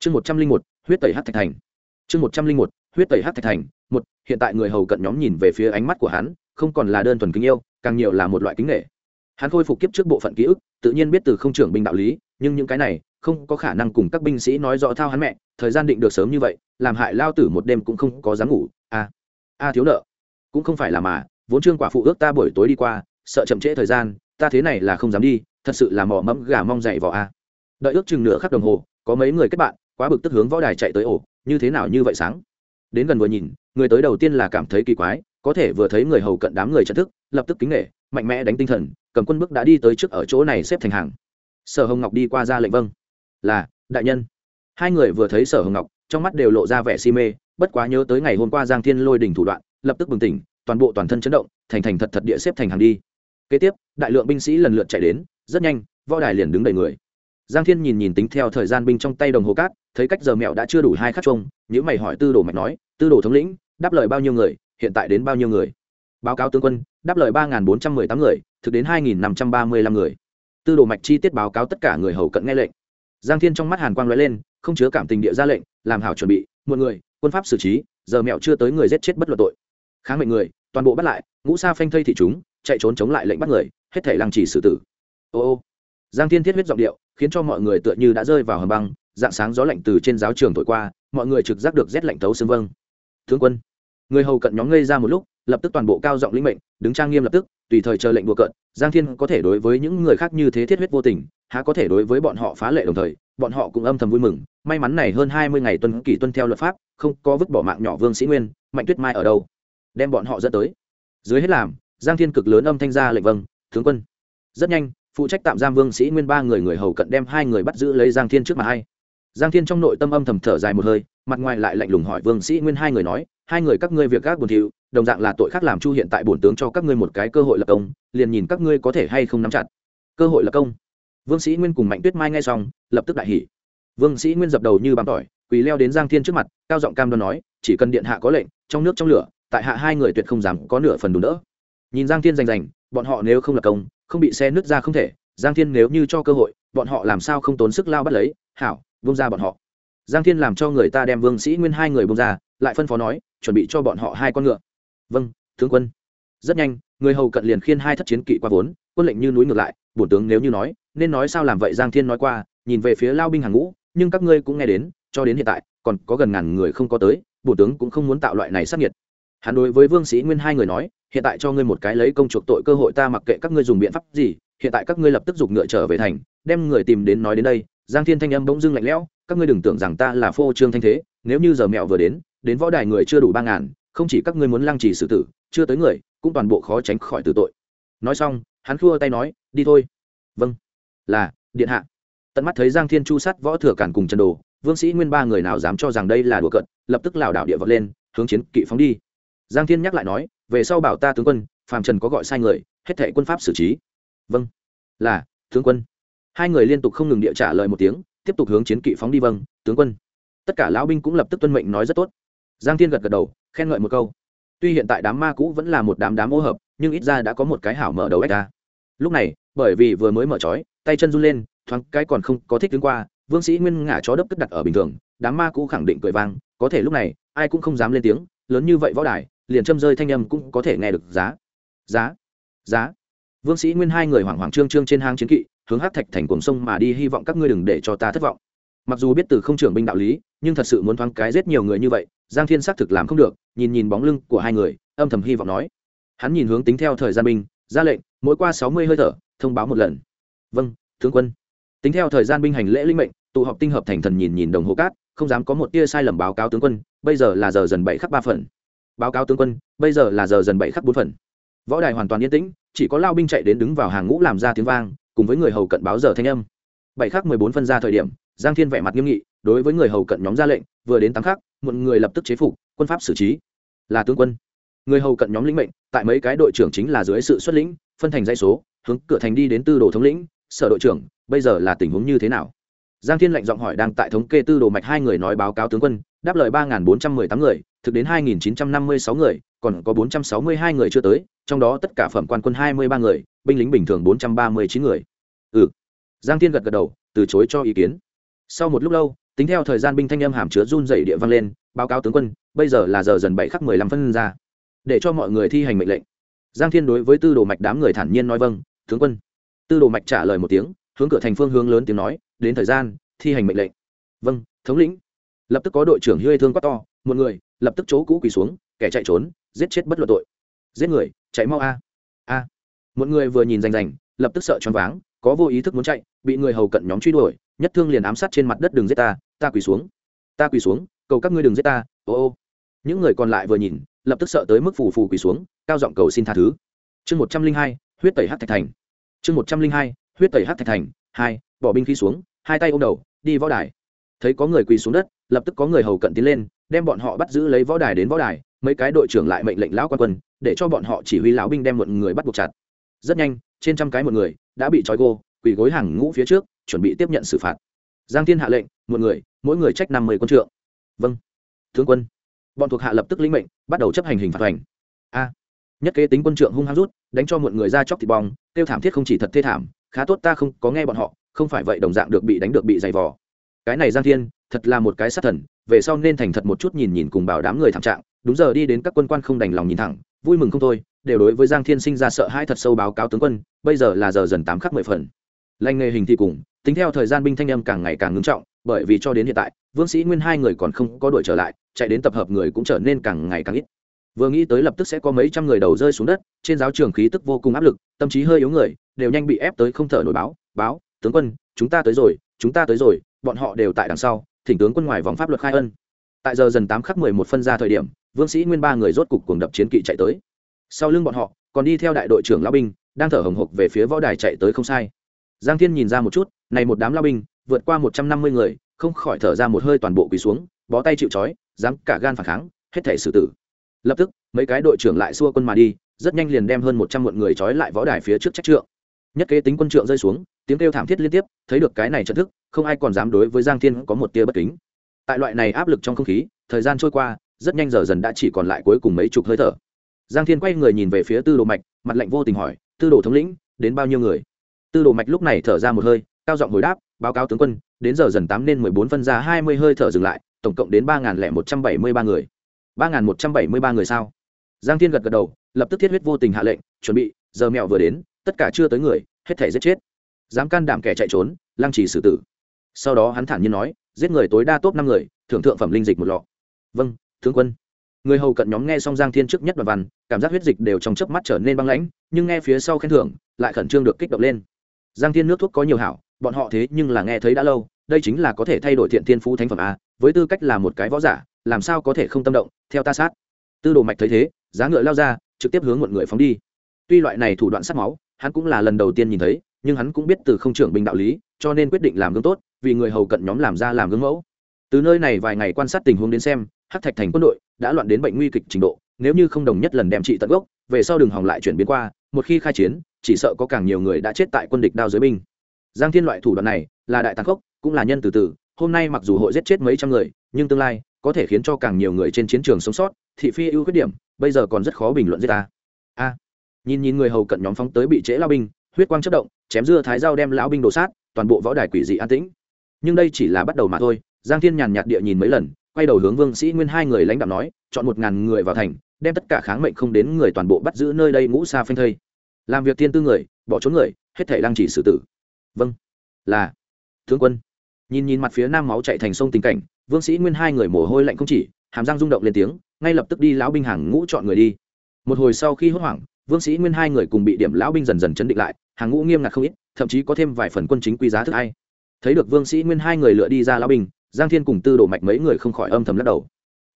chương một trăm linh một, huyết tẩy hát thạch thành. Chương một trăm linh một, huyết tẩy hát thạch thành. Một, hiện tại người hầu cận nhóm nhìn về phía ánh mắt của hắn, không còn là đơn thuần kính yêu, càng nhiều là một loại kính nghệ hắn khôi phục kiếp trước bộ phận ký ức, tự nhiên biết từ không trưởng binh đạo lý, nhưng những cái này, không có khả năng cùng các binh sĩ nói rõ thao hắn mẹ, thời gian định được sớm như vậy, làm hại lao tử một đêm cũng không có dám ngủ, a. A thiếu nợ. Cũng không phải là mà, vốn trương quả phụ ước ta buổi tối đi qua, sợ chậm trễ thời gian, ta thế này là không dám đi, thật sự là mỏ mẫm gà mong dậy vào a đợi ước chừng nửa khắc đồng hồ, có mấy người kết bạn, quá bực tức hướng võ đài chạy tới ổ, như thế nào như vậy sáng? Đến gần vừa nhìn, người tới đầu tiên là cảm thấy kỳ quái, có thể vừa thấy người hầu cận đám người trận thức, lập tức kính nghệ mạnh mẽ đánh tinh thần, cầm quân bước đã đi tới trước ở chỗ này xếp thành hàng. Sở hồng ngọc đi qua ra lệnh vâng. Là, đại nhân. Hai người vừa thấy sở hồng ngọc, trong mắt đều lộ ra vẻ si mê, bất quá nhớ tới ngày hôm qua giang thiên lôi đỉnh thủ đoạn, lập tức bừng tỉnh, toàn bộ toàn thân chấn động, thành thành thật thật địa xếp thành hàng đi. Kế tiếp, đại lượng binh sĩ lần lượt chạy đến, rất nhanh, võ đài liền đứng đầy người giang thiên nhìn nhìn tính theo thời gian binh trong tay đồng hồ cát, thấy cách giờ mẹo đã chưa đủ hai khắc chung những mày hỏi tư đồ mạch nói, tư đồ thống lĩnh, đáp lời bao nhiêu người, hiện tại đến bao nhiêu người? Báo cáo tướng quân, đáp lời ba bốn trăm mười tám người, thực đến hai năm trăm ba mươi lăm người. Tư đồ mạch chi tiết báo cáo tất cả người hầu cận nghe lệnh. Giang thiên trong mắt hàn quang lóe lên, không chứa cảm tình địa ra lệnh, làm hảo chuẩn bị một người, quân pháp xử trí, giờ mẹo chưa tới người giết chết bất luận tội. Kháng mệnh người, toàn bộ bắt lại, ngũ sa phanh thây thị chúng, chạy trốn chống lại lệnh bắt người, hết thể lăng trì xử tử. Ô ô. Giang thiên thiết huyết giọng điệu khiến cho mọi người tựa như đã rơi vào hầm băng, dạng sáng gió lạnh từ trên giáo trường thổi qua, mọi người trực giác được rét lạnh tấu xương vâng. Thương quân, người hầu cận nhóm ngây ra một lúc, lập tức toàn bộ cao giọng lĩnh mệnh, đứng trang nghiêm lập tức, tùy thời chờ lệnh đùa cận giang thiên có thể đối với những người khác như thế thiết huyết vô tình, há có thể đối với bọn họ phá lệ đồng thời, bọn họ cũng âm thầm vui mừng, may mắn này hơn hai mươi ngày tuân kỷ tuân theo luật pháp, không có vứt bỏ mạng nhỏ vương sĩ nguyên, mạnh tuyết mai ở đâu? Đem bọn họ dẫn tới. Dưới hết làm, giang thiên cực lớn âm thanh ra lệnh vâng tướng quân. Rất nhanh phụ trách tạm giam vương sĩ nguyên ba người người hầu cận đem hai người bắt giữ lấy giang thiên trước mặt hai. Giang thiên trong nội tâm âm thầm thở dài một hơi, mặt ngoài lại lạnh lùng hỏi vương sĩ nguyên hai người nói, hai người các ngươi việc các buồn thiệu đồng dạng là tội khác làm chu hiện tại bổn tướng cho các ngươi một cái cơ hội lập công, liền nhìn các ngươi có thể hay không nắm chặt. Cơ hội lập công. Vương sĩ nguyên cùng mạnh tuyết mai nghe xong, lập tức đại hỉ. Vương sĩ nguyên dập đầu như bám tỏi, quỳ leo đến giang thiên trước mặt, cao giọng cam đoan nói, chỉ cần điện hạ có lệnh, trong nước trong lửa, tại hạ hai người tuyệt không dám có nửa phần đủ đỡ. Nhìn giang thiên rành rành, bọn họ nếu không lập công không bị xe nứt ra không thể, giang thiên nếu như cho cơ hội, bọn họ làm sao không tốn sức lao bắt lấy, hảo vung ra bọn họ. Giang thiên làm cho người ta đem vương sĩ nguyên hai người bông ra, lại phân phó nói, chuẩn bị cho bọn họ hai con ngựa. Vâng tướng quân. Rất nhanh, người hầu cận liền khiên hai thất chiến kỵ qua vốn, quân lệnh như núi ngược lại, bổn tướng nếu như nói, nên nói sao làm vậy? Giang thiên nói qua, nhìn về phía lao binh hàng ngũ, nhưng các ngươi cũng nghe đến, cho đến hiện tại, còn có gần ngàn người không có tới, bổn tướng cũng không muốn tạo loại này sát nhiệt hắn đối với vương sĩ nguyên hai người nói, hiện tại cho ngươi một cái lấy công chuộc tội cơ hội ta mặc kệ các ngươi dùng biện pháp gì, hiện tại các ngươi lập tức giục ngựa trở về thành, đem người tìm đến nói đến đây. Giang thiên thanh âm bỗng dưng lạnh lẽo, các ngươi đừng tưởng rằng ta là phô trương thanh thế, nếu như giờ mẹo vừa đến đến võ đài người chưa đủ ba ngàn, không chỉ các ngươi muốn lăng trì xử tử, chưa tới người, cũng toàn bộ khó tránh khỏi tử tội. Nói xong, hắn khua tay nói, đi thôi. Vâng. Là, điện hạ. Tận mắt thấy giang thiên chu sát võ thừa cản cùng trần đồ, vương sĩ nguyên ba người nào dám cho rằng đây là đùa cận lập tức lảo đảo địa vật lên, hướng chiến kỵ phóng đi giang thiên nhắc lại nói, về sau bảo ta tướng quân, phàm trần có gọi sai người, hết thệ quân pháp xử trí. Vâng. Là, tướng quân. Hai người liên tục không ngừng địa trả lời một tiếng, tiếp tục hướng chiến kỵ phóng đi vâng tướng quân. Tất cả lão binh cũng lập tức tuân mệnh nói rất tốt. Giang thiên gật gật đầu, khen ngợi một câu. Tuy hiện tại đám ma cũ vẫn là một đám đám ô hợp, nhưng ít ra đã có một cái hảo mở đầu ếch ra. Lúc này, bởi vì vừa mới mở trói, tay chân run lên, thoáng cái còn không có thích đứng qua, vương sĩ nguyên ngả chó đấp cất đặt ở bình thường, đám ma cũ khẳng định cười vang, có thể lúc này, ai cũng không dám lên tiếng, lớn như vậy võ đài liền châm rơi thanh âm cũng có thể nghe được giá. Giá. Giá. Vương sĩ nguyên hai người hoảng hoảng trương trương trên hang chiến kỵ, hướng hát thạch thành cuồng sông mà đi, hy vọng các ngươi đừng để cho ta thất vọng. Mặc dù biết từ không trưởng binh đạo lý, nhưng thật sự muốn thoáng cái giết nhiều người như vậy, giang thiên xác thực làm không được, nhìn nhìn bóng lưng của hai người, âm thầm hy vọng nói. Hắn nhìn hướng tính theo thời gian binh, ra lệnh, mỗi qua sáu mươi hơi thở, thông báo một lần. Vâng tướng quân. Tính theo thời gian binh hành lễ linh mệnh, tụ họp tinh hợp thành thần nhìn nhìn đồng hồ cát, không dám có một tia sai lầm báo cáo tướng quân, bây giờ là giờ dần bảy khắc ba phần báo cáo tướng quân, bây giờ là giờ dần bảy khắc bốn phần. Võ đài hoàn toàn yên tĩnh, chỉ có lao binh chạy đến đứng vào hàng ngũ làm ra tiếng vang, cùng với người hầu cận báo giờ thanh âm. Bảy khắc mười bốn phân ra thời điểm, giang thiên vẻ mặt nghiêm nghị, đối với người hầu cận nhóm ra lệnh, vừa đến tám khắc, một người lập tức chế phục, quân pháp xử trí. Là tướng quân. Người hầu cận nhóm lĩnh mệnh, tại mấy cái đội trưởng chính là dưới sự xuất lĩnh, phân thành dây số, hướng cửa thành đi đến tư đồ thống lĩnh, sở đội trưởng, bây giờ là tình huống như thế nào? Giang thiên lệnh giọng hỏi đang tại thống kê tư đồ mạch hai người nói báo cáo tướng quân, đáp lời ba bốn trăm mười tám người, thực đến hai chín trăm năm mươi sáu người, còn có bốn trăm sáu mươi hai người chưa tới, trong đó tất cả phẩm quan quân hai mươi ba người, binh lính bình thường bốn trăm ba mươi chín người. Ừ. Giang thiên gật gật đầu, từ chối cho ý kiến. Sau một lúc lâu, tính theo thời gian binh thanh âm hàm chứa run dày địa vang lên, báo cáo tướng quân, bây giờ là giờ dần bảy khắc mười lăm phân ra. Để cho mọi người thi hành mệnh lệnh. Giang thiên đối với tư đồ mạch đám người thản nhiên nói vâng tướng quân. Tư đồ mạch trả lời một tiếng, hướng cửa thành phương hướng lớn tiếng nói đến thời gian, thi hành mệnh lệnh. Vâng thống lĩnh. Lập tức có đội trưởng huê thương quát to, một người, lập tức chỗ cũ quỳ xuống, kẻ chạy trốn, giết chết bất luận tội. Giết người, chạy mau a. A. Một người vừa nhìn rành rành, lập tức sợ choáng váng, có vô ý thức muốn chạy, bị người hầu cận nhóm truy đuổi, nhất thương liền ám sát trên mặt đất đường giết ta ta quỳ xuống. Ta quỳ xuống, cầu các ngươi đừng giết ta, ô ô. Những người còn lại vừa nhìn, lập tức sợ tới mức phù phù quỳ xuống, cao giọng cầu xin tha thứ. Chương một trăm linh hai, huyết tẩy hát thạch thành. Chương một trăm linh hai, huyết tẩy hát thạch thành. Hai, bỏ binh khí xuống hai tay ôm đầu, đi võ đài. Thấy có người quỳ xuống đất, lập tức có người hầu cận tiến lên, đem bọn họ bắt giữ lấy võ đài đến võ đài, mấy cái đội trưởng lại mệnh lệnh lão quan quân, để cho bọn họ chỉ huy lão binh đem một người bắt buộc chặt. Rất nhanh, trên trăm cái một người đã bị trói gô, quỳ gối hàng ngũ phía trước, chuẩn bị tiếp nhận xử phạt. Giang thiên hạ lệnh, một người, mỗi người trách năm mươi quân trượng. Vâng. Thương quân. Bọn thuộc hạ lập tức lĩnh mệnh, bắt đầu chấp hành hình phạt hành a. Nhất kế tính quân trượng hung hăng rút, đánh cho một người ra chóc thịt bong, tiêu thảm thiết không chỉ thật thê thảm, khá tốt ta không có nghe bọn họ không phải vậy đồng dạng được bị đánh được bị dày vò. Cái này giang thiên, thật là một cái sát thần, về sau nên thành thật một chút nhìn nhìn cùng bảo đám người thảm trạng, đúng giờ đi đến các quân quan không đành lòng nhìn thẳng, vui mừng không thôi, đều đối với giang thiên sinh ra sợ hãi thật sâu báo cáo tướng quân, bây giờ là giờ dần tám khắc mười phần. Lanh nghề hình thì cùng, tính theo thời gian binh thanh âm càng ngày càng ngưng trọng, bởi vì cho đến hiện tại, vương sĩ nguyên hai người còn không có đuổi trở lại, chạy đến tập hợp người cũng trở nên càng ngày càng ít. Vừa nghĩ tới lập tức sẽ có mấy trăm người đầu rơi xuống đất, trên giáo trường khí tức vô cùng áp lực, tâm trí hơi yếu người, đều nhanh bị ép tới không thở nổi báo báo tướng quân, chúng ta tới rồi, chúng ta tới rồi, bọn họ đều tại đằng sau, thỉnh tướng quân ngoài vòng pháp luật khai ân. Tại giờ dần tám khắc mười một phân ra thời điểm, vương sĩ nguyên ba người rốt cục cuồng đập chiến kỵ chạy tới. Sau lưng bọn họ, còn đi theo đại đội trưởng lao binh, đang thở hồng hộc về phía võ đài chạy tới không sai. Giang thiên nhìn ra một chút, này một đám lao binh, vượt qua một trăm năm mươi người, không khỏi thở ra một hơi toàn bộ quỳ xuống, bó tay chịu trói, dám cả gan phản kháng, hết thể xử tử. Lập tức, mấy cái đội trưởng lại xua quân mà đi, rất nhanh liền đem hơn một trăm muộn người trói lại võ đài phía trước trách trượng. Nhất kế tính quân trượng rơi xuống tiếng kêu thảm thiết liên tiếp, thấy được cái này trận thức, không ai còn dám đối với giang thiên có một tia bất kính. Tại loại này áp lực trong không khí, thời gian trôi qua, rất nhanh giờ dần đã chỉ còn lại cuối cùng mấy chục hơi thở. Giang thiên quay người nhìn về phía tư đồ mạch, mặt lạnh vô tình hỏi, tư đồ thống lĩnh, đến bao nhiêu người? Tư đồ mạch lúc này thở ra một hơi, cao giọng hồi đáp, báo cáo tướng quân, đến giờ dần tám nên mười bốn phân ra hai mươi hơi thở dừng lại, tổng cộng đến ba lẻ một trăm bảy mươi ba người. Ba một trăm bảy mươi ba người sao? Giang thiên gật gật đầu, lập tức thiết huyết vô tình hạ lệnh, chuẩn bị, giờ mẹo vừa đến, tất cả chưa tới người, hết thể giết chết dám can đảm kẻ chạy trốn, lăng trì xử tử. Sau đó hắn thản nhiên nói, giết người tối đa top năm người, thưởng thượng phẩm linh dịch một lọ. Vâng tướng quân. Người hầu cận nhóm nghe xong giang thiên trước nhất và văn, cảm giác huyết dịch đều trong chớp mắt trở nên băng lãnh, nhưng nghe phía sau khen thưởng, lại khẩn trương được kích động lên. Giang thiên nước thuốc có nhiều hảo, bọn họ thế nhưng là nghe thấy đã lâu, đây chính là có thể thay đổi thiện thiên phú thánh phẩm a, với tư cách là một cái võ giả, làm sao có thể không tâm động, theo ta sát. Tư đồ mạch thấy thế, giá ngựa lao ra, trực tiếp hướng một người phóng đi. Tuy loại này thủ đoạn sát máu, hắn cũng là lần đầu tiên nhìn thấy nhưng hắn cũng biết từ không trưởng binh đạo lý, cho nên quyết định làm gương tốt, vì người hầu cận nhóm làm ra làm gương mẫu. Từ nơi này vài ngày quan sát tình huống đến xem, hắc thạch thành quân đội đã loạn đến bệnh nguy kịch trình độ, nếu như không đồng nhất lần đem trị tận gốc, về sau đường hòng lại chuyển biến qua, một khi khai chiến, chỉ sợ có càng nhiều người đã chết tại quân địch đao giới binh. Giang thiên loại thủ đoạn này là đại tàn khốc, cũng là nhân từ từ, hôm nay mặc dù hội giết chết mấy trăm người, nhưng tương lai có thể khiến cho càng nhiều người trên chiến trường sống sót, thị phi ưu khuyết điểm, bây giờ còn rất khó bình luận giết ta. A. Nhìn nhìn người hầu cận nhóm phóng tới bị trễ lao binh, huyết quang chất động chém dưa thái dao đem lão binh đổ sát, toàn bộ võ đài quỷ dị an tĩnh. Nhưng đây chỉ là bắt đầu mà thôi, giang thiên nhàn nhạt địa nhìn mấy lần, quay đầu hướng vương sĩ nguyên hai người lãnh đạo nói, chọn một ngàn người vào thành, đem tất cả kháng mệnh không đến người toàn bộ bắt giữ nơi đây ngũ xa phanh thây. Làm việc tiên tư người, bỏ trốn người, hết thể lăng chỉ xử tử. Vâng. Là. Tướng quân. Nhìn nhìn mặt phía nam máu chạy thành sông tình cảnh, vương sĩ nguyên hai người mồ hôi lạnh không chỉ, hàm răng rung động lên tiếng, ngay lập tức đi lão binh hàng ngũ chọn người đi. Một hồi sau khi hốt hoảng, vương sĩ nguyên hai người cùng bị điểm lão binh dần dần chấn định lại hàng ngũ nghiêm ngặt không ít thậm chí có thêm vài phần quân chính quý giá thứ hai thấy được vương sĩ nguyên hai người lựa đi ra lão binh giang thiên cùng tư đổ mạch mấy người không khỏi âm thầm lắc đầu.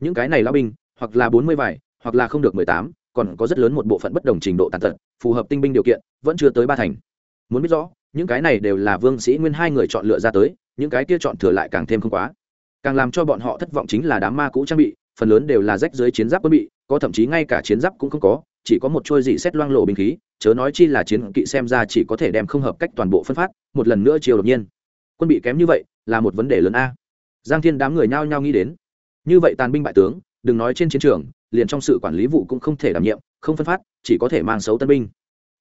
Những cái này lão binh hoặc là bốn mươi vải, hoặc là không được mười tám còn có rất lớn một bộ phận bất đồng trình độ tàn tật phù hợp tinh binh điều kiện vẫn chưa tới ba thành. Muốn biết rõ những cái này đều là vương sĩ nguyên hai người chọn lựa ra tới những cái kia chọn thừa lại càng thêm không quá. Càng làm cho bọn họ thất vọng chính là đám ma cũ trang bị phần lớn đều là rách dưới chiến giáp quân bị có thậm chí ngay cả chiến giáp cũng không có chỉ có một trôi dị xét loang lộ binh khí, chớ nói chi là chiến kỵ xem ra chỉ có thể đem không hợp cách toàn bộ phân phát, một lần nữa chiều đột nhiên. Quân bị kém như vậy, là một vấn đề lớn a. Giang thiên đám người nhao nhao nghĩ đến. Như vậy tàn binh bại tướng, đừng nói trên chiến trường, liền trong sự quản lý vụ cũng không thể đảm nhiệm, không phân phát, chỉ có thể mang xấu tân binh.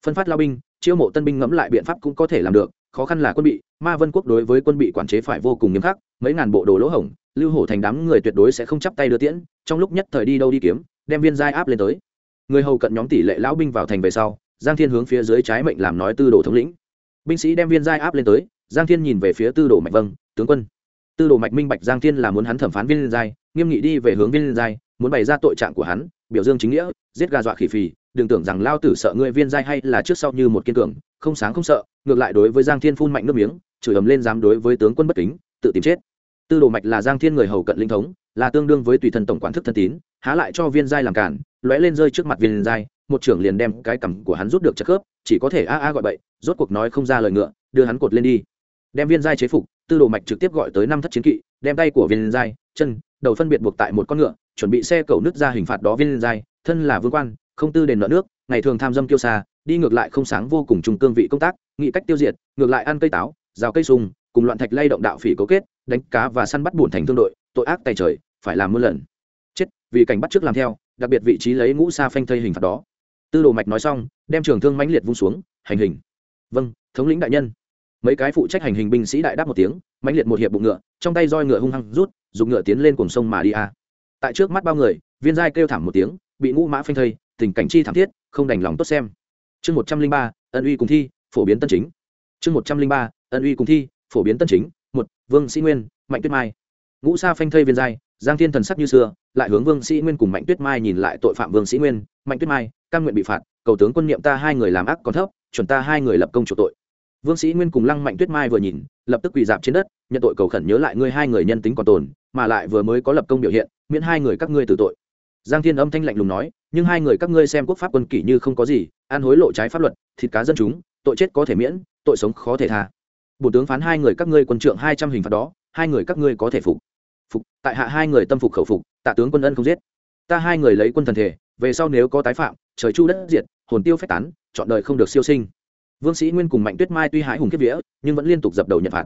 Phân phát lao binh, chiêu mộ tân binh ngẫm lại biện pháp cũng có thể làm được, khó khăn là quân bị, ma vân quốc đối với quân bị quản chế phải vô cùng nghiêm khắc, mấy ngàn bộ đồ lỗ hổng, lưu hổ thành đám người tuyệt đối sẽ không chắp tay đưa tiễn, trong lúc nhất thời đi đâu đi kiếm, đem viên giai áp lên tới người hầu cận nhóm tỷ lệ lão binh vào thành về sau, giang thiên hướng phía dưới trái mệnh làm nói tư đồ thống lĩnh. Binh sĩ đem viên giai áp lên tới, giang thiên nhìn về phía tư đồ mạch vâng tướng quân. Tư đồ mạch minh bạch giang thiên là muốn hắn thẩm phán viên giai, nghiêm nghị đi về hướng viên giai, muốn bày ra tội trạng của hắn, biểu dương chính nghĩa, giết gà dọa khỉ phì, đừng tưởng rằng lao tử sợ ngươi viên giai hay là trước sau như một kiên cường, không sáng không sợ, ngược lại đối với giang thiên phun mạnh nước miếng, chửi ầm lên dám đối với tướng quân bất kính, tự tìm chết. Tư đồ mạch là giang thiên người hầu cận linh thống, là tương đương với tùy thân tổng quản thức thân tín, há lại cho viên giai làm cản lóe lên rơi trước mặt viên giai, một trưởng liền đem cái cằm của hắn rút được chất khớp, chỉ có thể a a gọi bậy, rốt cuộc nói không ra lời ngựa, đưa hắn cột lên đi. Đem viên giai chế phục, tư đồ mạch trực tiếp gọi tới năm thất chiến kỵ, đem tay của viên giai, chân, đầu phân biệt buộc tại một con ngựa, chuẩn bị xe cầu nước ra hình phạt đó viên giai, thân là vương quan, không tư đền nợ nước, ngày thường tham dâm kiêu xa đi ngược lại không sáng vô cùng trùng cương vị công tác, nghị cách tiêu diệt, ngược lại ăn cây táo, rào cây sung, cùng loạn thạch lay động đạo phỉ cấu kết, đánh cá và săn bắt bùn thành thương đội, tội ác tay trời, phải làm mưa lần. Chết, vì cảnh bắt trước làm theo đặc biệt vị trí lấy ngũ sa phanh thây hình phạt đó. Tư đồ mạch nói xong, đem trường thương mãnh liệt vung xuống, hành hình. Vâng thống lĩnh đại nhân. Mấy cái phụ trách hành hình binh sĩ đại đáp một tiếng, mãnh liệt một hiệp bụng ngựa, trong tay roi ngựa hung hăng rút, dùng ngựa tiến lên cùng sông mà đi a. Tại trước mắt bao người, viên giai kêu thảm một tiếng, bị ngũ mã phanh thây, tình cảnh chi thảm thiết, không đành lòng tốt xem. Chương một trăm linh ba, ân uy cùng thi, phổ biến tân chính. Chương một trăm linh ba, ân uy cùng thi, phổ biến tân chính. Một, vương sĩ nguyên, mạnh tuyết mai ngũ sa phanh thây viên giai, giang thiên thần sắc như xưa, lại hướng vương sĩ nguyên cùng mạnh tuyết mai nhìn lại tội phạm vương sĩ nguyên. Mạnh tuyết mai căn nguyện bị phạt, cầu tướng quân niệm ta hai người làm ác còn thấp, chuẩn ta hai người lập công chủ tội. Vương sĩ nguyên cùng lăng mạnh tuyết mai vừa nhìn, lập tức quỳ dạp trên đất, nhận tội cầu khẩn nhớ lại ngươi hai người nhân tính còn tồn, mà lại vừa mới có lập công biểu hiện, miễn hai người các ngươi tử tội. Giang thiên âm thanh lạnh lùng nói, nhưng hai người các ngươi xem quốc pháp quân kỷ như không có gì ăn hối lộ trái pháp luật, thịt cá dân chúng, tội chết có thể miễn, tội sống khó thể tha. Bổ tướng phán hai người các ngươi quân trượng hai trăm hình phạt đó, hai người các ngươi có thể phục phục, tại hạ hai người tâm phục khẩu phục, tạ tướng quân ân không giết. Ta hai người lấy quân thần thể, về sau nếu có tái phạm, trời chu đất diệt, hồn tiêu phách tán, chọn đời không được siêu sinh. Vương sĩ nguyên cùng mạnh tuyết mai tuy hãi hùng kiếp vía, nhưng vẫn liên tục dập đầu nhận phạt.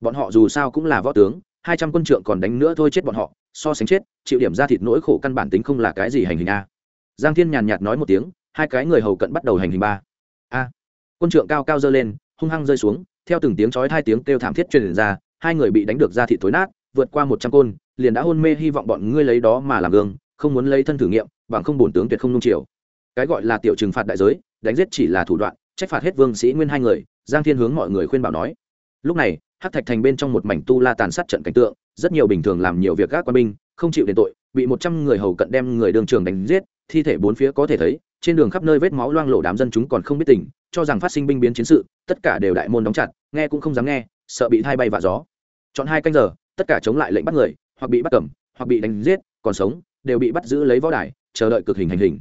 Bọn họ dù sao cũng là võ tướng, hai trăm quân trượng còn đánh nữa thôi chết bọn họ, so sánh chết, chịu điểm ra thịt nỗi khổ căn bản tính không là cái gì hành hình a. Giang thiên nhàn nhạt nói một tiếng, hai cái người hầu cận bắt đầu hành hình ba. A. Quân trượng cao cao dơ lên, hung hăng rơi xuống, theo từng tiếng chói hai tiếng kêu thảm thiết truyền ra, hai người bị đánh được ra thịt thối nát vượt qua một trăm côn, liền đã hôn mê hy vọng bọn ngươi lấy đó mà làm gương, không muốn lấy thân thử nghiệm, bằng không bổn tướng tuyệt không nung chiều. Cái gọi là tiểu trừng phạt đại giới, đánh giết chỉ là thủ đoạn, trách phạt hết vương sĩ nguyên hai người, giang thiên hướng mọi người khuyên bảo nói. Lúc này hát thạch thành bên trong một mảnh tu la tàn sát trận cảnh tượng, rất nhiều bình thường làm nhiều việc gác quan binh, không chịu đền tội, bị một trăm người hầu cận đem người đường trường đánh giết, thi thể bốn phía có thể thấy, trên đường khắp nơi vết máu loang lộ đám dân chúng còn không biết tình, cho rằng phát sinh binh biến chiến sự, tất cả đều đại môn đóng chặt, nghe cũng không dám nghe, sợ bị thay bay vạ gió. Chọn hai canh giờ tất cả chống lại lệnh bắt người, hoặc bị bắt cầm, hoặc bị đánh giết, còn sống, đều bị bắt giữ lấy võ đài, chờ đợi cực hình hành hình.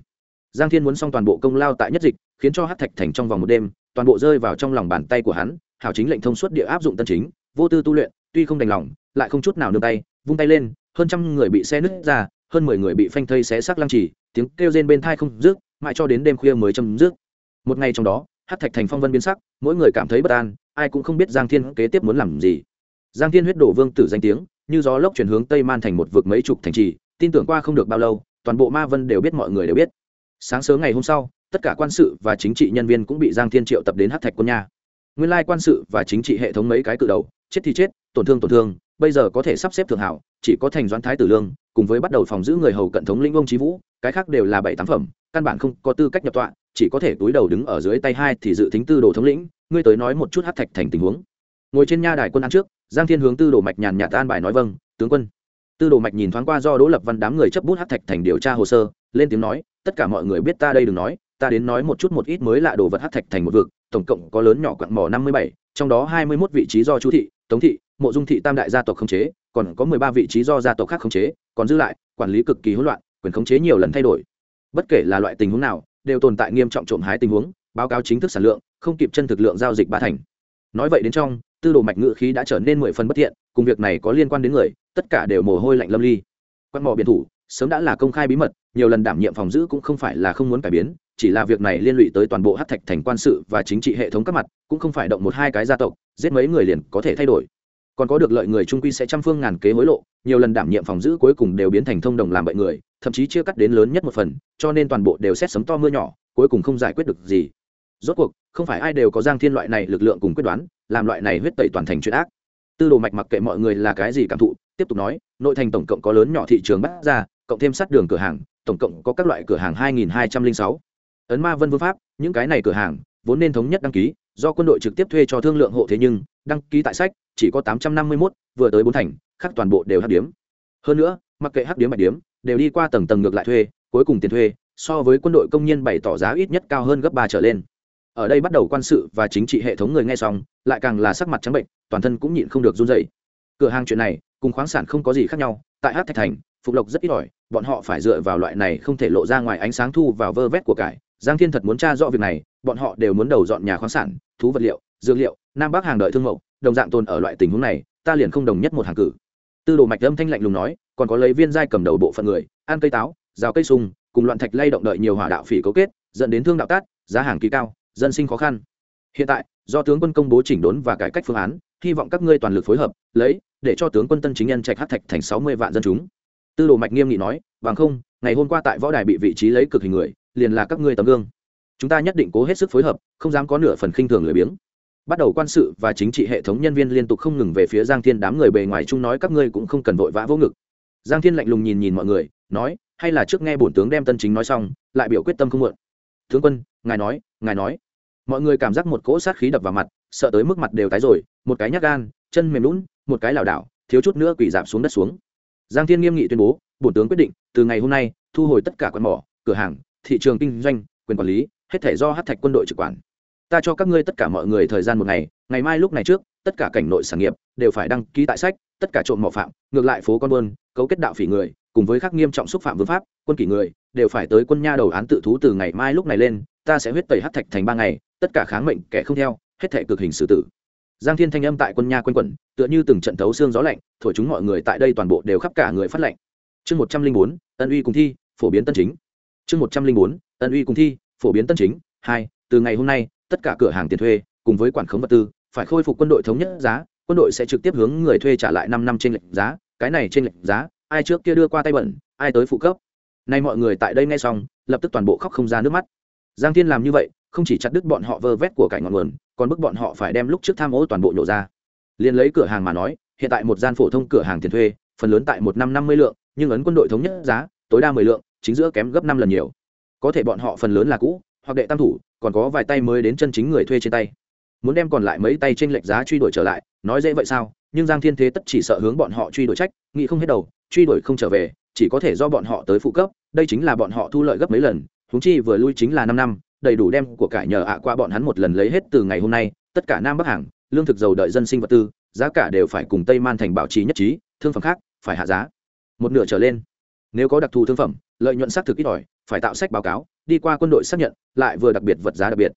Giang thiên muốn xong toàn bộ công lao tại nhất dịch, khiến cho hát thạch thành trong vòng một đêm, toàn bộ rơi vào trong lòng bàn tay của hắn, hảo chính lệnh thông suốt địa áp dụng tân chính, vô tư tu luyện, tuy không đành lòng, lại không chút nào nương tay, vung tay lên, hơn trăm người bị xe nứt ra, hơn mười người bị phanh thây xé xác lăng trì, tiếng kêu rên bên thai không rước mãi cho đến đêm khuya mới chấm rước một ngày trong đó hát thạch thành phong vân biến sắc, mỗi người cảm thấy bất an, ai cũng không biết giang thiên kế tiếp muốn làm gì giang thiên huyết đổ vương tử danh tiếng, như gió lốc chuyển hướng tây man thành một vực mấy chục thành trì, tin tưởng qua không được bao lâu, toàn bộ ma vân đều biết mọi người đều biết. Sáng sớm ngày hôm sau, tất cả quan sự và chính trị nhân viên cũng bị giang thiên triệu tập đến hát thạch quân nha. Nguyên lai quan sự và chính trị hệ thống mấy cái cự đầu, chết thì chết, tổn thương tổn thương, bây giờ có thể sắp xếp thượng hảo, chỉ có thành doãn thái tử lương, cùng với bắt đầu phòng giữ người hầu cận thống lĩnh ông trí vũ, cái khác đều là bảy tám phẩm, căn bản không có tư cách nhập tọa, chỉ có thể túi đầu đứng ở dưới tay hai thì dự tính tư đồ thống lĩnh, ngươi tới nói một chút hát thạch thành tình huống. Ngồi trên nha đài quân ăn trước giang thiên hướng tư đồ mạch nhàn nhạt an bài nói vâng tướng quân. Tư đồ mạch nhìn thoáng qua do đỗ lập văn đám người chấp bút hát thạch thành điều tra hồ sơ, lên tiếng nói, tất cả mọi người biết ta đây đừng nói, ta đến nói một chút một ít mới lạ đồ vật hát thạch thành một vực, tổng cộng có lớn nhỏ quặng mỏ năm mươi bảy, trong đó hai mươi mốt vị trí do chú thị, tống thị, mộ dung thị tam đại gia tộc khống chế, còn có mười ba vị trí do gia tộc khác khống chế, còn dư lại, quản lý cực kỳ hỗn loạn, quyền khống chế nhiều lần thay đổi. Bất kể là loại tình huống nào, đều tồn tại nghiêm trọng trộm hái tình huống, báo cáo chính thức sản lượng, không kịp chân thực lượng giao dịch ba thành. Nói vậy đến trong tư đồ mạch ngự khí đã trở nên mười phần bất thiện, cùng việc này có liên quan đến người, tất cả đều mồ hôi lạnh lâm ly. Quan mỏ biển thủ, sớm đã là công khai bí mật, nhiều lần đảm nhiệm phòng giữ cũng không phải là không muốn cải biến, chỉ là việc này liên lụy tới toàn bộ hát thạch thành quan sự và chính trị hệ thống các mặt, cũng không phải động một hai cái gia tộc, giết mấy người liền có thể thay đổi. Còn có được lợi người trung quy sẽ trăm phương ngàn kế hối lộ, nhiều lần đảm nhiệm phòng giữ cuối cùng đều biến thành thông đồng làm bậy người, thậm chí chia cắt đến lớn nhất một phần, cho nên toàn bộ đều xét sấm to mưa nhỏ, cuối cùng không giải quyết được gì. Rốt cuộc, không phải ai đều có giang thiên loại này lực lượng cùng quyết đoán làm loại này huyết tẩy toàn thành chuyện ác. Tư đồ mạch mặc kệ mọi người là cái gì cảm thụ, tiếp tục nói, nội thành tổng cộng có lớn nhỏ thị trường bắt ra, cộng thêm sát đường cửa hàng, tổng cộng có các loại cửa hàng hai nghìn hai trăm linh sáu. Ấn ma vân vương pháp, những cái này cửa hàng, vốn nên thống nhất đăng ký, do quân đội trực tiếp thuê cho thương lượng hộ thế nhưng, đăng ký tại sách, chỉ có tám trăm năm mươi mốt, vừa tới bốn thành khác toàn bộ đều hấp điếm. Hơn nữa, mặc kệ hấp điếm bạch điếm, đều đi qua tầng tầng ngược lại thuê, cuối cùng tiền thuê, so với quân đội công nhân bày tỏ giá ít nhất cao hơn gấp ba trở lên ở đây bắt đầu quan sự và chính trị hệ thống người nghe xong, lại càng là sắc mặt trắng bệnh, toàn thân cũng nhịn không được run dày cửa hàng chuyện này, cùng khoáng sản không có gì khác nhau, tại hát thạch thành, phục lộc rất ít ỏi, bọn họ phải dựa vào loại này không thể lộ ra ngoài ánh sáng thu vào vơ vét của cải. Giang thiên thật muốn tra rõ việc này, bọn họ đều muốn đầu dọn nhà khoáng sản, thú vật liệu, dược liệu, nam bắc hàng đợi thương mẫu, đồng dạng tồn ở loại tình huống này, ta liền không đồng nhất một hàng cử. Tư đồ mạch âm thanh lạnh lùng nói, còn có lấy viên giai cầm đầu bộ phận người, ăn cây táo, rào cây sung, cùng loạn thạch lay động đợi nhiều hỏa đạo phỉ cấu kết, dẫn đến thương đạo tát, giá hàng kỳ cao dân sinh khó khăn. Hiện tại, do tướng quân công bố chỉnh đốn và cải cách phương án, hy vọng các ngươi toàn lực phối hợp, lấy, để cho tướng quân tân chính nhân trạch hát thạch thành sáu mươi vạn dân chúng. Tư đồ mạch nghiêm nghị nói, bằng không, ngày hôm qua tại võ đài bị vị trí lấy cực hình người, liền là các ngươi tấm gương. Chúng ta nhất định cố hết sức phối hợp, không dám có nửa phần khinh thường lười biếng. Bắt đầu quan sự và chính trị hệ thống nhân viên liên tục không ngừng về phía giang thiên đám người bề ngoài chung nói các ngươi cũng không cần vội vã vô ngực. Giang thiên lạnh lùng nhìn nhìn mọi người, nói, hay là trước nghe bổn tướng đem tân chính nói xong, lại biểu quyết tâm không mượn tướng quân, ngài nói ngài nói mọi người cảm giác một cỗ sát khí đập vào mặt, sợ tới mức mặt đều tái rồi, một cái nhát gan, chân mềm lún, một cái lảo đảo, thiếu chút nữa quỳ giảm xuống đất xuống. Giang thiên nghiêm nghị tuyên bố, bổn tướng quyết định, từ ngày hôm nay, thu hồi tất cả quán mỏ, cửa hàng, thị trường kinh doanh, quyền quản lý, hết thể do hát thạch quân đội trực quản. Ta cho các ngươi tất cả mọi người thời gian một ngày ngày mai lúc này trước, tất cả cảnh nội sản nghiệp đều phải đăng ký tại sách, tất cả trộm mỏ phạm, ngược lại phố con buôn, cấu kết đạo phỉ người, cùng với các nghiêm trọng xúc phạm vương pháp, quân kỷ người, đều phải tới quân nha đầu án tự thú từ ngày mai lúc này lên, ta sẽ huyết tẩy hát thạch thành ba ngày tất cả kháng mệnh kẻ không theo, hết thể cực hình xử tử. Giang thiên thanh âm tại quân nha quanh quẩn, tựa như từng trận thấu xương gió lạnh, thổi chúng mọi người tại đây toàn bộ đều khắp cả người phát lạnh. Chương một trăm linh bốn, ân uy cùng thi, phổ biến tân chính. Chương một trăm linh bốn, ân uy cùng thi, phổ biến tân chính. Hai, từ ngày hôm nay, tất cả cửa hàng tiền thuê, cùng với quản khống vật tư, phải khôi phục quân đội thống nhất giá, quân đội sẽ trực tiếp hướng người thuê trả lại năm năm trên lệnh giá, cái này trên lệnh giá, ai trước kia đưa qua tay bẩn, ai tới phụ cấp. Nay mọi người tại đây nghe xong, lập tức toàn bộ khóc không ra nước mắt. Giang thiên làm như vậy không chỉ chặt đứt bọn họ vơ vét của cải ngọn nguồn, còn bức bọn họ phải đem lúc trước tham ô toàn bộ nhổ ra. Liền lấy cửa hàng mà nói, hiện tại một gian phổ thông cửa hàng tiền thuê, phần lớn tại một năm năm mươi lượng, nhưng ấn quân đội thống nhất giá, tối đa mười lượng, chính giữa kém gấp năm lần nhiều. Có thể bọn họ phần lớn là cũ, hoặc đệ tam thủ, còn có vài tay mới đến chân chính người thuê trên tay. Muốn đem còn lại mấy tay trên lệch giá truy đuổi trở lại, nói dễ vậy sao? Nhưng giang thiên thế tất chỉ sợ hướng bọn họ truy đuổi trách, nghĩ không hết đầu, truy đuổi không trở về, chỉ có thể do bọn họ tới phụ cấp, đây chính là bọn họ thu lợi gấp mấy lần húng chi vừa lui chính là năm năm đầy đủ đem của cải nhờ ạ qua bọn hắn một lần lấy hết từ ngày hôm nay, tất cả nam bắc hàng, lương thực dầu đợi dân sinh vật tư, giá cả đều phải cùng tây man thành bảo trì nhất trí, thương phẩm khác phải hạ giá. Một nửa trở lên. Nếu có đặc thù thương phẩm, lợi nhuận xác thực ít ỏi, phải tạo sách báo cáo, đi qua quân đội xác nhận, lại vừa đặc biệt vật giá đặc biệt.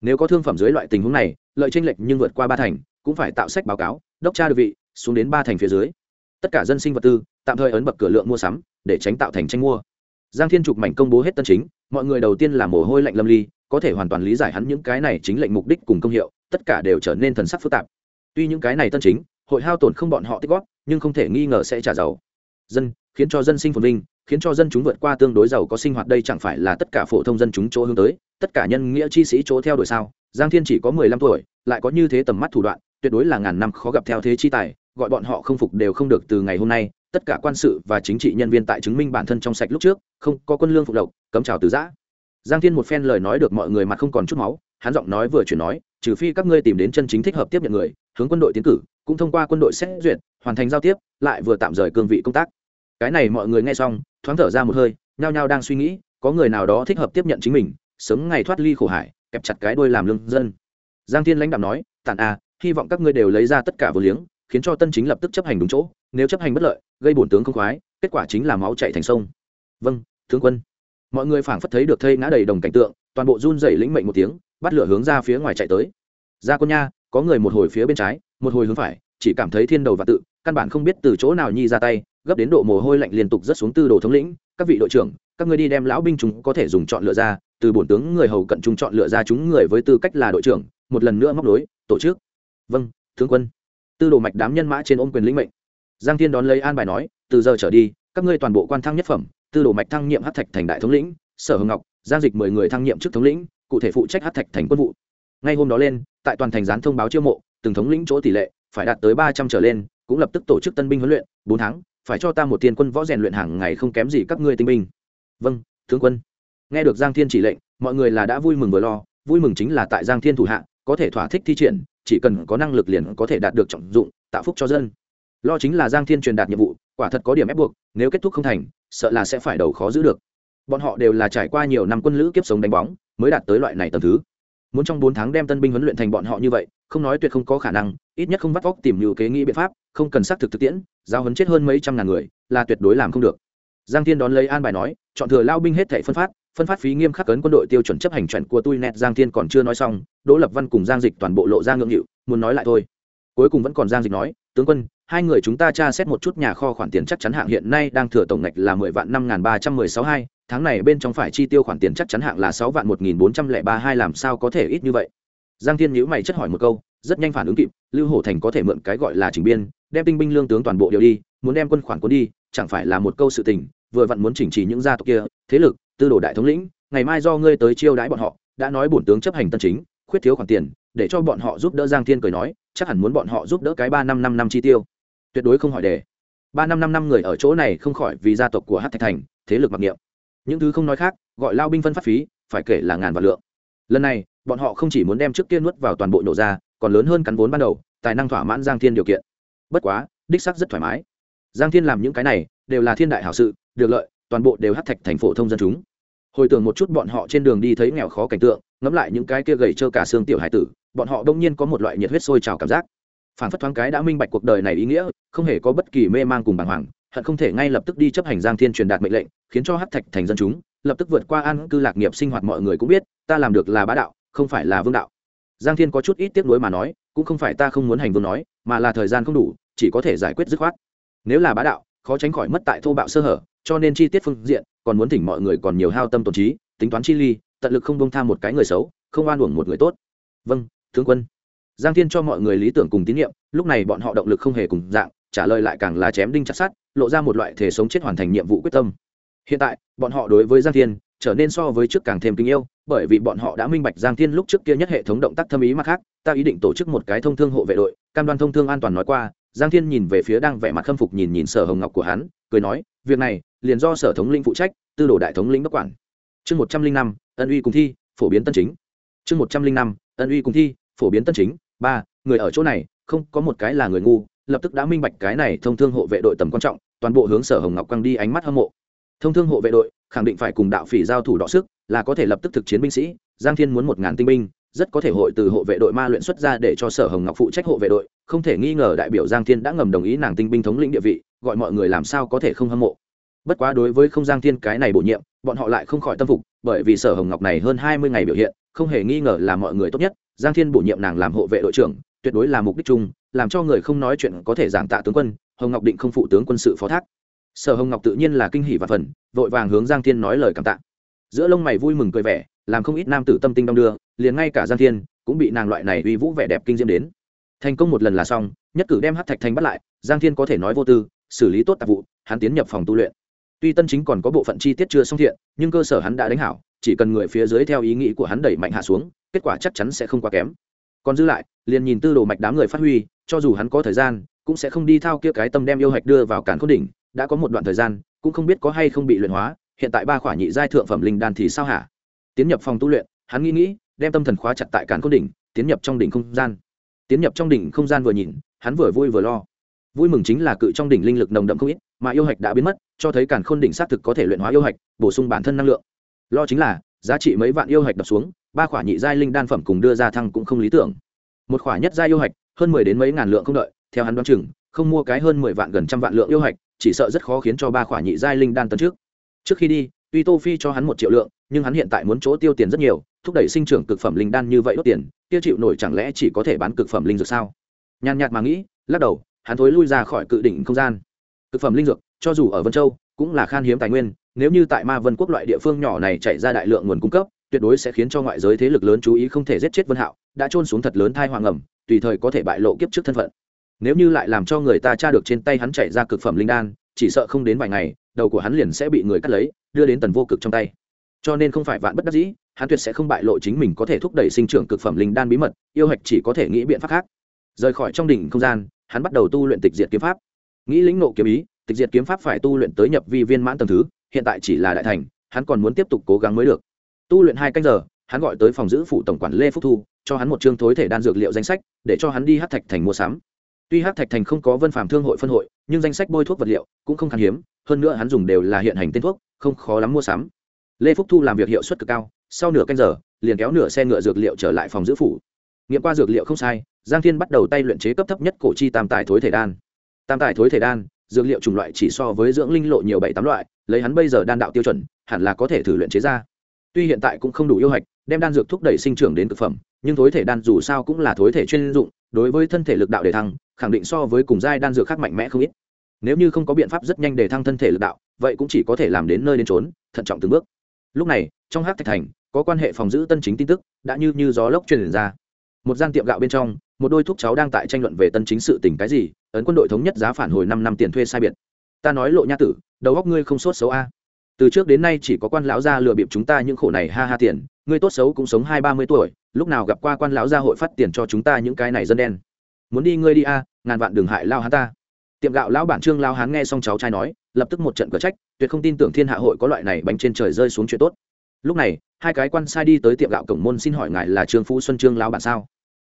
Nếu có thương phẩm dưới loại tình huống này, lợi tranh lệch nhưng vượt qua ba thành, cũng phải tạo sách báo cáo, đốc tra đơn vị, xuống đến ba thành phía dưới. Tất cả dân sinh vật tư, tạm thời ấn bậc cửa lượng mua sắm, để tránh tạo thành tranh mua. Giang thiên trục mảnh công bố hết tân chính mọi người đầu tiên là mồ hôi lạnh lâm ly, có thể hoàn toàn lý giải hắn những cái này chính lệnh mục đích cùng công hiệu, tất cả đều trở nên thần sắc phức tạp. Tuy những cái này tân chính, hội hao tổn không bọn họ tích góp, nhưng không thể nghi ngờ sẽ trả giàu. Dân, khiến cho dân sinh phồn vinh, khiến cho dân chúng vượt qua tương đối giàu có sinh hoạt đây chẳng phải là tất cả phổ thông dân chúng chỗ hướng tới, tất cả nhân nghĩa chi sĩ chỗ theo đuổi sao? Giang thiên chỉ có mười lăm tuổi, lại có như thế tầm mắt thủ đoạn, tuyệt đối là ngàn năm khó gặp theo thế chi tài, gọi bọn họ không phục đều không được từ ngày hôm nay tất cả quan sự và chính trị nhân viên tại chứng minh bản thân trong sạch lúc trước, không có quân lương phục lộc, cấm trào từ giã. Giang thiên một phen lời nói được mọi người mặt không còn chút máu, hắn giọng nói vừa chuyển nói, trừ phi các ngươi tìm đến chân chính thích hợp tiếp nhận người, hướng quân đội tiến cử, cũng thông qua quân đội xét duyệt, hoàn thành giao tiếp, lại vừa tạm rời cương vị công tác. Cái này mọi người nghe xong, thoáng thở ra một hơi, nhao nhao đang suy nghĩ, có người nào đó thích hợp tiếp nhận chính mình, sớm ngày thoát ly khổ hải, kẹp chặt cái đuôi làm lương dân. Giang thiên lãnh đạo nói, tản à hy vọng các ngươi đều lấy ra tất cả vừa liếng, khiến cho tân chính lập tức chấp hành đúng chỗ nếu chấp hành bất lợi, gây bổn tướng không khoái, kết quả chính là máu chạy thành sông. Vâng tướng quân. Mọi người phảng phất thấy được thây ngã đầy đồng cảnh tượng, toàn bộ run rẩy lĩnh mệnh một tiếng, bắt lửa hướng ra phía ngoài chạy tới. Ra quân nha, có người một hồi phía bên trái, một hồi hướng phải, chỉ cảm thấy thiên đầu và tự, căn bản không biết từ chỗ nào nhi ra tay, gấp đến độ mồ hôi lạnh liên tục rất xuống tư đồ thống lĩnh, các vị đội trưởng, các ngươi đi đem lão binh chúng có thể dùng chọn lựa ra, từ bổn tướng người hầu cận chúng chọn lựa ra chúng người với tư cách là đội trưởng, một lần nữa móc đối tổ chức. Vâng tướng quân. Tư đồ mạch đám nhân mã trên ôm quyền lĩnh mệnh giang thiên đón lấy an bài nói, từ giờ trở đi, các ngươi toàn bộ quan thăng nhất phẩm, tư đồ mạch thăng nhiệm hát thạch thành đại thống lĩnh, sở hưng ngọc, giang dịch mười người thăng nhiệm chức thống lĩnh, cụ thể phụ trách hát thạch thành quân vụ. Ngay hôm đó lên, tại toàn thành gián thông báo chiêu mộ, từng thống lĩnh chỗ tỷ lệ phải đạt tới ba trăm trở lên, cũng lập tức tổ chức tân binh huấn luyện, bốn tháng, phải cho ta một tiền quân võ rèn luyện hàng ngày không kém gì các ngươi tinh binh. Vâng tướng quân. Nghe được giang thiên chỉ lệnh, mọi người là đã vui mừng vừa lo, vui mừng chính là tại giang thiên thủ hạ, có thể thỏa thích thi triển, chỉ cần có năng lực liền có thể đạt được trọng dụng, tạo phúc cho dân lo chính là giang thiên truyền đạt nhiệm vụ, quả thật có điểm ép buộc, nếu kết thúc không thành, sợ là sẽ phải đầu khó giữ được. Bọn họ đều là trải qua nhiều năm quân lữ kiếp sống đánh bóng, mới đạt tới loại này tầm thứ. Muốn trong bốn tháng đem tân binh huấn luyện thành bọn họ như vậy, không nói tuyệt không có khả năng, ít nhất không vắt vóc tìm nhiều kế nghĩ biện pháp, không cần xác thực thực tiễn, giao huấn chết hơn mấy trăm ngàn người, là tuyệt đối làm không được. Giang thiên đón lấy an bài nói, chọn thừa lao binh hết thảy phân phát phân phát phí nghiêm khắc cấn quân đội tiêu chuẩn chấp hành chuẩn của tôi net giang thiên còn chưa nói xong, đỗ lập văn cùng giang dịch toàn bộ lộ ra ngưỡng nghịu, muốn nói lại thôi cuối cùng vẫn còn giang dịch nói, tướng quân, hai người chúng ta tra xét một chút nhà kho khoản tiền chắc chắn hạng hiện nay đang thừa tổng ngạch là mười vạn năm n ba trăm mười sáu hai, tháng này bên trong phải chi tiêu khoản tiền chắc chắn hạng là sáu vạn một nghìn bốn trăm lẻ ba hai, làm sao có thể ít như vậy? Giang thiên nhữ mày chất hỏi một câu, rất nhanh phản ứng kịp, lưu hổ thành có thể mượn cái gọi là chỉnh biên, đem tinh binh lương tướng toàn bộ đều đi, muốn đem quân khoản quân đi, chẳng phải là một câu sự tình, vừa vặn muốn chỉnh trì những gia tộc kia, thế lực, tư đồ đại thống lĩnh, ngày mai do ngươi tới chiêu đãi bọn họ, đã nói bổn tướng chấp hành tân chính, khuyết thiếu khoản tiền, để cho bọn họ giúp đỡ giang thiên cười nói chắc hẳn muốn bọn họ giúp đỡ cái ba năm năm năm chi tiêu. Tuyệt đối không hỏi đề. Ba năm năm năm người ở chỗ này không khỏi vì gia tộc của hát thạch thành, thế lực mặc niệm. Những thứ không nói khác, gọi lao binh phân phát phí, phải kể là ngàn vạn lượng. Lần này, bọn họ không chỉ muốn đem trước kia nuốt vào toàn bộ nổ ra, còn lớn hơn cắn vốn ban đầu, tài năng thỏa mãn giang thiên điều kiện. Bất quá, đích sắc rất thoải mái. Giang thiên làm những cái này, đều là thiên đại hảo sự, được lợi, toàn bộ đều hát thạch thành phổ thông dân chúng hồi tưởng một chút bọn họ trên đường đi thấy nghèo khó cảnh tượng, ngẫm lại những cái kia gầy trơ cả xương tiểu hải tử, bọn họ đông nhiên có một loại nhiệt huyết sôi trào cảm giác. Phản phất thoáng cái đã minh bạch cuộc đời này ý nghĩa, không hề có bất kỳ mê mang cùng bàng hoàng, hận không thể ngay lập tức đi chấp hành giang thiên truyền đạt mệnh lệnh, khiến cho hát thạch thành dân chúng, lập tức vượt qua an cư lạc nghiệp sinh hoạt mọi người cũng biết, ta làm được là bá đạo, không phải là vương đạo. Giang thiên có chút ít tiếc nuối mà nói, cũng không phải ta không muốn hành vương nói, mà là thời gian không đủ, chỉ có thể giải quyết dứt khoát. Nếu là bá đạo, khó tránh khỏi mất tại thô bạo sơ hở, cho nên chi tiết phương diện còn muốn thỉnh mọi người còn nhiều hao tâm tổn trí, tính toán chi ly, tận lực không bông tha một cái người xấu, không oan uổng một người tốt. Vâng tướng quân. Giang thiên cho mọi người lý tưởng cùng tín nhiệm, lúc này bọn họ động lực không hề cùng dạng, trả lời lại càng là chém đinh chặt sát lộ ra một loại thể sống chết hoàn thành nhiệm vụ quyết tâm. Hiện tại, bọn họ đối với giang thiên, trở nên so với trước càng thêm kính yêu, bởi vì bọn họ đã minh bạch giang thiên lúc trước kia nhất hệ thống động tác thâm ý mặt khác, ta ý định tổ chức một cái thông thương hộ vệ đội, cam đoan thông thương an toàn nói qua. Giang thiên nhìn về phía đang vẻ mặt khâm phục nhìn nhìn sở hồng ngọc của hắn, cười nói, việc này liền do sở thống lĩnh phụ trách, tư đồ đại thống lĩnh bất quản. Chương một trăm linh năm, ân uy cùng thi, phổ biến tân chính. Chương một trăm linh năm, ân uy cùng thi, phổ biến tân chính. Ba, người ở chỗ này, không có một cái là người ngu, lập tức đã minh bạch cái này thông thương hộ vệ đội tầm quan trọng, toàn bộ hướng sở hồng ngọc quăng đi ánh mắt hâm mộ. Thông thương hộ vệ đội, khẳng định phải cùng đạo phỉ giao thủ đọ sức, là có thể lập tức thực chiến binh sĩ, giang thiên muốn một ngàn tinh binh, rất có thể hội từ hộ vệ đội ma luyện xuất ra để cho sở hồng ngọc phụ trách hộ vệ đội, không thể nghi ngờ đại biểu giang thiên đã ngầm đồng ý nàng tinh binh thống lĩnh địa vị, gọi mọi người làm sao có thể không hâm mộ bất quá đối với không giang thiên cái này bổ nhiệm, bọn họ lại không khỏi tâm phục, bởi vì sở hồng ngọc này hơn hai mươi ngày biểu hiện, không hề nghi ngờ là mọi người tốt nhất. Giang thiên bổ nhiệm nàng làm hộ vệ đội trưởng, tuyệt đối là mục đích chung, làm cho người không nói chuyện có thể giảng tạ tướng quân, hồng ngọc định không phụ tướng quân sự phó thác. Sở hồng ngọc tự nhiên là kinh hỷ và phần, vội vàng hướng giang thiên nói lời cảm tạ. Giữa lông mày vui mừng cười vẻ, làm không ít nam tử tâm tinh đong đưa, liền ngay cả giang thiên cũng bị nàng loại này uy vũ vẻ đẹp kinh diễm đến. Thành công một lần là xong, nhất cử đem hát thạch thành bắt lại, giang thiên có thể nói vô tư, xử lý tốt tạp vụ, hắn tiến nhập phòng tu luyện tuy tân chính còn có bộ phận chi tiết chưa xong thiện, nhưng cơ sở hắn đã đánh hảo, chỉ cần người phía dưới theo ý nghĩ của hắn đẩy mạnh hạ xuống, kết quả chắc chắn sẽ không quá kém. Còn dư lại, liền nhìn tư đồ mạch đám người phát huy, cho dù hắn có thời gian, cũng sẽ không đi thao kia cái tâm đem yêu hạch đưa vào cản khôn đỉnh, đã có một đoạn thời gian, cũng không biết có hay không bị luyện hóa, hiện tại ba khỏa nhị giai thượng phẩm linh đan thì sao hả? Tiến nhập phòng tu luyện, hắn nghĩ nghĩ, đem tâm thần khóa chặt tại cản khôn đỉnh, tiến nhập trong đỉnh không gian. Tiến nhập trong đỉnh không gian vừa nhìn, hắn vừa vui vừa lo. Vui mừng chính là cự trong đỉnh linh lực nồng đậm không ít mà yêu hạch đã biến mất, cho thấy càn khôn đỉnh xác thực có thể luyện hóa yêu hạch, bổ sung bản thân năng lượng. Lo chính là, giá trị mấy vạn yêu hạch đập xuống, ba khỏa nhị giai linh đan phẩm cùng đưa ra thăng cũng không lý tưởng. Một khỏa nhất giai yêu hạch, hơn mười đến mấy ngàn lượng không đợi, theo hắn đoán chừng, không mua cái hơn mười vạn gần trăm vạn lượng yêu hạch, chỉ sợ rất khó khiến cho ba khỏa nhị giai linh đan tấn trước. Trước khi đi, tuy tô phi cho hắn một triệu lượng, nhưng hắn hiện tại muốn chỗ tiêu tiền rất nhiều, thúc đẩy sinh trưởng cực phẩm linh đan như vậy đốt tiền tiêu chịu nổi chẳng lẽ chỉ có thể bán cực phẩm linh dược sao? Nhàn nhạt mà nghĩ, lắc đầu, hắn thối lui ra khỏi cự đỉnh không gian thực phẩm linh dược, cho dù ở vân châu, cũng là khan hiếm tài nguyên, nếu như tại ma vân quốc loại địa phương nhỏ này chạy ra đại lượng nguồn cung cấp, tuyệt đối sẽ khiến cho ngoại giới thế lực lớn chú ý không thể giết chết vân hạo, đã trôn xuống thật lớn thai hoàng ẩm, tùy thời có thể bại lộ kiếp trước thân phận. Nếu như lại làm cho người ta tra được trên tay hắn chạy ra cực phẩm linh đan, chỉ sợ không đến vài ngày, đầu của hắn liền sẽ bị người cắt lấy, đưa đến tần vô cực trong tay. Cho nên không phải vạn bất đắc dĩ, hắn tuyệt sẽ không bại lộ chính mình có thể thúc đẩy sinh trưởng cực phẩm linh đan bí mật, yêu hạch chỉ có thể nghĩ biện pháp khác. Rời khỏi trong đỉnh không gian, hắn bắt đầu tu luyện tịch diệt kiếm pháp nghĩ lĩnh nộ kiếm ý, tịch diệt kiếm pháp phải tu luyện tới nhập vi viên mãn tầng thứ, hiện tại chỉ là đại thành, hắn còn muốn tiếp tục cố gắng mới được. Tu luyện hai canh giờ, hắn gọi tới phòng giữ phụ tổng quản lê phúc thu, cho hắn một chương thối thể đan dược liệu danh sách, để cho hắn đi hát thạch thành mua sắm. Tuy hát thạch thành không có vân phạm thương hội phân hội, nhưng danh sách bôi thuốc vật liệu cũng không khan hiếm, hơn nữa hắn dùng đều là hiện hành tên thuốc, không khó lắm mua sắm. Lê phúc thu làm việc hiệu suất cực cao, sau nửa canh giờ, liền kéo nửa xe ngựa dược liệu trở lại phòng giữ phủ. Nghiệm qua dược liệu không sai, giang thiên bắt đầu tay luyện chế cấp thấp nhất cổ chi tam tài thối thể đan tam tài thối thể đan, dược liệu chủng loại chỉ so với dưỡng linh lộ nhiều bảy tám loại, lấy hắn bây giờ đan đạo tiêu chuẩn, hẳn là có thể thử luyện chế ra. Tuy hiện tại cũng không đủ yêu hạch, đem đan dược thúc đẩy sinh trưởng đến thực phẩm, nhưng thối thể đan dù sao cũng là thối thể chuyên dụng, đối với thân thể lực đạo để thăng, khẳng định so với cùng giai đan dược khác mạnh mẽ không ít. Nếu như không có biện pháp rất nhanh để thăng thân thể lực đạo, vậy cũng chỉ có thể làm đến nơi đến trốn thận trọng từng bước. Lúc này, trong hát thạch thành, có quan hệ phòng giữ tân chính tin tức, đã như như gió lốc truyền ra. Một gian tiệm gạo bên trong một đôi thúc cháu đang tại tranh luận về tân chính sự tình cái gì, ấn quân đội thống nhất giá phản hồi năm năm tiền thuê sai biệt. Ta nói lộ nha tử, đầu góc ngươi không sốt xấu a. Từ trước đến nay chỉ có quan lão gia lừa bịp chúng ta những khổ này, ha ha tiền, ngươi tốt xấu cũng sống hai ba mươi tuổi, lúc nào gặp qua quan lão gia hội phát tiền cho chúng ta những cái này dân đen. Muốn đi ngươi đi a, ngàn vạn đường hại lao hắn ta. Tiệm gạo lão bản trương lao hán nghe xong cháu trai nói, lập tức một trận cửa trách, tuyệt không tin tưởng thiên hạ hội có loại này bánh trên trời rơi xuống chuyện tốt. Lúc này, hai cái quan sai đi tới tiệm gạo cổng môn xin hỏi ngài là trương phú xuân trương lao bản sao?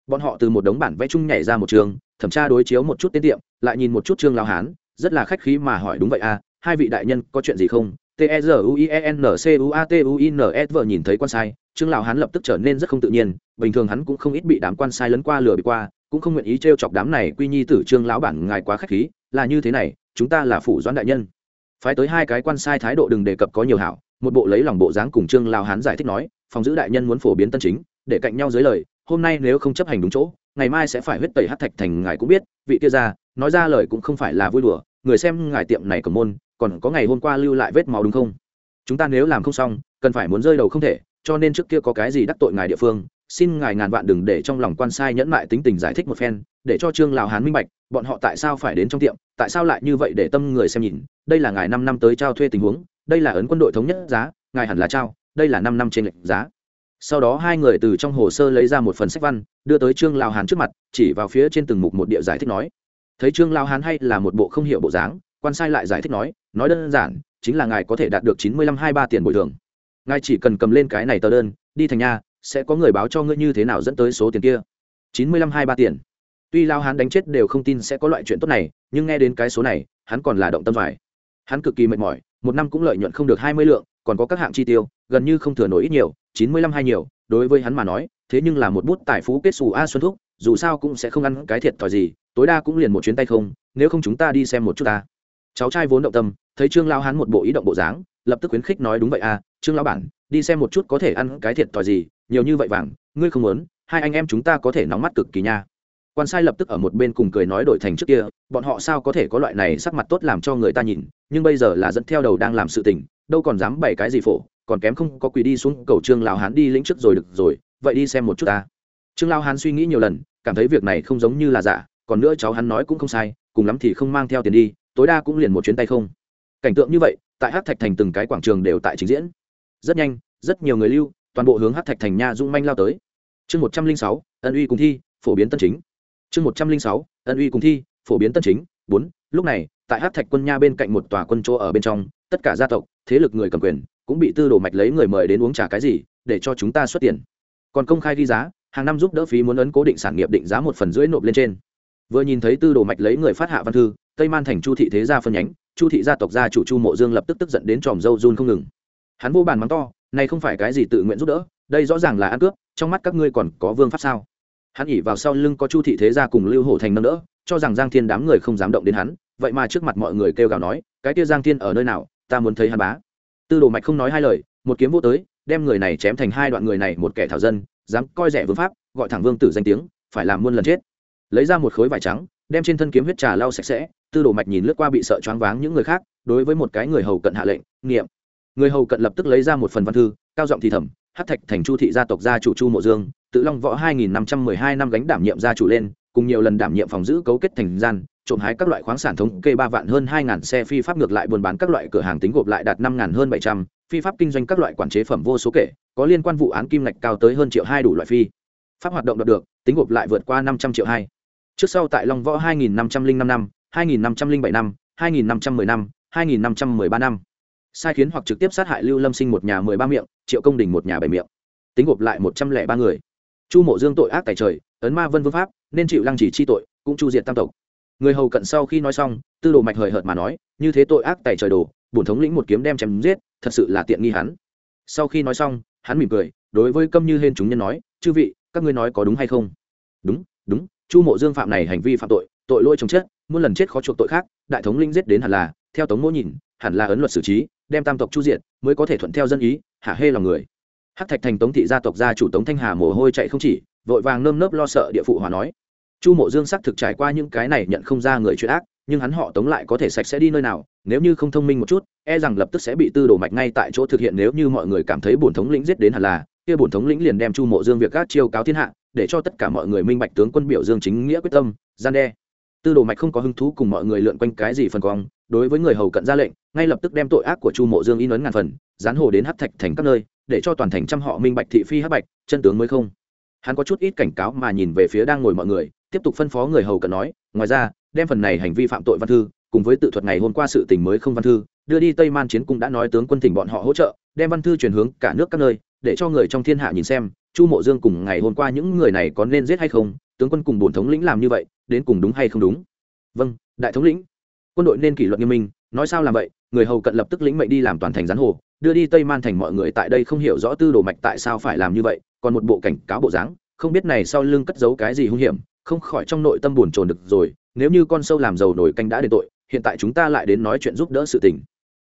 Bọn họ từ một đống bản vẽ chung nhảy ra một trường, thẩm tra đối chiếu một chút tiết tiệm, lại nhìn một chút trương lao hán, rất là khách khí mà hỏi, đúng vậy à hai vị đại nhân có chuyện gì không? T e r u i e n c u a t u i n s vợ nhìn thấy quan sai, trương lão hán lập tức trở nên rất không tự nhiên, bình thường hắn cũng không ít bị đám quan sai lấn qua lừa bị qua, cũng không nguyện ý t r e o chọc đám này quy nhi tử trương lão bản ngài quá khách khí, là như thế này, chúng ta là phủ doãn đại nhân. Phái tới hai cái quan sai thái độ đừng đề cập có nhiều hảo, một bộ lấy lòng bộ dáng cùng trương lão hán giải thích nói, phòng giữ đại nhân muốn phổ biến tân chính để cạnh nhau dưới lời, hôm nay nếu không chấp hành đúng chỗ, ngày mai sẽ phải huyết tẩy hát thạch thành ngài cũng biết, vị kia ra, nói ra lời cũng không phải là vui đùa, người xem ngài tiệm này cầm môn, còn có ngày hôm qua lưu lại vết máu đúng không? Chúng ta nếu làm không xong, cần phải muốn rơi đầu không thể, cho nên trước kia có cái gì đắc tội ngài địa phương, xin ngài ngàn vạn đừng để trong lòng quan sai nhẫn mại tính tình giải thích một phen, để cho trương lào hán minh bạch, bọn họ tại sao phải đến trong tiệm, tại sao lại như vậy để tâm người xem nhìn, đây là ngài năm năm tới trao thuê tình huống, đây là ấn quân đội thống nhất giá, ngài hẳn là trao, đây là năm năm trên lệnh giá sau đó hai người từ trong hồ sơ lấy ra một phần sách văn, đưa tới trương lao hán trước mặt, chỉ vào phía trên từng mục một địa giải thích nói. Thấy trương lao hán hay là một bộ không hiểu bộ dáng, quan sai lại giải thích nói nói đơn giản, chính là ngài có thể đạt được chín mươi lăm hai ba tiền bồi thường. Ngài chỉ cần cầm lên cái này tờ đơn, đi thành nhà, sẽ có người báo cho ngươi như thế nào dẫn tới số tiền kia. chín mươi lăm hai ba tiền. Tuy lao hán đánh chết đều không tin sẽ có loại chuyện tốt này, nhưng nghe đến cái số này, hắn còn là động tâm vải hắn cực kỳ mệt mỏi, một năm cũng lợi nhuận không được hai mươi lượng còn có các hạng chi tiêu, gần như không thừa nổi ít nhiều, chín mươi lăm hai nhiều, đối với hắn mà nói, thế nhưng là một bút tài phú kết xù a xuân thúc, dù sao cũng sẽ không ăn cái thiệt thòi gì, tối đa cũng liền một chuyến tay không, nếu không chúng ta đi xem một chút ta. Cháu trai vốn động tâm, thấy trương lao hắn một bộ ý động bộ dáng, lập tức khuyến khích nói đúng vậy à trương lao bản, đi xem một chút có thể ăn cái thiệt thòi gì, nhiều như vậy vàng, ngươi không muốn, hai anh em chúng ta có thể nóng mắt cực kỳ nha. Quan sai lập tức ở một bên cùng cười nói đổi thành trước kia, bọn họ sao có thể có loại này sắc mặt tốt làm cho người ta nhìn, nhưng bây giờ là dẫn theo đầu đang làm sự tình đâu còn dám bày cái gì phổ, còn kém không có quỳ đi xuống cầu trương lao hán đi lĩnh trước rồi được rồi, vậy đi xem một chút ta. Trương lao hán suy nghĩ nhiều lần, cảm thấy việc này không giống như là giả, còn nữa cháu hắn nói cũng không sai, cùng lắm thì không mang theo tiền đi, tối đa cũng liền một chuyến tay không. Cảnh tượng như vậy, tại hát thạch thành từng cái quảng trường đều tại trình diễn. Rất nhanh, rất nhiều người lưu, toàn bộ hướng hát thạch thành nha dung manh lao tới. Chương một trăm linh sáu, ân uy cùng thi, phổ biến tân chính. Chương một trăm linh sáu, ân uy cùng thi, phổ biến tân chính. Bốn, lúc này, tại hát thạch quân nha bên cạnh một tòa quân chỗ ở bên trong, tất cả gia tộc thế lực người cầm quyền, cũng bị tư đồ mạch lấy người mời đến uống trà cái gì, để cho chúng ta xuất tiền. Còn công khai ghi giá, hàng năm giúp đỡ phí muốn ấn cố định sản nghiệp định giá một phần rưỡi nộp lên trên. Vừa nhìn thấy tư đồ mạch lấy người phát hạ văn thư, tây man thành chu thị thế gia phân nhánh, chu thị gia tộc gia chủ chu mộ dương lập tức tức giận đến tròm dâu run không ngừng. Hắn vô bàn mắng to, này không phải cái gì tự nguyện giúp đỡ, đây rõ ràng là ăn cướp, trong mắt các ngươi còn có vương pháp sao? Hắn ỉ vào sau lưng có chu thị thế gia cùng lưu hổ thành nâng đỡ, cho rằng giang thiên đám người không dám động đến hắn, vậy mà trước mặt mọi người kêu gào nói, cái kia giang thiên ở nơi nào ta muốn thấy hắn bá. Tư đồ mạch không nói hai lời, một kiếm vô tới, đem người này chém thành hai đoạn người này một kẻ thảo dân, dám coi rẻ vương pháp, gọi thẳng vương tử danh tiếng, phải làm muôn lần chết. Lấy ra một khối vải trắng, đem trên thân kiếm huyết trà lau sạch sẽ, tư đồ mạch nhìn lướt qua bị sợ choáng váng những người khác, đối với một cái người hầu cận hạ lệnh nghiệm người hầu cận lập tức lấy ra một phần văn thư, cao giọng thì thầm hát thạch thành chu thị gia tộc gia chủ chu mộ dương, tự long võ hai nghìn năm trăm mười hai năm gánh đảm nhiệm gia chủ lên, cùng nhiều lần đảm nhiệm phòng giữ cấu kết thành gian trộm hái các loại khoáng sản thống kê ba vạn hơn hai ngàn xe phi pháp ngược lại buôn bán các loại cửa hàng tính gộp lại đạt năm ngàn hơn bảy trăm, phi pháp kinh doanh các loại quản chế phẩm vô số kể, có liên quan vụ án kim ngạch cao tới hơn triệu hai đủ loại phi. Pháp hoạt động đạt được, tính gộp lại vượt qua năm trăm triệu hai. Trước sau tại long võ 2505 năm 2507 năm 2510 năm 2513 năm sai khiến hoặc trực tiếp sát hại lưu lâm sinh một nhà mười ba miệng, triệu công đình một nhà bảy miệng. Tính gộp lại một trăm lẻ ba người. Chu mộ dương tội ác tại trời, ấn ma vân vương pháp, nên chịu lăng chỉ chi tội, cũng chu diệt tam tộc người hầu cận sau khi nói xong, tư đồ mạch hời hợt mà nói, như thế tội ác tại trời đồ, bổn thống lĩnh một kiếm đem chém giết, thật sự là tiện nghi hắn. Sau khi nói xong, hắn mỉm cười, đối với câm như hên chúng nhân nói, chư vị, các ngươi nói có đúng hay không? Đúng đúng, chu mộ dương phạm này hành vi phạm tội tội lỗi chống chết, muôn lần chết khó chuộc tội khác, đại thống linh giết đến hẳn là, theo tống mỗ nhìn, hẳn là ấn luật xử trí, đem tam tộc chu diện mới có thể thuận theo dân ý hạ hê lòng người. Hắc thạch thành tống thị gia tộc gia chủ tống thanh hà mồ hôi chạy không chỉ, vội vàng nơm nớp lo sợ địa phụ hòa nói chu mộ dương xác thực trải qua những cái này nhận không ra người chuyện ác, nhưng hắn họ tống lại có thể sạch sẽ đi nơi nào, nếu như không thông minh một chút e rằng lập tức sẽ bị tư đồ mạch ngay tại chỗ thực hiện nếu như mọi người cảm thấy bổn thống lĩnh giết đến hẳn là, kia bổn thống lĩnh liền đem chu mộ dương việc các chiêu cáo thiên hạ, để cho tất cả mọi người minh bạch tướng quân biểu dương chính nghĩa quyết tâm, gian đe. Tư đồ mạch không có hứng thú cùng mọi người lượn quanh cái gì phần cong, đối với người hầu cận ra lệnh, ngay lập tức đem tội ác của chu mộ dương in ấn ngàn phần dán hồ đến hát thạch thành các nơi, để cho toàn thành trăm họ minh bạch thị phi hát bạch, chân tướng mới không. Hắn có chút ít cảnh cáo mà nhìn về phía đang ngồi mọi người tiếp tục phân phó người hầu cận nói, ngoài ra, đem phần này hành vi phạm tội văn thư, cùng với tự thuật ngày hôm qua sự tình mới không văn thư, đưa đi tây man chiến cung đã nói tướng quân tỉnh bọn họ hỗ trợ, đem văn thư chuyển hướng cả nước các nơi, để cho người trong thiên hạ nhìn xem, chu mộ dương cùng ngày hôm qua những người này có nên giết hay không, tướng quân cùng bổn thống lĩnh làm như vậy, đến cùng đúng hay không đúng? Vâng đại thống lĩnh. Quân đội nên kỷ luật nghiêm minh, nói sao làm vậy, người hầu cận lập tức lĩnh mệnh đi làm toàn thành gián hồ, đưa đi tây man thành mọi người tại đây không hiểu rõ tư đồ mạch tại sao phải làm như vậy, còn một bộ cảnh cáo bộ dáng, không biết này sau lưng cất giấu cái gì hung hiểm không khỏi trong nội tâm buồn chồn được rồi, nếu như con sâu làm giàu nổi canh đã đền tội, hiện tại chúng ta lại đến nói chuyện giúp đỡ sự tình.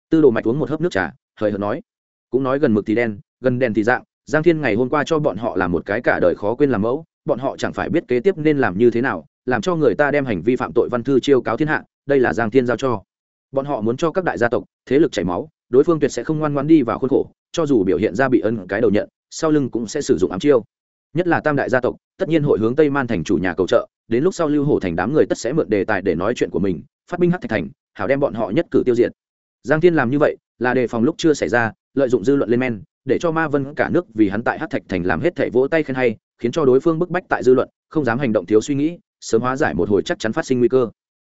Tư đồ mạch uống một hớp nước trà, hời hợt nói. Cũng nói gần mực thì đen, gần đèn thì dạng, giang thiên ngày hôm qua cho bọn họ làm một cái cả đời khó quên làm mẫu, bọn họ chẳng phải biết kế tiếp nên làm như thế nào, làm cho người ta đem hành vi phạm tội văn thư chiêu cáo thiên hạ, đây là giang thiên giao cho. Bọn họ muốn cho các đại gia tộc, thế lực chảy máu, đối phương tuyệt sẽ không ngoan ngoan đi vào khuôn khổ, cho dù biểu hiện ra bị ân cái đầu nhận, sau lưng cũng sẽ sử dụng ám chiêu nhất là tam đại gia tộc, tất nhiên hội hướng tây man thành chủ nhà cầu trợ, đến lúc sau lưu hổ thành đám người tất sẽ mượn đề tài để nói chuyện của mình, phát binh hát thạch thành, hảo đem bọn họ nhất cử tiêu diệt. Giang thiên làm như vậy, là đề phòng lúc chưa xảy ra, lợi dụng dư luận lên men, để cho ma vân cả nước vì hắn tại hát thạch thành làm hết thảy vỗ tay khen hay, khiến cho đối phương bức bách tại dư luận, không dám hành động thiếu suy nghĩ, sớm hóa giải một hồi chắc chắn phát sinh nguy cơ.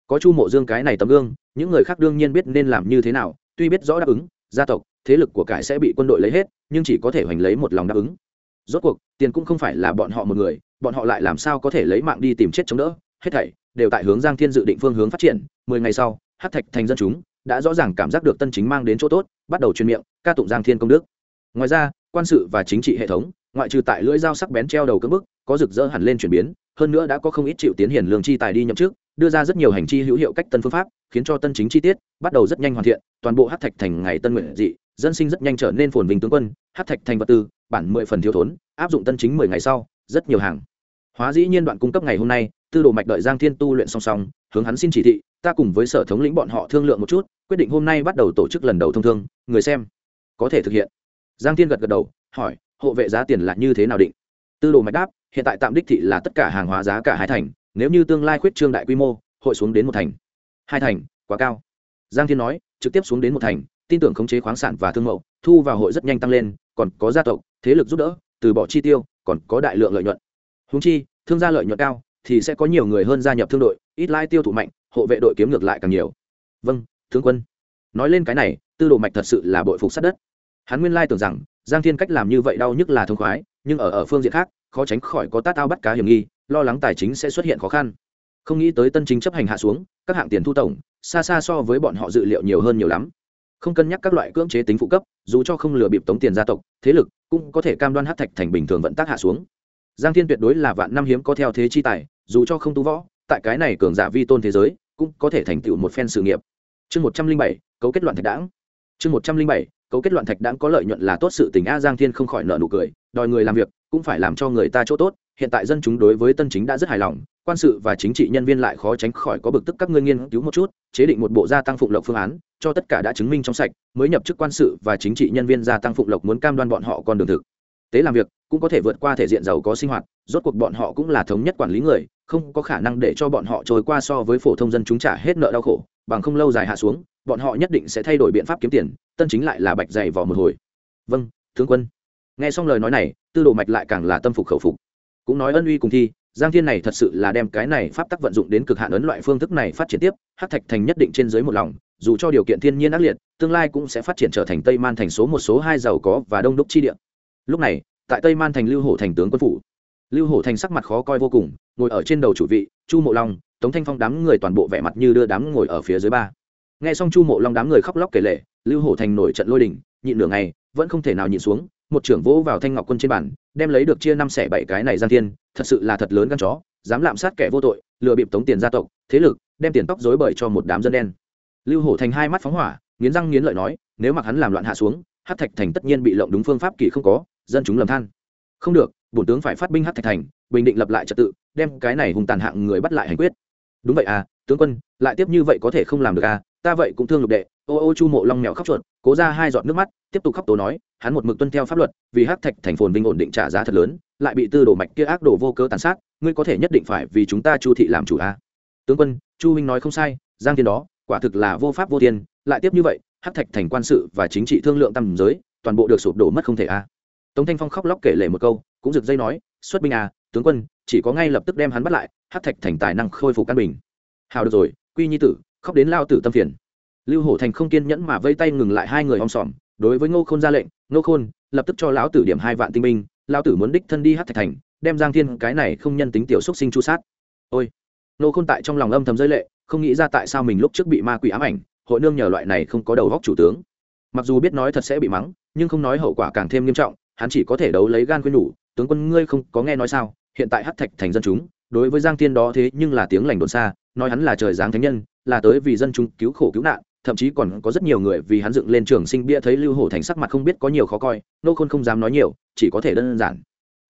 Có chu mộ dương cái này tấm gương, những người khác đương nhiên biết nên làm như thế nào, tuy biết rõ đáp ứng, gia tộc, thế lực của cải sẽ bị quân đội lấy hết, nhưng chỉ có thể hoành lấy một lòng đáp ứng rốt cuộc, tiền cũng không phải là bọn họ một người, bọn họ lại làm sao có thể lấy mạng đi tìm chết chống đỡ? Hết thảy đều tại hướng giang thiên dự định phương hướng phát triển. Mười ngày sau hát thạch thành dân chúng đã rõ ràng cảm giác được tân chính mang đến chỗ tốt, bắt đầu truyền miệng, ca tụng giang thiên công đức. Ngoài ra, quan sự và chính trị hệ thống, ngoại trừ tại lưỡi dao sắc bén treo đầu cưỡng bức, có rực rỡ hẳn lên chuyển biến, hơn nữa đã có không ít chịu tiến hiển lương chi tài đi nhậm chức, đưa ra rất nhiều hành chi hữu hiệu cách tân phương pháp, khiến cho tân chính chi tiết bắt đầu rất nhanh hoàn thiện, toàn bộ hát thạch thành ngày tân nguyện dị, dân sinh rất nhanh trở nên phồn vinh tướng quân hát thạch thành vật tư bản mười phần thiếu thốn, áp dụng tân chính mười ngày sau, rất nhiều hàng. Hóa dĩ nhiên đoạn cung cấp ngày hôm nay, tư đồ mạch đợi giang thiên tu luyện song song, hướng hắn xin chỉ thị, ta cùng với sở thống lĩnh bọn họ thương lượng một chút, quyết định hôm nay bắt đầu tổ chức lần đầu thông thương, người xem có thể thực hiện. Giang thiên gật gật đầu, hỏi, hộ vệ giá tiền là như thế nào định? Tư đồ mạch đáp, hiện tại tạm đích thị là tất cả hàng hóa giá cả hai thành, nếu như tương lai khuyết trương đại quy mô, hội xuống đến một thành. Hai thành, quá cao. Giang thiên nói, trực tiếp xuống đến một thành, tin tưởng khống chế khoáng sản và thương mẫu thu vào hội rất nhanh tăng lên còn có gia tộc, thế lực giúp đỡ, từ bỏ chi tiêu, còn có đại lượng lợi nhuận. Húng chi, thương gia lợi nhuận cao, thì sẽ có nhiều người hơn gia nhập thương đội, ít lai tiêu thụ mạnh, hộ vệ đội kiếm ngược lại càng nhiều. Vâng thương quân. Nói lên cái này, tư đồ mạch thật sự là bội phục sát đất. Hắn nguyên lai tưởng rằng, giang thiên cách làm như vậy đau nhức là thông khoái, nhưng ở ở phương diện khác, khó tránh khỏi có tát ao bắt cá hiểm nghi, lo lắng tài chính sẽ xuất hiện khó khăn. Không nghĩ tới tân chính chấp hành hạ xuống, các hạng tiền thu tổng, xa xa so với bọn họ dự liệu nhiều hơn nhiều lắm không cân nhắc các loại cưỡng chế tính phụ cấp, dù cho không lừa bịp tống tiền gia tộc, thế lực cũng có thể cam đoan hát thạch thành bình thường vận tác hạ xuống. Giang thiên tuyệt đối là vạn năm hiếm có theo thế chi tài, dù cho không tu võ, tại cái này cường giả vi tôn thế giới, cũng có thể thành tựu một phen sự nghiệp. Chương một trăm linh bảy, cấu kết loạn thạch đảng chương một trăm linh bảy, cấu kết loạn thạch đảng có lợi nhuận là tốt sự tình a giang thiên không khỏi nợ nụ cười, đòi người làm việc, cũng phải làm cho người ta chỗ tốt, hiện tại dân chúng đối với tân chính đã rất hài lòng, quan sự và chính trị nhân viên lại khó tránh khỏi có bực tức các ngươi nghiên cứu một chút chế định một bộ gia tăng phụng lộc phương án, cho tất cả đã chứng minh trong sạch, mới nhập chức quan sự và chính trị nhân viên gia tăng phụng lộc muốn cam đoan bọn họ còn đường thực. Tế làm việc cũng có thể vượt qua thể diện giàu có sinh hoạt, rốt cuộc bọn họ cũng là thống nhất quản lý người, không có khả năng để cho bọn họ trôi qua so với phổ thông dân chúng trả hết nợ đau khổ, bằng không lâu dài hạ xuống, bọn họ nhất định sẽ thay đổi biện pháp kiếm tiền, tân chính lại là bạch dày vỏ một hồi. Vâng tướng quân. Nghe xong lời nói này, tư đồ mạch lại càng là tâm phục khẩu phục. Cũng nói ân uy cùng thi giang thiên này thật sự là đem cái này pháp tắc vận dụng đến cực hạn ấn loại phương thức này phát triển tiếp hát thạch thành nhất định trên dưới một lòng, dù cho điều kiện thiên nhiên ác liệt, tương lai cũng sẽ phát triển trở thành tây man thành số một số hai giàu có và đông đúc chi địa. Lúc này, tại tây man thành lưu hổ thành tướng quân phủ, lưu hổ thành sắc mặt khó coi vô cùng, ngồi ở trên đầu chủ vị, chu mộ long, tống thanh phong đám người toàn bộ vẻ mặt như đưa đám ngồi ở phía dưới ba. Nghe xong chu mộ long đám người khóc lóc kể lệ lưu hổ thành nổi trận lôi đình, nhịn nửa ngày, vẫn không thể nào nhịn xuống một trưởng vỗ vào thanh ngọc quân trên bản đem lấy được chia năm xẻ bảy cái này giang thiên, thật sự là thật lớn gan chó, dám lạm sát kẻ vô tội, lừa bịp tống tiền gia tộc, thế lực, đem tiền tóc dối bời cho một đám dân đen. Lưu hổ thành hai mắt phóng hỏa, nghiến răng nghiến lợi nói, nếu mặc hắn làm loạn hạ xuống hát thạch thành tất nhiên bị lộng đúng phương pháp kỳ không có, dân chúng lầm than. Không được, bổn tướng phải phát binh hát thạch thành, bình định lập lại trật tự, đem cái này hùng tàn hạng người bắt lại hành quyết. Đúng vậy à tướng quân, lại tiếp như vậy có thể không làm được à ta vậy cũng thương lục đệ ô ô chu mộ long mèo khóc chuột, cố ra hai giọt nước mắt, tiếp tục khóc tố nói, hắn một mực tuân theo pháp luật, vì hắc thạch thành phồn vinh ổn định trả giá thật lớn, lại bị tư đồ mạch kia ác đồ vô cơ tàn sát, ngươi có thể nhất định phải vì chúng ta chu thị làm chủ a. Tướng quân, chu huynh nói không sai, giang thiên đó, quả thực là vô pháp vô thiên, lại tiếp như vậy, hắc thạch thành quan sự và chính trị thương lượng tầm giới, toàn bộ được sụp đổ mất không thể a. Tống thanh phong khóc lóc kể lể một câu, cũng rực dây nói, xuất binh a tướng quân, chỉ có ngay lập tức đem hắn bắt lại Hát thạch thành tài năng khôi phục căn bình. Hào được rồi, quy nhi tử, khóc đến lao tử tâm phiền lưu hổ thành không kiên nhẫn mà vây tay ngừng lại hai người om sòm, đối với ngô khôn ra lệnh, ngô khôn, lập tức cho lão tử điểm hai vạn tinh binh, lão tử muốn đích thân đi hát thạch thành, đem giang thiên, cái này không nhân tính tiểu xúc sinh chu sát. Ôi! Ngô khôn tại trong lòng âm thầm rơi lệ, không nghĩ ra tại sao mình lúc trước bị ma quỷ ám ảnh, hội nương nhờ loại này không có đầu góc chủ tướng. Mặc dù biết nói thật sẽ bị mắng, nhưng không nói hậu quả càng thêm nghiêm trọng, hắn chỉ có thể đấu lấy gan khuyên nhủ, tướng quân ngươi không có nghe nói sao, hiện tại hát thạch thành dân chúng, đối với giang thiên đó thế nhưng là tiếng lành đồn xa, nói hắn là trời giáng thánh nhân, là tới vì dân chúng cứu khổ cứu nạn thậm chí còn có rất nhiều người vì hắn dựng lên trường sinh bia thấy lưu hổ thành sắc mặt không biết có nhiều khó coi, nô khôn không dám nói nhiều, chỉ có thể đơn giản.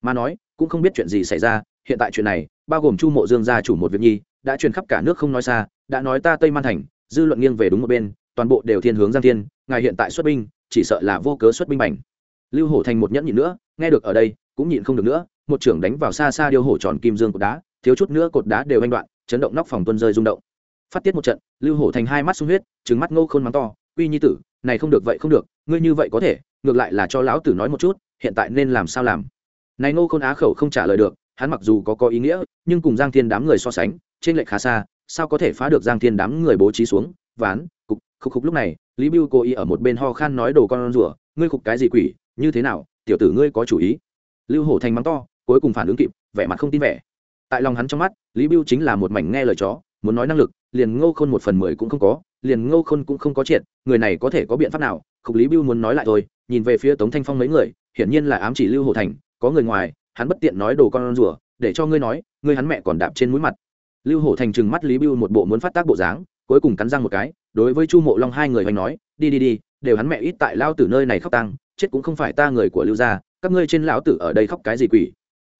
Mà nói, cũng không biết chuyện gì xảy ra, hiện tại chuyện này, bao gồm chu mộ dương gia chủ một việc nhi, đã truyền khắp cả nước không nói xa, đã nói ta tây man thành, dư luận nghiêng về đúng một bên, toàn bộ đều thiên hướng giang thiên, ngài hiện tại xuất binh, chỉ sợ là vô cớ xuất binh bành. Lưu hổ thành một nhẫn nhịn nữa, nghe được ở đây, cũng nhịn không được nữa, một trưởng đánh vào xa xa điêu hổ tròn kim dương cột đá, thiếu chút nữa cột đá đều anh đoạn, chấn động nóc phòng tuân rơi rung động phát tiết một trận, lưu hổ thành hai mắt sung huyết trứng mắt ngô khôn mắng to, uy nhi tử, này không được vậy không được, ngươi như vậy có thể, ngược lại là cho lão tử nói một chút, hiện tại nên làm sao làm? Này ngô khôn á khẩu không trả lời được, hắn mặc dù có có ý nghĩa, nhưng cùng giang thiên đám người so sánh, trên lệch khá xa, sao có thể phá được giang thiên đám người bố trí xuống, ván, cục, khúc khúc lúc này, lý bưu cố ý ở một bên ho khan nói đồ con rủa ngươi khục cái gì quỷ, như thế nào, tiểu tử ngươi có chủ ý? Lưu hổ thành mắng to, cuối cùng phản ứng kịp, vẻ mặt không tin vẻ. Tại lòng hắn trong mắt, lý bưu chính là một mảnh nghe lời chó, muốn nói năng lực liền ngô khôn một phần mười cũng không có, liền ngô khôn cũng không có triệt, người này có thể có biện pháp nào? Khục lý bưu muốn nói lại thôi, nhìn về phía tống thanh phong mấy người, hiển nhiên là ám chỉ lưu hồ thành, có người ngoài, hắn bất tiện nói đồ con rùa, để cho ngươi nói, ngươi hắn mẹ còn đạp trên mũi mặt. Lưu hổ thành trừng mắt lý bưu một bộ muốn phát tác bộ dáng, cuối cùng cắn răng một cái, đối với chu mộ long hai người hoành nói, đi đi đi, đều hắn mẹ ít tại lao tử nơi này khóc tăng chết cũng không phải ta người của lưu gia, các ngươi trên lão tử ở đây khóc cái gì quỷ?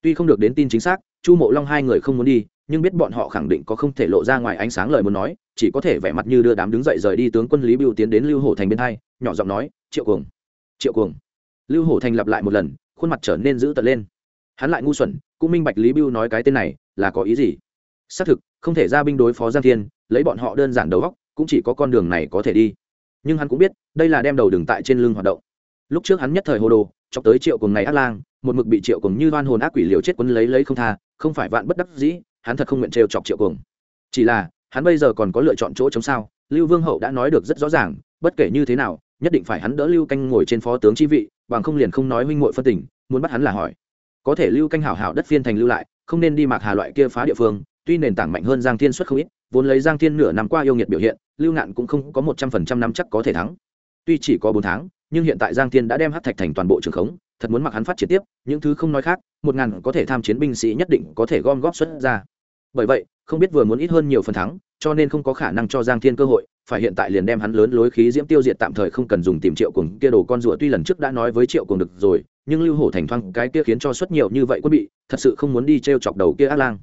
Tuy không được đến tin chính xác, chu mộ long hai người không muốn đi nhưng biết bọn họ khẳng định có không thể lộ ra ngoài ánh sáng lời muốn nói, chỉ có thể vẻ mặt như đưa đám đứng dậy rời đi tướng quân lý bưu tiến đến lưu hổ thành bên hai, nhỏ giọng nói, triệu cuồng triệu cuồng. Lưu hổ thành lặp lại một lần, khuôn mặt trở nên dữ tợn lên. Hắn lại ngu xuẩn, cũng minh bạch lý bưu nói cái tên này là có ý gì. Xác thực, không thể ra binh đối phó giang thiên, lấy bọn họ đơn giản đầu góc cũng chỉ có con đường này có thể đi. Nhưng hắn cũng biết, đây là đem đầu đường tại trên lưng hoạt động. Lúc trước hắn nhất thời hồ đồ, chọc tới triệu cùng này ác lang, một mực bị triệu cùng như đoan hồn ác quỷ liều chết quấn lấy lấy không tha, không phải vạn bất đắc dĩ hắn thật không nguyện trêu chọc triệu cường. chỉ là, hắn bây giờ còn có lựa chọn chỗ chống sao? Lưu vương hậu đã nói được rất rõ ràng, bất kể như thế nào, nhất định phải hắn đỡ lưu canh ngồi trên phó tướng chi vị, bằng không liền không nói huynh muội phân tình, muốn bắt hắn là hỏi. Có thể lưu canh hảo hảo đất phiên thành lưu lại, không nên đi mạc hà loại kia phá địa phương, tuy nền tảng mạnh hơn giang thiên xuất không ít, vốn lấy giang thiên nửa năm qua yêu nghiệt biểu hiện, lưu ngạn cũng không có một trăm phần trăm năm chắc có thể thắng. Tuy chỉ có bốn tháng, nhưng hiện tại giang thiên đã đem hát thạch thành toàn bộ trường khống thật muốn mặc hắn phát triển tiếp, những thứ không nói khác, một ngàn có thể tham chiến binh sĩ nhất định có thể gom góp xuất ra. Bởi vậy, không biết vừa muốn ít hơn nhiều phần thắng, cho nên không có khả năng cho giang thiên cơ hội, phải hiện tại liền đem hắn lớn lối khí diễm tiêu diệt tạm thời không cần dùng tìm triệu cùng kia đồ con rùa. Tuy lần trước đã nói với triệu cùng được rồi, nhưng lưu hổ thành thoang cái kia khiến cho xuất nhiều như vậy quân bị, thật sự không muốn đi t r e o chọc đầu kia ác lang.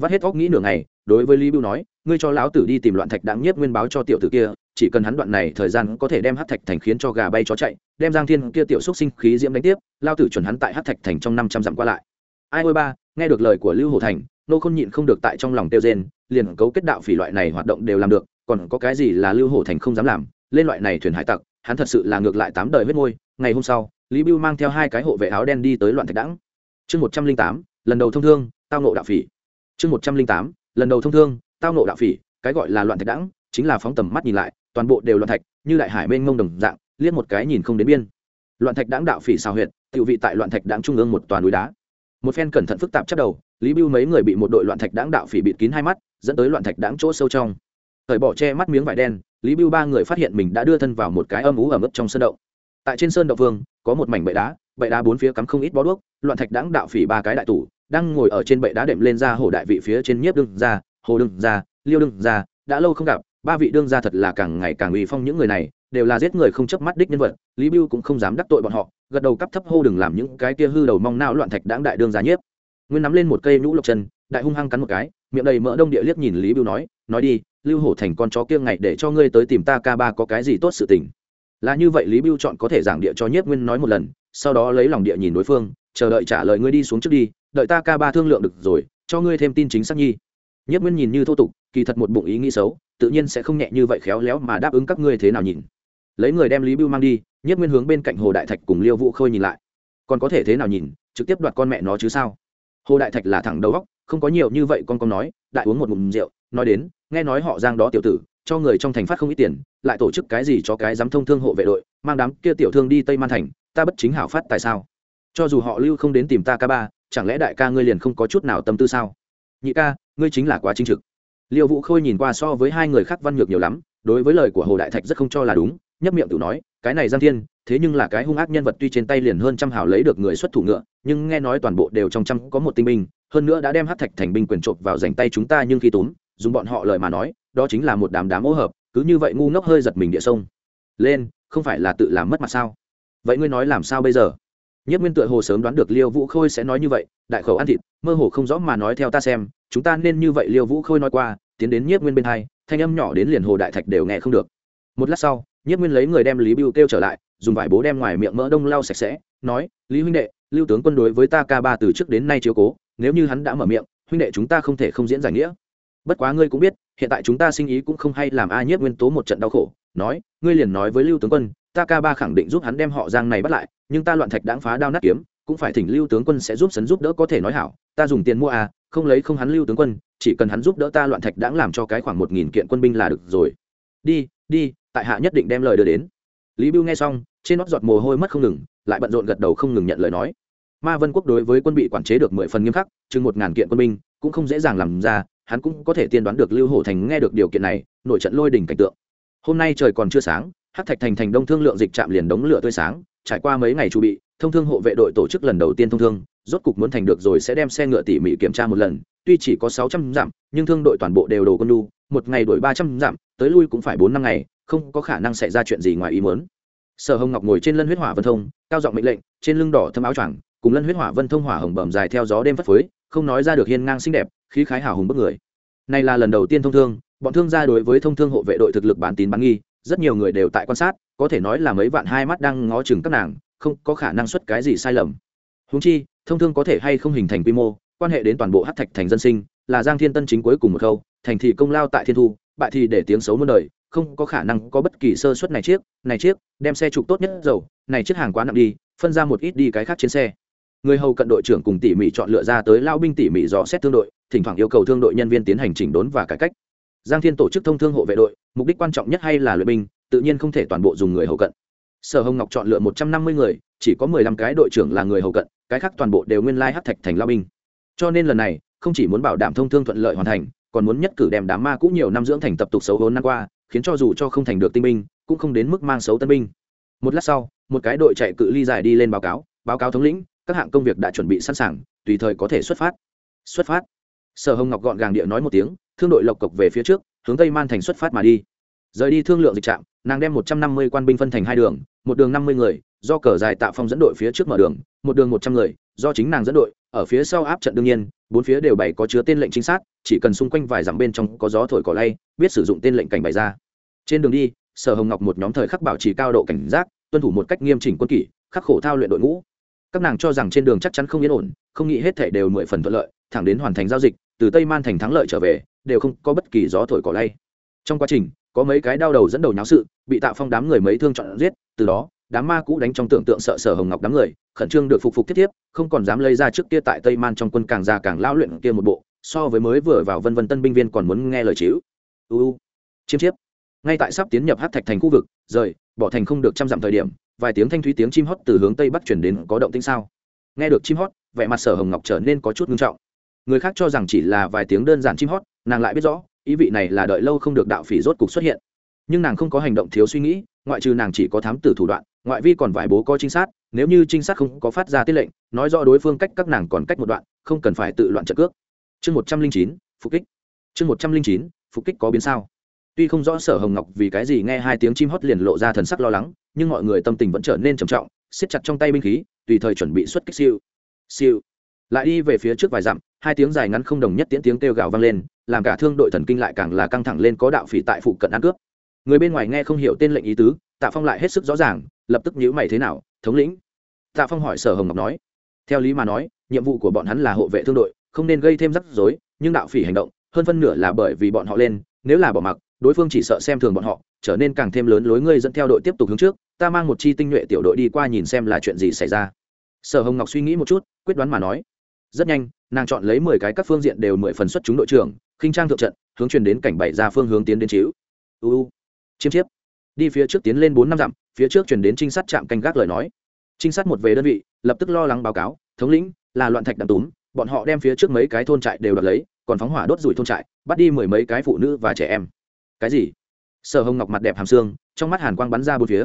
Vắt hết óc nghĩ nửa ngày, đối với lý bưu nói, ngươi cho lão tử đi tìm loạn thạch đáng nhất nguyên báo cho tiểu tử kia chỉ cần hắn đoạn này thời gian có thể đem hát thạch thành khiến cho gà bay chó chạy, đem giang thiên kia tiểu xúc sinh khí diễm đánh tiếp, lao tử chuẩn hắn tại hát thạch thành trong năm trăm dặm qua lại. Ai ôi ba, nghe được lời của lưu hồ thành, nô không nhịn không được tại trong lòng tiêu rên, liền cấu kết đạo phỉ loại này hoạt động đều làm được, còn có cái gì là lưu hồ thành không dám làm, lên loại này thuyền hải tặc, hắn thật sự là ngược lại tám đời huyết môi. Ngày hôm sau, lý bưu mang theo hai cái hộ vệ áo đen đi tới loạn thạch đẳng. Chương một trăm linh tám, lần đầu thông thương, tao nộ đạo phỉ. Chương một trăm linh tám, lần đầu thông thương, tao nộ đạo phỉ, cái gọi là loạn thạch đẳng, chính là phóng tầm mắt nhìn lại toàn bộ đều loạn thạch, như đại hải mênh mông đồng dạng, liếc một cái nhìn không đến biên. Loạn thạch đáng đạo phỉ xào huyện tự vị tại loạn thạch đáng trung ương một toàn núi đá. Một phen cẩn thận phức tạp chắc đầu, lý bưu mấy người bị một đội loạn thạch đáng đạo phỉ bịt kín hai mắt, dẫn tới loạn thạch đáng chỗ sâu trong. Thời bỏ che mắt miếng vải đen, lý bưu ba người phát hiện mình đã đưa thân vào một cái âm ú ẩm ướt trong sơn động. Tại trên sơn động vương, có một mảnh bệ đá bệ đá bốn phía cắm không ít bó đuốc, loạn thạch đáng đạo phỉ ba cái đại tủ đang ngồi ở trên bệ đá đệm lên ra hồ đại vị phía trên nhiếp đương ra hồ đương ra liêu đương ra đã lâu không gặp ba vị đương gia thật là càng ngày càng uy phong những người này, đều là giết người không chớp mắt đích nhân vật, lý bưu cũng không dám đắc tội bọn họ, gật đầu cắp thấp hô đừng làm những cái kia hư đầu mong nao loạn thạch đáng đại đương gia nhiếp. Nguyên nắm lên một cây nhũ lộc chân, đại hung hăng cắn một cái, miệng đầy mỡ đông địa liếc nhìn lý bưu nói nói đi, lưu hổ thành con chó kia ngày để cho ngươi tới tìm ta ca ba có cái gì tốt sự tình. Là như vậy lý bưu chọn có thể giảng địa cho nhiếp nguyên nói một lần, sau đó lấy lòng địa nhìn đối phương, chờ đợi trả lời ngươi đi xuống trước đi, đợi ta ca ba thương lượng được rồi, cho ngươi thêm tin chính xác nhi. Nhất nguyên nhìn như thô tục, kỳ thật một bụng ý nghĩ xấu tự nhiên sẽ không nhẹ như vậy khéo léo mà đáp ứng các ngươi thế nào nhìn. Lấy người đem lý bưu mang đi, nhất nguyên hướng bên cạnh hồ đại thạch cùng liêu vũ khôi nhìn lại. Còn có thể thế nào nhìn, trực tiếp đoạt con mẹ nó chứ sao? Hồ đại thạch là thẳng đầu góc không có nhiều như vậy, con con nói, đại uống một ngụm rượu. Nói đến, nghe nói họ giang đó tiểu tử, cho người trong thành phát không ít tiền, lại tổ chức cái gì cho cái dám thông thương hộ vệ đội, mang đám kia tiểu thương đi tây man thành, ta bất chính hảo phát tại sao? Cho dù họ lưu không đến tìm ta ca ba, chẳng lẽ đại ca ngươi liền không có chút nào tâm tư sao? Nhị ca, ngươi chính là quá chính trực liệu vũ khôi nhìn qua so với hai người khác văn nhược nhiều lắm, đối với lời của hồ đại thạch rất không cho là đúng, nhấp miệng tự nói, cái này giang thiên, thế nhưng là cái hung ác nhân vật tuy trên tay liền hơn trăm hào lấy được người xuất thủ ngựa, nhưng nghe nói toàn bộ đều trong trăm có một tinh binh, hơn nữa đã đem hát thạch thành binh quyền trộm vào dành tay chúng ta nhưng khi túm, dùng bọn họ lời mà nói, đó chính là một đám đám ô hợp, cứ như vậy ngu ngốc hơi giật mình địa sông. Lên, không phải là tự làm mất mặt sao? Vậy ngươi nói làm sao bây giờ? Nhất nguyên tựa hồ sớm đoán được liêu vũ khôi sẽ nói như vậy, đại khẩu ăn thịt, mơ hồ không rõ mà nói theo ta xem, chúng ta nên như vậy liêu vũ khôi nói qua, tiến đến Nhất nguyên bên hai, thanh âm nhỏ đến liền hồ đại thạch đều nghe không được. Một lát sau Nhất nguyên lấy người đem lý bưu kêu trở lại, dùng vải bố đem ngoài miệng mỡ đông lau sạch sẽ, nói, lý huynh đệ, lưu tướng quân đối với ta ca ba từ trước đến nay chiếu cố, nếu như hắn đã mở miệng, huynh đệ chúng ta không thể không diễn giải nghĩa. Bất quá ngươi cũng biết, hiện tại chúng ta sinh ý cũng không hay làm a Nhất nguyên tố một trận đau khổ, nói, ngươi liền nói với lưu tướng quân ta ca ba khẳng định giúp hắn đem họ giang này bắt lại, nhưng ta loạn thạch đãng phá đao nát kiếm, cũng phải thỉnh lưu tướng quân sẽ giúp sấn giúp đỡ có thể nói hảo, ta dùng tiền mua à không lấy không hắn lưu tướng quân, chỉ cần hắn giúp đỡ ta loạn thạch đãng làm cho cái khoảng một nghìn kiện quân binh là được rồi. Đi đi, tại hạ nhất định đem lời đưa đến. Lý bưu nghe xong, trên nót giọt mồ hôi mất không ngừng, lại bận rộn gật đầu không ngừng nhận lời nói. Ma vân quốc đối với quân bị quản chế được mười phần nghiêm khắc, chừng một ngàn kiện quân binh, cũng không dễ dàng làm ra, hắn cũng có thể tiên đoán được lưu hổ thành nghe được điều kiện này nổi trận lôi đỉnh cảnh tượng. Hôm nay trời còn chưa sáng hát thạch thành thành đông thương lượng dịch chạm liền đống lửa tươi sáng, trải qua mấy ngày chuẩn bị, thông thương hộ vệ đội tổ chức lần đầu tiên thông thương, rốt cục muốn thành được rồi sẽ đem xe ngựa tỉ mỉ kiểm tra một lần, tuy chỉ có sáu trăm dặm, nhưng thương đội toàn bộ đều đồ con đu một ngày đổi ba trăm dặm, tới lui cũng phải bốn năm ngày, không có khả năng xảy ra chuyện gì ngoài ý muốn. Sở hồng ngọc ngồi trên lân huyết hỏa vân thông, cao giọng mệnh lệnh, trên lưng đỏ thâm áo choàng, cùng lân huyết hỏa vân thông hỏa hồng bẩm dài theo gió đêm phất phới, không nói ra được hiên ngang xinh đẹp, khí khái hào hùng bức người. Này là lần đầu tiên thông thương, bọn thương gia đối với thông thương hộ vệ đội thực lực bán tín bán nghi rất nhiều người đều tại quan sát, có thể nói là mấy vạn hai mắt đang ngó chừng các nàng, không có khả năng xuất cái gì sai lầm. Húng chi, thông thương có thể hay không hình thành quy mô, quan hệ đến toàn bộ hát thạch thành dân sinh, là giang thiên tân chính cuối cùng một khâu, thành thì công lao tại thiên thu, bại thì để tiếng xấu muôn đời, không có khả năng có bất kỳ sơ suất này chiếc này chiếc, đem xe trục tốt nhất dầu, này chiếc hàng quá nặng đi, phân ra một ít đi cái khác trên xe. Người hầu cận đội trưởng cùng tỉ mỉ chọn lựa ra tới lao binh tỉ mỉ dò xét thương đội, thỉnh thoảng yêu cầu thương đội nhân viên tiến hành chỉnh đốn và cải cách giang thiên tổ chức thông thương hộ vệ đội, mục đích quan trọng nhất hay là luyện binh, tự nhiên không thể toàn bộ dùng người hầu cận. Sở hồng ngọc chọn lựa một trăm năm mươi người, chỉ có mười lăm cái đội trưởng là người hầu cận, cái khác toàn bộ đều nguyên lai hát thạch thành lao binh. Cho nên lần này, không chỉ muốn bảo đảm thông thương thuận lợi hoàn thành, còn muốn nhất cử đem đám ma cũ nhiều năm dưỡng thành tập tục xấu hốn năm qua, khiến cho dù cho không thành được tinh binh, cũng không đến mức mang xấu tân binh. Một lát sau, một cái đội chạy cự ly dài đi lên báo cáo báo cáo thống lĩnh, các hạng công việc đã chuẩn bị sẵn sàng, tùy thời có thể xuất phát. Xuất phát. Sở hồng ngọc gọn gàng địa nói một tiếng thương đội lộc cộc về phía trước, hướng tây man thành xuất phát mà đi. Rời đi thương lượng dịch trạm, nàng đem một trăm năm mươi quan binh phân thành hai đường, một đường năm mươi người, do cờ dài tạ phong dẫn đội phía trước mở đường, một đường một trăm người, do chính nàng dẫn đội, ở phía sau áp trận đương nhiên, bốn phía đều bày có chứa tên lệnh chính xác, chỉ cần xung quanh vài dặm bên trong có gió thổi cỏ lay, biết sử dụng tên lệnh cảnh bày ra. Trên đường đi, sở hồng ngọc một nhóm thời khắc bảo trì cao độ cảnh giác, tuân thủ một cách nghiêm chỉnh quân kỷ, khắc khổ thao luyện đội ngũ. Các nàng cho rằng trên đường chắc chắn không yên ổn, không nghĩ hết thể đều mười phần thuận lợi, thẳng đến hoàn thành giao dịch, từ tây man thành thắng lợi trở về đều không có bất kỳ gió thổi cỏ lay. Trong quá trình, có mấy cái đau đầu dẫn đầu nháo sự, bị tạo phong đám người mấy thương chọn giết, từ đó, đám ma cũ đánh trong tưởng tượng sợ sở hồng ngọc đám người, khẩn trương được phục phục thiết tiếp không còn dám lấy ra trước kia tại tây man trong quân càng già càng lao luyện kia một bộ, so với mới vừa vào vân vân tân binh viên còn muốn nghe lời chịu. Uu chiêm chiếp. Ngay tại sắp tiến nhập hát thạch thành khu vực, rời, bỏ thành không được trăm dặm thời điểm, vài tiếng thanh thúy tiếng chim hót từ hướng tây bắc chuyển đến có động tĩnh sao? Nghe được chim hót, vẻ mặt sở hồng ngọc trở nên có chút nghiêm trọng người khác cho rằng chỉ là vài tiếng đơn giản chim hót, nàng lại biết rõ, ý vị này là đợi lâu không được đạo phỉ rốt cục xuất hiện. Nhưng nàng không có hành động thiếu suy nghĩ, ngoại trừ nàng chỉ có thám tử thủ đoạn, ngoại vi còn vài bố coi trinh sát, nếu như trinh sát không có phát ra tiết lệnh, nói rõ đối phương cách các nàng còn cách một đoạn, không cần phải tự loạn trợ cước. Chương một trăm linh chín, phục kích. Chương một trăm linh chín, phục kích có biến sao. Tuy không rõ sở hồng ngọc vì cái gì nghe hai tiếng chim hót liền lộ ra thần sắc lo lắng, nhưng mọi người tâm tình vẫn trở nên trầm trọng, siết chặt trong tay binh khí, tùy thời chuẩn bị xuất kích siêu. Siêu. Lại đi về phía trước vài dặm hai tiếng dài ngắn không đồng nhất tiễn tiếng kêu gào vang lên, làm cả thương đội thần kinh lại càng là căng thẳng lên có đạo phỉ tại phụ cận ăn cướp. Người bên ngoài nghe không hiểu tên lệnh ý tứ, tạ phong lại hết sức rõ ràng, lập tức nhíu mày thế nào, thống lĩnh. Tạ phong hỏi sở hồng ngọc nói, theo lý mà nói, nhiệm vụ của bọn hắn là hộ vệ thương đội, không nên gây thêm rắc rối, nhưng đạo phỉ hành động, hơn phân nửa là bởi vì bọn họ lên, nếu là bỏ mặc, đối phương chỉ sợ xem thường bọn họ, trở nên càng thêm lớn lối ngươi dẫn theo đội tiếp tục hướng trước, ta mang một chi tinh nhuệ tiểu đội đi qua nhìn xem là chuyện gì xảy ra. Sở hồng ngọc suy nghĩ một chút, quyết đoán mà nói rất nhanh, nàng chọn lấy mười cái các phương diện đều mười phần xuất chúng đội trưởng, khinh trang thượng trận, hướng truyền đến cảnh bảy ra phương hướng tiến đến chiếu. Uu chiêm chiếp. Đi phía trước tiến lên bốn năm dặm, phía trước truyền đến trinh sát trạm canh gác lời nói. Trinh sát một về đơn vị, lập tức lo lắng báo cáo, thống lĩnh, là loạn thạch đạm túm, bọn họ đem phía trước mấy cái thôn trại đều đoạt lấy, còn phóng hỏa đốt rủi thôn trại, bắt đi mười mấy cái phụ nữ và trẻ em. Cái gì? Sở hồng ngọc mặt đẹp hàm xương, trong mắt hàn quang bắn ra bốn phía.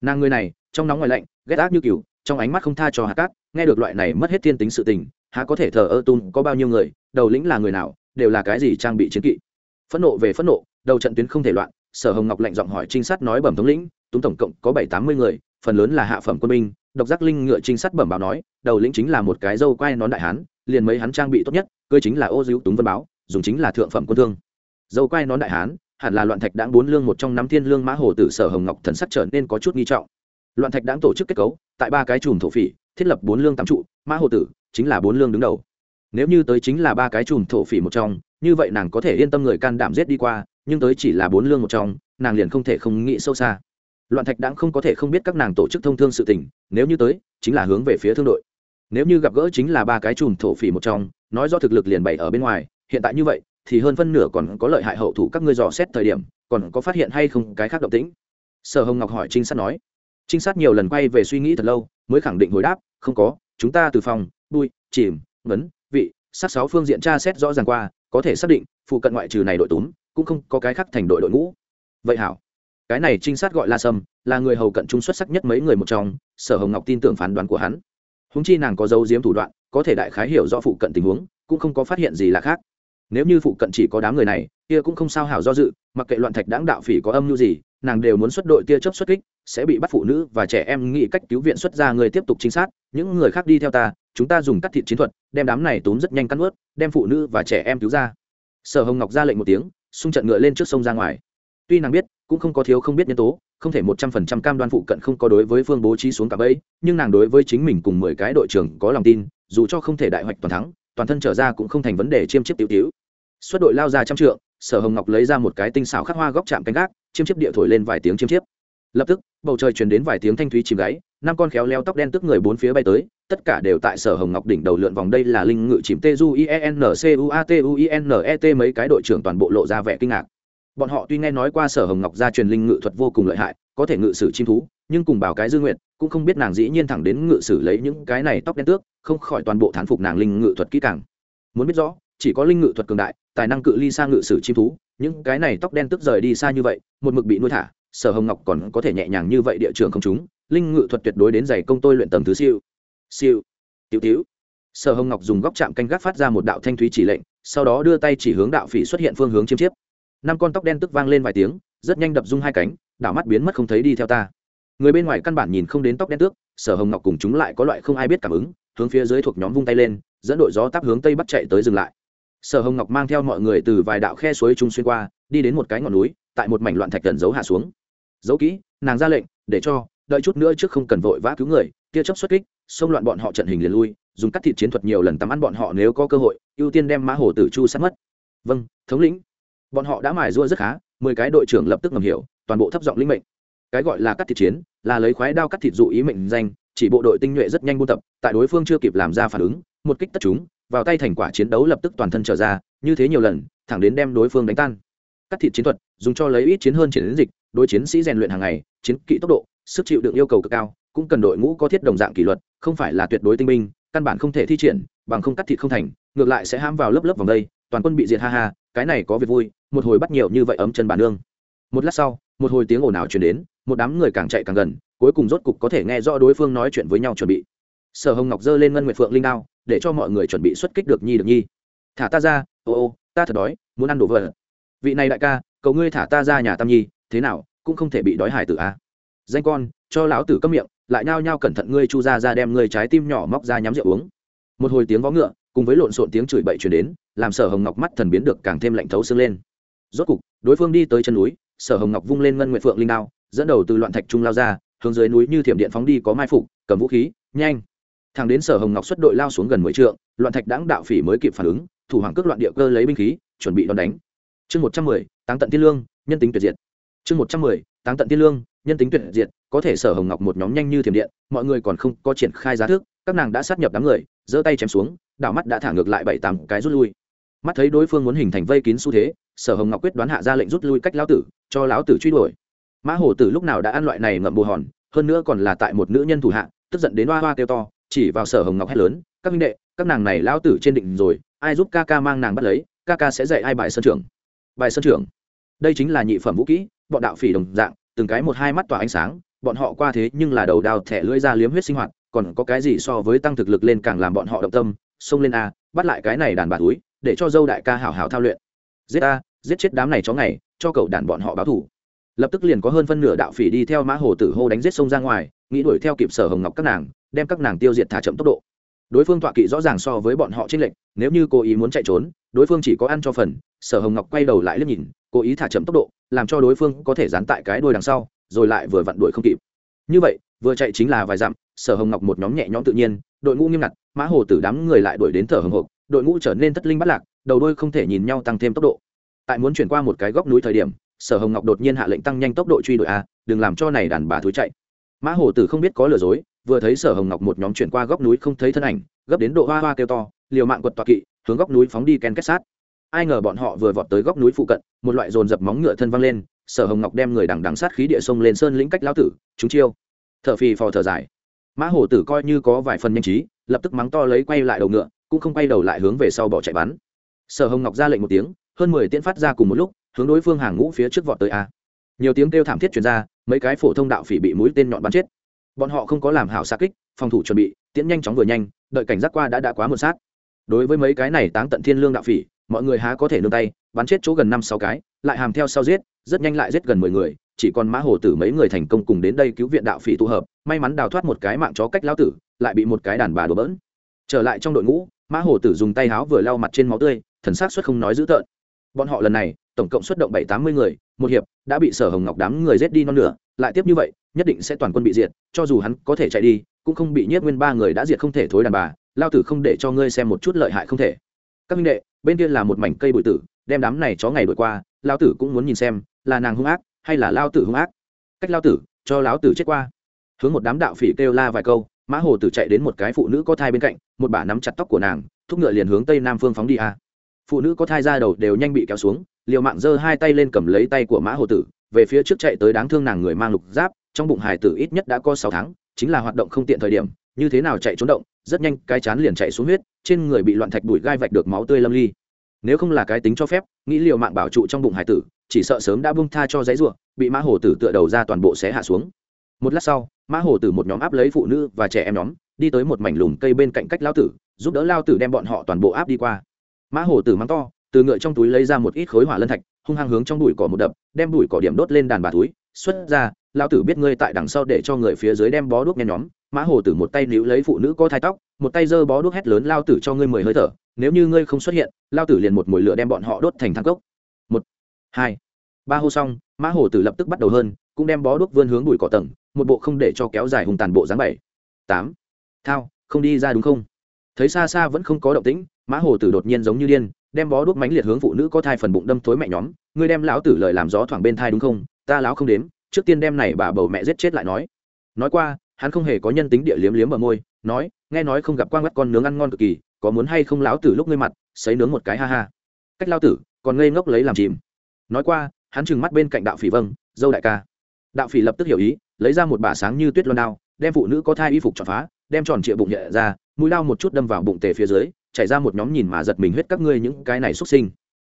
Nàng người này, trong nóng ngoài lạnh, ghét ác như cừu, trong ánh mắt không tha cho hạt cát, nghe được loại này mất hết thiên tính sự tình há có thể thờ ơ tung, có bao nhiêu người, đầu lĩnh là người nào, đều là cái gì trang bị chiến kỵ. Phẫn nộ về phẫn nộ, đầu trận tuyến không thể loạn, sở hồng ngọc lạnh giọng hỏi trinh sát nói bẩm thống lĩnh, túng tổng cộng có bảy tám mươi người, phần lớn là hạ phẩm quân binh, độc giác linh ngựa trinh sát bẩm báo nói, đầu lĩnh chính là một cái dâu quai nón đại hán, liền mấy hắn trang bị tốt nhất cơ chính là ô diếu túng vân báo, dùng chính là thượng phẩm quân thương. Dâu quai nón đại hán, hẳn là loạn thạch đáng bốn lương một trong năm thiên lương mã hồ tử sở hồng ngọc thần sắc trở nên có chút nghi trọng. Loạn thạch đáng tổ chức kết cấu, tại ba cái chùm thổ phỉ, thiết lập bốn lương tám trụ, mã hồ tử chính là bốn lương đứng đầu. Nếu như tới chính là ba cái chùm thổ phỉ một trong, như vậy nàng có thể yên tâm người can đảm giết đi qua, nhưng tới chỉ là bốn lương một trong, nàng liền không thể không nghĩ sâu xa. Loạn thạch đãng không có thể không biết các nàng tổ chức thông thương sự tình, nếu như tới, chính là hướng về phía thương đội. Nếu như gặp gỡ chính là ba cái chùm thổ phỉ một trong, nói do thực lực liền bày ở bên ngoài, hiện tại như vậy, thì hơn phân nửa còn có lợi hại hậu thủ các ngươi dò xét thời điểm, còn có phát hiện hay không cái khác động tĩnh? Sở hồng ngọc hỏi trinh sát nói. Trinh sát nhiều lần quay về suy nghĩ thật lâu, mới khẳng định hồi đáp, không có, chúng ta từ phòng bụi, chìm, ngấn, vị sát sáu phương diện tra xét rõ ràng qua, có thể xác định, phụ cận ngoại trừ này đội túm, cũng không có cái khác thành đội đội ngũ. Vậy hảo. Cái này trinh sát gọi la sâm, là người hầu cận trung xuất sắc nhất mấy người một trong, sở hồng ngọc tin tưởng phán đoán của hắn. Húng chi nàng có dấu diếm thủ đoạn, có thể đại khái hiểu rõ phụ cận tình huống, cũng không có phát hiện gì là khác. Nếu như phụ cận chỉ có đám người này, kia cũng không sao hảo do dự, mặc kệ loạn thạch đáng đạo phỉ có âm mưu gì, nàng đều muốn xuất đội tia chớp xuất kích, sẽ bị bắt phụ nữ và trẻ em nghĩ cách cứu viện xuất ra người tiếp tục trinh sát, những người khác đi theo ta chúng ta dùng cắt thịt chiến thuật, đem đám này tốn rất nhanh cắn ướt đem phụ nữ và trẻ em cứu ra. Sở hồng ngọc ra lệnh một tiếng, xung trận ngựa lên trước sông ra ngoài. Tuy nàng biết, cũng không có thiếu không biết nhân tố, không thể một trăm phần trăm cam đoan phụ cận không có đối với phương bố trí xuống cả bẫy, nhưng nàng đối với chính mình cùng mười cái đội trưởng có lòng tin, dù cho không thể đại hoạch toàn thắng, toàn thân trở ra cũng không thành vấn đề chiêm chiếp tiểu tiểu. Xuất đội lao ra trăm trượng, sở hồng ngọc lấy ra một cái tinh xảo khắc hoa góc chạm canh gác, chiêm chiếp địa thổi lên vài tiếng chiêm chiếp. Lập tức, bầu trời truyền đến vài tiếng thanh thúy chìm gáy năm con khéo leo tóc đen tức người bốn phía bay tới, tất cả đều tại sở hồng ngọc đỉnh đầu lượn vòng đây là linh ngự chìm teju e e e mấy cái đội trưởng toàn bộ lộ ra vẻ kinh ngạc. Bọn họ tuy nghe nói qua sở hồng ngọc gia truyền linh ngự thuật vô cùng lợi hại, có thể ngự sử chim thú, nhưng cùng bảo cái dư nguyện cũng không biết nàng dĩ nhiên thẳng đến ngự sử lấy những cái này tóc đen tước, không khỏi toàn bộ thán phục nàng linh ngự thuật kỹ càng. Muốn biết rõ, chỉ có linh ngự thuật cường đại, tài năng cự ly xa ngự sử chim thú, những cái này tóc đen tức rời đi xa như vậy, một mực bị nuôi thả, sở hồng ngọc còn có thể nhẹ nhàng như vậy địa trường không chúng linh ngự thuật tuyệt đối đến giày công tôi luyện tầng thứ siêu. Siêu. Tiểu tiểu. Sở hồng ngọc dùng góc chạm canh gác phát ra một đạo thanh thúy chỉ lệnh, sau đó đưa tay chỉ hướng đạo phỉ xuất hiện phương hướng chiêm chiếp. Năm con tóc đen tức vang lên vài tiếng, rất nhanh đập rung hai cánh, đảo mắt biến mất không thấy đi theo ta. Người bên ngoài căn bản nhìn không đến tóc đen tước, sở hồng ngọc cùng chúng lại có loại không ai biết cảm ứng, hướng phía dưới thuộc nhóm vung tay lên, dẫn đội gió tắp hướng tây bắc chạy tới dừng lại. Sở hồng ngọc mang theo mọi người từ vài đạo khe suối trung xuyên qua, đi đến một cái ngọn núi, tại một mảnh loạn thạch gần giấu hạ xuống. Giấu kỹ, nàng ra lệnh, để cho đợi chút nữa trước không cần vội vã cứu người, tia chấp xuất kích, xông loạn bọn họ trận hình liền lui, dùng cắt thịt chiến thuật nhiều lần tắm ăn bọn họ nếu có cơ hội, ưu tiên đem mã hồ tử chu sát mất. Vâng thống lĩnh. Bọn họ đã mài rua rất khá, mười cái đội trưởng lập tức ngầm hiểu, toàn bộ thấp giọng linh mệnh. Cái gọi là cắt thịt chiến, là lấy khoái đao cắt thịt dụ ý mệnh danh, chỉ bộ đội tinh nhuệ rất nhanh buôn tập, tại đối phương chưa kịp làm ra phản ứng, một kích tất chúng vào tay thành quả chiến đấu lập tức toàn thân trở ra, như thế nhiều lần, thẳng đến đem đối phương đánh tan. Cắt thịt chiến thuật, dùng cho lấy ít chiến hơn chiến dịch, đối chiến sĩ rèn luyện hàng ngày, chiến kỹ tốc độ sức chịu đựng yêu cầu cực cao, cũng cần đội ngũ có thiết đồng dạng kỷ luật, không phải là tuyệt đối tinh minh căn bản không thể thi triển, bằng không cắt thịt không thành, ngược lại sẽ ham vào lớp lớp vòng đây, toàn quân bị diệt ha ha, cái này có việc vui, một hồi bắt nhiều như vậy ấm chân bản nương. Một lát sau, một hồi tiếng ồn ào truyền đến, một đám người càng chạy càng gần, cuối cùng rốt cục có thể nghe rõ đối phương nói chuyện với nhau chuẩn bị. Sở hồng ngọc giơ lên ngân nguyệt phượng linh đao, để cho mọi người chuẩn bị xuất kích được nhi được nhi. Thả ta ra, ô ô, ta thật đói, muốn ăn đồ vợ vị này đại ca, cầu ngươi thả ta ra nhà tam nhi, thế nào, cũng không thể bị đói hải tử a à danh con, cho lão tử cấm miệng, lại nhao nhao cẩn thận ngươi chu ra ra đem ngươi trái tim nhỏ móc ra nhắm rượu uống. Một hồi tiếng vó ngựa, cùng với lộn xộn tiếng chửi bậy chuyển đến, làm sở hồng ngọc mắt thần biến được càng thêm lạnh thấu xương lên. Rốt cục, đối phương đi tới chân núi, sở hồng ngọc vung lên ngân nguyện phượng linh đao, dẫn đầu từ loạn thạch trung lao ra, hướng dưới núi như thiểm điện phóng đi có mai phục, cầm vũ khí, nhanh. Thằng đến sở hồng ngọc xuất đội lao xuống gần mười trượng, loạn thạch đáng đạo phỉ mới kịp phản ứng, thủ hoàng cước loạn địa cơ lấy binh khí, chuẩn bị đón đánh. Chương một trăm mười, táng tận tiên lương, nhân tính tuyệt diệt. Chương một trăm mười, táng tận tiên lương nhân tính tuyệt diệt, có thể sở hồng ngọc một nhóm nhanh như thiểm điện, mọi người còn không có triển khai giá thước các nàng đã sát nhập đám người, giơ tay chém xuống, đảo mắt đã thả ngược lại bảy tám cái rút lui. Mắt thấy đối phương muốn hình thành vây kín xu thế, sở hồng ngọc quyết đoán hạ ra lệnh rút lui cách lão tử, cho lão tử truy đuổi. Mã hồ tử lúc nào đã ăn loại này ngậm bồ hòn, hơn nữa còn là tại một nữ nhân thủ hạ, tức giận đến hoa hoa kêu to, chỉ vào sở hồng ngọc hét lớn, các minh đệ, các nàng này lão tử trên định rồi, ai giúp ca ca mang nàng bắt lấy, ca ca sẽ dạy ai bài sân trưởng? Bài sân trưởng? Đây chính là nhị phẩm vũ kỹ, bọn đạo phỉ đồng dạng từng cái một hai mắt tỏa ánh sáng, bọn họ qua thế nhưng là đầu đào thẻ lưỡi ra liếm huyết sinh hoạt, còn có cái gì so với tăng thực lực lên càng làm bọn họ động tâm, xông lên a, bắt lại cái này đàn bà túi, để cho dâu đại ca hảo hảo thao luyện. Giết a, giết chết đám này chó ngày, cho cậu đàn bọn họ báo thủ lập tức liền có hơn phân nửa đạo phỉ đi theo mã hồ tử hô đánh giết sông ra ngoài, nghĩ đuổi theo kịp sở hồng ngọc các nàng, đem các nàng tiêu diệt thả chậm tốc độ. Đối phương tọa kỵ rõ ràng so với bọn họ trên lệnh nếu như cô ý muốn chạy trốn, đối phương chỉ có ăn cho phần, sở hồng ngọc quay đầu lại liếc nhìn cố ý thả chậm tốc độ, làm cho đối phương có thể dán tại cái đuôi đằng sau, rồi lại vừa vặn đuổi không kịp. Như vậy, vừa chạy chính là vài dặm, sở hồng ngọc một nhóm nhẹ nhõm tự nhiên, đội ngũ nghiêm ngặt, mã hồ tử đám người lại đuổi đến thở hồng hộc, đội ngũ trở nên thất linh bắt lạc, đầu đôi không thể nhìn nhau tăng thêm tốc độ. Tại muốn chuyển qua một cái góc núi thời điểm, sở hồng ngọc đột nhiên hạ lệnh tăng nhanh tốc độ truy đuổi a, đừng làm cho này đàn bà thúi chạy. Mã hồ tử không biết có lừa dối, vừa thấy sở hồng ngọc một nhóm chuyển qua góc núi không thấy thân ảnh, gấp đến độ hoa hoa kêu to, liều mạng quật toạc kỵ, hướng góc núi phóng đi ken kết sát ai ngờ bọn họ vừa vọt tới góc núi phụ cận, một loại dồn dập móng ngựa thân văng lên, sở hồng ngọc đem người đằng đằng sát khí địa sông lên sơn lĩnh cách lao tử, chúng chiêu. Thợ phì phò thở dài. Mã hổ tử coi như có vài phần nhanh trí, lập tức mắng to lấy quay lại đầu ngựa, cũng không quay đầu lại hướng về sau bỏ chạy bắn. Sở hồng ngọc ra lệnh một tiếng, hơn mười tiễn phát ra cùng một lúc, hướng đối phương hàng ngũ phía trước vọt tới a. Nhiều tiếng kêu thảm thiết chuyển ra, mấy cái phổ thông đạo phỉ bị mũi tên nhọn bắn chết. Bọn họ không có làm hảo xa kích, phòng thủ chuẩn bị, tiễn nhanh chóng vừa nhanh, đợi cảnh giác qua đã đã quá một sát. Đối với mấy cái này táng tận thiên lương đạo phỉ mọi người há có thể nương tay, bắn chết chỗ gần năm sáu cái, lại hàm theo sau giết, rất nhanh lại giết gần mười người, chỉ còn mã hồ tử mấy người thành công cùng đến đây cứu viện đạo phỉ tụ hợp, may mắn đào thoát một cái mạng chó cách lao tử, lại bị một cái đàn bà đổ bỡn. Trở lại trong đội ngũ, mã hồ tử dùng tay háo vừa lau mặt trên máu tươi, thần s á c xuất không nói dữ tợn. Bọn họ lần này, tổng cộng xuất động bảy tám mươi người, một hiệp, đã bị sở hồng ngọc đám người giết đi non nửa, lại tiếp như vậy, nhất định sẽ toàn quân bị diệt, cho dù hắn có thể chạy đi, cũng không bị nhiếp nguyên ba người đã diệt không thể thối đàn bà lao tử không để cho ngươi xem một chút lợi hại không thể. Các minh đệ bên kia là một mảnh cây bụi tử, đem đám này chó ngày đổi qua lao tử cũng muốn nhìn xem, là nàng hung ác, hay là lao tử hung ác. Cách lao tử, cho lão tử chết qua. Hướng một đám đạo phỉ kêu la vài câu, mã hồ tử chạy đến một cái phụ nữ có thai bên cạnh, một bà nắm chặt tóc của nàng, thúc ngựa liền hướng tây nam phương phóng đi a. Phụ nữ có thai ra đầu đều nhanh bị kéo xuống, liều mạng giơ hai tay lên cầm lấy tay của mã hồ tử, về phía trước chạy tới đáng thương nàng người mang lục giáp, trong bụng hải tử ít nhất đã có sáu tháng, chính là hoạt động không tiện thời điểm, như thế nào chạy trốn động rất nhanh cái chán liền chạy xuống huyết, trên người bị loạn thạch đuổi gai vạch được máu tươi lâm ly. Nếu không là cái tính cho phép, nghĩ liệu mạng bảo trụ trong bụng hải tử, chỉ sợ sớm đã bung tha cho giấy ruộng, bị mã hồ tử tựa đầu ra toàn bộ sẽ hạ xuống. Một lát sau, mã hồ tử một nhóm áp lấy phụ nữ và trẻ em nhóm, đi tới một mảnh lùm cây bên cạnh cách lao tử, giúp đỡ lao tử đem bọn họ toàn bộ áp đi qua. Mã hồ tử mắng to, từ ngựa trong túi lấy ra một ít khối hỏa lân thạch, hung hăng hướng trong đùi cỏ một đập, đem đùi cỏ điểm đốt lên đàn bà túi xuất ra, lao tử biết ngươi tại đằng sau để cho người phía dưới đem bó đuốc nhen nhóm mã hồ tử một tay níu lấy phụ nữ có thai tóc, một tay giơ bó đuốc hét lớn lao tử cho ngươi mười hơi thở, nếu như ngươi không xuất hiện, lao tử liền một mồi lửa đem bọn họ đốt thành thang cốc. Một, hai, ba hô xong, mã hồ tử lập tức bắt đầu hơn, cũng đem bó đuốc vươn hướng bụi cỏ tầng, một bộ không để cho kéo dài hùng tàn bộ dáng bảy. Tám, thao, không đi ra đúng không? Thấy xa xa vẫn không có động tĩnh, mã hồ tử đột nhiên giống như điên, đem bó đuốc mánh liệt hướng phụ nữ có thai phần bụng đâm thối mẹ nhóm, ngươi đem lão tử lời làm gió thoảng bên thai đúng không? Ta lão không đếm, trước tiên đem này bà bầu mẹ giết chết lại nói. Nói qua hắn không hề có nhân tính địa liếm liếm ở môi, nói, nghe nói không gặp quang mắt con nướng ăn ngon cực kỳ, có muốn hay không lão tử lúc ngươi mặt xấy nướng một cái ha ha. Cách lao tử, còn ngây ngốc lấy làm chìm. Nói qua, hắn trừng mắt bên cạnh đạo phỉ vâng dâu đại ca. Đạo phỉ lập tức hiểu ý, lấy ra một bả sáng như tuyết loan đao, đem phụ nữ có thai y phục chọn phá, đem tròn trịa bụng nhẹ ra, mũi lao một chút đâm vào bụng tề phía dưới, chảy ra một nhóm nhìn mà giật mình huyết các ngươi những cái này xuất sinh.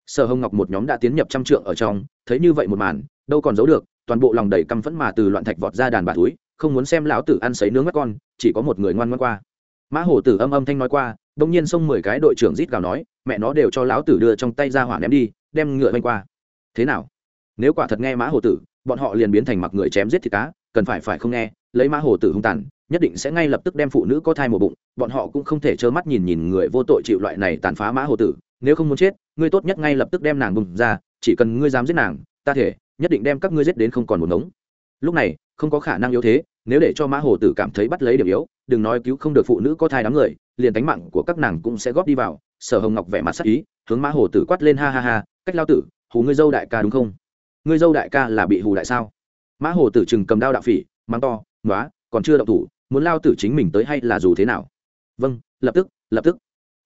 Sở hồng ngọc một nhóm đã tiến nhập trăm trượng ở trong, thấy như vậy một màn, đâu còn giấu được, toàn bộ lòng đầy căm phẫn mà từ loạn thạch vọt ra đàn bà túi không muốn xem lão tử ăn sấy nướng mắt con, chỉ có một người ngoan ngoan qua. Mã hổ tử âm âm thanh nói qua, đông nhiên xông mười cái đội trưởng rít gào nói, mẹ nó đều cho lão tử đưa trong tay ra hỏa ném đi, đem ngựa vanh qua. Thế nào? Nếu quả thật nghe mã hổ tử, bọn họ liền biến thành mặc người chém giết thịt cá, cần phải phải không nghe, lấy mã hổ tử hung tàn, nhất định sẽ ngay lập tức đem phụ nữ có thai một bụng, bọn họ cũng không thể trơ mắt nhìn nhìn người vô tội chịu loại này tàn phá mã hổ tử, nếu không muốn chết, ngươi tốt nhất ngay lập tức đem nàng bùng ra, chỉ cần ngươi dám giết nàng, ta thể, nhất định đem các ngươi giết đến không còn một ngống. Lúc này, không có khả năng yếu thế nếu để cho mã hồ tử cảm thấy bắt lấy điểm yếu, đừng nói cứu không được phụ nữ có thai đám người, liền tánh mạng của các nàng cũng sẽ góp đi vào. Sở hồng ngọc vẻ mặt sắc ý, hướng mã hồ tử quát lên ha ha ha, cách lao tử, hù ngươi dâu đại ca đúng không? Ngươi dâu đại ca là bị hù đại sao? Mã hồ tử chừng cầm đao đạo phỉ, mắng to nói còn chưa động thủ, muốn lao tử chính mình tới hay là dù thế nào? Vâng lập tức lập tức.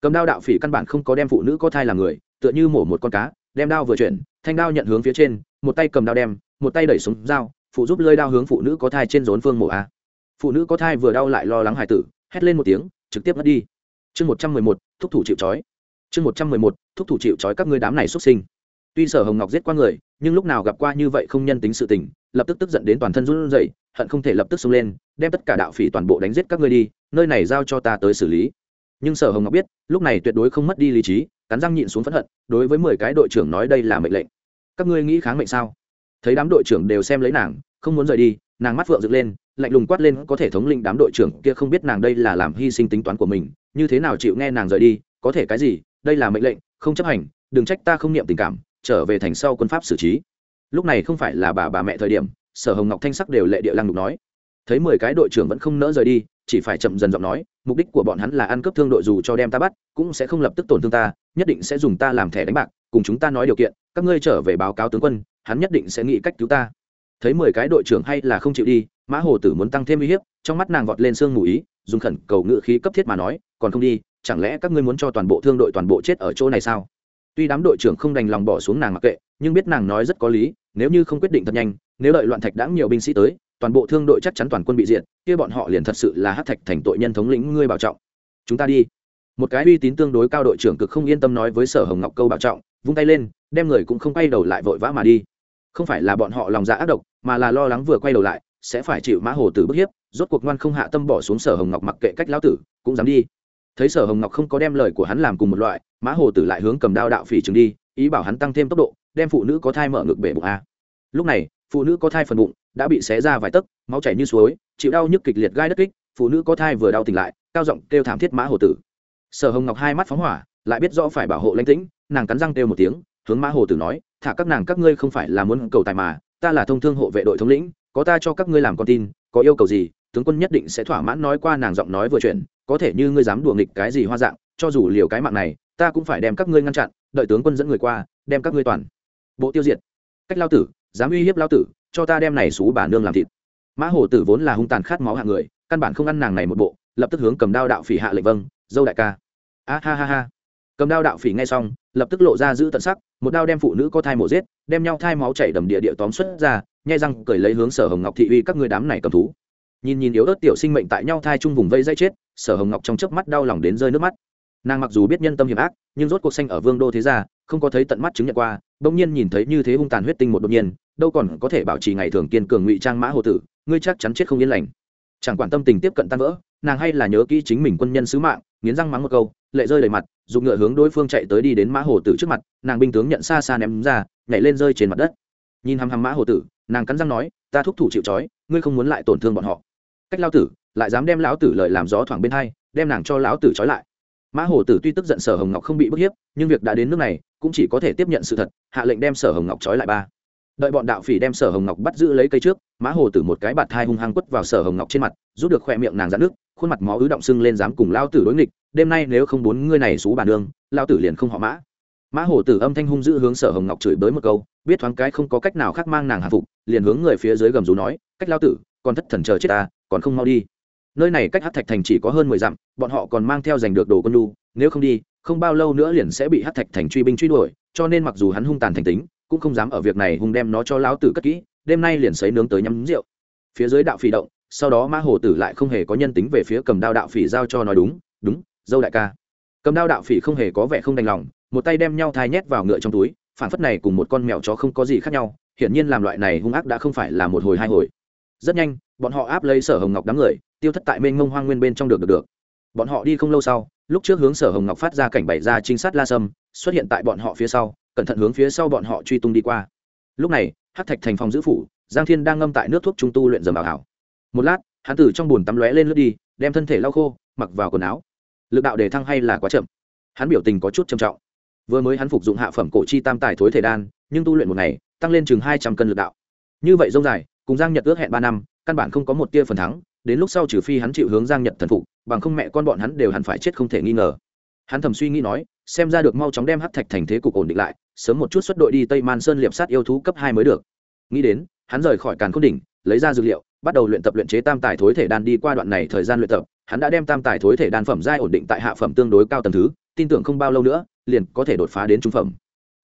Cầm đao đạo phỉ căn bản không có đem phụ nữ có thai làm người, tựa như mổ một con cá, đem đao vừa chuyển, thanh đao nhận hướng phía trên, một tay cầm đao đem, một tay đẩy súng dao phụ giúp lơi đao hướng phụ nữ có thai trên rốn phương mổ a. Phụ nữ có thai vừa đau lại lo lắng hải tử, hét lên một tiếng, trực tiếp mất đi. Chương một trăm mười một, thúc thủ chịu trói. Chương một trăm mười một, thúc thủ chịu trói các ngươi đám này xuất sinh. Tuy sở hồng ngọc giết qua người, nhưng lúc nào gặp qua như vậy không nhân tính sự tình, lập tức tức giận đến toàn thân run rẩy, hận không thể lập tức xông lên, đem tất cả đạo phỉ toàn bộ đánh giết các ngươi đi, nơi này giao cho ta tới xử lý. Nhưng sở hồng ngọc biết, lúc này tuyệt đối không mất đi lý trí, cắn răng nhịn xuống phẫn hận, đối với mười cái đội trưởng nói đây là mệnh lệnh. Các ngươi nghĩ kháng mệnh sao? Thấy đám đội trưởng đều xem lấy nàng, không muốn rời đi, nàng mắt phượng dựng lên, lạnh lùng quát lên, có thể thống lĩnh đám đội trưởng kia không biết nàng đây là làm hy sinh tính toán của mình, như thế nào chịu nghe nàng rời đi, có thể cái gì, đây là mệnh lệnh, không chấp hành, đừng trách ta không niệm tình cảm, trở về thành sau quân pháp xử trí. Lúc này không phải là bà bà mẹ thời điểm, sở hồng ngọc thanh sắc đều lệ địa lăng đục nói. Thấy mười cái đội trưởng vẫn không nỡ rời đi, chỉ phải chậm dần giọng nói, mục đích của bọn hắn là ăn cướp thương đội dù cho đem ta bắt, cũng sẽ không lập tức tổn thương ta, nhất định sẽ dùng ta làm thẻ đánh bạc, cùng chúng ta nói điều kiện, các ngươi trở về báo cáo tướng quân hắn nhất định sẽ nghĩ cách cứu ta. Thấy mười cái đội trưởng hay là không chịu đi, mã hồ tử muốn tăng thêm uy hiếp, trong mắt nàng vọt lên sương mù ý, dùng khẩn cầu ngự khí cấp thiết mà nói, còn không đi, chẳng lẽ các ngươi muốn cho toàn bộ thương đội toàn bộ chết ở chỗ này sao? Tuy đám đội trưởng không đành lòng bỏ xuống nàng mặc kệ, nhưng biết nàng nói rất có lý, nếu như không quyết định thật nhanh, nếu đợi loạn thạch đã nhiều binh sĩ tới, toàn bộ thương đội chắc chắn toàn quân bị diệt, kia bọn họ liền thật sự là hát thạch thành tội nhân thống lĩnh ngươi bảo trọng. Chúng ta đi. Một cái uy tín tương đối cao đội trưởng cực không yên tâm nói với sở hồng ngọc câu bảo trọng, vung tay lên, đem người cũng không quay đầu lại vội vã mà đi không phải là bọn họ lòng dạ ác độc, mà là lo lắng vừa quay đầu lại, sẽ phải chịu mã hồ tử bức hiếp, rốt cuộc ngoan không hạ tâm bỏ xuống sở hồng ngọc mặc kệ cách lão tử, cũng dám đi. Thấy sở hồng ngọc không có đem lời của hắn làm cùng một loại, mã hồ tử lại hướng cầm đao đạo phỉ trừng đi, ý bảo hắn tăng thêm tốc độ, đem phụ nữ có thai mở ngực bể bụng a. Lúc này, phụ nữ có thai phần bụng đã bị xé ra vài tấc, máu chảy như suối, chịu đau nhức kịch liệt gai đất kích, phụ nữ có thai vừa đau tỉnh lại, cao giọng kêu thảm thiết mã hồ tử. Sở hồng ngọc hai mắt phóng hỏa, lại biết rõ phải bảo hộ lãnh tĩnh, nàng cắn răng kêu một tiếng hướng mã hồ tử nói, thả các nàng, các ngươi không phải là muốn cầu tài mà, ta là thông thương hộ vệ đội thống lĩnh, có ta cho các ngươi làm con tin, có yêu cầu gì, tướng quân nhất định sẽ thỏa mãn nói qua nàng giọng nói vừa chuyện có thể như ngươi dám đùa nghịch cái gì hoa dạng, cho dù liều cái mạng này, ta cũng phải đem các ngươi ngăn chặn, đợi tướng quân dẫn người qua, đem các ngươi toàn. Bộ tiêu diệt. Cách lao tử, dám uy hiếp lao tử, cho ta đem này xú bà nương làm thịt. Mã hồ tử vốn là hung tàn khát máu hạng người, căn bản không ăn nàng này một bộ, lập tức hướng cầm đao đạo phỉ hạ lệnh vâng dâu đại ca. A ha ha ha cầm đao đạo phỉ ngay xong, lập tức lộ ra giữ tận sắc, một đao đem phụ nữ có thai mổ giết, đem nhau thai máu chảy đầm địa địa tóm xuất ra, nhai răng cởi lấy hướng sở hồng ngọc thị uy các người đám này cầm thú. Nhìn nhìn yếu ớt tiểu sinh mệnh tại nhau thai chung vùng vây dây chết, sở hồng ngọc trong chớp mắt đau lòng đến rơi nước mắt. Nàng mặc dù biết nhân tâm hiểm ác, nhưng rốt cuộc xanh ở vương đô thế gia, không có thấy tận mắt chứng nhận qua, bỗng nhiên nhìn thấy như thế hung tàn huyết tinh một đột nhiên, đâu còn có thể bảo trì ngày thường kiên cường ngụy trang mã hồ tử, ngươi chắc chắn chết không yên lành. Chẳng quản tâm tình tiếp cận tan vỡ, nàng hay là nhớ kỹ chính mình quân nhân sứ mạng, nghiến răng mắng một câu lệ rơi đầy mặt, dùng ngựa hướng đối phương chạy tới đi đến mã hồ tử trước mặt, nàng binh tướng nhận xa xa ném ra, nhảy lên rơi trên mặt đất. Nhìn hăm hăm mã hồ tử, nàng cắn răng nói, ta thúc thủ chịu trói, ngươi không muốn lại tổn thương bọn họ. Cách lao tử, lại dám đem lão tử lời làm gió thoảng bên hai, đem nàng cho lão tử trói lại. Mã hồ tử tuy tức giận sở hồng ngọc không bị bức hiếp, nhưng việc đã đến nước này, cũng chỉ có thể tiếp nhận sự thật, hạ lệnh đem sở hồng ngọc trói lại ba. Đợi bọn đạo phỉ đem sở hồng ngọc bắt giữ lấy cây trước, mã hồ tử một cái bạt thai hung hăng quất vào sở hồng ngọc trên mặt, rút được khoe miệng nàng ra nước khuôn mặt máu ứ động sưng lên dám cùng lao tử đối nghịch, đêm nay nếu không bốn ngươi này xú bàn đường lao tử liền không họ mã. Mã Hổ tử âm thanh hung dữ hướng sở hồng ngọc chửi bới một câu, biết thoáng cái không có cách nào khác mang nàng hạ phục, liền hướng người phía dưới gầm rú nói, cách lao tử, còn thất thần chờ chết ta, còn không mau đi. Nơi này cách hát thạch thành chỉ có hơn mười dặm, bọn họ còn mang theo giành được đồ quân lu nếu không đi, không bao lâu nữa liền sẽ bị hát thạch thành truy binh truy đuổi, cho nên mặc dù hắn hung tàn thành tính, cũng không dám ở việc này hung đem nó cho lão tử cất kỹ, đêm nay liền sấy nướng tới nhắm rượu. Phía dưới đạo phi động sau đó mã hồ tử lại không hề có nhân tính về phía cầm đao đạo phỉ giao cho nói đúng đúng, dâu đại ca. Cầm đao đạo phỉ không hề có vẻ không đành lòng, một tay đem nhau thai nhét vào ngựa trong túi, phản phất này cùng một con mèo chó không có gì khác nhau, hiển nhiên làm loại này hung ác đã không phải là một hồi hai hồi. Rất nhanh, bọn họ áp lấy sở hồng ngọc đám người, tiêu thất tại mênh mông hoang nguyên bên trong được được được. Bọn họ đi không lâu sau, lúc trước hướng sở hồng ngọc phát ra cảnh bày ra trinh sát la sâm, xuất hiện tại bọn họ phía sau, cẩn thận hướng phía sau bọn họ truy tung đi qua. Lúc này hát thạch thành phòng giữ phủ, giang thiên đang ngâm tại nước thuốc trung tu luyện dầm bảo hảo một lát, hắn từ trong bùn tắm lóe lên lướt đi, đem thân thể lau khô, mặc vào quần áo. Lực đạo để thăng hay là quá chậm? Hắn biểu tình có chút trầm trọng. Vừa mới hắn phục dụng hạ phẩm cổ chi tam tài thối thể đan, nhưng tu luyện một ngày, tăng lên chừng hai trăm cân lực đạo. Như vậy dông dài, cùng giang nhật ước hẹn ba năm, căn bản không có một tia phần thắng, đến lúc sau trừ phi hắn chịu hướng giang nhật thần phục, bằng không mẹ con bọn hắn đều hẳn phải chết không thể nghi ngờ. Hắn thầm suy nghĩ nói, xem ra được mau chóng đem hắc thạch thành thế cục ổn định lại, sớm một chút xuất đội đi tây man sơn liệp sát yêu thú cấp hai mới được. Nghĩ đến, hắn rời khỏi càn khôn đỉnh, lấy ra dược liệu bắt đầu luyện tập luyện chế tam tài thối thể đan đi qua đoạn này thời gian luyện tập, hắn đã đem tam tài thối thể đan phẩm giai ổn định tại hạ phẩm tương đối cao tầng thứ, tin tưởng không bao lâu nữa, liền có thể đột phá đến trung phẩm.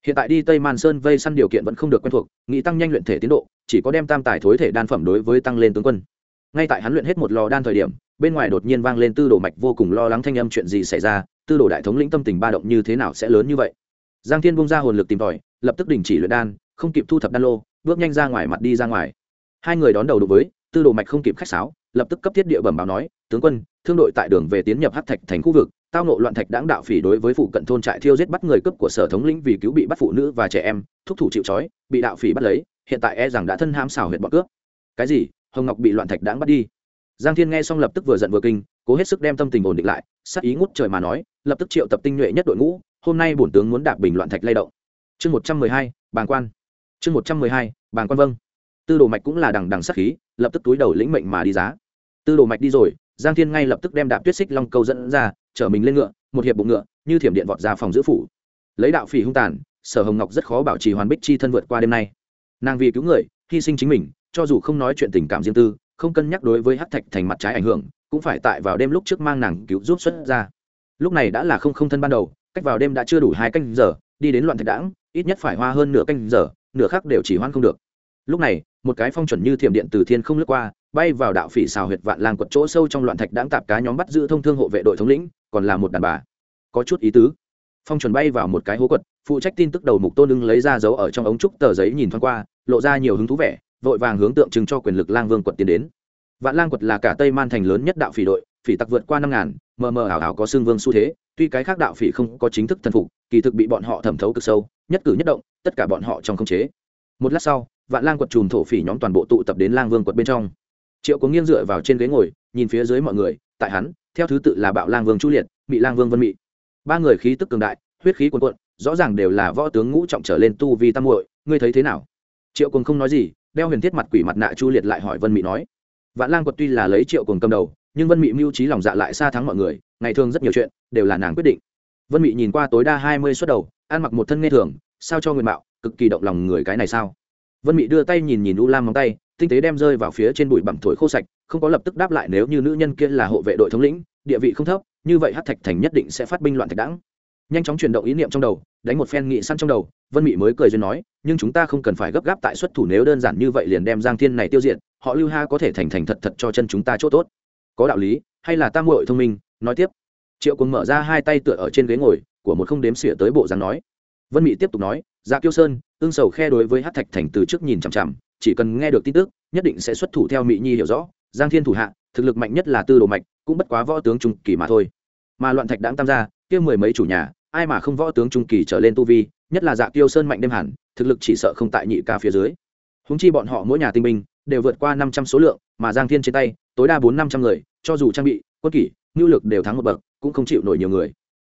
Hiện tại đi tây man sơn vây săn điều kiện vẫn không được quen thuộc, nghĩ tăng nhanh luyện thể tiến độ, chỉ có đem tam tài thối thể đan phẩm đối với tăng lên tướng quân. Ngay tại hắn luyện hết một lò đan thời điểm, bên ngoài đột nhiên vang lên tư đồ mạch vô cùng lo lắng thanh âm chuyện gì xảy ra, tư đồ đại thống lĩnh tâm tình ba động như thế nào sẽ lớn như vậy? Giang thiên bung ra hồn lực tìm tòi, lập tức đình chỉ luyện đan, không kịp thu thập đan lô, bước nhanh ra ngoài mặt đi ra ngoài. Hai người đón đầu đối với tư đồ mạch không kịp khách sáo, lập tức cấp thiết địa bẩm báo nói, tướng quân, thương đội tại đường về tiến nhập hát thạch thành khu vực, tao nộ loạn thạch đáng đạo phỉ đối với phụ cận thôn trại thiêu giết bắt người cấp của sở thống lĩnh vì cứu bị bắt phụ nữ và trẻ em, thúc thủ chịu trói, bị đạo phỉ bắt lấy, hiện tại e rằng đã thân ham xảo huyện bọn cướp. Cái gì? Hồng ngọc bị loạn thạch đáng bắt đi? Giang thiên nghe xong lập tức vừa giận vừa kinh, cố hết sức đem tâm tình ổn định lại, sắc ý ngút trời mà nói, lập tức triệu tập tinh nhuệ nhất đội ngũ, hôm nay bổn tướng muốn đạp bình loạn thạch lay động. Chương một trăm mười hai, bàng quan. Chương một trăm mười hai, bàng quan vâng tư đồ mạch cũng là đằng đằng sắc khí, lập tức túi đầu lĩnh mệnh mà đi giá. Tư đồ mạch đi rồi, giang thiên ngay lập tức đem đạp tuyết xích long câu dẫn ra, chở mình lên ngựa, một hiệp bụng ngựa, như thiểm điện vọt ra phòng giữ phủ. Lấy đạo phỉ hung tàn, sở hồng ngọc rất khó bảo trì hoàn bích chi thân vượt qua đêm nay. Nàng vì cứu người, hy sinh chính mình, cho dù không nói chuyện tình cảm riêng tư, không cân nhắc đối với hát thạch thành mặt trái ảnh hưởng, cũng phải tại vào đêm lúc trước mang nàng cứu giúp xuất ra. Lúc này đã là không không thân ban đầu, cách vào đêm đã chưa đủ hai canh giờ, đi đến loạn thạch đãng, ít nhất phải hoa hơn nửa canh giờ, nửa khác đều chỉ hoan không được. Lúc này một cái phong chuẩn như thiểm điện từ thiên không lướt qua, bay vào đạo phỉ xào huyệt vạn lang quật chỗ sâu trong loạn thạch đãng tạp cá nhóm bắt giữ thông thương hộ vệ đội thống lĩnh, còn là một đàn bà. Có chút ý tứ. Phong chuẩn bay vào một cái hố quật, phụ trách tin tức đầu mục tôn ưng lấy ra dấu ở trong ống trúc tờ giấy nhìn thoáng qua, lộ ra nhiều hứng thú vẻ, vội vàng hướng tượng trưng cho quyền lực lang vương quật tiến đến. Vạn lang quật là cả tây man thành lớn nhất đạo phỉ đội, phỉ tặc vượt qua năm ngàn, mờ mờ ảo ảo có xương vương xu thế, tuy cái khác đạo phỉ không có chính thức thần phục, kỳ thực bị bọn họ thẩm thấu cực sâu, nhất cử nhất động, tất cả bọn họ trong khống chế. Một lát sau vạn lang quật chùm thổ phỉ nhóm toàn bộ tụ tập đến lang vương quật bên trong. Triệu có nghiêng dựa vào trên ghế ngồi, nhìn phía dưới mọi người, tại hắn, theo thứ tự là bạo lang vương chu liệt bị lang vương vân Mị. ba người khí tức cường đại, huyết khí cuồn cuộn, rõ ràng đều là võ tướng ngũ trọng trở lên tu vi tam muội, ngươi thấy thế nào? Triệu cùng không nói gì, đeo huyền thiết mặt quỷ mặt nạ chu liệt lại hỏi vân Mị nói. Vạn lang quật tuy là lấy triệu cùng cầm đầu, nhưng vân Mị mưu trí lòng dạ lại xa thắng mọi người, ngày thường rất nhiều chuyện, đều là nàng quyết định. Vân Mị nhìn qua tối đa hai mươi suất đầu, ăn mặc một thân nghe thường, sao cho nguyện mạo, cực kỳ động lòng người cái này sao? Vân Mị đưa tay nhìn nhìn u lam móng tay, tinh tế đem rơi vào phía trên bụi bặm thổi khô sạch, không có lập tức đáp lại nếu như nữ nhân kia là hộ vệ đội thống lĩnh, địa vị không thấp, như vậy hát thạch thành nhất định sẽ phát binh loạn thạch đảng nhanh chóng chuyển động ý niệm trong đầu, đánh một phen nghị săn trong đầu, vân Mị mới cười duyên nói, nhưng chúng ta không cần phải gấp gáp tại xuất thủ nếu đơn giản như vậy liền đem giang thiên này tiêu diệt, họ lưu ha có thể thành thành thật thật cho chân chúng ta chỗ tốt. Có đạo lý, hay là tam hội thông minh, nói tiếp. Triệu Quân mở ra hai tay tựa ở trên ghế ngồi, của một không đếm xỉa tới bộ dáng nói vân mỹ tiếp tục nói dạ kiêu sơn ương sầu khe đối với hát thạch thành từ trước nhìn chằm chằm, chỉ cần nghe được tin tức, nhất định sẽ xuất thủ theo mỹ nhi hiểu rõ, giang thiên thủ hạ, thực lực mạnh nhất là tư đồ mạch, cũng bất quá võ tướng trung kỳ mà thôi. Mà loạn thạch đáng tam gia, kia mười mấy chủ nhà, ai mà không võ tướng trung kỳ trở lên tu vi, nhất là dạ kiêu sơn mạnh đêm hẳn, thực lực chỉ sợ không tại nhị ca phía dưới. Húng chi bọn họ mỗi nhà tinh binh, đều vượt qua năm trăm số lượng, mà giang thiên trên tay, tối đa bốn năm trăm người, cho dù trang bị, quân kỷ nhu lực đều thắng một bậc, cũng không chịu nổi nhiều người.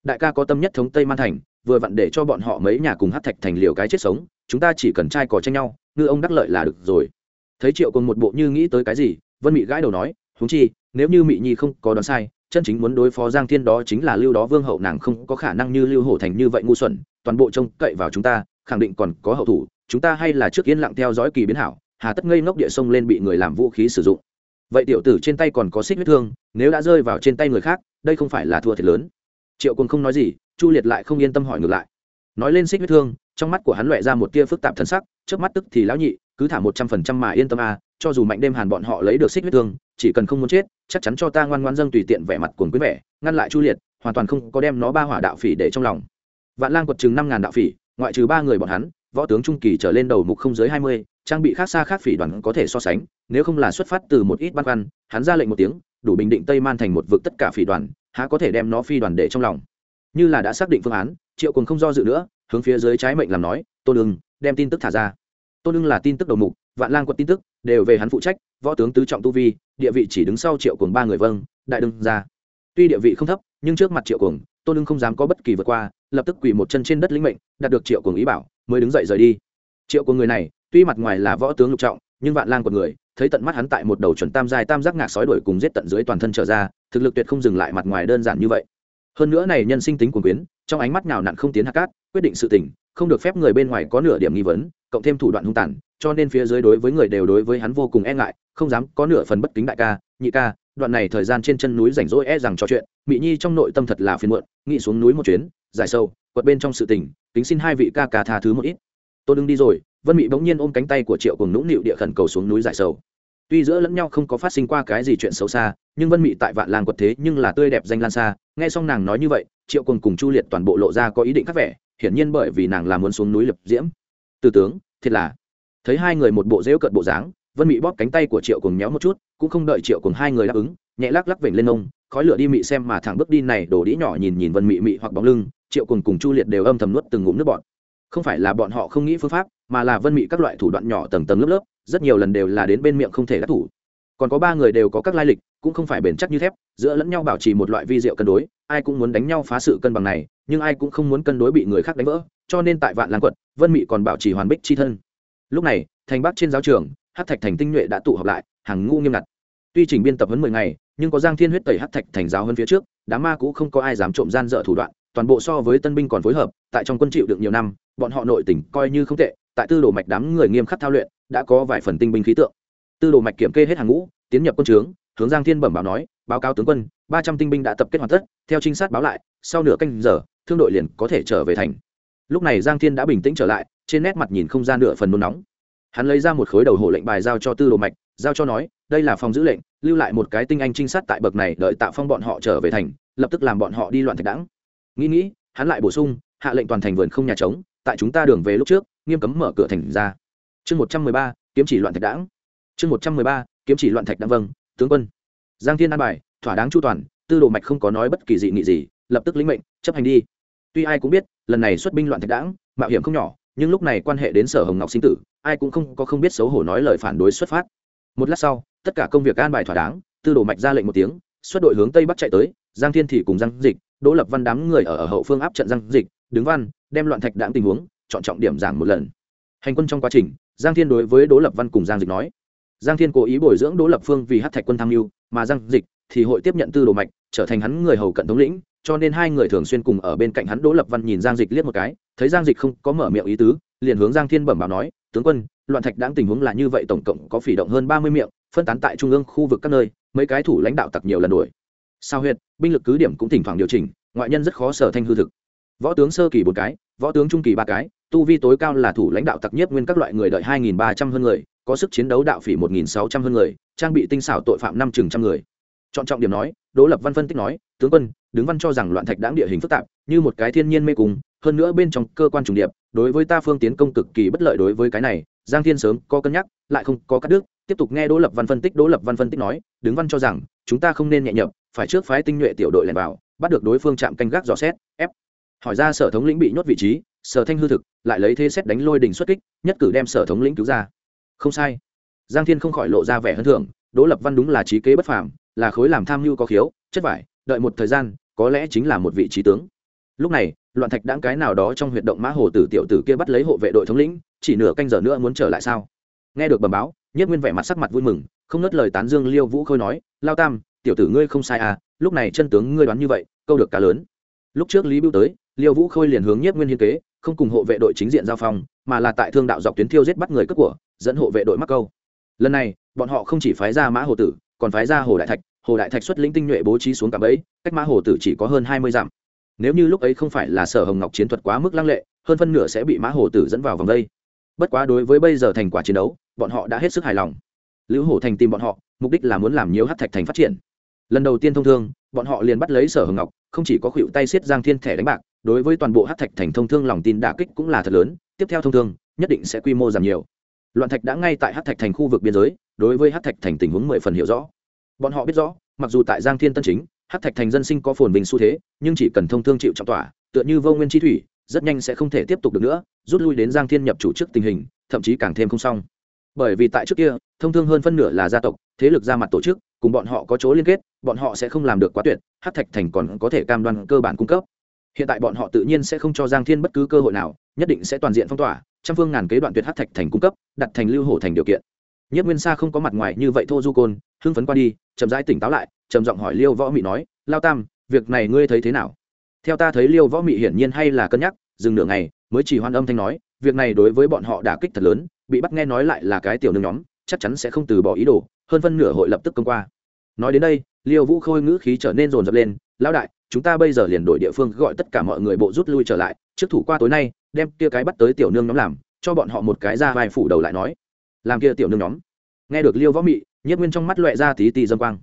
Đại ca có tâm nhất thống tây man thành vừa vặn để cho bọn họ mấy nhà cùng hát thạch thành liều cái chết sống, chúng ta chỉ cần trai cò tranh nhau, ngư ông đắc lợi là được rồi. Thấy triệu cùng một bộ như nghĩ tới cái gì, vân mị gãi đầu nói húng chi, nếu như mị nhi không có đoán sai, chân chính muốn đối phó giang thiên đó chính là lưu đó vương hậu, nàng không có khả năng như lưu hổ thành như vậy ngu xuẩn, toàn bộ trông cậy vào chúng ta, khẳng định còn có hậu thủ, chúng ta hay là trước yên lặng theo dõi kỳ biến hảo, hà tất ngây ngốc địa sông lên bị người làm vũ khí sử dụng. Vậy tiểu tử trên tay còn có xích huyết thương, nếu đã rơi vào trên tay người khác, đây không phải là thua thiệt lớn. Triệu quân không nói gì chu liệt lại không yên tâm hỏi ngược lại. Nói lên xích huyết thương, trong mắt của hắn loẹ ra một tia phức tạp thân sắc, trước mắt tức thì lão nhị, cứ thả một trăm phần trăm mà yên tâm à cho dù mạnh đêm hàn bọn họ lấy được xích huyết thương, chỉ cần không muốn chết, chắc chắn cho ta ngoan ngoan dâng tùy tiện vẻ mặt cuồng quý vẻ, ngăn lại chu liệt, hoàn toàn không có đem nó ba hỏa đạo phỉ để trong lòng. Vạn lang quật chừng năm ngàn đạo phỉ, ngoại trừ ba người bọn hắn, võ tướng trung kỳ trở lên đầu mục không dưới hai mươi, trang bị khác xa khác phỉ đoàn có thể so sánh, nếu không là xuất phát từ một ít băn khoăn, hắn ra lệnh một tiếng, đủ bình định tây man thành một vực tất cả phỉ đoàn, há có thể đem nó phi đoàn để trong lòng như là đã xác định phương án, triệu cùng không do dự nữa, hướng phía dưới trái mệnh làm nói, tôn ưng, đem tin tức thả ra. Tôn ưng là tin tức đầu mục, vạn lang quật tin tức, đều về hắn phụ trách, võ tướng tứ trọng tu vi, địa vị chỉ đứng sau triệu cùng ba người vâng đại đương ra. Tuy địa vị không thấp, nhưng trước mặt triệu cùng tôn ưng không dám có bất kỳ vượt qua, lập tức quỳ một chân trên đất lĩnh mệnh, đạt được triệu cùng ý bảo, mới đứng dậy rời đi. Triệu của người này, tuy mặt ngoài là võ tướng lục trọng, nhưng vạn lang của người, thấy tận mắt hắn tại một đầu chuẩn tam giai tam giác ngạc sói đuổi cùng giết tận dưới toàn thân trở ra, thực lực tuyệt không dừng lại mặt ngoài đơn giản như vậy hơn nữa này nhân sinh tính cuồng quyến, trong ánh mắt nào nặn không tiến hạ cát, quyết định sự tình, không được phép người bên ngoài có nửa điểm nghi vấn, cộng thêm thủ đoạn hung tàn, cho nên phía dưới đối với người đều đối với hắn vô cùng e ngại, không dám có nửa phần bất kính đại ca, nhị ca, đoạn này thời gian trên chân núi rảnh rỗi e rằng trò chuyện mỹ nhi trong nội tâm thật là phiền muộn, nghĩ xuống núi một chuyến dài sâu, quật bên trong sự tình, kính xin hai vị ca ca tha thứ một ít. Tôi đừng đi rồi, vân mỹ bỗng nhiên ôm cánh tay của triệu cùng nũng nịu địa khẩn cầu xuống núi giải sâu tuy giữa lẫn nhau không có phát sinh qua cái gì chuyện xấu xa, nhưng vân Mị tại vạn làng quật thế nhưng là tươi đẹp danh lan xa. Nghe xong nàng nói như vậy, triệu cùng cùng chu liệt toàn bộ lộ ra có ý định khắc vẻ, hiển nhiên bởi vì nàng là muốn xuống núi lập diễm. Từ tướng, thiệt là. Thấy hai người một bộ rễu cận bộ dáng, vân Mị bóp cánh tay của triệu cùng nhéo một chút, cũng không đợi triệu cùng hai người đáp ứng, nhẹ lắc lắc vểnh lên ông, khói lửa đi mị xem mà thẳng bước đi này đổ đĩ nhỏ nhìn nhìn vân mị mị hoặc bóng lưng, triệu cùng cùng chu liệt đều âm thầm nuốt từng ngụm nước bọn không phải là bọn họ không nghĩ phương pháp, mà là vân mị các loại thủ đoạn nhỏ tầng tầng lớp lớp rất nhiều lần đều là đến bên miệng không thể đắc thủ. Còn có ba người đều có các lai lịch, cũng không phải bền chắc như thép, giữa lẫn nhau bảo trì một loại vi diệu cân đối, ai cũng muốn đánh nhau phá sự cân bằng này, nhưng ai cũng không muốn cân đối bị người khác đánh vỡ, cho nên tại vạn làng quật vân mị còn bảo trì hoàn bích chi thân. Lúc này, thành bắc trên giáo trường hát thạch thành tinh nhuệ đã tụ họp lại, hàng ngu nghiêm ngặt. Tuy trình biên tập huấn mười ngày, nhưng có giang thiên huyết tẩy hát thạch thành giáo hơn phía trước, đám ma cũ không có ai dám trộm gian dở thủ đoạn, toàn bộ so với tân binh còn phối hợp, tại trong quân chịu được nhiều năm, bọn họ nội tỉnh coi như không tệ tại tư đồ mạch đám người nghiêm khắc thao luyện, đã có vài phần tinh binh khí tượng. Tư đồ mạch kiểm kê hết hàng ngũ, tiến nhập quân trướng, hướng giang thiên bẩm báo nói, báo cáo tướng quân, ba trăm tinh binh đã tập kết hoàn tất, theo trinh sát báo lại, sau nửa canh giờ, thương đội liền có thể trở về thành. Lúc này giang thiên đã bình tĩnh trở lại, trên nét mặt nhìn không ra nửa phần nôn nóng. Hắn lấy ra một khối đầu hổ lệnh bài giao cho tư đồ mạch, giao cho nói, đây là phòng giữ lệnh, lưu lại một cái tinh anh trinh sát tại bậc này, đợi tạo phong bọn họ trở về thành, lập tức làm bọn họ đi loạn thạch đảng nghĩ nghĩ, hắn lại bổ sung, hạ lệnh toàn thành vườn không nhà trống, tại chúng ta đường về lúc trước nghiêm cấm mở cửa thành ra. Chương một trăm mười ba kiếm chỉ loạn thạch đảng chương một trăm mười ba kiếm chỉ loạn thạch đảng vâng tướng quân. Giang thiên an bài thỏa đáng chu toàn tư đồ mạch không có nói bất kỳ dị nghị gì lập tức lĩnh mệnh chấp hành đi. Tuy ai cũng biết lần này xuất binh loạn thạch đảng mạo hiểm không nhỏ nhưng lúc này quan hệ đến sở hồng ngọc sinh tử ai cũng không có không biết xấu hổ nói lời phản đối xuất phát. Một lát sau tất cả công việc an bài thỏa đáng tư đồ mạch ra lệnh một tiếng xuất đội hướng tây bắc chạy tới giang thiên thì cùng giang dịch đỗ lập văn đám người ở, ở hậu phương áp trận giang dịch đứng văn đem loạn thạch đảng tình huống chọn trọng điểm giảng một lần. Hành quân trong quá trình, giang thiên đối với đỗ lập văn cùng giang dịch nói. Giang thiên cố ý bồi dưỡng đỗ lập phương vì hát thạch quân tham mưu, mà giang dịch thì hội tiếp nhận tư đồ mạch, trở thành hắn người hầu cận thống lĩnh, cho nên hai người thường xuyên cùng ở bên cạnh hắn đỗ lập văn nhìn giang dịch liếc một cái, thấy giang dịch không có mở miệng ý tứ, liền hướng giang thiên bẩm báo nói, tướng quân, loạn thạch đáng tình huống là như vậy, tổng cộng có phỉ động hơn ba mươi miệng, phân tán tại trung ương khu vực các nơi, mấy cái thủ lãnh đạo tặc nhiều lần đuổi. Sao huyệt, binh lực cứ điểm cũng thỉnh thoảng điều chỉnh, ngoại nhân rất khó sở thanh hư thực võ tướng sơ kỳ một cái, võ tướng trung kỳ ba cái, tu vi tối cao là thủ lãnh đạo tặc nhất nguyên các loại người đợi hai nghìn ba trăm hơn người, có sức chiến đấu đạo phỉ một nghìn sáu trăm hơn người, trang bị tinh xảo tội phạm năm chừng trăm người. Chọn trọng điểm nói, đỗ lập văn phân tích nói, tướng quân, đứng văn cho rằng loạn thạch đáng địa hình phức tạp, như một cái thiên nhiên mê cung, hơn nữa bên trong cơ quan trùng điệp, đối với ta phương tiến công cực kỳ bất lợi đối với cái này, giang thiên sớm có cân nhắc, lại không có cắt đứt. Tiếp tục nghe đỗ lập văn phân tích, đỗ lập văn phân tích nói, đứng văn cho rằng, chúng ta không nên nhẹ nhập phải trước phái tinh nhuệ tiểu đội lẻn vào, bắt được đối phương chạm canh gác dò xét, ép hỏi ra sở thống lĩnh bị nhốt vị trí, sở thanh hư thực, lại lấy thế xét đánh lôi đình xuất kích, nhất cử đem sở thống lĩnh cứu ra. Không sai. Giang thiên không khỏi lộ ra vẻ hơn thường đỗ lập văn đúng là trí kế bất phàm, là khối làm tham mưu có khiếu, chất vải, đợi một thời gian, có lẽ chính là một vị trí tướng. Lúc này, loạn thạch đáng cái nào đó trong huyệt động mã hồ tử tiểu tử kia bắt lấy hộ vệ đội thống lĩnh, chỉ nửa canh giờ nữa muốn trở lại sao? Nghe được bẩm báo nhất nguyên vẻ mặt sắc mặt vui mừng, không nớt lời tán dương liêu vũ khôi nói, lao tam, tiểu tử ngươi không sai à lúc này chân tướng ngươi đoán như vậy, câu được cá lớn. Lúc trước lý bưu tới liêu vũ khôi liền hướng nhất nguyên hiên kế, không cùng hộ vệ đội chính diện giao phong, mà là tại thương đạo dọc tuyến thiêu giết bắt người cướp của, dẫn hộ vệ đội mắc câu. Lần này, bọn họ không chỉ phái ra mã hồ tử, còn phái ra hồ đại thạch. Hồ đại thạch xuất lĩnh tinh nhuệ bố trí xuống cả bẫy, cách mã hồ tử chỉ có hơn hai mươi dặm. Nếu như lúc ấy không phải là sở hồng ngọc chiến thuật quá mức lăng lệ, hơn phân nửa sẽ bị mã hồ tử dẫn vào vòng đây. Bất quá đối với bây giờ thành quả chiến đấu, bọn họ đã hết sức hài lòng. Lữ hổ thành tìm bọn họ, mục đích là muốn làm nhiều hát thạch thành phát triển. Lần đầu tiên thông thương, bọn họ liền bắt lấy sở hồng ngọc, không chỉ có khuỵu tay xiết giang thiên thẻ đánh bạc đối với toàn bộ hát thạch thành thông thương lòng tin đả kích cũng là thật lớn, tiếp theo thông thương, nhất định sẽ quy mô giảm nhiều. Loạn thạch đã ngay tại hát thạch thành khu vực biên giới, đối với hát thạch thành tình huống mười phần hiểu rõ. Bọn họ biết rõ, mặc dù tại giang thiên tân chính, hát thạch thành dân sinh có phồn bình xu thế, nhưng chỉ cần thông thương chịu trọng tỏa, tựa như vô nguyên chi thủy, rất nhanh sẽ không thể tiếp tục được nữa, rút lui đến giang thiên nhập chủ trước tình hình, thậm chí càng thêm không xong. Bởi vì tại trước kia, thông thương hơn phân nửa là gia tộc, thế lực ra mặt tổ chức, cùng bọn họ có chỗ liên kết, bọn họ sẽ không làm được quá tuyệt, hát thạch thành còn có thể cam đoan cơ bản cung cấp hiện tại bọn họ tự nhiên sẽ không cho giang thiên bất cứ cơ hội nào, nhất định sẽ toàn diện phong tỏa, trăm phương ngàn kế đoạn tuyệt hát thạch thành cung cấp, đặt thành lưu hổ thành điều kiện. Nhất nguyên sa không có mặt ngoài như vậy thô du côn, hưng phấn qua đi, chậm rãi tỉnh táo lại, trầm giọng hỏi liêu võ mị nói, lao tam, việc này ngươi thấy thế nào? Theo ta thấy liêu võ mị hiển nhiên hay là cân nhắc, dừng nửa ngày, mới chỉ hoan âm thanh nói, việc này đối với bọn họ đả kích thật lớn, bị bắt nghe nói lại là cái tiểu nương nhóm, chắc chắn sẽ không từ bỏ ý đồ, hơn phân nửa hội lập tức công qua. Nói đến đây, liêu vũ khôi ngữ khí trở nên rồn rập lên, lão đại chúng ta bây giờ liền đổi địa phương gọi tất cả mọi người bộ rút lui trở lại, trước thủ qua tối nay, đem kia cái bắt tới tiểu nương nhóm làm, cho bọn họ một cái ra vai phủ đầu lại nói. Làm kia tiểu nương nhóm. Nghe được liêu võ mị nhất nguyên trong mắt loẹ ra tí tì dâm quang.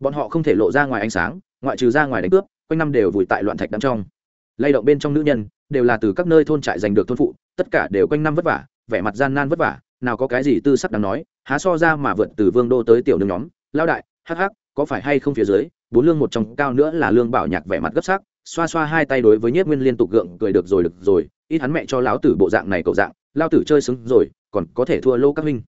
Bọn họ không thể lộ ra ngoài ánh sáng, ngoại trừ ra ngoài đánh cướp, quanh năm đều vùi tại loạn thạch đắm trong. Lay động bên trong nữ nhân, đều là từ các nơi thôn trại giành được thôn phụ, tất cả đều quanh năm vất vả, vẻ mặt gian nan vất vả, nào có cái gì tư sắc đáng nói, há so ra mà vượt từ vương đô tới tiểu nương nhóm. Lao đại, hắc hắc có phải hay không phía dưới, bốn lương một trong cao nữa là lương bảo nhạc vẻ mặt gấp sắc, xoa xoa hai tay đối với nhất nguyên liên tục gượng cười được rồi được rồi, ít hắn mẹ cho lão tử bộ dạng này cậu dạng lao tử chơi xứng rồi, còn có thể thua lô các huynh.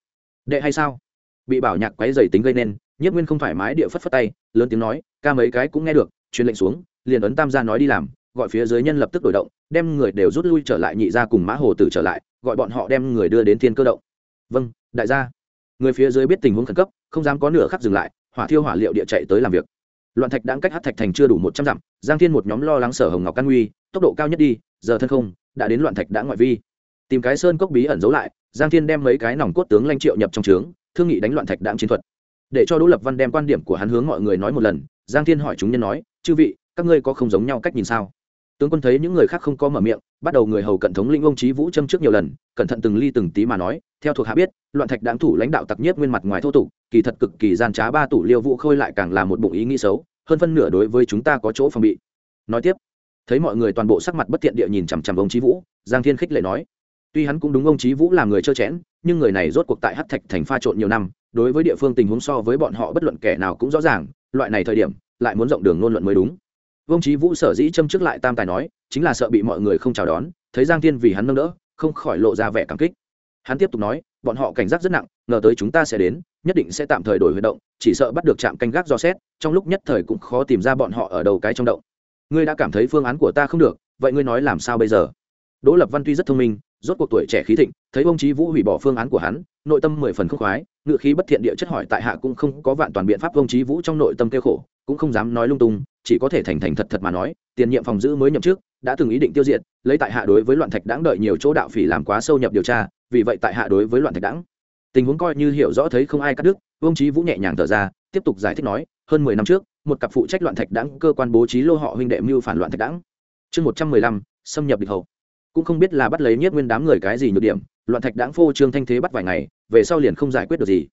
Đệ hay sao? Bị bảo nhạc quấy dày tính gây nên nhất nguyên không thoải mái địa phất phất tay, lớn tiếng nói, ca mấy cái cũng nghe được, truyền lệnh xuống, liền ấn tam gia nói đi làm, gọi phía dưới nhân lập tức đổi động, đem người đều rút lui trở lại nhị ra cùng mã hồ tử trở lại, gọi bọn họ đem người đưa đến thiên cơ động. Vâng đại gia. Người phía dưới biết tình huống khẩn cấp, không dám có nửa khắc dừng lại hỏa thiêu hỏa liệu địa chạy tới làm việc. Loạn thạch đang cách hát thạch thành chưa đủ một trăm dặm, giang thiên một nhóm lo lắng sở hồng ngọc căn nguy, tốc độ cao nhất đi, giờ thân không, đã đến loạn thạch đã ngoại vi. Tìm cái sơn cốc bí ẩn giấu lại, giang thiên đem mấy cái nòng cốt tướng lanh triệu nhập trong trướng, thương nghị đánh loạn thạch đạm chiến thuật. Để cho đỗ lập văn đem quan điểm của hắn hướng mọi người nói một lần, giang thiên hỏi chúng nhân nói, chư vị, các ngươi có không giống nhau cách nhìn sao? Tướng quân thấy những người khác không có mở miệng, bắt đầu người hầu cận thống lĩnh ông trí vũ châm trước nhiều lần, cẩn thận từng ly từng tí mà nói, theo thuộc hạ biết, loạn thạch đáng thủ lãnh đạo tặc nhất nguyên mặt ngoài thô tục, kỳ thật cực kỳ gian trá ba tủ liêu vũ khôi lại càng là một bụng ý nghĩ xấu, hơn phân nửa đối với chúng ta có chỗ phòng bị. Nói tiếp, thấy mọi người toàn bộ sắc mặt bất thiện địa nhìn chằm chằm ông trí vũ, giang thiên khích lệ nói, tuy hắn cũng đúng ông trí vũ là người trơ chẽn, nhưng người này rốt cuộc tại hắc thạch thành pha trộn nhiều năm, đối với địa phương tình huống so với bọn họ bất luận kẻ nào cũng rõ ràng, loại này thời điểm, lại muốn rộng đường ngôn luận mới đúng. Vương trí vũ sở dĩ châm trước lại tam tài nói, chính là sợ bị mọi người không chào đón, thấy giang thiên vì hắn nâng đỡ, không khỏi lộ ra vẻ cảm kích. Hắn tiếp tục nói, bọn họ cảnh giác rất nặng, ngờ tới chúng ta sẽ đến, nhất định sẽ tạm thời đổi huy động, chỉ sợ bắt được trạm canh gác do xét, trong lúc nhất thời cũng khó tìm ra bọn họ ở đầu cái trong động. Ngươi đã cảm thấy phương án của ta không được, vậy ngươi nói làm sao bây giờ? Đỗ lập văn tuy rất thông minh rốt cuộc tuổi trẻ khí thịnh, thấy ông trí vũ hủy bỏ phương án của hắn, nội tâm mười phần không khoái, ngựa khí bất thiện địa chất hỏi tại hạ cũng không có vạn toàn biện pháp, ông trí vũ trong nội tâm kêu khổ, cũng không dám nói lung tung, chỉ có thể thành thành thật thật mà nói, tiền nhiệm phòng giữ mới nhậm chức, đã từng ý định tiêu diệt, lấy tại hạ đối với loạn thạch đáng đợi nhiều chỗ đạo phỉ làm quá sâu nhập điều tra, vì vậy tại hạ đối với loạn thạch đáng tình huống coi như hiểu rõ thấy không ai cắt đứt, ông trí vũ nhẹ nhàng thở ra, tiếp tục giải thích nói, hơn mười năm trước, một cặp phụ trách loạn thạch đáng cơ quan bố trí lô họ huynh đệ mưu phản loạn thạch đáng chương một trăm mười lăm, xâm nhập địch hậu cũng không biết là bắt lấy nhất nguyên đám người cái gì nhược điểm, loạn thạch đáng phô trương thanh thế bắt vài ngày, về sau liền không giải quyết được gì.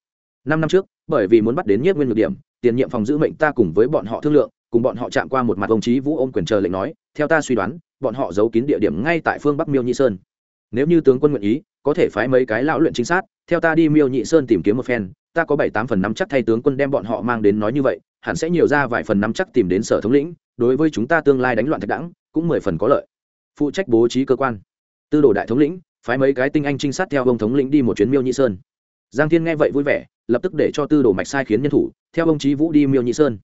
Năm năm trước, bởi vì muốn bắt đến nhất nguyên nhược điểm, tiền nhiệm phòng giữ mệnh ta cùng với bọn họ thương lượng, cùng bọn họ chạm qua một mặt ông trí vũ ôm quyền chờ lệnh nói, theo ta suy đoán, bọn họ giấu kín địa điểm ngay tại phương bắc miêu nhị sơn. Nếu như tướng quân nguyện ý, có thể phái mấy cái lão luyện chính sát, theo ta đi miêu nhị sơn tìm kiếm một phen, ta có bảy tám phần năm chắc thay tướng quân đem bọn họ mang đến nói như vậy, hẳn sẽ nhiều ra vài phần năm chắc tìm đến sở thống lĩnh, đối với chúng ta tương lai đánh loạn thạch đẳng cũng mười phần có lợi phụ trách bố trí cơ quan. Tư đồ đại thống lĩnh, phái mấy cái tinh anh trinh sát theo ông thống lĩnh đi một chuyến miêu nhị sơn. Giang thiên nghe vậy vui vẻ, lập tức để cho tư đồ mạch sai khiến nhân thủ, theo ông trí vũ đi miêu nhị sơn.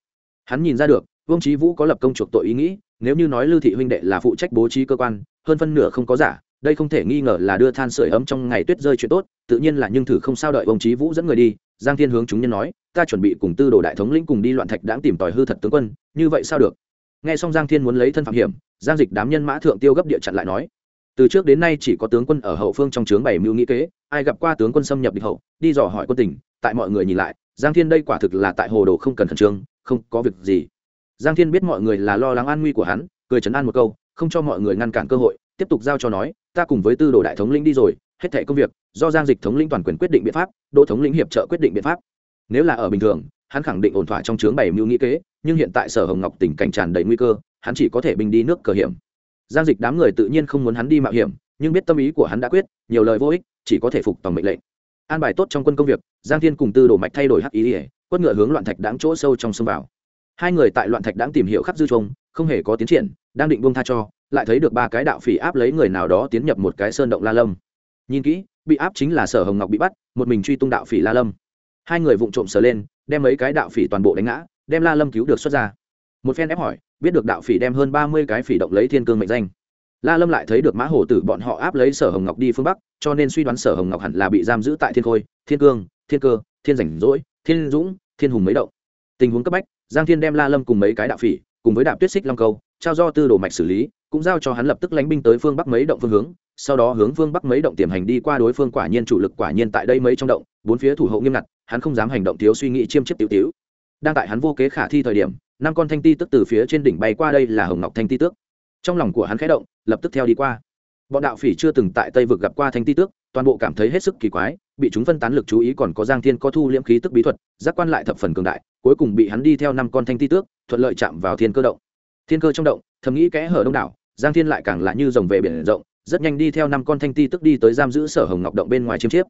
Hắn nhìn ra được, ông trí vũ có lập công chuộc tội ý nghĩ, nếu như nói lưu thị huynh đệ là phụ trách bố trí cơ quan, hơn phân nửa không có giả, đây không thể nghi ngờ là đưa than sửa ấm trong ngày tuyết rơi chuyện tốt, tự nhiên là nhưng thử không sao đợi ông trí vũ dẫn người đi, giang thiên hướng chúng nhân nói, ta chuẩn bị cùng tư đồ đại thống lĩnh cùng đi loạn thạch đãng tìm tòi hư thật tướng quân, như vậy sao được? Nghe xong giang thiên muốn lấy thân phạm hiểm, giang dịch đám nhân mã thượng tiêu gấp địa chặn lại nói, từ trước đến nay chỉ có tướng quân ở hậu phương trong trướng bảy mưu nghĩ kế, ai gặp qua tướng quân xâm nhập địch hậu, đi dò hỏi quân tình, tại mọi người nhìn lại, giang thiên đây quả thực là tại hồ đồ không cần khẩn trương, không có việc gì. Giang thiên biết mọi người là lo lắng an nguy của hắn, cười chấn an một câu, không cho mọi người ngăn cản cơ hội, tiếp tục giao cho nói, ta cùng với tư đồ đại thống lĩnh đi rồi, hết thẻ công việc, do giang dịch thống lĩnh toàn quyền quyết định biện pháp, đỗ thống lĩnh hiệp trợ quyết định biện pháp. Nếu là ở bình thường hắn khẳng định ổn thỏa trong chướng bảy mưu nghĩ kế, nhưng hiện tại sở hồng ngọc tình cảnh tràn đầy nguy cơ, hắn chỉ có thể binh đi nước cờ hiểm. Giang dịch đám người tự nhiên không muốn hắn đi mạo hiểm, nhưng biết tâm ý của hắn đã quyết, nhiều lời vô ích, chỉ có thể phục tòng mệnh lệnh. An bài tốt trong quân công việc, giang thiên cùng tư đồ mạch thay đổi hắc ý ỉa quất ngựa hướng loạn thạch đáng chỗ sâu trong sông vào. Hai người tại loạn thạch đáng tìm hiểu khắp dư trông không hề có tiến triển, đang định buông tha cho, lại thấy được ba cái đạo phỉ áp lấy người nào đó tiến nhập một cái sơn động la lâm. Nhìn kỹ, bị áp chính là sở hồng ngọc bị bắt, một mình truy tung đạo phỉ la lâm hai người vụng trộm sờ lên, đem mấy cái đạo phỉ toàn bộ đánh ngã, đem la lâm cứu được xuất ra. Một phen ép hỏi, biết được đạo phỉ đem hơn ba mươi cái phỉ động lấy thiên cương mệnh danh. La lâm lại thấy được mã hổ tử bọn họ áp lấy sở hồng ngọc đi phương bắc, cho nên suy đoán sở hồng ngọc hẳn là bị giam giữ tại thiên khôi, thiên cương, thiên cơ, thiên rảnh rỗi, thiên dũng, thiên hùng mấy động. Tình huống cấp bách, giang thiên đem la lâm cùng mấy cái đạo phỉ, cùng với đạp tuyết xích long câu, trao do tư đồ mạch xử lý, cũng giao cho hắn lập tức lánh binh tới phương bắc mấy động phương hướng, sau đó hướng phương bắc mấy động tiềm hành đi qua đối phương quả nhiên chủ lực quả nhiên tại đây mấy trong động bốn phía thủ hộ nghiêm ngặt, hắn không dám hành động thiếu suy nghĩ chiêm chiếp tiểu tiểu. Đang tại hắn vô kế khả thi thời điểm, năm con thanh ti tức từ phía trên đỉnh bay qua đây là hồng ngọc thanh ti tước. Trong lòng của hắn khẽ động, lập tức theo đi qua. Bọn đạo phỉ chưa từng tại tây vực gặp qua thanh ti tước, toàn bộ cảm thấy hết sức kỳ quái, bị chúng phân tán lực chú ý còn có giang thiên có thu liễm khí tức bí thuật, giác quan lại thập phần cường đại, cuối cùng bị hắn đi theo năm con thanh ti tước, thuận lợi chạm vào thiên cơ động. Thiên cơ trong động, thầm nghĩ kẽ hở đông đảo, giang thiên lại càng là như rồng về biển rộng, rất nhanh đi theo năm con thanh ti tức đi tới giam giữ sở hồng ngọc động bên ngoài chiêm chiếp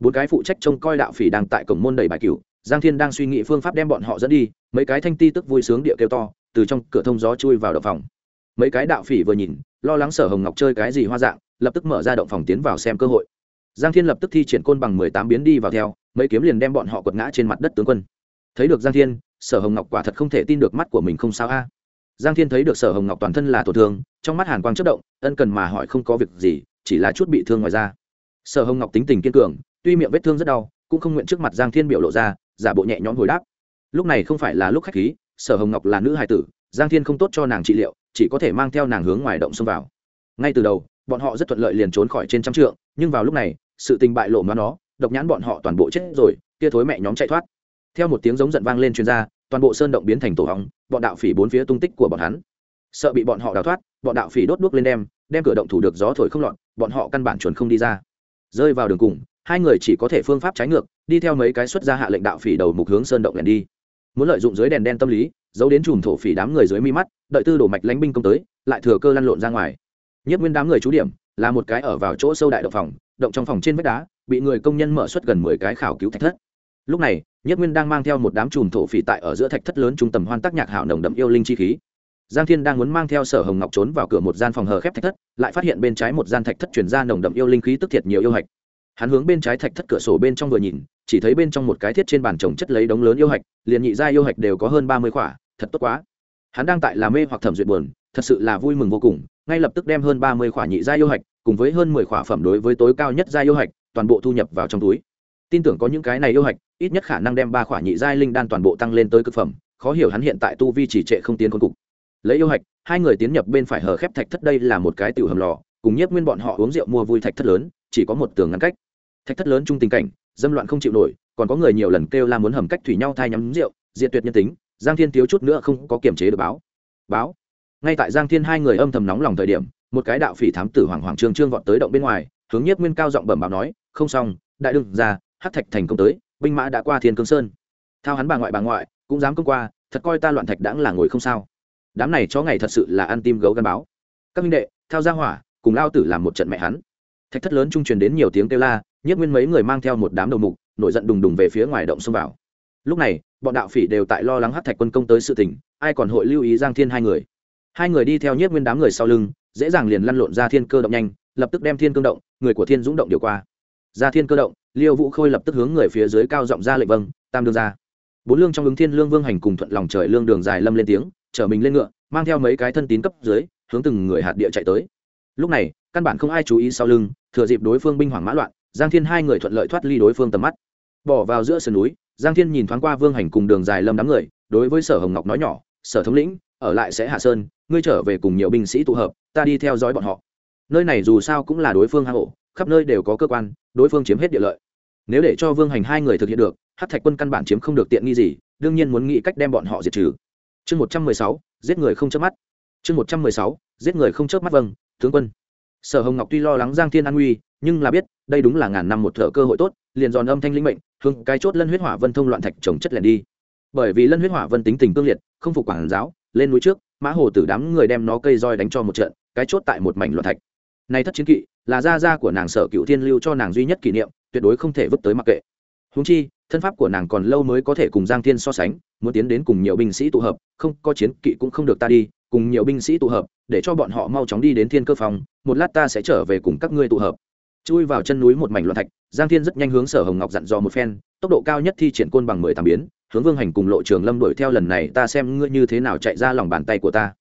bốn cái phụ trách trông coi đạo phỉ đang tại cổng môn đầy bài cửu, giang thiên đang suy nghĩ phương pháp đem bọn họ dẫn đi, mấy cái thanh ti tức vui sướng địa kêu to, từ trong cửa thông gió chui vào động phòng. Mấy cái đạo phỉ vừa nhìn, lo lắng sở hồng ngọc chơi cái gì hoa dạng, lập tức mở ra động phòng tiến vào xem cơ hội. Giang thiên lập tức thi triển côn bằng mười tám biến đi vào theo, mấy kiếm liền đem bọn họ quật ngã trên mặt đất tướng quân. Thấy được giang thiên, sở hồng ngọc quả thật không thể tin được mắt của mình không sao a. Giang thiên thấy được sở hồng ngọc toàn thân là tổn thương, trong mắt hàn quang chất động, ân cần mà hỏi không có việc gì, chỉ là chút bị thương ngoài ra sở hồng ngọc tính tình kiên cường tuy miệng vết thương rất đau, cũng không nguyện trước mặt giang thiên biểu lộ ra, giả bộ nhẹ nhõm hồi đáp. Lúc này không phải là lúc khách khí, sở hồng ngọc là nữ hài tử, giang thiên không tốt cho nàng trị liệu, chỉ có thể mang theo nàng hướng ngoài động xông vào. Ngay từ đầu, bọn họ rất thuận lợi liền trốn khỏi trên trăm trượng, nhưng vào lúc này, sự tình bại lộ mà nó, độc nhãn bọn họ toàn bộ chết rồi, kia thối mẹ nhóm chạy thoát. Theo một tiếng giống giận vang lên chuyên gia toàn bộ sơn động biến thành tổ hóng, bọn đạo phỉ bốn phía tung tích của bọn hắn. Sợ bị bọn họ đào thoát, bọn đạo phỉ đốt đuốc lên đem đem cửa động thủ được gió thổi không lọt, bọn họ căn bản chuẩn không đi ra. Rơi vào đường cùng hai người chỉ có thể phương pháp trái ngược, đi theo mấy cái xuất ra hạ lệnh đạo phỉ đầu mục hướng sơn động lẻn đi. Muốn lợi dụng dưới đèn đen tâm lý, giấu đến chùm thổ phỉ đám người dưới mi mắt, đợi tư đổ mạch lánh binh công tới, lại thừa cơ lăn lộn ra ngoài. Nhất nguyên đám người trú điểm, là một cái ở vào chỗ sâu đại động phòng, động trong phòng trên vách đá, bị người công nhân mở suất gần mười cái khảo cứu thạch thất. Lúc này, nhất nguyên đang mang theo một đám chùm thổ phỉ tại ở giữa thạch thất lớn trung tâm hoan tác nhạc hảo nồng đậm yêu linh chi khí. Giang thiên đang muốn mang theo sở hồng ngọc trốn vào cửa một gian phòng hờ khép thạch thất, lại phát hiện bên trái một gian thạch thất chuyển ra nồng đậm yêu linh khí tức thiệt nhiều yêu hạch hắn hướng bên trái thạch thất cửa sổ bên trong vừa nhìn, chỉ thấy bên trong một cái thiết trên bàn trồng chất lấy đống lớn yêu hạch, liền nhị gia yêu hạch đều có hơn ba mươi khỏa thật tốt quá. Hắn đang tại làm mê hoặc thẩm duyệt buồn, thật sự là vui mừng vô cùng, ngay lập tức đem hơn ba mươi khỏa nhị gia yêu hạch, cùng với hơn mười khỏa phẩm đối với tối cao nhất gia yêu hạch, toàn bộ thu nhập vào trong túi. Tin tưởng có những cái này yêu hạch, ít nhất khả năng đem ba khỏa nhị gia linh đan toàn bộ tăng lên tới cực phẩm, khó hiểu hắn hiện tại tu vi chỉ trệ không tiến con cục. Lấy yêu hạch, hai người tiến nhập bên phải hở khép thạch thất đây là một cái tiểu hầm lò, cùng nhiếp nguyên bọn họ uống rượu mua vui thạch thất lớn chỉ có một tường ngăn cách. Thạch thất lớn chung tình cảnh, dâm loạn không chịu nổi, còn có người nhiều lần kêu la muốn hầm cách thủy nhau thai nhắm rượu, diệt tuyệt nhân tính, giang thiên thiếu chút nữa không có kiểm chế được báo. Báo. Ngay tại giang thiên hai người âm thầm nóng lòng thời điểm, một cái đạo phỉ thám tử hoàng hoàng trương trương vọt tới động bên ngoài, hướng nhiếp nguyên cao giọng bẩm báo nói, không xong, đại đương ra hát thạch thành công tới, binh mã đã qua thiên cương sơn. Thao hắn bà ngoại bà ngoại, cũng dám công qua, thật coi ta loạn thạch đãng là ngồi không sao. Đám này cho ngày thật sự là ăn tim gấu gắn báo. Các minh đệ theo ra hỏa, cùng lao tử làm một trận mẹ hắn thạch thất lớn trung truyền đến nhiều tiếng kêu la nhất nguyên mấy người mang theo một đám đầu mục, nổi giận đùng đùng về phía ngoài động xông vào. Lúc này, bọn đạo phỉ đều tại lo lắng hát thạch quân công tới sự tình, ai còn hội lưu ý giang thiên hai người. Hai người đi theo nhất nguyên đám người sau lưng, dễ dàng liền lăn lộn ra thiên cơ động nhanh, lập tức đem thiên cương động, người của thiên dũng động điều qua. Ra thiên cơ động, liêu vũ khôi lập tức hướng người phía dưới cao giọng ra lệnh vâng tam đường ra. Bốn lương trong ứng thiên lương vương hành cùng thuận lòng trời lương đường dài lâm lên tiếng, chở mình lên ngựa, mang theo mấy cái thân tín cấp dưới, hướng từng người hạt địa chạy tới. Lúc này, căn bản không ai chú ý sau lưng thừa dịp đối phương binh hoảng mã loạn, giang thiên hai người thuận lợi thoát ly đối phương tầm mắt. Bỏ vào giữa sườn núi, giang thiên nhìn thoáng qua vương hành cùng đường dài lâm đám người, đối với sở hồng ngọc nói nhỏ, sở thống lĩnh, ở lại sẽ hạ sơn, ngươi trở về cùng nhiều binh sĩ tụ hợp, ta đi theo dõi bọn họ. Nơi này dù sao cũng là đối phương hang ổ, khắp nơi đều có cơ quan, đối phương chiếm hết địa lợi. Nếu để cho vương hành hai người thực hiện được hát thạch quân căn bản chiếm không được tiện nghi gì, đương nhiên muốn nghĩ cách đem bọn họ diệt trừ. Chương một trăm mười sáu, giết người không chớp mắt. Chương một trăm mười sáu, giết người không chớp mắt vâng tướng quân sở hồng ngọc tuy lo lắng giang thiên an nguy nhưng là biết, đây đúng là ngàn năm một thợ cơ hội tốt, liền giòn âm thanh linh mệnh hưng cái chốt lân huyết hỏa vân thông loạn thạch trồng chất lẻn đi. Bởi vì lân huyết hỏa vân tính tình cương liệt, không phục quản giáo, lên núi trước, mã hồ tử đám người đem nó cây roi đánh cho một trận, cái chốt tại một mảnh loạn thạch. Này thất chiến kỵ, là gia gia của nàng sở cựu thiên lưu cho nàng duy nhất kỷ niệm, tuyệt đối không thể vứt tới mặc kệ. Húng chi, thân pháp của nàng còn lâu mới có thể cùng giang thiên so sánh, muốn tiến đến cùng nhiều binh sĩ tụ hợp, không có chiến kỵ cũng không được ta đi cùng nhiều binh sĩ tụ hợp, để cho bọn họ mau chóng đi đến thiên cơ phòng, một lát ta sẽ trở về cùng các ngươi tụ hợp. Chui vào chân núi một mảnh loạn thạch, giang thiên rất nhanh hướng sở hồng ngọc dặn dò một phen, tốc độ cao nhất thi triển côn bằng mười tám biến, hướng vương hành cùng lộ trường lâm đuổi theo lần này, ta xem ngươi như thế nào chạy ra lòng bàn tay của ta.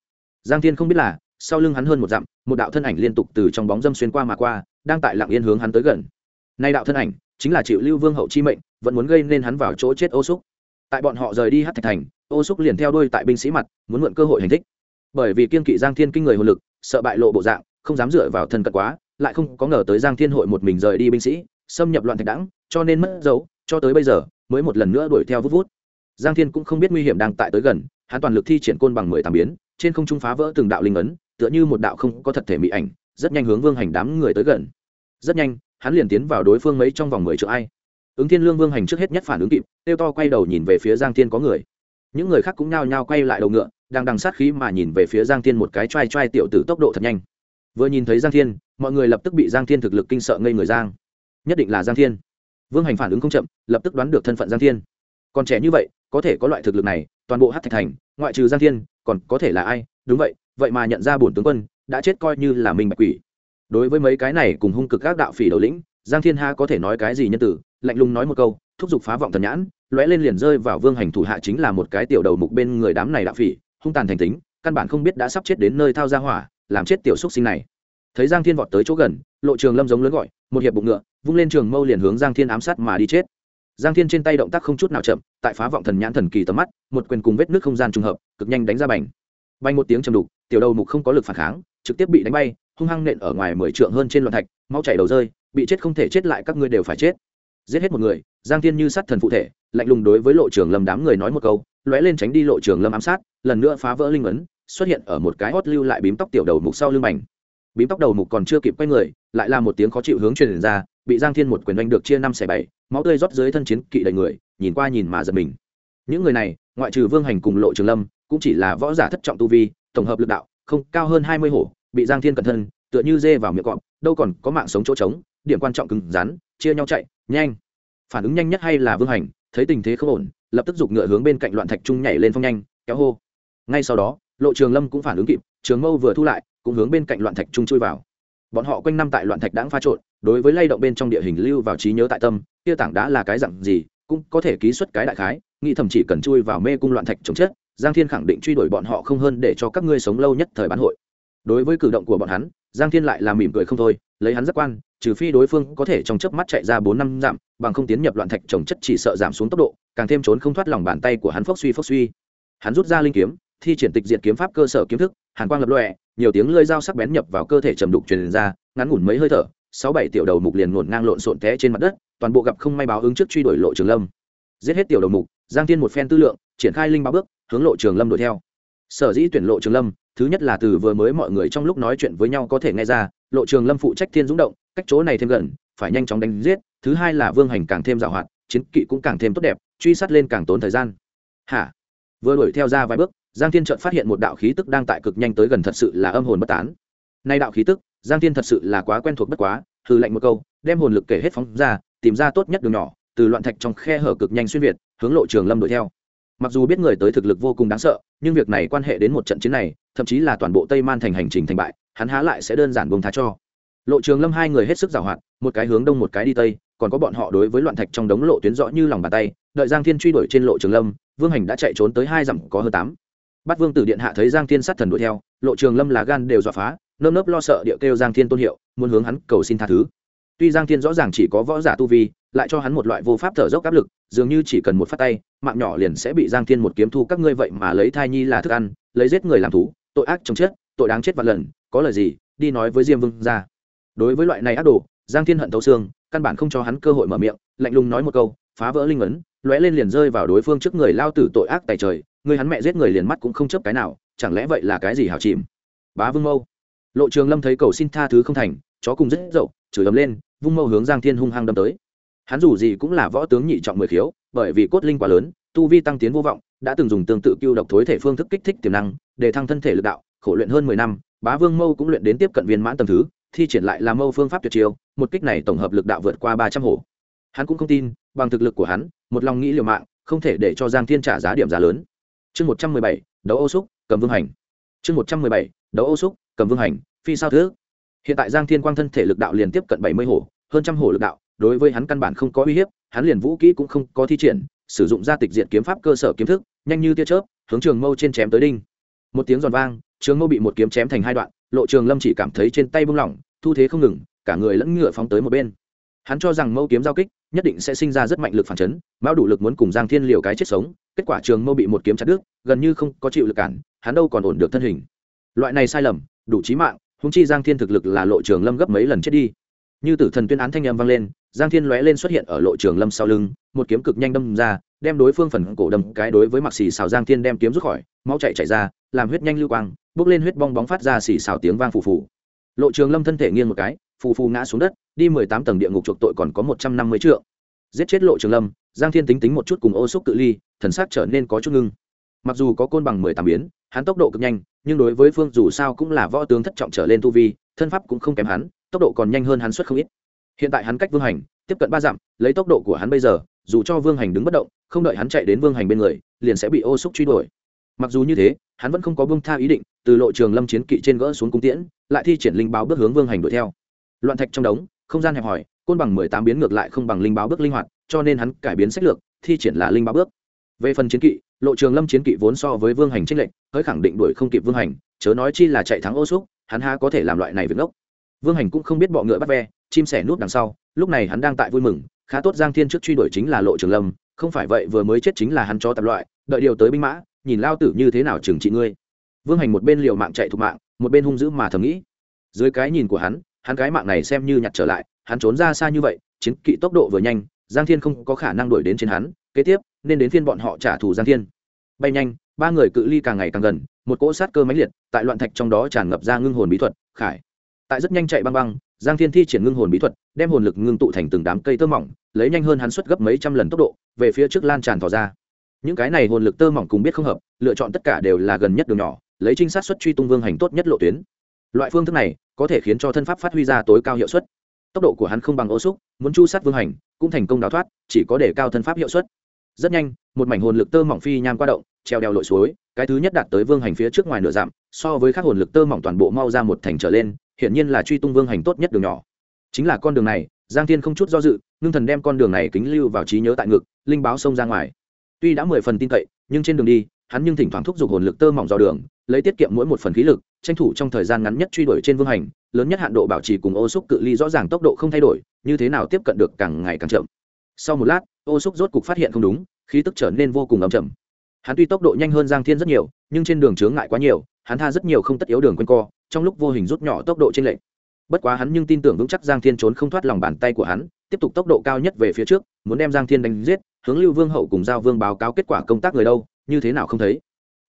Giang thiên không biết là, sau lưng hắn hơn một dặm, một đạo thân ảnh liên tục từ trong bóng dâm xuyên qua mà qua, đang tại lặng yên hướng hắn tới gần. Nay đạo thân ảnh, chính là chịu lưu vương hậu chi mệnh, vẫn muốn gây nên hắn vào chỗ chết ô xúc tại bọn họ rời đi hát thạch thành, ô xúc liền theo đuôi tại binh sĩ mặt, muốn mượn cơ hội hành thích bởi vì kiên kỵ giang thiên kinh người hồn lực, sợ bại lộ bộ dạng, không dám dựa vào thân cận quá, lại không có ngờ tới giang thiên hội một mình rời đi binh sĩ, xâm nhập loạn thạch đẳng, cho nên mất dấu, cho tới bây giờ, mới một lần nữa đuổi theo vút vút. Giang thiên cũng không biết nguy hiểm đang tại tới gần, hắn toàn lực thi triển côn bằng mười tám biến, trên không trung phá vỡ từng đạo linh ấn, tựa như một đạo không có thật thể mỹ ảnh, rất nhanh hướng vương hành đám người tới gần. Rất nhanh, hắn liền tiến vào đối phương mấy trong vòng mười triệu ai. Ứng thiên lương vương hành trước hết nhất phản ứng kịp tiêu to quay đầu nhìn về phía giang thiên có người những người khác cũng nhao nhao quay lại đầu ngựa, đang đằng sát khí mà nhìn về phía giang thiên một cái t r a i t r a i tiểu tử tốc độ thật nhanh. Vừa nhìn thấy giang thiên, mọi người lập tức bị giang thiên thực lực kinh sợ ngây người giang. Nhất định là giang thiên. Vương hành phản ứng không chậm, lập tức đoán được thân phận giang thiên. Còn trẻ như vậy, có thể có loại thực lực này, toàn bộ hát thạch thành, ngoại trừ giang thiên, còn có thể là ai? Đúng vậy vậy mà nhận ra bổn tướng quân, đã chết coi như là minh bạch quỷ. Đối với mấy cái này cùng hung cực các đạo phỉ đầu lĩnh, giang thiên ha có thể nói cái gì nhân tử, lạnh lùng nói một câu, thúc giục phá vọng thần nhãn lóe lên liền rơi vào vương hành thủ hạ chính là một cái tiểu đầu mục bên người đám này đạo phỉ, hung tàn thành tính, căn bản không biết đã sắp chết đến nơi thao ra hỏa, làm chết tiểu xúc sinh này. Thấy giang thiên vọt tới chỗ gần, lộ trường lâm giống lớn gọi, một hiệp bụng ngựa, vung lên trường mâu liền hướng giang thiên ám sát mà đi chết. Giang thiên trên tay động tác không chút nào chậm, tại phá vọng thần nhãn thần kỳ tầm mắt, một quyền cùng vết nước không gian trùng hợp, cực nhanh đánh ra bành. Bay một tiếng chầm đục, tiểu đầu mục không có lực phản kháng, trực tiếp bị đánh bay, hung hăng nện ở ngoài mười trượng hơn trên loạn thạch mau chảy đầu rơi, bị chết không thể chết lại các ngươi đều phải chết. Giết hết một người, giang thiên như sát thần phụ thể lạnh lùng đối với lộ trường lâm đám người nói một câu lóe lên tránh đi lộ trường lâm ám sát lần nữa phá vỡ linh ấn xuất hiện ở một cái hót lưu lại bím tóc tiểu đầu mục sau lưng mảnh, bím tóc đầu mục còn chưa kịp quay người lại là một tiếng khó chịu hướng truyền ra bị giang thiên một quyền đánh được chia năm xẻ bảy máu tươi rót dưới thân chiến kỵ đầy người nhìn qua nhìn mà giật mình. Những người này ngoại trừ vương hành cùng lộ trường lâm cũng chỉ là võ giả thất trọng tu vi tổng hợp lực đạo không cao hơn hai mươi hổ bị giang thiên cẩn thân tựa như dê vào miệng cọp đâu còn có mạng sống chỗ trống điểm quan trọng cứng rắn chia nhau chạy nhanh. Phản ứng nhanh nhất hay là vương hành thấy tình thế không ổn, lập tức giục ngựa hướng bên cạnh loạn thạch trung nhảy lên phong nhanh, kéo hô. Ngay sau đó, lộ trường lâm cũng phản ứng kịp, trường mâu vừa thu lại, cũng hướng bên cạnh loạn thạch trung chui vào. Bọn họ quanh năm tại loạn thạch đãng pha trộn, đối với lay động bên trong địa hình lưu vào trí nhớ tại tâm, kia tảng đá là cái dặn gì, cũng có thể ký xuất cái đại khái, nghĩ thậm chỉ cần chui vào mê cung loạn thạch chống chết giang thiên khẳng định truy đuổi bọn họ không hơn để cho các ngươi sống lâu nhất thời bán hội. Đối với cử động của bọn hắn giang thiên lại là mỉm cười không thôi, lấy hắn giác quan, trừ phi đối phương có thể trong chớp mắt chạy ra bốn năm dặm, bằng không tiến nhập loạn thạch trồng chất chỉ sợ giảm xuống tốc độ, càng thêm trốn không thoát lòng bàn tay của hắn phốc suy phốc suy. Hắn rút ra linh kiếm, thi triển tịch diệt kiếm pháp cơ sở kiếm thức, hàn quang lập lọe nhiều tiếng lơi dao sắc bén nhập vào cơ thể trầm đục truyền ra, ngắn ngủn mấy hơi thở, sáu bảy tiểu đầu mục liền ngổn ngang lộn xộn té trên mặt đất, toàn bộ gặp không may báo ứng trước truy đuổi lộ trường lâm. Giết hết tiểu đầu mục, giang tiên một phen tư lượng, triển khai linh báo bước, hướng lộ trường lâm đuổi theo sở dĩ tuyển lộ trường lâm, thứ nhất là từ vừa mới mọi người trong lúc nói chuyện với nhau có thể nghe ra, lộ trường lâm phụ trách thiên dũng động, cách chỗ này thêm gần, phải nhanh chóng đánh giết, thứ hai là vương hành càng thêm giàu hoạt, chiến kỵ cũng càng thêm tốt đẹp, truy sát lên càng tốn thời gian. Hả? Vừa đuổi theo ra vài bước, giang thiên chợt phát hiện một đạo khí tức đang tại cực nhanh tới gần thật sự là âm hồn bất tán. Nay đạo khí tức, giang thiên thật sự là quá quen thuộc bất quá hư lệnh một câu, đem hồn lực kể hết phóng ra, tìm ra tốt nhất đường nhỏ, từ loạn thạch trong khe hở cực nhanh xuyên việt, hướng lộ trường lâm đuổi theo mặc dù biết người tới thực lực vô cùng đáng sợ, nhưng việc này quan hệ đến một trận chiến này, thậm chí là toàn bộ tây man thành hành trình thành bại, hắn há lại sẽ đơn giản buông tha cho. Lộ trường lâm hai người hết sức giàu hoạt, một cái hướng đông một cái đi tây, còn có bọn họ đối với loạn thạch trong đống lộ tuyến rõ như lòng bàn tay, đợi giang thiên truy đuổi trên lộ trường lâm, vương hành đã chạy trốn tới hai dặm có hơn tám. Bắt vương tử điện hạ thấy giang thiên sát thần đuổi theo, lộ trường lâm là gan đều dọa phá, nơm nớp lo sợ địa kêu giang thiên tôn hiệu, muốn hướng hắn cầu xin tha thứ. Tuy giang thiên rõ ràng chỉ có võ giả tu vi lại cho hắn một loại vô pháp thở dốc áp lực, dường như chỉ cần một phát tay, mạng nhỏ liền sẽ bị giang thiên một kiếm thu các ngươi vậy mà lấy thai nhi là thức ăn, lấy giết người làm thú, tội ác chồng chết, tội đáng chết vạn lần, có lời gì, đi nói với diêm vương ra. Đối với loại này ác đồ, giang thiên hận thấu xương, căn bản không cho hắn cơ hội mở miệng, lạnh lùng nói một câu, phá vỡ linh ấn, lóe lên liền rơi vào đối phương trước người lao tử tội ác tài trời, người hắn mẹ giết người liền mắt cũng không chấp cái nào, chẳng lẽ vậy là cái gì hảo chìm? Bá vương mâu. Lộ trường lâm thấy cầu xin tha thứ không thành, chó cùng rất dậu, chửi ấm lên vung mâu hướng giang thiên hung hăng đâm tới hắn dù gì cũng là võ tướng nhị trọng mười khiếu, bởi vì cốt linh quá lớn, tu vi tăng tiến vô vọng, đã từng dùng tương tự cưu độc thối thể phương thức kích thích tiềm năng, để thăng thân thể lực đạo, khổ luyện hơn mười năm, bá vương mâu cũng luyện đến tiếp cận viên mãn tầm thứ, thi triển lại là mâu phương pháp tuyệt chiêu, một kích này tổng hợp lực đạo vượt qua ba trăm hổ. Hắn cũng không tin, bằng thực lực của hắn, một lòng nghĩ liều mạng, không thể để cho giang thiên trả giá điểm giá lớn. Chương một trăm mười bảy, đấu ô xúc, cầm vương hành. Chương một trăm mười bảy, đấu ô xúc, cầm vương hành, phi sao thứ. Hiện tại giang thiên quang thân thể lực đạo liền tiếp cận bảy mươi hổ, hơn trăm hổ lực đạo đối với hắn căn bản không có uy hiếp, hắn liền vũ kỹ cũng không có thi triển, sử dụng gia tịch diện kiếm pháp cơ sở kiếm thức, nhanh như tia chớp, hướng trường mâu trên chém tới đinh. Một tiếng giòn vang, trường mâu bị một kiếm chém thành hai đoạn, lộ trường lâm chỉ cảm thấy trên tay bung lỏng, thu thế không ngừng, cả người lẫn ngựa phóng tới một bên. Hắn cho rằng mâu kiếm giao kích, nhất định sẽ sinh ra rất mạnh lực phản chấn mão đủ lực muốn cùng giang thiên liều cái chết sống, kết quả trường mâu bị một kiếm chặt đứt, gần như không có chịu lực cản, hắn đâu còn ổn được thân hình. Loại này sai lầm, đủ trí mạng húng chi giang thiên thực lực là lộ trường lâm gấp mấy lần chết đi. Như tử thần tuyên án thanh âm vang lên giang thiên lóe lên xuất hiện ở lộ trường lâm sau lưng, một kiếm cực nhanh đâm ra, đem đối phương phần cổ đâm cái đối với mặc xì xào giang thiên đem kiếm rút khỏi, máu chạy chạy ra, làm huyết nhanh lưu quang bước lên huyết bong bóng phát ra xì xào tiếng vang phù phù. Lộ trường lâm thân thể nghiêng một cái, phù phù ngã xuống đất, đi mười tám tầng địa ngục chuộc tội còn có một trăm năm mươi triệu. Giết chết lộ trường lâm, giang thiên tính tính một chút cùng ô xúc cự ly, thần sắc trở nên có chút ngưng. Mặc dù có côn bằng mười tám biến, hắn tốc độ cực nhanh, nhưng đối với phương dù sao cũng là võ tướng thất trọng trở lên tu vi, thân pháp cũng không kém hắn, tốc độ còn nhanh hơn hắn suất không ít hiện tại hắn cách vương hành, tiếp cận ba dặm, lấy tốc độ của hắn bây giờ, dù cho vương hành đứng bất động, không đợi hắn chạy đến vương hành bên người, liền sẽ bị ô xúc truy đuổi. Mặc dù như thế, hắn vẫn không có bông tha ý định, từ lộ trường lâm chiến kỵ trên gỡ xuống cung tiễn, lại thi triển linh báo bước hướng vương hành đuổi theo. Loạn thạch trong đống, không gian hẹp hòi, côn bằng mười tám biến ngược lại không bằng linh báo bước linh hoạt, cho nên hắn cải biến sách lược, thi triển là linh báo bước. Về phần chiến kỵ, lộ trường lâm chiến kỵ vốn so với vương hành tranh lệnh hơi khẳng định đuổi không kịp vương hành, chớ nói chi là chạy thắng ô xúc, hắn ha có thể làm loại này việc ngốc. Vương hành cũng không biết bọ ngựa bắt ve chim sẻ nút đằng sau, lúc này hắn đang tại vui mừng, khá tốt giang thiên trước truy đuổi chính là lộ trường lâm, không phải vậy vừa mới chết chính là hắn cho tạp loại, đợi điều tới binh mã, nhìn lao tử như thế nào trừng trị ngươi. Vương hành một bên liều mạng chạy thục mạng, một bên hung dữ mà thầm nghĩ. Dưới cái nhìn của hắn hắn cái mạng này xem như nhặt trở lại, hắn trốn ra xa như vậy, chiến kỵ tốc độ vừa nhanh, giang thiên không có khả năng đuổi đến trên hắn, kế tiếp, nên đến phiên bọn họ trả thù giang thiên. Bay nhanh, ba người cự ly càng ngày càng gần, một cỗ sát cơ mãnh liệt, tại loạn thạch trong đó tràn ngập ra ngưng hồn bí thuật, khải tại rất nhanh chạy băng băng, giang thiên thi triển ngưng hồn bí thuật, đem hồn lực ngưng tụ thành từng đám cây tơ mỏng, lấy nhanh hơn hắn suất gấp mấy trăm lần tốc độ, về phía trước lan tràn tỏ ra. Những cái này hồn lực tơ mỏng cùng biết không hợp, lựa chọn tất cả đều là gần nhất đường nhỏ, lấy trinh sát xuất truy tung vương hành tốt nhất lộ tuyến. Loại phương thức này, có thể khiến cho thân pháp phát huy ra tối cao hiệu suất. Tốc độ của hắn không bằng ô xúc, muốn chu sát vương hành, cũng thành công đào thoát, chỉ có để cao thân pháp hiệu suất. Rất nhanh, một mảnh hồn lực tơ mỏng phi nham qua động, treo đeo lội suối, cái thứ nhất đạt tới vương hành phía trước ngoài nửa dặm, so với các hồn lực tơ mỏng toàn bộ mau ra một thành trở lên hiển nhiên là truy tung vương hành tốt nhất đường nhỏ. Chính là con đường này, giang thiên không chút do dự, ngưng thần đem con đường này kính lưu vào trí nhớ tại ngực, linh báo xông ra ngoài. Tuy đã mười phần tin cậy, nhưng trên đường đi, hắn nhưng thỉnh thoảng thúc giục hồn lực tơ mỏng dò đường, lấy tiết kiệm mỗi một phần khí lực, tranh thủ trong thời gian ngắn nhất truy đuổi trên vương hành, lớn nhất hạn độ bảo trì cùng ô xúc cự ly rõ ràng tốc độ không thay đổi, như thế nào tiếp cận được càng ngày càng chậm. Sau một lát, ô xúc rốt cục phát hiện không đúng, khí tức trở nên vô cùng ấm chậm. Hắn tuy tốc độ nhanh hơn giang thiên rất nhiều, nhưng trên đường chướng ngại quá nhiều, hắn tha rất nhiều không tất yếu đường q co trong lúc vô hình rút nhỏ tốc độ trên lệnh bất quá hắn nhưng tin tưởng vững chắc giang thiên trốn không thoát lòng bàn tay của hắn, tiếp tục tốc độ cao nhất về phía trước, muốn đem giang thiên đánh giết, hướng lưu vương hậu cùng giao vương báo cáo kết quả công tác người đâu, như thế nào không thấy.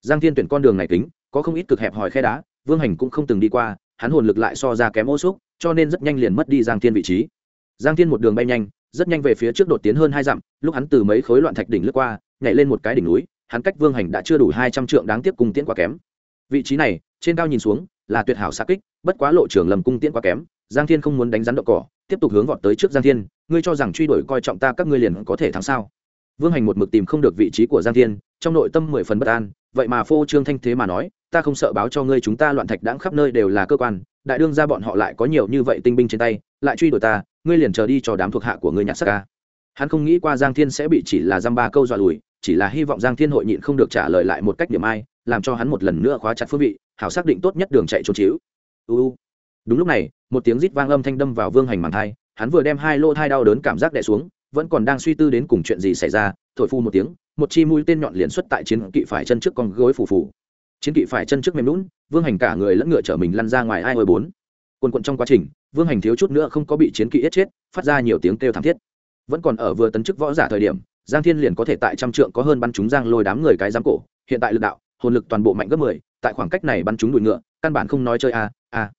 Giang thiên tuyển con đường này kính, có không ít cực hẹp hỏi khe đá, vương hành cũng không từng đi qua, hắn hồn lực lại so ra kém ô xúc, cho nên rất nhanh liền mất đi giang thiên vị trí. Giang thiên một đường bay nhanh, rất nhanh về phía trước đột tiến hơn hai dặm, lúc hắn từ mấy khối loạn thạch đỉnh lướt qua, nhảy lên một cái đỉnh núi, hắn cách vương hành đã chưa đủ hai trăm trượng đáng tiếc cùng tiễn quá kém. Vị trí này, trên cao nhìn xuống là tuyệt hảo xa kích, bất quá lộ trường lầm cung tiễn quá kém, giang thiên không muốn đánh rắn đậu cỏ, tiếp tục hướng vọt tới trước giang thiên, ngươi cho rằng truy đuổi coi trọng ta các ngươi liền có thể thắng sao? Vương hành một mực tìm không được vị trí của giang thiên, trong nội tâm mười phần bất an, vậy mà phô trương thanh thế mà nói, ta không sợ báo cho ngươi chúng ta loạn thạch đãng khắp nơi đều là cơ quan, đại đương ra bọn họ lại có nhiều như vậy tinh binh trên tay, lại truy đuổi ta, ngươi liền chờ đi cho đám thuộc hạ của ngươi nhặt sắc ca. Hắn không nghĩ qua giang thiên sẽ bị chỉ là dăm ba câu dọa lùi, chỉ là hy vọng giang thiên hội nhịn không được trả lời lại một cách điểm ai, làm cho hắn một lần nữa khóa chặt phương vị hảo xác định tốt nhất đường chạy trốn chiếu uu đúng lúc này, một tiếng rít vang âm thanh đâm vào vương hành màng thai, hắn vừa đem hai lô thai đau đớn cảm giác đè xuống, vẫn còn đang suy tư đến cùng chuyện gì xảy ra, thổi phu một tiếng, một chi mũi tên nhọn liền xuất tại chiến kỵ phải chân trước con gối phù phù. Chiến kỵ phải chân trước mềm lún vương hành cả người lẫn ngựa chở mình lăn ra ngoài ai ơi bốn. Quần quận trong quá trình, vương hành thiếu chút nữa không có bị chiến kỵ ít chết, phát ra nhiều tiếng kêu thảm thiết. Vẫn còn ở vừa tấn chức võ giả thời điểm, giang thiên liền có thể tại trăm trượng có hơn bắn chúng giang lôi đám người cái giám cổ, hiện tại lực đạo, hồn lực toàn bộ mạnh gấp mười tại khoảng cách này bắn trúng đùi ngựa, căn bản không nói chơi a a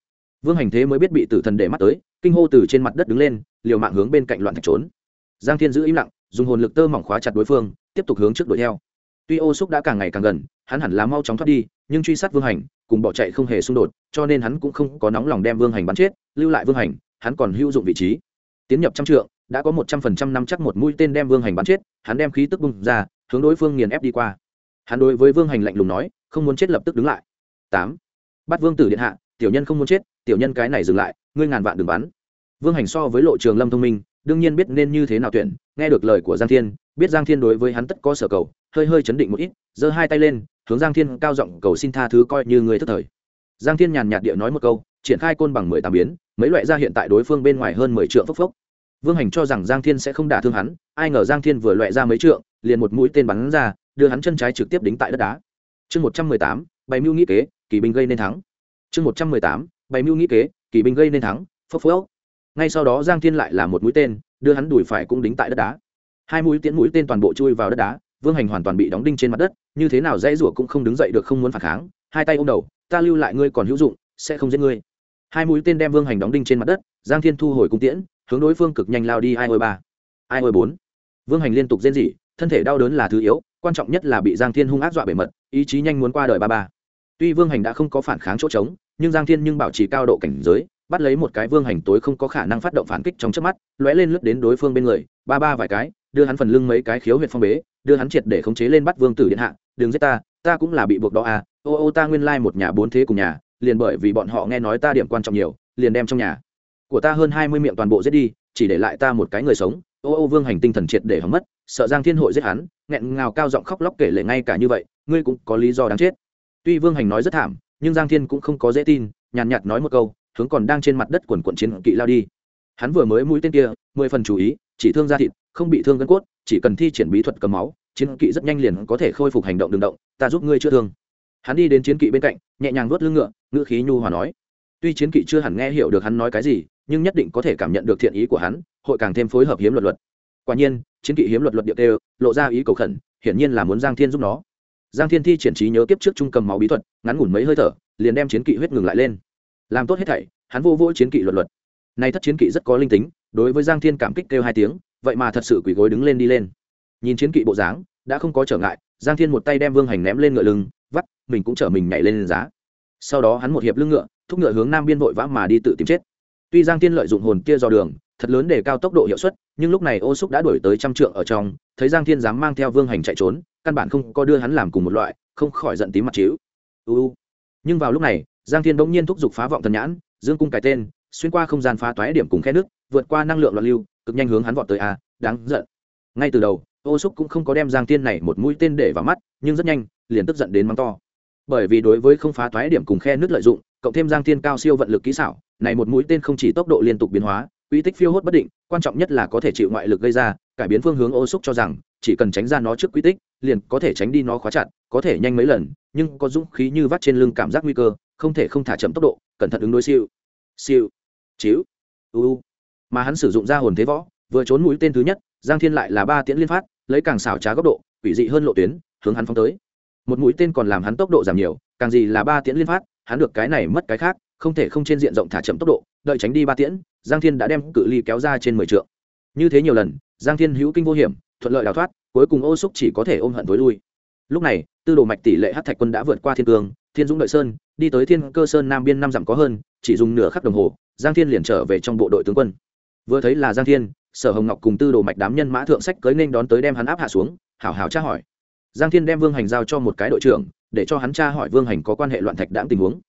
vương hành thế mới biết bị tử thần để mắt tới, kinh hô từ trên mặt đất đứng lên, liều mạng hướng bên cạnh loạn thạch trốn. Giang thiên giữ im lặng, dùng hồn lực tơ mỏng khóa chặt đối phương, tiếp tục hướng trước đuổi theo. Tuy ô xúc đã càng ngày càng gần, hắn hẳn là mau chóng thoát đi, nhưng truy sát vương hành, cùng bỏ chạy không hề xung đột, cho nên hắn cũng không có nóng lòng đem vương hành bắn chết, lưu lại vương hành, hắn còn hữu dụng vị trí. Tiến nhập trăm trượng, đã có một trăm phần trăm năm chắc một mũi tên đem vương hành bắn chết, hắn đem khí tức bung ra, hướng đối phương nghiền ép đi qua. Hắn đối với vương hành lạnh lùng nói không muốn chết lập tức đứng lại. Tám. Bắt vương tử điện hạ, tiểu nhân không muốn chết, tiểu nhân cái này dừng lại, ngươi ngàn vạn đừng bắn. Vương hành so với lộ trường lâm thông minh, đương nhiên biết nên như thế nào tuyển, nghe được lời của giang thiên, biết giang thiên đối với hắn tất có sở cầu, hơi hơi chấn định một ít, giơ hai tay lên, hướng giang thiên cao giọng cầu xin tha thứ coi như người thất thời. Giang thiên nhàn nhạt địa nói một câu, triển khai côn bằng mười tám biến, mấy loại ra hiện tại đối phương bên ngoài hơn mười triệu phốc phốc. Vương hành cho rằng giang thiên sẽ không đả thương hắn, ai ngờ giang thiên vừa loại ra mấy trượng, liền một mũi tên bắn ra, đưa hắn chân trái trực tiếp đính tại đất đá chương một trăm mười tám, bày mưu nghĩ kế, kỳ binh gây nên thắng. Chương một trăm mười tám, bày mưu nghĩ kế, kỳ binh gây nên thắng, phốc phốc. Ngay sau đó giang thiên lại là một mũi tên, đưa hắn đùi phải cũng đính tại đất đá. Hai mũi tiễn mũi tên toàn bộ chui vào đất đá, vương hành hoàn toàn bị đóng đinh trên mặt đất, như thế nào dãy rủa cũng không đứng dậy được, không muốn phản kháng. Hai tay ôm đầu, ta lưu lại ngươi còn hữu dụng, sẽ không giết ngươi. Hai mũi tên đem vương hành đóng đinh trên mặt đất, giang thiên thu hồi cung tiễn, hướng đối phương cực nhanh lao đi. Hai ôi ba. Hai ôi bốn. Vương hành liên tục rên rỉ, thân thể đau đớn là thứ yếu quan trọng nhất là bị giang thiên hung ác dọa bề mật, ý chí nhanh muốn qua đời ba ba. Tuy vương hành đã không có phản kháng chỗ trống, nhưng giang thiên nhưng bảo trì cao độ cảnh giới, bắt lấy một cái vương hành tối không có khả năng phát động phản kích trong trước mắt, lóe lên lướt đến đối phương bên người, ba ba vài cái, đưa hắn phần lưng mấy cái khiếu huyệt phong bế, đưa hắn triệt để khống chế lên bắt vương tử điện hạ, đừng giết ta ta cũng là bị buộc đó à ô ô ta nguyên lai một nhà bốn thế cùng nhà, liền bởi vì bọn họ nghe nói ta điểm quan trọng nhiều, liền đem trong nhà của ta hơn hai mươi miệng toàn bộ giết đi, chỉ để lại ta một cái người sống ô ô vương hành tinh thần triệt để hỏng mất, sợ giang thiên hội giết hắn, nghẹn ngào cao giọng khóc lóc kể lệ ngay cả như vậy, ngươi cũng có lý do đáng chết. Tuy vương hành nói rất thảm, nhưng giang thiên cũng không có dễ tin, nhàn nhạt nói một câu, hướng còn đang trên mặt đất quần quận chiến kỵ lao đi. Hắn vừa mới mũi tên kia, mười phần chú ý, chỉ thương da thịt, không bị thương gân cốt, chỉ cần thi triển bí thuật cầm máu, chiến kỵ rất nhanh liền có thể khôi phục hành động đường động, ta giúp ngươi chữa thương. Hắn đi đến chiến kỵ bên cạnh, nhẹ nhàng vuốt lưng ngựa, ngữ khí nhu hòa nói tuy chiến kỵ chưa hẳn nghe hiểu được hắn nói cái gì, nhưng nhất định có thể cảm nhận được thiện ý của hắn, hội càng thêm phối hợp hiếm luật luật. Quả nhiên, chiến kỵ hiếm luật luật điệu tê lộ ra ý cầu khẩn, hiển nhiên là muốn giang thiên giúp nó. Giang thiên thi triển trí nhớ kiếp trước trung cầm máu bí thuật, ngắn ngủn mấy hơi thở, liền đem chiến kỵ huyết ngừng lại lên. Làm tốt hết thảy, hắn vô vô chiến kỵ luật luật. Nay thất chiến kỵ rất có linh tính, đối với giang thiên cảm kích kêu hai tiếng, vậy mà thật sự quỳ gối đứng lên đi lên. Nhìn chiến kỵ bộ dáng, đã không có trở ngại, giang thiên một tay đem vương hành ném lên ngựa lưng, vắt, mình cũng chở mình nhảy lên giá. Sau đó hắn một hiệp lưng ngựa thúc ngựa hướng nam biên vội vã mà đi tự tìm chết. Tuy giang thiên lợi dụng hồn kia dò đường, thật lớn để cao tốc độ hiệu suất, nhưng lúc này ô xúc đã đuổi tới trăm trượng ở trong, thấy giang thiên dám mang theo vương hành chạy trốn, căn bản không có đưa hắn làm cùng một loại, không khỏi giận tím mặt chiếu uu nhưng vào lúc này, giang thiên bỗng nhiên thúc giục phá vọng thần nhãn, dương cung cái tên, xuyên qua không gian phá toái điểm cùng khe nước, vượt qua năng lượng loạn lưu, cực nhanh hướng hắn vọt tới a, đáng giận. Ngay từ đầu, ô xúc cũng không có đem giang thiên này một mũi tên để vào mắt, nhưng rất nhanh, liền tức giận đến mắng to. Bởi vì đối với không phá toái điểm cùng khe nước lợi dụng cộng thêm giang thiên cao siêu vận lực kỹ xảo này một mũi tên không chỉ tốc độ liên tục biến hóa uy tích phiêu hốt bất định quan trọng nhất là có thể chịu ngoại lực gây ra cải biến phương hướng ô xúc cho rằng chỉ cần tránh ra nó trước quy tích liền có thể tránh đi nó khóa chặt có thể nhanh mấy lần nhưng có dũng khí như vắt trên lưng cảm giác nguy cơ không thể không thả chậm tốc độ cẩn thận ứng đối siêu. Siêu. Chiếu. U, mà hắn sử dụng ra hồn thế võ vừa trốn mũi tên thứ nhất giang thiên lại là ba tiễn liên phát lấy càng xảo trá góc độ quỷ dị hơn lộ tuyến hướng hắn phóng tới. Một mũi tên còn làm hắn tốc độ giảm nhiều càng gì là ba tiễn liên phát hắn được cái này mất cái khác, không thể không trên diện rộng thả chậm tốc độ, đợi tránh đi ba tiễn, giang thiên đã đem cự ly kéo ra trên mười trượng. Như thế nhiều lần, giang thiên hữu kinh vô hiểm, thuận lợi đào thoát, cuối cùng ô xúc chỉ có thể ôm hận tối lui. Lúc này, tư đồ mạch tỷ lệ hát thạch quân đã vượt qua thiên cương, thiên dũng đợi sơn, đi tới thiên cơ sơn nam biên năm dặm có hơn, chỉ dùng nửa khắc đồng hồ, giang thiên liền trở về trong bộ đội tướng quân. Vừa thấy là giang thiên, sở hồng ngọc cùng tư đồ mạch đám nhân mã thượng sách cưới nên đón tới đem hắn áp hạ xuống, hảo hảo tra hỏi. Giang thiên đem vương hành giao cho một cái đội trưởng để cho hắn tra hỏi vương hành có quan hệ loạn thạch đáng tình huống.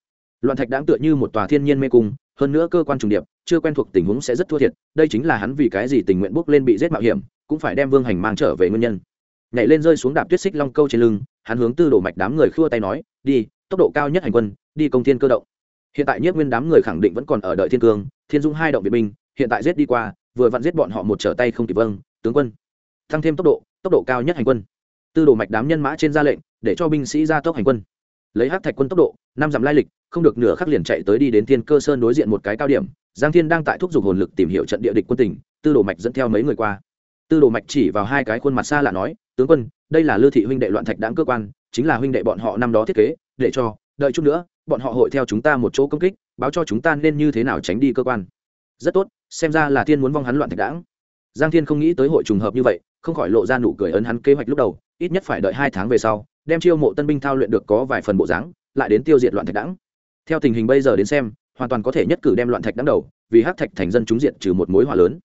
Loạn thạch đáng tựa như một tòa thiên nhiên mê cung, hơn nữa cơ quan trùng điệp, chưa quen thuộc tình huống sẽ rất thua thiệt, đây chính là hắn vì cái gì tình nguyện bước lên bị giết mạo hiểm, cũng phải đem vương hành mang trở về nguyên nhân. Nhảy lên rơi xuống đạp tuyết xích long câu trên lưng, hắn hướng tư đồ mạch đám người khua tay nói, đi, tốc độ cao nhất hành quân, đi công thiên cơ động. Hiện tại nhất nguyên đám người khẳng định vẫn còn ở đợi thiên cương, thiên dung hai động viện binh, hiện tại giết đi qua, vừa vặn giết bọn họ một trở tay không kịp vâng tướng quân. Tăng thêm tốc độ tốc độ cao nhất hành quân tư đồ mạch đám nhân mã trên ra lệnh, để cho binh sĩ ra tốc hành quân. Lấy hát thạch quân tốc độ, năm dặm lai lịch, không được nửa khắc liền chạy tới đi đến thiên cơ sơn đối diện một cái cao điểm. Giang thiên đang tại thúc giục hồn lực tìm hiểu trận địa địch quân tỉnh tư đồ mạch dẫn theo mấy người qua. Tư đồ mạch chỉ vào hai cái khuôn mặt xa lạ nói, tướng quân, đây là Lư thị huynh đệ loạn thạch đáng cơ quan, chính là huynh đệ bọn họ năm đó thiết kế, để cho, đợi chút nữa, bọn họ hội theo chúng ta một chỗ công kích, báo cho chúng ta nên như thế nào tránh đi cơ quan. Rất tốt, xem ra là thiên muốn vong hắn loạn thạch đảng giang thiên không nghĩ tới hội trùng hợp như vậy, không khỏi lộ ra nụ cười ấn hắn kế hoạch lúc đầu ít nhất phải đợi hai tháng về sau, đem chiêu mộ tân binh thao luyện được có vài phần bộ dáng, lại đến tiêu diệt loạn thạch đẳng theo tình hình bây giờ đến xem, hoàn toàn có thể nhất cử đem loạn thạch đẳng đầu, vì hắc thạch thành dân chúng diện trừ một mối hỏa lớn.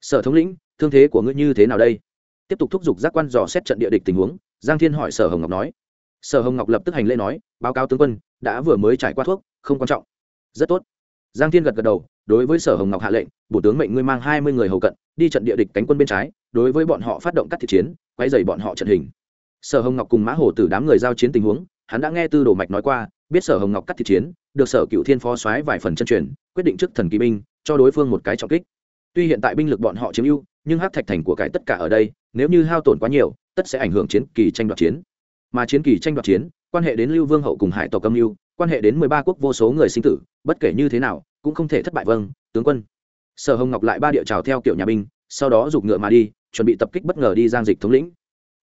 Sở thống lĩnh, thương thế của ngươi như thế nào đây? Tiếp tục thúc giục giác quan dò xét trận địa địch tình huống, giang thiên hỏi sở hồng ngọc nói. Sở hồng ngọc lập tức hành lễ nói, báo cáo tướng quân, đã vừa mới trải qua thuốc, không quan trọng. Rất tốt. Giang thiên gật gật đầu, đối với sở hồng ngọc hạ lệnh, bổ tướng mệnh ngươi mang hai mươi người hầu cận, đi trận địa địch cánh quân bên trái đối với bọn họ phát động các thị chiến quay dày bọn họ trận hình. Sở hồng ngọc cùng mã hồ từ đám người giao chiến tình huống hắn đã nghe tư đồ mạch nói qua biết sở hồng ngọc cắt thị chiến được sở cựu thiên phó soái vài phần chân truyền quyết định trước thần kỳ binh cho đối phương một cái trọng kích. Tuy hiện tại binh lực bọn họ chiếm ưu nhưng hắc thạch thành của cải tất cả ở đây nếu như hao tổn quá nhiều tất sẽ ảnh hưởng chiến kỳ tranh đoạt chiến. Mà chiến kỳ tranh đoạt chiến quan hệ đến lưu vương hậu cùng hải tộc âm ưu, quan hệ đến mười ba quốc vô số người sinh tử bất kể như thế nào cũng không thể thất bại vâng tướng quân. Sở hồng ngọc lại ba địa trào theo kiểu nhà binh sau đó giục ngựa mà đi chuẩn bị tập kích bất ngờ đi giang dịch thống lĩnh.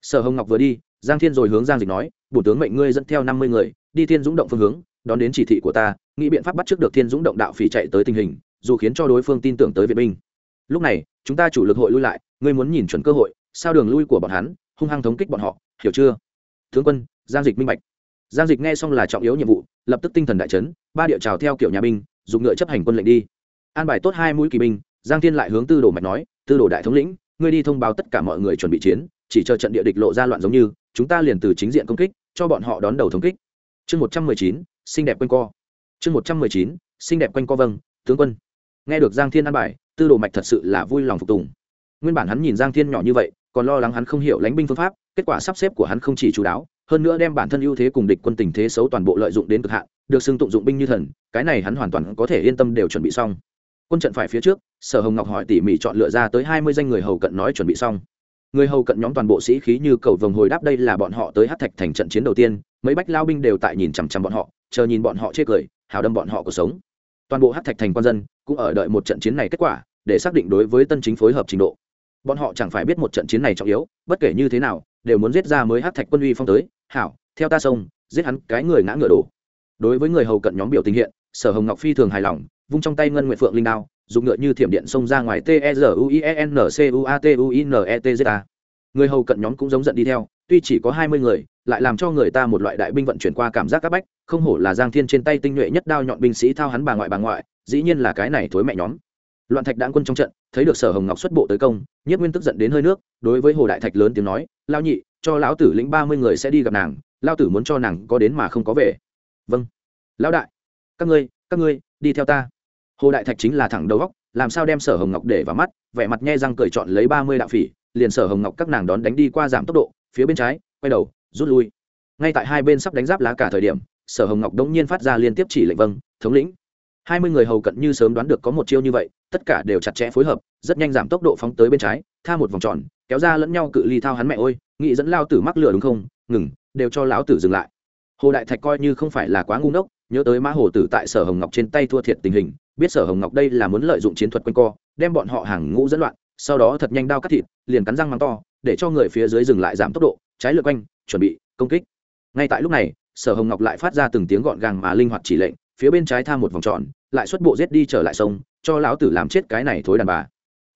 Sở hồng ngọc vừa đi, giang thiên rồi hướng giang dịch nói bù tướng mệnh ngươi dẫn theo năm mươi người, đi thiên dũng động phương hướng, đón đến chỉ thị của ta, nghĩ biện pháp bắt trước được thiên dũng động đạo phỉ chạy tới tình hình, dù khiến cho đối phương tin tưởng tới viện binh. Lúc này, chúng ta chủ lực hội lui lại, ngươi muốn nhìn chuẩn cơ hội, sao đường lui của bọn hắn, hung hăng thống kích bọn họ, hiểu chưa? Tướng quân, giang dịch minh bạch. Giang dịch nghe xong là trọng yếu nhiệm vụ, lập tức tinh thần đại chấn, ba địa trào theo kiểu nhà binh, dùng ngựa chấp hành quân lệnh đi. An bài tốt hai mũi kỳ binh, giang thiên lại hướng tư đồ mạch nói, tư đồ đại thống lĩnh ngươi đi thông báo tất cả mọi người chuẩn bị chiến, chỉ chờ trận địa địch lộ ra loạn giống như, chúng ta liền từ chính diện công kích, cho bọn họ đón đầu thống kích. Chương một trăm mười chín, xinh đẹp quanh co. Chương một trăm mười chín, xinh đẹp quanh co vâng tướng quân. Nghe được giang thiên an bài, tư đồ mạch thật sự là vui lòng phục tùng. Nguyên bản hắn nhìn giang thiên nhỏ như vậy, còn lo lắng hắn không hiểu lãnh binh phương pháp, kết quả sắp xếp của hắn không chỉ chú đáo, hơn nữa đem bản thân ưu thế cùng địch quân tình thế xấu toàn bộ lợi dụng đến cực hạn, được xưng tụng dụng binh như thần, cái này hắn hoàn toàn có thể yên tâm đều chuẩn bị xong quân trận phải phía trước, sở hồng ngọc hỏi tỉ mỉ chọn lựa ra tới hai mươi danh người hầu cận nói chuẩn bị xong. Người hầu cận nhóm toàn bộ sĩ khí như cầu vồng hồi đáp đây là bọn họ tới hát thạch thành trận chiến đầu tiên, mấy bách lao binh đều tại nhìn chằm chằm bọn họ, chờ nhìn bọn họ chê cười, hào đâm bọn họ cuộc sống. Toàn bộ hát thạch thành quan dân cũng ở đợi một trận chiến này kết quả, để xác định đối với tân chính phối hợp trình độ. Bọn họ chẳng phải biết một trận chiến này trọng yếu, bất kể như thế nào, đều muốn giết ra mới hát thạch quân uy phong tới. Hảo, theo ta sông, giết hắn cái người ngã ngựa đổ. Đối với người hầu cận nhóm biểu tình hiện, sở hồng ngọc phi thường hài lòng vung trong tay ngân nguyện phượng linh đao, dùng ngựa như thiểm điện xông ra ngoài t e r u i e n c u a t u i n e t z a. Người hầu cận nhóm cũng giống giận đi theo, tuy chỉ có hai mươi người, lại làm cho người ta một loại đại binh vận chuyển qua cảm giác áp bách, không hổ là giang thiên trên tay tinh nhuệ nhất đao nhọn binh sĩ thao hắn bà ngoại bà ngoại, dĩ nhiên là cái này thối mẹ nhóm. Loạn thạch đạn quân trong trận, thấy được sở hồng ngọc xuất bộ tới công, nhất nguyên tức giận đến hơi nước, đối với hồ đại thạch lớn tiếng nói lao nhị, cho lão tử lĩnh ba mươi người sẽ đi gặp nàng lao tử muốn cho nàng có đến mà không có về. Vâng. Lão đại, các ngươi các ngươi, đi theo ta hồ đại thạch chính là thẳng đầu góc, làm sao đem sở hồng ngọc để vào mắt, vẻ mặt nhe răng cởi chọn lấy ba mươi đạo phỉ, liền sở hồng ngọc các nàng đón đánh đi qua giảm tốc độ, phía bên trái, quay đầu, rút lui. Ngay tại hai bên sắp đánh giáp lá cả thời điểm, sở hồng ngọc đống nhiên phát ra liên tiếp chỉ lệnh vâng thống lĩnh. Hai mươi người hầu cận như sớm đoán được có một chiêu như vậy, tất cả đều chặt chẽ phối hợp, rất nhanh giảm tốc độ phóng tới bên trái, tha một vòng tròn, kéo ra lẫn nhau cự ly thao hắn mẹ ôi nghĩ dẫn lao tử mắc lửa đúng không? Ngừng, đều cho lão tử dừng lại. Hồ đại thạch coi như không phải là quá ngu ngốc nhớ tới mã hồ tử tại sở hồng ngọc trên tay thua thiệt tình hình, biết sở hồng ngọc đây là muốn lợi dụng chiến thuật quanh co, đem bọn họ hàng ngũ dẫn loạn, sau đó thật nhanh đao cắt thịt, liền cắn răng mắng to, để cho người phía dưới dừng lại giảm tốc độ, trái lượt quanh, chuẩn bị, công kích. Ngay tại lúc này, sở hồng ngọc lại phát ra từng tiếng gọn gàng mà linh hoạt chỉ lệnh, phía bên trái tham một vòng tròn, lại xuất bộ rết đi trở lại sông, cho lão tử làm chết cái này thối đàn bà.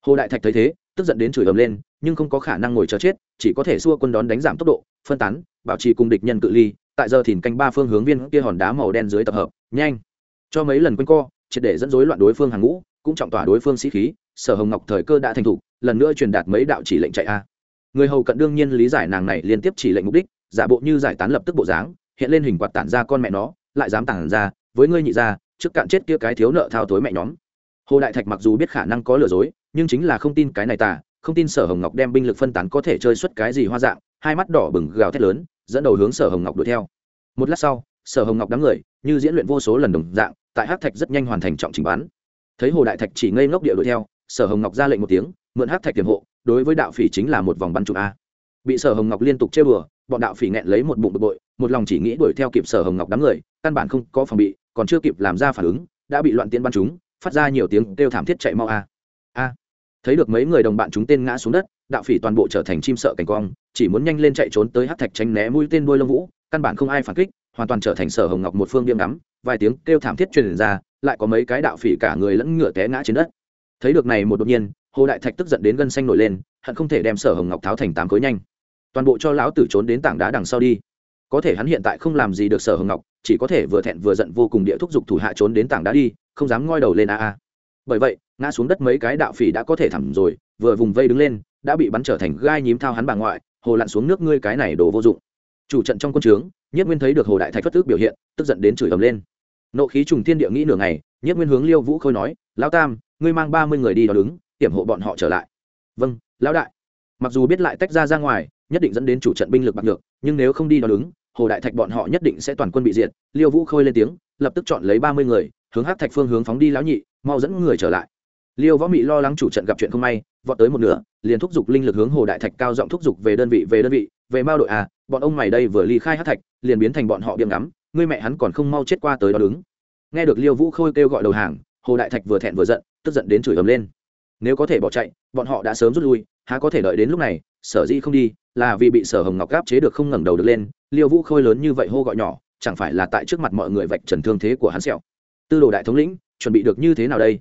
Hồ đại thạch thấy thế, tức giận đến chửi ầm lên, nhưng không có khả năng ngồi chờ chết, chỉ có thể xua quân đón đánh giảm tốc độ, phân tán, bảo trì cùng địch nhân cự ly tại giờ thìn canh ba phương hướng viên kia hòn đá màu đen dưới tập hợp, nhanh. Cho mấy lần quanh co, triệt để dẫn dối loạn đối phương hàng ngũ, cũng trọng tỏa đối phương sĩ khí, sở hồng ngọc thời cơ đã thành thục, lần nữa truyền đạt mấy đạo chỉ lệnh chạy a. Người hầu cận đương nhiên lý giải nàng này liên tiếp chỉ lệnh mục đích, giả bộ như giải tán lập tức bộ dáng, hiện lên hình quạt tản ra con mẹ nó, lại dám tản ra, với ngươi nhị ra trước cạn chết kia cái thiếu nợ thao tối mẹ nhóm. Hồ đại thạch mặc dù biết khả năng có lừa dối, nhưng chính là không tin cái này tà, không tin sở hồng ngọc đem binh lực phân tán có thể chơi xuất cái gì hoa dạng, hai mắt đỏ bừng gào thét lớn dẫn đầu hướng sở hồng ngọc đuổi theo. Một lát sau, sở hồng ngọc đám người, như diễn luyện vô số lần đồng dạng, tại hát thạch rất nhanh hoàn thành trọng trình bán thấy hồ đại thạch chỉ ngây ngốc địa đuổi theo, sở hồng ngọc ra lệnh một tiếng, mượn hát thạch tiềm hộ, đối với đạo phỉ chính là một vòng bắn chụp a. Bị sở hồng ngọc liên tục chơi bừa bọn đạo phỉ nghẹn lấy một bụng bực bội, một lòng chỉ nghĩ đuổi theo kịp sở hồng ngọc đám người, căn bản không có phòng bị, còn chưa kịp làm ra phản ứng, đã bị loạn tiến bắn chúng phát ra nhiều tiếng kêu thảm thiết chạy mau a. A thấy được mấy người đồng bạn chúng tên ngã xuống đất, đạo phỉ toàn bộ trở thành chim sợ cảnh quang, chỉ muốn nhanh lên chạy trốn tới hát thạch tránh né mũi tên đuôi lông vũ, căn bản không ai phản kích, hoàn toàn trở thành sở hồng ngọc một phương điểm ngắm, vài tiếng kêu thảm thiết truyền ra, lại có mấy cái đạo phỉ cả người lẫn ngựa té ngã trên đất. Thấy được này một đột nhiên, hồ đại thạch tức giận đến gân xanh nổi lên, hận không thể đem sở hồng ngọc tháo thành tám khối nhanh. Toàn bộ cho lão tử trốn đến tảng đá đằng sau đi. Có thể hắn hiện tại không làm gì được sở hồng ngọc, chỉ có thể vừa thẹn vừa giận vô cùng địa thúc giục thủ hạ trốn đến tảng đá đi, không dám ngoi đầu lên a a bởi vậy, ngã xuống đất mấy cái đạo phỉ đã có thể thẳng rồi, vừa vùng vây đứng lên, đã bị bắn trở thành gai nhím thao hắn bà ngoại, hồ lặn xuống nước ngươi cái này đồ vô dụng. Chủ trận trong quân trướng, nhất nguyên thấy được hồ đại thạch phất tức biểu hiện, tức giận đến chửi ầm lên. Nộ khí trùng thiên địa nghĩ nửa ngày, nhất nguyên hướng liêu vũ khôi nói, lão tam, ngươi mang ba mươi người đi đó đứng, hiểm hộ bọn họ trở lại. Vâng lão đại. Mặc dù biết lại tách ra ra ngoài, nhất định dẫn đến chủ trận binh lực bạc được nhưng nếu không đi đó đứng, hồ đại thạch bọn họ nhất định sẽ toàn quân bị diệt. Liêu vũ khôi lên tiếng, lập tức chọn lấy ba mươi người, hướng hát thạch phương hướng phóng đi lão nhị mau dẫn người trở lại. Liêu võ mị lo lắng chủ trận gặp chuyện không may, vọt tới một nửa, liền thúc giục linh lực hướng hồ đại thạch cao giọng thúc giục về đơn vị, về đơn vị, về mao đội à bọn ông mày đây vừa ly khai hát thạch, liền biến thành bọn họ điểm ngắm, ngươi mẹ hắn còn không mau chết qua tới đó đứng. Nghe được liêu vũ khôi kêu gọi đầu hàng, hồ đại thạch vừa thẹn vừa giận, tức giận đến chửi ầm lên. Nếu có thể bỏ chạy, bọn họ đã sớm rút lui, há có thể đợi đến lúc này, sở dĩ không đi, là vì bị sở hồng ngọc gáp chế được không ngẩng đầu được lên, liêu vũ khôi lớn như vậy hô gọi nhỏ, chẳng phải là tại trước mặt mọi người vạch trần thương thế của hắn sẹo. Tư đồ đại thống lĩnh chuẩn bị được như thế nào đây?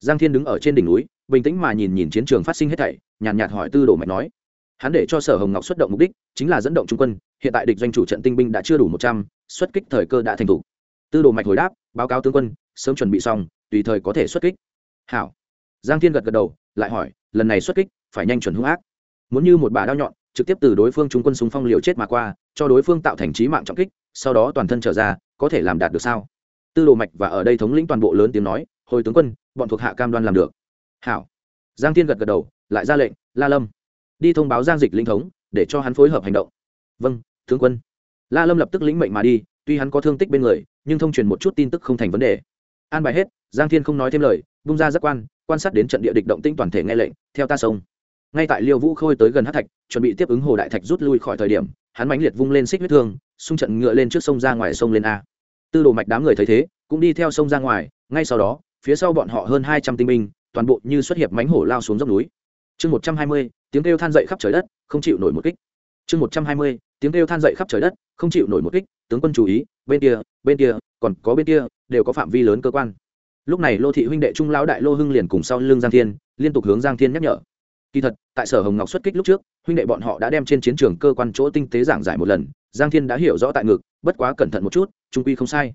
Giang thiên đứng ở trên đỉnh núi, bình tĩnh mà nhìn nhìn chiến trường phát sinh hết thảy, nhàn nhạt hỏi tư đồ mạch nói. Hắn để cho sở hồng ngọc xuất động mục đích, chính là dẫn động trung quân, hiện tại địch doanh chủ trận tinh binh đã chưa đủ một trăm, xuất kích thời cơ đã thành thủ. Tư đồ mạch hồi đáp, báo cáo tướng quân, sớm chuẩn bị xong, tùy thời có thể xuất kích. Hảo. Giang thiên gật gật đầu, lại hỏi, lần này xuất kích, phải nhanh chuẩn hung ác. Muốn như một bà đao nhọn, trực tiếp từ đối phương trung quân súng phong liều chết mà qua, cho đối phương tạo thành trí mạng trọng kích, sau đó toàn thân trở ra, có thể làm đạt được sao? Tư đồ mạch và ở đây thống lĩnh toàn bộ lớn tiếng nói, hồi tướng quân, bọn thuộc hạ cam đoan làm được. Hảo. Giang thiên gật gật đầu, lại ra lệnh, la lâm, đi thông báo giang dịch linh thống, để cho hắn phối hợp hành động. Vâng tướng quân. La lâm lập tức lĩnh mệnh mà đi, tuy hắn có thương tích bên người, nhưng thông truyền một chút tin tức không thành vấn đề. An bài hết, giang thiên không nói thêm lời, bung ra giác quan quan sát đến trận địa địch động tinh toàn thể nghe lệnh, theo ta sông. Ngay tại liêu vũ khôi tới gần hát thạch, chuẩn bị tiếp ứng hồ đại thạch rút lui khỏi thời điểm, hắn mãnh liệt vung lên xích huyết thương, xung trận ngựa lên trước sông ra ngoài sông lên a tư đồ mạch đám người thấy thế, cũng đi theo sông ra ngoài, ngay sau đó, phía sau bọn họ hơn hai trăm tinh binh, toàn bộ như xuất hiệp mánh hổ lao xuống dốc núi. Chương một trăm hai mươi, tiếng kêu than dậy khắp trời đất, không chịu nổi một kích. Chương một trăm hai mươi, tiếng kêu than dậy khắp trời đất, không chịu nổi một kích, tướng quân chú ý, bên kia bên kia, còn có bên kia, đều có phạm vi lớn cơ quan. Lúc này lô thị huynh đệ trung lão đại lô hưng liền cùng sau lưng giang thiên, liên tục hướng giang thiên nhắc nhở kỳ thật, tại sở hồng ngọc xuất kích lúc trước, huynh đệ bọn họ đã đem trên chiến trường cơ quan chỗ tinh tế giảng giải một lần, giang thiên đã hiểu rõ tại ngực, bất quá cẩn thận một chút, trung quy không sai.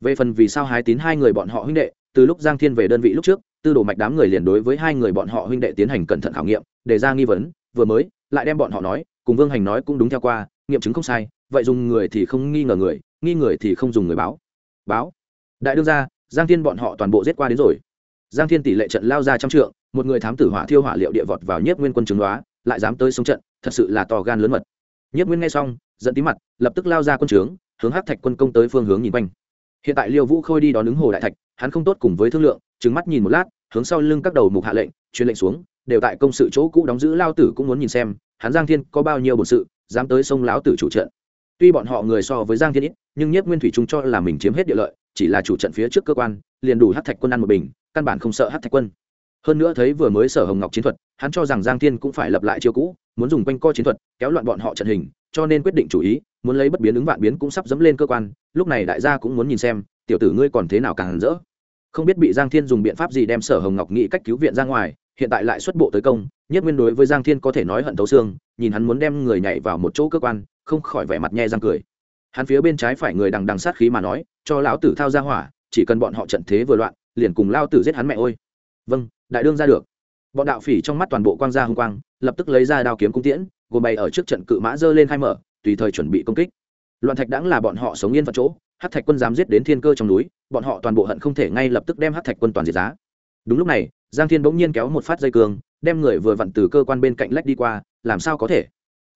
Về phần vì sao hái tín hai người bọn họ huynh đệ, từ lúc giang thiên về đơn vị lúc trước, tư đồ mạch đám người liền đối với hai người bọn họ huynh đệ tiến hành cẩn thận khảo nghiệm, để ra nghi vấn, vừa mới, lại đem bọn họ nói, cùng vương hành nói cũng đúng theo qua, nghiệm chứng không sai, vậy dùng người thì không nghi ngờ người, nghi người thì không dùng người báo. Báo. Đại đương ra giang thiên bọn họ toàn bộ giết qua đến rồi giang thiên tỷ lệ trận lao ra trăm trượng, một người thám tử hỏa thiêu hỏa liệu địa vọt vào Nhất nguyên quân chứng đoá, lại dám tới sông trận, thật sự là to gan lớn mật. Nhất nguyên nghe xong dẫn tí mặt, lập tức lao ra quân trướng, hướng hát thạch quân công tới phương hướng nhìn quanh. Hiện tại liêu vũ khôi đi đón ứng hồ đại thạch, hắn không tốt cùng với thương lượng trứng mắt nhìn một lát, hướng sau lưng các đầu mục hạ lệnh, truyền lệnh xuống, đều tại công sự chỗ cũ đóng giữ lao tử cũng muốn nhìn xem, hắn giang thiên có bao nhiêu bổn sự, dám tới sông lão tử chủ trận. Tuy bọn họ người so với giang thiên ít, nhưng nhất nguyên thủy trung cho là mình chiếm hết địa lợi chỉ là chủ trận phía trước cơ quan, liền đủ hát thạch quân ăn một bình, căn bản không sợ hát thạch quân. Hơn nữa thấy vừa mới sở hồng ngọc chiến thuật, hắn cho rằng giang thiên cũng phải lập lại chiêu cũ, muốn dùng quanh co chiến thuật, kéo loạn bọn họ trận hình, cho nên quyết định chủ ý, muốn lấy bất biến ứng vạn biến cũng sắp dẫm lên cơ quan, lúc này đại gia cũng muốn nhìn xem, tiểu tử ngươi còn thế nào càng rỡ. Không biết bị giang thiên dùng biện pháp gì đem sở hồng ngọc nghĩ cách cứu viện ra ngoài, hiện tại lại xuất bộ tới công, nhất nguyên đối với giang thiên có thể nói hận thấu xương, nhìn hắn muốn đem người nhảy vào một chỗ cơ quan, không khỏi vẻ mặt nhe răng cười hắn phía bên trái phải người đằng đằng sát khí mà nói, cho lão tử thao ra hỏa, chỉ cần bọn họ trận thế vừa loạn, liền cùng lao tử giết hắn mẹ ôi. Vâng đại đương ra được. Bọn đạo phỉ trong mắt toàn bộ quang gia hung quang, lập tức lấy ra đao kiếm cung tiễn, gồm bày ở trước trận cự mã dơ lên khai mở, tùy thời chuẩn bị công kích. Loạn thạch đãng là bọn họ sống yên vào chỗ hát thạch quân dám giết đến thiên cơ trong núi, bọn họ toàn bộ hận không thể ngay lập tức đem hát thạch quân toàn diệt giá. Đúng lúc này, giang thiên bỗng nhiên kéo một phát dây cường, đem người vừa vặn từ cơ quan bên cạnh lách đi qua, làm sao có thể?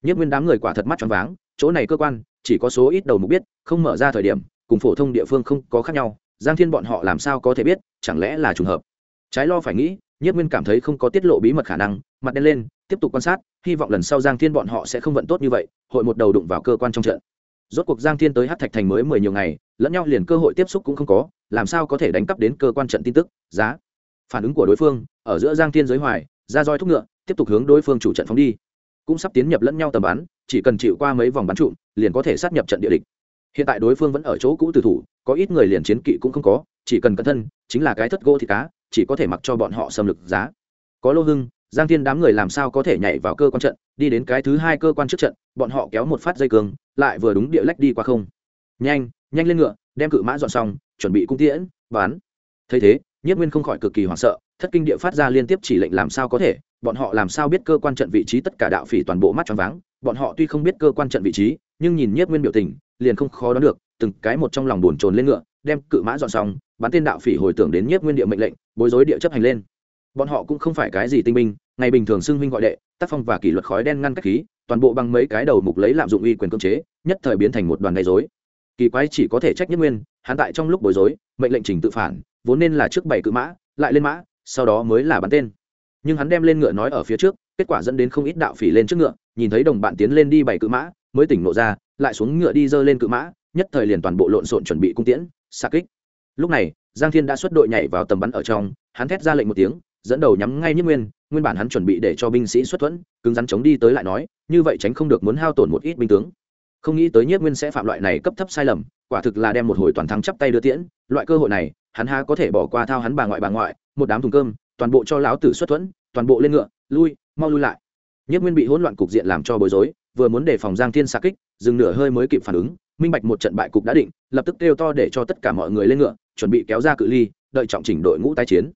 Nhất nguyên đám người quả thật mắt choáng váng, chỗ này cơ quan, chỉ có số ít đầu mục biết, không mở ra thời điểm, cùng phổ thông địa phương không có khác nhau, giang thiên bọn họ làm sao có thể biết, chẳng lẽ là trùng hợp? Trái lo phải nghĩ, nhất nguyên cảm thấy không có tiết lộ bí mật khả năng, mặt đen lên, tiếp tục quan sát, hy vọng lần sau giang thiên bọn họ sẽ không vận tốt như vậy, hội một đầu đụng vào cơ quan trong trận. Rốt cuộc giang thiên tới hát thạch thành mới mười nhiều ngày, lẫn nhau liền cơ hội tiếp xúc cũng không có, làm sao có thể đánh cắp đến cơ quan trận tin tức, giá. Phản ứng của đối phương, ở giữa giang thiên giới hoài, ra roi thúc ngựa, tiếp tục hướng đối phương chủ trận phóng đi cũng sắp tiến nhập lẫn nhau tầm bắn, chỉ cần chịu qua mấy vòng bắn trụm, liền có thể sát nhập trận địa địch. Hiện tại đối phương vẫn ở chỗ cũ từ thủ, có ít người liền chiến kỵ cũng không có, chỉ cần cẩn thân, chính là cái thất gỗ thì cá, chỉ có thể mặc cho bọn họ xâm lực giá. Có lô hưng, giang thiên đám người làm sao có thể nhảy vào cơ quan trận, đi đến cái thứ hai cơ quan trước trận, bọn họ kéo một phát dây cường, lại vừa đúng địa lách đi qua không. Nhanh nhanh lên ngựa, đem cự mã dọn xong, chuẩn bị cung tiễn bán thấy thế nhất nguyên không khỏi cực kỳ hoảng sợ, thất kinh địa phát ra liên tiếp chỉ lệnh làm sao có thể bọn họ làm sao biết cơ quan trận vị trí tất cả đạo phỉ toàn bộ mắt tròn váng? Bọn họ tuy không biết cơ quan trận vị trí, nhưng nhìn nhất nguyên biểu tình, liền không khó đoán được, từng cái một trong lòng buồn trồn lên ngựa, đem cự mã dọn xong, bắn tên đạo phỉ hồi tưởng đến nhất nguyên địa mệnh lệnh, bối rối địa chấp hành lên. Bọn họ cũng không phải cái gì tinh minh ngày bình thường xưng huynh gọi đệ, tác phong và kỷ luật khói đen ngăn cách khí, toàn bộ bằng mấy cái đầu mục lấy lạm dụng uy quyền cưỡng chế, nhất thời biến thành một đoàn gây dối kỳ quái chỉ có thể trách nhất nguyên, hắn tại trong lúc bối rối, mệnh lệnh trình tự phản, vốn nên là trước bảy cự mã, lại lên mã, sau đó mới là bắn tên nhưng hắn đem lên ngựa nói ở phía trước, kết quả dẫn đến không ít đạo phỉ lên trước ngựa, nhìn thấy đồng bạn tiến lên đi bảy cự mã, mới tỉnh nộ ra, lại xuống ngựa đi dơ lên cự mã, nhất thời liền toàn bộ lộn xộn chuẩn bị cung tiễn xa kích. Lúc này, giang thiên đã xuất đội nhảy vào tầm bắn ở trong, hắn thét ra lệnh một tiếng, dẫn đầu nhắm ngay nhất nguyên nguyên bản hắn chuẩn bị để cho binh sĩ xuất thuẫn, cứng rắn chống đi tới lại nói, như vậy tránh không được muốn hao tổn một ít binh tướng. Không nghĩ tới nhất nguyên sẽ phạm loại này cấp thấp sai lầm, quả thực là đem một hồi toàn thắng chắp tay đưa tiễn, loại cơ hội này, hắn há có thể bỏ qua thao hắn bà ngoại bà ngoại, một đám thùng cơm toàn bộ cho lão tử xuất thuẫn, toàn bộ lên ngựa, lui, mau lui lại. Nhất nguyên bị hỗn loạn cục diện làm cho bối rối, vừa muốn đề phòng giang thiên xa kích, dừng nửa hơi mới kịp phản ứng, minh bạch một trận bại cục đã định, lập tức kêu to để cho tất cả mọi người lên ngựa, chuẩn bị kéo ra cự ly, đợi trọng chỉnh đội ngũ tái chiến.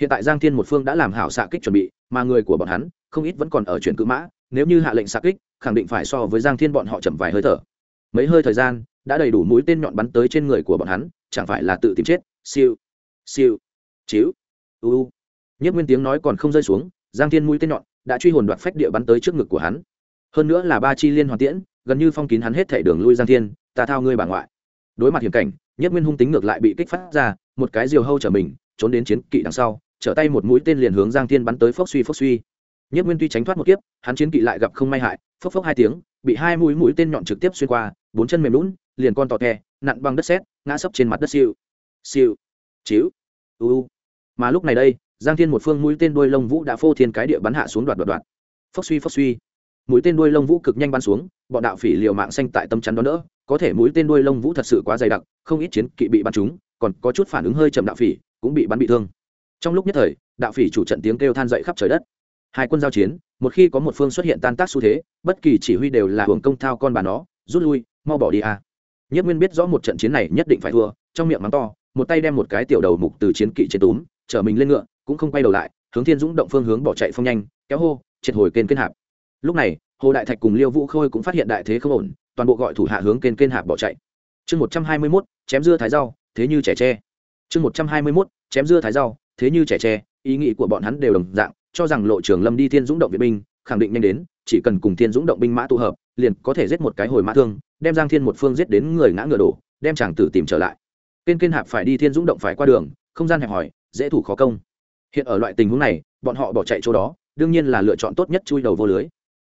Hiện tại giang thiên một phương đã làm hảo xạ kích chuẩn bị, mà người của bọn hắn, không ít vẫn còn ở chuyển cự mã, nếu như hạ lệnh xạ kích, khẳng định phải so với giang thiên bọn họ chậm vài hơi thở. Mấy hơi thời gian, đã đầy đủ mũi tên nhọn bắn tới trên người của bọn hắn, chẳng phải là tự tìm chết. Siêu siêu, chiếu u nhất nguyên tiếng nói còn không rơi xuống, giang thiên mũi tên nhọn đã truy hồn đoạt phách địa bắn tới trước ngực của hắn. Hơn nữa là ba chi liên hoàn tiễn, gần như phong kín hắn hết thể đường lui giang thiên, ta thao ngươi bà ngoại. Đối mặt hiểm cảnh nhất nguyên hung tính ngược lại bị kích phát ra, một cái diều hâu trở mình, trốn đến chiến kỵ đằng sau, trở tay một mũi tên liền hướng giang thiên bắn tới phốc suy phốc suy. Nhất nguyên tuy tránh thoát một kiếp, hắn chiến kỵ lại gặp không may hại, phốc phốc hai tiếng, bị hai mũi mũi tên nhọn trực tiếp xuyên qua, bốn chân mềm lún, liền con tọt kè nặn băng đất sét, ngã sấp trên mặt đất siêu siêu chiếu u. Mà lúc này đây giang thiên một phương mũi tên đuôi lông vũ đã phô thiên cái địa bắn hạ xuống đoạt đoạt đoạt. Phốc suy phốc suy. Mũi tên đuôi lông vũ cực nhanh bắn xuống, bọn đạo phỉ liều mạng xanh tại tâm chắn đó nữa có thể mũi tên đuôi lông vũ thật sự quá dày đặc, không ít chiến kỵ bị bắn trúng, còn có chút phản ứng hơi chậm đạo phỉ, cũng bị bắn bị thương. Trong lúc nhất thời, đạo phỉ chủ trận tiếng kêu than dậy khắp trời đất. Hai quân giao chiến, một khi có một phương xuất hiện tan tác xu thế, bất kỳ chỉ huy đều là hưởng công thao con bà nó, rút lui, mau bỏ đi a. À. nhất nguyên biết rõ một trận chiến này nhất định phải thua, trong miệng mắng to, một tay đem một cái tiểu đầu mục từ chiến kỵ trên túm, chở mình lên ngựa cũng không quay đầu lại, hướng thiên dũng động phương hướng bỏ chạy phong nhanh, kéo hô, triệt hồi kênh kênh hạp. Lúc này, hồ đại thạch cùng liêu vũ khôi cũng phát hiện đại thế không ổn, toàn bộ gọi thủ hạ hướng kênh kênh hạp bỏ chạy. Chương một trăm hai mươi mốt, chém dưa thái rau, thế như trẻ tre. Chương một trăm hai mươi mốt, chém dưa thái rau, thế như trẻ tre, ý nghĩ của bọn hắn đều đồng dạng, cho rằng lộ trường lâm đi thiên dũng động viện binh, khẳng định nhanh đến, chỉ cần cùng thiên dũng động binh mã tụ hợp, liền có thể giết một cái hồi mã thương, đem giang thiên một phương giết đến người ngã ngựa đổ, đem chàng tử tìm trở lại. Kênh kênh hạp phải đi thiên dũng động phải qua đường, không gian hẹp hòi, dễ thủ khó công hiện ở loại tình huống này, bọn họ bỏ chạy chỗ đó, đương nhiên là lựa chọn tốt nhất chui đầu vô lưới.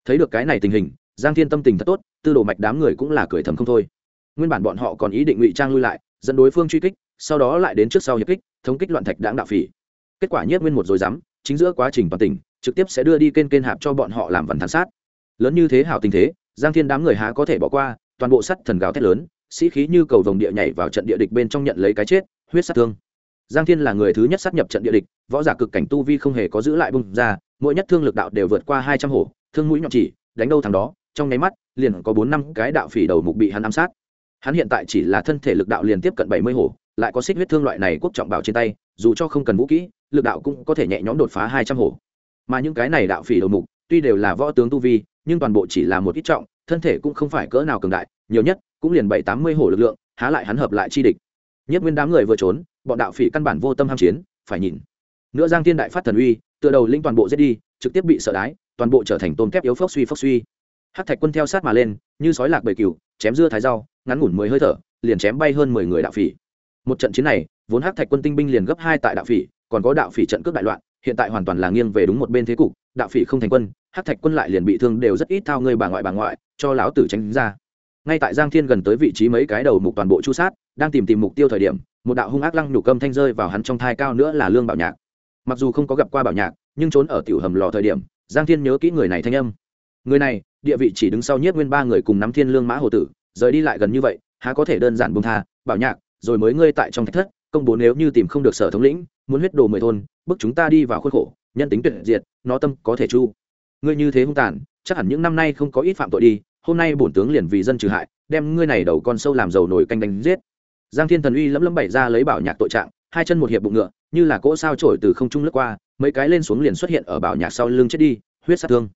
Thấy được cái này tình hình, giang thiên tâm tình thật tốt, tư đồ mạch đám người cũng là cười thầm không thôi. Nguyên bản bọn họ còn ý định ngụy trang lui lại, dẫn đối phương truy kích, sau đó lại đến trước sau hiệp kích, thống kích loạn thạch đáng đạo phỉ. Kết quả nhất nguyên một rồi dám, chính giữa quá trình toàn tỉnh, trực tiếp sẽ đưa đi kênh kênh hạp cho bọn họ làm vần thán sát. Lớn như thế hảo tình thế, giang thiên đám người há có thể bỏ qua, toàn bộ sắt thần gào thét lớn, sĩ khí như cầu vồng địa nhảy vào trận địa địch bên trong nhận lấy cái chết, huyết sát thương giang thiên là người thứ nhất sát nhập trận địa địch, võ giả cực cảnh tu vi không hề có giữ lại bung ra, mỗi nhất thương lực đạo đều vượt qua hai trăm hổ, thương mũi nhọn chỉ, đánh đâu thằng đó, trong nháy mắt, liền có bốn năm cái đạo phỉ đầu mục bị hắn ám sát. Hắn hiện tại chỉ là thân thể lực đạo liền tiếp cận bảy mươi hổ, lại có xích huyết thương loại này quốc trọng bảo trên tay, dù cho không cần vũ kỹ, lực đạo cũng có thể nhẹ nhõm đột phá hai trăm hổ. Mà những cái này đạo phỉ đầu mục, tuy đều là võ tướng tu vi, nhưng toàn bộ chỉ là một ít trọng, thân thể cũng không phải cỡ nào cường đại, nhiều nhất cũng liền bảy tám mươi hổ lực lượng, há lại hắn hợp lại chi địch nhất nguyên đám người vừa trốn, bọn đạo phỉ căn bản vô tâm ham chiến, phải nhìn. Nữa giang thiên đại phát thần uy, tựa đầu linh toàn bộ giết đi, trực tiếp bị sợ đái, toàn bộ trở thành tôm kép yếu phốc suy phốc suy. Hát thạch quân theo sát mà lên, như sói lạc bầy cừu, chém dưa thái rau, ngắn ngủn mười hơi thở, liền chém bay hơn mười người đạo phỉ. Một trận chiến này, vốn hát thạch quân tinh binh liền gấp hai tại đạo phỉ, còn có đạo phỉ trận cướp đại loạn, hiện tại hoàn toàn là nghiêng về đúng một bên thế cục, đạo phỉ không thành quân hát thạch quân lại liền bị thương đều rất ít thao ngươi bà ngoại bà ngoại, cho lão tử tránh ra. Ngay tại giang thiên gần tới vị trí mấy cái đầu mục toàn bộ chu sát đang tìm tìm mục tiêu thời điểm, một đạo hung ác lăng nhục cơm thanh rơi vào hắn trong thai cao nữa là lương bảo nhạc. Mặc dù không có gặp qua bảo nhạc, nhưng trốn ở tiểu hầm lò thời điểm, giang thiên nhớ kỹ người này thanh âm. Người này, địa vị chỉ đứng sau nhất nguyên ba người cùng nắm thiên lương mã hồ tử, rời đi lại gần như vậy, há có thể đơn giản bông tha, bảo nhạc, rồi mới ngươi tại trong thách thất, công bố nếu như tìm không được sở thống lĩnh, muốn huyết đồ mười thôn bức chúng ta đi vào khuất khổ, nhân tính tuyệt diệt, nó tâm có thể chu. Ngươi như thế hung tàn, chắc hẳn những năm nay không có ít phạm tội đi, hôm nay bổn tướng liền vì dân trừ hại, đem ngươi này đầu con sâu làm dầu nổi canh đánh giết giang thiên thần uy lấm lấm bày ra lấy bảo nhạc tội trạng, hai chân một hiệp bụng ngựa, như là cỗ sao trổi từ không trung lướt qua, mấy cái lên xuống liền xuất hiện ở bảo nhạc sau lưng chết đi, huyết sát thương.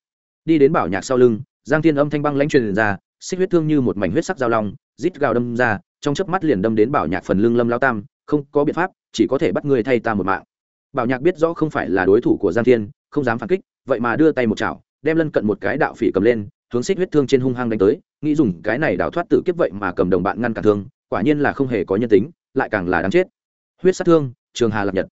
Đi đến bảo nhạc sau lưng, giang thiên âm thanh băng lãnh truyền ra, xích huyết thương như một mảnh huyết sắc dao long, rít gào đâm ra, trong chớp mắt liền đâm đến bảo nhạc phần lưng lâm lao tam, không có biện pháp, chỉ có thể bắt người thay ta một mạng. Bảo nhạc biết rõ không phải là đối thủ của giang thiên, không dám phản kích, vậy mà đưa tay một chảo, đem lân cận một cái đạo phỉ cầm lên, hướng xích huyết thương trên hung hăng đánh tới, nghĩ dùng cái này đào thoát tự kiếp vậy mà cầm đồng bạn ngăn cản thương quả nhiên là không hề có nhân tính, lại càng là đáng chết. Huyết sát thương, trường hà lập nhật.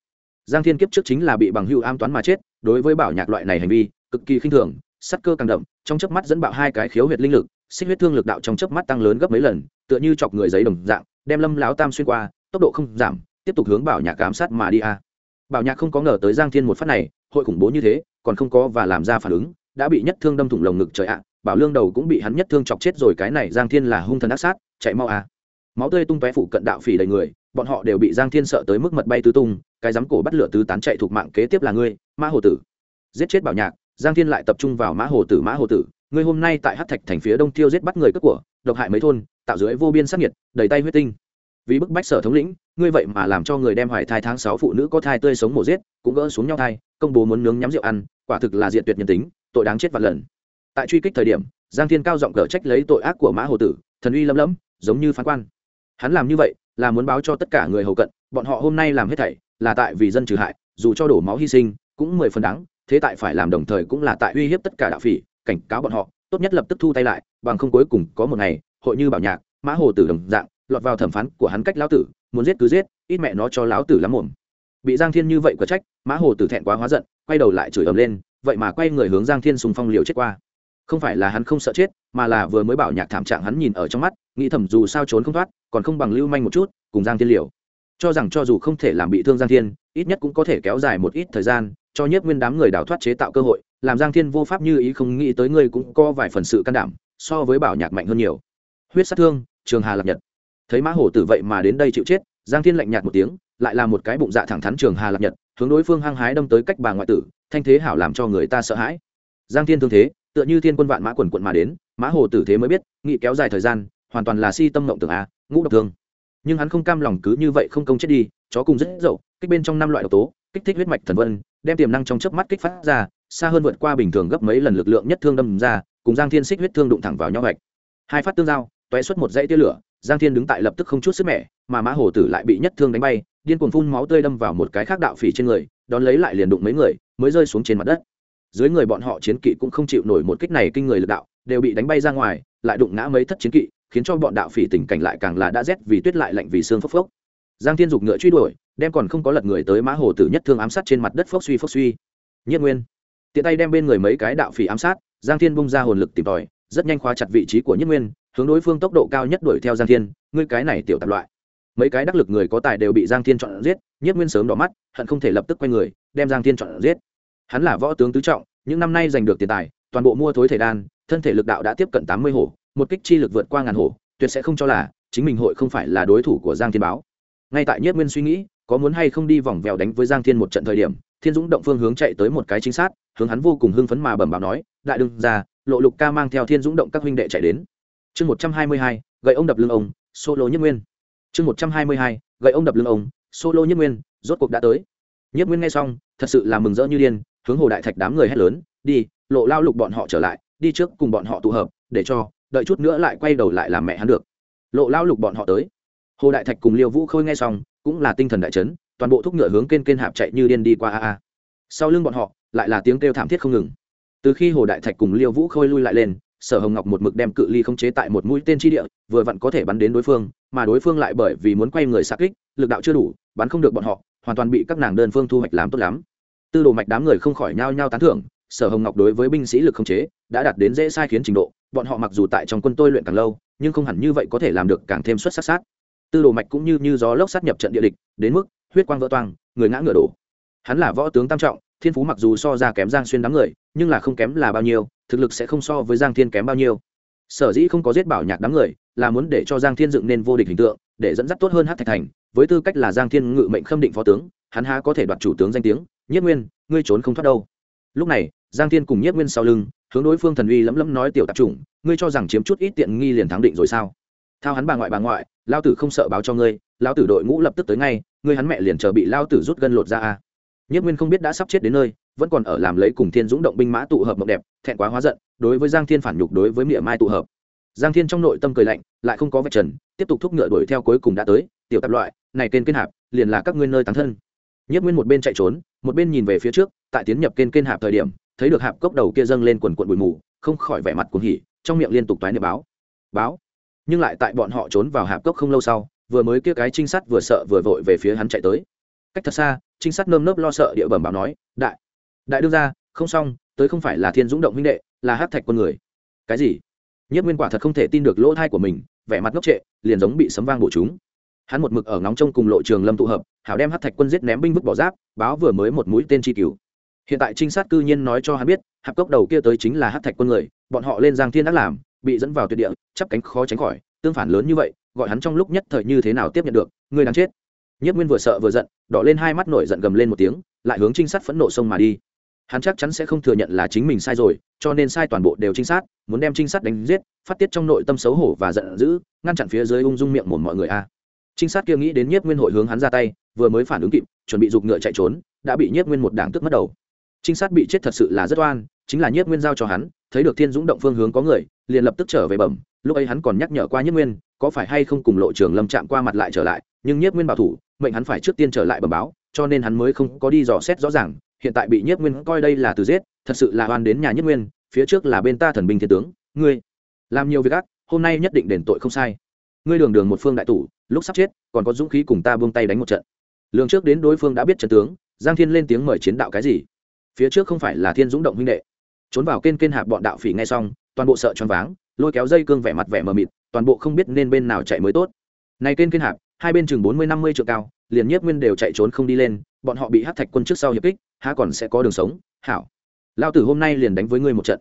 Giang thiên kiếp trước chính là bị bằng hưu am toán mà chết, đối với bảo nhạc loại này hành vi, cực kỳ khinh thường sắt cơ càng đậm, trong chớp mắt dẫn bạo hai cái khiếu huyệt linh lực, xích huyết thương lực đạo trong chớp mắt tăng lớn gấp mấy lần, tựa như chọc người giấy đồng dạng, đem lâm láo tam xuyên qua, tốc độ không giảm, tiếp tục hướng bảo nhạc ám sát mà đi a. Bảo nhạc không có ngờ tới giang thiên một phát này, hội khủng bố như thế, còn không có và làm ra phản ứng, đã bị nhất thương đâm thủng lồng ngực trời ạ, bảo lương đầu cũng bị hắn nhất thương chọc chết rồi, cái này giang thiên là hung thần ác sát, chạy mau a máu tươi tung tóe phụ cận đạo phỉ đầy người, bọn họ đều bị giang thiên sợ tới mức mật bay tứ tung, cái dám cổ bắt lửa tứ tán chạy thuộc mạng kế tiếp là ngươi, mã hồ tử. Giết chết bảo nhạc, giang thiên lại tập trung vào mã hồ tử, mã hồ tử, ngươi hôm nay tại hát thạch thành phía đông tiêu giết bắt người cất của, độc hại mấy thôn, tạo dưới vô biên sắc nhiệt đầy tay huyết tinh. Vì bức bách sở thống lĩnh, ngươi vậy mà làm cho người đem hoài thai tháng sáu phụ nữ có thai tươi sống mổ giết, cũng gỡ xuống nhau thai, công bố muốn nướng nhắm rượu ăn, quả thực là diện tuyệt nhân tính, tội đáng chết vạn lần. Tại truy kích thời điểm, giang thiên cao giọng cở trách lấy tội ác của mã hồ tử, thần uy lâm lẫm giống như phán quan hắn làm như vậy là muốn báo cho tất cả người hầu cận, bọn họ hôm nay làm hết thảy là tại vì dân trừ hại, dù cho đổ máu hy sinh cũng mười phần đáng, thế tại phải làm đồng thời cũng là tại uy hiếp tất cả đạo phỉ, cảnh cáo bọn họ, tốt nhất lập tức thu tay lại, bằng không cuối cùng có một ngày, hội như bảo nhạc, mã hồ tử đồng dạng, lọt vào thẩm phán của hắn cách lão tử, muốn giết cứ giết, ít mẹ nó cho lão tử lắm mồm bị giang thiên như vậy có trách, mã hồ tử thẹn quá hóa giận, quay đầu lại chửi ầm lên, vậy mà quay người hướng giang thiên sùng phong liều chết qua không phải là hắn không sợ chết, mà là vừa mới bảo nhạc thảm trạng hắn nhìn ở trong mắt, nghĩ thầm dù sao trốn không thoát, còn không bằng lưu manh một chút, cùng giang thiên liều. Cho rằng cho dù không thể làm bị thương giang thiên, ít nhất cũng có thể kéo dài một ít thời gian, cho nhất nguyên đám người đào thoát chế tạo cơ hội, làm giang thiên vô pháp như ý không nghĩ tới ngươi cũng có vài phần sự can đảm, so với bảo nhạc mạnh hơn nhiều. Huyết sát thương, trường hà lập nhật. Thấy mã hổ tử vậy mà đến đây chịu chết, giang thiên lạnh nhạt một tiếng, lại là một cái bụng dạ thẳng thắn trường hà lập nhật, hướng đối phương hăng hái đâm tới cách bà ngoại tử, thanh thế hảo làm cho người ta sợ hãi. Giang thiên thương thế tựa như thiên quân vạn mã quần quận mà đến, mã hồ tử thế mới biết, nghị kéo dài thời gian, hoàn toàn là si tâm mộng tưởng a, ngũ độc thương. Nhưng hắn không cam lòng cứ như vậy không công chết đi, chó cùng rất dậu, kích bên trong năm loại độc tố, kích thích huyết mạch thần vân, đem tiềm năng trong chớp mắt kích phát ra, xa hơn vượt qua bình thường gấp mấy lần lực lượng nhất thương đâm ra, cùng giang thiên xích huyết thương đụng thẳng vào nhau gạch hai phát tương giao toé xuất một dãy tia lửa, giang thiên đứng tại lập tức không chút sức mẻ, mà mã hồ tử lại bị nhất thương đánh bay, điên cuồng phun máu tươi đâm vào một cái khác đạo phỉ trên người, đón lấy lại liền đụng mấy người, mới rơi xuống trên mặt đất dưới người bọn họ chiến kỵ cũng không chịu nổi một kích này kinh người lực đạo, đều bị đánh bay ra ngoài, lại đụng ngã mấy thất chiến kỵ, khiến cho bọn đạo phỉ tình cảnh lại càng là đã rét vì tuyết lại lạnh vì xương phốc phốc. Giang thiên dục ngựa truy đuổi, đem còn không có lật người tới mã hồ tử nhất thương ám sát trên mặt đất phốc suy phốc suy. Nhất nguyên. Tiện tay đem bên người mấy cái đạo phỉ ám sát, giang thiên bung ra hồn lực tìm tòi, rất nhanh khóa chặt vị trí của nhất nguyên, hướng đối phương tốc độ cao nhất đuổi theo giang thiên, ngươi cái này tiểu tạp loại. Mấy cái đắc lực người có tài đều bị giang thiên chọn giết, nhất nguyên sớm đỏ mắt, hận không thể lập tức quay người, đem giang thiên chọn giết hắn là võ tướng tứ trọng, những năm nay giành được tiền tài, toàn bộ mua thối thể đan, thân thể lực đạo đã tiếp cận tám mươi hổ, một kích chi lực vượt qua ngàn hổ, tuyệt sẽ không cho là chính mình hội không phải là đối thủ của giang thiên báo. Ngay tại nhất nguyên suy nghĩ, có muốn hay không đi vòng vèo đánh với giang thiên một trận thời điểm, thiên dũng động phương hướng chạy tới một cái chính xác, hướng hắn vô cùng hưng phấn mà bẩm báo nói, đại đương ra lộ lục ca mang theo thiên dũng động các huynh đệ chạy đến. Chương một trăm hai mươi hai, gậy ông đập lưng ông, solo nhất nguyên. Chương một trăm hai mươi hai, gậy ông đập lưng ông, solo nhất nguyên, rốt cuộc đã tới. Nhất nguyên nghe xong, thật sự là mừng rỡ như điên hướng hồ đại thạch đám người hét lớn, đi, lộ lao lục bọn họ trở lại, đi trước cùng bọn họ tụ hợp, để cho, đợi chút nữa lại quay đầu lại làm mẹ hắn được. Lộ lao lục bọn họ tới. Hồ đại thạch cùng liêu vũ khôi nghe xong, cũng là tinh thần đại chấn, toàn bộ thúc ngựa hướng kênh kênh hạp chạy như điên đi qua a a. Sau lưng bọn họ, lại là tiếng kêu thảm thiết không ngừng. Từ khi hồ đại thạch cùng liêu vũ khôi lui lại lên, sở hồng ngọc một mực đem cự ly không chế tại một mũi tên tri địa, vừa vặn có thể bắn đến đối phương, mà đối phương lại bởi vì muốn quay người xa kích, lực đạo chưa đủ, bắn không được bọn họ, hoàn toàn bị các nàng đơn phương thu hoạch làm tốt lắm tư đồ mạch đám người không khỏi nhao nhao tán thưởng, sở hồng ngọc đối với binh sĩ lực không chế đã đạt đến dễ sai khiến trình độ, bọn họ mặc dù tại trong quân tôi luyện càng lâu, nhưng không hẳn như vậy có thể làm được càng thêm xuất sắc sát. Tư đồ mạch cũng như như gió lốc sát nhập trận địa địch, đến mức huyết quang vỡ toang, người ngã ngựa đổ. Hắn là võ tướng tam trọng, thiên phú mặc dù so ra kém giang xuyên đám người, nhưng là không kém là bao nhiêu, thực lực sẽ không so với giang thiên kém bao nhiêu. Sở dĩ không có giết bảo nhạc đám người, là muốn để cho giang thiên dựng nên vô địch hình tượng, để dẫn dắt tốt hơn hát thạch thành, với tư cách là giang thiên ngự mệnh khâm định phó tướng, hắn há có thể đoạt chủ tướng danh tiếng nhất nguyên, ngươi trốn không thoát đâu. Lúc này, giang thiên cùng nhất nguyên sau lưng, hướng đối phương thần uy lấm lấm nói, tiểu tạp chủng, ngươi cho rằng chiếm chút ít tiện nghi liền thắng định rồi sao? Thao hắn bà ngoại bà ngoại, lao tử không sợ báo cho ngươi, lao tử đội ngũ lập tức tới ngay, ngươi hắn mẹ liền chờ bị lao tử rút gân lột ra a. Nhất nguyên không biết đã sắp chết đến nơi, vẫn còn ở làm lấy cùng thiên dũng động binh mã tụ hợp mộng đẹp, thẹn quá hóa giận, đối với giang thiên phản nhục đối với miệng mai tụ hợp. Giang thiên trong nội tâm cười lạnh, lại không có vạch trần, tiếp tục thúc ngựa đuổi theo cuối cùng đã tới, tiểu tạp loại, này kênh kết hạp, liền là các ngươi nơi tán thân nhất nguyên một bên chạy trốn, một bên nhìn về phía trước, tại tiến nhập kênh kênh hạp thời điểm, thấy được hạp cốc đầu kia dâng lên quần quận bụi mù, không khỏi vẻ mặt cuồng hỉ, trong miệng liên tục toái niệm báo. Báo? Nhưng lại tại bọn họ trốn vào hạp cốc không lâu sau, vừa mới kia cái trinh sát vừa sợ vừa vội về phía hắn chạy tới. Cách thật xa, trinh sát nơm nớp lo sợ địa bẩm báo nói, đại đại đương ra không xong, tới không phải là thiên dũng động huynh đệ, là hát thạch con người. Cái gì? Nhất nguyên quả thật không thể tin được lỗ thai của mình, vẻ mặt ngốc trệ, liền giống bị sấm vang bổ chúng hắn một mực ở ngóng trông cùng lộ trường lâm tụ hợp, hảo đem hát thạch quân giết ném binh vứt bỏ giáp, báo vừa mới một mũi tên tri cứu. Hiện tại trinh sát cư nhiên nói cho hắn biết, hạp cốc đầu kia tới chính là hát thạch quân người, bọn họ lên giang thiên đã làm, bị dẫn vào tuyệt địa, chắp cánh khó tránh khỏi, tương phản lớn như vậy, gọi hắn trong lúc nhất thời như thế nào tiếp nhận được, người đáng chết. Nhất nguyên vừa sợ vừa giận, đỏ lên hai mắt nổi giận gầm lên một tiếng, lại hướng trinh sát phẫn nộ sông mà đi. Hắn chắc chắn sẽ không thừa nhận là chính mình sai rồi, cho nên sai toàn bộ đều trinh sát, muốn đem trinh sát đánh giết, phát tiết trong nội tâm xấu hổ và giận dữ, ngăn chặn phía dưới ung dung miệng một mọi người a trinh sát kia nghĩ đến nhiếp nguyên hội hướng hắn ra tay, vừa mới phản ứng kịp, chuẩn bị giục ngựa chạy trốn, đã bị nhiếp nguyên một đảng tức mất đầu. Trinh sát bị chết thật sự là rất oan, chính là nhiếp nguyên giao cho hắn, thấy được thiên dũng động phương hướng có người, liền lập tức trở về bẩm, lúc ấy hắn còn nhắc nhở qua nhiếp nguyên, có phải hay không cùng lộ trường lâm chạm qua mặt lại trở lại, nhưng nhiếp nguyên bảo thủ, mệnh hắn phải trước tiên trở lại bẩm báo, cho nên hắn mới không có đi dò xét rõ ràng, hiện tại bị nhiếp nguyên coi đây là từ giết, thật sự là oan đến nhà nhiếp nguyên, phía trước là bên ta thần binh thiên tướng, ngươi, làm nhiều việc ác, hôm nay nhất định đền tội không sai. Ngươi đường đường một phương đại tủ lúc sắp chết, còn có dũng khí cùng ta buông tay đánh một trận. Lường trước đến đối phương đã biết trận tướng, giang thiên lên tiếng mời chiến đạo cái gì? Phía trước không phải là thiên dũng động huynh đệ. Trốn vào kênh kênh hạp bọn đạo phỉ ngay xong, toàn bộ sợ choáng váng, lôi kéo dây cương vẻ mặt vẻ mờ mịt, toàn bộ không biết nên bên nào chạy mới tốt. Này kênh kênh hạp, hai bên chừng bốn mươi năm mươi triệu cao, liền nhiếp nguyên đều chạy trốn không đi lên, bọn họ bị hát thạch quân trước sau hiệp kích, há còn sẽ có đường sống? Hảo. Lao tử hôm nay liền đánh với ngươi một trận.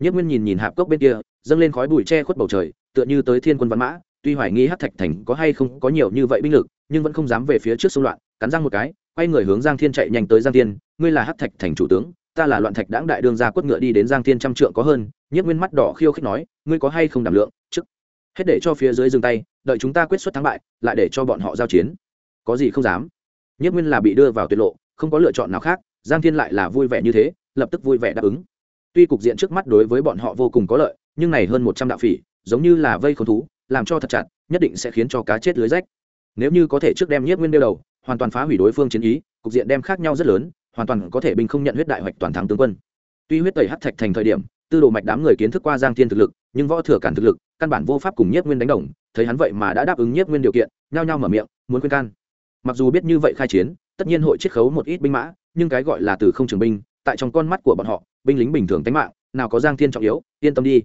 Nhiếp nguyên nhìn nhìn hạp cốc bên kia, dâng lên khói bụi che khuất bầu trời, tựa như tới thiên quân văn mã tuy hoài nghi hát thạch thành có hay không có nhiều như vậy binh lực, nhưng vẫn không dám về phía trước xung loạn, cắn răng một cái, quay người hướng giang thiên chạy nhanh tới giang thiên. Ngươi là hát thạch thành chủ tướng, ta là loạn thạch đãng đại đương ra quất ngựa đi đến giang thiên trăm trượng có hơn. Nhất nguyên mắt đỏ khiêu khích nói, ngươi có hay không đảm lượng? Trước, hết để cho phía dưới dừng tay, đợi chúng ta quyết xuất thắng bại, lại để cho bọn họ giao chiến. Có gì không dám? Nhất nguyên là bị đưa vào tuyệt lộ, không có lựa chọn nào khác, giang thiên lại là vui vẻ như thế, lập tức vui vẻ đáp ứng. Tuy cục diện trước mắt đối với bọn họ vô cùng có lợi, nhưng này hơn một trăm đạo phỉ, giống như là vây khốn thú làm cho thật chặt, nhất định sẽ khiến cho cá chết lưới rách. Nếu như có thể trước đem nhiếp nguyên đeo đầu, hoàn toàn phá hủy đối phương chiến ý, cục diện đem khác nhau rất lớn, hoàn toàn có thể binh không nhận huyết đại hoạch toàn thắng tướng quân. Tuy huyết tẩy hắt thạch thành thời điểm, tư đồ mạch đám người kiến thức qua giang thiên thực lực, nhưng võ thừa cản thực lực, căn bản vô pháp cùng nhiếp nguyên đánh đồng, thấy hắn vậy mà đã đáp ứng nhiếp nguyên điều kiện, nhao nhao mở miệng, muốn khuyên can. Mặc dù biết như vậy khai chiến, tất nhiên hội chiết khấu một ít binh mã, nhưng cái gọi là từ không trường binh, tại trong con mắt của bọn họ, binh lính bình thường tánh mạng, nào có giang thiên trọng yếu, yên tâm đi.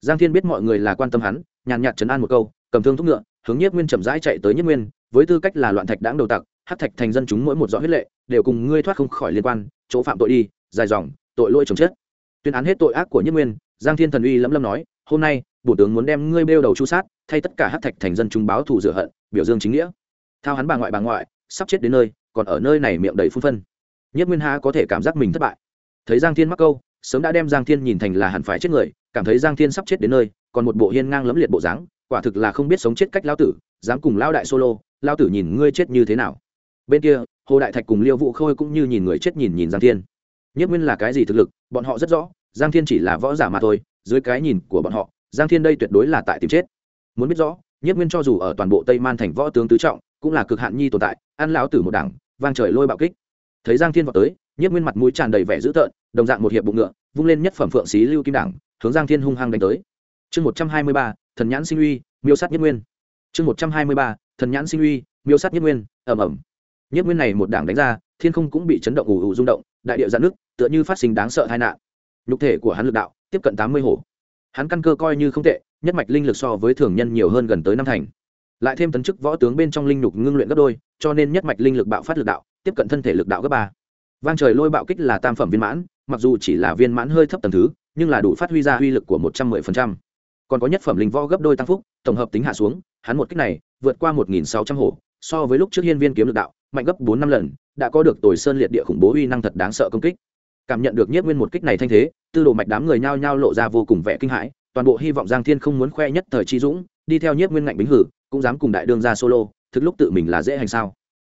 Giang thiên biết mọi người là quan tâm hắn nhàn nhạt chấn an một câu, cầm thương thúc ngựa, hướng nhiếp nguyên chậm rãi chạy tới nhiếp nguyên, với tư cách là loạn thạch đáng đầu tặc hát thạch thành dân chúng mỗi một rõ huyết lệ, đều cùng ngươi thoát không khỏi liên quan, chỗ phạm tội đi, dài dòng, tội lỗi chồng chết. Tuyên án hết tội ác của nhất nguyên, giang thiên thần uy lẫm lâm nói, hôm nay bổ tướng muốn đem ngươi bêu đầu chu sát, thay tất cả hát thạch thành dân chúng báo thù rửa hận, biểu dương chính nghĩa. Thao hắn bà ngoại bà ngoại, sắp chết đến nơi, còn ở nơi này miệng đầy phun phân. Nhất nguyên ha có thể cảm giác mình thất bại. Thấy giang thiên mắc câu, sớm đã đem giang thiên nhìn thành là hẳn phải chết người, cảm thấy giang thiên sắp chết đến nơi còn một bộ hiên ngang lẫm liệt bộ dáng, quả thực là không biết sống chết cách lao tử, dám cùng lao đại solo, lao tử nhìn ngươi chết như thế nào. Bên kia, hồ đại thạch cùng liêu vũ khôi cũng như nhìn người chết nhìn nhìn giang thiên. Nhất nguyên là cái gì thực lực, bọn họ rất rõ, giang thiên chỉ là võ giả mà thôi, dưới cái nhìn của bọn họ, giang thiên đây tuyệt đối là tại tìm chết. Muốn biết rõ, nhất nguyên cho dù ở toàn bộ tây man thành võ tướng tứ trọng, cũng là cực hạn nhi tồn tại, ăn lão tử một đảng vang trời lôi bạo kích. Thấy giang thiên vào tới, nhất nguyên mặt mũi tràn đầy vẻ dữ tợn, đồng dạng một hiệp bụng ngựa, vung lên nhất phẩm phượng xí lưu kim đảng hướng giang thiên hung hăng đánh tới chương một trăm hai mươi ba, thần nhãn sinh uy, miêu sát nhất nguyên. Chương một trăm hai mươi ba, thần nhãn sinh uy, miêu sát nhất nguyên ẩm ẩm nhất nguyên này một đảng đánh ra, thiên không cũng bị chấn động ủ ủ rung động, đại điệu dạn nước tựa như phát sinh đáng sợ tai nạn. Nhục thể của hắn lực đạo, tiếp cận tám mươi hổ. Hắn căn cơ coi như không tệ, nhất mạch linh lực so với thường nhân nhiều hơn gần tới năm thành. Lại thêm tấn chức võ tướng bên trong linh lục ngưng luyện gấp đôi, cho nên nhất mạch linh lực bạo phát lực đạo, tiếp cận thân thể lực đạo gấp ba. Vang trời lôi bạo kích là tam phẩm viên mãn, mặc dù chỉ là viên mãn hơi thấp tầng thứ, nhưng là đủ phát huy ra uy lực của một trăm mười phần trăm còn có nhất phẩm linh võ gấp đôi tăng phúc, tổng hợp tính hạ xuống, hắn một kích này, vượt qua một nghìn sáu trăm hổ, so với lúc trước hiên viên kiếm lực đạo, mạnh gấp bốn năm lần, đã có được tồi sơn liệt địa khủng bố uy năng thật đáng sợ công kích. Cảm nhận được nhất nguyên một kích này thanh thế, tư đồ mạch đám người nhao nhao lộ ra vô cùng vẻ kinh hãi, toàn bộ hy vọng giang thiên không muốn khoe nhất thời chi dũng, đi theo nhất nguyên ngạnh bính hử, cũng dám cùng đại đương ra solo, thực lúc tự mình là dễ hành sao?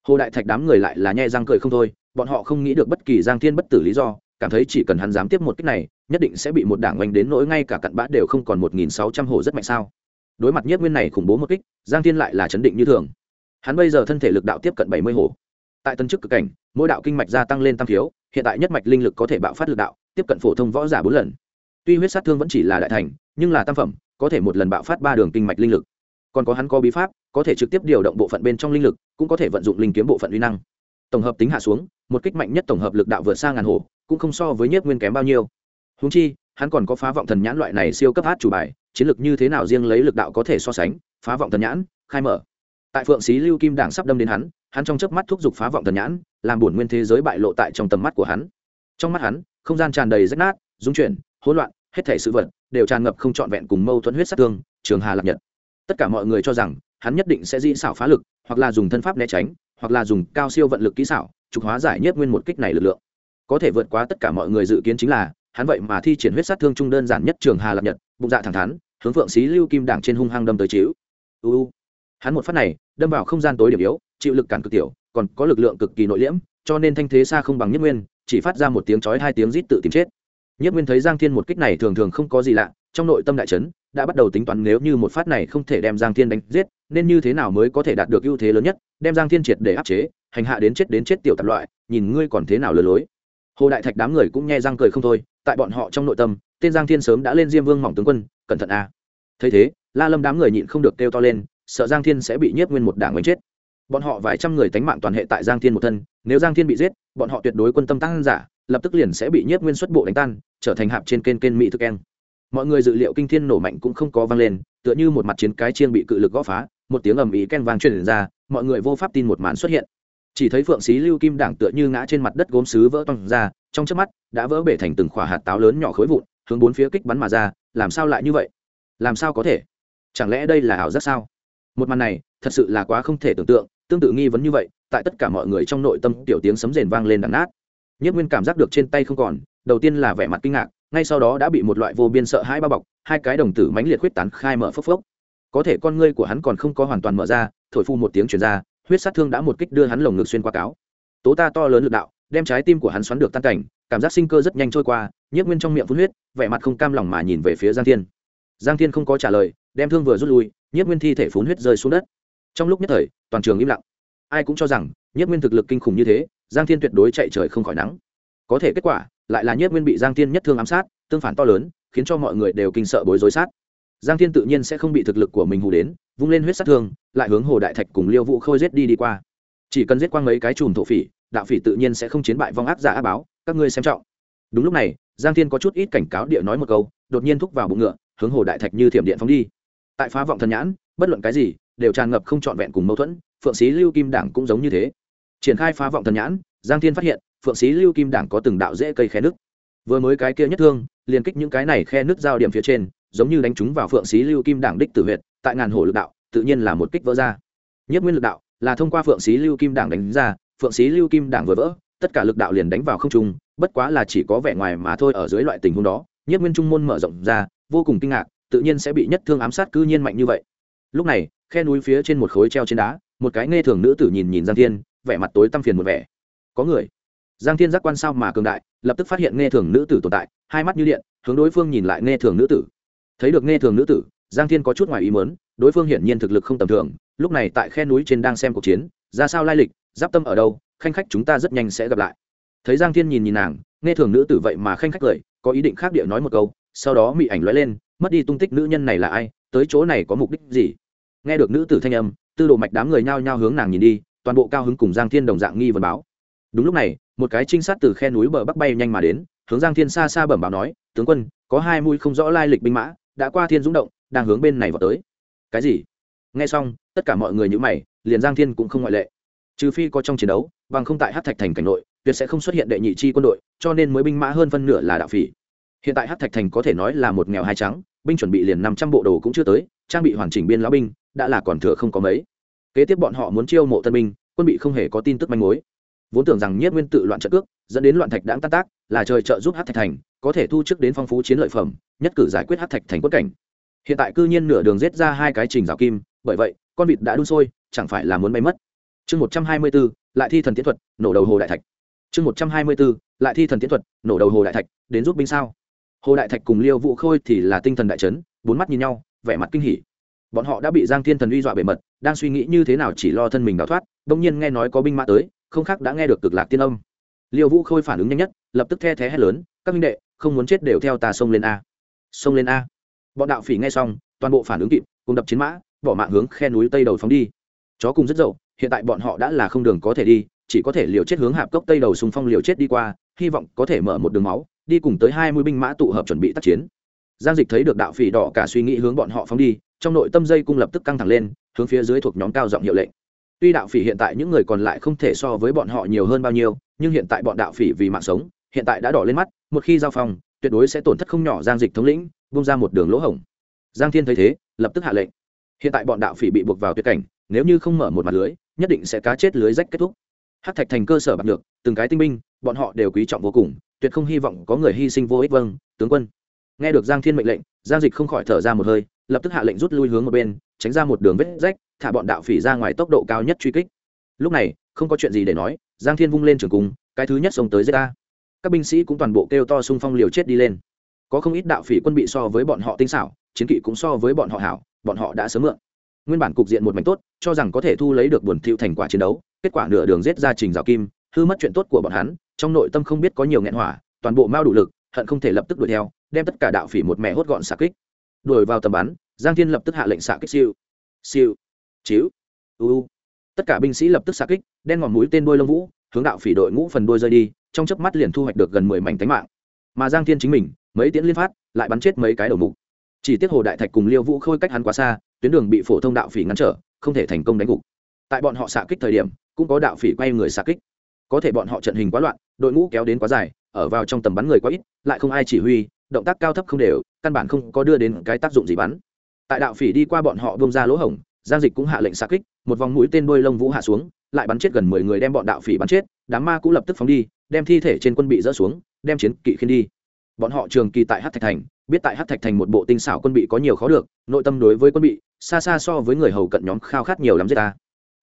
Hồ đại thạch đám người lại là nhe răng cười không thôi, bọn họ không nghĩ được bất kỳ giang thiên bất tử lý do cảm thấy chỉ cần hắn dám tiếp một kích này, nhất định sẽ bị một đảng oanh đến nỗi ngay cả cặn bã đều không còn một nghìn sáu trăm hồ rất mạnh sao. Đối mặt nhất nguyên này khủng bố một kích, giang thiên lại là chấn định như thường. Hắn bây giờ thân thể lực đạo tiếp cận bảy mươi hồ. Tại tân chức cực cảnh, mỗi đạo kinh mạch gia tăng lên tam thiếu, hiện tại nhất mạch linh lực có thể bạo phát lực đạo, tiếp cận phổ thông võ giả bốn lần. Tuy huyết sát thương vẫn chỉ là đại thành, nhưng là tam phẩm, có thể một lần bạo phát ba đường kinh mạch linh lực. Còn có hắn có bí pháp, có thể trực tiếp điều động bộ phận bên trong linh lực, cũng có thể vận dụng linh kiếm bộ phận uy năng. Tổng hợp tính hạ xuống, một kích mạnh nhất tổng hợp lực đạo vượt xa ngàn hồ cũng không so với nhiếp nguyên kém bao nhiêu. Húng chi, hắn còn có phá vọng thần nhãn loại này siêu cấp hát chủ bài, chiến lược như thế nào riêng lấy lực đạo có thể so sánh, phá vọng thần nhãn, khai mở. Tại phượng xí lưu kim đảng sắp đâm đến hắn hắn trong chớp mắt thúc giục phá vọng thần nhãn, làm bổn nguyên thế giới bại lộ tại trong tầm mắt của hắn. Trong mắt hắn, không gian tràn đầy rách nát dung chuyển, hỗn loạn, hết thể sự vật đều tràn ngập không trọn vẹn cùng mâu thuẫn huyết sát thương, trường hà lạc nhật. Tất cả mọi người cho rằng, hắn nhất định sẽ dĩ xảo phá lực, hoặc là dùng thân pháp né tránh, hoặc là dùng cao siêu vận lực kỹ xảo, trục hóa giải nhất nguyên một kích này lực lượng có thể vượt qua tất cả mọi người dự kiến chính là, hắn vậy mà thi triển huyết sát thương trung đơn giản nhất trường hà lạc nhật, bụng dạ thẳng thắn, hướng phượng xí lưu kim đảng trên hung hăng đâm tới chiếu uu hắn một phát này, đâm vào không gian tối điểm yếu, chịu lực cản cực tiểu, còn có lực lượng cực kỳ nội liễm, cho nên thanh thế xa không bằng nhất nguyên, chỉ phát ra một tiếng chói hai tiếng rít tự tìm chết. Nhất nguyên thấy giang thiên một kích này thường thường không có gì lạ, trong nội tâm đại trấn đã bắt đầu tính toán nếu như một phát này không thể đem giang thiên đánh giết, nên như thế nào mới có thể đạt được ưu thế lớn nhất, đem giang thiên triệt để áp chế, hành hạ đến chết đến chết tiểu tạp loại, nhìn ngươi còn thế nào lừa lối hồ đại thạch đám người cũng nghe răng cười không thôi, tại bọn họ trong nội tâm, tên giang thiên sớm đã lên diêm vương mỏng tướng quân, cẩn thận a. Thấy thế, la lâm đám người nhịn không được kêu to lên, sợ giang thiên sẽ bị nhiếp nguyên một đảng đánh chết. Bọn họ vài trăm người tánh mạng toàn hệ tại giang thiên một thân, nếu giang thiên bị giết, bọn họ tuyệt đối quân tâm tăng giả, lập tức liền sẽ bị nhiếp nguyên xuất bộ đánh tan, trở thành hạp trên kênh kênh mỹ thực keng. Mọi người dự liệu kinh thiên nổ mạnh cũng không có vang lên, tựa như một mặt chiến cái chiên bị cự lực gõ phá, một tiếng ầm ĩ keng vang truyền ra, mọi người vô pháp tin một màn xuất hiện chỉ thấy phượng xí lưu kim đảng tựa như ngã trên mặt đất gốm sứ vỡ toang ra, trong trước mắt, đã vỡ bể thành từng khỏa hạt táo lớn nhỏ khối vụn, hướng bốn phía kích bắn mà ra, làm sao lại như vậy? Làm sao có thể? Chẳng lẽ đây là ảo giác sao? Một màn này, thật sự là quá không thể tưởng tượng, tương tự nghi vấn như vậy, tại tất cả mọi người trong nội tâm tiểu tiếng sấm rền vang lên đàn nát. Nhất nguyên cảm giác được trên tay không còn, đầu tiên là vẻ mặt kinh ngạc, ngay sau đó đã bị một loại vô biên sợ hãi bao bọc, hai cái đồng tử mãnh liệt huyết tán khai mở phốc phốc. Có thể con ngươi của hắn còn không có hoàn toàn mở ra, thổi phu một tiếng chuyển ra huyết sát thương đã một kích đưa hắn lồng ngực xuyên qua cáo. Tố ta to lớn lực đạo, đem trái tim của hắn xoắn được tan cảnh, cảm giác sinh cơ rất nhanh trôi qua, nhiếp nguyên trong miệng phun huyết, vẻ mặt không cam lòng mà nhìn về phía giang thiên. Giang thiên không có trả lời, đem thương vừa rút lui, nhiếp nguyên thi thể phun huyết rơi xuống đất. Trong lúc nhất thời, toàn trường im lặng. Ai cũng cho rằng, nhiếp nguyên thực lực kinh khủng như thế, giang thiên tuyệt đối chạy trời không khỏi nắng. Có thể kết quả, lại là nhiếp nguyên bị giang thiên nhất thương ám sát, tương phản to lớn, khiến cho mọi người đều kinh sợ bối rối sát giang thiên tự nhiên sẽ không bị thực lực của mình hù đến, vung lên huyết sát thương, lại hướng hồ đại thạch cùng liêu vũ khôi giết đi đi qua. Chỉ cần giết quang mấy cái chùm thổ phỉ, đạo phỉ tự nhiên sẽ không chiến bại vong ác giả á báo, các ngươi xem trọng. Đúng lúc này, giang thiên có chút ít cảnh cáo địa nói một câu, đột nhiên thúc vào bụng ngựa, hướng hồ đại thạch như thiểm điện phóng đi. Tại phá vọng thần nhãn, bất luận cái gì, đều tràn ngập không trọn vẹn cùng mâu thuẫn, phượng sĩ lưu kim đảng cũng giống như thế. Triển khai phá vọng thần nhãn, giang thiên phát hiện, phượng sĩ lưu kim đảng có từng đạo dễ cây khe nước vừa mới cái kia nhất thương, liền kích những cái này khe nước giao điểm phía trên giống như đánh chúng vào phượng sĩ lưu kim đảng đích tử huyệt, tại ngàn hổ lực đạo, tự nhiên là một kích vỡ ra. Nhất nguyên lực đạo là thông qua phượng sĩ lưu kim đảng đánh ra, phượng sĩ lưu kim đảng vừa vỡ, tất cả lực đạo liền đánh vào không trung, bất quá là chỉ có vẻ ngoài mà thôi ở dưới loại tình huống đó, nhất nguyên trung môn mở rộng ra, vô cùng kinh ngạc, tự nhiên sẽ bị nhất thương ám sát cư nhiên mạnh như vậy. Lúc này, khe núi phía trên một khối treo trên đá, một cái nghe thường nữ tử nhìn nhìn giang thiên, vẻ mặt tối tăm phiền một vẻ. Có người. Giang thiên giác quan sao mà cường đại, lập tức phát hiện nghe thường nữ tử tồn tại, hai mắt như điện, hướng đối phương nhìn lại nghe thường nữ tử thấy được nghe thường nữ tử, giang thiên có chút ngoài ý mớn đối phương hiển nhiên thực lực không tầm thường, lúc này tại khe núi trên đang xem cuộc chiến, ra sao lai lịch, giáp tâm ở đâu, khanh khách chúng ta rất nhanh sẽ gặp lại. Thấy giang thiên nhìn nhìn nàng, nghe thường nữ tử vậy mà khanh khách cười, có ý định khác địa nói một câu, sau đó mị ảnh lóe lên, mất đi tung tích nữ nhân này là ai, tới chỗ này có mục đích gì? Nghe được nữ tử thanh âm, tư đồ mạch đám người nhao nhao hướng nàng nhìn đi, toàn bộ cao hứng cùng giang thiên đồng dạng nghi vấn báo. Đúng lúc này, một cái trinh sát từ khe núi bờ bắc bay nhanh mà đến, hướng giang thiên xa xa bẩm báo nói, tướng quân, có hai mũi không rõ lai lịch binh mã đã qua thiên dũng động, đang hướng bên này vào tới. Cái gì? Nghe xong, tất cả mọi người nhữ mày, liền giang thiên cũng không ngoại lệ. Trừ phi có trong chiến đấu, bằng không tại hát thạch thành cảnh nội, tuyệt sẽ không xuất hiện đệ nhị chi quân đội, cho nên mới binh mã hơn phân nửa là đạo phỉ. Hiện tại hát thạch thành có thể nói là một nghèo hai trắng, binh chuẩn bị liền năm trăm bộ đồ cũng chưa tới, trang bị hoàn chỉnh biên lão binh, đã là còn thừa không có mấy. Kế tiếp bọn họ muốn chiêu mộ tân binh, quân bị không hề có tin tức manh mối vốn tưởng rằng nhất nguyên tự loạn trận cước, dẫn đến loạn thạch đáng tan tác, là trời trợ giúp hát thạch thành, có thể thu trước đến phong phú chiến lợi phẩm, nhất cử giải quyết hát thạch thành quất cảnh. Hiện tại cư nhiên nửa đường rết ra hai cái trình rào kim, bởi vậy, con vịt đã đun sôi, chẳng phải là muốn bay mất. Chương một trăm hai mươi b ố lại thi thần tiến thuật, nổ đầu hồ đại thạch. Chương một trăm hai mươi b ố lại thi thần tiến thuật, nổ đầu hồ đại thạch, đến giúp binh sao? Hồ đại thạch cùng liêu vũ khôi thì là tinh thần đại trấn bốn mắt nhìn nhau, vẻ mặt kinh hỉ. Bọn họ đã bị giang thiên thần uy dọa bề mật, đang suy nghĩ như thế nào chỉ lo thân mình đào thoát đ ỗ n g nhiên nghe nói có binh mã tới không khác đã nghe được cực lạc tiên âm. Liêu vũ khôi phản ứng nhanh nhất, lập tức the thé hét lớn, các minh đệ, không muốn chết đều theo ta xông lên a. Xông lên a? Bọn đạo phỉ nghe xong, toàn bộ phản ứng kịp, cùng đập chiến mã, bỏ mạng hướng khe núi tây đầu phóng đi. Chó cùng rất dậu, hiện tại bọn họ đã là không đường có thể đi, chỉ có thể liều chết hướng hạp cốc tây đầu xung phong liều chết đi qua, hy vọng có thể mở một đường máu, đi cùng tới hai mươi binh mã tụ hợp chuẩn bị tác chiến. Giang dịch thấy được đạo phỉ đỏ cả suy nghĩ hướng bọn họ phóng đi, trong nội tâm dây cung lập tức căng thẳng lên, hướng phía dưới thuộc nhóm cao giọng hiệu lệnh tuy đạo phỉ hiện tại những người còn lại không thể so với bọn họ nhiều hơn bao nhiêu nhưng hiện tại bọn đạo phỉ vì mạng sống hiện tại đã đỏ lên mắt một khi giao phòng, tuyệt đối sẽ tổn thất không nhỏ giang dịch thống lĩnh bung ra một đường lỗ hổng. Giang thiên thấy thế lập tức hạ lệnh. Hiện tại bọn đạo phỉ bị buộc vào tuyệt cảnh nếu như không mở một mặt lưới nhất định sẽ cá chết lưới rách kết thúc. Hát thạch thành cơ sở bạc được từng cái tinh binh bọn họ đều quý trọng vô cùng tuyệt không hy vọng có người hy sinh vô ích vâng tướng quân. Nghe được giang thiên mệnh lệnh giang dịch không khỏi thở ra một hơi lập tức hạ lệnh rút lui hướng một bên, tránh ra một đường vết rách, thả bọn đạo phỉ ra ngoài tốc độ cao nhất truy kích. Lúc này, không có chuyện gì để nói, giang thiên vung lên trường cung, cái thứ nhất xông tới giết ta. Các binh sĩ cũng toàn bộ kêu to xung phong liều chết đi lên. Có không ít đạo phỉ quân bị so với bọn họ tinh xảo, chiến kỵ cũng so với bọn họ hảo, bọn họ đã sớm mượn. Nguyên bản cục diện một mảnh tốt, cho rằng có thể thu lấy được buồn thiệu thành quả chiến đấu, kết quả nửa đường giết ra trình rào kim, hư mất chuyện tốt của bọn hắn, trong nội tâm không biết có nhiều nghẹn hỏa, toàn bộ mao đủ lực, hận không thể lập tức đuổi theo, đem tất cả đạo phỉ một mẹ hốt gọn xạ kích đuổi vào tầm bắn, giang thiên lập tức hạ lệnh xạ kích siêu. Siêu. Chiếu. Uu tất cả binh sĩ lập tức xạ kích, đen ngòm mũi tên đôi lông vũ, hướng đạo phỉ đội ngũ phần đôi rơi đi, trong chớp mắt liền thu hoạch được gần mười mảnh tánh mạng. Mà giang thiên chính mình, mấy tiễn liên phát, lại bắn chết mấy cái đầu mục. Chỉ tiếc hồ đại thạch cùng liêu vũ khôi cách hắn quá xa, tuyến đường bị phổ thông đạo phỉ ngăn trở, không thể thành công đánh gục. Tại bọn họ xạ kích thời điểm, cũng có đạo phỉ quay người xạ kích. Có thể bọn họ trận hình quá loạn, đội ngũ kéo đến quá dài, ở vào trong tầm bắn người quá ít, lại không ai chỉ huy, động tác cao thấp không đều căn bản không có đưa đến cái tác dụng gì bắn. Tại đạo phỉ đi qua bọn họ bông ra lỗ hổng, giang dịch cũng hạ lệnh xa kích, một vòng mũi tên đôi lông vũ hạ xuống, lại bắn chết gần mười người đem bọn đạo phỉ bắn chết, đám ma cũng lập tức phóng đi, đem thi thể trên quân bị dỡ xuống, đem chiến kỵ khiên đi. Bọn họ trường kỳ tại hát thạch thành, biết tại hát thạch thành một bộ tinh xảo quân bị có nhiều khó được, nội tâm đối với quân bị, xa xa so với người hầu cận nhóm khao khát nhiều lắm giết ta.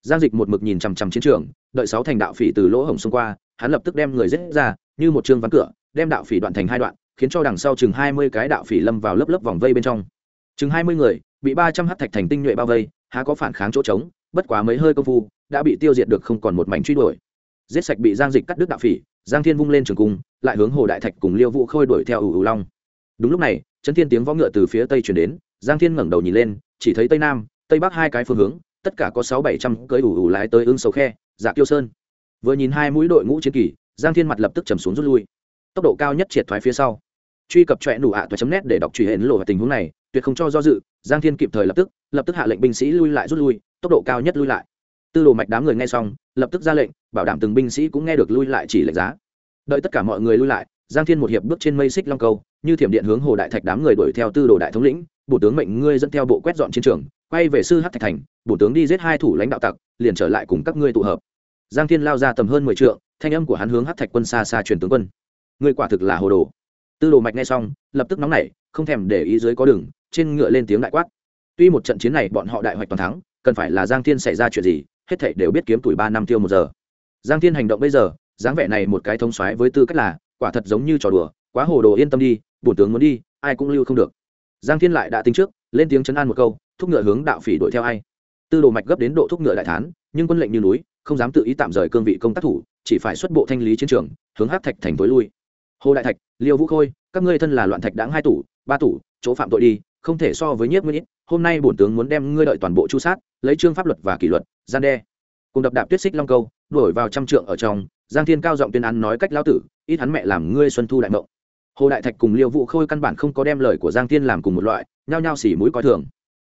Giang dịch một mực nhìn chằm chằm chiến trường, đợi sáu thành đạo phỉ từ lỗ hổng xông qua, hắn lập tức đem người giết ra, như một chương ván cửa, đem đạo phỉ đoạn thành hai đoạn khiến cho đằng sau chừng hai mươi cái đạo phỉ lâm vào lớp lớp vòng vây bên trong. Chừng hai mươi người, bị ba trăm h thạch thành tinh nhuệ bao vây, há có phản kháng chỗ trống, bất quá mấy hơi công phu, đã bị tiêu diệt được không còn một mảnh truy đuổi. Giết sạch bị giang dịch cắt đứt đạo phỉ, giang thiên vung lên trường cung, lại hướng hồ đại thạch cùng liêu vũ khôi đuổi theo ủ ủ long. Đúng lúc này, chấn thiên tiếng võ ngựa từ phía tây chuyển đến, giang thiên ngẩng đầu nhìn lên, chỉ thấy tây nam, tây bắc hai cái phương hướng, tất cả có sáu bảy trăm cưới ủ ủ lái tới ương sầu khe dạ kiêu sơn. Vừa nhìn hai mũi đội ngũ chiến kỳ, giang thiên mặt lập tức chầm xuống rút lui. Tốc độ cao nhất triệt thoái phía sau truy cập trọe nụ ạ toa chấm nét để đọc truy hển lộ tình huống này, tuyệt không cho do dự, giang thiên kịp thời lập tức lập tức hạ lệnh binh sĩ lui lại rút lui, tốc độ cao nhất lui lại. Tư đồ mạch đám người nghe xong, lập tức ra lệnh, bảo đảm từng binh sĩ cũng nghe được lui lại chỉ lệnh giá. Đợi tất cả mọi người lui lại, giang thiên một hiệp bước trên mây xích long câu như thiểm điện hướng hồ đại thạch đám người đuổi theo tư đồ đại thống lĩnh, bộ tướng mệnh ngươi dẫn theo bộ quét dọn chiến trường, quay về sư hát thạch thành, bộ tướng đi giết hai thủ lãnh đạo tặc, liền trở lại cùng các ngươi tụ hợp. Giang thiên lao ra tầm hơn mười trượng, thanh âm của hắn hướng hát thạch quân xa xa truyền tướng quân. Ngươi quả thực là hồ đồ tư đồ mạch nghe xong, lập tức nóng nảy, không thèm để ý dưới có đường, trên ngựa lên tiếng đại quát. Tuy một trận chiến này bọn họ đại hoạch toàn thắng, cần phải là giang thiên xảy ra chuyện gì, hết thảy đều biết kiếm tuổi ba năm tiêu một giờ. Giang thiên hành động bây giờ, dáng vẻ này một cái thông xoáy với tư cách là, quả thật giống như trò đùa, quá hồ đồ yên tâm đi, bổn tướng muốn đi, ai cũng lưu không được. Giang thiên lại đã tính trước, lên tiếng chấn an một câu, thúc ngựa hướng đạo phỉ đuổi theo ai. Tư đồ mạch gấp đến độ thúc ngựa đại thán, nhưng quân lệnh như núi, không dám tự ý tạm rời cương vị công tác thủ, chỉ phải xuất bộ thanh lý chiến trường, hướng hát thạch thành tối lui hồ đại thạch, liêu vũ khôi, các ngươi thân là loạn thạch đáng hai tủ, ba tủ, chỗ phạm tội đi, không thể so với nhiếp nguyên ít. Hôm nay bổn tướng muốn đem ngươi đợi toàn bộ chu sát, lấy trương pháp luật và kỷ luật, gian đe. Cùng đập đạp tuyết xích long câu, đuổi vào trăm trượng ở trong, giang thiên cao giọng tuyên án nói cách lao tử, ít hắn mẹ làm ngươi xuân thu đại mộng. Hồ đại thạch cùng liêu vũ khôi căn bản không có đem lời của giang thiên làm cùng một loại, nhao nhao xỉ mũi coi thường.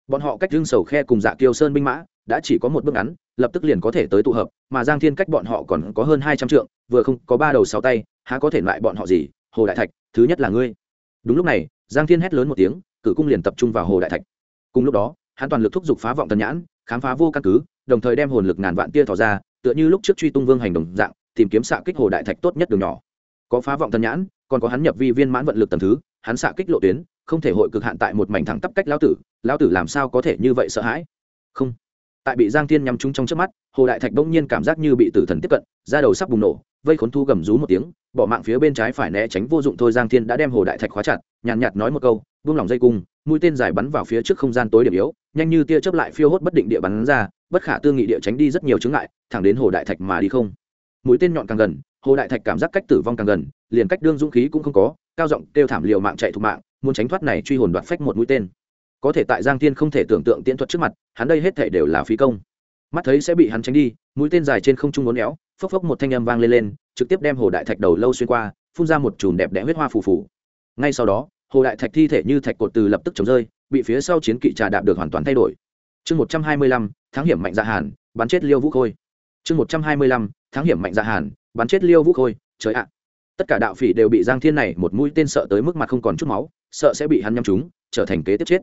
Bọn họ cách lưng sầu khe cùng dạ kiêu sơn binh mã, đã chỉ có một bước ngắn, lập tức liền có thể tới tụ hợp, mà giang thiên cách bọn họ còn có hơn hai trăm trượng, vừa không có ba đầu sáu tay há có thể loại bọn họ gì, hồ đại thạch, thứ nhất là ngươi. Đúng lúc này, giang thiên hét lớn một tiếng, cử cung liền tập trung vào hồ đại thạch. Cùng lúc đó, hắn toàn lực thúc giục phá vọng tần nhãn, khám phá vô căn cứ, đồng thời đem hồn lực ngàn vạn tia thỏ ra, tựa như lúc trước truy tung vương hành đồng dạng, tìm kiếm xạ kích hồ đại thạch tốt nhất đường nhỏ. Có phá vọng tần nhãn, còn có hắn nhập vi viên mãn vận lực tầm thứ, hắn xạ kích lộ tuyến, không thể hội cực hạn tại một mảnh thẳng tắp cách lão tử lão tử làm sao có thể như vậy sợ hãi? Không. Tại bị giang thiên nhắm trúng trong trước mắt, hồ đại thạch bỗng nhiên cảm giác như bị tử thần tiếp cận, da đầu sắp bùng nổ vây khốn thu gầm rú một tiếng bỏ mạng phía bên trái phải né tránh vô dụng thôi giang thiên đã đem hồ đại thạch khóa chặt nhàn nhạt, nhạt nói một câu buông lỏng dây cung mũi tên dài bắn vào phía trước không gian tối điểm yếu nhanh như tia chớp lại phiêu hốt bất định địa bắn ra bất khả tư nghị địa tránh đi rất nhiều chướng ngại thẳng đến hồ đại thạch mà đi không. Mũi tên nhọn càng gần hồ đại thạch cảm giác cách tử vong càng gần liền cách đương dũng khí cũng không có cao giọng kêu thảm liều mạng chạy thục mạng muốn tránh thoát này truy hồn đoạt phách một mũi tên. Có thể tại giang thiên không thể tưởng tượng tiễn thuật trước mặt hắn đây hết thể đều là phí công. Mắt thấy sẽ bị hắn tránh đi mũi tên dài trên không trung muốn éo phốc phốc một thanh âm vang lên lên, trực tiếp đem hồ đại thạch đầu lâu xuyên qua, phun ra một chùm đẹp đẽ huyết hoa phù phù. Ngay sau đó, hồ đại thạch thi thể như thạch cột từ lập tức chống rơi, bị phía sau chiến kỵ trà đạp được hoàn toàn thay đổi. Chương một trăm hai mươi lăm tháng hiểm mạnh dạ hàn, bắn chết liêu vũ khôi. Chương một trăm hai mươi lăm tháng hiểm mạnh dạ hàn, bắn chết liêu vũ khôi, trời ạ. Tất cả đạo phỉ đều bị giang thiên này một mũi tên sợ tới mức mặt không còn chút máu, sợ sẽ bị hắn nhắm trúng, trở thành kế tiếp chết.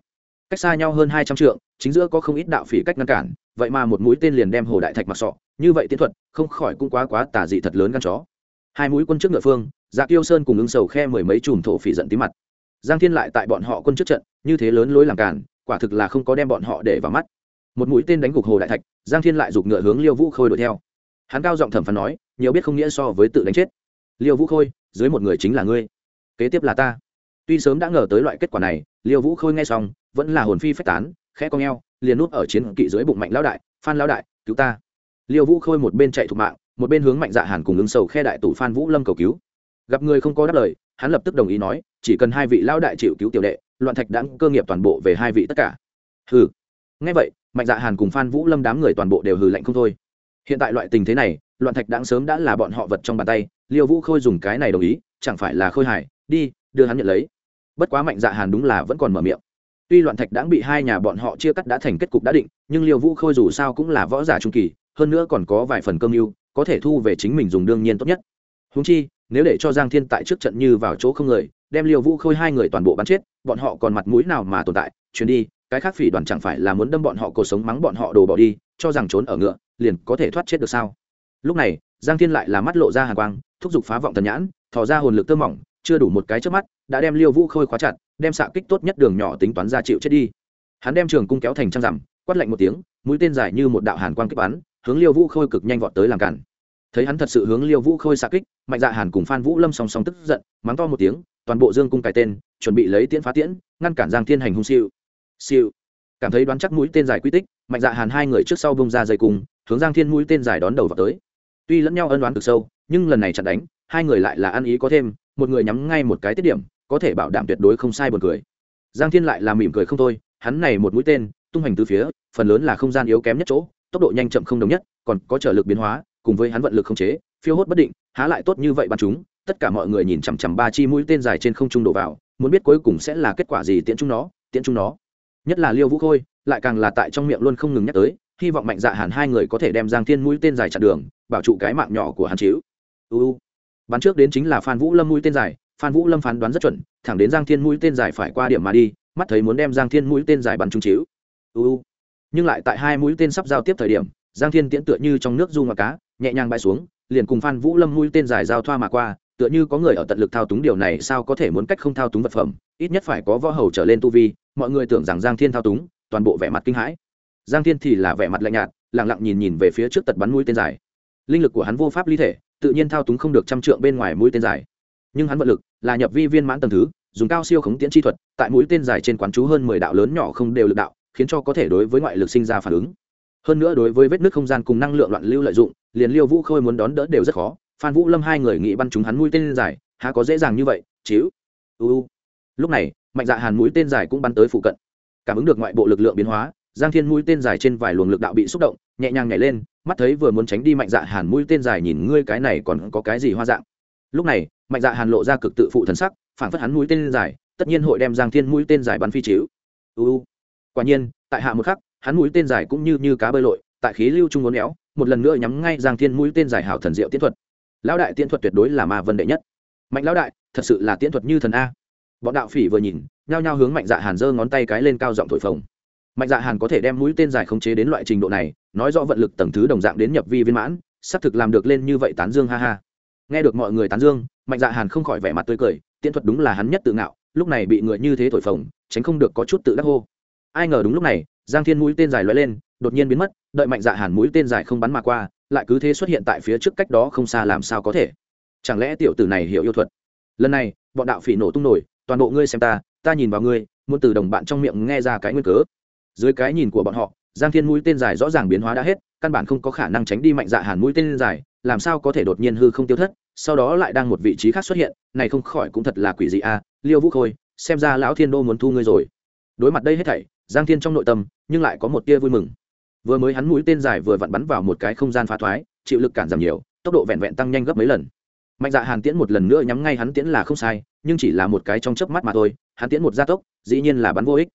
Cách xa nhau hơn hai trăm trượng, chính giữa có không ít đạo phỉ cách ngăn cản, vậy mà một mũi tên liền đem hồ đại thạch mặc sọ như vậy tiến thuật, không khỏi cũng quá quá tả dị thật lớn gan chó. Hai mũi quân trước ngựa phương dạ tiêu sơn cùng ứng sầu khe mười mấy chùm thổ phỉ giận tí mặt. Giang thiên lại tại bọn họ quân trước trận, như thế lớn lối làm cản quả thực là không có đem bọn họ để vào mắt. Một mũi tên đánh gục hồ đại thạch, giang thiên lại giục ngựa hướng liêu vũ khôi đuổi theo. Hắn cao giọng thẩm phán nói, nhiều biết không nghĩa so với tự đánh chết. Liêu vũ khôi, dưới một người chính là ngươi. Kế tiếp là ta. Tuy sớm đã ngờ tới loại kết quả này, liêu vũ khôi nghe xong, vẫn là hồn phi phách tán, khẽ cong eo, liền nút ở chiến kỵ dưới bụng mạnh lão đại, phan lão đại, cứu ta liêu vũ khôi một bên chạy thục mạng, một bên hướng mạnh dạ hàn cùng ứng sầu khe đại tủ phan vũ lâm cầu cứu. Gặp người không có đáp lời, hắn lập tức đồng ý nói, chỉ cần hai vị lão đại chịu cứu tiểu đệ, loạn thạch Đãng cơ nghiệp toàn bộ về hai vị tất cả. Hừ. Ngay vậy, mạnh dạ hàn cùng phan vũ lâm đám người toàn bộ đều hừ lạnh không thôi. Hiện tại loại tình thế này, loạn thạch đáng sớm đã là bọn họ vật trong bàn tay, liêu vũ khôi dùng cái này đồng ý, chẳng phải là khôi hài, đi, đưa hắn nhận lấy. Bất quá mạnh dạ hàn đúng là vẫn còn mở miệng tuy loạn thạch đã bị hai nhà bọn họ chia cắt đã thành kết cục đã định, nhưng liêu vũ khôi dù sao cũng là võ giả trung kỳ, hơn nữa còn có vài phần cơm mưu có thể thu về chính mình dùng đương nhiên tốt nhất. Húng chi, nếu để cho giang thiên tại trước trận như vào chỗ không người, đem liêu vũ khôi hai người toàn bộ bắn chết, bọn họ còn mặt mũi nào mà tồn tại? Chuyến đi, cái khác phỉ đoàn chẳng phải là muốn đâm bọn họ cuộc sống mắng bọn họ đồ bỏ đi, cho rằng trốn ở ngựa, liền có thể thoát chết được sao? Lúc này, giang thiên lại là mắt lộ ra hàng quang, thúc giục phá vọng tần nhãn, thò ra hồn lực tơ mỏng, chưa đủ một cái trước mắt đã đem liêu vũ khôi khóa chặt, đem xạ kích tốt nhất đường nhỏ tính toán ra chịu chết đi. Hắn đem trường cung kéo thành trăng rằm, quát lạnh một tiếng, mũi tên dài như một đạo hàn quang kích bắn, hướng liêu vũ khôi cực nhanh vọt tới làm cản. Thấy hắn thật sự hướng liêu vũ khôi xạ kích, mạnh dạ hàn cùng phan vũ lâm song song tức giận, mắng to một tiếng, toàn bộ dương cung cài tên, chuẩn bị lấy tiễn phá tiễn, ngăn cản giang thiên hành hung siêu. Siêu. Cảm thấy đoán chắc mũi tên dài quy tích, mạnh dạ hàn hai người trước sau bông ra dây cung, hướng giang thiên mũi tên dài đón đầu vào tới. Tuy lẫn nhau ân đoán cực sâu, nhưng lần này chặn đánh, hai người lại là ăn ý có thêm, một người nhắm ngay một cái tiết điểm có thể bảo đảm tuyệt đối không sai buồn cười. Giang thiên lại là mỉm cười không thôi, hắn này một mũi tên, tung hành từ phía, phần lớn là không gian yếu kém nhất chỗ, tốc độ nhanh chậm không đồng nhất, còn có trở lực biến hóa, cùng với hắn vận lực không chế, phiêu hốt bất định, há lại tốt như vậy bắn chúng, tất cả mọi người nhìn chằm chằm ba chi mũi tên dài trên không trung đổ vào, muốn biết cuối cùng sẽ là kết quả gì tiễn chúng nó, tiễn chúng nó. Nhất là liêu vũ khôi, lại càng là tại trong miệng luôn không ngừng nhắc tới, hy vọng mạnh dạ hẳn hai người có thể đem giang thiên mũi tên dài chặn đường, bảo trụ cái mạng nhỏ của hắn chiếu uu bắn trước đến chính là phan vũ lâm mũi tên dài phan vũ lâm phán đoán rất chuẩn, thẳng đến giang thiên mũi tên dài phải qua điểm mà đi, mắt thấy muốn đem giang thiên mũi tên dài bắn trúng chiếu uu nhưng lại tại hai mũi tên sắp giao tiếp thời điểm, giang thiên tiễn tựa như trong nước du ngoặc cá, nhẹ nhàng bay xuống, liền cùng phan vũ lâm mũi tên dài giao thoa mà qua, tựa như có người ở tận lực thao túng điều này sao có thể muốn cách không thao túng vật phẩm, ít nhất phải có võ hầu trở lên tu vi, mọi người tưởng rằng giang thiên thao túng, toàn bộ vẻ mặt kinh hãi. Giang thiên thì là vẻ mặt lạnh nhạt lẳng lặng nhìn nhìn về phía trước tật bắn mũi tên dài linh lực của hắn vô pháp ly thể, tự nhiên thao túng không được trăm trượng bên ngoài mũi tên dài nhưng hắn vận lực là nhập vi viên mãn tầng thứ, dùng cao siêu khống tiễn chi thuật, tại mũi tên dài trên quán chú hơn mười đạo lớn nhỏ không đều lực đạo, khiến cho có thể đối với ngoại lực sinh ra phản ứng. Hơn nữa đối với vết nứt không gian cùng năng lượng loạn lưu lợi dụng, liền liêu vũ khôi muốn đón đỡ đều rất khó. Phan vũ lâm hai người nghĩ bắn chúng hắn mũi tên dài, há có dễ dàng như vậy, chíu uu lúc này, mạnh dạ hàn mũi tên dài cũng bắn tới phụ cận. Cảm ứng được ngoại bộ lực lượng biến hóa, giang thiên mũi tên dài trên vài luồng lực đạo bị xúc động, nhẹ nhàng nhảy lên, mắt thấy vừa muốn tránh đi mạnh dạ hàn mũi tên dài nhìn ngươi cái này còn có cái gì hoa dạng lúc này, mạnh dạ hàn lộ ra cực tự phụ thần sắc phản phất hắn mũi tên dài, tất nhiên hội đem giang thiên mũi tên dài bắn phi chiếu. Uu quả nhiên, tại hạ một khắc, hắn mũi tên dài cũng như như cá bơi lội, tại khí lưu trung ngốn éo, một lần nữa nhắm ngay giang thiên mũi tên dài hảo thần diệu tiễn thuật. Lão đại tiễn thuật tuyệt đối là ma vân đệ nhất. Mạnh lão đại, thật sự là tiễn thuật như thần a. Bọn đạo phỉ vừa nhìn, nhao nhao hướng mạnh dạ hàn giơ ngón tay cái lên cao giọng thổi phồng. Mạnh dạ hàn có thể đem mũi tên dài khống chế đến loại trình độ này, nói rõ vận lực tầng thứ đồng dạng đến nhập vi viên mãn xác thực làm được lên như vậy tán dương ha ha nghe được mọi người tán dương, mạnh dạ hàn không khỏi vẻ mặt tươi cười, tiễn thuật đúng là hắn nhất tự ngạo, lúc này bị người như thế thổi phồng, tránh không được có chút tự đắc hô. Ai ngờ đúng lúc này, giang thiên mũi tên dài lóe lên, đột nhiên biến mất, đợi mạnh dạ hàn mũi tên dài không bắn mà qua, lại cứ thế xuất hiện tại phía trước cách đó không xa làm sao có thể. Chẳng lẽ tiểu tử này hiểu yêu thuật? Lần này, bọn đạo phỉ nổ tung nổi, toàn bộ ngươi xem ta ta nhìn vào ngươi, muốn từ đồng bạn trong miệng nghe ra cái nguyên cớ. Dưới cái nhìn của bọn họ, giang thiên mũi tên dài rõ ràng biến hóa đã hết, căn bản không có khả năng tránh đi mạnh dạ hàn mũi tên dài làm sao có thể đột nhiên hư không tiêu thất sau đó lại đang một vị trí khác xuất hiện này không khỏi cũng thật là quỷ dị a à, liêu vũ khôi xem ra lão thiên đô muốn thu ngươi rồi. Đối mặt đây hết thảy giang thiên trong nội tâm nhưng lại có một tia vui mừng. Vừa mới hắn mũi tên dài vừa vặn bắn vào một cái không gian phá thoái chịu lực cản giảm nhiều tốc độ vẹn vẹn tăng nhanh gấp mấy lần. Mạnh dạ hàn tiễn một lần nữa nhắm ngay hắn tiễn là không sai nhưng chỉ là một cái trong chớp mắt mà thôi hắn tiễn một gia tốc dĩ nhiên là bắn vô ích.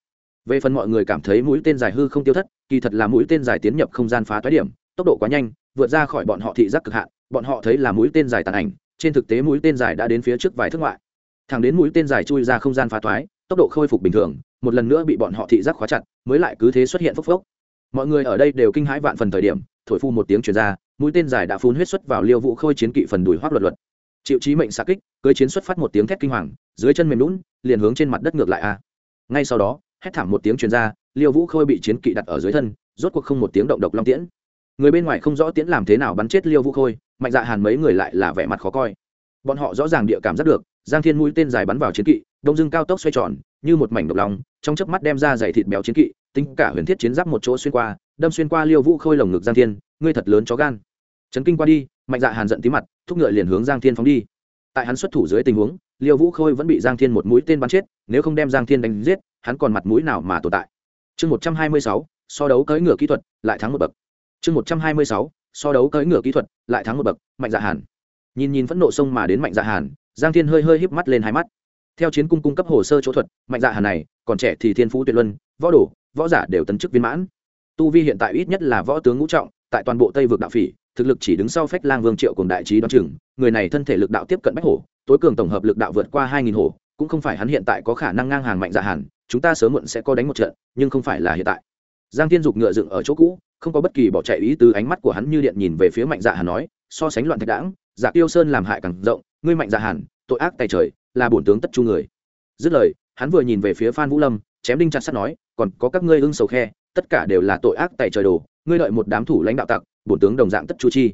Về phần mọi người cảm thấy mũi tên dài hư không tiêu thất kỳ thật là mũi tên dài tiến nhập không gian phá thoái điểm tốc độ quá nhanh vượt ra khỏi bọn họ thị giác cực hạn bọn họ thấy là mũi tên dài tàn ảnh trên thực tế mũi tên dài đã đến phía trước vài thước ngoại. Thẳng đến mũi tên dài chui ra không gian phá thoái, tốc độ khôi phục bình thường một lần nữa bị bọn họ thị giác khóa chặt mới lại cứ thế xuất hiện phốc phốc. Mọi người ở đây đều kinh hãi vạn phần thời điểm thổi phu một tiếng truyền ra mũi tên dài đã phun huyết xuất vào liêu vũ khôi chiến kỵ phần đùi hoác luật luật. Chịu trí mệnh xa kích cưới chiến xuất phát một tiếng thét kinh hoàng dưới chân mềm lún liền hướng trên mặt đất ngược lại a. Ngay sau đó hét thảm một tiếng truyền ra liêu vũ khôi bị chiến kỵ đặt ở dưới thân rốt cuộc không một tiếng động độc long tiễn người bên ngoài không rõ tiễn làm thế nào bắn chết liêu vũ khôi mạnh dạ hàn mấy người lại là vẻ mặt khó coi bọn họ rõ ràng địa cảm giác được giang thiên mũi tên dài bắn vào chiến kỵ đông dưng cao tốc xoay tròn như một mảnh độc lòng trong chớp mắt đem ra dày thịt béo chiến kỵ tính cả huyền thiết chiến giáp một chỗ xuyên qua đâm xuyên qua liêu vũ khôi lồng ngực giang thiên ngươi thật lớn chó gan chấn kinh qua đi mạnh dạ hàn giận tí mặt thúc ngựa liền hướng giang thiên phóng đi tại hắn xuất thủ dưới tình huống liêu vũ khôi vẫn bị giang thiên một mũi tên bắn chết nếu không đem giang thiên đánh giết hắn còn mặt mũi nào mà tồn tại chương một trăm hai mươi sáu so đấu cưỡi ngựa kỹ thuật lại thắng một bậc chương một trăm hai mươi sáu, so đấu cưỡi ngựa kỹ thuật, lại thắng một bậc, mạnh dạ hàn. Nhìn nhìn phẫn nộ sông mà đến mạnh dạ hàn, giang thiên hơi hơi híp mắt lên hai mắt. Theo chiến cung cung cấp hồ sơ chỗ thuật, mạnh dạ hàn này, còn trẻ thì thiên phú tuyệt luân, võ đồ, võ giả đều tấn chức viên mãn. Tu vi hiện tại ít nhất là võ tướng ngũ trọng, tại toàn bộ tây vực đạo phỉ, thực lực chỉ đứng sau phách lang vương triệu cùng đại trí đoán chừng, người này thân thể lực đạo tiếp cận bách hổ, tối cường tổng hợp lực đạo vượt qua hai nghìn hổ, cũng không phải hắn hiện tại có khả năng ngang hàng mạnh dạ hàn, chúng ta sớm muộn sẽ có đánh một trận, nhưng không phải là hiện tại. Giang thiên dục ngựa dựng ở chỗ cũ không có bất kỳ bỏ chạy ý từ ánh mắt của hắn như điện nhìn về phía mạnh dạ hàn nói, so sánh loạn thạch đảng dạ tiêu sơn làm hại càng rộng, ngươi mạnh dạ hàn, tội ác tài trời, là bổn tướng tất chu người. Dứt lời, hắn vừa nhìn về phía phan vũ lâm, chém đinh chặt sắt nói, còn có các ngươi ưng sầu khe, tất cả đều là tội ác tài trời đồ, ngươi đợi một đám thủ lãnh đạo tặc, bổn tướng đồng dạng tất chu chi.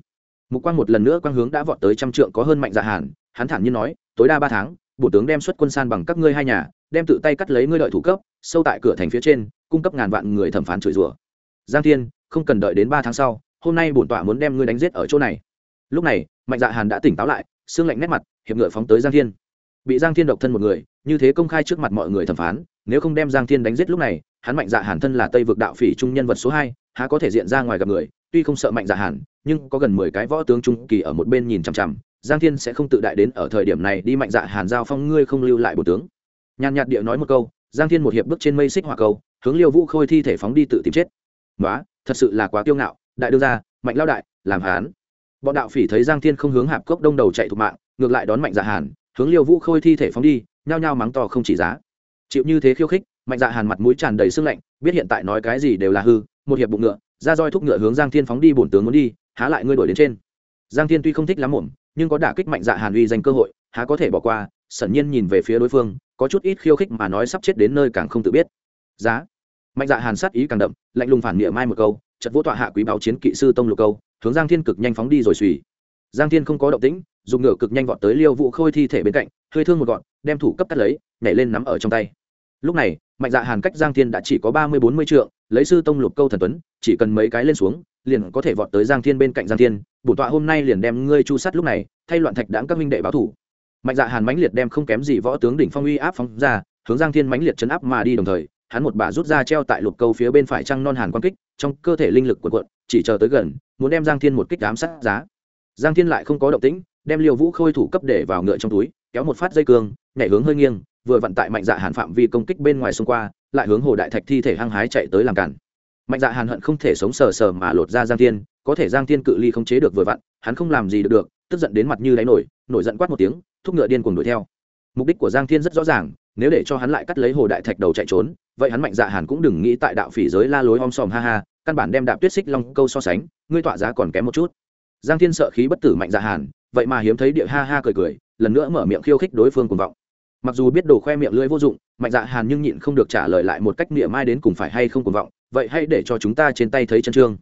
Mục quang một lần nữa quang hướng đã vọt tới trăm trượng có hơn mạnh dạ hàn, hắn thản nhiên nói, tối đa ba tháng, bổn tướng đem xuất quân san bằng các ngươi hai nhà, đem tự tay cắt lấy ngươi đợi thủ cấp, sâu tại cửa thành phía trên, cung cấp ngàn vạn người thẩm phán chửi rủa. Giang thiên không cần đợi đến ba tháng sau, hôm nay bổn tọa muốn đem ngươi đánh giết ở chỗ này. Lúc này, mạnh dạ hàn đã tỉnh táo lại, xương lạnh nét mặt, hiệp ngựa phóng tới giang thiên. Bị giang thiên độc thân một người, như thế công khai trước mặt mọi người thẩm phán, nếu không đem giang thiên đánh giết lúc này, hắn mạnh dạ hàn thân là tây vực đạo phỉ trung nhân vật số hai, há có thể diện ra ngoài gặp người, tuy không sợ mạnh dạ hàn, nhưng có gần mười cái võ tướng trung kỳ ở một bên nhìn chằm chằm, giang thiên sẽ không tự đại đến ở thời điểm này đi mạnh dạ hàn giao phong, ngươi không lưu lại bổ tướng. Nhàn nhạt địa nói một câu, giang thiên một hiệp bước trên mây xích hỏa câu hướng liêu vũ khôi thi thể phóng đi tự tìm chết. Nói thật sự là quá kiêu ngạo, đại đương gia, mạnh lao đại, làm hán. Bọn đạo phỉ thấy giang thiên không hướng hạp cốc đông đầu chạy thục mạng, ngược lại đón mạnh dạ hàn, hướng liêu vũ khôi thi thể phóng đi, nhao nhao mắng to không chỉ giá. Chịu như thế khiêu khích, mạnh dạ hàn mặt mũi tràn đầy sưng lạnh, biết hiện tại nói cái gì đều là hư, một hiệp bụng ngựa, ra roi thúc ngựa hướng giang thiên phóng đi bổn tướng muốn đi, há lại ngươi đổi đến trên. Giang thiên tuy không thích lắm muộn, nhưng có đả kích mạnh dạ hàn uy dành cơ hội, há có thể bỏ qua, sẩn nhiên nhìn về phía đối phương, có chút ít khiêu khích mà nói sắp chết đến nơi càng không tự biết. Giá mạnh dạ hàn sát ý càng đậm, lạnh lùng phản địa mai một câu chật vỗ tọa hạ quý báo chiến kỵ sư tông lục câu, hướng giang thiên cực nhanh phóng đi rồi suy giang thiên không có động tĩnh, dùng ngựa cực nhanh vọt tới liêu vũ khôi thi thể bên cạnh, hơi thương một gọn, đem thủ cấp cắt lấy, nhảy lên nắm ở trong tay. Lúc này, mạnh dạ hàn cách giang thiên đã chỉ có ba mươi bốn mươi trượng, lấy sư tông lục câu thần tuấn, chỉ cần mấy cái lên xuống, liền có thể vọt tới giang thiên bên cạnh giang thiên, bổn tọa hôm nay liền đem ngươi chu sát lúc này, thay loạn thạch đãng các minh đệ báo thủ. Mạnh dạ hàn mãnh liệt đem không kém gì võ tướng đỉnh phong uy áp phóng ra, hướng giang thiên mãnh liệt chấn áp mà đi đồng thời hắn một bà rút ra treo tại lục câu phía bên phải trăng non hàn quan kích trong cơ thể linh lực của quận chỉ chờ tới gần muốn đem giang thiên một kích ám sát giá. Giang thiên lại không có động tĩnh đem liều vũ khôi thủ cấp để vào ngựa trong túi kéo một phát dây cương nhảy hướng hơi nghiêng vừa vận tại mạnh dạ hàn phạm vi công kích bên ngoài xung qua lại hướng hồ đại thạch thi thể hăng hái chạy tới làm cản. Mạnh dạ hàn hận không thể sống sờ sờ mà lột ra giang thiên có thể giang thiên cự ly không chế được vừa vặn hắn không làm gì được, được tức giận đến mặt như đáy nổi nổi giận quát một tiếng thúc ngựa điên cuồng đuổi theo. Mục đích của giang thiên rất rõ ràng nếu để cho hắn lại cắt lấy hồ đại thạch đầu chạy trốn vậy hắn mạnh dạ hàn cũng đừng nghĩ tại đạo phỉ giới la lối om sòm, ha ha, căn bản đem đạp tuyết xích long câu so sánh, ngươi tọa giá còn kém một chút. Giang thiên sợ khí bất tử mạnh dạ hàn, vậy mà hiếm thấy địa ha ha cười cười, lần nữa mở miệng khiêu khích đối phương cùng vọng. Mặc dù biết đồ khoe miệng lưỡi vô dụng, mạnh dạ hàn nhưng nhịn không được trả lời lại một cách niệm mai đến cùng phải hay không cùng vọng, vậy hãy để cho chúng ta trên tay thấy chân trương.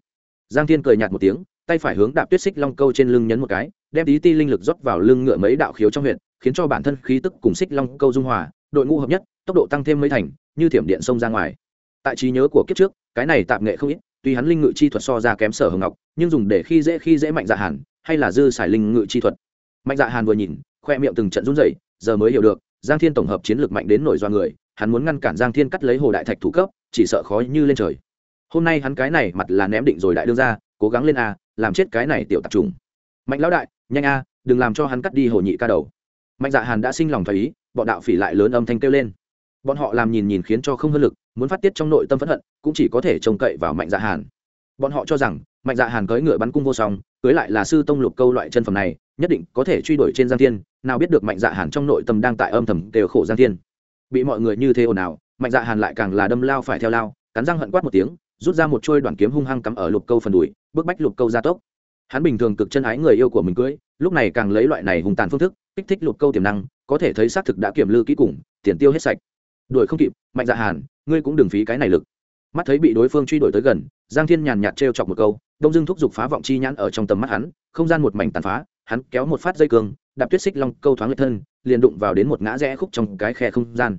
Giang thiên cười nhạt một tiếng, tay phải hướng đạp tuyết xích long câu trên lưng nhấn một cái, đem tí ti linh lực rót vào lưng ngựa mấy đạo khiếu trong huyện khiến cho bản thân khí tức cùng xích long câu dung hòa, đội ngũ hợp nhất, tốc độ tăng thêm mấy thành như thiểm điện xông ra ngoài. Tại trí nhớ của kiếp trước, cái này tạm nghệ không ít, tuy hắn linh ngự chi thuật so ra kém sở hồng ngọc, nhưng dùng để khi dễ khi dễ mạnh dạ hàn, hay là dư xài linh ngự chi thuật. Mạnh dạ hàn vừa nhìn, khoe miệng từng trận run rẩy, giờ mới hiểu được, giang thiên tổng hợp chiến lược mạnh đến nổi do người, hắn muốn ngăn cản giang thiên cắt lấy hồ đại thạch thủ cấp, chỉ sợ khó như lên trời. Hôm nay hắn cái này mặt là ném định rồi đại đương ra cố gắng lên a, làm chết cái này tiểu tạp trùng mạnh lão đại, nhanh a, đừng làm cho hắn cắt đi hồ nhị ca đầu. Mạnh dạ hàn đã sinh lòng thấy ý, bọn đạo phỉ lại lớn âm thanh kêu lên bọn họ làm nhìn nhìn khiến cho không hơn lực muốn phát tiết trong nội tâm phẫn hận cũng chỉ có thể trông cậy vào mạnh dạ hàn. Bọn họ cho rằng mạnh dạ hàn cưỡi ngựa bắn cung vô song cưới lại là sư tông lục câu loại chân phẩm này nhất định có thể truy đuổi trên giang thiên nào biết được mạnh dạ hàn trong nội tâm đang tại âm thầm đều khổ giang thiên. Bị mọi người như thế ồn ào mạnh dạ hàn lại càng là đâm lao phải theo lao cắn răng hận quát một tiếng rút ra một trôi đoạn kiếm hung hăng cắm ở lục câu phần đùi bức bách lục câu ra tốc. Hắn bình thường cực chân ái người yêu của mình cưới lúc này càng lấy loại này hùng tàn phương thức kích thích lục câu tiềm năng có thể thấy xác thực đã kiểm lư kỹ củng, tiền tiêu hết sạch đuổi không kịp, mạnh dạ hàn, ngươi cũng đừng phí cái này lực. Mắt thấy bị đối phương truy đuổi tới gần, giang thiên nhàn nhạt t chọc một câu, đông Dương thúc giục phá vọng chi nhãn ở trong tầm mắt hắn, không gian một mảnh tàn phá, hắn kéo một phát dây cường, đạp tuyết xích long câu thoáng lệch thân, liền đụng vào đến một ngã rẽ khúc trong cái khe không gian.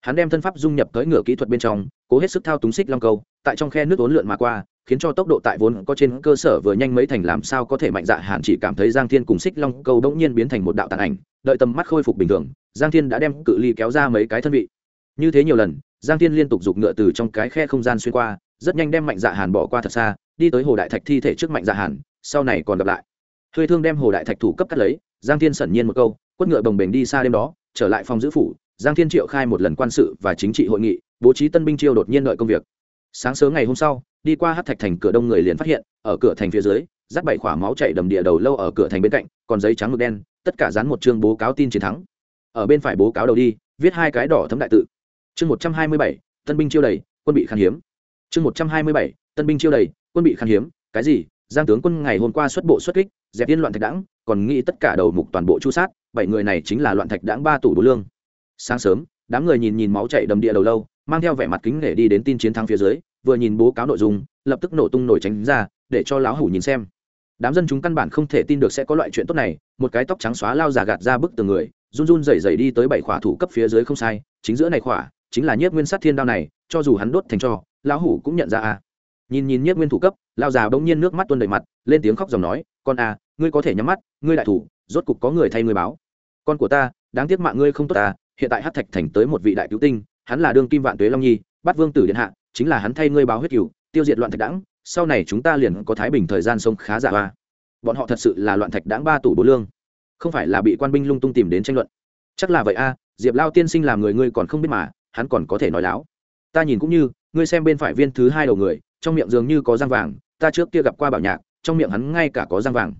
Hắn đem thân pháp dung nhập tới ngựa kỹ thuật bên trong, cố hết sức thao túng xích long câu, tại trong khe nước ốn lượn mà qua, khiến cho tốc độ tại vốn có trên cơ sở vừa nhanh mấy thành làm sao có thể mạnh dạ hạn chỉ cảm thấy giang thiên cùng xích long câu bỗng nhiên biến thành một đạo tàn ảnh, đợi tầm mắt khôi phục bình thường, giang thiên đã đem cự ly kéo ra mấy cái thân vị như thế nhiều lần, giang thiên liên tục giục ngựa từ trong cái khe không gian xuyên qua, rất nhanh đem mạnh dạ hàn bỏ qua thật xa, đi tới hồ đại thạch thi thể trước mạnh dạ hàn, sau này còn gặp lại. Hơi thương đem hồ đại thạch thủ cấp cắt lấy, giang thiên sẩn nhiên một câu, quất ngựa bồng bềnh đi xa đêm đó, trở lại phòng giữ phủ, giang thiên triệu khai một lần quan sự và chính trị hội nghị, bố trí tân binh chiêu đột nhiên đợi công việc. Sáng sớm ngày hôm sau, đi qua hát thạch thành cửa đông người liền phát hiện, ở cửa thành phía dưới dắt bảy khỏa máu chảy đầm địa đầu lâu ở cửa thành bên cạnh, còn giấy trắng ngực đen, tất cả dán một chương bố cáo tin chiến thắng. Ở bên phải bố cáo đầu đi, viết hai cái đỏ thấm đại tự chương một trăm hai mươi bảy, tân binh chiêu đầy, quân bị khan hiếm. Chương một trăm hai mươi bảy, tân binh chiêu đầy, quân bị khan hiếm. Cái gì? Giang tướng quân ngày hôm qua xuất bộ xuất kích, dẹp yên loạn thạch đảng còn nghĩ tất cả đầu mục toàn bộ chu sát, bảy người này chính là loạn thạch đảng ba tủ đồ lương. Sáng sớm, đám người nhìn nhìn máu chảy đầm địa đầu lâu, mang theo vẻ mặt kính nể đi đến tin chiến thắng phía dưới, vừa nhìn bố cáo nội dung, lập tức nổ tung nổi tránh ra, để cho lão hủ nhìn xem. Đám dân chúng căn bản không thể tin được sẽ có loại chuyện tốt này, một cái tóc trắng xóa lao già gạt ra bức từ người, run run rẩy rẩy đi tới bảy khỏa thủ cấp phía dưới không sai, chính giữa này khỏa chính là nhiếp nguyên sát thiên đao này, cho dù hắn đốt thành cho, lão hủ cũng nhận ra a. Nhìn nhìn nhiếp nguyên thủ cấp lao già bỗng nhiên nước mắt tuôn đầy mặt, lên tiếng khóc dòng nói, con a ngươi có thể nhắm mắt, ngươi đại thủ, rốt cục có người thay ngươi báo. Con của ta, đáng tiếc mạng ngươi không tốt ta, hiện tại hát thạch thành tới một vị đại cứu tinh, hắn là đương kim vạn tuế long nhi, bắt vương tử điện hạ, chính là hắn thay ngươi báo huyết cửu, tiêu diệt loạn thạch đãng, sau này chúng ta liền có thái bình thời gian sống khá giả hoa. Bọn họ thật sự là loạn thạch đãng ba tủ bố lương. Không phải là bị quan binh lung tung tìm đến tranh luận. Chắc là vậy a, diệp lao tiên sinh làm người ngươi còn không biết mà hắn còn có thể nói láo. Ta nhìn cũng như, ngươi xem bên phải viên thứ hai đầu người, trong miệng dường như có răng vàng, ta trước kia gặp qua bảo nhạc, trong miệng hắn ngay cả có răng vàng.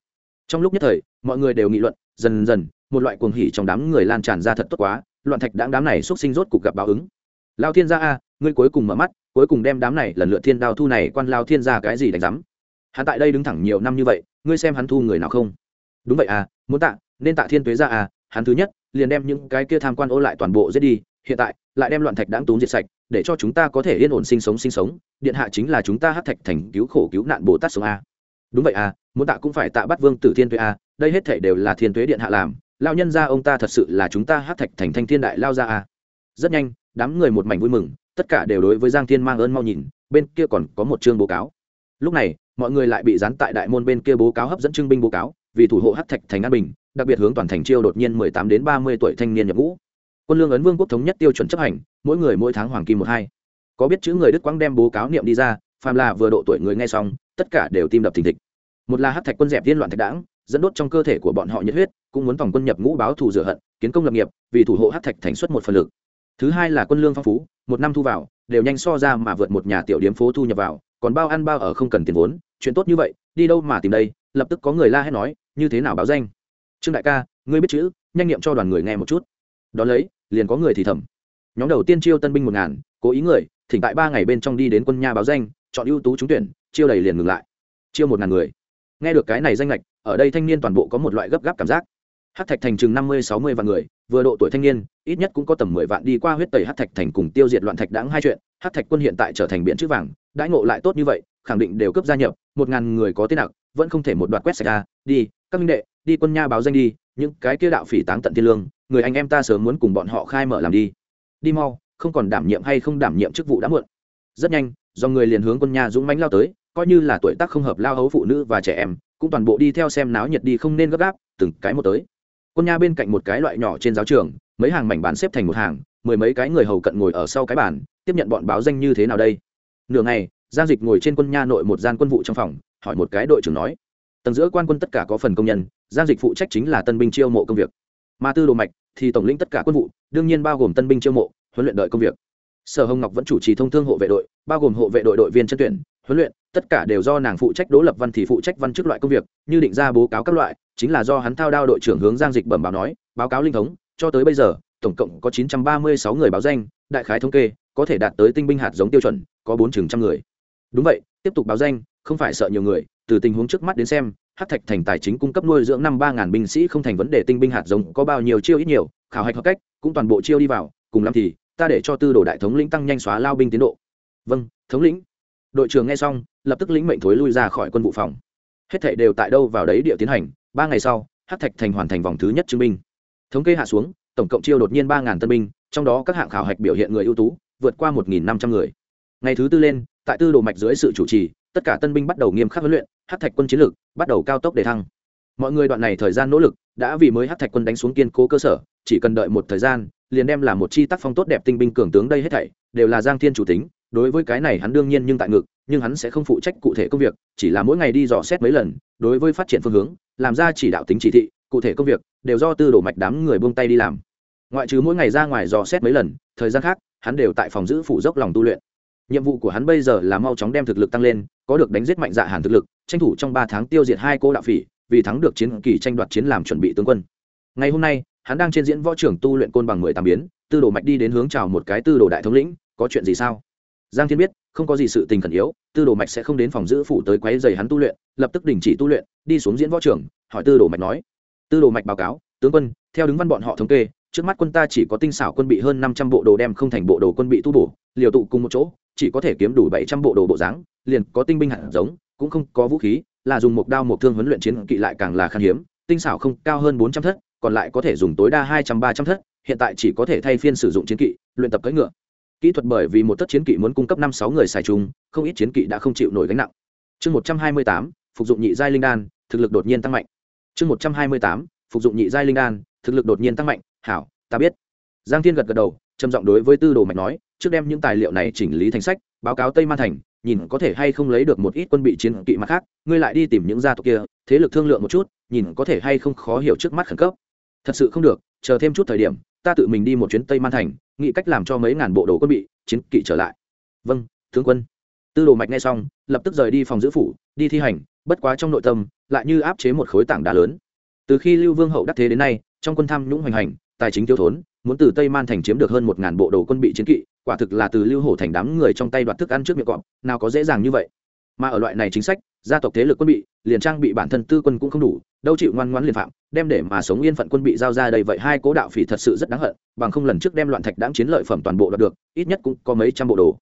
Trong lúc nhất thời, mọi người đều nghị luận, dần dần, một loại cuồng hỉ trong đám người lan tràn ra thật tốt quá, loạn thạch đáng đám này xuất sinh rốt cục gặp báo ứng. Lao thiên gia a, ngươi cuối cùng mở mắt, cuối cùng đem đám này lần lượt thiên đao thu này quan lao thiên gia cái gì đánh rắm hắn tại đây đứng thẳng nhiều năm như vậy, ngươi xem hắn thu người nào không? Đúng vậy à muốn tạ, nên tạ thiên tuế ra à hắn thứ nhất, liền đem những cái kia tham quan ô lại toàn bộ giết đi hiện tại lại đem loạn thạch đáng tốn diệt sạch để cho chúng ta có thể yên ổn sinh sống sinh sống điện hạ chính là chúng ta hát thạch thành cứu khổ cứu nạn bồ tát sống a. Đúng vậy a, muốn tạ cũng phải tạ bắt vương tử thiên tuế a đây hết thể đều là thiên tuế điện hạ làm lao nhân ra ông ta thật sự là chúng ta hát thạch thành thanh thiên đại lao ra a. Rất nhanh đám người một mảnh vui mừng tất cả đều đối với giang thiên mang ơn mau nhìn bên kia còn có một chương bố cáo. Lúc này mọi người lại bị dán tại đại môn bên kia bố cáo hấp dẫn trưng binh bố cáo vì thủ hộ hát thạch thành an bình đặc biệt hướng toàn thành chiêu đột nhiên mười tám đến ba mươi tuổi thanh niên nhập ngũ quân lương ấn vương quốc thống nhất tiêu chuẩn chấp hành, mỗi người mỗi tháng hoàng kim một hai. Có biết chữ người đức quang đem bố cáo niệm đi ra, phàm là vừa độ tuổi người nghe xong, tất cả đều tim đập thình thịch. Một là hát thạch quân dẹp tiên loạn thạch đảng dẫn đốt trong cơ thể của bọn họ nhiệt huyết, cũng muốn tổng quân nhập ngũ báo thù rửa hận, kiến công lập nghiệp, vì thủ hộ hát thạch thành xuất một phần lực. Thứ hai là quân lương phong phú, một năm thu vào, đều nhanh so ra mà vượt một nhà tiểu điếm phố thu nhập vào, còn bao ăn bao ở không cần tiền vốn, chuyện tốt như vậy, đi đâu mà tìm đây, lập tức có người la hét nói, như thế nào báo danh? Trương đại ca, ngươi biết chữ, nhanh nghiệm cho đoàn người nghe một chút. Đón lấy liền có người thì thầm. Nhóm đầu tiên chiêu tân binh một ngàn, cố ý người, thỉnh tại ba ngày bên trong đi đến quân nha báo danh, chọn ưu tú trúng tuyển, chiêu đầy liền ngừng lại. Chiêu một ngàn người. Nghe được cái này danh lệch ở đây thanh niên toàn bộ có một loại gấp gáp cảm giác. Hát thạch thành chừng năm mươi, sáu mươi vạn người, vừa độ tuổi thanh niên, ít nhất cũng có tầm mười vạn đi qua huyết tẩy hát thạch thành cùng tiêu diệt loạn thạch đáng hai chuyện, hát thạch quân hiện tại trở thành biện chữ vàng, đãi ngộ lại tốt như vậy, khẳng định đều cấp gia nhập, một ngàn người có tên nặc, vẫn không thể một đoạt quét sạch ra, đi, các minh đệ, đi quân nha báo danh đi những cái kia đạo phỉ táng tận thiên lương, người anh em ta sớm muốn cùng bọn họ khai mở làm đi. Đi mau, không còn đảm nhiệm hay không đảm nhiệm chức vụ đã muộn. Rất nhanh, do người liền hướng quân nha dũng mãnh lao tới, coi như là tuổi tác không hợp lao hấu phụ nữ và trẻ em, cũng toàn bộ đi theo xem náo nhiệt đi không nên gấp gáp, từng cái một tới. Quân nha bên cạnh một cái loại nhỏ trên giáo trường, mấy hàng mảnh bàn xếp thành một hàng, mười mấy cái người hầu cận ngồi ở sau cái bàn, tiếp nhận bọn báo danh như thế nào đây? Nửa ngày, giang dịch ngồi trên quân nha nội một gian quân vụ trong phòng, hỏi một cái đội trưởng nói tầng giữa quan quân tất cả có phần công nhân, giang dịch phụ trách chính là tân binh chiêu mộ công việc. Mà tư đồ mạch thì tổng lĩnh tất cả quân vụ, đương nhiên bao gồm tân binh chiêu mộ, huấn luyện đợi công việc. Sở hồng ngọc vẫn chủ trì thông thương hộ vệ đội, bao gồm hộ vệ đội đội viên chân tuyển, huấn luyện, tất cả đều do nàng phụ trách đỗ lập văn thì phụ trách văn chức loại công việc, như định ra bố cáo các loại, chính là do hắn thao đao đội trưởng hướng giang dịch bẩm báo nói, báo cáo linh thống, cho tới bây giờ, tổng cộng có 936 người báo danh, đại khái thống kê, có thể đạt tới tinh binh hạt giống tiêu chuẩn, có bốn chừng trăm người. Đúng vậy, tiếp tục báo danh, không phải sợ nhiều người từ tình huống trước mắt đến xem hát thạch thành tài chính cung cấp nuôi dưỡng năm ba ngàn binh sĩ không thành vấn đề tinh binh hạt giống có bao nhiêu chiêu ít nhiều, khảo hạch hợp cách, cũng toàn bộ chiêu đi vào, cùng làm thì, ta để cho tư đồ đại thống lĩnh tăng nhanh xóa lao binh tiến độ. Vâng thống lĩnh. Đội trưởng nghe xong, lập tức lĩnh mệnh thối lui ra khỏi quân vụ phòng. Hết thảy đều tại đâu vào đấy địa tiến hành, ba ngày sau hát thạch thành hoàn thành vòng thứ nhất chứng minh thống kê hạ xuống, tổng cộng chiêu đột nhiên ba ngàn tân binh, trong đó các hạng khảo hạch biểu hiện người ưu tú, vượt qua một nghìn năm trăm người. Ngày thứ tư lên, tại tư đồ mạch dưới sự chủ trì, tất cả tân binh bắt đầu nghiêm khắc huấn luyện hát thạch quân chiến lược bắt đầu cao tốc để thăng. Mọi người đoạn này thời gian nỗ lực, đã vì mới hát thạch quân đánh xuống kiên cố cơ sở, chỉ cần đợi một thời gian, liền đem là một chi tác phong tốt đẹp tinh binh cường tướng đây hết thảy, đều là giang thiên chủ tính, đối với cái này hắn đương nhiên nhưng tại ngực nhưng hắn sẽ không phụ trách cụ thể công việc, chỉ là mỗi ngày đi dò xét mấy lần, đối với phát triển phương hướng, làm ra chỉ đạo tính chỉ thị, cụ thể công việc, đều do tư đổ mạch đám người buông tay đi làm. Ngoại trừ mỗi ngày ra ngoài dò xét mấy lần, thời gian khác, hắn đều tại phòng giữ phủ dốc lòng tu luyện nhiệm vụ của hắn bây giờ là mau chóng đem thực lực tăng lên, có được đánh giết mạnh dạ hàn thực lực, tranh thủ trong ba tháng tiêu diệt hai cô đạo phỉ, vì thắng được chiến kỳ tranh đoạt chiến làm chuẩn bị tướng quân. Ngày hôm nay, hắn đang trên diễn võ trưởng tu luyện côn bằng mười tám biến, tư đồ mạch đi đến hướng chào một cái tư đồ đại thống lĩnh, có chuyện gì sao? Giang thiên biết, không có gì sự tình khẩn yếu, tư đồ mạch sẽ không đến phòng giữ phủ tới quấy dày hắn tu luyện, lập tức đình chỉ tu luyện, đi xuống diễn võ trưởng, hỏi tư đồ mạch nói. Tư đồ mạch báo cáo, tướng quân, theo đứng văn bọn họ thống kê, trước mắt quân ta chỉ có tinh xảo quân bị hơn năm trăm bộ đồ đem không thành bộ đồ quân bị tu bổ, liều tụ cùng một chỗ chỉ có thể kiếm đủ bảy trăm bộ đồ bộ dáng, liền có tinh binh hạt giống, cũng không có vũ khí, là dùng một đao một thương huấn luyện chiến kỵ lại càng là khan hiếm, tinh xảo không cao hơn bốn trăm thất, còn lại có thể dùng tối đa hai trăm ba trăm thất, hiện tại chỉ có thể thay phiên sử dụng chiến kỵ, luyện tập cưỡi ngựa. Kỹ thuật bởi vì một thất chiến kỵ muốn cung cấp năm sáu người xài chung, không ít chiến kỵ đã không chịu nổi gánh nặng. Chương một trăm hai mươi tám, phục dụng nhị giai linh đan, thực lực đột nhiên tăng mạnh. Chương một trăm hai mươi tám, phục dụng nhị giai linh đan, thực lực đột nhiên tăng mạnh. Hảo, ta biết. Giang thiên gật gật đầu, trầm giọng đối với tư đồ mạch nói trước đem những tài liệu này chỉnh lý thành sách, báo cáo tây man thành, nhìn có thể hay không lấy được một ít quân bị chiến kỵ mặt khác, ngươi lại đi tìm những gia tộc kia, thế lực thương lượng một chút, nhìn có thể hay không khó hiểu trước mắt khẩn cấp. Thật sự không được, chờ thêm chút thời điểm, ta tự mình đi một chuyến tây man thành, nghĩ cách làm cho mấy ngàn bộ đồ quân bị, chiến kỵ trở lại. Vâng tướng quân. Tư đồ mạch nghe xong, lập tức rời đi phòng giữ phủ, đi thi hành, bất quá trong nội tâm, lại như áp chế một khối tảng đá lớn. Từ khi lưu vương hậu đắc thế đến nay, trong quân tham nhũng hoành hành, tài chính thiếu thốn, muốn từ tây man thành chiếm được hơn một ngàn bộ đồ quân bị chiến kỵ quả thực là từ lưu hổ thành đám người trong tay đoạt thức ăn trước miệng cọp, nào có dễ dàng như vậy. Mà ở loại này chính sách, gia tộc thế lực quân bị, liền trang bị bản thân tư quân cũng không đủ, đâu chịu ngoan ngoãn liền phạm, đem để mà sống yên phận quân bị giao ra đây vậy hai cố đạo phỉ thật sự rất đáng hận, bằng không lần trước đem loạn thạch đáng chiến lợi phẩm toàn bộ đoạt được, ít nhất cũng có mấy trăm bộ đồ.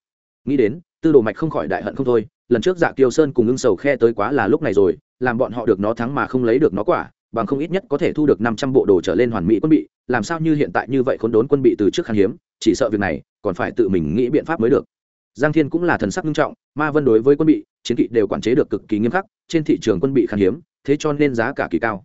Nghĩ đến, tư đồ mạch không khỏi đại hận không thôi, lần trước dạ kiều sơn cùng ưng sầu khe tới quá là lúc này rồi, làm bọn họ được nó thắng mà không lấy được nó quả, bằng không ít nhất có thể thu được năm trăm bộ đồ trở lên hoàn mỹ quân bị, làm sao như hiện tại như vậy khốn đốn quân bị từ trước khan hiếm, chỉ sợ việc này còn phải tự mình nghĩ biện pháp mới được. Giang thiên cũng là thần sắc nghiêm trọng, ma vân đối với quân bị, chiến kỵ đều quản chế được cực kỳ nghiêm khắc, trên thị trường quân bị khan hiếm, thế cho nên giá cả kỳ cao.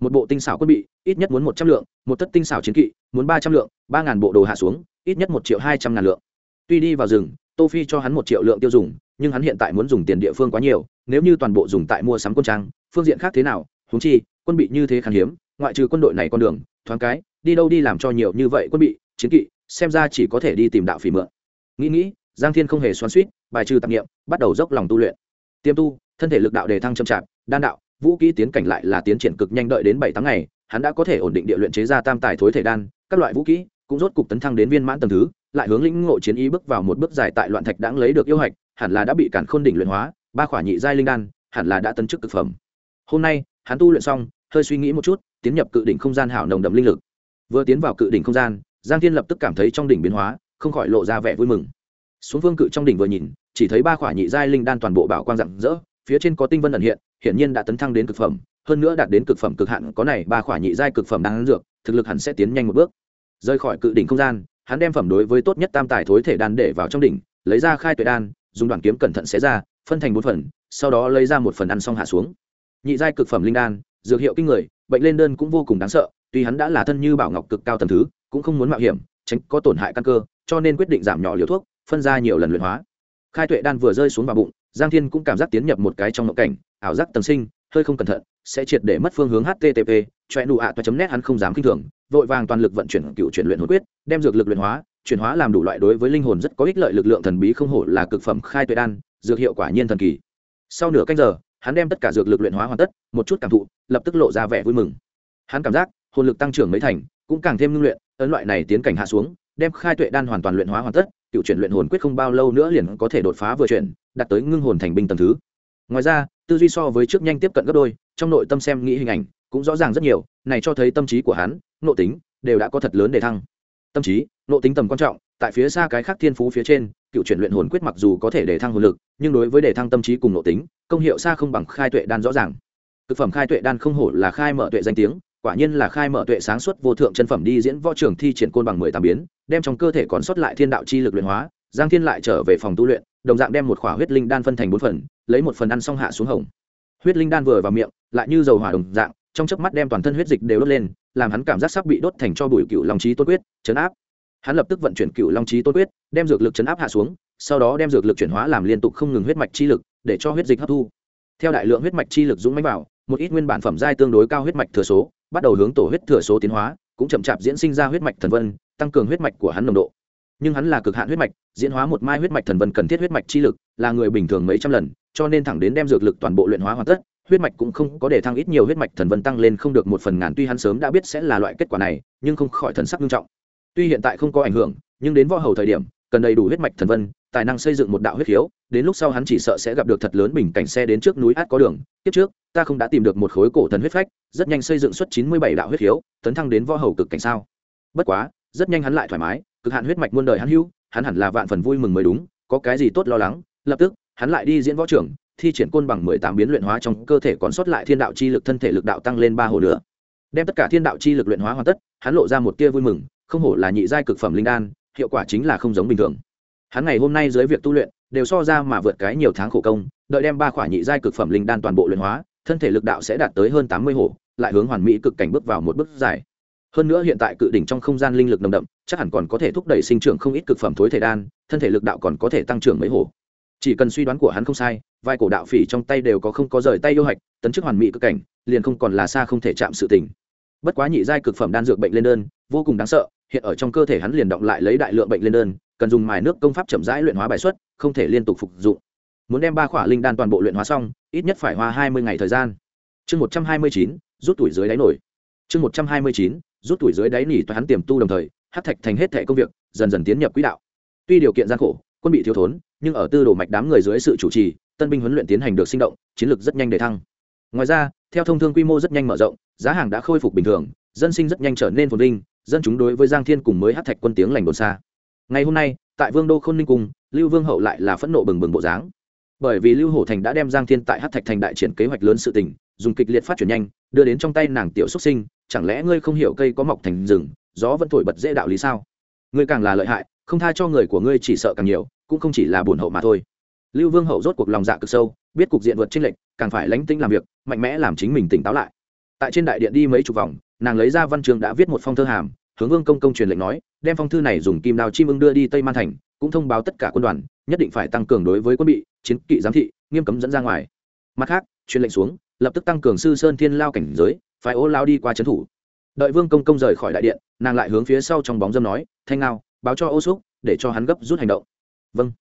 Một bộ tinh xảo quân bị, ít nhất muốn một trăm lượng, một thất tinh xảo chiến kỵ, muốn ba trăm lượng, ba ngàn bộ đồ hạ xuống, ít nhất một triệu hai trăm ngàn lượng. Tuy đi vào rừng, tô phi cho hắn một triệu lượng tiêu dùng, nhưng hắn hiện tại muốn dùng tiền địa phương quá nhiều, nếu như toàn bộ dùng tại mua sắm quân trang, phương diện khác thế nào húng chi, quân bị như thế khan hiếm, ngoại trừ quân đội này con đường, thoáng cái, đi đâu đi làm cho nhiều như vậy quân bị, chiến kỵ xem ra chỉ có thể đi tìm đạo phỉ mượn. Nghĩ nghĩ, giang thiên không hề xoắn suýt bài trừ tạp nghiệm bắt đầu dốc lòng tu luyện. Tiêm tu, thân thể lực đạo đề thăng chậm chạp, đan đạo, vũ kỹ tiến cảnh lại là tiến triển cực nhanh đợi đến bảy tháng ngày, hắn đã có thể ổn định địa luyện chế ra tam tài thối thể đan, các loại vũ kỹ cũng rốt cục tấn thăng đến viên mãn tầng thứ, lại hướng lĩnh ngộ chiến ý bước vào một bước dài tại loạn thạch đãng lấy được yêu hạch, hẳn là đã bị cản khôn đỉnh luyện hóa, ba khỏa nhị giai linh đan, hẳn là đã tấn chức cực phẩm. Hôm nay, hắn tu luyện xong, hơi suy nghĩ một chút, tiến nhập cự đỉnh không gian hảo nồng đậm linh lực. Vừa tiến vào cự đỉnh không gian giang thiên lập tức cảm thấy trong đỉnh biến hóa, không khỏi lộ ra vẻ vui mừng. Xuống phương cự trong đỉnh vừa nhìn, chỉ thấy ba khỏa nhị giai linh đan toàn bộ bảo quang rạng rỡ, phía trên có tinh vân ẩn hiện, hiển nhiên đã tấn thăng đến cực phẩm, hơn nữa đạt đến cực phẩm cực hạn, có này ba khỏa nhị giai cực phẩm đang dược, thực lực hẳn sẽ tiến nhanh một bước. Rời khỏi cự đỉnh không gian, hắn đem phẩm đối với tốt nhất tam tài thối thể đan để vào trong đỉnh, lấy ra khai tuệ đan, dùng đoàn kiếm cẩn thận xé ra, phân thành bốn phần, sau đó lấy ra một phần ăn xong hạ xuống. Nhị giai cực phẩm linh đan, dược hiệu kinh người, bệnh lên đơn cũng vô cùng đáng sợ, tuy hắn đã là thân như bảo ngọc cực cao tầm thứ cũng không muốn mạo hiểm, tránh có tổn hại căn cơ, cho nên quyết định giảm nhỏ liều thuốc, phân ra nhiều lần luyện hóa. Khai tuệ đan vừa rơi xuống vào bụng, giang thiên cũng cảm giác tiến nhập một cái trong mộng cảnh, ảo giác tầng sinh, hơi không cẩn thận, sẽ triệt để mất phương hướng http choe nụ ạ toa chấm nét hắn không dám kinh thường, vội vàng toàn lực vận chuyển cựu chuyển luyện hồn quyết, đem dược lực luyện hóa, chuyển hóa làm đủ loại đối với linh hồn rất có ích lợi lực lượng thần bí không hổ là cực phẩm khai tuệ đan, dược hiệu quả nhiên thần kỳ. Sau nửa canh giờ, hắn đem tất cả dược lực luyện hóa hoàn tất, một chút cảm thụ, lập tức lộ ra vẻ vui mừng. Hắn cảm giác, hồn lực tăng trưởng mấy thành, cũng càng thêm ngưng luyện ấn loại này tiến cảnh hạ xuống, đem khai tuệ đan hoàn toàn luyện hóa hoàn tất, cựu chuyển luyện hồn quyết không bao lâu nữa liền có thể đột phá vừa chuyển, đạt tới ngưng hồn thành binh tầm thứ. Ngoài ra, tư duy so với trước nhanh tiếp cận gấp đôi, trong nội tâm xem nghĩ hình ảnh cũng rõ ràng rất nhiều, này cho thấy tâm trí của hắn, nội tính đều đã có thật lớn để thăng. Tâm trí, nội tính tầm quan trọng, tại phía xa cái khác thiên phú phía trên, cựu chuyển luyện hồn quyết mặc dù có thể để thăng hồn lực, nhưng đối với để thăng tâm trí cùng nội tính, công hiệu xa không bằng khai tuệ đan rõ ràng. Thực phẩm khai tuệ đan không hổ là khai mở tuệ danh tiếng quả nhiên là khai mở tuệ sáng suốt vô thượng chân phẩm đi diễn võ trường thi triển côn bằng mười tám biến, đem trong cơ thể còn sót lại thiên đạo chi lực luyện hóa, giang thiên lại trở về phòng tu luyện, đồng dạng đem một khỏa huyết linh đan phân thành bốn phần, lấy một phần ăn xong hạ xuống hồng. Huyết linh đan vừa vào miệng, lại như dầu hỏa đồng dạng, trong chớp mắt đem toàn thân huyết dịch đều đốt lên, làm hắn cảm giác sắp bị đốt thành cho bụi cựu long trí tôn quyết, chấn áp. Hắn lập tức vận chuyển cựu long trí tôn quyết, đem dược lực chấn áp hạ xuống, sau đó đem dược lực chuyển hóa làm liên tục không ngừng huyết mạch chi lực, để cho huyết dịch hấp thu. Theo đại lượng huyết mạch chi lực dũng mãnh vào, một ít nguyên bản phẩm giai tương đối cao huyết mạch thừa số bắt đầu hướng tổ huyết thừa số tiến hóa, cũng chậm chạp diễn sinh ra huyết mạch thần vân, tăng cường huyết mạch của hắn nồng độ. Nhưng hắn là cực hạn huyết mạch, diễn hóa một mai huyết mạch thần vân cần thiết huyết mạch chi lực, là người bình thường mấy trăm lần, cho nên thẳng đến đem dược lực toàn bộ luyện hóa hoàn tất, huyết mạch cũng không có để thăng ít nhiều huyết mạch thần vân tăng lên không được một phần ngàn, tuy hắn sớm đã biết sẽ là loại kết quả này, nhưng không khỏi thần sắc nghiêm trọng. Tuy hiện tại không có ảnh hưởng, nhưng đến võ hầu thời điểm, cần đầy đủ huyết mạch thần vân, tài năng xây dựng một đạo huyết khiếu đến lúc sau hắn chỉ sợ sẽ gặp được thật lớn bình cảnh xe đến trước núi át có đường. Tiếp trước, ta không đã tìm được một khối cổ thần huyết phách, rất nhanh xây dựng suất chín mươi bảy đạo huyết hiếu tấn thăng đến võ hầu cực cảnh sao. Bất quá, rất nhanh hắn lại thoải mái, cực hạn huyết mạch muôn đời hắn hưu hắn hẳn là vạn phần vui mừng mới đúng, có cái gì tốt lo lắng? Lập tức, hắn lại đi diễn võ trưởng, thi triển côn bằng mười tám biến luyện hóa trong cơ thể còn sót lại thiên đạo chi lực thân thể lực đạo tăng lên ba hồ nữa đem tất cả thiên đạo chi lực luyện hóa hoàn tất, hắn lộ ra một tia vui mừng, không hổ là nhị giai cực phẩm linh đan, hiệu quả chính là không giống bình thường. Hắn ngày hôm nay dưới việc tu luyện đều so ra mà vượt cái nhiều tháng khổ công, đợi đem ba khỏa nhị giai cực phẩm linh đan toàn bộ luyện hóa, thân thể lực đạo sẽ đạt tới hơn tám mươi hồ lại hướng hoàn mỹ cực cảnh bước vào một bước dài. Hơn nữa hiện tại cự đỉnh trong không gian linh lực nồng đậm, chắc hẳn còn có thể thúc đẩy sinh trưởng không ít cực phẩm thối thể đan, thân thể lực đạo còn có thể tăng trưởng mấy hồ chỉ cần suy đoán của hắn không sai, vai cổ đạo phỉ trong tay đều có không có rời tay yêu hạch, tấn chức hoàn mỹ cực cảnh, liền không còn là xa không thể chạm sự tình. Bất quá nhị giai cực phẩm đan dược bệnh lên đơn, vô cùng đáng sợ, hiện ở trong cơ thể hắn liền động lại lấy đại lượng bệnh lên đơn cần dùng mài nước công pháp chậm rãi luyện hóa bài xuất, không thể liên tục phục dụng. Muốn đem ba khỏa linh đan toàn bộ luyện hóa xong, ít nhất phải hoa hai mươi ngày thời gian. Chương một trăm hai mươi chín, rút tuổi dưới đáy nổi. Chương một trăm hai mươi chín, rút tuổi dưới đáy nỉ toán hắn tiềm tu đồng thời hát thạch thành hết thẻ công việc, dần dần tiến nhập quỹ đạo. Tuy điều kiện gian khổ, quân bị thiếu thốn, nhưng ở tư đồ mạch đám người dưới sự chủ trì, tân binh huấn luyện tiến hành được sinh động, chiến lược rất nhanh để thăng. Ngoài ra, theo thông thương quy mô rất nhanh mở rộng, giá hàng đã khôi phục bình thường, dân sinh rất nhanh trở nên phồn vinh, dân chúng đối với giang thiên cùng mới hát thạch quân tiếng lành đồn xa ngày hôm nay, tại vương đô khôn ninh cung, lưu vương hậu lại là phẫn nộ bừng bừng bộ dáng. Bởi vì lưu hổ thành đã đem giang thiên tại hát thạch thành đại triển kế hoạch lớn sự tình, dùng kịch liệt phát triển nhanh, đưa đến trong tay nàng tiểu xuất sinh, chẳng lẽ ngươi không hiểu cây có mọc thành rừng, gió vẫn thổi bật dễ đạo lý sao? Ngươi càng là lợi hại, không tha cho người của ngươi chỉ sợ càng nhiều, cũng không chỉ là buồn hậu mà thôi. Lưu vương hậu rốt cuộc lòng dạ cực sâu, biết cục diện vượt trên lệnh càng phải lánh tinh làm việc, mạnh mẽ làm chính mình tỉnh táo lại. Tại trên đại điện đi mấy chục vòng, nàng lấy ra văn trường đã viết một phong thơ hàm hướng vương công công truyền lệnh nói, đem phong thư này dùng kim đào chim ưng đưa đi tây man thành, cũng thông báo tất cả quân đoàn, nhất định phải tăng cường đối với quân bị, chiến kỵ giám thị, nghiêm cấm dẫn ra ngoài. Mặt khác, truyền lệnh xuống, lập tức tăng cường sư sơn thiên lao cảnh giới phải ô lao đi qua trấn thủ. Đợi vương công công rời khỏi đại điện, nàng lại hướng phía sau trong bóng dâm nói, thanh ngao, báo cho ô xúc, để cho hắn gấp rút hành động. Vâng.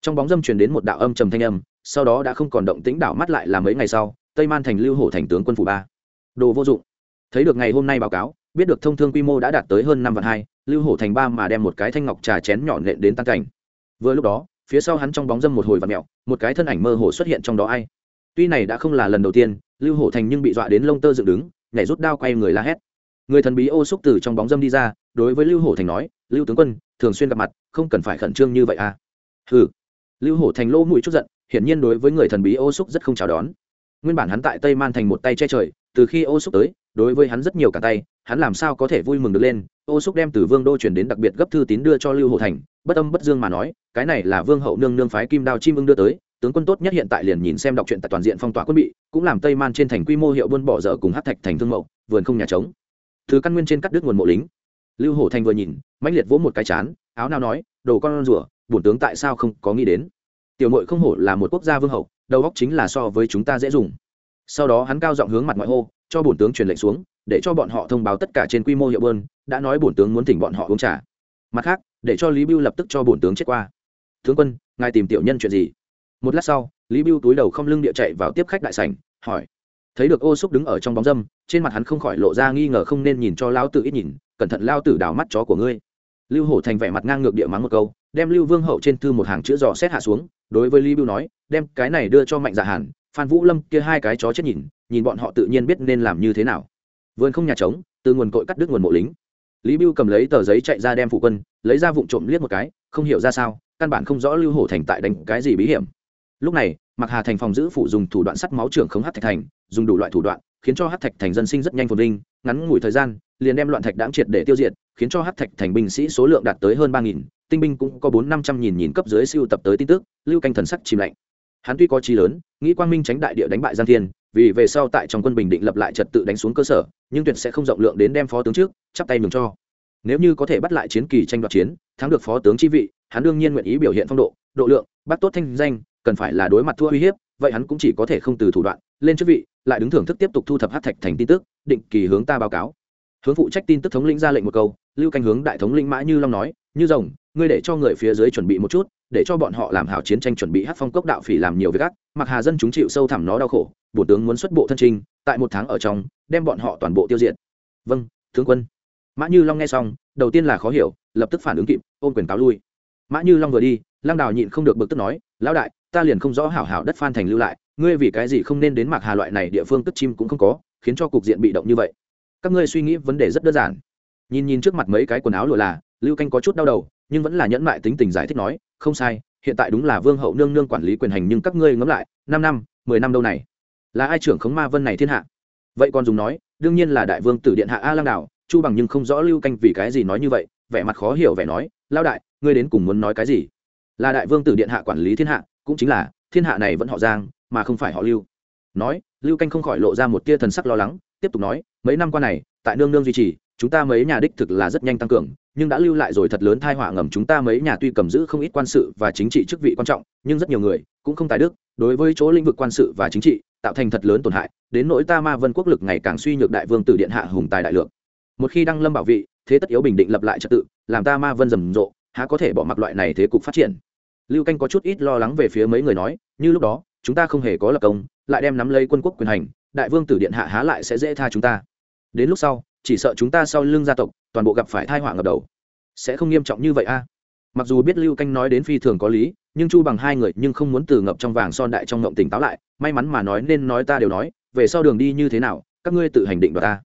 Trong bóng dâm truyền đến một đạo âm trầm thanh âm, sau đó đã không còn động tĩnh đảo mắt lại là mấy ngày sau, tây man thành lưu hổ thành tướng quân phủ ba. Đồ vô dụng. Thấy được ngày hôm nay báo cáo biết được thông thương quy mô đã đạt tới hơn năm vạn hai, lưu hổ thành ba mà đem một cái thanh ngọc trà chén nhỏ nện đến tan cảnh. Vừa lúc đó, phía sau hắn trong bóng dâm một hồi và mẹo một cái thân ảnh mơ hồ xuất hiện trong đó ai. Tuy này đã không là lần đầu tiên, lưu hổ thành nhưng bị dọa đến lông tơ dựng đứng, nhảy rút đao quay người la hét. Người thần bí ô xúc từ trong bóng dâm đi ra, đối với lưu hổ thành nói, lưu tướng quân, thường xuyên gặp mặt, không cần phải khẩn trương như vậy à. Ừ lưu hổ thành lỗ mũi chút giận, hiển nhiên đối với người thần bí ô xúc rất không chào đón. Nguyên bản hắn tại tây man thành một tay che trời từ khi ô xúc tới, đối với hắn rất nhiều cả tay, hắn làm sao có thể vui mừng được lên? Ô xúc đem từ vương đô chuyển đến đặc biệt gấp thư tín đưa cho lưu hổ thành, bất âm bất dương mà nói, cái này là vương hậu nương nương phái kim đao chim ưng đưa tới, tướng quân tốt nhất hiện tại liền nhìn xem đọc truyện tại toàn diện phong tỏa quân bị, cũng làm tây man trên thành quy mô hiệu buôn bỏ dở cùng hát thạch thành thương mậu, vườn không nhà trống. Thứ căn nguyên trên cắt đứt nguồn mộ lính. Lưu hổ thành vừa nhìn, mãnh liệt vỗ một cái chán, áo nào nói, đồ con rủa bổn tướng tại sao không có nghĩ đến? Tiểu mội không hổ là một quốc gia vương hậu, đầu óc chính là so với chúng ta dễ dùng sau đó hắn cao giọng hướng mặt ngoại hô, cho bổn tướng truyền lệnh xuống, để cho bọn họ thông báo tất cả trên quy mô hiệu bơn, đã nói bổn tướng muốn thỉnh bọn họ uống trà. Mặt khác, để cho lý bưu lập tức cho bổn tướng chết qua. Tướng quân, ngài tìm tiểu nhân chuyện gì? Một lát sau, lý bưu túi đầu không lưng địa chạy vào tiếp khách đại sảnh, hỏi. Thấy được ô xúc đứng ở trong bóng dâm, trên mặt hắn không khỏi lộ ra nghi ngờ không nên nhìn cho lao tử ít nhìn, cẩn thận lao tử đào mắt chó của ngươi. Lưu hổ thành vẻ mặt ngang ngược địa mắng một câu, đem lưu vương hậu trên thư một hàng chữ dò xét hạ xuống, đối với lý bưu nói, đem cái này đưa cho mạnh dạ hàn phan vũ lâm kia hai cái chó chết nhìn nhìn bọn họ tự nhiên biết nên làm như thế nào. Vườn không nhà trống, từ nguồn cội cắt đứt nguồn mộ lính. Lý bưu cầm lấy tờ giấy chạy ra đem phụ quân, lấy ra vụ trộm liếc một cái, không hiểu ra sao, căn bản không rõ lưu hổ thành tại đánh cái gì bí hiểm. Lúc này mặc hà thành phòng giữ phủ dùng thủ đoạn sắt máu trưởng không hát thạch thành, dùng đủ loại thủ đoạn, khiến cho hát thạch thành dân sinh rất nhanh phồn vinh, ngắn ngủi thời gian, liền đem loạn thạch đáng triệt để tiêu diệt, khiến cho hát thạch thành binh sĩ số lượng đạt tới hơn ba nghìn, tinh binh cũng có bốn năm trăm nghìn nhìn cấp dưới siêu tập tới tin tức, lưu canh thần sắc chìm lạnh hắn tuy có chi lớn, nghĩ quang minh tránh đại địa đánh bại giang thiên, vì về sau tại trong quân bình định lập lại trật tự đánh xuống cơ sở, nhưng tuyệt sẽ không rộng lượng đến đem phó tướng trước, chắp tay mừng cho. Nếu như có thể bắt lại chiến kỳ tranh đoạt chiến, thắng được phó tướng chi vị, hắn đương nhiên nguyện ý biểu hiện phong độ độ lượng, bắt tốt thanh danh, cần phải là đối mặt thua uy hiếp, vậy hắn cũng chỉ có thể không từ thủ đoạn, lên chức vị, lại đứng thưởng thức tiếp tục thu thập hát thạch thành tin tức, định kỳ hướng ta báo cáo. Hướng phụ trách tin tức thống lĩnh ra lệnh một câu, lưu canh hướng đại thống lĩnh mã như long nói, như rồng, ngươi để cho người phía dưới chuẩn bị một chút để cho bọn họ làm hảo chiến tranh chuẩn bị hát phong cốc đạo phỉ làm nhiều việc ác, mặc hà dân chúng chịu sâu thẳm nó đau khổ bổ tướng muốn xuất bộ thân trinh tại một tháng ở trong đem bọn họ toàn bộ tiêu diệt. Vâng tướng quân. Mã như long nghe xong đầu tiên là khó hiểu lập tức phản ứng kịp ôm quyền cáo lui. Mã như long vừa đi lăng đào nhịn không được bực tức nói lão đại ta liền không rõ hảo hảo đất phan thành lưu lại ngươi vì cái gì không nên đến mạc hà loại này địa phương tức chim cũng không có khiến cho cục diện bị động như vậy. Các ngươi suy nghĩ vấn đề rất đơn giản. Nhìn nhìn trước mặt mấy cái quần áo lụa là lưu canh có chút đau đầu nhưng vẫn là nhẫn mại tính tình giải thích nói, không sai, hiện tại đúng là vương hậu nương nương quản lý quyền hành nhưng các ngươi ngẫm lại, năm năm, mười năm đâu này? Là ai trưởng khống ma vân này thiên hạ? Vậy còn dùng nói, đương nhiên là đại vương tử điện hạ a lăng đảo, chu bằng nhưng không rõ lưu canh vì cái gì nói như vậy, vẻ mặt khó hiểu vẻ nói lao đại, ngươi đến cùng muốn nói cái gì? Là đại vương tử điện hạ quản lý thiên hạ, cũng chính là, thiên hạ này vẫn họ giang, mà không phải họ lưu. Nói, lưu canh không khỏi lộ ra một tia thần sắc lo lắng, tiếp tục nói, mấy năm qua này, tại nương nương duy trì chúng ta mấy nhà đích thực là rất nhanh tăng cường, nhưng đã lưu lại rồi thật lớn thai họa ngầm. Chúng ta mấy nhà tuy cầm giữ không ít quan sự và chính trị chức vị quan trọng, nhưng rất nhiều người cũng không tài đức. Đối với chỗ lĩnh vực quan sự và chính trị tạo thành thật lớn tổn hại, đến nỗi ta ma vân quốc lực ngày càng suy nhược đại vương tử điện hạ hùng tài đại lượng. Một khi đăng lâm bảo vị, thế tất yếu bình định lập lại trật tự, làm ta ma vân rầm rộ, há có thể bỏ mặc loại này thế cục phát triển? Lưu canh có chút ít lo lắng về phía mấy người nói, như lúc đó, chúng ta không hề có lập công, lại đem nắm lấy quân quốc quyền hành, đại vương tử điện hạ há lại sẽ dễ tha chúng ta. Đến lúc sau chỉ sợ chúng ta sau lưng gia tộc, toàn bộ gặp phải thai họa ngập đầu. Sẽ không nghiêm trọng như vậy a. Mặc dù biết lưu canh nói đến phi thường có lý, nhưng chu bằng hai người nhưng không muốn từ ngập trong vàng son đại trong ngộng tỉnh táo lại, may mắn mà nói nên nói ta đều nói, về sau đường đi như thế nào, các ngươi tự hành định đoạt ta.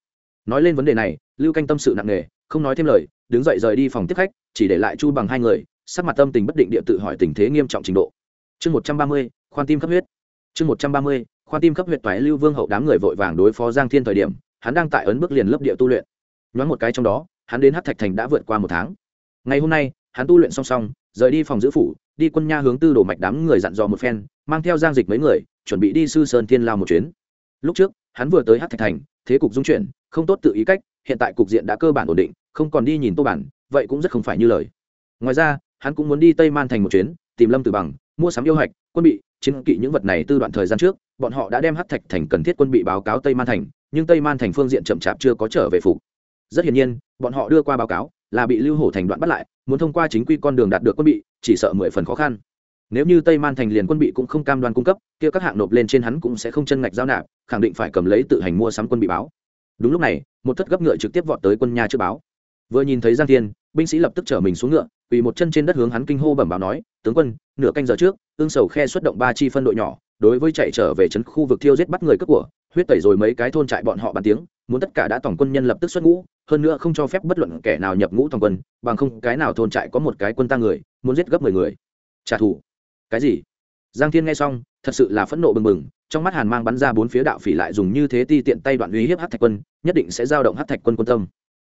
Nói lên vấn đề này, lưu canh tâm sự nặng nề, không nói thêm lời, đứng dậy rời đi phòng tiếp khách, chỉ để lại chu bằng hai người, sắc mặt tâm tình bất định địa tự hỏi tình thế nghiêm trọng trình độ. Chương một trăm ba mươi, khoan tim cấp huyết. Chương một trăm ba mươi, khoan tim cấp huyết toái lưu vương hậu đám người vội vàng đối phó giang thiên thời điểm hắn đang tại ấn bước liền lớp địa tu luyện. Nhoáng một cái trong đó, hắn đến hát thạch thành đã vượt qua một tháng. Ngày hôm nay, hắn tu luyện song song, rời đi phòng giữ phủ, đi quân nha hướng tư đổ mạch đám người dặn dò một phen, mang theo giang dịch mấy người, chuẩn bị đi sư sơn thiên lao một chuyến. Lúc trước, hắn vừa tới hát thạch thành, thế cục dung chuyển, không tốt tự ý cách, hiện tại cục diện đã cơ bản ổn định, không còn đi nhìn tô bản, vậy cũng rất không phải như lời. Ngoài ra, hắn cũng muốn đi tây man thành một chuyến, tìm lâm tử bằng, mua sắm yêu hạch, quân bị, chiến kỵ những vật này tư đoạn thời gian trước, bọn họ đã đem hát thạch thành cần thiết quân bị báo cáo tây man thành nhưng tây man thành phương diện chậm chạp chưa có trở về phục. Rất hiển nhiên, bọn họ đưa qua báo cáo là bị lưu hổ thành đoạn bắt lại, muốn thông qua chính quy con đường đạt được quân bị, chỉ sợ mười phần khó khăn. Nếu như tây man thành liền quân bị cũng không cam đoan cung cấp, kia các hạng nộp lên trên hắn cũng sẽ không chân ngạch giao nạp, khẳng định phải cầm lấy tự hành mua sắm quân bị báo. Đúng lúc này, một thất gấp ngựa trực tiếp vọt tới quân nhà trước báo. Vừa nhìn thấy giang thiên, binh sĩ lập tức chở mình xuống ngựa vì một chân trên đất hướng hắn kinh hô bẩm báo nói tướng quân, nửa canh giờ trước, ương sầu khe xuất động ba chi phân đội nhỏ, đối với chạy trở về trấn khu vực thiêu giết bắt người cướp của, huyết tẩy rồi mấy cái thôn trại bọn họ bàn tiếng, muốn tất cả đã tổng quân nhân lập tức xuất ngũ, hơn nữa không cho phép bất luận kẻ nào nhập ngũ toàn quân, bằng không cái nào thôn trại có một cái quân ta người, muốn giết gấp mười người. Trả thù. Cái gì? Giang thiên nghe xong, thật sự là phẫn nộ bừng bừng, trong mắt hàn mang bắn ra bốn phía đạo phỉ lại dùng như thế ti tiện tay đoạn uy hiếp hát thạch quân, nhất định sẽ giao động hát thạch quân quân tâm.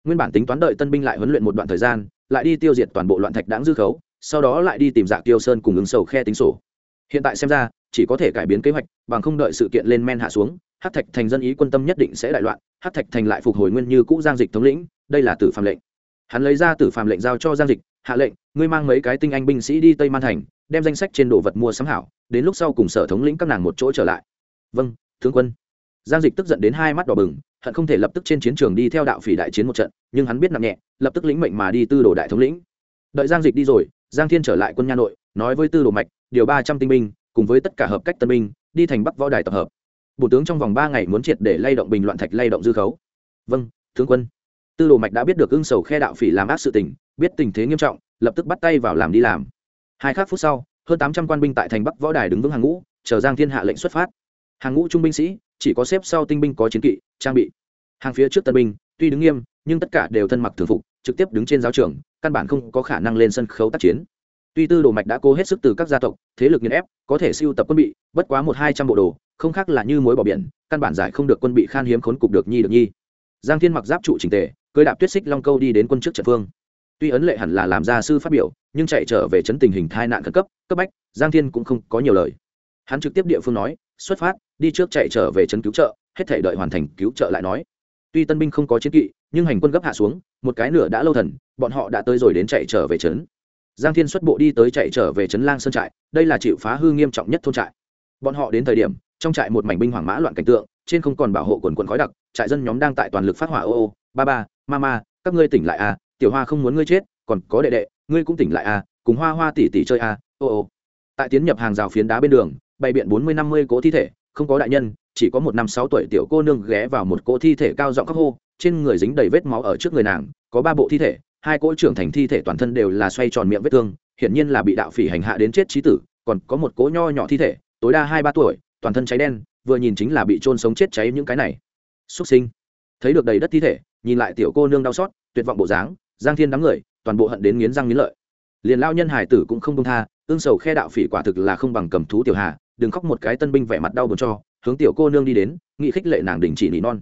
Nguyên bản tính toán đợi tân binh lại huấn luyện một đoạn thời gian, lại đi tiêu diệt toàn bộ loạn thạch đáng dư khấu sau đó lại đi tìm dạ tiêu sơn cùng ứng sầu khe tính sổ. Hiện tại xem ra, chỉ có thể cải biến kế hoạch, bằng không đợi sự kiện lên men hạ xuống hát thạch thành dân ý quân tâm nhất định sẽ đại loạn hát thạch thành lại phục hồi nguyên như cũ giang dịch thống lĩnh, đây là tử phạm lệnh. Hắn lấy ra tử phạm lệnh giao cho giang dịch, hạ lệnh, ngươi mang mấy cái tinh anh binh sĩ đi tây man thành, đem danh sách trên đồ vật mua sắm hảo, đến lúc sau cùng sở thống lĩnh các nàng một chỗ trở lại. Vâng tướng quân. Giang dịch tức giận đến hai mắt đỏ bừng, hận không thể lập tức trên chiến trường đi theo đạo phỉ đại chiến một trận, nhưng hắn biết nặng nhẹ, lập tức lĩnh mệnh mà đi tư đồ đại thống lĩnh. Đợi giang dịch đi rồi giang thiên trở lại quân nha nội, nói với tư đồ mạch, điều ba trăm tinh binh, cùng với tất cả hợp cách tân binh, đi thành bắc võ đài tập hợp. Bộ tướng trong vòng ba ngày muốn triệt để lay động bình loạn thạch, lay động dư khấu. Vâng tướng quân. Tư đồ mạch đã biết được ưng sầu khe đạo phỉ làm ác sự tình, biết tình thế nghiêm trọng, lập tức bắt tay vào làm đi làm. Hai khắc phút sau, hơn tám trăm quan binh tại thành bắc võ đài đứng vững hàng ngũ, chờ giang thiên hạ lệnh xuất phát. Hàng ngũ trung binh sĩ, chỉ có xếp sau tinh binh có chiến kỵ, trang bị. Hàng phía trước tân binh, tuy đứng nghiêm, nhưng tất cả đều thân mặc thường phục trực tiếp đứng trên giáo trường, căn bản không có khả năng lên sân khấu tác chiến. Tuy tư đồ mạch đã cố hết sức từ các gia tộc, thế lực nghiền ép, có thể siêu tập quân bị, bất quá một hai trăm bộ đồ, không khác là như mối bỏ biển, căn bản giải không được quân bị khan hiếm khốn cục được nhi được nhi. Giang thiên mặc giáp trụ trình tề cưới đạp tuyết xích long câu đi đến quân trước trận phương. Tuy ấn lệ hẳn là làm gia sư phát biểu, nhưng chạy trở về chấn tình hình tai nạn khẩn cấp cấp bách, giang thiên cũng không có nhiều lời. Hắn trực tiếp địa phương nói, xuất phát, đi trước chạy trở về chấn cứu trợ, hết thể đợi hoàn thành cứu trợ lại nói. Tuy tân binh không có chiến kỵ nhưng hành quân gấp hạ xuống, một cái nửa đã lâu thần, bọn họ đã tới rồi đến chạy trở về trấn. Giang thiên xuất bộ đi tới chạy trở về trấn lang sơn trại, đây là chịu phá hư nghiêm trọng nhất thôn trại. Bọn họ đến thời điểm, trong trại một mảnh binh hoàng mã loạn cảnh tượng, trên không còn bảo hộ quần quần khói đặc, trại dân nhóm đang tại toàn lực phát hỏa, ô ô, ba ba, ma ma, các ngươi tỉnh lại à tiểu hoa không muốn ngươi chết, còn có đệ đệ, ngươi cũng tỉnh lại à cùng hoa hoa tỉ tỉ chơi à ô ô. Tại tiến nhập hàng rào phiến đá bên đường, bày biện bốn mươi năm mươi cỗ thi thể, không có đại nhân, chỉ có một năm sáu tuổi tiểu cô nương ghé vào một cỗ thi thể cao giọng khóc hô trên người dính đầy vết máu ở trước người nàng, có ba bộ thi thể, hai cỗ trưởng thành thi thể toàn thân đều là xoay tròn miệng vết thương, hiển nhiên là bị đạo phỉ hành hạ đến chết trí tử, còn có một cỗ nho nhỏ thi thể, tối đa hai ba tuổi, toàn thân cháy đen, vừa nhìn chính là bị trôn sống chết cháy những cái này. Xuất sinh. Thấy được đầy đất thi thể, nhìn lại tiểu cô nương đau xót, tuyệt vọng bộ dáng, giang thiên đám người, toàn bộ hận đến nghiến răng nghiến lợi. Liền lao nhân hải tử cũng không công tha, ương sầu khe đạo phỉ quả thực là không bằng cầm thú tiểu hà, đừng khóc một cái tân binh vẻ mặt đau buồn cho, hướng tiểu cô nương đi đến, nghị khích lệ nàng đình chỉ nỉ non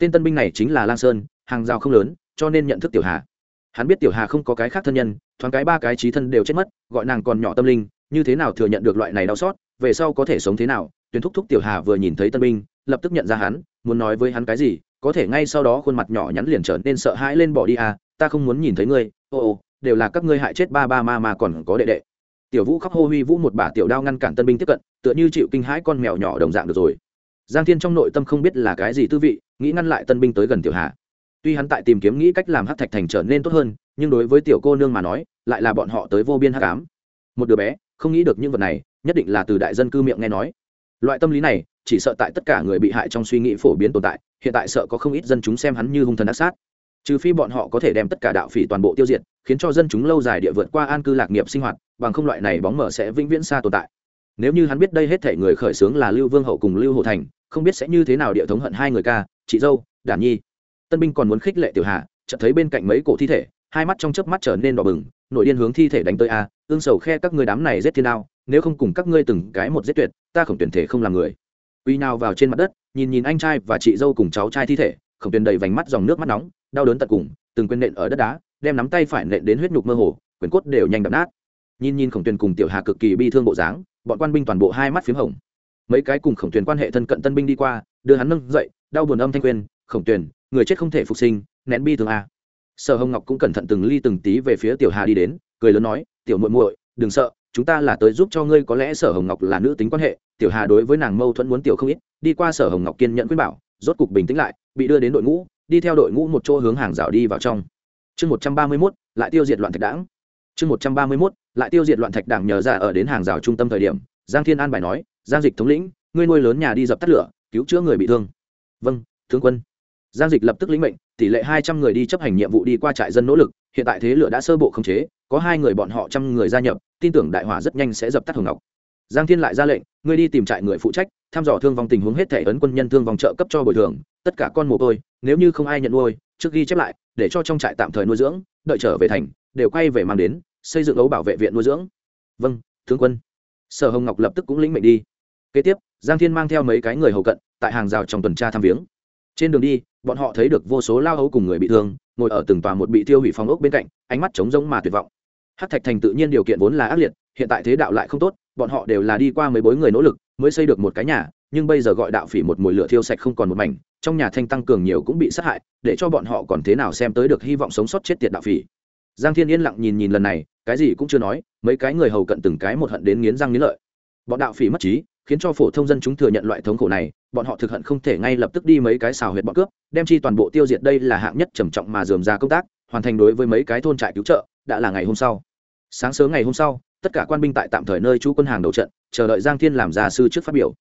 tên tân binh này chính là lang sơn, hàng rào không lớn, cho nên nhận thức tiểu hà. Hắn biết tiểu hà không có cái khác thân nhân, thoáng cái ba cái trí thân đều chết mất, gọi nàng còn nhỏ tâm linh, như thế nào thừa nhận được loại này đau xót, về sau có thể sống thế nào tuyến thúc thúc tiểu hà vừa nhìn thấy tân binh, lập tức nhận ra hắn, muốn nói với hắn cái gì, có thể ngay sau đó khuôn mặt nhỏ nhắn liền trở nên sợ hãi lên bỏ đi à ta không muốn nhìn thấy ngươi, ô ô, đều là các ngươi hại chết ba ba ma mà còn có đệ đệ. Tiểu vũ khóc hô huy vũ một bà tiểu đao ngăn cản tân binh tiếp cận, tựa như chịu kinh hãi con mèo nhỏ đồng dạng được rồi giang thiên trong nội tâm không biết là cái gì tư vị, nghĩ ngăn lại tân binh tới gần tiểu hà. Tuy hắn tại tìm kiếm nghĩ cách làm hát thạch thành trở nên tốt hơn, nhưng đối với tiểu cô nương mà nói, lại là bọn họ tới vô biên hát cám một đứa bé, không nghĩ được những vật này, nhất định là từ đại dân cư miệng nghe nói. Loại tâm lý này, chỉ sợ tại tất cả người bị hại trong suy nghĩ phổ biến tồn tại, hiện tại sợ có không ít dân chúng xem hắn như hung thần ác sát. Trừ phi bọn họ có thể đem tất cả đạo phỉ toàn bộ tiêu diệt, khiến cho dân chúng lâu dài địa vượt qua an cư lạc nghiệp sinh hoạt, bằng không loại này bóng mở sẽ vĩnh viễn xa tồn tại. Nếu như hắn biết đây hết thể người khởi xướng là lưu vương hậu cùng lưu hồ thành không biết sẽ như thế nào địa thống hận hai người ca, chị dâu đản nhi. Tân binh còn muốn khích lệ tiểu hà, chợt thấy bên cạnh mấy cổ thi thể, hai mắt trong chớp mắt trở nên đỏ bừng nội điên hướng thi thể đánh tới a, ương sầu khe các ngươi đám này giết thiên đao, nếu không cùng các ngươi từng cái một giết tuyệt, ta khổng tuyển thể không làm người. Uy nào vào trên mặt đất, nhìn nhìn anh trai và chị dâu cùng cháu trai thi thể, khổng tuyển đầy vành mắt dòng nước mắt nóng, đau đớn tận cùng, từng quên nện ở đất đá, đem nắm tay phải nện đến huyết nhục mơ hồ, quyền cốt đều nhanh đập nát. Nhìn nhìn khổng tuyển cùng tiểu hà cực kỳ bi thương bộ dáng, bọn quan binh toàn bộ hai mắt p h í m hồng mấy cái cùng khổng tuyển quan hệ thân cận tân binh đi qua, đưa hắn nâng dậy, đau buồn âm thanh quyền khổng tuyển người chết không thể phục sinh, nén bi thương a. Sở hồng ngọc cũng cẩn thận từng ly từng tí về phía tiểu hà đi đến, cười lớn nói, tiểu muội muội, đừng sợ, chúng ta là tới giúp cho ngươi, có lẽ sở hồng ngọc là nữ tính quan hệ, tiểu hà đối với nàng mâu thuẫn muốn tiểu không ít, đi qua sở hồng ngọc kiên nhận khuyên bảo, rốt cục bình tĩnh lại, bị đưa đến đội ngũ, đi theo đội ngũ một chỗ hướng hàng rào đi vào trong. Chương một trăm ba mươi mốt, lại tiêu diệt loạn thạch đảng. Chương một trăm ba mươi mốt, lại tiêu diệt loạn thạch đảng nhờ ra ở đến hàng rào trung tâm thời điểm, giang thiên an bài nói giang dịch thống lĩnh, ngươi nuôi lớn nhà đi dập tắt lửa, cứu chữa người bị thương. Vâng tướng quân. Giang dịch lập tức lĩnh mệnh, tỷ lệ hai trăm người đi chấp hành nhiệm vụ đi qua trại dân nỗ lực, hiện tại thế lửa đã sơ bộ khống chế, có hai người bọn họ trăm người gia nhập, tin tưởng đại hỏa rất nhanh sẽ dập tắt hồng ngọc. Giang thiên lại ra lệnh, ngươi đi tìm trại người phụ trách, thăm dò thương vong tình huống hết thể ấn quân nhân thương vong trợ cấp cho bồi thường, tất cả con mồ côi, nếu như không ai nhận nuôi, trước ghi chép lại, để cho trong trại tạm thời nuôi dưỡng, đợi trở về thành, đều quay về mang đến, xây dựng ấu bảo vệ viện nuôi dưỡng. Vâng tướng quân. Sở hồng ngọc lập tức cũng lĩnh mệnh đi kế tiếp, giang thiên mang theo mấy cái người hầu cận, tại hàng rào trong tuần tra thăm viếng. Trên đường đi, bọn họ thấy được vô số lao hấu cùng người bị thương, ngồi ở từng tòa một bị tiêu hủy phòng ốc bên cạnh, ánh mắt trống rỗng mà tuyệt vọng. Hát thạch thành tự nhiên điều kiện vốn là ác liệt, hiện tại thế đạo lại không tốt, bọn họ đều là đi qua mấy bối người nỗ lực, mới xây được một cái nhà, nhưng bây giờ gọi đạo phỉ một mùi lửa thiêu sạch không còn một mảnh, trong nhà thanh tăng cường nhiều cũng bị sát hại, để cho bọn họ còn thế nào xem tới được hy vọng sống sót chết tiệt đạo phỉ. Giang thiên yên lặng nhìn nhìn lần này, cái gì cũng chưa nói, mấy cái người hầu cận từng cái một hận đến nghiến răng nghiến lợi. Bọn đạo phỉ mất trí khiến cho phổ thông dân chúng thừa nhận loại thống khổ này, bọn họ thực hận không thể ngay lập tức đi mấy cái xào huyệt bọn cướp, đem chi toàn bộ tiêu diệt đây là hạng nhất trầm trọng mà dườm ra công tác, hoàn thành đối với mấy cái thôn trại cứu trợ, đã là ngày hôm sau. Sáng sớm ngày hôm sau, tất cả quan binh tại tạm thời nơi chú quân hàng đầu trận, chờ đợi giang thiên làm gia sư trước phát biểu.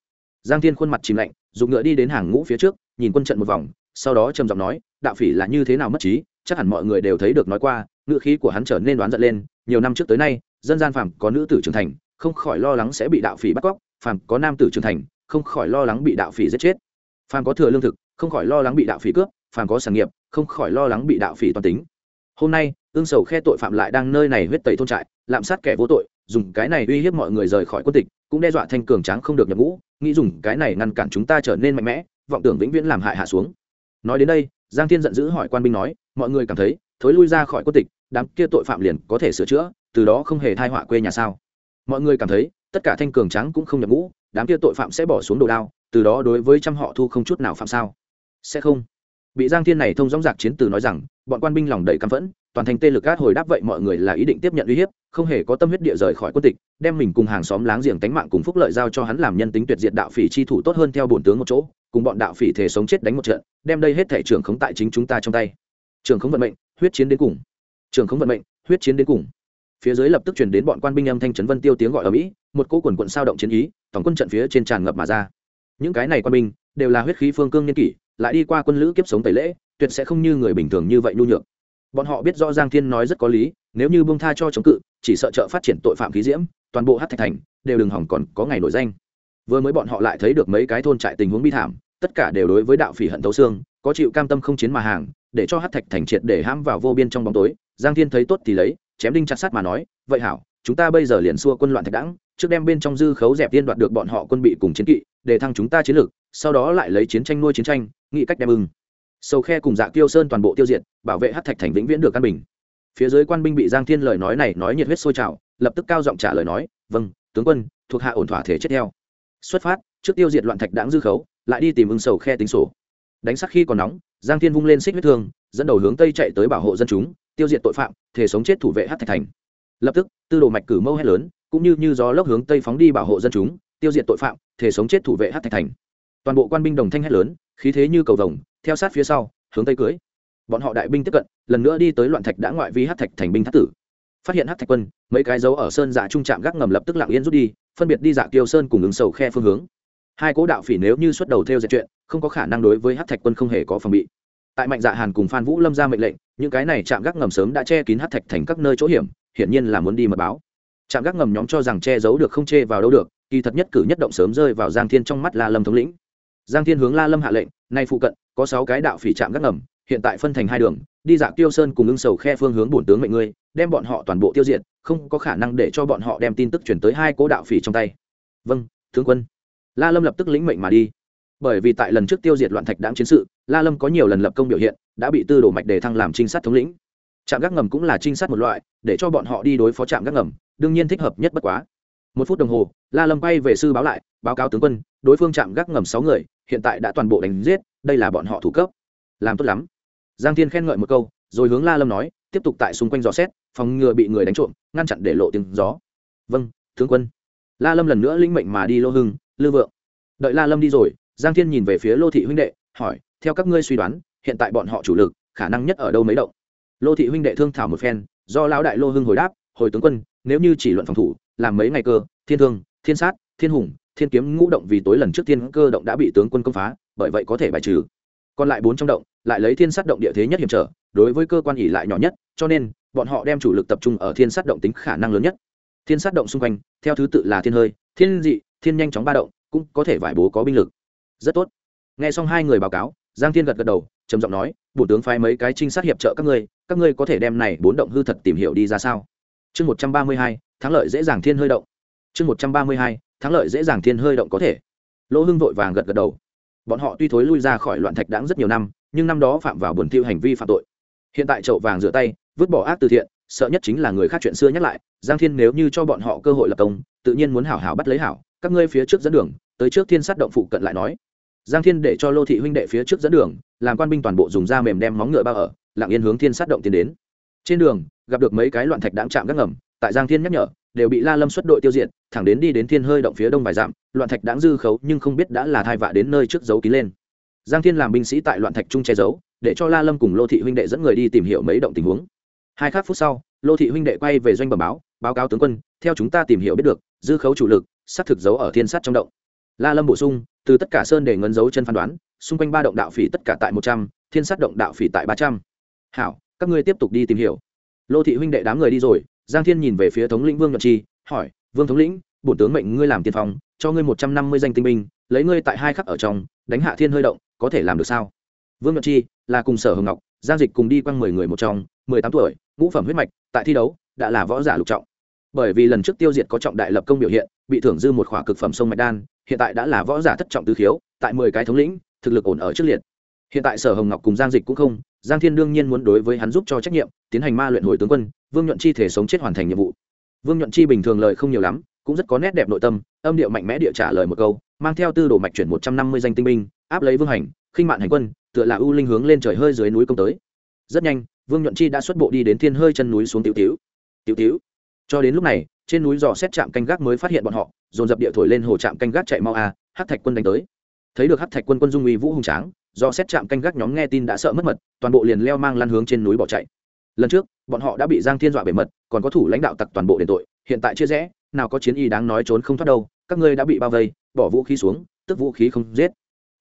Giang thiên khuôn mặt chìm lạnh, dùng ngựa đi đến hàng ngũ phía trước, nhìn quân trận một vòng, sau đó trầm giọng nói, đạo phỉ là như thế nào mất trí, chắc hẳn mọi người đều thấy được nói qua ngựa khí của hắn trở nên đoán giận lên, nhiều năm trước tới nay, dân gian phàm có nữ tử trưởng thành, không khỏi lo lắng sẽ bị đạo phỉ bắt cóc phàm có nam tử trưởng thành, không khỏi lo lắng bị đạo phỉ giết chết. Phàm có thừa lương thực, không khỏi lo lắng bị đạo phỉ cướp. Phàm có sản nghiệp, không khỏi lo lắng bị đạo phỉ toàn tính. Hôm nay, ương sầu khe tội phạm lại đang nơi này huyết tẩy thôn trại, lạm sát kẻ vô tội, dùng cái này uy hiếp mọi người rời khỏi quân tịch, cũng đe dọa thanh cường tráng không được nhập ngũ, nghĩ dùng cái này ngăn cản chúng ta trở nên mạnh mẽ, vọng tưởng vĩnh viễn làm hại hạ xuống. Nói đến đây, giang thiên giận dữ hỏi quan binh nói, mọi người cảm thấy, thối lui ra khỏi quân tịch, đám kia tội phạm liền có thể sửa chữa, từ đó không hề thai họa quê nhà sao? Mọi người cảm thấy tất cả thanh cường trắng cũng không nhập ngũ, đám kia tội phạm sẽ bỏ xuống đồ đao, từ đó đối với trăm họ thu không chút nào phạm sao? Sẽ không. Bị giang thiên này thông dõng dạc chiến từ nói rằng, bọn quan binh lòng đầy căm phẫn, toàn thành tê lực cát hồi đáp vậy mọi người là ý định tiếp nhận uy hiếp, không hề có tâm huyết địa rời khỏi quân tịch, đem mình cùng hàng xóm láng giềng tánh mạng cùng phúc lợi giao cho hắn làm nhân tính tuyệt diệt đạo phỉ chi thủ tốt hơn theo bổn tướng một chỗ, cùng bọn đạo phỉ thể sống chết đánh một trận, đem đây hết thể trưởng khống tại chính chúng ta trong tay. Trường khống vận mệnh, huyết chiến đến cùng. Trường khống vận mệnh, huyết chiến đến cùng phía dưới lập tức chuyển đến bọn quan binh âm thanh trấn vân tiêu tiếng gọi ở mỹ một cỗ quần quận sao động chiến ý tổng quân trận phía trên tràn ngập mà ra những cái này quan binh đều là huyết khí phương cương nhân kỷ lại đi qua quân lữ kiếp sống tẩy lễ tuyệt sẽ không như người bình thường như vậy nhu nhược bọn họ biết rõ giang thiên nói rất có lý nếu như bông tha cho chống cự chỉ sợ trợ phát triển tội phạm khí diễm toàn bộ hát thạch thành đều đừng hỏng còn có ngày nổi danh vừa mới bọn họ lại thấy được mấy cái thôn trại tình huống bi thảm tất cả đều đối với đạo phỉ hận thấu xương có chịu cam tâm không chiến mà hàng để cho hát thạch thành triệt để hãm vào vô biên trong bóng tối giang thiên thấy tốt thì lấy chém đinh chặt sắt mà nói, vậy hảo, chúng ta bây giờ liền xua quân loạn thạch đẳng trước đem bên trong dư khấu dẹp tiên đoạt được bọn họ quân bị cùng chiến kỵ, để thăng chúng ta chiến lược sau đó lại lấy chiến tranh nuôi chiến tranh, nghĩ cách đem ưng. Sâu khe cùng dạ tiêu sơn toàn bộ tiêu diệt, bảo vệ hát thạch thành vĩnh viễn được căn bình. Phía dưới quan binh bị giang thiên lời nói này nói nhiệt huyết sôi trào, lập tức cao giọng trả lời nói vâng tướng quân, thuộc hạ ổn thỏa thể chết theo. Xuất phát, trước tiêu diệt loạn thạch đãng dư khấu, lại đi tìm ưng sầu khe tính sổ. Đánh sắc khi còn nóng, giang thiên vung lên xích huyết thương, dẫn đầu hướng tây chạy tới bảo hộ dân chúng tiêu diệt tội phạm, thể sống chết thủ vệ hát thạch thành. Lập tức, tư đồ mạch cử mâu hét lớn, cũng như như gió lốc hướng tây phóng đi bảo hộ dân chúng, tiêu diệt tội phạm, thể sống chết thủ vệ hát thạch thành. Toàn bộ quan binh đồng thanh hét lớn, khí thế như cầu vồng, theo sát phía sau, hướng tây cưới. Bọn họ đại binh tiếp cận, lần nữa đi tới loạn thạch đã ngoại vi hát thạch thành binh thất tử. Phát hiện hát thạch quân, mấy cái dấu ở sơn dạ trung trạm gác ngầm lập tức lặng yên rút đi, phân biệt đi dạ kiêu sơn cùng ứng sầu khe phương hướng. Hai cố đạo phỉ nếu như xuất đầu theo dệt chuyện, không có khả năng đối với hát thạch quân không hề có phòng bị tại mạnh dạ hàn cùng phan vũ lâm ra mệnh lệnh, những cái này chạm gác ngầm sớm đã che kín hát thạch thành các nơi chỗ hiểm, hiển nhiên là muốn đi mật báo. Trạm gác ngầm nhóm cho rằng che giấu được không chê vào đâu được, kỳ thật nhất cử nhất động sớm rơi vào giang thiên trong mắt la lâm thống lĩnh. Giang thiên hướng la lâm hạ lệnh, nay phụ cận, có sáu cái đạo phỉ trạm gác ngầm, hiện tại phân thành hai đường, đi dạ tiêu sơn cùng ưng sầu khe phương hướng bổn tướng mệnh ngươi, đem bọn họ toàn bộ tiêu diệt, không có khả năng để cho bọn họ đem tin tức chuyển tới hai cố đạo phỉ trong tay. Vâng tướng quân. La lâm lập tức lĩnh mệnh mà đi bởi vì tại lần trước tiêu diệt loạn thạch đáng chiến sự, la lâm có nhiều lần lập công biểu hiện, đã bị tư đồ mạch đề thăng làm trinh sát thống lĩnh. Trạm gác ngầm cũng là trinh sát một loại, để cho bọn họ đi đối phó trạm gác ngầm, đương nhiên thích hợp nhất bất quá. Một phút đồng hồ, la lâm bay về sư báo lại, báo cáo tướng quân, đối phương Trạm gác ngầm sáu người, hiện tại đã toàn bộ đánh giết, đây là bọn họ thủ cấp. Làm tốt lắm. Giang thiên khen ngợi một câu, rồi hướng la lâm nói, tiếp tục tại xung quanh dò xét, phòng ngừa bị người đánh trộm, ngăn chặn để lộ tiếng gió. Vâng tướng quân. La lâm lần nữa linh mệnh mà đi lô hưng, lư vượng. Đợi la lâm đi rồi giang thiên nhìn về phía lô thị huynh đệ, hỏi, theo các ngươi suy đoán, hiện tại bọn họ chủ lực, khả năng nhất ở đâu mấy động? Lô thị huynh đệ thương thảo một phen, do lão đại lô hưng hồi đáp, hồi tướng quân, nếu như chỉ luận phòng thủ, làm mấy ngày cơ, thiên thương, thiên sát, thiên hùng, thiên kiếm ngũ động vì tối lần trước thiên cơ động đã bị tướng quân công phá, bởi vậy có thể bài trừ. Còn lại bốn trong động, lại lấy thiên sát động địa thế nhất hiểm trở, đối với cơ quan ỉ lại nhỏ nhất, cho nên, bọn họ đem chủ lực tập trung ở thiên sát động tính khả năng lớn nhất. Thiên sát động xung quanh, theo thứ tự là thiên hơi, thiên dị, thiên nhanh chóng ba động, cũng có thể vải bố có binh lực rất tốt. Nghe xong hai người báo cáo, giang thiên gật gật đầu, trầm giọng nói, bổ tướng phái mấy cái trinh sát hiệp trợ các ngươi các ngươi có thể đem này bốn động hư thật tìm hiểu đi ra sao? Chương một trăm ba mươi hai, thắng lợi dễ dàng thiên hơi động. Chương một trăm ba mươi hai, thắng lợi dễ dàng thiên hơi động có thể. Lỗ hưng vội vàng gật gật đầu. Bọn họ tuy thối lui ra khỏi loạn thạch đáng rất nhiều năm, nhưng năm đó phạm vào buồn tiêu hành vi phạm tội. Hiện tại chậu vàng rửa tay, vứt bỏ ác từ thiện, sợ nhất chính là người khác chuyện xưa nhắc lại, giang thiên nếu như cho bọn họ cơ hội lập công, tự nhiên muốn hảo hảo bắt lấy hảo, các ngươi phía trước dẫn đường, tới trước thiên sát động phụ cận lại nói giang thiên để cho lô thị huynh đệ phía trước dẫn đường, làm quan binh toàn bộ dùng da mềm đem móng ngựa bao ở, lặng yên hướng thiên sát động tiến đến. Trên đường, gặp được mấy cái loạn thạch đáng chạm gác ngầm, tại giang thiên nhắc nhở, đều bị la lâm xuất đội tiêu diệt, thẳng đến đi đến thiên hơi động phía đông vài dặm, loạn thạch đáng dư khấu nhưng không biết đã là thai vạ đến nơi trước dấu kín lên. Giang thiên làm binh sĩ tại loạn thạch trung che giấu, để cho la lâm cùng lô thị huynh đệ dẫn người đi tìm hiểu mấy động tình huống. Hai khắc phút sau, lô thị huynh đệ quay về doanh bẩm báo báo cáo tướng quân, theo chúng ta tìm hiểu biết được, dư khấu chủ lực, xác thực giấu ở thiên sát trong động. La lâm bổ sung từ tất cả sơn để ngấn dấu chân phán đoán, xung quanh ba động đạo phỉ tất cả tại một trăm, thiên sát động đạo phỉ tại ba trăm. Hảo, các ngươi tiếp tục đi tìm hiểu. Lô thị huynh đệ đám người đi rồi, giang thiên nhìn về phía thống lĩnh vương nhật chi, hỏi, vương thống lĩnh, bổn tướng mệnh ngươi làm tiên phong, cho ngươi một trăm năm mươi danh tinh binh, lấy ngươi tại hai khắc ở trong, đánh hạ thiên hơi động, có thể làm được sao? Vương nhật chi, là cùng sở hồng ngọc, giang dịch cùng đi quanh mười người một trong, mười tám tuổi, ngũ phẩm huyết mạch, tại thi đấu, đã là võ giả lục trọng. Bởi vì lần trước tiêu diệt có trọng đại lập công biểu hiện, bị thưởng dư một khỏa cực phẩm sông mạch đan hiện tại đã là võ giả thất trọng tứ khiếu, tại mười cái thống lĩnh, thực lực ổn ở trước liệt. Hiện tại sở hồng ngọc cùng giang dịch cũng không, giang thiên đương nhiên muốn đối với hắn giúp cho trách nhiệm, tiến hành ma luyện hồi tướng quân, vương nhuận chi thể sống chết hoàn thành nhiệm vụ. Vương nhuận chi bình thường lời không nhiều lắm, cũng rất có nét đẹp nội tâm, âm điệu mạnh mẽ địa trả lời một câu, mang theo tư đồ mạch chuyển một trăm năm mươi danh tinh binh, áp lấy vương hành, khinh mạn hành quân, tựa là ưu linh hướng lên trời hơi dưới núi công tới. Rất nhanh, vương nhuận chi đã xuất bộ đi đến thiên hơi chân núi xuống tiểu tiểu. Tiểu tiểu cho đến lúc này trên núi dò xét trạm canh gác mới phát hiện bọn họ dồn dập địa thổi lên hồ trạm canh gác chạy mau a à, hát thạch quân đánh tới. Thấy được hát thạch quân quân dung uy vũ hùng tráng do xét trạm canh gác nhóm nghe tin đã sợ mất mật toàn bộ liền leo mang lăn hướng trên núi bỏ chạy. Lần trước bọn họ đã bị giang thiên dọa bề mật còn có thủ lãnh đạo tặc toàn bộ đền tội hiện tại chia rẽ nào có chiến y đáng nói trốn không thoát đâu các ngươi đã bị bao vây bỏ vũ khí xuống tức vũ khí không giết.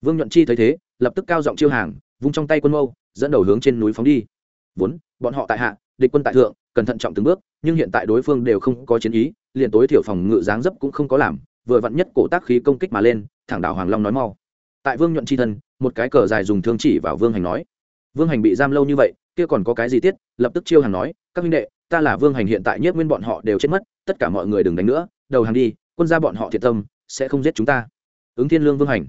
Vương nhuận chi thấy thế lập tức cao giọng chiêu hàng vung trong tay quân mâu dẫn đầu hướng trên núi phóng đi. Vốn bọn họ tại hạ địch quân tại thượng cẩn thận trọng từng bước, nhưng hiện tại đối phương đều không có chiến ý, liền tối thiểu phòng ngự dáng dấp cũng không có làm, vừa vặn nhất cổ tác khí công kích mà lên, thẳng đảo hoàng long nói mau. Tại vương nhuận chi thân, một cái cờ dài dùng thương chỉ vào vương hành nói. Vương hành bị giam lâu như vậy, kia còn có cái gì tiết? Lập tức chiêu hàng nói, các huynh đệ, ta là vương hành hiện tại nhất nguyên bọn họ đều chết mất, tất cả mọi người đừng đánh nữa, đầu hàng đi, quân gia bọn họ thiệt tâm, sẽ không giết chúng ta. Ứng thiên lương vương hành.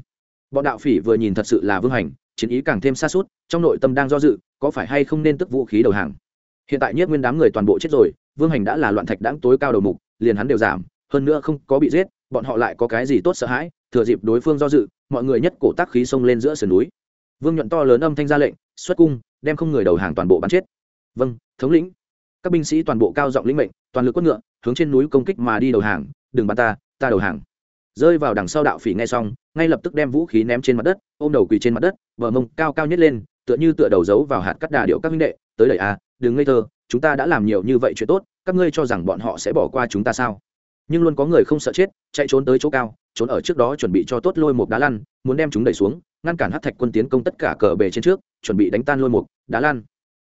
Bọn đạo phỉ vừa nhìn thật sự là vương hành, chiến ý càng thêm xa suốt, trong nội tâm đang do dự, có phải hay không nên tức vũ khí đầu hàng? Hiện tại nhất nguyên đám người toàn bộ chết rồi, vương hành đã là loạn thạch đáng tối cao đầu mục, liền hắn đều giảm, hơn nữa không có bị giết, bọn họ lại có cái gì tốt sợ hãi, thừa dịp đối phương do dự, mọi người nhất cổ tác khí xông lên giữa sườn núi. Vương nhuận to lớn âm thanh ra lệnh, xuất cung, đem không người đầu hàng toàn bộ bắn chết. Vâng thống lĩnh. Các binh sĩ toàn bộ cao giọng lĩnh mệnh, toàn lực quất ngựa, hướng trên núi công kích mà đi đầu hàng, đừng bắn ta ta đầu hàng. Rơi vào đằng sau đạo phỉ ngay xong, ngay lập tức đem vũ khí ném trên mặt đất, ôm đầu quỳ trên mặt đất, bờ mông cao cao nhất lên, tựa như tựa đầu giấu vào hạt cắt đà điệu các minh đệ, tới đẩy à đừng ngây thơ, chúng ta đã làm nhiều như vậy chuyện tốt, các ngươi cho rằng bọn họ sẽ bỏ qua chúng ta sao? Nhưng luôn có người không sợ chết, chạy trốn tới chỗ cao, trốn ở trước đó chuẩn bị cho tốt lôi một đá lăn, muốn đem chúng đẩy xuống, ngăn cản hát thạch quân tiến công tất cả cờ bề trên trước, chuẩn bị đánh tan lôi một đá lăn.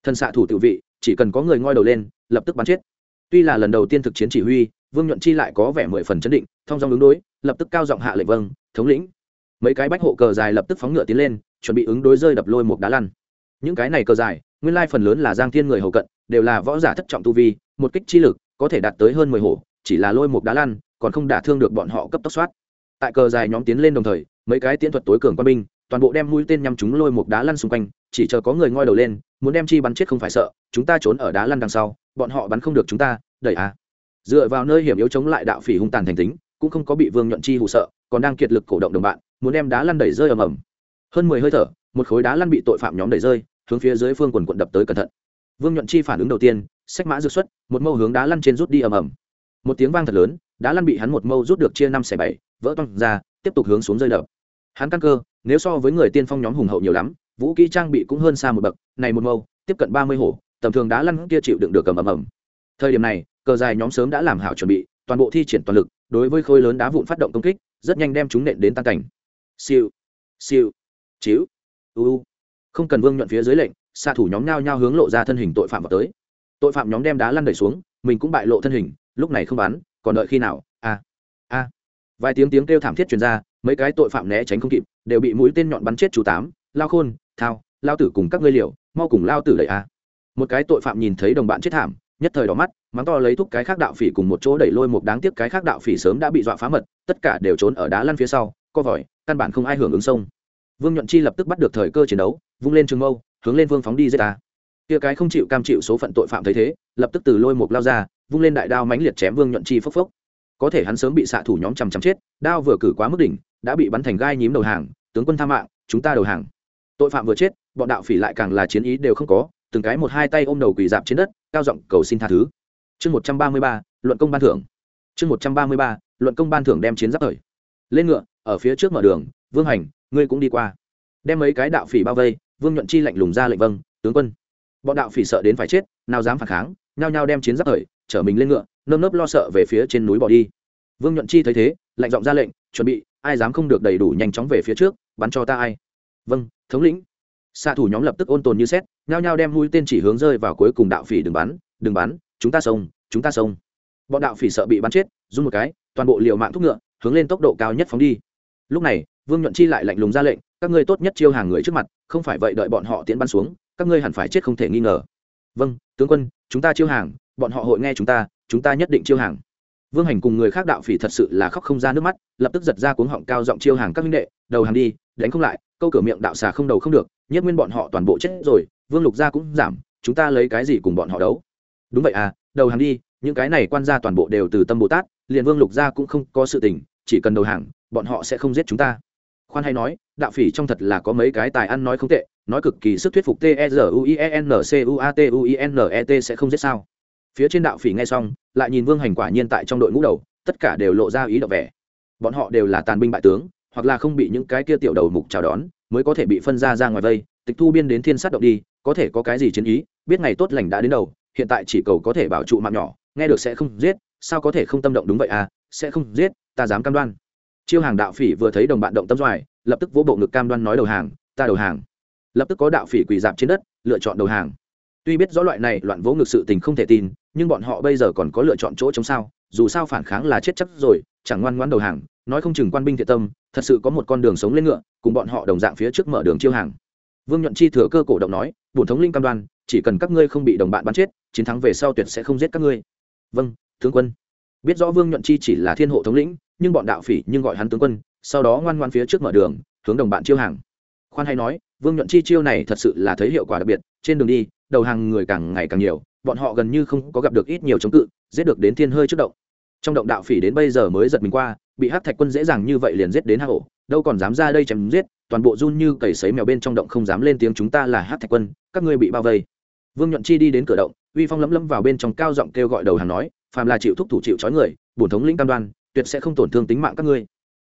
Thân xạ thủ tự vị, chỉ cần có người ngoi đầu lên, lập tức bắn chết. Tuy là lần đầu tiên thực chiến chỉ huy, vương nhuận chi lại có vẻ mười phần chấn định, thông dòng ứng đối, lập tức cao giọng hạ lệnh vâng thống lĩnh. Mấy cái bách hộ cờ dài lập tức phóng ngựa tiến lên, chuẩn bị ứng đối rơi đập lôi một đá lăn. Những cái này cờ dài nguyên lai phần lớn là giang thiên người hầu cận, đều là võ giả thất trọng tu vi, một kích chi lực có thể đạt tới hơn mười hổ, chỉ là lôi một đá lăn, còn không đả thương được bọn họ cấp tốc soát. Tại cờ dài nhóm tiến lên đồng thời, mấy cái tiễn thuật tối cường quân binh, toàn bộ đem mũi tên nhắm chúng lôi một đá lăn xung quanh, chỉ chờ có người ngoi đầu lên, muốn đem chi bắn chết không phải sợ, chúng ta trốn ở đá lăn đằng sau, bọn họ bắn không được chúng ta, đẩy à dựa vào nơi hiểm yếu chống lại đạo phỉ hung tàn thành tính, cũng không có bị vương nhuận chi hụ sợ, còn đang kiệt lực cổ động đồng bạn, muốn đem đá lăn đẩy rơi ầm ầm. Hơn mười hơi thở, một khối đá lăn bị tội phạm nhóm đẩy rơi hướng phía dưới phương quần quận đập tới cẩn thận. Vương nhuận chi phản ứng đầu tiên sách mã dược xuất, một mâu hướng đá lăn trên rút đi ầm ầm. Một tiếng vang thật lớn, đá lăn bị hắn một mâu rút được chia năm xẻ bảy, vỡ toang ra, tiếp tục hướng xuống rơi đập. Hắn căn cơ, nếu so với người tiên phong nhóm hùng hậu nhiều lắm, vũ kỹ trang bị cũng hơn xa một bậc, này một mâu, tiếp cận ba mươi hổ, tầm thường đá lăn kia chịu đựng được cầm ầm ầm. Thời điểm này, cờ dài nhóm sớm đã làm hảo chuẩn bị, toàn bộ thi triển toàn lực, đối với khối lớn đá vụn phát động công kích, rất nhanh đem chúng nện đến tan cảnh. Siêu siêu, chiếu u không cần vương nhuận phía dưới lệnh, xạ thủ nhóm nhao nhao hướng lộ ra thân hình tội phạm vào tới. Tội phạm nhóm đem đá lăn đẩy xuống, mình cũng bại lộ thân hình, lúc này không bắn, còn đợi khi nào? A a vài tiếng tiếng kêu thảm thiết truyền ra, mấy cái tội phạm né tránh không kịp, đều bị mũi tên nhọn bắn chết chú tám, lao khôn, thao, lao tử cùng các ngươi liều, mau cùng lao tử đẩy a một cái tội phạm nhìn thấy đồng bạn chết thảm, nhất thời đỏ mắt, mắng to lấy thúc cái khác đạo phỉ cùng một chỗ đẩy lôi một đáng tiếc cái khác đạo phỉ sớm đã bị dọa phá mật, tất cả đều trốn ở đá lăn phía sau, co vòi căn bản không ai hưởng ứng sông vương nhuận chi lập tức bắt được thời cơ chiến đấu, vung lên trường mâu, hướng lên vương phóng đi giết ta. Kia cái không chịu cam chịu số phận tội phạm thấy thế, lập tức từ lôi một lao ra, vung lên đại đao mãnh liệt chém vương nhuận chi phốc phốc. Có thể hắn sớm bị xạ thủ nhóm chằm chằm chết, đao vừa cử quá mức đỉnh, đã bị bắn thành gai nhím đầu hàng, tướng quân tha mạng, chúng ta đầu hàng. Tội phạm vừa chết, bọn đạo phỉ lại càng là chiến ý đều không có, từng cái một hai tay ôm đầu quỳ dạp trên đất, cao giọng cầu xin tha thứ. Chương một trăm ba mươi ba, luận công ban thưởng. Chương một trăm ba mươi ba, luận công ban thưởng đem chiến giáp thời. Lên ngựa, ở phía trước mở đường, vương hành ngươi cũng đi qua. Đem mấy cái đạo phỉ bao vây, vương nhuận chi lạnh lùng ra lệnh vâng tướng quân. Bọn đạo phỉ sợ đến phải chết, nào dám phản kháng, nhao nhao đem chiến giáp thời chở mình lên ngựa, nơm nớp lo sợ về phía trên núi bỏ đi. Vương nhuận chi thấy thế, lạnh giọng ra lệnh, chuẩn bị, ai dám không được đầy đủ nhanh chóng về phía trước, bắn cho ta ai? Vâng thống lĩnh. Xạ thủ nhóm lập tức ôn tồn như xét nhao nhao đem mũi tên chỉ hướng rơi vào cuối cùng đạo phỉ, đừng bắn đừng bắn, chúng ta xông, chúng ta xông. Bọn đạo phỉ sợ bị bắn chết, run một cái, toàn bộ liều mạng thúc ngựa, hướng lên tốc độ cao nhất phóng đi. Lúc này vương nhuận chi lại lạnh lùng ra lệnh, các ngươi tốt nhất chiêu hàng người trước mặt, không phải vậy đợi bọn họ tiến bắn xuống, các ngươi hẳn phải chết không thể nghi ngờ. Vâng tướng quân, chúng ta chiêu hàng, bọn họ hội nghe chúng ta chúng ta nhất định chiêu hàng. Vương hành cùng người khác đạo phỉ thật sự là khóc không ra nước mắt, lập tức giật ra cuống họng cao giọng chiêu hàng các minh đệ, đầu hàng đi, đánh không lại, câu cửa miệng đạo xà không đầu không được, nhất nguyên bọn họ toàn bộ chết rồi, vương lục gia cũng giảm, chúng ta lấy cái gì cùng bọn họ đấu? Đúng vậy à đầu hàng đi, những cái này quan gia toàn bộ đều từ tâm bồ tát, liền vương lục gia cũng không có sự tình, chỉ cần đầu hàng, bọn họ sẽ không giết chúng ta khoan hay nói, đạo phỉ trong thật là có mấy cái tài ăn nói không tệ, nói cực kỳ sức thuyết phục t e r u i e n c u a t u i n e t sẽ không giết sao. Phía trên đạo phỉ nghe xong, lại nhìn vương hành quả nhiên tại trong đội ngũ đầu, tất cả đều lộ ra ý động vẻ. Bọn họ đều là tàn binh bại tướng, hoặc là không bị những cái kia tiểu đầu mục chào đón, mới có thể bị phân ra ra ngoài vây, tịch thu biên đến thiên sát động đi, có thể có cái gì chiến ý, biết ngày tốt lành đã đến đầu, hiện tại chỉ cầu có thể bảo trụ mạng nhỏ, nghe được sẽ không giết, sao có thể không tâm động đúng vậy à sẽ không giết, ta dám cam đoan chiêu hàng đạo phỉ vừa thấy đồng bạn động tâm doài, lập tức vỗ bộ ngực cam đoan nói đầu hàng, ta đầu hàng. Lập tức có đạo phỉ quỳ dạp trên đất, lựa chọn đầu hàng. Tuy biết rõ loại này loạn vỗ ngực sự tình không thể tin, nhưng bọn họ bây giờ còn có lựa chọn chỗ chống sao, dù sao phản kháng là chết chắc rồi, chẳng ngoan ngoan đầu hàng, nói không chừng quan binh thiện tâm, thật sự có một con đường sống lên ngựa, cùng bọn họ đồng dạng phía trước mở đường chiêu hàng. Vương nhuận chi thừa cơ cổ động nói, bổn thống linh cam đoan, chỉ cần các ngươi không bị đồng bạn bắn chết, chiến thắng về sau tuyệt sẽ không giết các ngươi. Vâng tướng quân. Biết rõ vương nhuận chi chỉ là thiên hộ thống lĩnh nhưng bọn đạo phỉ nhưng gọi hắn tướng quân, sau đó ngoan ngoan phía trước mở đường, hướng đồng bạn chiêu hàng. Khoan hay nói, vương nhuận chi chiêu này thật sự là thấy hiệu quả đặc biệt, trên đường đi, đầu hàng người càng ngày càng nhiều, bọn họ gần như không có gặp được ít nhiều chống cự, giết được đến thiên hơi trước động. Trong động đạo phỉ đến bây giờ mới giật mình qua, bị hát thạch quân dễ dàng như vậy liền giết đến hang hổ đâu còn dám ra đây chém giết, toàn bộ run như cầy sấy mèo bên trong động không dám lên tiếng chúng ta là hát thạch quân, các ngươi bị bao vây. Vương nhuận chi đi đến cửa động, uy phong lấm lấm vào bên trong cao giọng kêu gọi đầu hàng nói phàm là chịu thúc thủ chịu trói người, bổn thống lĩnh cam đoan tuyệt sẽ không tổn thương tính mạng các ngươi.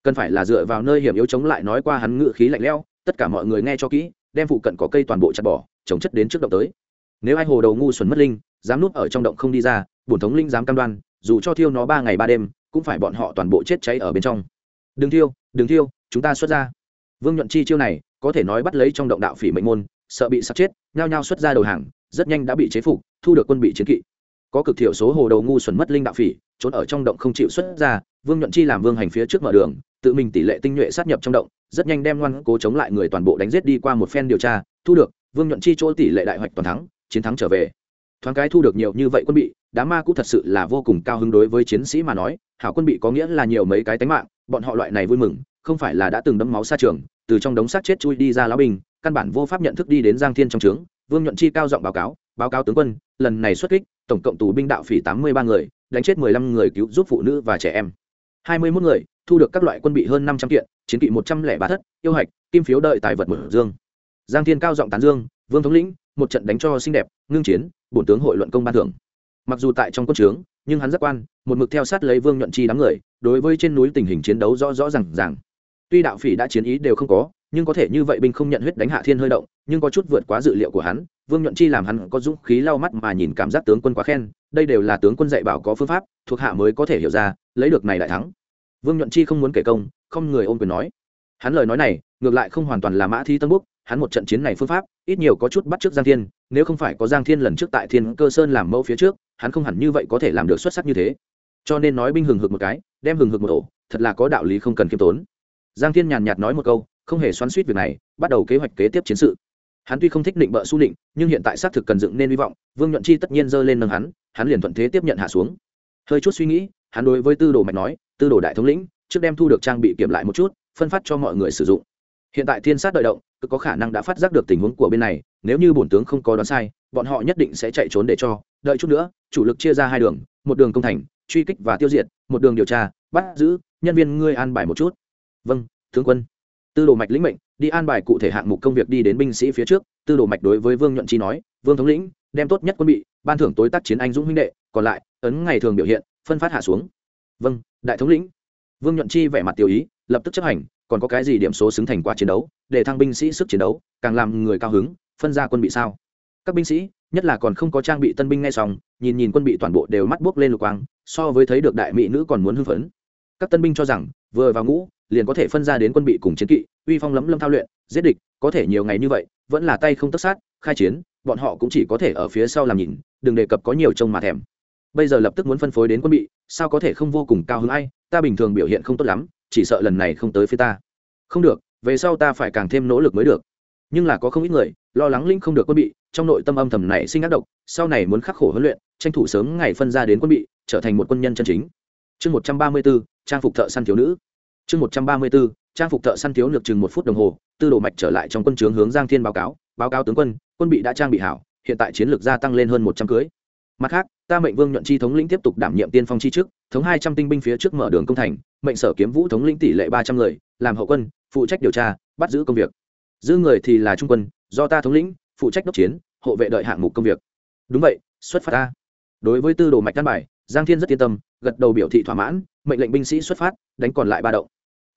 Cần phải là dựa vào nơi hiểm yếu chống lại nói qua hắn ngự khí lạnh lẽo, tất cả mọi người nghe cho kỹ, đem phụ cận có cây toàn bộ chặt bỏ, chống chất đến trước động tới. Nếu ai hồ đầu ngu xuẩn mất linh, dám núp ở trong động không đi ra, bổn thống linh dám cam đoan, dù cho thiêu nó ba ngày ba đêm, cũng phải bọn họ toàn bộ chết cháy ở bên trong. Đừng thiêu đừng thiêu, chúng ta xuất ra. Vương nhuận chi chiêu này, có thể nói bắt lấy trong động đạo phỉ mệnh môn, sợ bị sắp chết, nhao nhao xuất ra đầu hàng, rất nhanh đã bị chế phục, thu được quân bị chiến kỵ có cực thiểu số hồ đầu ngu xuẩn mất linh đạo phỉ, trốn ở trong động không chịu xuất ra, vương nhuận chi làm vương hành phía trước mở đường, tự mình tỷ lệ tinh nhuệ sát nhập trong động, rất nhanh đem ngoan cố chống lại người toàn bộ đánh giết đi qua một phen điều tra, thu được, vương nhuận chi chỗ tỷ lệ đại hoạch toàn thắng, chiến thắng trở về. Thoáng cái thu được nhiều như vậy quân bị đám ma cũng thật sự là vô cùng cao hứng đối với chiến sĩ mà nói, hảo quân bị có nghĩa là nhiều mấy cái tánh mạng, bọn họ loại này vui mừng, không phải là đã từng đấm máu xa trường, từ trong đống xác chết chui đi ra lão binh, căn bản vô pháp nhận thức đi đến giang thiên trong trướng, vương nhuận chi cao giọng báo cáo báo cáo tướng quân lần này xuất kích, tổng cộng tù binh đạo phỉ tám mươi ba người, đánh chết mười lăm người cứu giúp phụ nữ và trẻ em. hai mươi mốt người, thu được các loại quân bị hơn năm trăm kiện, chiến kỵ một trăm lẻ ba thất, yêu hạch, kim phiếu đợi tài vật mở dương. Giang thiên cao giọng tán dương, vương thống lĩnh, một trận đánh cho xinh đẹp, ngưng chiến, bổn tướng hội luận công ban thưởng. Mặc dù tại trong quân trướng, nhưng hắn rất quan, một mực theo sát lấy vương nhuận chi đám người, đối với trên núi tình hình chiến đấu rõ rõ r à n g tuy đạo phỉ đã chiến ý đều không có nhưng có thể như vậy binh không nhận huyết đánh hạ thiên hơi động, nhưng có chút vượt quá dự liệu của hắn. Vương nhuận chi làm hắn có dũng khí lau mắt mà nhìn cảm giác tướng quân quá khen, đây đều là tướng quân dạy bảo có phương pháp, thuộc hạ mới có thể hiểu ra, lấy được này đại thắng. Vương nhuận chi không muốn kể công, không người ôm quyền nói. Hắn lời nói này, ngược lại không hoàn toàn là mã thi tân búc hắn một trận chiến này phương pháp, ít nhiều có chút bắt trước giang thiên, nếu không phải có giang thiên lần trước tại thiên cơ sơn làm mẫu phía trước, hắn không hẳn như vậy có thể làm được xuất sắc như thế. Cho nên nói binh hừng hực một cái, đem hừng hực một ổ, thật là có đạo lý không cần kiêm tốn. Giang thiên nhàn nhạt nói một câu không hề xoắn suýt việc này, bắt đầu kế hoạch kế tiếp chiến sự. Hắn tuy không thích định bợ su định nhưng hiện tại xác thực cần dựng nên hy vọng, vương nhuận chi tất nhiên giơ lên nâng hắn hắn liền thuận thế tiếp nhận hạ xuống. Hơi chút suy nghĩ, hắn đối với tư đồ mạch nói, tư đồ đại thống lĩnh, trước đem thu được trang bị kiểm lại một chút, phân phát cho mọi người sử dụng. Hiện tại thiên sát đợi động cực có khả năng đã phát giác được tình huống của bên này, nếu như bổn tướng không có đoán sai, bọn họ nhất định sẽ chạy trốn để cho. Đợi chút nữa, chủ lực chia ra hai đường, một đường công thành, truy kích và tiêu diệt, một đường điều tra, bắt giữ, nhân viên ngươi an bài một chút. Vâng tướng quân tư đồ mạch lĩnh mệnh, đi an bài cụ thể hạng mục công việc đi đến binh sĩ phía trước. Tư đồ mạch đối với vương nhuận chi nói, vương thống lĩnh, đem tốt nhất quân bị, ban thưởng tối tác chiến anh dũng huynh đệ, còn lại, ấn ngày thường biểu hiện, phân phát hạ xuống. Vâng đại thống lĩnh. Vương nhuận chi vẻ mặt tiểu ý, lập tức chấp hành, còn có cái gì điểm số xứng thành quả chiến đấu, để thăng binh sĩ sức chiến đấu, càng làm người cao hứng, phân ra quân bị sao? Các binh sĩ, nhất là còn không có trang bị tân binh ngay xong, nhìn nhìn quân bị toàn bộ đều mắt buốc lên lục quang, so với thấy được đại mỹ nữ còn muốn hưng phấn. Các tân binh cho rằng, vừa vào ngũ liền có thể phân ra đến quân bị cùng chiến kỵ, uy phong lấm lâm thao luyện, giết địch, có thể nhiều ngày như vậy, vẫn là tay không tất sát, khai chiến, bọn họ cũng chỉ có thể ở phía sau làm nhìn, đừng đề cập có nhiều trông mà thèm. Bây giờ lập tức muốn phân phối đến quân bị, sao có thể không vô cùng cao hứng ai, ta bình thường biểu hiện không tốt lắm, chỉ sợ lần này không tới phía ta. Không được, về sau ta phải càng thêm nỗ lực mới được. Nhưng là có không ít người, lo lắng linh không được quân bị, trong nội tâm âm thầm này sinh ác độc, sau này muốn khắc khổ huấn luyện, tranh thủ sớm ngày phân ra đến quân bị, trở thành một quân nhân chân chính. Chương một trăm ba mươi bốn, trang phục thợ săn thiếu nữ chương một trăm ba mươi bốn trang phục thợ săn thiếu lược chừng một phút đồng hồ, tư đồ mạch trở lại trong quân trướng hướng giang thiên báo cáo báo cáo tướng quân quân bị đã trang bị hảo, hiện tại chiến lược gia tăng lên hơn một trăm cưới. Mặt khác, ta mệnh vương nhuận chi thống lĩnh tiếp tục đảm nhiệm tiên phong chi trước thống hai trăm tinh binh phía trước mở đường công thành, mệnh sở kiếm vũ thống lĩnh tỷ lệ ba trăm người, làm hậu quân, phụ trách điều tra, bắt giữ công việc. Giữ người thì là trung quân, do ta thống lĩnh, phụ trách đốc chiến, hộ vệ đợi hạng mục công việc. Đúng vậy, xuất phát ta. Đối với tư đồ mạch căn bài, giang thiên rất yên tâm, gật đầu biểu thị thỏa mãn, mệnh lệnh binh sĩ xuất phát, đánh còn lại ba động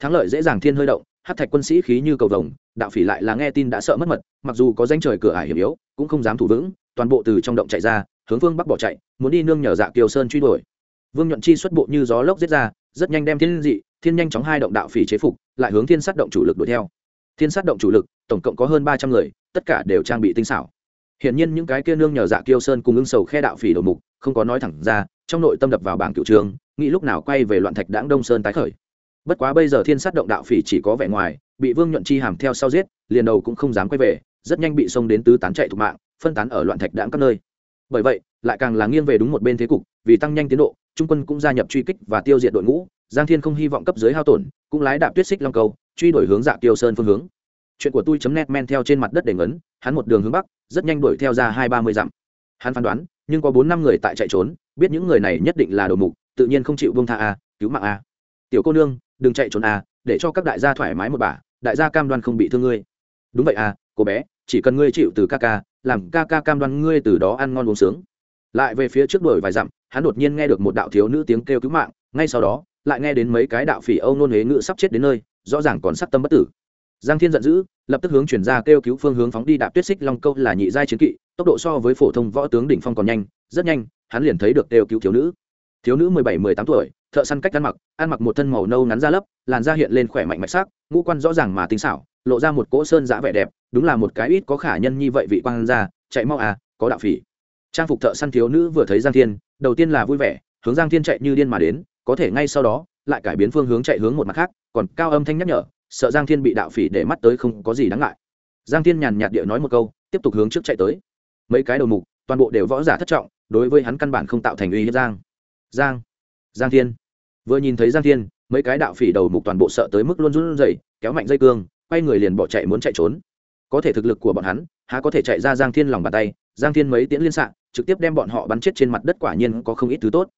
thắng lợi dễ dàng thiên hơi động, hát thạch quân sĩ khí như cầu vồng, đạo phỉ lại là nghe tin đã sợ mất mật, mặc dù có danh trời cửa ải hiểm yếu, cũng không dám thủ vững, toàn bộ từ trong động chạy ra, hướng phương bắc bỏ chạy, muốn đi nương nhờ dạ kiều sơn truy đuổi. Vương nhuận chi xuất bộ như gió lốc giết ra, rất nhanh đem thiên dị, thiên nhanh chóng hai động đạo phỉ chế phục, lại hướng thiên sát động chủ lực đuổi theo. Thiên sát động chủ lực, tổng cộng có hơn ba trăm người, tất cả đều trang bị tinh xảo. Hiển nhiên những cái kia nương nhờ dạ kiêu sơn cùng ưng sầu khe đạo phỉ đầu mục, không có nói thẳng ra, trong nội tâm đập vào bảng cựu trường, nghĩ lúc nào quay về loạn thạch đãng đông sơn tái khởi bất quá bây giờ thiên sát động đạo phỉ chỉ có vẻ ngoài, bị vương nhuận chi hàm theo sau giết, liền đầu cũng không dám quay về, rất nhanh bị xông đến tứ tán chạy thục mạng, phân tán ở loạn thạch đãng các nơi. Bởi vậy, lại càng là nghiêng về đúng một bên thế cục, vì tăng nhanh tiến độ, trung quân cũng gia nhập truy kích và tiêu diệt đội ngũ, giang thiên không hy vọng cấp dưới hao tổn, cũng lái đạp tuyết xích long cầu, truy đuổi hướng dạ tiêu sơn phương hướng. Chuyện của tôi chấm net men theo trên mặt đất để ngấn, hắn một đường hướng bắc, rất nhanh đuổi theo ra hai ba mươi dặm. Hắn phán đoán, nhưng có bốn năm người tại chạy trốn, biết những người này nhất định là đầu mục, tự nhiên không chịu bông tha a, cứu mạng a. Tiểu cô nương đừng chạy trốn à, để cho các đại gia thoải mái một bà đại gia cam đoan không bị thương ngươi. Đúng vậy à, cô bé chỉ cần ngươi chịu từ ca ca làm ca ca cam đoan ngươi từ đó ăn ngon uống sướng. Lại về phía trước đuổi vài dặm hắn đột nhiên nghe được một đạo thiếu nữ tiếng kêu cứu mạng ngay sau đó lại nghe đến mấy cái đạo phỉ âu nôn huế ngự sắp chết đến nơi rõ ràng còn sắp tâm bất tử. Giang thiên giận dữ lập tức hướng chuyển ra kêu cứu phương hướng phóng đi đạp tuyết xích long câu là nhị giai chiến kỵ tốc độ so với phổ thông võ tướng đỉnh phong còn nhanh rất nhanh hắn liền thấy được kêu cứu thiếu nữ thiếu nữ mười bảy, mười tám tuổi, thợ săn cách ăn mặc ăn mặc một thân màu nâu ngắn da lấp, làn da hiện lên khỏe mạnh mạch sắc, ngũ quan rõ ràng mà tinh xảo, lộ ra một cỗ sơn giã vẻ đẹp, đúng là một cái ít có khả nhân như vậy vị quan ra chạy mau à có đạo phỉ. Trang phục thợ săn thiếu nữ vừa thấy giang thiên, đầu tiên là vui vẻ, hướng giang thiên chạy như điên mà đến, có thể ngay sau đó, lại cải biến phương hướng chạy hướng một mặt khác, còn cao âm thanh nhắc nhở, sợ giang thiên bị đạo phỉ để mắt tới không có gì đáng ngại. Giang thiên nhàn nhạt địa nói một câu, tiếp tục hướng trước chạy tới. Mấy cái đầu mục, toàn bộ đều võ giả thất trọng, đối với hắn căn bản không tạo thành uy hiếp giang giang. Giang thiên. Vừa nhìn thấy giang thiên, mấy cái đạo phỉ đầu mục toàn bộ sợ tới mức luôn run rẩy, kéo mạnh dây cương, quay người liền bỏ chạy muốn chạy trốn. Có thể thực lực của bọn hắn, há có thể chạy ra giang thiên lòng bàn tay, giang thiên mấy tiễn liên xạ, trực tiếp đem bọn họ bắn chết trên mặt đất quả nhiên có không ít thứ tốt.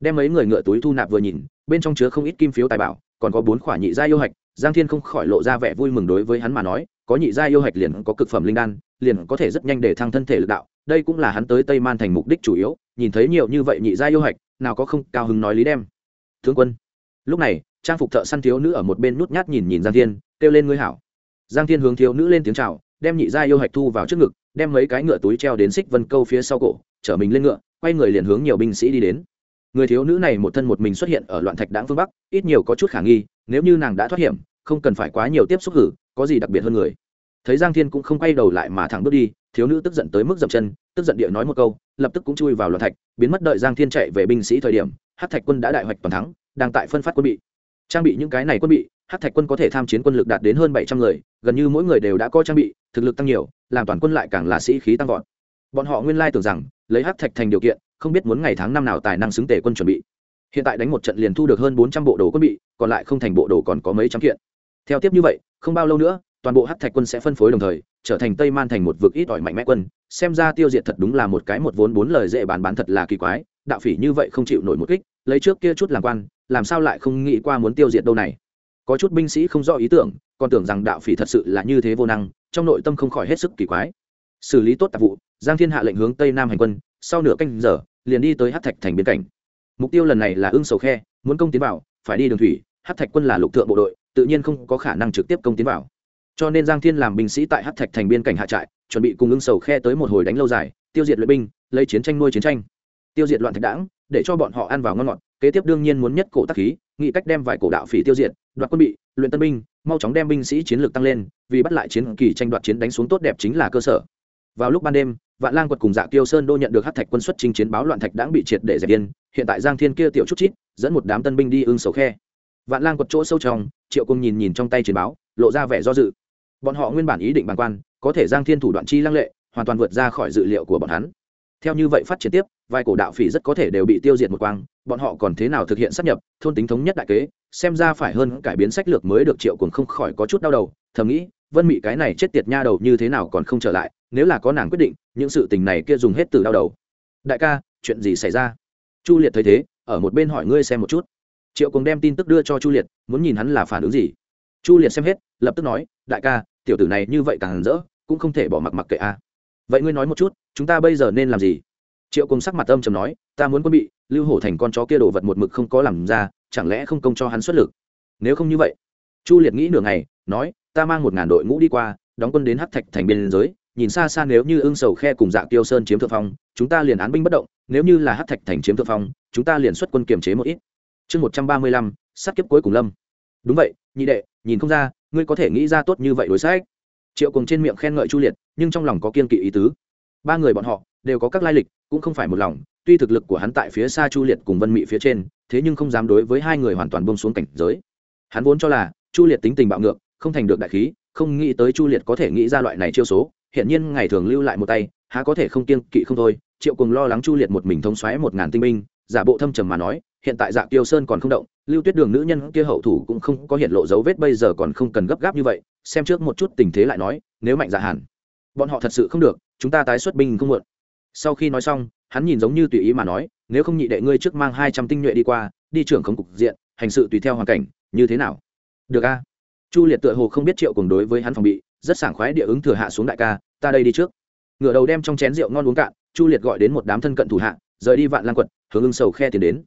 Đem mấy người ngựa túi thu nạp vừa nhìn, bên trong chứa không ít kim phiếu tài bảo, còn có bốn khỏa nhị gia yêu hạch, giang thiên không khỏi lộ ra vẻ vui mừng đối với hắn mà nói, có nhị gia yêu hạch liền có cực phẩm linh đan, liền có thể rất nhanh để thăng thân thể lực đạo, đây cũng là hắn tới tây man thành mục đích chủ yếu, nhìn thấy nhiều như vậy nhị gia yêu hạch nào có không cao hứng nói lý đem. Thương quân. Lúc này, trang phục thợ săn thiếu nữ ở một bên nút nhát nhìn nhìn giang thiên, kêu lên ngươi hảo. Giang thiên hướng thiếu nữ lên tiếng chào, đem nhị gia yêu hạch thu vào trước ngực, đem mấy cái ngựa túi treo đến xích vân câu phía sau cổ, chở mình lên ngựa, quay người liền hướng nhiều binh sĩ đi đến. Người thiếu nữ này một thân một mình xuất hiện ở loạn thạch đáng phương bắc, ít nhiều có chút khả nghi, nếu như nàng đã thoát hiểm, không cần phải quá nhiều tiếp xúc hử, có gì đặc biệt hơn người. Thấy giang thiên cũng không quay đầu lại mà thẳng bước đi, thiếu nữ tức giận tới mức dậm chân tức giận địa nói một câu, lập tức cũng chui vào loạn thạch, biến mất đợi giang thiên chạy về binh sĩ thời điểm hát thạch quân đã đại hoạch toàn thắng, đang tại phân phát quân bị. Trang bị những cái này quân bị hát thạch quân có thể tham chiến quân lực đạt đến hơn bảy trăm người, gần như mỗi người đều đã có trang bị, thực lực tăng nhiều, làm toàn quân lại càng là sĩ khí tăng vọt. Bọn họ nguyên lai tưởng rằng, lấy hát thạch thành điều kiện, không biết muốn ngày tháng năm nào tài năng xứng tề quân chuẩn bị. Hiện tại đánh một trận liền thu được hơn bốn trăm bộ đồ quân bị, còn lại không thành bộ đồ còn có mấy trăm kiện. Theo tiếp như vậy, không bao lâu nữa, toàn bộ hát thạch quân sẽ phân phối đồng thời, trở thành tây man thành một vực ít ỏi mạnh mẽ quân xem ra tiêu diệt thật đúng là một cái một vốn bốn lời dễ bán bán thật là kỳ quái, đạo phỉ như vậy không chịu nổi một kích, lấy trước kia chút làm quan, làm sao lại không nghĩ qua muốn tiêu diệt đâu này? Có chút binh sĩ không rõ ý tưởng, còn tưởng rằng đạo phỉ thật sự là như thế vô năng, trong nội tâm không khỏi hết sức kỳ quái. Xử lý tốt tạp vụ, giang thiên hạ lệnh hướng tây nam hành quân, sau nửa canh giờ, liền đi tới hát thạch thành biên cảnh. Mục tiêu lần này là ưng sầu khe, muốn công tiến vào, phải đi đường thủy hát thạch quân là lục thượng bộ đội, tự nhiên không có khả năng trực tiếp công tiến vào cho nên giang thiên làm binh sĩ tại hát thạch thành biên cảnh hạ trại, chuẩn bị cùng ưng sầu khe tới một hồi đánh lâu dài, tiêu diệt luyện binh, lấy chiến tranh nuôi chiến tranh. Tiêu diệt loạn thạch đảng để cho bọn họ ăn vào ngon ngọt, kế tiếp đương nhiên muốn nhất cổ tác khí, nghĩ cách đem vài cổ đạo phỉ tiêu diệt, đoạt quân bị, luyện tân binh, mau chóng đem binh sĩ chiến lược tăng lên, vì bắt lại chiến kỳ tranh đoạt chiến đánh xuống tốt đẹp chính là cơ sở. Vào lúc ban đêm, vạn lang quật cùng dạ kiêu sơn đô nhận được hát thạch quân xuất chinh chiến báo loạn thạch đãng bị triệt để dẹp điên, hiện tại giang thiên kia tiểu chút chít, dẫn một đám tân binh đi ưng sầu khe. Vạn lang quật chỗ sâu trong triệu cùng nhìn nhìn trong tay chiến báo, lộ ra vẻ do dự. Bọn họ nguyên bản ý định bàn quan, có thể giang thiên thủ đoạn chi lăng lệ, hoàn toàn vượt ra khỏi dự liệu của bọn hắn. Theo như vậy phát triển tiếp, vài cổ đạo phỉ rất có thể đều bị tiêu diệt một quang, bọn họ còn thế nào thực hiện sắp nhập, thôn tính thống nhất đại kế, xem ra phải hơn cải biến sách lược mới được triệu cùng không khỏi có chút đau đầu, thầm nghĩ, vân mị cái này chết tiệt nha đầu như thế nào còn không trở lại, nếu là có nàng quyết định, những sự tình này kia dùng hết từ đau đầu. Đại ca, chuyện gì xảy ra? Chu liệt thấy thế, ở một bên hỏi ngươi xem một chút triệu cùng đem tin tức đưa cho chu liệt, muốn nhìn hắn là phản ứng gì. chu liệt xem hết, lập tức nói, đại ca, tiểu tử này như vậy càng rỡ, cũng không thể bỏ mặc mặc kệ a. Vậy ngươi nói một chút, chúng ta bây giờ nên làm gì? Triệu cùng sắc mặt âm trầm nói, ta muốn quân bị, lưu hổ thành con chó kia đồ vật một mực không có làm ra, chẳng lẽ không công cho hắn xuất lực? Nếu không như vậy. Chu liệt nghĩ nửa ngày, nói, ta mang một ngàn đội ngũ đi qua, đóng quân đến hắc thạch thành biên giới, nhìn xa xa nếu như ưng sầu khe cùng dạ tiêu sơn chiếm thượng phong, chúng ta liền án binh bất động, nếu như là hắc thạch thành chiếm thượng phong, chúng ta liền xuất quân kiềm chế một ít chương một trăm ba mươi lăm sát kiếp cuối cùng lâm. Đúng vậy, nhị đệ, nhìn không ra, ngươi có thể nghĩ ra tốt như vậy đối sách. Triệu cùng trên miệng khen ngợi chu liệt, nhưng trong lòng có kiên kỵ ý tứ. Ba người bọn họ đều có các lai lịch, cũng không phải một lòng, tuy thực lực của hắn tại phía xa chu liệt cùng vân mị phía trên, thế nhưng không dám đối với hai người hoàn toàn bông xuống cảnh giới. Hắn vốn cho là chu liệt tính tình bạo ngược, không thành được đại khí, không nghĩ tới chu liệt có thể nghĩ ra loại này chiêu số hiện nhiên ngày thường lưu lại một tay, há có thể không kiên kỵ không thôi. Triệu cùng lo lắng chu liệt một mình thông xoáy một ngàn tinh binh giả bộ thâm trầm mà nói, hiện tại dạ kiêu sơn còn không động, lưu tuyết đường nữ nhân kia hậu thủ cũng không có hiện lộ dấu vết bây giờ còn không cần gấp gáp như vậy, xem trước một chút tình thế lại nói, nếu mạnh dạ hẳn bọn họ thật sự không được, chúng ta tái xuất binh không muộn. Sau khi nói xong, hắn nhìn giống như tùy ý mà nói, nếu không nhị đệ ngươi trước mang hai trăm tinh nhuệ đi qua, đi trưởng không cục diện, hành sự tùy theo hoàn cảnh, như thế nào? Được a. Chu liệt tựa hồ không biết triệu cùng đối với hắn phòng bị, rất sảng khoái địa ứng thừa hạ xuống đại ca, ta đây đi trước. Ngửa đầu đem trong chén rượu ngon uống cạn, chu liệt gọi đến một đám thân cận thủ hạ rời đi vạn lang quật hướng ưng sầu khe tiến đến.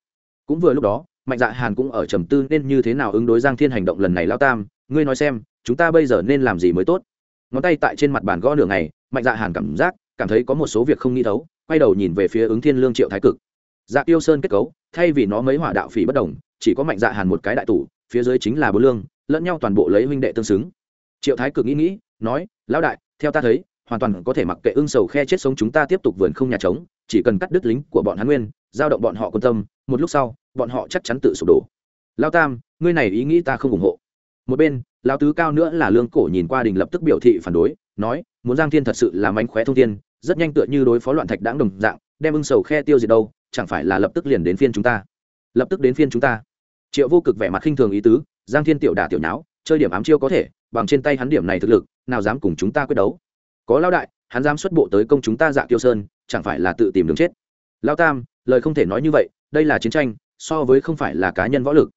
Cũng vừa lúc đó, mạnh dạ hàn cũng ở trầm tư nên như thế nào ứng đối giang thiên hành động lần này lao tam, ngươi nói xem, chúng ta bây giờ nên làm gì mới tốt? Ngón tay tại trên mặt bàn gõ nửa ngày, mạnh dạ hàn cảm giác, cảm thấy có một số việc không nghĩ thấu, quay đầu nhìn về phía ứng thiên lương triệu thái cực. Dạ tiêu sơn kết cấu, thay vì nó mấy hỏa đạo phỉ bất đồng, chỉ có mạnh dạ hàn một cái đại tủ, phía dưới chính là bố lương, lẫn nhau toàn bộ lấy huynh đệ tương xứng. Triệu thái cực nghĩ nghĩ, nói, lão đại, theo ta thấy, hoàn toàn có thể mặc kệ ưng sầu khe chết sống chúng ta tiếp tục vườn không nhà trống chỉ cần cắt đứt lính của bọn hắn nguyên, giao động bọn họ quan tâm, một lúc sau, bọn họ chắc chắn tự sụp đổ. Lao tam, ngươi này ý nghĩ ta không ủng hộ. Một bên lao tứ cao nữa là lương cổ nhìn qua đình lập tức biểu thị phản đối, nói, muốn giang thiên thật sự là mánh khóe thông thiên, rất nhanh tựa như đối phó loạn thạch đáng đồng dạng, đem ưng sầu khe tiêu diệt đâu, chẳng phải là lập tức liền đến phiên chúng ta? Lập tức đến phiên chúng ta. Triệu vô cực vẻ mặt khinh thường ý tứ, giang thiên tiểu đả tiểu nháo, chơi điểm ám chiêu có thể, bằng trên tay hắn điểm này thực lực, nào dám cùng chúng ta quyết đấu. Có lao đại, hắn dám xuất bộ tới công chúng ta dạ tiêu sơn chẳng phải là tự tìm đường chết. Lao tam, lời không thể nói như vậy, đây là chiến tranh, so với không phải là cá nhân võ lực.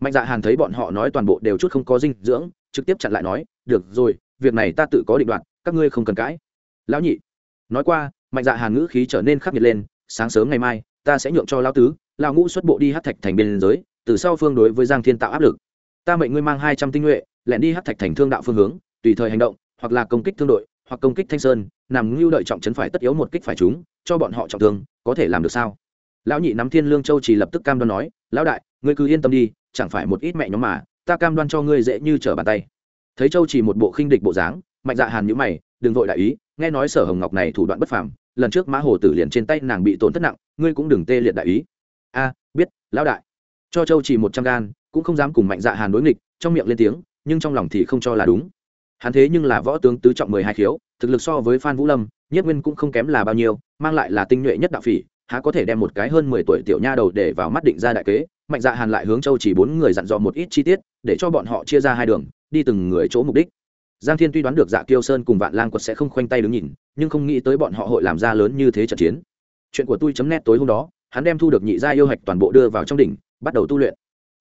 Mạnh dạ hàn thấy bọn họ nói toàn bộ đều chút không có dinh dưỡng, trực tiếp chặn lại nói, được rồi, việc này ta tự có định đoạt, các ngươi không cần cãi. Lão nhị. Nói qua, mạnh dạ hàn ngữ khí trở nên khắc nghiệt lên, sáng sớm ngày mai, ta sẽ nhượng cho lão tứ, lão ngũ xuất bộ đi hát thạch thành biên giới, từ sau phương đối với giang thiên tạo áp lực. Ta mệnh ngươi mang hai trăm tinh nhuệ, lẹn đi hát thạch thành thương đạo phương hướng, tùy thời hành động, hoặc là công kích thương đội hoặc công kích thanh sơn, nằm ngưu đợi trọng trấn phải tất yếu một kích phải chúng, cho bọn họ trọng thương, có thể làm được sao? Lão nhị nắm thiên lương châu chỉ lập tức cam đoan nói, lão đại, ngươi cứ yên tâm đi, chẳng phải một ít mẹ nhóm mà, ta cam đoan cho ngươi dễ như trở bàn tay. Thấy châu chỉ một bộ khinh địch bộ dáng, mạnh dạ hàn nhữ mày, đừng vội đại ý, nghe nói sở hồng ngọc này thủ đoạn bất phàm, lần trước mã hồ tử liền trên tay nàng bị tổn thất nặng, ngươi cũng đừng tê liệt đại ý. A, biết, lão đại. Cho châu chỉ một trăm gan, cũng không dám cùng mạnh dạ hàn đối nghịch, trong miệng lên tiếng, nhưng trong lòng thì không cho là đúng hắn thế nhưng là võ tướng tứ trọng mười hai khiếu, thực lực so với phan vũ lâm nhất nguyên cũng không kém là bao nhiêu, mang lại là tinh nhuệ nhất đạo phỉ, há có thể đem một cái hơn mười tuổi tiểu nha đầu để vào mắt định ra đại kế. Mạnh dạ hàn lại hướng châu chỉ bốn người dặn dò một ít chi tiết, để cho bọn họ chia ra hai đường, đi từng người chỗ mục đích. Giang thiên tuy đoán được dạ kiêu sơn cùng vạn lang quật sẽ không khoanh tay đứng nhìn, nhưng không nghĩ tới bọn họ hội làm ra lớn như thế trận chiến. Chuyện của tôi chấm nét tối hôm đó, hắn đem thu được nhị gia yêu hạch toàn bộ đưa vào trong đỉnh, bắt đầu tu luyện.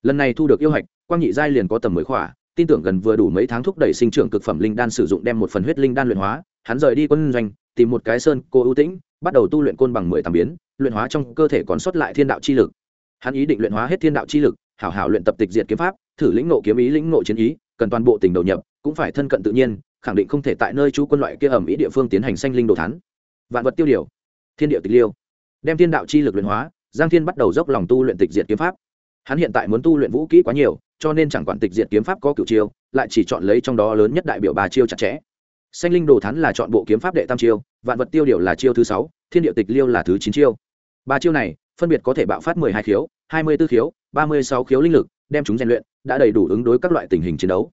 Lần này thu được yêu hạch, quang nhị giai liền có tầm mới khỏa tin tưởng gần vừa đủ mấy tháng thúc đẩy sinh trưởng cực phẩm linh đan sử dụng đem một phần huyết linh đan luyện hóa, hắn rời đi quân doanh, tìm một cái sơn cô ưu tĩnh, bắt đầu tu luyện côn bằng mười tám biến, luyện hóa trong cơ thể còn sót lại thiên đạo chi lực. Hắn ý định luyện hóa hết thiên đạo chi lực, hảo hảo luyện tập tịch diệt kiếm pháp, thử lĩnh ngộ kiếm ý lĩnh ngộ chiến ý, cần toàn bộ tình đầu nhập, cũng phải thân cận tự nhiên, khẳng định không thể tại nơi chú quân loại kia ẩm ý địa phương tiến hành sanh linh đồ thán. Vạn vật tiêu điều. Thiên địa tịch liêu. Đem thiên đạo chi lực luyện hóa, giang thiên bắt đầu dốc lòng tu luyện tịch diệt kiếm pháp. Hắn hiện tại muốn tu luyện vũ kỹ quá nhiều cho nên chẳng quản tịch diệt kiếm pháp có cựu chiêu, lại chỉ chọn lấy trong đó lớn nhất đại biểu ba chiêu chặt chẽ. Xanh linh đồ thắn là chọn bộ kiếm pháp đệ tam chiêu, vạn vật tiêu điều là chiêu thứ sáu, thiên địa tịch liêu là thứ chín chiêu. Ba chiêu này, phân biệt có thể bạo phát mười hai khiếu, hai mươi b ố khiếu, ba mươi sáu khiếu linh lực, đem chúng rèn luyện, đã đầy đủ ứng đối các loại tình hình chiến đấu.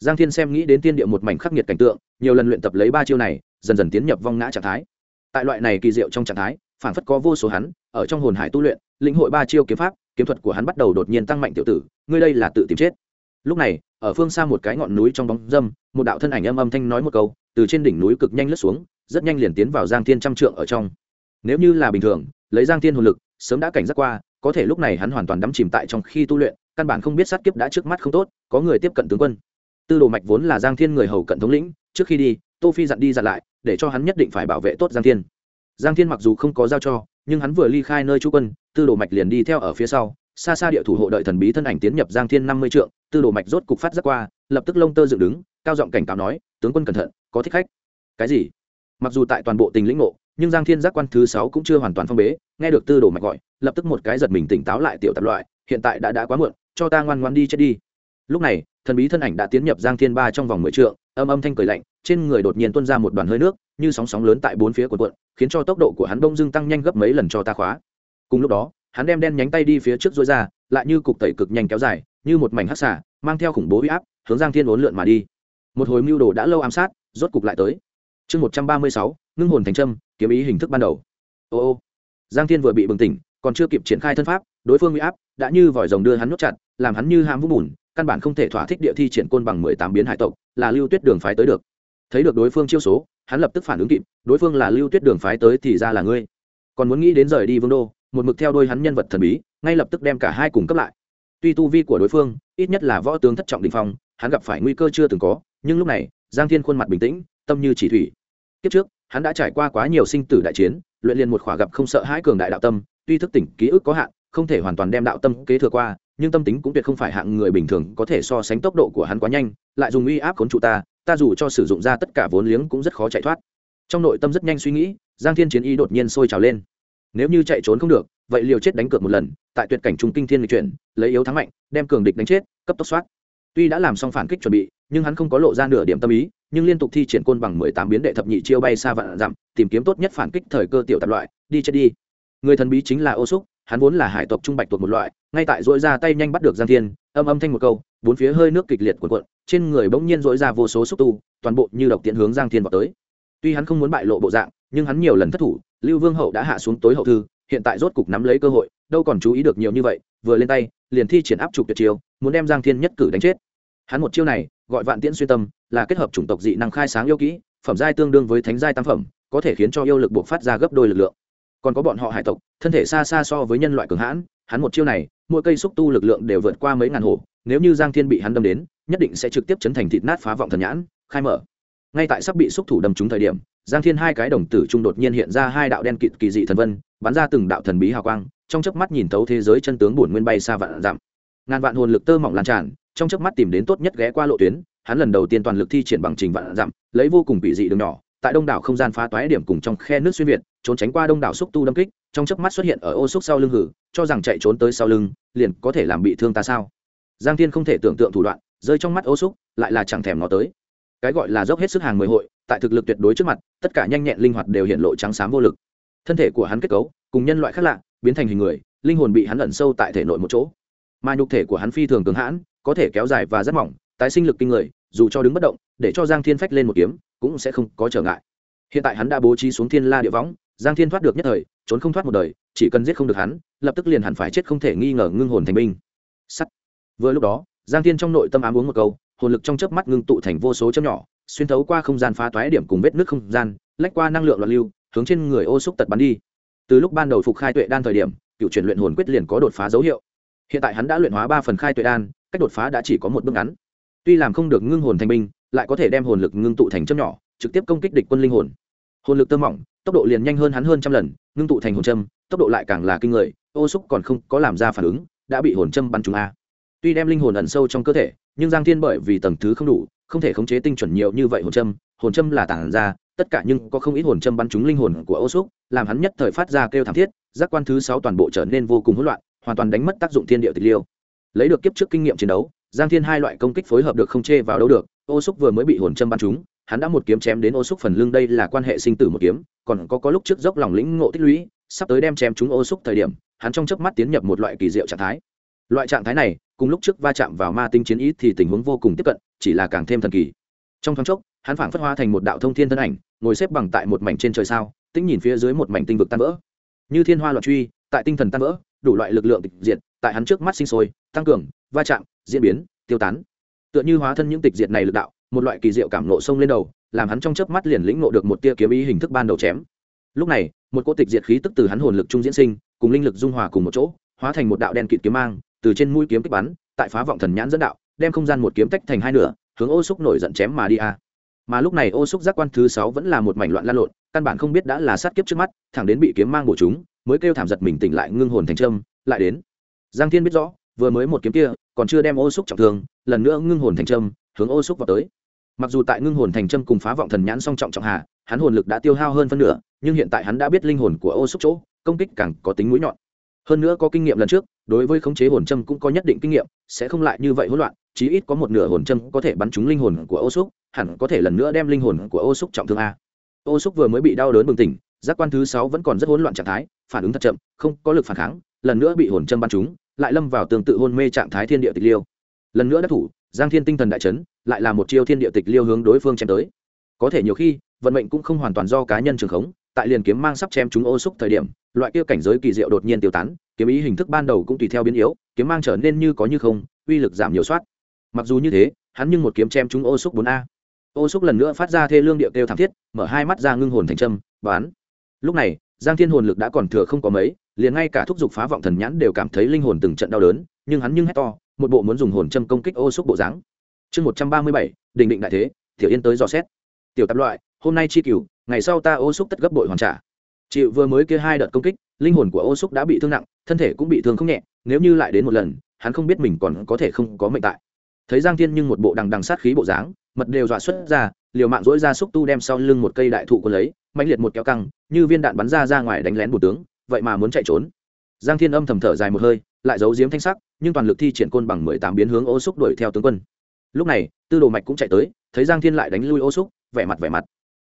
Giang thiên xem nghĩ đến tiên địa một mảnh khắc nghiệt cảnh tượng, nhiều lần luyện tập lấy ba chiêu này, dần dần tiến nhập vong ngã trạng thái. Tại loại này kỳ diệu trong trạng thái, phản phất có vô số hắn, ở trong hồn hải tu luyện, lĩnh hội ba chiêu kiếm pháp kiếm thuật của hắn bắt đầu đột nhiên tăng mạnh tiểu tử, ngươi đây là tự tìm chết. Lúc này, ở phương xa một cái ngọn núi trong bóng dâm, một đạo thân ảnh âm âm thanh nói một câu, từ trên đỉnh núi cực nhanh lướt xuống, rất nhanh liền tiến vào giang thiên trăm trượng ở trong. Nếu như là bình thường, lấy giang thiên hồn lực, sớm đã cảnh giác qua, có thể lúc này hắn hoàn toàn đắm chìm tại trong khi tu luyện, căn bản không biết sát kiếp đã trước mắt không tốt, có người tiếp cận tướng quân. Tư đồ mạch vốn là giang thiên người hầu cận thống lĩnh, trước khi đi, tô phi dặn đi dặn lại, để cho hắn nhất định phải bảo vệ tốt giang thiên. Giang thiên mặc dù không có giao cho nhưng hắn vừa ly khai nơi trú quân, tư đồ mạch liền đi theo ở phía sau. Xa xa địa thủ hộ đợi thần bí thân ảnh tiến nhập giang thiên năm mươi trượng, tư đồ mạch rốt cục phát giác qua, lập tức lông tơ dựng đứng, cao giọng cảnh cáo nói, tướng quân cẩn thận, có thích khách. Cái gì? Mặc dù tại toàn bộ tình lĩnh ngộ, nhưng giang thiên giác quan thứ sáu cũng chưa hoàn toàn phong bế, nghe được tư đồ mạch gọi, lập tức một cái giật mình tỉnh táo lại tiểu tập loại, hiện tại đã đã quá muộn, cho ta ngoan ngoan đi chết đi. Lúc này, thần bí thân ảnh đã tiến nhập giang thiên ba trong vòng mười trượng, âm âm thanh cười lạnh, trên người đột nhiên tuôn ra một đoàn hơi nước như sóng sóng lớn tại bốn phía của quận khiến cho tốc độ của hắn đông dưng tăng nhanh gấp mấy lần cho ta khóa. Cùng lúc đó, hắn đem đen nhánh tay đi phía trước dối ra, lại như cục tẩy cực nhanh kéo dài, như một mảnh hắc xả mang theo khủng bố huy áp, hướng giang thiên uốn lượn mà đi. Một hồi mưu đồ đã lâu ám sát, rốt cục lại tới. Chương một trăm ba mươi sáu, ngưng hồn thành trâm kiếm ý hình thức ban đầu. Ô ô. Giang thiên vừa bị bừng tỉnh, còn chưa kịp triển khai thân pháp, đối phương huy áp đã như vòi rồng đưa hắn nuốt chặt, làm hắn như ham vũng bùn, căn bản không thể thỏa thích địa thi triển côn bằng mười tám biến hải tộc, là lưu tuyết đường phái tới được. Thấy được đối phương chiêu số hắn lập tức phản ứng kịp, đối phương là lưu tuyết đường phái tới thì ra là ngươi. Còn muốn nghĩ đến rời đi vương đô, một mực theo đôi hắn nhân vật thần bí, ngay lập tức đem cả hai cùng cấp lại. Tuy tu vi của đối phương, ít nhất là võ tướng thất trọng đình phong, hắn gặp phải nguy cơ chưa từng có, nhưng lúc này, giang thiên khuôn mặt bình tĩnh, tâm như chỉ thủy. Kiếp trước, hắn đã trải qua quá nhiều sinh tử đại chiến, luyện liền một khỏa gặp không sợ hãi cường đại đạo tâm, tuy thức tỉnh ký ức có hạn, không thể hoàn toàn đem đạo tâm kế thừa qua, nhưng tâm tính cũng tuyệt không phải hạng người bình thường có thể so sánh tốc độ của hắn quá nhanh, lại dùng uy áp khốn trụ ta ta dù cho sử dụng ra tất cả vốn liếng cũng rất khó chạy thoát. Trong nội tâm rất nhanh suy nghĩ, giang thiên chiến y đột nhiên sôi trào lên. Nếu như chạy trốn không được, vậy liều chết đánh cược một lần, tại tuyệt cảnh trung kinh thiên lịch chuyển, lấy yếu thắng mạnh, đem cường địch đánh chết, cấp tốc soát. Tuy đã làm xong phản kích chuẩn bị, nhưng hắn không có lộ ra nửa điểm tâm ý, nhưng liên tục thi triển côn bằng mười tám biến đệ thập nhị chiêu bay xa vạn dặm, tìm kiếm tốt nhất phản kích thời cơ tiểu tạp loại, đi chết đi. Người thần bí chính là ô xúc, hắn vốn là hải tộc trung bạch tuộc một loại, ngay tại dỗi ra tay nhanh bắt được giang thiên, âm âm thanh một câu bốn phía hơi nước kịch liệt cuộn cuộn, trên người bỗng nhiên rỗi ra vô số xúc tu, toàn bộ như độc tiện hướng giang thiên vọt tới. Tuy hắn không muốn bại lộ bộ dạng, nhưng hắn nhiều lần thất thủ, lưu vương hậu đã hạ xuống tối hậu thư, hiện tại rốt cục nắm lấy cơ hội, đâu còn chú ý được nhiều như vậy, vừa lên tay, liền thi triển áp trục tuyệt chiêu, muốn đem giang thiên nhất cử đánh chết. Hắn một chiêu này, gọi vạn tiễn xuyên tâm, là kết hợp chủng tộc dị năng khai sáng yêu kỹ, phẩm giai tương đương với thánh giai tam phẩm, có thể khiến cho yêu lực buộc phát ra gấp đôi lực lượng. Còn có bọn họ hải tộc, thân thể xa xa so với nhân loại cường hãn, hắn một chiêu này, mỗi cây xúc tu lực lượng đều vượt qua mấy ngàn hổ nếu như giang thiên bị hắn đâm đến, nhất định sẽ trực tiếp chấn thành thịt nát phá vọng thần nhãn, khai mở. Ngay tại sắp bị xúc thủ đâm trúng thời điểm, giang thiên hai cái đồng tử trung đột nhiên hiện ra hai đạo đen kịt kỳ dị thần vân, bắn ra từng đạo thần bí hào quang, trong chớp mắt nhìn thấu thế giới chân tướng bổn nguyên bay xa vạn dặm. Ngàn vạn hồn lực tơ mỏng lan tràn, trong chớp mắt tìm đến tốt nhất ghé qua lộ tuyến, hắn lần đầu tiên toàn lực thi triển bằng trình vạn dặm, lấy vô cùng bị dị đường nhỏ, tại đông đảo không gian phá toái điểm cùng trong khe nước xuyên việt, trốn tránh qua đông đảo xúc tu đâm kích, trong chớp mắt xuất hiện ở ô xúc sau lưng hử, cho rằng chạy trốn tới sau lưng, liền có thể làm bị thương ta sao? Giang thiên không thể tưởng tượng thủ đoạn, rơi trong mắt ô xúc lại là chẳng thèm nó tới. Cái gọi là dốc hết sức hàng mười hội, tại thực lực tuyệt đối trước mặt, tất cả nhanh nhẹn linh hoạt đều hiện lộ trắng xám vô lực. Thân thể của hắn kết cấu, cùng nhân loại khác lạ, biến thành hình người, linh hồn bị hắn ẩn sâu tại thể nội một chỗ. Mà nhục thể của hắn phi thường cường hãn, có thể kéo dài và rất mỏng, tái sinh lực kinh người, dù cho đứng bất động, để cho giang thiên phách lên một kiếm, cũng sẽ không có trở ngại. Hiện tại hắn đã bố trí xuống thiên la địa võng, giang thiên thoát được nhất thời, trốn không thoát một đời, chỉ cần giết không được hắn, lập tức liền hẳn phải chết không thể nghi ngờ ngưng hồn thành binh. Sắt vừa lúc đó, giang thiên trong nội tâm ám uống một câu, hồn lực trong chớp mắt ngưng tụ thành vô số chấm nhỏ, xuyên thấu qua không gian phá toái điểm cùng vết nước không gian, lách qua năng lượng loạn lưu, hướng trên người ô xúc tật bắn đi. Từ lúc ban đầu phục khai tuệ đan thời điểm, cựu chuyển luyện hồn quyết liền có đột phá dấu hiệu. Hiện tại hắn đã luyện hóa ba phần khai tuệ đan, cách đột phá đã chỉ có một bước ngắn. Tuy làm không được ngưng hồn thành binh, lại có thể đem hồn lực ngưng tụ thành châm nhỏ, trực tiếp công kích địch quân linh hồn. Hồn lực tơ mỏng, tốc độ liền nhanh hơn hắn hơn trăm lần, ngưng tụ thành hồn châm, tốc độ lại càng là kinh người, ô xúc còn không có làm ra phản ứng, đã bị hồn châm bắn trúng a tuy đem linh hồn ẩn sâu trong cơ thể, nhưng giang thiên bởi vì tầng thứ không đủ, không thể khống chế tinh chuẩn nhiều như vậy hồn châm. Hồn châm là tản ra, tất cả nhưng có không ít hồn châm bắn trúng linh hồn của ô xúc làm hắn nhất thời phát ra kêu thảm thiết, giác quan thứ sáu toàn bộ trở nên vô cùng hỗn loạn, hoàn toàn đánh mất tác dụng thiên địa tịch liêu. Lấy được kiếp trước kinh nghiệm chiến đấu, giang thiên hai loại công kích phối hợp được không chê vào đâu được ô xúc vừa mới bị hồn châm bắn trúng, hắn đã một kiếm chém đến ô xúc phần lưng, đây là quan hệ sinh tử một kiếm, còn có có lúc trước dốc lòng lĩnh ngộ tích lũy, sắp tới đem chém chúng ô xúc thời điểm, hắn trong chớp mắt tiến nhập một loại kỳ diệu trạng thái loại trạng thái này, cùng lúc trước va chạm vào ma tinh chiến ý thì tình huống vô cùng tiếp cận, chỉ là càng thêm thần kỳ. Trong thoáng chốc, hắn phảng phất hoa thành một đạo thông thiên thân ảnh, ngồi xếp bằng tại một mảnh trên trời sao, tĩnh nhìn phía dưới một mảnh tinh vực tan vỡ. Như thiên hoa loạn truy, tại tinh thần tan vỡ, đủ loại lực lượng tịch diệt, tại hắn trước mắt sinh sôi, tăng cường, va chạm, diễn biến, tiêu tán. Tựa như hóa thân những tịch diệt này lực đạo, một loại kỳ diệu cảm nộ sông lên đầu, làm hắn trong chớp mắt liền lĩnh nộ được một tia kiếm ý hình thức ban đầu chém. Lúc này, một cỗ tịch diệt khí tức từ hắn hồn lực trung diễn sinh, cùng linh lực dung hòa cùng một chỗ, hóa thành một đạo đen kịt kiếm mang từ trên mũi kiếm kích bắn, tại phá vọng thần nhãn dẫn đạo, đem không gian một kiếm tách thành hai nửa, hướng ô xúc nổi giận chém mà đi a. Mà lúc này ô xúc giác quan thứ sáu vẫn là một mảnh loạn lan lộn, căn bản không biết đã là sát kiếp trước mắt, thẳng đến bị kiếm mang bổ chúng, mới kêu thảm giật mình tỉnh lại ngưng hồn thành trâm, lại đến. Giang thiên biết rõ, vừa mới một kiếm kia, còn chưa đem ô xúc trọng thương, lần nữa ngưng hồn thành trâm, hướng ô xúc vào tới. Mặc dù tại ngưng hồn thành trâm cùng phá vọng thần nhãn song trọng trọng hạ, hắn hồn lực đã tiêu hao hơn phân nửa, nhưng hiện tại hắn đã biết linh hồn của ô xúc chỗ, công kích càng có tính mũi nhọn. Hơn nữa có kinh nghiệm lần trước đối với khống chế hồn châm cũng có nhất định kinh nghiệm, sẽ không lại như vậy hỗn loạn, chí ít có một nửa hồn châm có thể bắn trúng linh hồn của ô xúc, hẳn có thể lần nữa đem linh hồn của ô xúc trọng thương a. Ô xúc vừa mới bị đau đớn bừng tỉnh, giác quan thứ sáu vẫn còn rất hỗn loạn trạng thái, phản ứng thật chậm, không có lực phản kháng, lần nữa bị hồn châm bắn trúng, lại lâm vào tương tự hôn mê trạng thái thiên địa tịch liêu. Lần nữa đắc thủ, giang thiên tinh thần đại chấn, lại là một chiêu thiên địa tịch liêu hướng đối phương chém tới. Có thể nhiều khi, vận mệnh cũng không hoàn toàn do cá nhân trường khống, tại liền kiếm mang sắp chém chúng ô xúc thời điểm, loại kia cảnh giới kỳ diệu đột nhiên tiêu tán kiếm ý hình thức ban đầu cũng tùy theo biến yếu, kiếm mang trở nên như có như không, uy lực giảm nhiều soát. Mặc dù như thế, hắn nhưng một kiếm chém chúng ô xúc bốn a. Ô xúc lần nữa phát ra thê lương điệu kêu thảm thiết, mở hai mắt ra ngưng hồn thành trâm bán. Lúc này, giang thiên hồn lực đã còn thừa không có mấy, liền ngay cả thúc giục phá vọng thần nhãn đều cảm thấy linh hồn từng trận đau đớn, nhưng hắn nhưng hét to, một bộ muốn dùng hồn châm công kích ô xúc bộ dáng. Chương một trăm ba mươi bảy, đình định đại thế, tiểu yên tới dò xét. Tiểu tạp loại, hôm nay chi cửu, ngày sau ta ô xúc tất gấp bội hoàn trả. Chịu vừa mới kia hai đợt công kích linh hồn của ô xúc đã bị thương nặng, thân thể cũng bị thương không nhẹ, nếu như lại đến một lần, hắn không biết mình còn có thể không có mệnh tại. Thấy giang thiên nhưng một bộ đằng đằng sát khí bộ dáng, mật đều dọa xuất ra, liều mạng dỗi ra xúc tu đem sau lưng một cây đại thụ quân lấy mạnh liệt một kéo căng, như viên đạn bắn ra ra ngoài đánh lén một tướng, vậy mà muốn chạy trốn. Giang thiên âm thầm thở dài một hơi, lại giấu giếm thanh sắc, nhưng toàn lực thi triển côn bằng mười tám biến hướng ô xúc đuổi theo tướng quân. Lúc này, tư đồ mạch cũng chạy tới, thấy giang thiên lại đánh lui ô xúc, vẻ mặt vẻ mặt.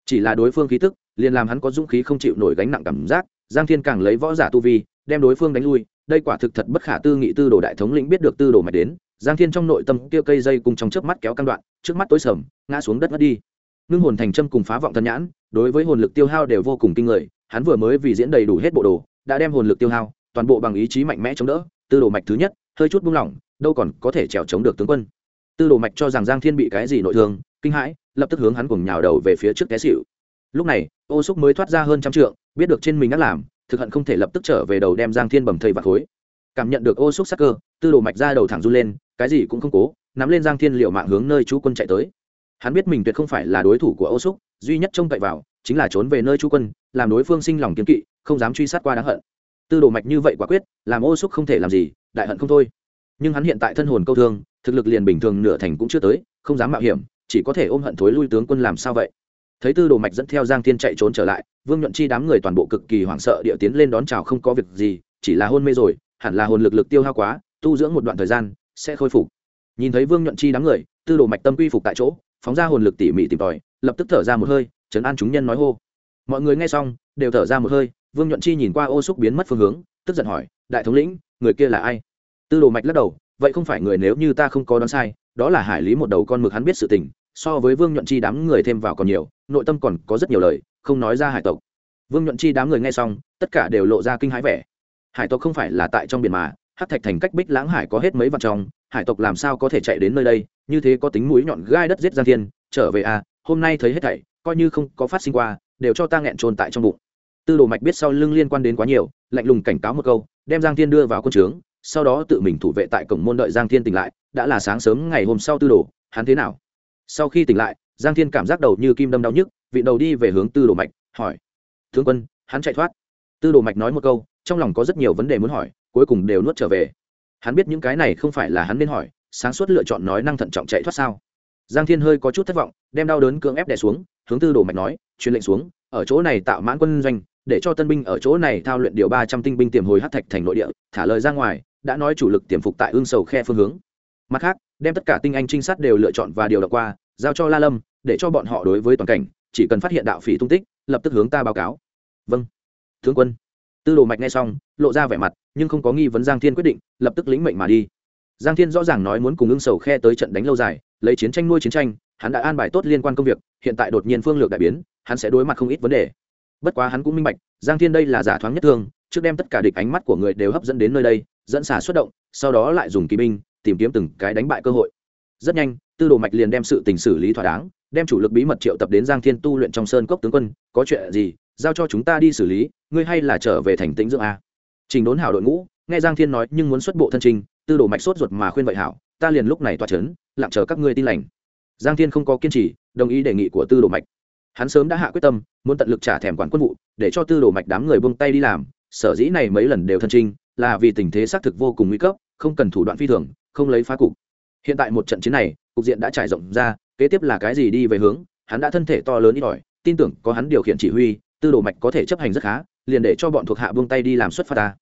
Chỉ là đối phương khí tức, liền làm hắn có dũng khí không chịu nổi gánh nặng cảm giác giang thiên càng lấy võ giả tu vi, đem đối phương đánh lui, đây quả thực thật bất khả tư nghị tư đồ đại thống lĩnh biết được tư đồ mạch đến, giang thiên trong nội tâm kia cây dây cùng trong chớp mắt kéo căn đoạn, trước mắt tối sầm, ngã xuống đất mất đi. Ngưng hồn thành châm cùng phá vọng thân nhãn, đối với hồn lực tiêu hao đều vô cùng kinh người, hắn vừa mới vì diễn đầy đủ hết bộ đồ, đã đem hồn lực tiêu hao, toàn bộ bằng ý chí mạnh mẽ chống đỡ, tư đồ mạch thứ nhất, hơi chút buông lỏng, đâu còn có thể trèo chống được tướng quân. Tư đồ mạch cho rằng giang thiên bị cái gì nội thương, kinh hãi, lập tức hướng hắn cùng nhào đầu về phía trước té xịu lúc này, ô xúc mới thoát ra hơn trăm trượng biết được trên mình đã làm, thực hận không thể lập tức trở về đầu đem giang thiên bầm thây và khối. Cảm nhận được ô xúc sắc cơ, tư đồ mạch ra đầu thẳng run lên, cái gì cũng không cố, nắm lên giang thiên liệu mạng hướng nơi chú quân chạy tới. Hắn biết mình tuyệt không phải là đối thủ của ô xúc, duy nhất trông cậy vào, chính là trốn về nơi chú quân, làm đối phương sinh lòng kiếm kỵ, không dám truy sát qua đáng hận. Tư đồ mạch như vậy quả quyết, làm ô xúc không thể làm gì, đại hận không thôi. Nhưng hắn hiện tại thân hồn câu thương, thực lực liền bình thường nửa thành cũng chưa tới, không dám mạo hiểm, chỉ có thể ôm hận thối lui tướng quân làm sao vậy? Thấy tư đồ mạch dẫn theo giang thiên chạy trốn trở lại, vương nhuận chi đám người toàn bộ cực kỳ hoảng sợ địa tiến lên đón chào không có việc gì, chỉ là hôn mê rồi, hẳn là hồn lực lực tiêu hao quá, tu dưỡng một đoạn thời gian, sẽ khôi phục. Nhìn thấy vương nhuận chi đám người, tư đồ mạch tâm quy phục tại chỗ, phóng ra hồn lực tỉ mỉ tìm tòi, lập tức thở ra một hơi trấn an chúng nhân nói hô. Mọi người nghe xong, đều thở ra một hơi, vương nhuận chi nhìn qua ô xúc biến mất phương hướng, tức giận hỏi, đại thống lĩnh, người kia là ai? Tư đồ mạch lắc đầu, vậy không phải người nếu như ta không có đoán sai, đó là hải lý một đầu con mực hắn biết sự tình so với vương nhuận chi đám người thêm vào còn nhiều, nội tâm còn có rất nhiều lời, không nói ra hải tộc. Vương nhuận chi đám người nghe xong, tất cả đều lộ ra kinh hãi vẻ. Hải tộc không phải là tại trong biển mà hát thạch thành cách bích lãng hải có hết mấy vạn trong, hải tộc làm sao có thể chạy đến nơi đây, như thế có tính mũi nhọn gai đất giết giang thiên, trở về à hôm nay thấy hết thảy, coi như không có phát sinh qua, đều cho ta nghẹn trồn tại trong bụng. Tư đồ mạch biết sau lưng liên quan đến quá nhiều, lạnh lùng cảnh cáo một câu, đem giang thiên đưa vào quân trướng, sau đó tự mình thủ vệ tại cổng môn đợi giang thiên tỉnh lại, đã là sáng sớm ngày hôm sau tư đồ, hắn thế nào? Sau khi tỉnh lại, giang thiên cảm giác đầu như kim đâm đau nhức, vị đầu đi về hướng tư đồ mạch, hỏi thương quân, hắn chạy thoát? Tư đồ mạch nói một câu, trong lòng có rất nhiều vấn đề muốn hỏi, cuối cùng đều nuốt trở về. Hắn biết những cái này không phải là hắn nên hỏi, sáng suốt lựa chọn nói năng thận trọng chạy thoát sao? Giang thiên hơi có chút thất vọng, đem đau đớn cưỡng ép đè xuống, hướng tư đồ mạch nói, truyền lệnh xuống, ở chỗ này tạo mãn quân doanh, để cho tân binh ở chỗ này thao luyện điều ba trăm tinh binh tiềm hồi hát thạch thành nội địa, thả lời ra ngoài, đã nói chủ lực tiềm phục tại ương sầu khe phương hướng mặt khác, đem tất cả tinh anh trinh sát đều lựa chọn và điều đọc qua, giao cho la lâm, để cho bọn họ đối với toàn cảnh, chỉ cần phát hiện đạo phỉ tung tích, lập tức hướng ta báo cáo. Vâng. Tướng quân. Tư đồ mạch nghe xong, lộ ra vẻ mặt, nhưng không có nghi vấn giang thiên quyết định, lập tức lĩnh mệnh mà đi. Giang thiên rõ ràng nói muốn cùng ưng sầu khe tới trận đánh lâu dài, lấy chiến tranh nuôi chiến tranh, hắn đã an bài tốt liên quan công việc, hiện tại đột nhiên phương lược đại biến, hắn sẽ đối mặt không ít vấn đề. Bất quá hắn cũng minh bạch, giang thiên đây là giả thoáng nhất thương, trước đem tất cả địch ánh mắt của người đều hấp dẫn đến nơi đây, dẫn xả xuất động, sau đó lại dùng kỳ binh tìm kiếm từng cái đánh bại cơ hội. Rất nhanh, tư đồ mạch liền đem sự tình xử lý thỏa đáng, đem chủ lực bí mật triệu tập đến giang thiên tu luyện trong sơn cốc tướng quân, có chuyện gì, giao cho chúng ta đi xử lý, ngươi hay là trở về thành tĩnh dưỡng a? Trình đốn hảo đội ngũ, nghe giang thiên nói nhưng muốn xuất bộ thân trình, tư đồ mạch sốt ruột mà khuyên vậy hảo, ta liền lúc này tỏa chấn, lặng chờ các ngươi tin lành. Giang thiên không có kiên trì, đồng ý đề nghị của tư đồ mạch. Hắn sớm đã hạ quyết tâm, muốn tận lực trả thèm quản quân vụ, để cho tư đồ mạch đám người buông tay đi làm, sở dĩ này mấy lần đều thân trinh là vì tình thế xác thực vô cùng nguy cấp, không cần thủ đoạn phi thường không lấy phá cục. Hiện tại một trận chiến này, cục diện đã trải rộng ra, kế tiếp là cái gì đi về hướng, hắn đã thân thể to lớn ít ỏi, tin tưởng có hắn điều khiển chỉ huy, tư đồ mạch có thể chấp hành rất khá, liền để cho bọn thuộc hạ buông tay đi làm xuất phát ta.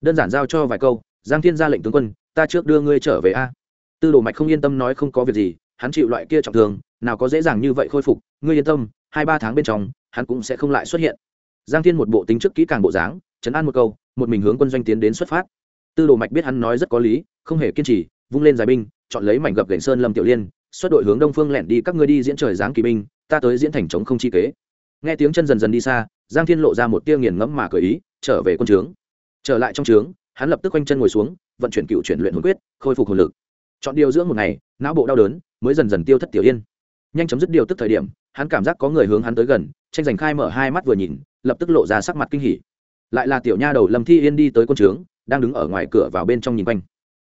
Đơn giản giao cho vài câu, giang thiên ra lệnh tướng quân, ta trước đưa ngươi trở về a. Tư đồ mạch không yên tâm nói không có việc gì, hắn chịu loại kia trọng thương, nào có dễ dàng như vậy khôi phục, ngươi yên tâm, hai ba tháng bên trong, hắn cũng sẽ không lại xuất hiện. Giang thiên một bộ tính trước kỹ càng bộ dáng, chấn an một câu, một mình hướng quân doanh tiến đến xuất phát. Tư đồ mạch biết hắn nói rất có lý, không hề kiên trì vung lên giải binh, chọn lấy mảnh gập gành sơn lâm tiểu liên, xuất đội hướng đông phương lẻn đi các ngươi đi diễn trời giáng kỳ binh, ta tới diễn thành chống không chi kế. Nghe tiếng chân dần dần đi xa, giang thiên lộ ra một tia nghiền ngẫm mà cười ý, trở về quân trướng. Trở lại trong trướng, hắn lập tức quanh chân ngồi xuống, vận chuyển cựu chuyển luyện hồn quyết, khôi phục hồn lực. Chọn điều dưỡng một ngày, não bộ đau đớn, mới dần dần tiêu thất tiểu yên nhanh chấm dứt điều tức thời điểm, hắn cảm giác có người hướng hắn tới gần, tranh giành khai mở hai mắt vừa nhìn, lập tức lộ ra sắc mặt kinh hỉ. Lại là tiểu nha đầu lâm thi yên đi tới quân trướng, đang đứng ở ngoài cửa vào bên trong nhìn quanh.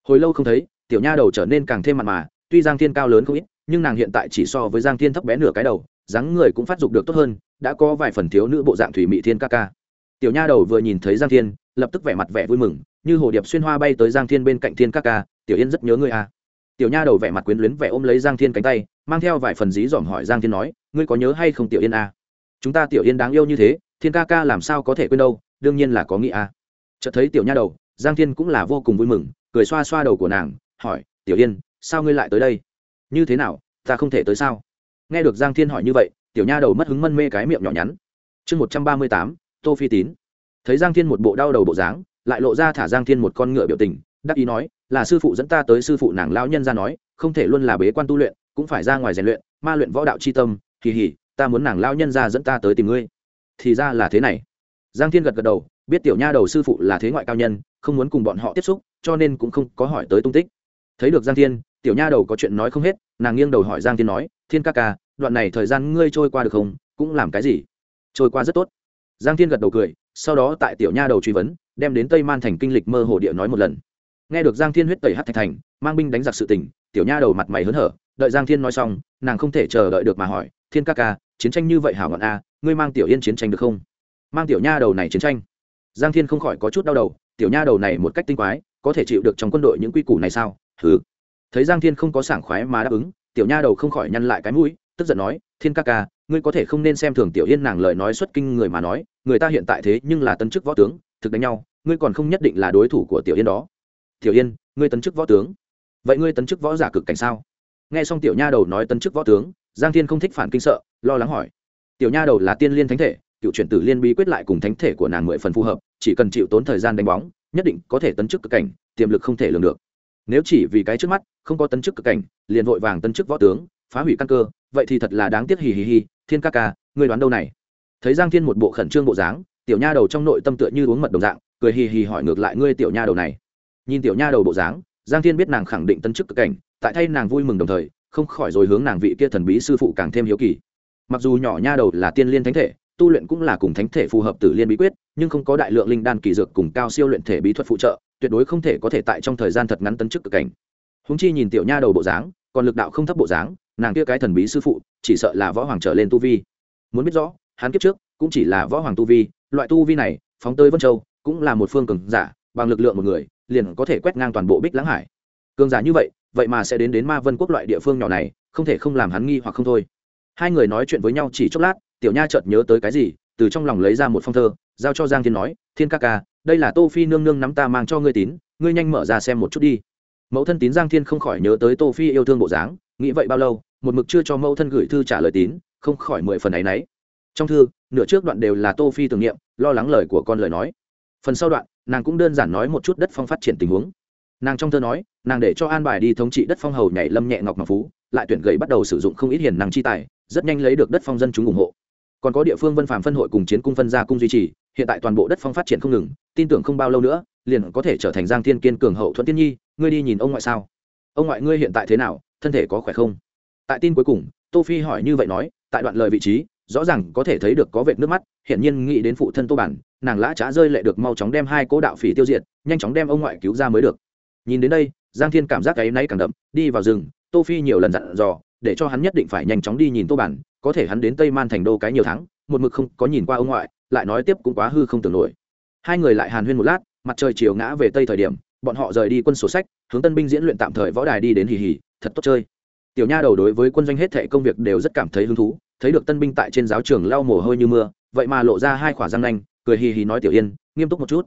Hồi lâu không thấy tiểu nha đầu trở nên càng thêm mặn mà, tuy giang thiên cao lớn không ít, nhưng nàng hiện tại chỉ so với giang thiên thấp bé nửa cái đầu, dáng người cũng phát dục được tốt hơn, đã có vài phần thiếu nữ bộ dạng thủy mỹ thiên ca ca tiểu nha đầu vừa nhìn thấy giang thiên, lập tức vẻ mặt vẻ vui mừng, như hồ điệp xuyên hoa bay tới giang thiên bên cạnh thiên ca ca, tiểu yên rất nhớ ngươi à. tiểu nha đầu vẻ mặt quyến luyến vẻ ôm lấy giang thiên cánh tay, mang theo vài phần dí dỏm hỏi giang thiên nói, ngươi có nhớ hay không tiểu yên à? chúng ta tiểu yên đáng yêu như thế, thiên ca ca làm sao có thể quên đâu, đương nhiên là có nghĩ à. chợt thấy tiểu nha đầu, giang thiên cũng là vô cùng vui mừng, cười xoa xoa đầu của nàng hỏi, tiểu yên, sao ngươi lại tới đây? Như thế nào, ta không thể tới sao? Nghe được giang thiên hỏi như vậy, tiểu nha đầu mất hứng mân mê cái miệng nhỏ nhắn. Chương một trăm ba mươi tám, tô phi tín. Thấy giang thiên một bộ đau đầu bộ dáng, lại lộ ra thả giang thiên một con ngựa biểu tình, đắc ý nói, là sư phụ dẫn ta tới sư phụ nàng lão nhân ra nói, không thể luôn là bế quan tu luyện, cũng phải ra ngoài rèn luyện, ma luyện võ đạo c h i tâm, kỳ hỉ, ta muốn nàng lão nhân ra dẫn ta tới tìm ngươi. Thì ra là thế này. Giang thiên gật gật đầu, biết tiểu nha đầu sư phụ là thế ngoại cao nhân, không muốn cùng bọn họ tiếp xúc, cho nên cũng không có hỏi tới tung tích thấy được giang thiên, tiểu nha đầu có chuyện nói không hết, nàng nghiêng đầu hỏi giang thiên nói, thiên ca ca, đoạn này thời gian ngươi trôi qua được không? Cũng làm cái gì? Trôi qua rất tốt. Giang thiên gật đầu cười, sau đó tại tiểu nha đầu truy vấn, đem đến tây man thành kinh lịch mơ hồ địa nói một lần. Nghe được giang thiên huyết tẩy hát thạch thành, mang binh đánh giặc sự tình, tiểu nha đầu mặt mày hớn hở, đợi giang thiên nói xong, nàng không thể chờ đợi được mà hỏi, thiên ca ca, chiến tranh như vậy hảo ngọn a, ngươi mang tiểu yên chiến tranh được không? Mang tiểu nha đầu này chiến tranh. Giang thiên không khỏi có chút đau đầu, tiểu nha đầu này một cách tinh quái, có thể chịu được trong quân đội những quy củ này sao? Thứ thấy giang thiên không có sảng khoái mà đáp ứng, tiểu nha đầu không khỏi nhăn lại cái mũi, tức giận nói, thiên ca ca, ngươi có thể không nên xem thường tiểu yên nàng lời nói xuất kinh người mà nói, người ta hiện tại thế nhưng là tân chức võ tướng, thực đánh nhau, ngươi còn không nhất định là đối thủ của tiểu yên đó. Tiểu yên, ngươi tấn chức võ tướng? Vậy ngươi tấn chức võ giả cực cảnh sao? Nghe xong tiểu nha đầu nói tấn chức võ tướng, giang thiên không thích phản kinh sợ, lo lắng hỏi. Tiểu nha đầu là tiên liên thánh thể, cựu chuyển tử liên bí quyết lại cùng thánh thể của nàng mười phần phù hợp, chỉ cần chịu tốn thời gian đánh bóng, nhất định có thể tấn chức cực cảnh, tiềm lực không thể lường được nếu chỉ vì cái trước mắt, không có tấn chức cực cảnh, liền vội vàng tấn chức võ tướng, phá hủy căn cơ, vậy thì thật là đáng tiếc hì hì hì, thiên ca ca, ngươi đoán đâu này? Thấy giang thiên một bộ khẩn trương bộ dáng, tiểu nha đầu trong nội tâm tựa như uống mật đồng dạng, cười hì hì hỏi ngược lại ngươi tiểu nha đầu này. Nhìn tiểu nha đầu bộ dáng, giang thiên biết nàng khẳng định tân chức cực cảnh, tại thay nàng vui mừng đồng thời, không khỏi rồi hướng nàng vị kia thần bí sư phụ càng thêm hiếu kỳ. Mặc dù nhỏ nha đầu là tiên liên thánh thể, tu luyện cũng là cùng thánh thể phù hợp tử liên bí quyết, nhưng không có đại lượng linh đan kỳ dược cùng cao siêu luyện thể bí thuật phụ trợ tuyệt đối không thể có thể tại trong thời gian thật ngắn tấn chức cực cảnh. Húng chi nhìn tiểu nha đầu bộ dáng, còn lực đạo không thấp bộ dáng, nàng kia cái thần bí sư phụ, chỉ sợ là võ hoàng trở lên tu vi. Muốn biết rõ, hắn kiếp trước cũng chỉ là võ hoàng tu vi, loại tu vi này, phóng tới vân châu, cũng là một phương cường giả, bằng lực lượng một người, liền có thể quét ngang toàn bộ bích lãng hải. Cường giả như vậy vậy mà sẽ đến đến ma vân quốc loại địa phương nhỏ này, không thể không làm hắn nghi hoặc không thôi. Hai người nói chuyện với nhau chỉ chốc lát, tiểu nha chợt nhớ tới cái gì, từ trong lòng lấy ra một phong thơ, giao cho giang thiên nói, thiên ca ca đây là tô phi nương nương nắm ta mang cho ngươi tín, ngươi nhanh mở ra xem một chút đi. Mẫu thân tín giang thiên không khỏi nhớ tới tô phi yêu thương bộ dáng, nghĩ vậy bao lâu, một mực chưa cho mẫu thân gửi thư trả lời tín, không khỏi mười phần ấy nấy trong thư, nửa trước đoạn đều là tô phi tưởng niệm, lo lắng lời của con lời nói. Phần sau đoạn, nàng cũng đơn giản nói một chút đất phong phát triển tình huống. Nàng trong thơ nói, nàng để cho an bài đi thống trị đất phong hầu nhảy lâm nhẹ ngọc ngọc phú, lại tuyển gậy bắt đầu sử dụng không ít hiền năng chi tài, rất nhanh lấy được đất phong dân chúng ủng hộ còn có địa phương vân phạm phân hội cùng chiến cung phân gia cung duy trì, hiện tại toàn bộ đất phong phát triển không ngừng, tin tưởng không bao lâu nữa, liền có thể trở thành giang thiên kiên cường hậu thuận tiên nhi, ngươi đi nhìn ông ngoại sao? Ông ngoại ngươi hiện tại thế nào, thân thể có khỏe không? Tại tin cuối cùng, tô phi hỏi như vậy nói, tại đoạn lời vị trí, rõ ràng có thể thấy được có vệt nước mắt hiện nhiên nghĩ đến phụ thân tô bản, nàng lã trá rơi lệ được mau chóng đem hai cố đạo phỉ tiêu diệt, nhanh chóng đem ông ngoại cứu ra mới được. Nhìn đến đây, giang thiên cảm giác cái nay càng đậm, đi vào rừng, tô phi nhiều lần dặn dò để cho hắn nhất định phải nhanh chóng đi nhìn tô bản, có thể hắn đến tây man thành đô cái nhiều tháng, một mực không có nhìn qua ông ngoại, lại nói tiếp cũng quá hư không tưởng nổi. Hai người lại hàn huyên một lát, mặt trời chiều ngã về tây thời điểm, bọn họ rời đi quân sổ sách, hướng tân binh diễn luyện tạm thời võ đài đi đến hì hì, thật tốt chơi. Tiểu nha đầu đối với quân doanh hết thệ công việc đều rất cảm thấy hứng thú, thấy được tân binh tại trên giáo trường lau mồ hôi như mưa, vậy mà lộ ra hai khỏa răng nanh, cười hì hì nói tiểu yên, nghiêm túc một chút.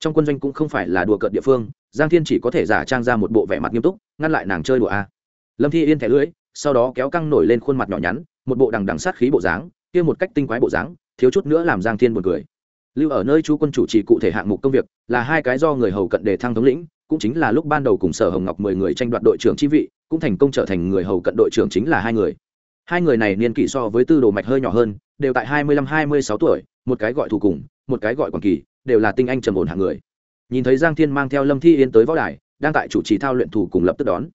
Trong quân doanh cũng không phải là đùa cợt địa phương, giang thiên chỉ có thể giả trang ra một bộ vẻ mặt nghiêm túc, ngăn lại nàng chơi đùa a. Lâm thi yên thẻ lưỡi sau đó kéo căng nổi lên khuôn mặt nhỏ nhắn, một bộ đằng đằng sát khí bộ dáng, kia một cách tinh quái bộ dáng, thiếu chút nữa làm giang thiên buồn cười. Lưu ở nơi chú quân chủ trì cụ thể hạng mục công việc, là hai cái do người hầu cận đề thăng thống lĩnh, cũng chính là lúc ban đầu cùng sở hồng ngọc mười người tranh đoạt đội trưởng chi vị, cũng thành công trở thành người hầu cận đội trưởng chính là hai người. Hai người này niên kỷ so với tư đồ mạch hơi nhỏ hơn, đều tại hai mươi lăm, hai mươi sáu tuổi, một cái gọi thủ cùng, một cái gọi quảng kỳ, đều là tinh anh trầm ổn hạng người. Nhìn thấy giang thiên mang theo lâm thi yên tới võ đài, đang tại chủ trì thao luyện thủ cùng lập tức đón.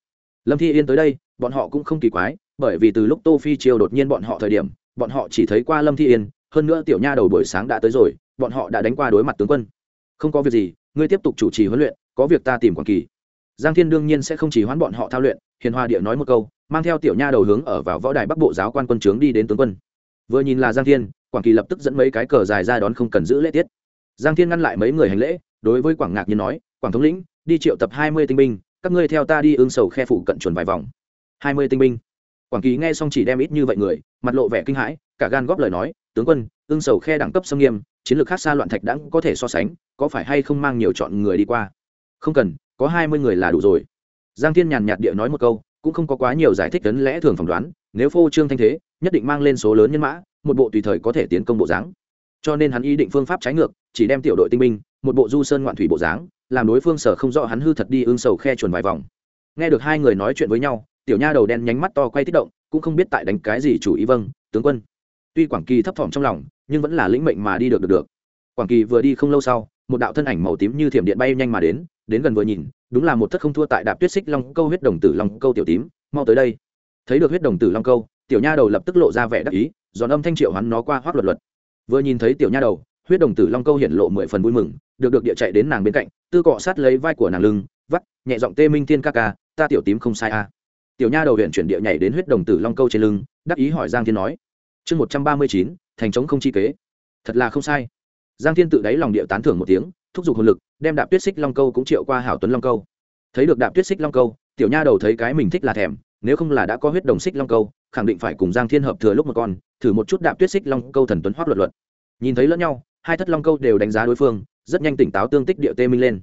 Lâm thi yên tới đây bọn họ cũng không kỳ quái, bởi vì từ lúc tô phi chiêu đột nhiên bọn họ thời điểm, bọn họ chỉ thấy qua lâm thi yên, hơn nữa tiểu nha đầu buổi sáng đã tới rồi, bọn họ đã đánh qua đối mặt tướng quân. Không có việc gì, ngươi tiếp tục chủ trì huấn luyện, có việc ta tìm quảng kỳ. Giang thiên đương nhiên sẽ không chỉ hoãn bọn họ thao luyện, hiền hoa địa nói một câu, mang theo tiểu nha đầu hướng ở vào võ đài bắc bộ giáo quan quân trướng đi đến tướng quân. Vừa nhìn là giang thiên, quảng kỳ lập tức dẫn mấy cái cờ dài ra đón không cần giữ lễ tiết. Giang thiên ngăn lại mấy người hành lễ, đối với quảng ngạc nhiên nói, quảng thống lĩnh, đi triệu tập hai mươi tinh binh, các ngươi theo ta đi ương sầu khe phủ cận chuẩn vài vòng hai mươi tinh binh. Quảng kỳ nghe xong chỉ đem ít như vậy người, mặt lộ vẻ kinh hãi, cả gan góp lời nói, tướng quân ương sầu khe đẳng cấp xâm nghiêm, chiến lược khác xa loạn thạch đãng có thể so sánh, có phải hay không mang nhiều chọn người đi qua? Không cần, có hai mươi người là đủ rồi. Giang thiên nhàn nhạt địa nói một câu, cũng không có quá nhiều giải thích đến lẽ thường phỏng đoán, nếu phô trương thanh thế, nhất định mang lên số lớn nhân mã, một bộ tùy thời có thể tiến công bộ dáng. Cho nên hắn ý định phương pháp trái ngược, chỉ đem tiểu đội tinh binh, một bộ du sơn ngoạn thủy bộ dáng, làm đối phương sở không rõ hắn hư thật đi ương sầu khe chuồn vài vòng. Nghe được hai người nói chuyện với nhau tiểu nha đầu đen nhánh mắt to quay tích động, cũng không biết tại đánh cái gì chủ ý vâng tướng quân. Tuy quảng kỳ thấp thỏm trong lòng, nhưng vẫn là lĩnh mệnh mà đi được được được. Quảng kỳ vừa đi không lâu sau, một đạo thân ảnh màu tím như thiểm điện bay nhanh mà đến đến gần vừa nhìn, đúng là một thất không thua tại đạp tuyết xích long câu huyết đồng tử long câu tiểu tím, mau tới đây. Thấy được huyết đồng tử long câu, tiểu nha đầu lập tức lộ ra vẻ đắc ý, giòn âm thanh triệu hắn nó qua hoác luật luật. Vừa nhìn thấy tiểu nha đầu, huyết đồng tử long câu hiện lộ mười phần vui mừng, được được địa chạy đến nàng bên cạnh, tư cọ sát lấy vai của nàng lưng, vắt, nhẹ giọng tê minh thiên ca ca, ta tiểu tím không sai à tiểu nha đầu huyện chuyển địa nhảy đến huyết đồng tử long câu trên lưng, đắc ý hỏi giang thiên nói, chương một trăm ba mươi chín, thành trống không chi kế. Thật là không sai. Giang thiên tự đáy lòng địa tán thưởng một tiếng, thúc giục hồn lực, đem đạp tuyết xích long câu cũng triệu qua hảo tuấn long câu. Thấy được đạp tuyết xích long câu, tiểu nha đầu thấy cái mình thích là thèm, nếu không là đã có huyết đồng xích long câu, khẳng định phải cùng giang thiên hợp thừa lúc một con, thử một chút đạp tuyết xích long câu thần tuấn hoác luật luật. Nhìn thấy lẫn nhau, hai thất long câu đều đánh giá đối phương, rất nhanh tỉnh táo tương tích địa tê minh lên.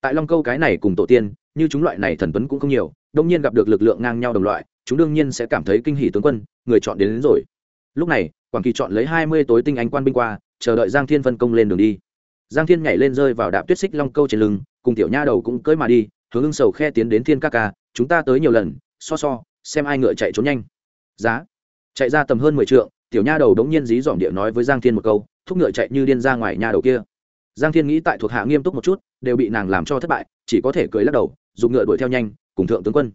Tại long câu cái này cùng tổ tiên, như chúng loại này thần tuấn cũng không nhiều đông nhiên gặp được lực lượng ngang nhau đồng loại chúng đương nhiên sẽ cảm thấy kinh hỷ tướng quân người chọn đến, đến rồi. Lúc này quảng kỳ chọn lấy hai mươi tối tinh anh quan binh qua chờ đợi giang thiên phân công lên đường đi. Giang thiên nhảy lên rơi vào đạp tuyết xích long câu trên lưng cùng tiểu nha đầu cũng cưỡi mà đi hướng ưng sầu khe tiến đến thiên ca ca chúng ta tới nhiều lần so so xem ai ngựa chạy trốn nhanh. Giá. Chạy ra tầm hơn mười t tiểu nha đầu đống nhiên dí dỏm địa nói với giang thiên một câu thúc ngựa chạy như điên ra ngoài nha đầu kia. Giang thiên nghĩ tại thuộc hạ nghiêm túc một chút đều bị nàng làm cho thất bại chỉ có thể cười lắc đầu dùng ngựa đuổi theo nhanh cùng thượng tướng quân.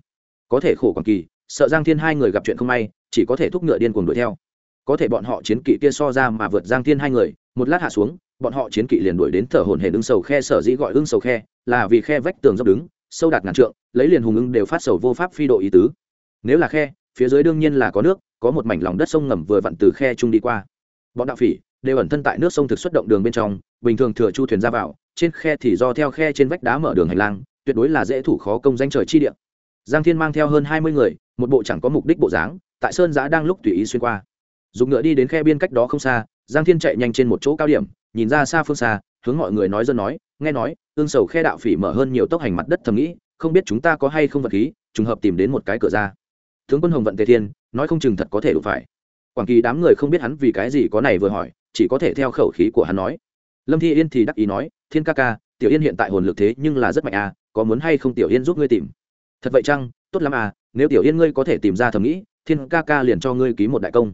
Có thể khổ quảng kỳ, sợ giang thiên hai người gặp chuyện không may, chỉ có thể thúc ngựa điên cuồng đuổi theo. Có thể bọn họ chiến kỵ kia so ra mà vượt giang thiên hai người, một lát hạ xuống, bọn họ chiến kỵ liền đuổi đến thở hồn hển ưng sầu khe, sở dĩ gọi ưng sầu khe, là vì khe vách tường dốc đứng, sâu đạt ngàn trượng, lấy liền hùng ưng đều phát sầu vô pháp phi độ ý tứ. Nếu là khe, phía dưới đương nhiên là có nước, có một mảnh lòng đất sông ngầm vừa vặn từ khe trung đi qua. Bọn đạo phỉ đều ẩn thân tại nước sông thực xuất động đường bên trong, bình thường thừa chu thuyền ra vào, trên khe thì do theo khe trên vách đá mở đường hành lang tuyệt đối là dễ thủ khó công danh trời chi địa. Giang thiên mang theo hơn hai mươi người, một bộ chẳng có mục đích bộ dáng, tại sơn giã đang lúc tùy ý xuyên qua. Dùng ngựa đi đến khe biên cách đó không xa, giang thiên chạy nhanh trên một chỗ cao điểm, nhìn ra xa phương xa, hướng mọi người nói dân nói, nghe nói, ương sầu khe đạo phỉ mở hơn nhiều tốc hành mặt đất thầm nghĩ, không biết chúng ta có hay không vật khí, trùng hợp tìm đến một cái cửa ra. Tướng quân hồng vận tề thiên, nói không chừng thật có thể đủ phải. Quảng kỳ đám người không biết hắn vì cái gì có này vừa hỏi, chỉ có thể theo khẩu khí của hắn nói. Lâm thi yên thì đắc ý nói, thiên ca ca tiểu yên hiện tại hồn lực thế nhưng là rất mạnh à có muốn hay không tiểu yên giúp ngươi tìm? Thật vậy chăng? Tốt lắm à nếu tiểu yên ngươi có thể tìm ra thầm nghĩ, thiên ca ca liền cho ngươi ký một đại công.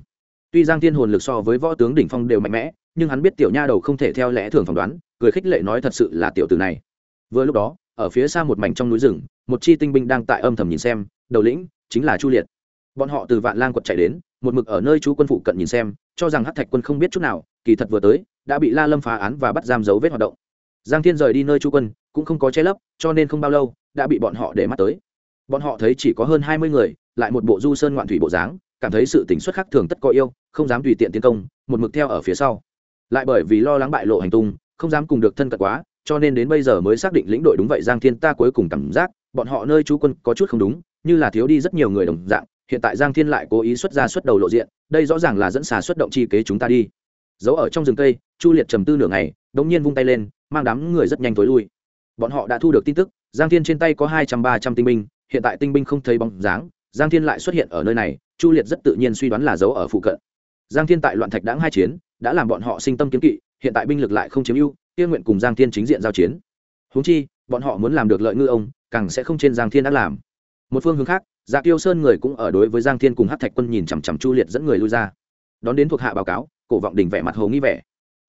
Tuy giang thiên hồn lực so với võ tướng đỉnh phong đều mạnh mẽ, nhưng hắn biết tiểu nha đầu không thể theo lẽ thường phỏng đoán, cười khích lệ nói thật sự là tiểu tử này. Vừa lúc đó, ở phía xa một mảnh trong núi rừng, một chi tinh binh đang tại âm thầm nhìn xem, đầu lĩnh chính là chu liệt. Bọn họ từ vạn lang quật chạy đến, một mực ở nơi chú quân phụ cận nhìn xem, cho rằng hát thạch quân không biết chút nào, kỳ thật vừa tới, đã bị la lâm phá án và bắt giam dấu vết hoạt động giang thiên rời đi nơi chu quân, cũng không có che lấp, cho nên không bao lâu, đã bị bọn họ để mắt tới. Bọn họ thấy chỉ có hơn hai mươi người, lại một bộ du sơn ngoạn thủy bộ dáng, cảm thấy sự tỉnh xuất khác thường tất có yêu, không dám tùy tiện tiến công, một mực theo ở phía sau. Lại bởi vì lo lắng bại lộ hành tung, không dám cùng được thân cận quá, cho nên đến bây giờ mới xác định lĩnh đội đúng vậy, giang thiên ta cuối cùng cảm giác, bọn họ nơi chú quân có chút không đúng, như là thiếu đi rất nhiều người đồng dạng, hiện tại giang thiên lại cố ý xuất ra xuất đầu lộ diện, đây rõ ràng là dẫn xà xuất động chi kế chúng ta đi giấu ở trong rừng cây, chu liệt trầm tư nửa ngày đ ỗ n g nhiên vung tay lên, mang đám người rất nhanh t ố i lui. Bọn họ đã thu được tin tức, giang thiên trên tay có hai trăm ba trăm tinh binh, hiện tại tinh binh không thấy bóng dáng, giang thiên lại xuất hiện ở nơi này, chu liệt rất tự nhiên suy đoán là giấu ở phụ cận. Giang thiên tại loạn thạch đáng hai chiến, đã làm bọn họ sinh tâm kiếm kỵ, hiện tại binh lực lại không chiếm ưu tiên nguyện cùng giang thiên chính diện giao chiến. Húng chi, bọn họ muốn làm được lợi ngư ông, càng sẽ không trên giang thiên đã làm. Một phương hướng khác dạ tiêu sơn người cũng ở đối với giang thiên cùng hát thạch quân nhìn chằm chằm chu liệt dẫn người lui ra. Đón đến thuộc hạ báo cáo cổ vọng đỉnh vẻ mặt hồ nghi vẻ.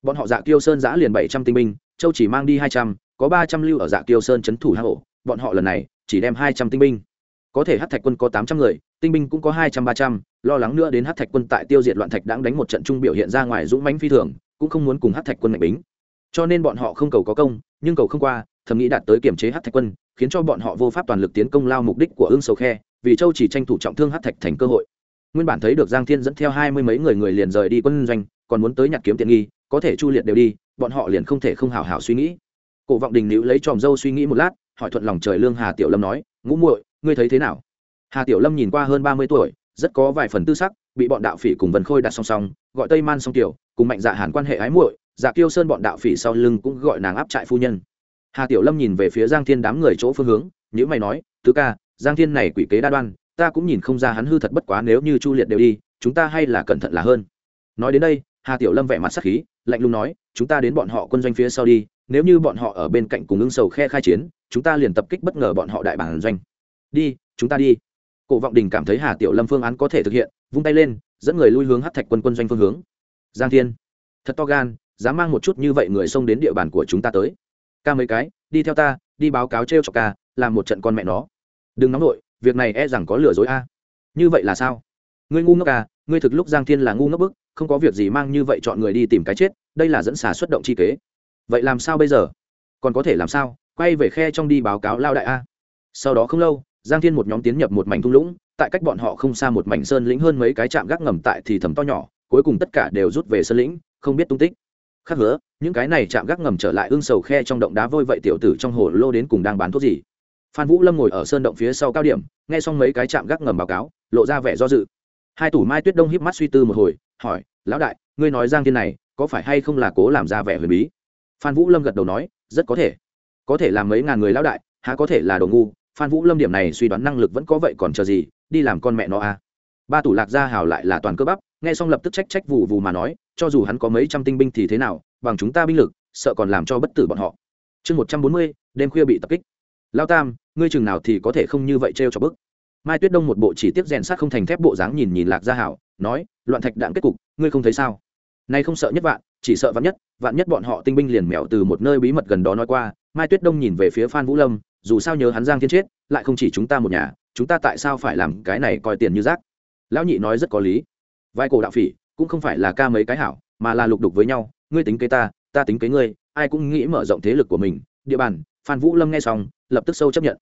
Bọn họ dạ tiêu sơn giã liền bảy trăm tinh binh, châu chỉ mang đi hai trăm, có ba trăm lưu ở dạ tiêu sơn c h ấ n thủ hạ hộ bọn họ lần này chỉ đem hai trăm tinh binh. Có thể hát thạch quân có tám trăm người, tinh binh cũng có hai trăm ba trăm. Lo lắng nữa đến hát thạch quân tại tiêu diệt loạn thạch đáng đánh một trận trung biểu hiện ra ngoài dũng mãnh phi thường, cũng không muốn cùng hát thạch quân mạnh bính. Cho nên bọn họ không cầu có công, nhưng cầu không qua, thầm nghĩ đạt tới kiểm chế hát thạch quân, khiến cho bọn họ vô pháp toàn lực tiến công lao mục đích của ương sầu khe, vì châu chỉ tranh thủ trọng thương hát thạch thành cơ hội nguyên bản thấy được giang thiên dẫn theo hai mươi mấy người người liền rời đi quân doanh, còn muốn tới nhặt kiếm tiện nghi, có thể chu liệt đều đi, bọn họ liền không thể không hào hào suy nghĩ. Cổ vọng đình nữ lấy tròm dâu suy nghĩ một lát, hỏi thuận lòng trời lương hà tiểu lâm nói, ngũ muội, ngươi thấy thế nào? Hà tiểu lâm nhìn qua hơn ba mươi tuổi, rất có vài phần tư sắc, bị bọn đạo phỉ cùng vân khôi đặt song song, gọi tây man song tiểu, cùng mạnh dạ hàn quan hệ ái muội dạ kiêu sơn bọn đạo phỉ sau lưng cũng gọi nàng áp trại phu nhân. Hà tiểu lâm nhìn về phía giang thiên đám người chỗ phương hướng nhữ mày nói, tứ ca, giang thiên này quỷ kế đa đoan ta cũng nhìn không ra hắn hư thật bất quá nếu như chu liệt đều đi, chúng ta hay là cẩn thận là hơn. Nói đến đây, hà tiểu lâm vẻ mặt sắc khí, lạnh lùng nói, chúng ta đến bọn họ quân doanh phía sau đi, nếu như bọn họ ở bên cạnh cùng ưng sầu khe khai chiến, chúng ta liền tập kích bất ngờ bọn họ đại bản doanh. Đi, chúng ta đi. Cổ vọng đình cảm thấy hà tiểu lâm phương án có thể thực hiện, vung tay lên, dẫn người lui hướng hát thạch quân quân doanh phương hướng. Giang thiên, thật to gan, dám mang một chút như vậy người xông đến địa bàn của chúng ta tới. Ca mấy cái, đi theo ta, đi báo cáo t r e o cho ca, làm một trận con mẹ nó. Đừng nóng nổi việc này e rằng có lừa dối a. Như vậy là sao? Ngươi ngu ngốc à ngươi thực lúc giang thiên là ngu ngốc bức, không có việc gì mang như vậy chọn người đi tìm cái chết, đây là dẫn xả xuất động chi kế. Vậy làm sao bây giờ? Còn có thể làm sao? Quay về khe trong đi báo cáo lao đại a. Sau đó không lâu, giang thiên một nhóm tiến nhập một mảnh thung lũng, tại cách bọn họ không xa một mảnh sơn lĩnh hơn mấy cái trạm gác ngầm tại thì thầm to nhỏ, cuối cùng tất cả đều rút về sơn lĩnh, không biết tung tích. Khác hứa, những cái này chạm gác ngầm trở lại ương sầu khe trong động đá vôi vậy tiểu tử trong hồ lô đến cùng đang bán thuốc gì? Phan vũ lâm ngồi ở sơn động phía sau cao điểm nghe xong mấy cái chạm gác ngầm báo cáo lộ ra vẻ do dự hai tủ mai tuyết đông híp mắt suy tư một hồi hỏi lão đại ngươi nói giang thiên này có phải hay không là cố làm ra vẻ huyền bí phan vũ lâm gật đầu nói rất có thể có thể làm mấy ngàn người lão đại há có thể là đồ ngu phan vũ lâm điểm này suy đoán năng lực vẫn có vậy còn chờ gì đi làm con mẹ nó à. ba tủ lạc gia hào lại là toàn cơ bắp nghe xong lập tức trách trách vụ vù mà nói cho dù hắn có mấy trăm tinh binh thì thế nào bằng chúng ta binh lực sợ còn làm cho bất tử bọn họ chương một trăm bốn mươi đêm khuya bị tập kích lao tam, ngươi chừng nào thì có thể không như vậy t r e o cho bức. Mai tuyết đông một bộ chỉ tiếp rèn sát không thành thép bộ dáng nhìn nhìn lạc gia hảo, nói, loạn thạch đạn kết cục, ngươi không thấy sao? Nay không sợ nhất vạn, chỉ sợ vạn nhất vạn nhất bọn họ tinh binh liền mèo từ một nơi bí mật gần đó nói qua. Mai tuyết đông nhìn về phía phan vũ lâm, dù sao nhớ hắn giang thiên chết, lại không chỉ chúng ta một nhà, chúng ta tại sao phải làm cái này coi tiền như rác? Lão nhị nói rất có lý. Vai cổ đạo phỉ, cũng không phải là ca mấy cái hảo, mà là lục đục với nhau, ngươi tính kế ta ta tính kế ngươi, ai cũng nghĩ mở rộng thế lực của mình, địa bàn phan vũ lâm nghe xong, lập tức sâu chấp nhận.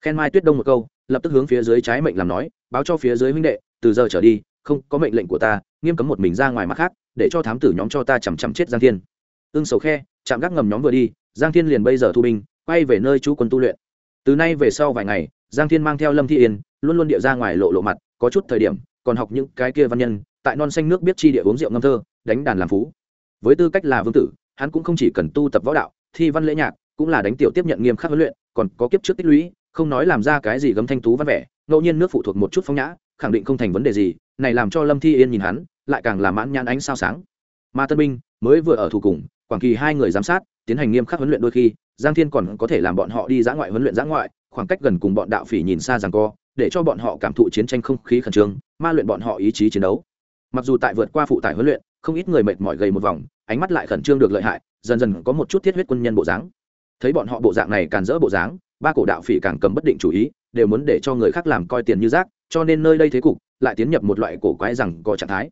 Khen mai tuyết đông một câu, lập tức hướng phía dưới trái mệnh làm nói, báo cho phía dưới huynh đệ, từ giờ trở đi, không có mệnh lệnh của ta, nghiêm cấm một mình ra ngoài mặt khác, để cho thám tử nhóm cho ta chằm chằm chết giang thiên. Ưng sầu khe, chạm gác ngầm nhóm vừa đi, giang thiên liền bây giờ thu binh, quay về nơi chú quân tu luyện. Từ nay về sau vài ngày, giang thiên mang theo lâm thi yên, luôn luôn địa ra ngoài lộ lộ mặt, có chút thời điểm, còn học những cái kia văn nhân, tại non xanh nước biết chi địa uống rượu ngâm thơ, đánh đàn làm phú. Với tư cách là vương tử, hắn cũng không chỉ cần tu tập võ đạo, thi văn lễ nhạc cũng là đánh tiểu tiếp nhận nghiêm khắc huấn luyện, còn có kiếp trước tích lũy, không nói làm ra cái gì gấm thanh tú văn vẻ, ngẫu nhiên nước phụ thuộc một chút phong nhã, khẳng định không thành vấn đề gì, này làm cho lâm thi yên nhìn hắn, lại càng làm mãn nhãn ánh sao sáng. Mà tân binh mới vừa ở thủ cùng, quảng kỳ hai người giám sát, tiến hành nghiêm khắc huấn luyện đôi khi, giang thiên còn có thể làm bọn họ đi dã ngoại huấn luyện dã ngoại, khoảng cách gần cùng bọn đạo phỉ nhìn xa rằng co, để cho bọn họ cảm thụ chiến tranh không khí khẩn trương, ma luyện bọn họ ý chí chiến đấu. Mặc dù tại vượt qua phụ tải huấn luyện, không ít người mệt mỏi gầy một vòng, ánh mắt lại khẩn trương được lợi hại, dần dần có một chút thiết huyết quân nhân bộ dáng thấy bọn họ bộ dạng này càng dỡ bộ dáng, ba cổ đạo phỉ càng cầm bất định chủ ý, đều muốn để cho người khác làm coi tiền như rác, cho nên nơi đây thế cục lại tiến nhập một loại cổ quái rằng có trạng thái.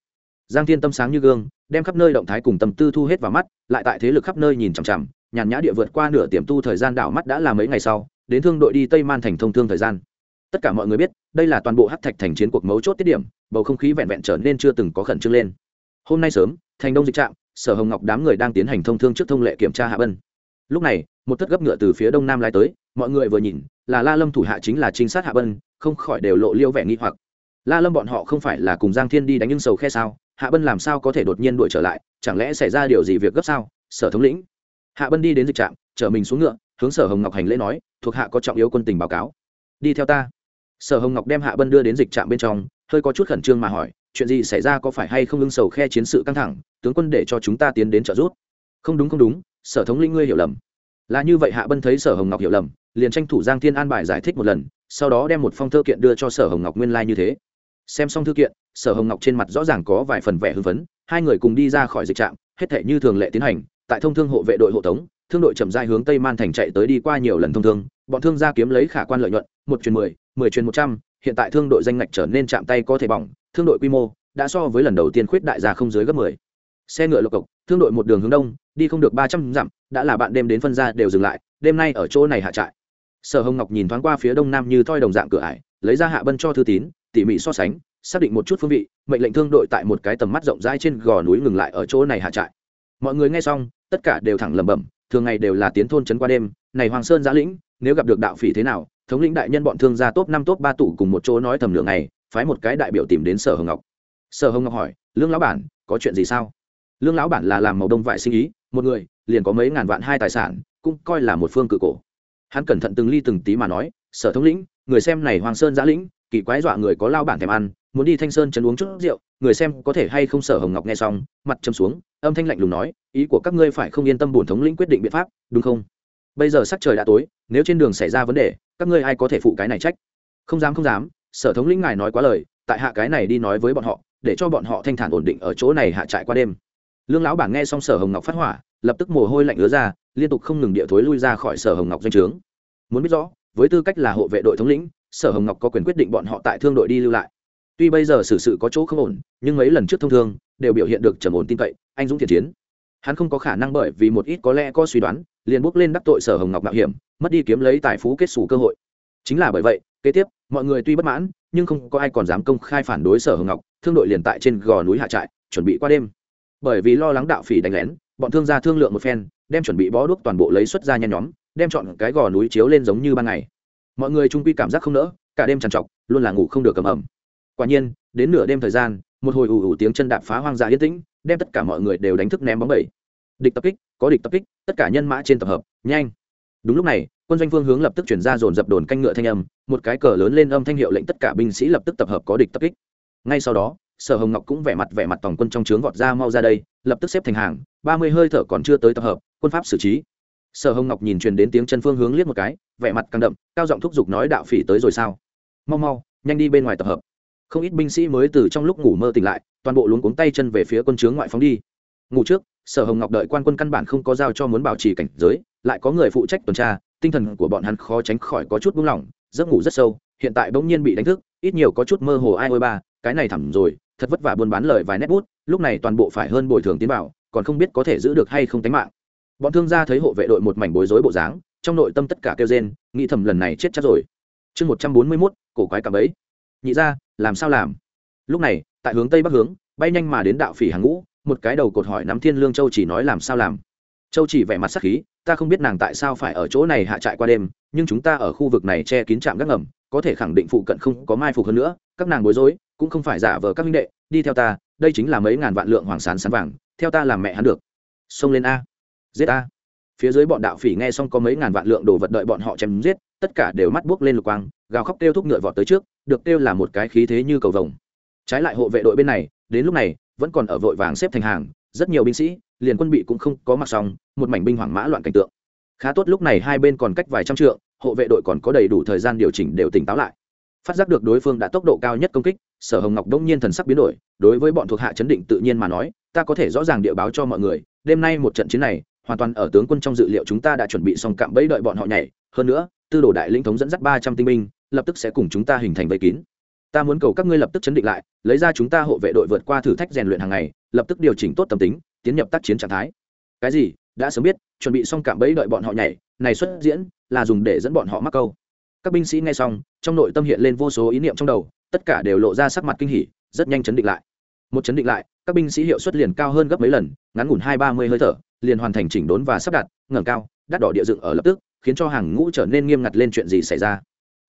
Giang thiên tâm sáng như gương, đem khắp nơi động thái cùng tâm tư thu hết vào mắt, lại tại thế lực khắp nơi nhìn chằm chằm, nhàn nhã địa vượt qua nửa tiềm tu thời gian đảo mắt đã là mấy ngày sau, đến thương đội đi tây man thành thông thương thời gian. Tất cả mọi người biết, đây là toàn bộ hắc thạch thành chiến cuộc mấu chốt tiết điểm, bầu không khí vẹn vẹn trở nên chưa từng có khẩn trương lên. Hôm nay sớm, thành đông dịch trạm, sở hồng ngọc đám người đang tiến hành thông thương trước thông lệ kiểm tra hạ bân lúc này, một thất gấp ngựa từ phía đông nam lai tới, mọi người vừa nhìn, là la lâm thủ hạ chính là trinh sát hạ bân, không khỏi đều lộ liêu vẻ nghi hoặc. La lâm bọn họ không phải là cùng giang thiên đi đánh nhưng sầu khe sao? Hạ bân làm sao có thể đột nhiên đuổi trở lại? Chẳng lẽ xảy ra điều gì việc gấp sao? Sở thống lĩnh. Hạ bân đi đến dịch trạm, chở mình xuống ngựa, hướng sở hồng ngọc hành lễ nói, thuộc hạ có trọng yếu quân tình báo cáo. Đi theo ta. Sở hồng ngọc đem hạ bân đưa đến dịch trạm bên trong, hơi có chút khẩn trương mà hỏi, chuyện gì xảy ra có phải hay không lưng sầu khe chiến sự căng thẳng? Tướng quân để cho chúng ta tiến đến trợ giúp. Không đúng không đúng sở thống lĩnh ngươi hiểu lầm. Là như vậy hạ bân thấy sở hồng ngọc hiểu lầm, liền tranh thủ giang thiên an bài giải thích một lần, sau đó đem một phong thư kiện đưa cho sở hồng ngọc nguyên lai、like、như thế. Xem xong thư kiện, sở hồng ngọc trên mặt rõ ràng có vài phần vẻ hưng phấn, hai người cùng đi ra khỏi dịch trạm, hết thể như thường lệ tiến hành, tại thông thương hộ vệ đội hộ tống, thương đội chậm dài hướng tây man thành chạy tới đi qua nhiều lần thông thương, bọn thương gia kiếm lấy khả quan lợi nhuận, một chuyến mười mười chuyến một trăm, hiện tại thương đội danh ngạch trở nên chạm tay có thể bỏng, thương đội quy mô đã so với lần đầu tiên khuyết đại gia không dưới gấp mười xe ngựa lộc cộc, thương đội một đường hướng đông, đi không được ba trăm dặm, đã là bạn đêm đến phân ra đều dừng lại, đêm nay ở chỗ này hạ trại. Sở hồng ngọc nhìn thoáng qua phía đông nam như thoi đồng dạng cửa ải, lấy ra hạ bân cho thư tín, tỉ mỉ so sánh, xác định một chút phương vị, mệnh lệnh thương đội tại một cái tầm mắt rộng rãi trên gò núi ngừng lại ở chỗ này hạ trại. Mọi người nghe xong, tất cả đều thẳng lẩm bẩm, thường ngày đều là tiến thôn trấn qua đêm, này hoàng sơn giã lĩnh, nếu gặp được đạo phỉ thế nào, thống lĩnh đại nhân bọn thương gia top năm top ba tủ cùng một chỗ nói thầm lượng này phái một cái đại biểu tìm đến sở hồng ngọc. Sở hồng ngọc hỏi, lương lão bản, có chuyện gì sao? Lương lão bản là làm màu đông vải sinh ý, một người, liền có mấy ngàn vạn hai tài sản, cũng coi là một phương cự cổ. Hắn cẩn thận từng ly từng tí mà nói, sở thống lĩnh, người xem này hoàng sơn giã lĩnh, kỳ quái dọa người có lao bản thèm ăn, muốn đi thanh sơn chấn uống chút rượu, người xem có thể hay không sở hồng ngọc nghe xong, mặt châm xuống, âm thanh lạnh lùng nói, ý của các ngươi phải không yên tâm bổn thống lĩnh quyết định biện pháp, đúng không? Bây giờ sắc trời đã tối, nếu trên đường xảy ra vấn đề, các ngươi ai có thể phụ cái này trách? Không dám không dám, sở thống lĩnh ngài nói quá lời, tại hạ cái này đi nói với bọn họ, để cho bọn họ thanh thản ổn định ở chỗ này hạ trại qua đêm lương lão bản nghe xong sở hồng ngọc phát hỏa, lập tức mồ hôi lạnh ứa ra, liên tục không ngừng địa thối lui ra khỏi sở hồng ngọc doanh trướng. Muốn biết rõ, với tư cách là hộ vệ đội thống lĩnh, sở hồng ngọc có quyền quyết định bọn họ tại thương đội đi lưu lại. Tuy bây giờ xử sự có chỗ không ổn, nhưng mấy lần trước thông thương, đều biểu hiện được trầm ổn tin cậy, anh dũng thiện chiến. Hắn không có khả năng bởi vì một ít có lẽ có suy đoán, liền bước lên đắc tội sở hồng ngọc mạo hiểm, mất đi kiếm lấy tài phú kết xù cơ hội. Chính là bởi vậy, kế tiếp, mọi người tuy bất mãn, nhưng không có ai còn dám công khai phản đối sở hồng ngọc, thương đội liền tại trên gò núi hạ trại, chuẩn bị qua đêm bởi vì lo lắng đạo phỉ đánh lén, bọn thương gia thương lượng một phen, đem chuẩn bị bó đuốc toàn bộ lấy xuất ra nhen nhóm, đem chọn cái gò núi chiếu lên giống như ban ngày. Mọi người trung quy cảm giác không nỡ, cả đêm trằn trọc, luôn là ngủ không được cầm ẩm. Quả nhiên, đến nửa đêm thời gian, một hồi ủ ủ tiếng chân đạp phá hoang dã yên tĩnh, đem tất cả mọi người đều đánh thức ném bóng bẩy. Địch tập kích, có địch tập kích, tất cả nhân mã trên tập hợp, nhanh. Đúng lúc này, quân doanh phương hướng lập tức chuyển ra dồn dập đồn canh ngựa thanh âm, một cái cờ lớn lên âm thanh hiệu lệnh tất cả binh sĩ lập tức tập hợp có địch tập kích. Ngay sau đó sở hồng ngọc cũng vẻ mặt vẻ mặt tổng quân trong trướng vọt ra mau ra đây, lập tức xếp thành hàng, ba mươi hơi thở còn chưa tới tập hợp, quân pháp xử trí. Sở hồng ngọc nhìn truyền đến tiếng chân phương hướng liếc một cái, vẻ mặt căng đậm, cao giọng thúc giục nói đạo phỉ tới rồi sao? Mau mau, nhanh đi bên ngoài tập hợp. Không ít binh sĩ mới từ trong lúc ngủ mơ tỉnh lại, toàn bộ luống cuống tay chân về phía quân trướng ngoại phóng đi. Ngủ trước, sở hồng ngọc đợi quan quân căn bản không có giao cho muốn bảo trì cảnh giới, lại có người phụ trách tuần tra, tinh thần của bọn hắn khó tránh khỏi có chút buông lỏng, giấc ngủ rất sâu, hiện tại bỗng nhiên bị đánh thức, ít nhiều có chút mơ hồ ai ôi ba, cái này thẳm rồi thật vất vả buôn bán lời vài nét bút, lúc này toàn bộ phải hơn bồi thường tiến bảo, còn không biết có thể giữ được hay không tính mạng. Bọn thương gia thấy hộ vệ đội một mảnh bối rối bộ dáng, trong nội tâm tất cả kêu rên, nghĩ thầm lần này chết chắc rồi. Chương một trăm bốn mươi mốt, cổ quái cảm ấy. Nhị ra làm sao làm? Lúc này, tại hướng tây bắc hướng, bay nhanh mà đến đạo phỉ hàng ngũ, một cái đầu cột hỏi nắm thiên lương châu chỉ nói làm sao làm. Châu chỉ vẻ mặt sắc khí, ta không biết nàng tại sao phải ở chỗ này hạ trại qua đêm, nhưng chúng ta ở khu vực này che kín trạm gác ngầm có thể khẳng định phụ cận không có mai phục hơn nữa, các nàng bối rối, cũng không phải giả vờ các minh đệ, đi theo ta, đây chính là mấy ngàn vạn lượng hoàng sán sán vàng, theo ta làm mẹ hắn được. Xông lên a. Giết a. Phía dưới bọn đạo phỉ nghe xong có mấy ngàn vạn lượng đồ vật đợi bọn họ chém giết, tất cả đều mắt buốc lên lục quang, gào khóc kêu thúc ngựa vọt tới trước, được kêu là một cái khí thế như cầu vồng. Trái lại hộ vệ đội bên này, đến lúc này, vẫn còn ở vội vàng xếp thành hàng, rất nhiều binh sĩ, liền quân bị cũng không có mặc xong, một mảnh binh hoảng mã loạn cảnh tượng. Khá tốt lúc này hai bên còn cách vài trăm trượng hộ vệ đội còn có đầy đủ thời gian điều chỉnh đều tỉnh táo lại. Phát giác được đối phương đã tốc độ cao nhất công kích, sở hồng ngọc đông nhiên thần sắc biến đổi, đối với bọn thuộc hạ chấn định tự nhiên mà nói, ta có thể rõ ràng địa báo cho mọi người, đêm nay một trận chiến này, hoàn toàn ở tướng quân trong dự liệu chúng ta đã chuẩn bị xong cạm bẫy đợi bọn họ nhảy. Hơn nữa, tư đồ đại lĩnh thống dẫn dắt ba trăm tinh binh, lập tức sẽ cùng chúng ta hình thành vây kín. Ta muốn cầu các ngươi lập tức chấn định lại, lấy ra chúng ta hộ vệ đội vượt qua thử thách rèn luyện hàng ngày, lập tức điều chỉnh tốt tâm tính, tiến nhập tác chiến trạng thái. Cái gì? Đã sớm biết, chuẩn bị xong cạm bẫy đợi bọn họ nhảy, này xuất diễn là dùng để dẫn bọn họ mắc câu. Các binh sĩ nghe xong, trong nội tâm hiện lên vô số ý niệm trong đầu, tất cả đều lộ ra sắc mặt kinh hỉ, rất nhanh chấn định lại. Một chấn định lại, các binh sĩ hiệu suất liền cao hơn gấp mấy lần, ngắn ngủn hai ba mươi hơi thở, liền hoàn thành chỉnh đốn và sắp đặt, ngẩng cao, đắt đỏ địa dựng ở lập tức, khiến cho hàng ngũ trở nên nghiêm ngặt lên chuyện gì xảy ra.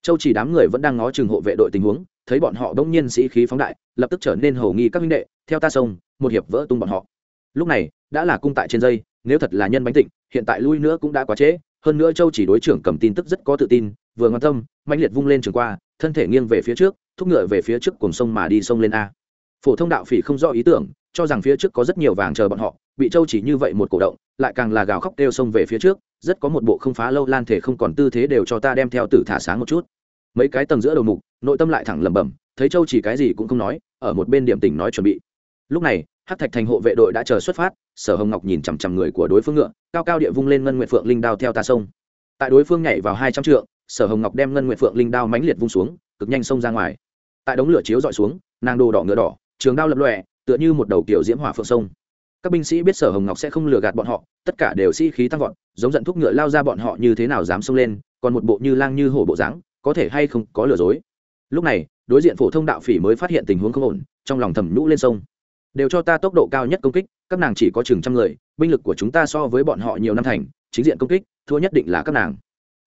Châu chỉ đám người vẫn đang ngó chừng hộ vệ đội tình huống, thấy bọn họ đông nhiên sĩ khí phóng đại, lập tức trở nên hầu nghi các minh đệ, theo ta sông, một hiệp vỡ tung bọn họ. Lúc này, đã là cung tại trên dây nếu thật là nhân bánh tịnh, hiện tại lui nữa cũng đã quá trễ, hơn nữa châu chỉ đối trưởng cầm tin tức rất có tự tin, vừa ngon tâm mạnh liệt vung lên trường qua, thân thể nghiêng về phía trước, thúc ngựa về phía trước cùng sông mà đi sông lên a. Phổ thông đạo phỉ không rõ ý tưởng, cho rằng phía trước có rất nhiều vàng chờ bọn họ, bị châu chỉ như vậy một cổ động, lại càng là gào khóc kêu sông về phía trước, rất có một bộ không phá lâu lan thể không còn tư thế đều cho ta đem theo tử thả sáng một chút. Mấy cái tầng giữa đầu mục, nội tâm lại thẳng lẩm bẩm, thấy châu chỉ cái gì cũng không nói, ở một bên điểm tỉnh nói chuẩn bị. Lúc này hát thạch thành hộ vệ đội đã chờ xuất phát, sở hồng ngọc nhìn chằm chằm người của đối phương ngựa, cao cao địa vung lên ngân nguyện phượng linh đao theo ta sông. Tại đối phương nhảy vào hai trăm trượng, sở hồng ngọc đem ngân nguyện phượng linh đao mãnh liệt vung xuống, cực nhanh xông ra ngoài. Tại đống lửa chiếu dọi xuống, nàng đồ đỏ ngựa đỏ, trường đao lập lòe, tựa như một đầu kiểu diễm hỏa phượng sông. Các binh sĩ biết sở hồng ngọc sẽ không lừa gạt bọn họ, tất cả đều sĩ、si、khí tăng vọt, giống giận thúc ngựa lao ra bọn họ như thế nào dám xông lên, còn một bộ như lang như hổ bộ dáng, có thể hay không có lừa dối. Lúc này, đối diện phổ thông đạo phỉ mới phát hiện tình huống không ổn, trong lòng thầm nhũ lên sông đều cho ta tốc độ cao nhất công kích, các nàng chỉ có chừng trăm người, binh lực của chúng ta so với bọn họ nhiều năm thành, chính diện công kích, thua nhất định là các nàng.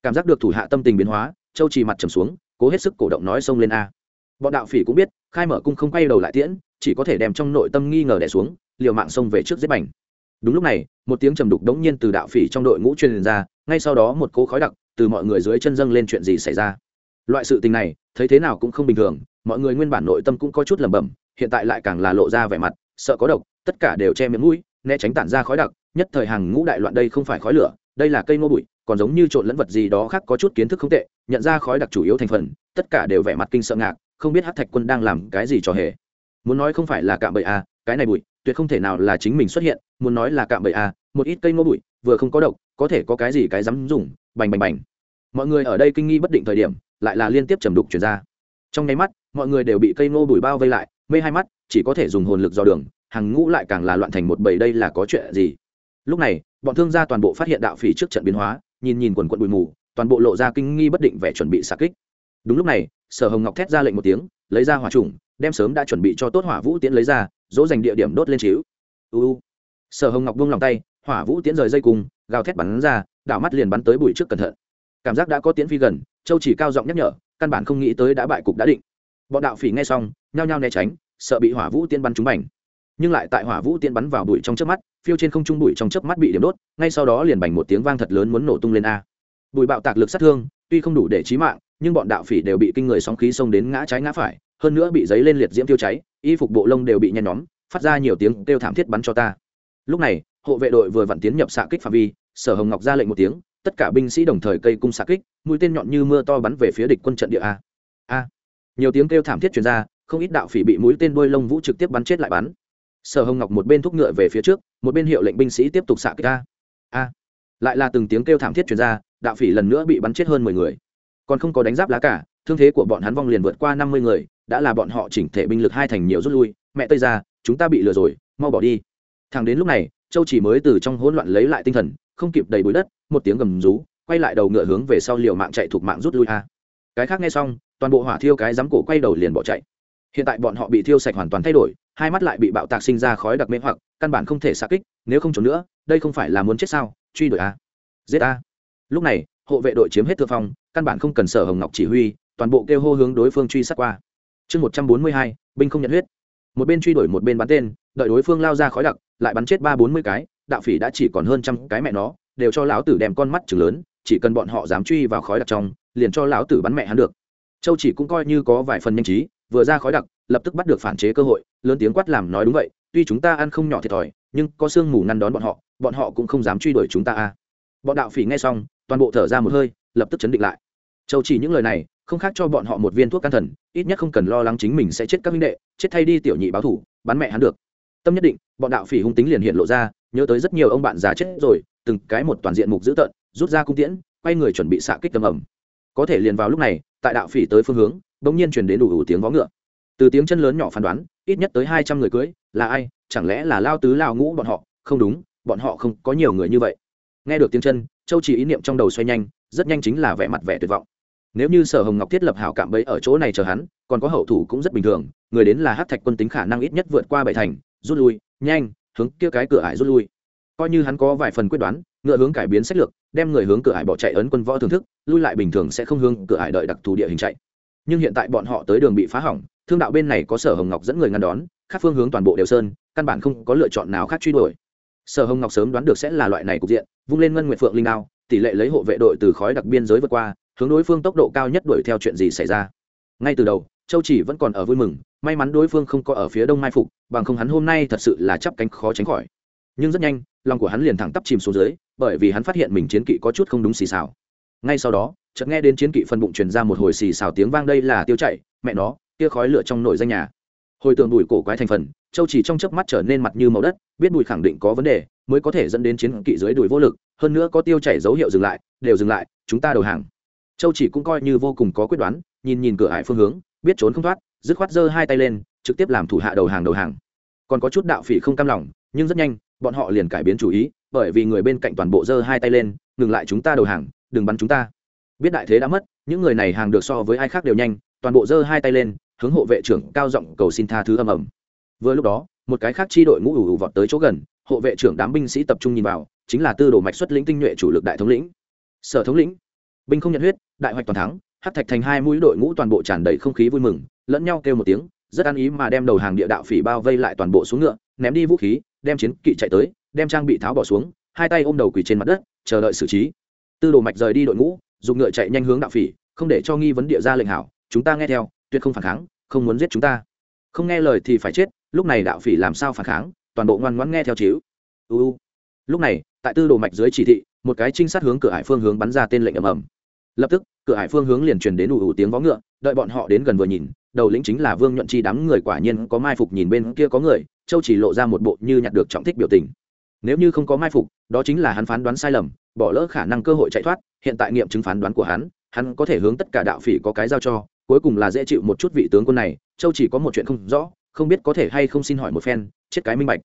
Cảm giác được thủ hạ tâm tình biến hóa, châu trì mặt trầm xuống, cố hết sức cổ động nói xông lên a. Bọn đạo phỉ cũng biết, khai mở cung không quay đầu lại tiễn, chỉ có thể đem trong nội tâm nghi ngờ đẻ xuống, liều mạng xông về trước giết bành đúng lúc này, một tiếng trầm đục đống nhiên từ đạo phỉ trong đội ngũ truyền ra, ngay sau đó một cỗ khói đặc từ mọi người dưới chân dâng lên chuyện gì xảy ra. Loại sự tình này, thấy thế nào cũng không bình thường, mọi người nguyên bản nội tâm cũng có chút lẩm bẩm hiện tại lại càng là lộ ra vẻ mặt, sợ có độc, tất cả đều che miệng mũi, né tránh tản ra khói đặc, nhất thời hàng ngũ đại loạn đây không phải khói lửa, đây là cây ngô bụi, còn giống như trộn lẫn vật gì đó khác có chút kiến thức không tệ, nhận ra khói đặc chủ yếu thành phần, tất cả đều vẻ mặt kinh sợ ngạc, không biết hát thạch quân đang làm cái gì cho hề. Muốn nói không phải là cạm bậy à cái này bụi, tuyệt không thể nào là chính mình xuất hiện, muốn nói là cạm bậy à một ít cây ngô bụi, vừa không có độc, có thể có cái gì cái dám dùng, bành bành bành. Mọi người ở đây kinh nghi bất định thời điểm, lại là liên tiếp trầm đục chuyển ra. Trong nháy mắt, mọi người đều bị cây ngô bụi bao vây lại mê hai mắt, chỉ có thể dùng hồn lực dò đường, hàng ngũ lại càng là loạn thành một bầy đây là có chuyện gì? Lúc này, bọn thương gia toàn bộ phát hiện đạo phỉ trước trận biến hóa, nhìn nhìn quần quận bụi mù, toàn bộ lộ ra kinh nghi bất định vẻ chuẩn bị xạ kích. Đúng lúc này, sở hồng ngọc thét ra lệnh một tiếng, lấy ra hỏa trùng, đem sớm đã chuẩn bị cho tốt hỏa vũ tiễn lấy ra, dỗ dành địa điểm đốt lên chiếu. Uu sở hồng ngọc buông lòng tay, hỏa vũ tiễn rời dây cùng gào thét bắn ra, đảo mắt liền bắn tới bụi trước cẩn thận. Cảm giác đã có tiễn phi gần, châu chỉ cao giọng nhắc nhở, căn bản không nghĩ tới đã bại cục đã định bọn đạo phỉ nghe xong, nhao nhao né tránh, sợ bị hỏa vũ tiên bắn trúng bành nhưng lại tại hỏa vũ tiên bắn vào bụi trong chớp mắt, phiêu trên không trung bụi trong chớp mắt bị điểm đốt, ngay sau đó liền bành một tiếng vang thật lớn muốn nổ tung lên a. Bụi bạo tạc lực sát thương, tuy không đủ để chí mạng, nhưng bọn đạo phỉ đều bị kinh người sóng khí xông đến ngã trái ngã phải, hơn nữa bị giấy lên liệt diễm tiêu cháy, y phục bộ lông đều bị nhen nhóm, phát ra nhiều tiếng kêu thảm thiết bắn cho ta. Lúc này, hộ vệ đội vừa vặn tiến nhập xạ kích phạm vi, sở hồng ngọc ra lệnh một tiếng, tất cả binh sĩ đồng thời cây cung xạ kích, mũi tên nhọn như mưa to bắn về phía địch quân trận địa a. A nhiều tiếng kêu thảm thiết truyền ra, không ít đạo phỉ bị mũi tên đuôi lông vũ trực tiếp bắn chết lại bắn. Sở hồng ngọc một bên thúc ngựa về phía trước, một bên hiệu lệnh binh sĩ tiếp tục xạ kích a a! Lại là từng tiếng kêu thảm thiết truyền ra, đạo phỉ lần nữa bị bắn chết hơn mười người. Còn không có đánh giáp lá cả, thương thế của bọn hắn vong liền vượt qua năm mươi người, đã là bọn họ chỉnh thể binh lực hai thành nhiều rút lui. Mẹ tây ra chúng ta bị lừa rồi, mau bỏ đi. Thằng đến lúc này, châu chỉ mới từ trong hỗn loạn lấy lại tinh thần, không kịp đầy bụi đất, một tiếng gầm rú, quay lại đầu ngựa hướng về sau liều mạng chạy thuộc mạng rút lui. A! Cái khác nghe xong toàn bộ hỏa thiêu cái dám cổ quay đầu liền bỏ chạy. Hiện tại bọn họ bị thiêu sạch hoàn toàn thay đổi, hai mắt lại bị bạo tạc sinh ra khói đặc mê hoặc, căn bản không thể xa kích, nếu không trốn nữa, đây không phải là muốn chết sao? Truy đuổi a giết a lúc này, hộ vệ đội chiếm hết thượng phong, căn bản không cần sở hồng ngọc chỉ huy, toàn bộ kêu hô hướng đối phương truy sát qua. Chương một trăm bốn mươi hai, binh không nhận huyết. Một bên truy đuổi một bên bắn tên, đợi đối phương lao ra khói đặc, lại bắn chết ba bốn mươi cái, đạo phỉ đã chỉ còn hơn trăm cái mẹ nó, đều cho lão tử đem con mắt chừng lớn, chỉ cần bọn họ dám truy vào khói đặc trong, liền cho lão tử bắn mẹ hắn được châu chỉ cũng coi như có vài phần nhanh trí, vừa ra khói đặc, lập tức bắt được phản chế cơ hội, lớn tiếng quát làm nói đúng vậy, tuy chúng ta ăn không nhỏ thiệt thòi, nhưng có sương mù ngăn đón bọn họ bọn họ cũng không dám truy đuổi chúng ta a. Bọn đạo phỉ nghe xong, toàn bộ thở ra một hơi, lập tức chấn định lại. Châu chỉ những lời này, không khác cho bọn họ một viên thuốc can thần, ít nhất không cần lo lắng chính mình sẽ chết các minh đệ, chết thay đi tiểu nhị báo thủ, bắn mẹ hắn được. Tâm nhất định, bọn đạo phỉ hung tính liền hiện lộ ra, nhớ tới rất nhiều ông bạn già chết rồi, từng cái một toàn diện mục dữ tợn, rút ra cung tiễn, quay người chuẩn bị xạ kích tầm ẩm. Có thể liền vào lúc này tại đạo phỉ tới phương hướng bỗng nhiên truyền đến đủ đủ tiếng vó ngựa. Từ tiếng chân lớn nhỏ phán đoán, ít nhất tới hai trăm người cưới, là ai, chẳng lẽ là lao tứ lao ngũ bọn họ? Không đúng, bọn họ không có nhiều người như vậy. Nghe được tiếng chân, châu chỉ ý niệm trong đầu xoay nhanh, rất nhanh chính là vẻ mặt vẻ tuyệt vọng. Nếu như sở hồng ngọc thiết lập hảo cảm bấy ở chỗ này chờ hắn, còn có hậu thủ cũng rất bình thường, người đến là hát thạch quân tính khả năng ít nhất vượt qua bảy thành, rút lui, nhanh, hướng kia cái cửa ải rút lui. Coi như hắn có vài phần quyết đoán ngựa hướng cải biến sách lược, đem người hướng cửa hải bỏ chạy ấn quân võ thưởng thức, lui lại bình thường sẽ không hướng cửa hải đợi đặc thù địa hình chạy. Nhưng hiện tại bọn họ tới đường bị phá hỏng, thương đạo bên này có sở hồng ngọc dẫn người ngăn đón các phương hướng toàn bộ đều sơn, căn bản không có lựa chọn nào khác truy đuổi. Sở hồng ngọc sớm đoán được sẽ là loại này cục diện, vung lên ngân nguyện phượng linh đao, tỷ lệ lấy hộ vệ đội từ khói đặc biên giới vượt qua, hướng đối phương tốc độ cao nhất đuổi theo chuyện gì xảy ra. Ngay từ đầu, châu chỉ vẫn còn ở vui mừng, may mắn đối phương không có ở phía đông mai phục, bằng không hắn hôm nay thật sự là chắp cánh khó tránh khỏi nhưng rất nhanh, lòng của hắn liền thẳng tắp chìm xuống dưới, bởi vì hắn phát hiện mình chiến kỵ có chút không đúng xì xào. Ngay sau đó, chợt nghe đến chiến kỵ phân bụng truyền ra một hồi xì xào tiếng vang đây là tiêu chạy, mẹ nó kia khói lửa trong nổi danh nhà. Hồi tưởng đùi cổ quái thành phần, châu chỉ trong chớp mắt trở nên mặt như màu đất, biết đùi khẳng định có vấn đề, mới có thể dẫn đến chiến kỵ dưới đùi vô lực, hơn nữa có tiêu chảy dấu hiệu dừng lại, đều dừng lại, chúng ta đầu hàng. Châu chỉ cũng coi như vô cùng có quyết đoán, nhìn nhìn cửa ải phương hướng, biết trốn không thoát, dứt khoát giơ hai tay lên, trực tiếp làm thủ hạ đầu hàng đầu hàng. Còn có chút đạo phỉ không cam lòng, nhưng rất nhanh bọn họ liền cải biến chủ ý, bởi vì người bên cạnh toàn bộ giơ hai tay lên, ngừng lại chúng ta đầu hàng, đừng bắn chúng ta. Biết đại thế đã mất, những người này hàng được so với ai khác đều nhanh, toàn bộ giơ hai tay lên, hướng hộ vệ trưởng cao giọng cầu xin tha thứ âm ầm. Vừa lúc đó, một cái khác chi đội ngũ ủ ủ vọt tới chỗ gần, hộ vệ trưởng đám binh sĩ tập trung nhìn vào, chính là tư đồ mạch xuất lĩnh tinh nhuệ chủ lực đại thống lĩnh. Sở thống lĩnh. Binh không nhận huyết, đại hoạch toàn thắng hát thạch thành hai mũi đội ngũ toàn bộ tràn đầy không khí vui mừng, lẫn nhau kêu một tiếng, rất ăn ý mà đem đầu hàng địa đạo phỉ bao vây lại toàn bộ xuống ngựa, ném đi vũ khí đem chiến kỵ chạy tới, đem trang bị tháo bỏ xuống, hai tay ôm đầu quỳ trên mặt đất, chờ đợi xử trí. Tư đồ mạch rời đi đội ngũ, dùng ngựa chạy nhanh hướng đạo phỉ, không để cho nghi vấn địa ra lệnh hảo, chúng ta nghe theo, tuyệt không phản kháng, không muốn giết chúng ta. Không nghe lời thì phải chết, lúc này đạo phỉ làm sao phản kháng, toàn bộ ngoan ngoãn nghe theo chiếu uu lúc này, tại tư đồ mạch dưới chỉ thị, một cái trinh sát hướng cửa hải phương hướng bắn ra tên lệnh ầm ầm. Lập tức, cửa hải phương hướng liền truyền đến ủ ủ tiếng vó ngựa, đợi bọn họ đến gần vừa nhìn, đầu lĩnh chính là vương nhuận chi đám người quả nhiên có mai phục nhìn bên kia có người châu chỉ lộ ra một bộ như nhặt được trọng thích biểu tình. Nếu như không có mai phục, đó chính là hắn phán đoán sai lầm, bỏ lỡ khả năng cơ hội chạy thoát, hiện tại nghiệm chứng phán đoán của hắn hắn có thể hướng tất cả đạo phỉ có cái giao cho, cuối cùng là dễ chịu một chút vị tướng quân này, châu chỉ có một chuyện không rõ, không biết có thể hay không xin hỏi một phen, chết cái minh bạch.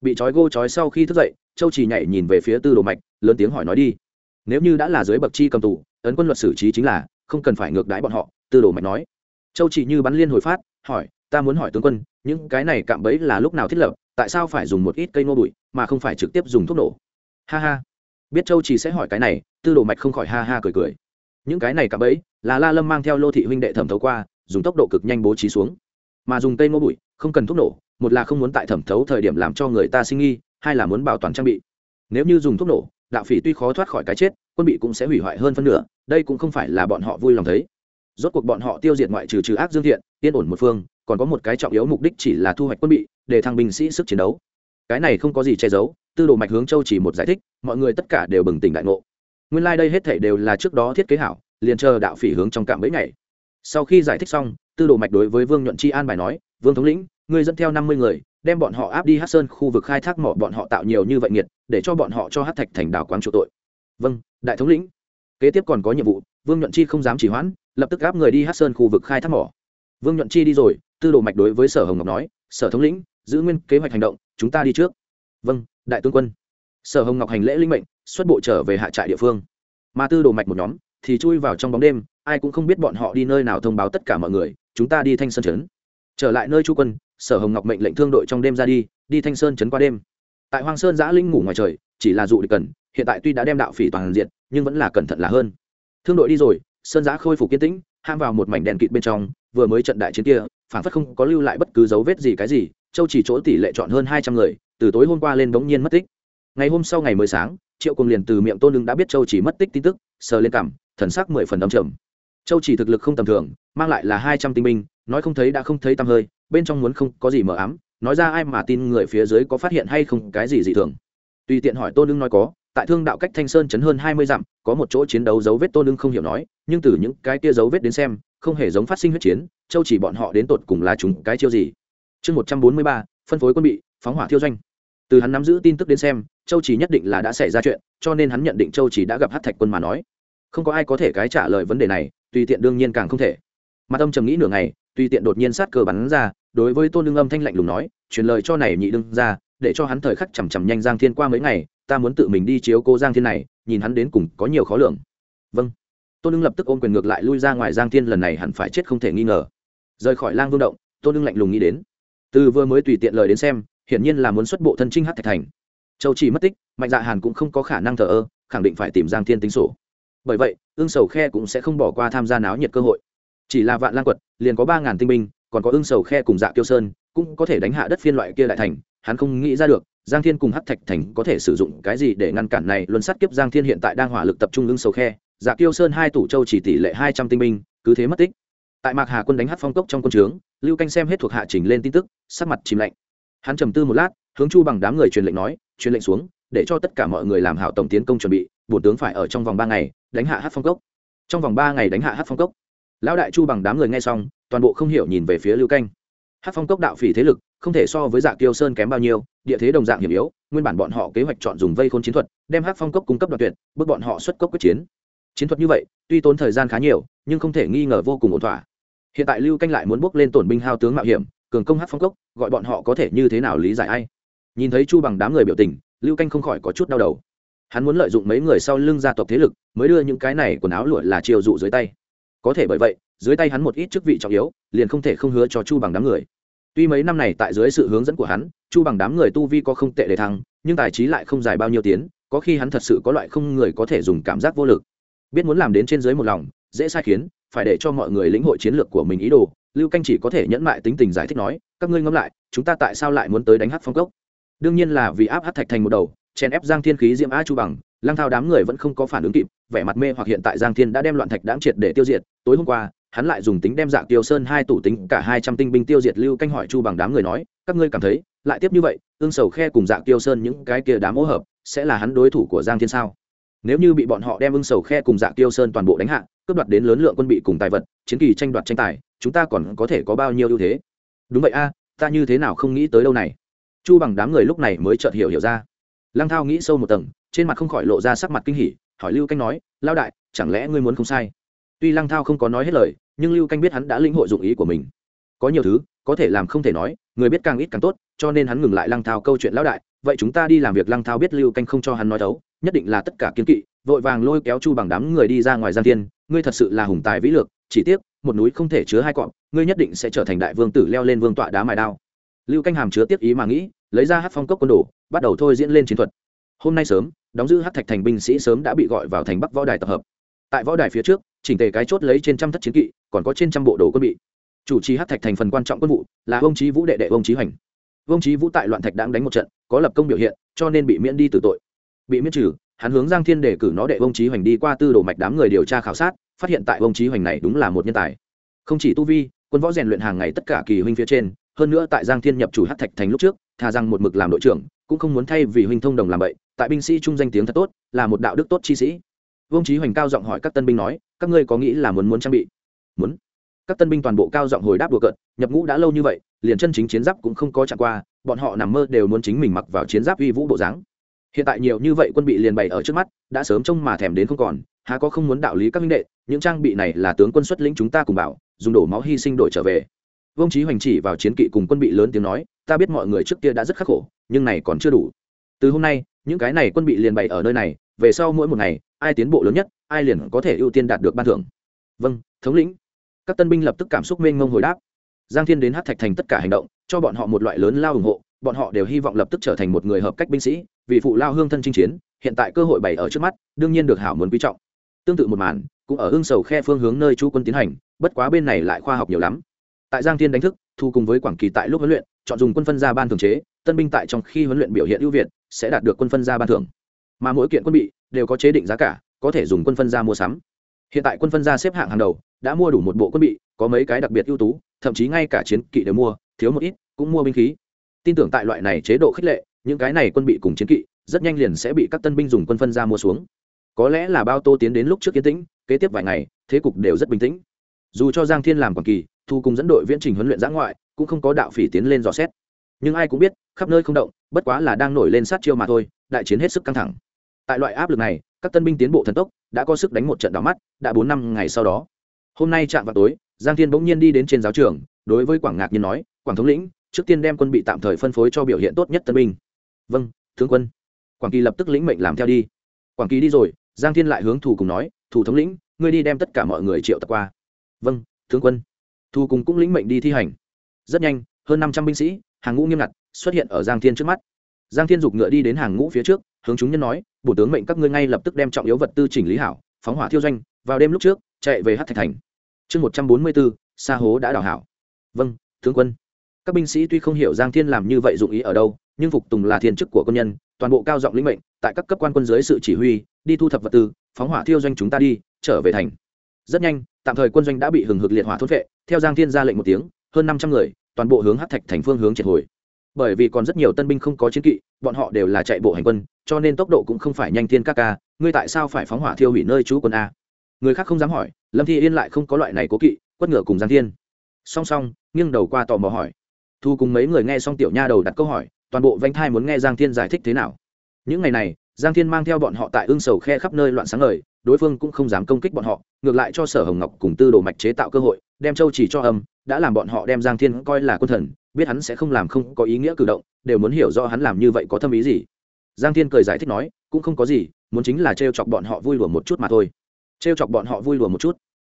Bị trói gô trói sau khi thức dậy, châu chỉ nhảy nhìn về phía tư đồ mạch, lớn tiếng hỏi nói đi. Nếu như đã là dưới bậc chi cầm tù, ấn quân luật xử trí chính là, không cần phải ngược đãi bọn họ, tư đồ mạch nói. Châu chỉ như bắn liên hồi phát, hỏi, ta muốn hỏi tướng quân những cái này cạm bẫy là lúc nào thiết lập, tại sao phải dùng một ít cây nô bụi, mà không phải trực tiếp dùng thuốc nổ? Ha ha. Biết châu chỉ sẽ hỏi cái này, tư đồ mạch không khỏi ha ha cười cười. Những cái này cạm bẫy, là la lâm mang theo lô thị huynh đệ thẩm thấu qua, dùng tốc độ cực nhanh bố trí xuống. Mà dùng cây ngô bụi, không cần thuốc nổ, một là không muốn tại thẩm thấu thời điểm làm cho người ta sinh nghi, hai là muốn bảo toàn trang bị. Nếu như dùng thuốc nổ, đạo phỉ tuy khó thoát khỏi cái chết, quân bị cũng sẽ hủy hoại hơn phân nửa, đây cũng không phải là bọn họ vui lòng thấy. Rốt cuộc bọn họ tiêu diệt ngoại trừ trừ ác dương thiện, yên ổn một phương còn có một cái trọng yếu mục đích chỉ là thu hoạch quân bị, để thăng binh sĩ sức chiến đấu. Cái này không có gì che giấu, tư đồ mạch hướng châu chỉ một giải thích, mọi người tất cả đều bừng tỉnh đại ngộ. Nguyên lai、like、đây hết thể đều là trước đó thiết kế hảo, liền chờ đạo phỉ hướng trong cạm bẫy ngày sau khi giải thích xong, tư đồ mạch đối với vương nhuận chi an bài nói, vương thống lĩnh, ngươi dẫn theo năm mươi người, đem bọn họ áp đi hát sơn khu vực khai thác mỏ, bọn họ tạo nhiều như vậy nghiệt, để cho bọn họ cho hát thạch thành đảo quán trụ tội. Vâng đại thống lĩnh. Kế tiếp còn có nhiệm vụ, vương nhuận chi không dám chỉ hoãn, lập tức áp người đi hát sơn khu vực khai thác mỏ. Vương nhuận chi đi rồi tư đồ mạch đối với sở hồng ngọc nói, sở thống lĩnh, giữ nguyên kế hoạch hành động, chúng ta đi trước. Vâng đại tướng quân. Sở hồng ngọc hành lễ linh mệnh, xuất bộ trở về hạ trại địa phương. Mà tư đồ mạch một nhóm thì chui vào trong bóng đêm, ai cũng không biết bọn họ đi nơi nào thông báo tất cả mọi người, chúng ta đi thanh sơn trấn. Trở lại nơi chu quân, sở hồng ngọc mệnh lệnh thương đội trong đêm ra đi đi thanh sơn trấn qua đêm. Tại hoàng sơn giã linh ngủ ngoài trời, chỉ là dụ địch cần, hiện tại tuy đã đem đạo phỉ toàn diện nhưng vẫn là cẩn thận là hơn. Thương đội đi rồi, sơn giã khôi phục kiên tĩnh, ham vào một mảnh đèn kịt bên trong, vừa mới trận đại chiến kia phản phất không có lưu lại bất cứ dấu vết gì cái gì, châu chỉ chỗ tỷ lệ chọn hơn hai trăm người, từ tối hôm qua lên bỗng nhiên mất tích. Ngày hôm sau ngày mới sáng, triệu cùng liền từ miệng tôn lưng đã biết châu chỉ mất tích tin tức, sờ lên cảm, thần sắc mười phần đ trầm. Châu chỉ thực lực không tầm thường, mang lại là hai trăm tinh binh, nói không thấy đã không thấy tăm hơi, bên trong muốn không có gì mờ ám, nói ra ai mà tin người phía dưới có phát hiện hay không cái gì dị thường. Tùy tiện hỏi tôn lưng nói có, tại thương đạo cách thanh sơn chấn hơn hai mươi dặm, có một chỗ chiến đấu dấu vết tôn lưng không hiểu nói, nhưng từ những cái kia dấu vết đến xem không hề giống phát sinh huyết chiến, châu chỉ bọn họ đến tột cùng là chúng cái chiêu gì? Chương một trăm bốn mươi ba, phân phối quân bị, phóng hỏa thiêu doanh. Từ hắn nắm giữ tin tức đến xem, châu chỉ nhất định là đã xảy ra chuyện, cho nên hắn nhận định châu chỉ đã gặp hát thạch quân mà nói. Không có ai có thể cái trả lời vấn đề này, tùy tiện đương nhiên càng không thể. Mặt ông trầm nghĩ nửa ngày, tùy tiện đột nhiên sát cờ bắn ra, đối với tôn đương âm thanh lạnh lùng nói, truyền lời cho này nhị đương ra để cho hắn thời khắc chằm chằm nhanh giang thiên qua mấy ngày, ta muốn tự mình đi chiếu cô giang thiên này, nhìn hắn đến cùng có nhiều khó lường. Vâng tôn đương lập tức ôm quyền ngược lại lui ra ngoài giang thiên, lần này hẳn phải chết không thể nghi ngờ. Rời khỏi lang vương động, tôn đương lạnh lùng nghĩ đến. Từ vừa mới tùy tiện lời đến xem, hiển nhiên là muốn xuất bộ thân trinh hát thạch thành. Châu chỉ mất tích, mạnh dạ hàn cũng không có khả năng thờ ơ, khẳng định phải tìm giang thiên tính sổ. Bởi vậy ương sầu khe cũng sẽ không bỏ qua tham gia náo nhiệt cơ hội. Chỉ là vạn lang quật, liền có ba ngàn tinh binh, còn có ương sầu khe cùng dạ kiêu sơn, cũng có thể đánh hạ đất phiên loại kia đại thành. Hắn không nghĩ ra được, giang thiên cùng hắc thạch thành có thể sử dụng cái gì để ngăn cản này. Luân sát kiếp giang thiên hiện tại đang hỏa lực tập trung ương sầu khe dạ kiêu sơn hai tủ châu chỉ tỷ lệ hai trăm tinh binh, cứ thế mất tích. Tại mạc hà quân đánh hát phong cốc trong quân trướng, lưu canh xem hết thuộc hạ trình lên tin tức, sắc mặt chìm lạnh. Hắn trầm tư một lát, hướng chu bằng đám người truyền lệnh nói, truyền lệnh xuống, để cho tất cả mọi người làm hảo tổng tiến công chuẩn bị, bổn tướng phải ở trong vòng ba ngày, đánh hạ hát phong cốc. Trong vòng ba ngày đánh hạ hát phong cốc, lão đại chu bằng đám người nghe xong, toàn bộ không hiểu nhìn về phía lưu canh. Hát phong cốc đạo phỉ thế lực, không thể so với dạ kiêu sơn kém bao nhiêu, địa thế đồng dạng hiểm yếu, nguyên bản bọn họ kế hoạch chọn dùng vây khôn chiến thuật, đem hát phong cốc cung cấp đoạn tuyệt, bước bọn họ xuất cốc quyết chiến chiến thuật như vậy, tuy tốn thời gian khá nhiều, nhưng không thể nghi ngờ vô cùng ổn thỏa. Hiện tại lưu canh lại muốn bước lên tổn binh hao tướng mạo hiểm, cường công hát phong cốc, gọi bọn họ có thể như thế nào lý giải ai? Nhìn thấy chu bằng đám người biểu tình, lưu canh không khỏi có chút đau đầu. Hắn muốn lợi dụng mấy người sau lưng gia tộc thế lực, mới đưa những cái này quần áo lụa là chiều dụ dưới tay. Có thể bởi vậy, dưới tay hắn một ít chức vị trọng yếu, liền không thể không hứa cho chu bằng đám người. Tuy mấy năm này tại dưới sự hướng dẫn của hắn, chu bằng đám người tu vi có không tệ để thăng, nhưng tài trí lại không dài bao nhiêu tiến, có khi hắn thật sự có loại không người có thể dùng cảm giác vô lực biết muốn làm đến trên dưới một lòng, dễ sai khiến, phải để cho mọi người lĩnh hội chiến lược của mình ý đồ. Lưu canh chỉ có thể nhẫn mại tính tình giải thích nói, các ngươi ngẫm lại, chúng ta tại sao lại muốn tới đánh hát phong cốc? Đương nhiên là vì áp hát thạch thành một đầu, chèn ép giang thiên khí diễm a chu bằng, lăng thao đám người vẫn không có phản ứng kịp, vẻ mặt mê hoặc hiện tại giang thiên đã đem loạn thạch đáng triệt để tiêu diệt. Tối hôm qua, hắn lại dùng tính đem dạ tiêu sơn hai tủ tính cả hai trăm tinh binh tiêu diệt lưu canh hỏi chu bằng đám người nói, các ngươi cảm thấy, lại tiếp như vậy, ương sầu khe cùng dạ tiêu sơn những cái kia đám ô hợp, sẽ là hắn đối thủ của giang thiên sao? Nếu như bị bọn họ đem ưng sầu khe cùng dạ tiêu sơn toàn bộ đánh hạ, cướp đoạt đến lớn lượng quân bị cùng tài vật, chiến kỳ tranh đoạt tranh tài, chúng ta còn có thể có bao nhiêu ưu thế? Đúng vậy a, ta như thế nào không nghĩ tới đâu này? Chu bằng đám người lúc này mới chợt hiểu hiểu ra. Lăng thao nghĩ sâu một tầng, trên mặt không khỏi lộ ra sắc mặt kinh hỉ, hỏi lưu canh nói lao đại, chẳng lẽ ngươi muốn không sai? Tuy lăng thao không có nói hết lời, nhưng lưu canh biết hắn đã linh hội dụng ý của mình. Có nhiều thứ, có thể làm không thể nói, người biết càng ít càng tốt, cho nên hắn ngừng lại lăng thao câu chuyện lão đại, vậy chúng ta đi làm việc. Lăng thao biết lưu canh không cho hắn nói thấu nhất định là tất cả kiến kỵ, vội vàng lôi kéo chu bằng đám người đi ra ngoài gian thiên. ngươi thật sự là hùng tài vĩ lược, chỉ tiếc, một núi không thể chứa hai cọp, ngươi nhất định sẽ trở thành đại vương tử leo lên vương tọa đá mài đao. Lưu canh hàm chứa tiếp ý mà nghĩ, lấy ra hát phong cốc quân đồ, bắt đầu thôi diễn lên chiến thuật. Hôm nay sớm, đóng giữ hát thạch thành binh sĩ sớm đã bị gọi vào thành bắc võ đài tập hợp. Tại võ đài phía trước, chỉnh tề cái chốt lấy trên trăm thất chiến kỵ, còn có trên trăm bộ đồ quân bị. Chủ trì hát thạch thành phần quan trọng quân vụ là ông trí vũ đệ đệ ông trí hoành. Ông trí vũ tại loạn thạch đáng đánh một trận, có lập công biểu hiện, cho nên bị miễn đi từ tội bị miễn trừ, hắn hướng giang thiên đề cử nó đệ vông trí hoành đi qua tư đồ mạch đám người điều tra khảo sát, phát hiện tại vông trí hoành này đúng là một nhân tài. Không chỉ tu vi, quân võ rèn luyện hàng ngày tất cả kỳ huynh phía trên, hơn nữa tại giang thiên nhập chủ hát thạch thành lúc trước, thà rằng một mực làm đội trưởng, cũng không muốn thay vì huynh thông đồng làm vậy tại binh sĩ trung danh tiếng thật tốt, là một đạo đức tốt chi sĩ. Vương trí hoành cao giọng hỏi các tân binh nói, các ngươi có nghĩ là muốn muốn trang bị? Muốn. Các tân binh toàn bộ cao giọng hồi đáp đùa cợt, nhập ngũ đã lâu như vậy, liền chân chính chiến giáp cũng không có chạm qua, bọn họ nằm mơ đều muốn chính mình mặc vào chiến giáp uy vũ bộ dáng hiện tại nhiều như vậy quân bị liền bày ở trước mắt, đã sớm trông mà thèm đến không còn, há có không muốn đạo lý các minh đệ, những trang bị này là tướng quân xuất lĩnh chúng ta cùng bảo, dùng đổ máu hy sinh đổi trở về. Vương trí hoành chỉ vào chiến kỵ cùng quân bị lớn tiếng nói, ta biết mọi người trước kia đã rất khắc khổ, nhưng này còn chưa đủ. Từ hôm nay, những cái này quân bị liền bày ở nơi này, về sau mỗi một ngày, ai tiến bộ lớn nhất, ai liền có thể ưu tiên đạt được ban thưởng. Vâng thống lĩnh. Các tân binh lập tức cảm xúc mênh mông hồi đáp. Giang thiên đến hát thạch thành tất cả hành động, cho bọn họ một loại lớn lao ủng hộ bọn họ đều hy vọng lập tức trở thành một người hợp cách binh sĩ, vì phụ lao hương thân chinh chiến, hiện tại cơ hội bày ở trước mắt, đương nhiên được hảo muốn quý trọng. Tương tự một màn, cũng ở hương sầu khe phương hướng nơi chú quân tiến hành, bất quá bên này lại khoa học nhiều lắm. Tại giang thiên đánh thức, thu cùng với quảng kỳ tại lúc huấn luyện, chọn dùng quân phân ra ban thường chế, tân binh tại trong khi huấn luyện biểu hiện ưu việt, sẽ đạt được quân phân ra ban thưởng. Mà mỗi kiện quân bị, đều có chế định giá cả, có thể dùng quân phân ra mua sắm. Hiện tại quân phân ra xếp hạng hàng đầu, đã mua đủ một bộ quân bị, có mấy cái đặc biệt ưu tú, thậm chí ngay cả chiến kỵ đều mua, thiếu một ít, cũng mua binh khí tin tưởng tại loại này chế độ khích lệ, những cái này quân bị cùng chiến kỵ, rất nhanh liền sẽ bị các tân binh dùng quân phân ra mua xuống. Có lẽ là bao tô tiến đến lúc trước kiến tĩnh, kế tiếp vài ngày, thế cục đều rất bình tĩnh. Dù cho giang thiên làm quảng kỳ, thu cùng dẫn đội viễn trình huấn luyện giã ngoại, cũng không có đạo phỉ tiến lên dò xét. Nhưng ai cũng biết, khắp nơi không động, bất quá là đang nổi lên sát chiêu mà thôi, đại chiến hết sức căng thẳng. Tại loại áp lực này, các tân binh tiến bộ thần tốc, đã có sức đánh một trận đỏ mắt, đã bốn năm ngày sau đó. Hôm nay chạm vào tối, giang thiên bỗng nhiên đi đến trên giáo trường, đối với quảng ngạc nhiên nói, quảng thống lĩnh trước tiên đem quân bị tạm thời phân phối cho biểu hiện tốt nhất tân binh. Vâng tướng quân. Quảng kỳ lập tức lĩnh mệnh làm theo đi. Quảng kỳ đi rồi, giang thiên lại hướng thủ cùng nói thủ thống lĩnh, ngươi đi đem tất cả mọi người triệu tập qua. Vâng tướng quân. Thu cùng cũng lĩnh mệnh đi thi hành. Rất nhanh, hơn năm trăm binh sĩ, hàng ngũ nghiêm ngặt, xuất hiện ở giang thiên trước mắt. Giang thiên giục ngựa đi đến hàng ngũ phía trước, hướng chúng nhân nói, bổ tướng mệnh các ngươi ngay lập tức đem trọng yếu vật tư chỉnh lý hảo, phóng hỏa thiêu doanh, vào đêm lúc trước, chạy về hát thạch thành. Chương một trăm bốn mươi bốn xa hố đã đào hảo. Vâng tướng quân các binh sĩ tuy không hiểu giang thiên làm như vậy dụng ý ở đâu, nhưng phục tùng là thiên chức của quân nhân, toàn bộ cao giọng lĩnh mệnh, tại các cấp quan quân dưới sự chỉ huy, đi thu thập vật tư, phóng hỏa thiêu doanh chúng ta đi, trở về thành. Rất nhanh, tạm thời quân doanh đã bị hừng hực liệt hỏa thốt vệ theo giang thiên ra lệnh một tiếng, hơn năm trăm người, toàn bộ hướng hát thạch thành phương hướng triệt hồi. Bởi vì còn rất nhiều tân binh không có chiến kỵ, bọn họ đều là chạy bộ hành quân, cho nên tốc độ cũng không phải nhanh thiên các ca, ngươi tại sao phải phóng hỏa thiêu hủy nơi trú quân a? Người khác không dám hỏi, lâm thi yên lại không có loại này cố kỵ, quất ngựa cùng giang thiên. Song song, nghiêng đầu qua tò mò hỏi thu cùng mấy người nghe xong tiểu nha đầu đặt câu hỏi, toàn bộ vanh thai muốn nghe giang thiên giải thích thế nào. Những ngày này, giang thiên mang theo bọn họ tại ương sầu khe khắp nơi loạn sáng lời đối phương cũng không dám công kích bọn họ, ngược lại cho sở hồng ngọc cùng tư đồ mạch chế tạo cơ hội, đem châu chỉ cho âm, đã làm bọn họ đem giang thiên coi là quân thần, biết hắn sẽ không làm không có ý nghĩa cử động, đều muốn hiểu rõ hắn làm như vậy có thâm ý gì. Giang thiên cười giải thích nói, cũng không có gì, muốn chính là trêu chọc bọn họ vui lùa một chút mà thôi. Trêu chọc bọn họ vui lùa một chút.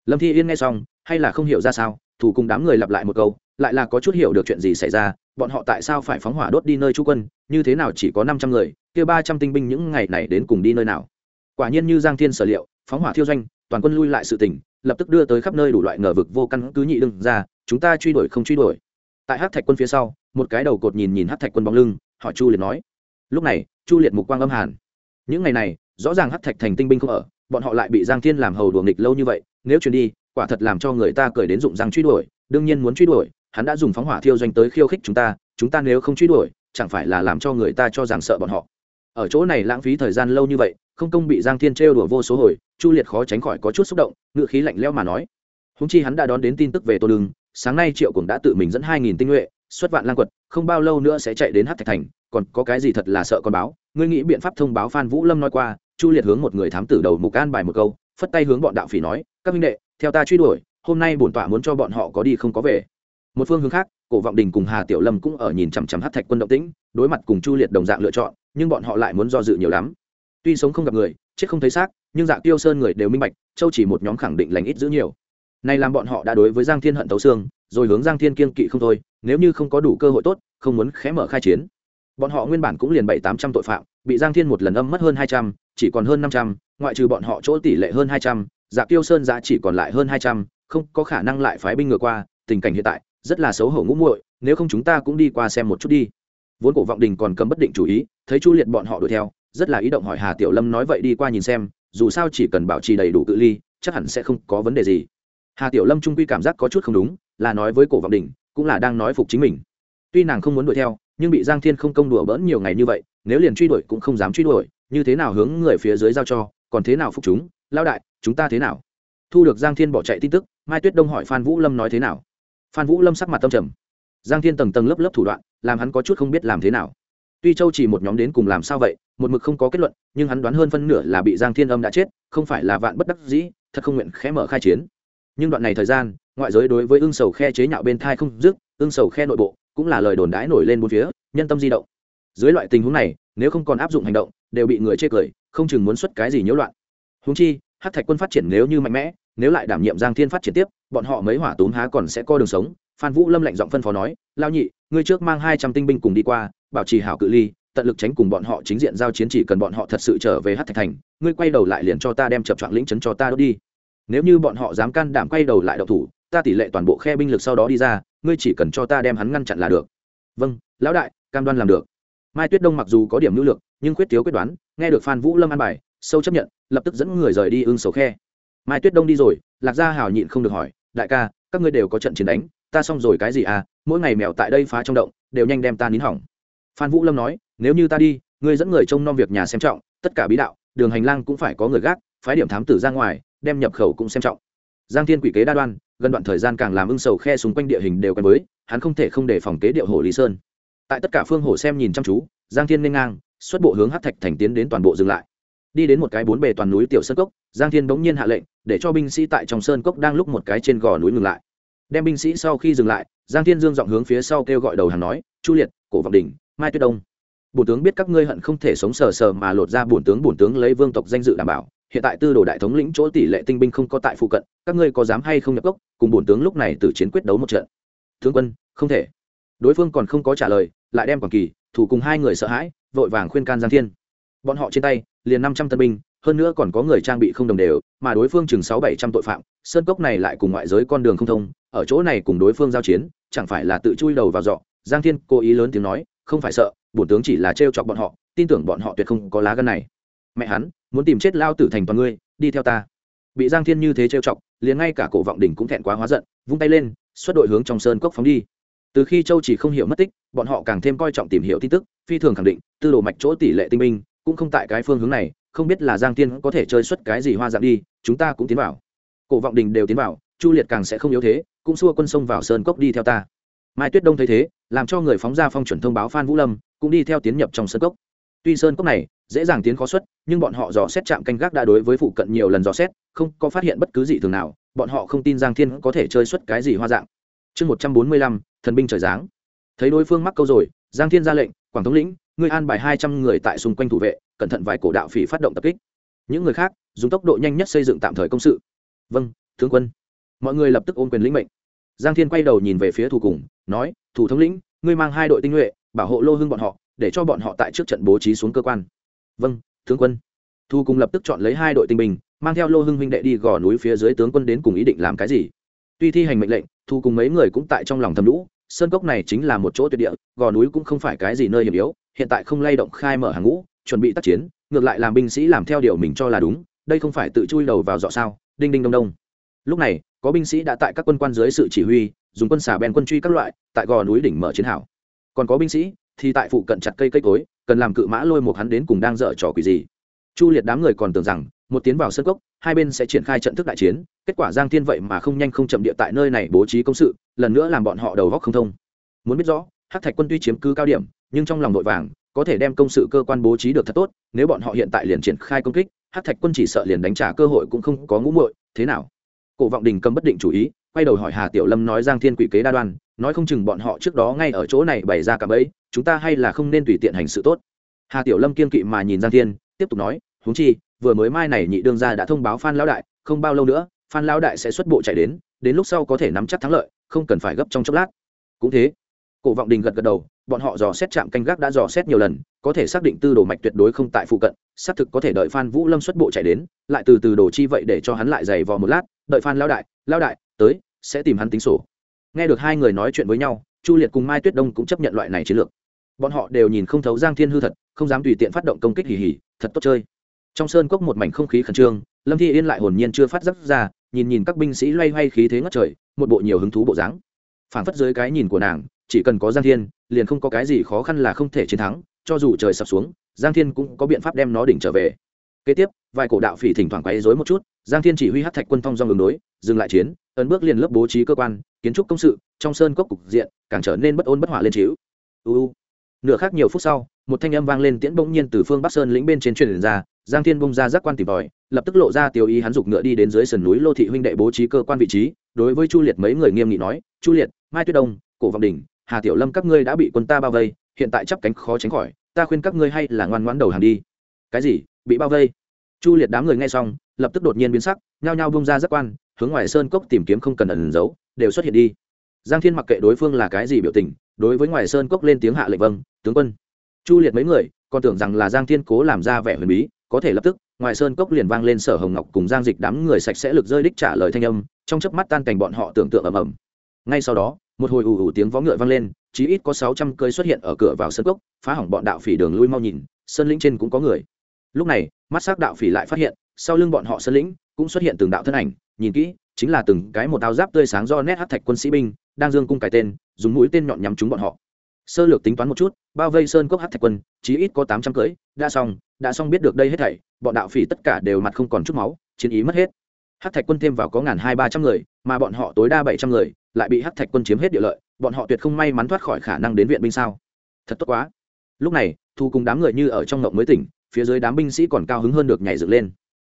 Lâm thi yên nghe xong, hay là không hiểu ra sao, thủ cùng đám người lặp lại một câu lại là có chút hiểu được chuyện gì xảy ra, bọn họ tại sao phải phóng hỏa đốt đi nơi chú quân, như thế nào chỉ có năm trăm người, kia ba trăm tinh binh những ngày này đến cùng đi nơi nào? Quả nhiên như giang thiên sở liệu, phóng hỏa thiêu doanh, toàn quân lui lại sự tỉnh lập tức đưa tới khắp nơi đủ loại ngờ vực vô căn cứ nhị đương ra, chúng ta truy đuổi không truy đuổi. Tại hát thạch quân phía sau, một cái đầu cột nhìn nhìn hát thạch quân bóng lưng họ chu liệt nói, lúc này, chu liệt mục quang âm hàn. Những ngày này, rõ ràng hát thạch thành tinh binh không ở, bọn họ lại bị giang thiên làm hầu đùa nghịch lâu như vậy, nếu chuyển đi, quả thật làm cho người ta cười đến dụng răng truy đuổi, đương nhiên muốn truy đuổi hắn đã dùng phóng hỏa thiêu doanh tới khiêu khích chúng ta chúng ta nếu không truy đuổi, chẳng phải là làm cho người ta cho rằng sợ bọn họ. Ở chỗ này lãng phí thời gian lâu như vậy, không công bị giang thiên trêu đùa vô số hồi, chu liệt khó tránh khỏi có chút xúc động ngự khí lạnh lẽo mà nói. Húng chi hắn đã đón đến tin tức về tô lương sáng nay triệu cũng đã tự mình dẫn hai nghìn tinh nhuệ, xuất vạn lang quật, không bao lâu nữa sẽ chạy đến hát thạch thành, còn có cái gì thật là sợ con báo? Ngươi nghĩ biện pháp thông báo phan vũ lâm nói qua, chu liệt hướng một người thám tử đầu mục an bài một câu, phất tay hướng bọn đạo phỉ nói, các minh đệ, theo ta truy đuổi, hôm nay bổn tọa muốn cho bọn họ có đi không có về một phương hướng khác, cổ vọng đình cùng hà tiểu lâm cũng ở nhìn chằm chằm hát thạch quân động tĩnh, đối mặt cùng chu liệt đồng dạng lựa chọn, nhưng bọn họ lại muốn do dự nhiều lắm. Tuy sống không gặp người, chết không thấy xác, nhưng dạng tiêu sơn người đều minh bạch, châu chỉ một nhóm khẳng định lành ít giữ nhiều. Nay làm bọn họ đã đối với giang thiên hận tấu xương, rồi hướng giang thiên kiên kỵ không thôi, nếu như không có đủ cơ hội tốt, không muốn khé mở khai chiến. Bọn họ nguyên bản cũng liền bảy tám trăm tội phạm, bị giang thiên một lần âm mất hơn hai trăm, chỉ còn hơn năm trăm, ngoại trừ bọn họ chỗ tỷ lệ hơn hai trăm dạ tiêu sơn giá chỉ còn lại hơn hai trăm, không có khả năng lại phái binh ngược qua, tình cảnh hiện tại rất là xấu hổ ngũ muội, nếu không chúng ta cũng đi qua xem một chút đi. Vốn cổ vọng đình còn cầm bất định chủ ý, thấy chu liệt bọn họ đuổi theo, rất là ý động hỏi hà tiểu lâm nói vậy đi qua nhìn xem, dù sao chỉ cần bảo trì đầy đủ cự ly, chắc hẳn sẽ không có vấn đề gì. Hà tiểu lâm trung quy cảm giác có chút không đúng, là nói với cổ vọng đình, cũng là đang nói phục chính mình. Tuy nàng không muốn đuổi theo, nhưng bị giang thiên không công đùa bỡn nhiều ngày như vậy, nếu liền truy đuổi cũng không dám truy đuổi, như thế nào hướng người phía dưới giao cho, còn thế nào phục chúng lao đại, chúng ta thế nào? Thu được giang thiên bỏ chạy tin tức, mai tuyết đông hỏi phan vũ lâm nói thế nào? Phan vũ lâm sắc mặt tâm trầm. Giang thiên tầng tầng lớp lớp thủ đoạn, làm hắn có chút không biết làm thế nào. Tuy châu chỉ một nhóm đến cùng làm sao vậy, một mực không có kết luận, nhưng hắn đoán hơn phân nửa là bị giang thiên âm đã chết, không phải là vạn bất đắc dĩ, thật không nguyện khẽ mở khai chiến. Nhưng đoạn này thời gian, ngoại giới đối với ưng sầu khe chế nhạo bên thai không dứt ưng sầu khe nội bộ cũng là lời đồn đãi nổi lên bốn phía, nhân tâm di động. Dưới loại tình huống này, nếu không còn áp dụng hành động, đều bị người chê cười, không chừng muốn xuất cái gì nhiễu loạn. Húng chi hát thạch quân phát triển nếu như mạnh mẽ, nếu lại đảm nhiệm giang thiên phát triển tiếp, bọn họ mấy hỏa tốn há còn sẽ co đường sống. Phan vũ lâm lạnh giọng phân phó nói lao nhị, ngươi trước mang hai trăm tinh binh cùng đi qua, bảo trì hảo cự ly, tận lực tránh cùng bọn họ chính diện giao chiến chỉ cần bọn họ thật sự trở về hát thạch thành, ngươi quay đầu lại liền cho ta đem chập trạng lĩnh trấn cho ta đốt đi. Nếu như bọn họ dám can đảm quay đầu lại đậu thủ, ta tỷ lệ toàn bộ khe binh lực sau đó đi ra, ngươi chỉ cần cho ta đem hắn ngăn chặn là được. Vâng lão đại, cam đoan làm được. Mai tuyết đông mặc dù có điểm nữ lực, nhưng quyết thiếu quyết đoán, nghe được phan vũ lâm an bài, sâu chấp nhận lập tức dẫn người rời đi ưng sầu khe. Mai tuyết đông đi rồi, lạc gia hào nhịn không được hỏi, đại ca, các ngươi đều có trận chiến đánh, ta xong rồi cái gì à? Mỗi ngày mèo tại đây phá trong động, đều nhanh đem ta nín hỏng. Phan vũ lâm nói, nếu như ta đi, ngươi dẫn người trông nom việc nhà xem trọng, tất cả bí đạo, đường hành lang cũng phải có người gác, phái điểm thám tử ra ngoài, đem nhập khẩu cũng xem trọng. Giang thiên quỷ kế đa đoan, gần đoạn thời gian càng làm ưng sầu khe xung quanh địa hình đều quen với, hắn không thể không để phòng kế điệu hồ lý sơn. Tại tất cả phương hồ xem nhìn chăm chú, giang thiên nên ngang, xuất bộ hướng hát thạch thành tiến đến toàn bộ dừng lại đi đến một cái bốn bề toàn núi tiểu sơn cốc, giang thiên bỗng nhiên hạ lệnh, để cho binh sĩ tại trong sơn cốc đang lúc một cái trên gò núi ngừng lại. Đem binh sĩ sau khi dừng lại, giang thiên dương giọng hướng phía sau kêu gọi đầu hàng nói, chu liệt, cổ vọng đình mai tuyết đông. Bổn tướng biết các ngươi hận không thể sống sờ sờ mà lột ra, bổn tướng bổn tướng lấy vương tộc danh dự đảm bảo, hiện tại tư đồ đại thống lĩnh chỗ tỷ lệ tinh binh không có tại phụ cận, các ngươi có dám hay không nhập cốc, cùng bổn tướng lúc này từ chiến quyết đấu một trận. Tướng quân, không thể. Đối phương còn không có trả lời, lại đem quảng kỳ, thủ cùng hai người sợ hãi, vội vàng khuyên can giang thiên bọn họ trên tay, liền năm trăm tân binh, hơn nữa còn có người trang bị không đồng đều, mà đối phương chừng sáu bảy trăm tội phạm, sơn cốc này lại cùng ngoại giới con đường không thông, ở chỗ này cùng đối phương giao chiến, chẳng phải là tự chui đầu vào dọ. Giang thiên cố ý lớn tiếng nói, không phải sợ, bổn tướng chỉ là trêu chọc bọn họ, tin tưởng bọn họ tuyệt không có lá gân này. Mẹ hắn, muốn tìm chết lao tử thành toàn ngươi, đi theo ta. Bị giang thiên như thế trêu chọc, liền ngay cả cổ vọng đỉnh cũng thẹn quá hóa giận, vung tay lên, xuất đội hướng trong sơn cốc phóng đi. Từ khi châu chỉ không hiểu mất tích, bọn họ càng thêm coi trọng tìm hiểu tin tức, phi thường khẳng định, tư đồ mạch chỗ tỷ lệ tinh minh cũng không tại cái phương hướng này, không biết là giang tiên có thể chơi xuất cái gì hoa dạng đi, chúng ta cũng tiến vào. Cổ vọng đình đều tiến vào, chu liệt càng sẽ không yếu thế, cũng xua quân sông vào sơn cốc đi theo ta. Mai tuyết đông thấy thế, làm cho người phóng ra phong chuẩn thông báo phan vũ lâm, cũng đi theo tiến nhập trong sơn cốc. Tuy sơn cốc này dễ dàng tiến khó xuất, nhưng bọn họ dò xét trạm canh gác đã đối với phụ cận nhiều lần dò xét, không có phát hiện bất cứ gì thường nào, bọn họ không tin giang thiên có thể chơi xuất cái gì hoa dạng. Chương một trăm bốn mươi lăm, thần binh trời giáng. Thấy đối phương mắc câu rồi, giang thiên ra lệnh, quảng thống lĩnh ngươi an bài hai trăm người tại xung quanh thủ vệ, cẩn thận vài cổ đạo phỉ phát động tập kích. Những người khác, dùng tốc độ nhanh nhất xây dựng tạm thời công sự. Vâng tướng quân. Mọi người lập tức ôm quyền lĩnh mệnh. Giang thiên quay đầu nhìn về phía thủ cùng, nói, thủ thống lĩnh, ngươi mang hai đội tinh nhuệ, bảo hộ lô hưng bọn họ, để cho bọn họ tại trước trận bố trí xuống cơ quan. Vâng tướng quân. Thu cùng lập tức chọn lấy hai đội tinh binh, mang theo lô hưng huynh đệ đi gò núi phía dưới tướng quân đến cùng ý định làm cái gì. Tuy thi hành mệnh lệnh thu cùng mấy người cũng tại trong lòng thầm lũ, sơn cốc này chính là một chỗ tuyệt địa, gò núi cũng không phải cái gì nơi hiểm yếu hiện tại không lay động khai mở hàng ngũ, chuẩn bị tác chiến, ngược lại làm binh sĩ làm theo điều mình cho là đúng, đây không phải tự chui đầu vào dọ sao, đinh đinh đông đông. Lúc này, có binh sĩ đã tại các quân quan dưới sự chỉ huy, dùng quân xả bèn quân truy các loại, tại gò núi đỉnh mở chiến hảo còn có binh sĩ thì tại phụ cận chặt cây cây cối, cần làm cự mã lôi một hắn đến cùng đang dở trò quỷ gì. Chu liệt đám người còn tưởng rằng, một tiến vào sân cốc, hai bên sẽ triển khai trận thức đại chiến, kết quả giang thiên vậy mà không nhanh không chậm địa tại nơi này bố trí công sự, lần nữa làm bọn họ đầu góc không thông. Muốn biết rõ Hắc thạch quân tuy chiếm cứ cao điểm, nhưng trong lòng nội vàng, có thể đem công sự cơ quan bố trí được thật tốt, nếu bọn họ hiện tại liền triển khai công kích, Hắc thạch quân chỉ sợ liền đánh trả cơ hội cũng không có ngũ muội, thế nào? Cổ vọng đình cầm bất định chủ ý, quay đầu hỏi hà tiểu lâm nói giang thiên quỷ kế đa đoan, nói không chừng bọn họ trước đó ngay ở chỗ này bày ra cả bẫy, chúng ta hay là không nên tùy tiện hành sự tốt. Hà tiểu lâm kiên kỵ mà nhìn giang thiên, tiếp tục nói, huống chi, vừa mới mai này nhị đương gia đã thông báo phan lão đại, không bao lâu nữa, phan lão đại sẽ xuất bộ chạy đến đến lúc sau có thể nắm chắc thắng lợi, không cần phải gấp trong chốc lát. Cũng thế cổ vọng đình gật gật đầu, bọn họ dò xét trạm canh gác đã dò xét nhiều lần, có thể xác định tư đồ mạch tuyệt đối không tại phụ cận, xác thực có thể đợi phan vũ lâm xuất bộ chạy đến, lại từ từ đồ chi vậy để cho hắn lại giày vò một lát, đợi phan lao đại lao đại, tới, sẽ tìm hắn tính sổ. Nghe được hai người nói chuyện với nhau, chu liệt cùng mai tuyết đông cũng chấp nhận loại này chiến lược. Bọn họ đều nhìn không thấu giang thiên hư thật, không dám tùy tiện phát động công kích hì hì, thật tốt chơi. Trong sơn cốc một mảnh không khí khẩn trương, lâm thi yên lại hồn nhiên chưa phát giác ra, nhìn nhìn các binh sĩ loay hoay khí thế ngất trời, một bộ nhiều hứng thú bộ dáng. Phảng phất dưới cái nhìn của nàng chỉ cần có giang thiên, liền không có cái gì khó khăn là không thể chiến thắng, cho dù trời sập xuống, giang thiên cũng có biện pháp đem nó đỉnh trở về. Kế tiếp, vài cổ đạo phỉ thỉnh thoảng quấy rối một chút, giang thiên chỉ huy hát thạch quân thông do đường đối, dừng lại chiến, ấn bước liền lớp bố trí cơ quan, kiến trúc công sự, trong sơn cốc cục diện càng trở nên bất ôn bất hỏa lên chiếu uu nửa khác nhiều phút sau, một thanh âm vang lên tiễn bỗng nhiên từ phương bắc sơn lĩnh bên trên truyền ra, giang thiên bông ra giác quan tìm tòi, lập tức lộ ra tiêu ý hắn dục ngựa đi đến dưới sườn núi lô thị huynh đệ bố trí cơ quan vị trí, đối với chu liệt mấy người nghiêm nghị nói, chu liệt, mai tuyết đông, cổ vọng đình hà tiểu lâm các ngươi đã bị quân ta bao vây, hiện tại chắp cánh khó tránh khỏi, ta khuyên các ngươi hay là ngoan ngoãn đầu hàng đi. Cái gì? Bị bao vây? Chu liệt đám người nghe xong, lập tức đột nhiên biến sắc, nhao nhao bông ra giác quan, hướng ngoài sơn cốc tìm kiếm không cần ẩn giấu, đều xuất hiện đi. Giang thiên mặc kệ đối phương là cái gì biểu tình, đối với ngoài sơn cốc lên tiếng hạ lệnh vâng tướng quân. Chu liệt mấy người, còn tưởng rằng là giang thiên cố làm ra vẻ huyền bí, có thể lập tức, ngoài sơn cốc liền vang lên sở hồng ngọc cùng giang dịch đám người sạch sẽ lực rơi đích trả lời thanh âm, trong chớp mắt tan cảnh bọn họ tưởng tượng ầm ầm. Ngay sau đó một hồi ù ù tiếng vó ngựa vang lên, chí ít có sáu trăm cơi xuất hiện ở cửa vào sơn cốc, phá hỏng bọn đạo phỉ đường lui mau nhìn, sơn lĩnh trên cũng có người. Lúc này, mắt s đạo phỉ lại phát hiện, sau lưng bọn họ sơn lĩnh cũng xuất hiện từng đạo thân ảnh, nhìn kỹ, chính là từng cái một áo giáp tươi sáng do nét hát thạch quân sĩ binh, đang dương cung cài tên, dùng mũi tên nhọn nhắm chúng bọn họ. Sơ lược tính toán một chút, bao vây sơn cốc hát thạch quân, chí ít có tám trăm cưỡi đã xong đã xong biết được đây hết thảy, bọn đạo phỉ tất cả đều mặt không còn chút máu, chiến ý mất hết hát thạch quân thêm vào có ngàn hai ba trăm người, mà bọn họ tối đa bảy trăm người, lại bị hát thạch quân chiếm hết địa lợi, bọn họ tuyệt không may mắn thoát khỏi khả năng đến viện binh sao? Thật tốt quá. Lúc này, thu cùng đám người như ở trong ngộng mới tỉnh, phía dưới đám binh sĩ còn cao hứng hơn được nhảy dựng lên.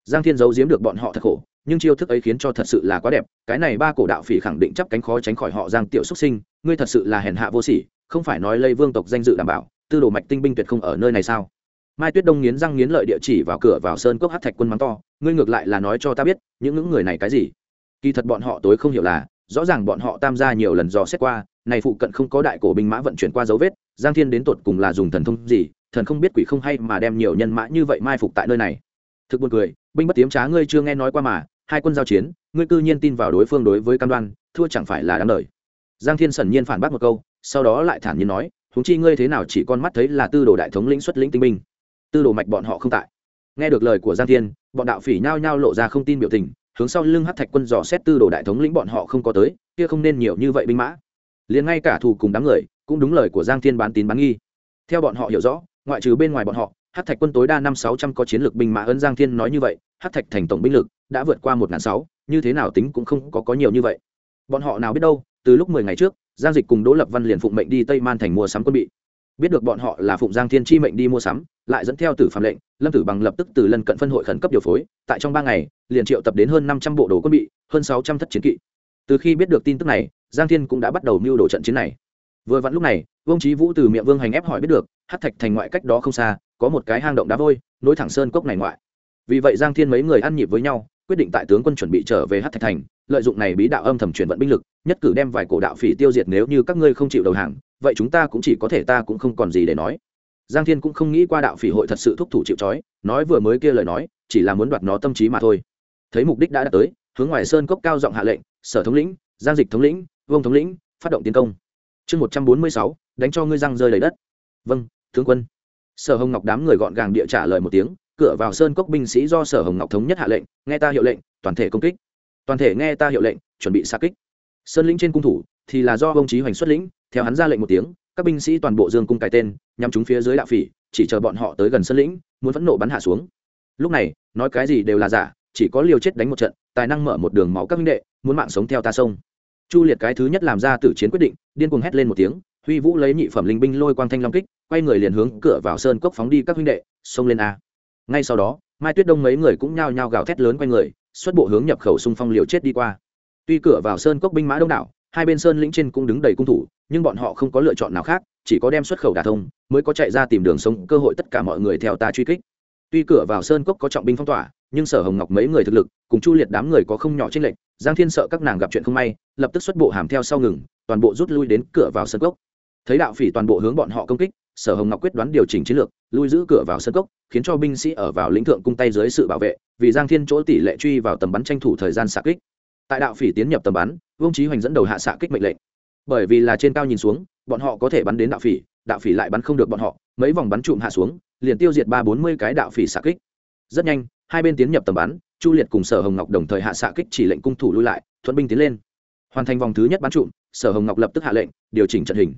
Giang thiên giấu giếm được bọn họ thật khổ, nhưng chiêu thức ấy khiến cho thật sự là quá đẹp, cái này ba cổ đạo phỉ khẳng định chấp cánh khó tránh khỏi họ giang tiểu xuất sinh, ngươi thật sự là hèn hạ vô sỉ, không phải nói lây vương tộc danh dự đảm bảo, tư đồ mạch tinh binh tuyệt không ở nơi này sao? Mai tuyết đông nghiến răng nghiến lợi địa chỉ vào cửa vào sơn cốc hát thạch quân mắng to, ngươi ngược lại là nói cho ta biết, những những người này cái gì? Kỳ thật bọn họ tối không hiểu là, rõ ràng bọn họ tham gia nhiều lần dò xét qua, này phụ cận không có đại cổ binh mã vận chuyển qua dấu vết, giang thiên đến tột cùng là dùng thần thông gì, thần không biết quỷ không hay mà đem nhiều nhân mã như vậy mai phục tại nơi này. Thực buồn cười, binh bất tiếm trá ngươi chưa nghe nói qua mà, hai quân giao chiến, ngươi cư nhiên tin vào đối phương đối với cam đoan, thua chẳng phải là đáng lời giang thiên sẩn nhiên phản bác một câu, sau đó lại thản nhiên nói húng chi ngươi thế nào chỉ con mắt thấy là tư đồ đại thống lĩnh xuất lĩnh tinh binh tư đồ mạch bọn họ không tại. Nghe được lời của giang thiên bọn đạo phỉ nhao nhao lộ ra không tin biểu tình hướng sau lưng hát thạch quân dò xét tư đồ đại thống lĩnh bọn họ không có tới kia không nên nhiều như vậy binh mã. Liền ngay cả thù cùng đám người cũng đúng lời của giang thiên bán tín bán nghi. Theo bọn họ hiểu rõ ngoại trừ bên ngoài bọn họ hát thạch quân tối đa năm sáu trăm có chiến lược binh mã ấn giang thiên nói như vậy hát thạch thành tổng binh lực đã vượt qua một ngàn sáu như thế nào tính cũng không có, có nhiều như vậy. Bọn họ nào biết đâu từ lúc mười ngày trước giang dịch cùng đỗ lập văn liền phụng mệnh đi tây man thành mua sắm quân bị biết được bọn họ là phụng giang thiên chi mệnh đi mua sắm, lại dẫn theo tử phạm lệnh, lâm tử bằng lập tức từ lân cận phân hội khẩn cấp điều phối, tại trong ba ngày, liền triệu tập đến hơn năm trăm bộ đồ quân bị, hơn sáu trăm thất chiến kỵ. Từ khi biết được tin tức này, giang thiên cũng đã bắt đầu mưu đồ trận chiến này. Vừa vặn lúc này, vương trí vũ từ miệng vương hành ép hỏi biết được hát thạch thành ngoại cách đó không xa, có một cái hang động đá vôi, nối thẳng sơn cốc này ngoại. Vì vậy giang thiên mấy người ăn nhịp với nhau, quyết định tại tướng quân chuẩn bị trở về hát thạch thành, lợi dụng này bí đạo âm thầm chuyển vận binh lực, nhất cử đem vài cổ đạo phỉ tiêu diệt nếu như các ngươi không chịu đầu hàng vậy chúng ta cũng chỉ có thể ta cũng không còn gì để nói. Giang thiên cũng không nghĩ qua đạo phỉ hội thật sự thúc thủ chịu trói, nói vừa mới kia lời nói, chỉ là muốn đoạt nó tâm trí mà thôi. Thấy mục đích đã đạt tới, hướng ngoài sơn cốc cao giọng hạ lệnh, sở thống lĩnh, giang dịch thống lĩnh, vương thống lĩnh, phát động tiến công. Chương một trăm bốn mươi sáu, đánh cho ngươi răng rơi lấy đất. Vâng tướng quân. Sở hồng ngọc đám người gọn gàng địa trả lời một tiếng, cửa vào sơn cốc binh sĩ do sở hồng ngọc thống nhất hạ lệnh, nghe ta hiệu lệnh, toàn thể công kích. Toàn thể nghe ta hiệu lệnh, chuẩn bị xa kích. Sơn lĩnh trên cung thủ thì là do ông trí hoành xuất lĩnh theo hắn ra lệnh một tiếng, các binh sĩ toàn bộ dương cung cài tên, nhắm chúng phía dưới đạo phỉ, chỉ chờ bọn họ tới gần sơn lĩnh, muốn phẫn nộ bắn hạ xuống. Lúc này, nói cái gì đều là giả, chỉ có liều chết đánh một trận, tài năng mở một đường máu các minh đệ, muốn mạng sống theo ta sông. Chu liệt cái thứ nhất làm ra tử chiến quyết định, điên cuồng hét lên một tiếng, huy vũ lấy nhị phẩm linh binh lôi quang thanh long kích, quay người liền hướng cửa vào sơn cốc phóng đi các huynh đệ, xông lên a. Ngay sau đó, mai tuyết đông mấy người cũng nhao nhao gào thét lớn quanh người, xuất bộ hướng nhập khẩu xung phong liều chết đi qua. Tuy cửa vào sơn cốc binh mã đông đảo, hai bên sơn lĩnh trên cũng đứng đầy cung thủ nhưng bọn họ không có lựa chọn nào khác, chỉ có đem xuất khẩu đà thông, mới có chạy ra tìm đường sống, cơ hội tất cả mọi người theo ta truy kích. Tuy cửa vào sơn cốc có trọng binh phong tỏa, nhưng sở hồng ngọc mấy người thực lực, cùng chu liệt đám người có không nhỏ trên lệnh giang thiên sợ các nàng gặp chuyện không may, lập tức xuất bộ hàm theo sau ngừng, toàn bộ rút lui đến cửa vào sơn cốc. Thấy đạo phỉ toàn bộ hướng bọn họ công kích, sở hồng ngọc quyết đoán điều chỉnh chiến lược, lui giữ cửa vào sân cốc, khiến cho binh sĩ ở vào lĩnh thượng cung tay dưới sự bảo vệ, vì giang thiên chỗ tỷ lệ truy vào tầm bắn tranh thủ thời gian xạ kích. Tại đạo phỉ tiến nhập tầm bắn, vương trí hoành dẫn đầu hạ xạ kích mệnh lệnh bởi vì là trên cao nhìn xuống, bọn họ có thể bắn đến đạo phỉ đạo phỉ lại bắn không được bọn họ, mấy vòng bắn trụm hạ xuống, liền tiêu diệt ba bốn mươi cái đạo phỉ xạ kích. Rất nhanh, hai bên tiến nhập tầm bắn, chu liệt cùng sở hồng ngọc đồng thời hạ xạ kích chỉ lệnh cung thủ lui lại, thuận binh tiến lên. Hoàn thành vòng thứ nhất bắn trụm, sở hồng ngọc lập tức hạ lệnh, điều chỉnh trận hình.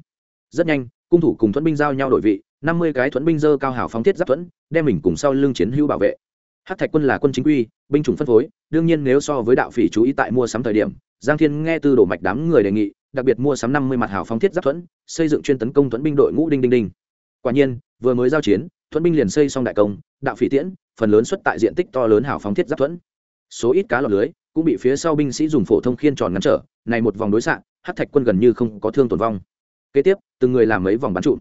Rất nhanh, cung thủ cùng thuẫn binh giao nhau đổi vị, năm mươi cái thuẫn binh dơ cao hào phóng thiết giáp thuẫn, đem mình cùng sau lưng chiến hữu bảo vệ. Hát thạch quân là quân chính quy, binh chủng phân phối, đương nhiên nếu so với đạo phỉ chú ý tại mua sắm thời điểm, giang thiên nghe từ đổ mạch đám người đề nghị đặc biệt mua sắm năm mươi mặt hào phóng thiết giáp thuẫn, xây dựng chuyên tấn công thuẫn binh đội ngũ đinh đinh đinh. Quả nhiên, vừa mới giao chiến, thuẫn binh liền xây xong đại công, đạo phỉ tiễn, phần lớn xuất tại diện tích to lớn hào phóng thiết giáp thuẫn. Số ít cá lọt lưới cũng bị phía sau binh sĩ dùng phổ thông khiên tròn ngăn trở, này một vòng đối xạ, hát thạch quân gần như không có thương tổn vong. Kế tiếp, từng người làm mấy vòng bắn trụm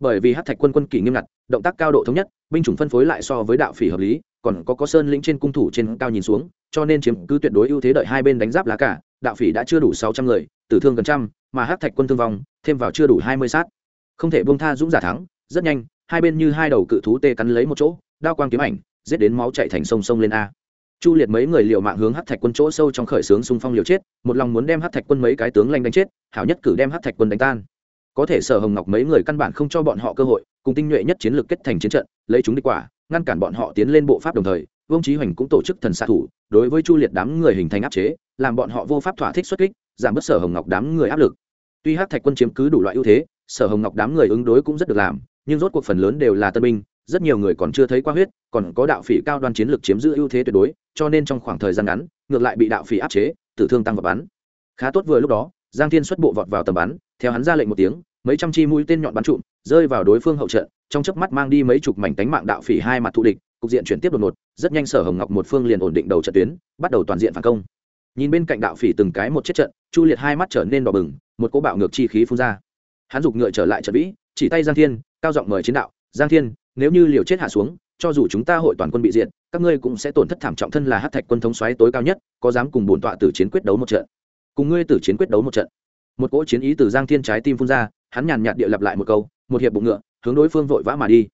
bởi vì hát thạch quân quân kỷ nghiêm ngặt, động tác cao độ thống nhất, binh chủng phân phối lại so với đạo phỉ hợp lý, còn có có sơn lĩnh trên cung thủ trên cao nhìn xuống, cho nên chiếm cứ tuyệt đối ưu thế đợi hai bên đánh giáp lá cả, đạo phỉ đã chưa đủ sáu trăm người tử thương gần trăm, mà hát thạch quân thương vong, thêm vào chưa đủ hai mươi sát. Không thể buông tha dũng giả thắng, rất nhanh, hai bên như hai đầu cự thú tê cắn lấy một chỗ, đao quang kiếm ảnh, giết đến máu chạy thành sông sông lên a. Chu liệt mấy người liều mạng hướng hát thạch quân chỗ sâu trong khởi xướng xung phong liều chết, một lòng muốn đem hát thạch quân mấy cái tướng lanh đánh chết, hảo nhất cử đem hát thạch quân đánh tan. Có thể sở hồng ngọc mấy người căn bản không cho bọn họ cơ hội, cùng tinh nhuệ nhất chiến lược kết thành chiến trận, lấy chúng đi quả, ngăn cản bọn họ tiến lên bộ pháp đồng thời, vương trí hoành cũng tổ chức thần xạ thủ, đối với chu liệt đám người hình thành áp chế, làm bọn họ vô pháp thỏa thích xuất kích giảm bớt sở hồng ngọc đám người áp lực. Tuy hát thạch quân chiếm cứ đủ loại ưu thế, sở hồng ngọc đám người ứng đối cũng rất được làm, nhưng rốt cuộc phần lớn đều là tân binh, rất nhiều người còn chưa thấy qua huyết, còn có đạo phỉ cao đoan chiến lược chiếm giữ ưu thế tuyệt đối, cho nên trong khoảng thời gian ngắn, ngược lại bị đạo phỉ áp chế, tử thương tăng và bắn. Khá tốt vừa lúc đó, giang thiên xuất bộ vọt vào tầm bắn, theo hắn ra lệnh một tiếng, mấy trăm chi mũi tên nhọn bắn trụm, rơi vào đối phương hậu trận, trong chớp mắt mang đi mấy chục mảnh tánh mạng đạo phỉ hai mặt thù địch, cục diện chuyển tiếp đột ngột, rất nhanh sở hồng ngọc một phương liền ổn định đầu trận tuyến, bắt đầu toàn diện phản công. Nhìn bên cạnh đạo phỉ từng cái một chết trận chu liệt hai mắt trở nên đỏ bừng, một cỗ bạo ngược chi khí phun ra. Hắn giục ngựa trở lại trận vĩ, chỉ tay giang thiên, cao giọng mời chiến đạo, giang thiên, nếu như liều chết hạ xuống, cho dù chúng ta hội toàn quân bị diệt, các ngươi cũng sẽ tổn thất thảm trọng thân là hát thạch quân thống xoáy tối cao nhất, có dám cùng bổn tọa tử chiến quyết đấu một trận? Cùng ngươi tử chiến quyết đấu một trận. Một cỗ chiến ý từ giang thiên trái tim phun ra, hắn nhàn nhạt địa lặp lại một câu, một hiệp bụng ngựa, hướng đối phương vội vã mà đi.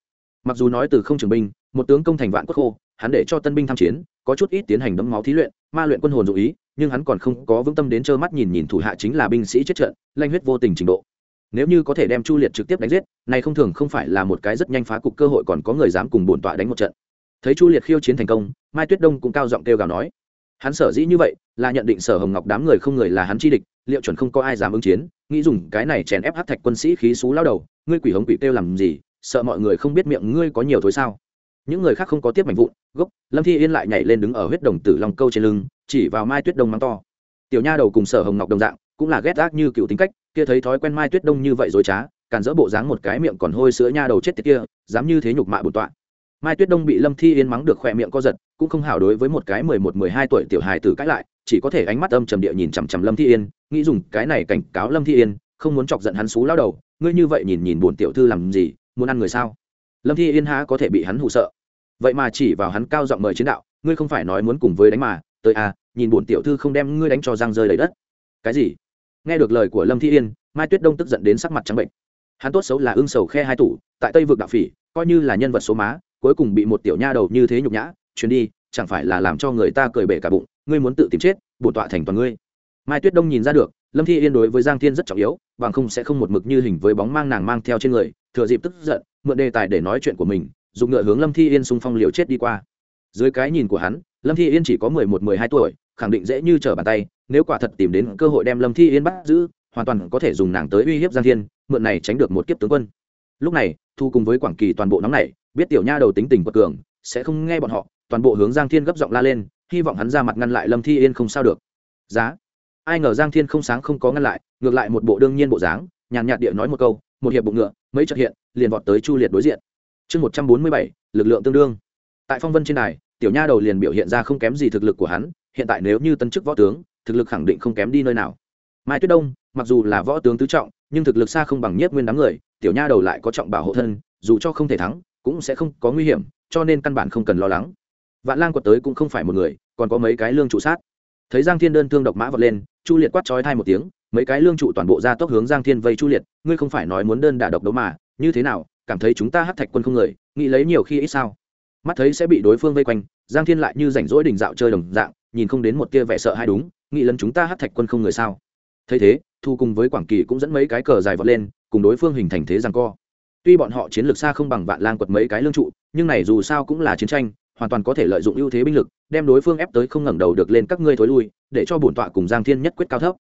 Mặc dù nói từ không trường binh, một tướng công thành vạn quốc khô hắn để cho tân binh tham chiến, có chút ít tiến hành đấm máu thí luyện, ma luyện quân hồn dụ ý, nhưng hắn còn không có vững tâm đến trơ mắt nhìn nhìn thủ hạ chính là binh sĩ chết trận, lanh huyết vô tình trình độ. Nếu như có thể đem chu liệt trực tiếp đánh giết, này không thường không phải là một cái rất nhanh phá cục cơ hội còn có người dám cùng bổn tọa đánh một trận. Thấy chu liệt khiêu chiến thành công, mai tuyết đông cũng cao giọng kêu gào nói. Hắn sở dĩ như vậy, là nhận định sở hồng ngọc đám người không người là hắn chi địch, liệu chuẩn không có ai dám ứng chiến, nghĩ dùng cái này chèn ép hát thạch quân sĩ khí xú lao đầu, ngươi quỷ hống quỷ kêu làm gì, sợ mọi người không biết miệng ngươi có nhiều thối sao những người khác không có tiếp mảnh vụn, gốc, lâm thi yên lại nhảy lên đứng ở huyết đồng tử lòng câu trên lưng, chỉ vào mai tuyết đông mắng to. Tiểu nha đầu cùng sở hồng ngọc đồng dạng, cũng là ghét ác như cựu tính cách, kia thấy thói quen mai tuyết đông như vậy rồi trá, càn dỡ bộ dáng một cái miệng còn hôi sữa nha đầu chết tiệt kia, dám như thế nhục mạ bổn tọa. Mai tuyết đông bị lâm thi yên mắng được khỏe miệng co giật, cũng không hảo đối với một cái mười một, mười hai tuổi tiểu hài tử cãi lại, chỉ có thể ánh mắt âm trầm địa nhìn chằm chằm lâm thi yên, nghĩ dùng cái này cảnh cáo lâm thi yên, không muốn chọc giận hắn xú lao đầu, ngươi như vậy nhìn nhìn bổn tiểu thư làm gì, muốn ăn người sao? Lâm thi yên há có thể bị hắn hụ sợ vậy mà chỉ vào hắn cao giọng mời chiến đạo, ngươi không phải nói muốn cùng với đánh mà, tới à nhìn bổn tiểu thư không đem ngươi đánh cho răng rơi lấy đất. Cái gì? Nghe được lời của lâm thi yên, mai tuyết đông tức giận đến sắc mặt trắng bệnh. Hắn tốt xấu là ương sầu khe hai tủ, tại tây vực đạo phỉ, coi như là nhân vật số má, cuối cùng bị một tiểu nha đầu như thế nhục nhã, chuyến đi, chẳng phải là làm cho người ta cười bể cả bụng, ngươi muốn tự tìm chết, bổn tọa thành toàn ngươi. Mai tuyết đông nhìn ra được, lâm thi yên đối với giang thiên rất trọng yếu, bằng không sẽ không một mực như hình với bóng mang nàng mang theo trên người, thừa dịp tức giận, mượn đề tài để nói chuyện của mình dùng ngựa hướng lâm thi yên xung phong liều chết đi qua. Dưới cái nhìn của hắn, lâm thi yên chỉ có mười một, mười hai tuổi, khẳng định dễ như trở bàn tay, nếu quả thật tìm đến cơ hội đem lâm thi yên bắt giữ, hoàn toàn có thể dùng nàng tới uy hiếp giang thiên, mượn này tránh được một kiếp tướng quân. Lúc này, thu cùng với quảng kỳ toàn bộ nóng này, biết tiểu nha đầu tính tình quật cường, sẽ không nghe bọn họ, toàn bộ hướng giang thiên gấp giọng la lên, hy vọng hắn ra mặt ngăn lại lâm thi yên không sao được. Giá. Ai ngờ giang thiên không sáng không có ngăn lại, ngược lại một bộ đương nhiên bộ dáng, nhàn nhạt địa nói một câu, một hiệp bụng ngựa, mấy trật hiện, liền vọt tới chu liệt đối diện chương một trăm bốn mươi bảy, lực lượng tương đương. Tại phong vân trên này tiểu nha đầu liền biểu hiện ra không kém gì thực lực của hắn, hiện tại nếu như tân chức võ tướng, thực lực khẳng định không kém đi nơi nào. Mai tuyết đông, mặc dù là võ tướng tứ trọng, nhưng thực lực xa không bằng nhất nguyên đám người, tiểu nha đầu lại có trọng bảo hộ thân, dù cho không thể thắng, cũng sẽ không có nguy hiểm, cho nên căn bản không cần lo lắng. Vạn lang quật tới cũng không phải một người, còn có mấy cái lương trụ sát. Thấy giang thiên đơn thương độc mã vọt lên, chu liệt quát trói thai một tiếng, mấy cái lương trụ toàn bộ ra tốc hướng giang thiên vây chu liệt, ngươi không phải nói muốn đơn đả độc đấu mà, như thế nào cảm thấy chúng ta hát thạch quân không người, nghĩ lấy nhiều khi ít sao. Mắt thấy sẽ bị đối phương vây quanh, giang thiên lại như rảnh rỗi đình dạo chơi đồng dạng, nhìn không đến một tia vẻ sợ hay đúng, nghĩ lấn chúng ta hát thạch quân không người sao. Thấy thế, thu cùng với quảng kỳ cũng dẫn mấy cái cờ dài vọt lên, cùng đối phương hình thành thế rằng co. Tuy bọn họ chiến lược xa không bằng vạn lang quật mấy cái lương trụ, nhưng này dù sao cũng là chiến tranh, hoàn toàn có thể lợi dụng ưu thế binh lực, đem đối phương ép tới không ngẩng đầu được lên các ngươi thối lui, để cho bổn tọa cùng giang thiên nhất quyết cao thấp.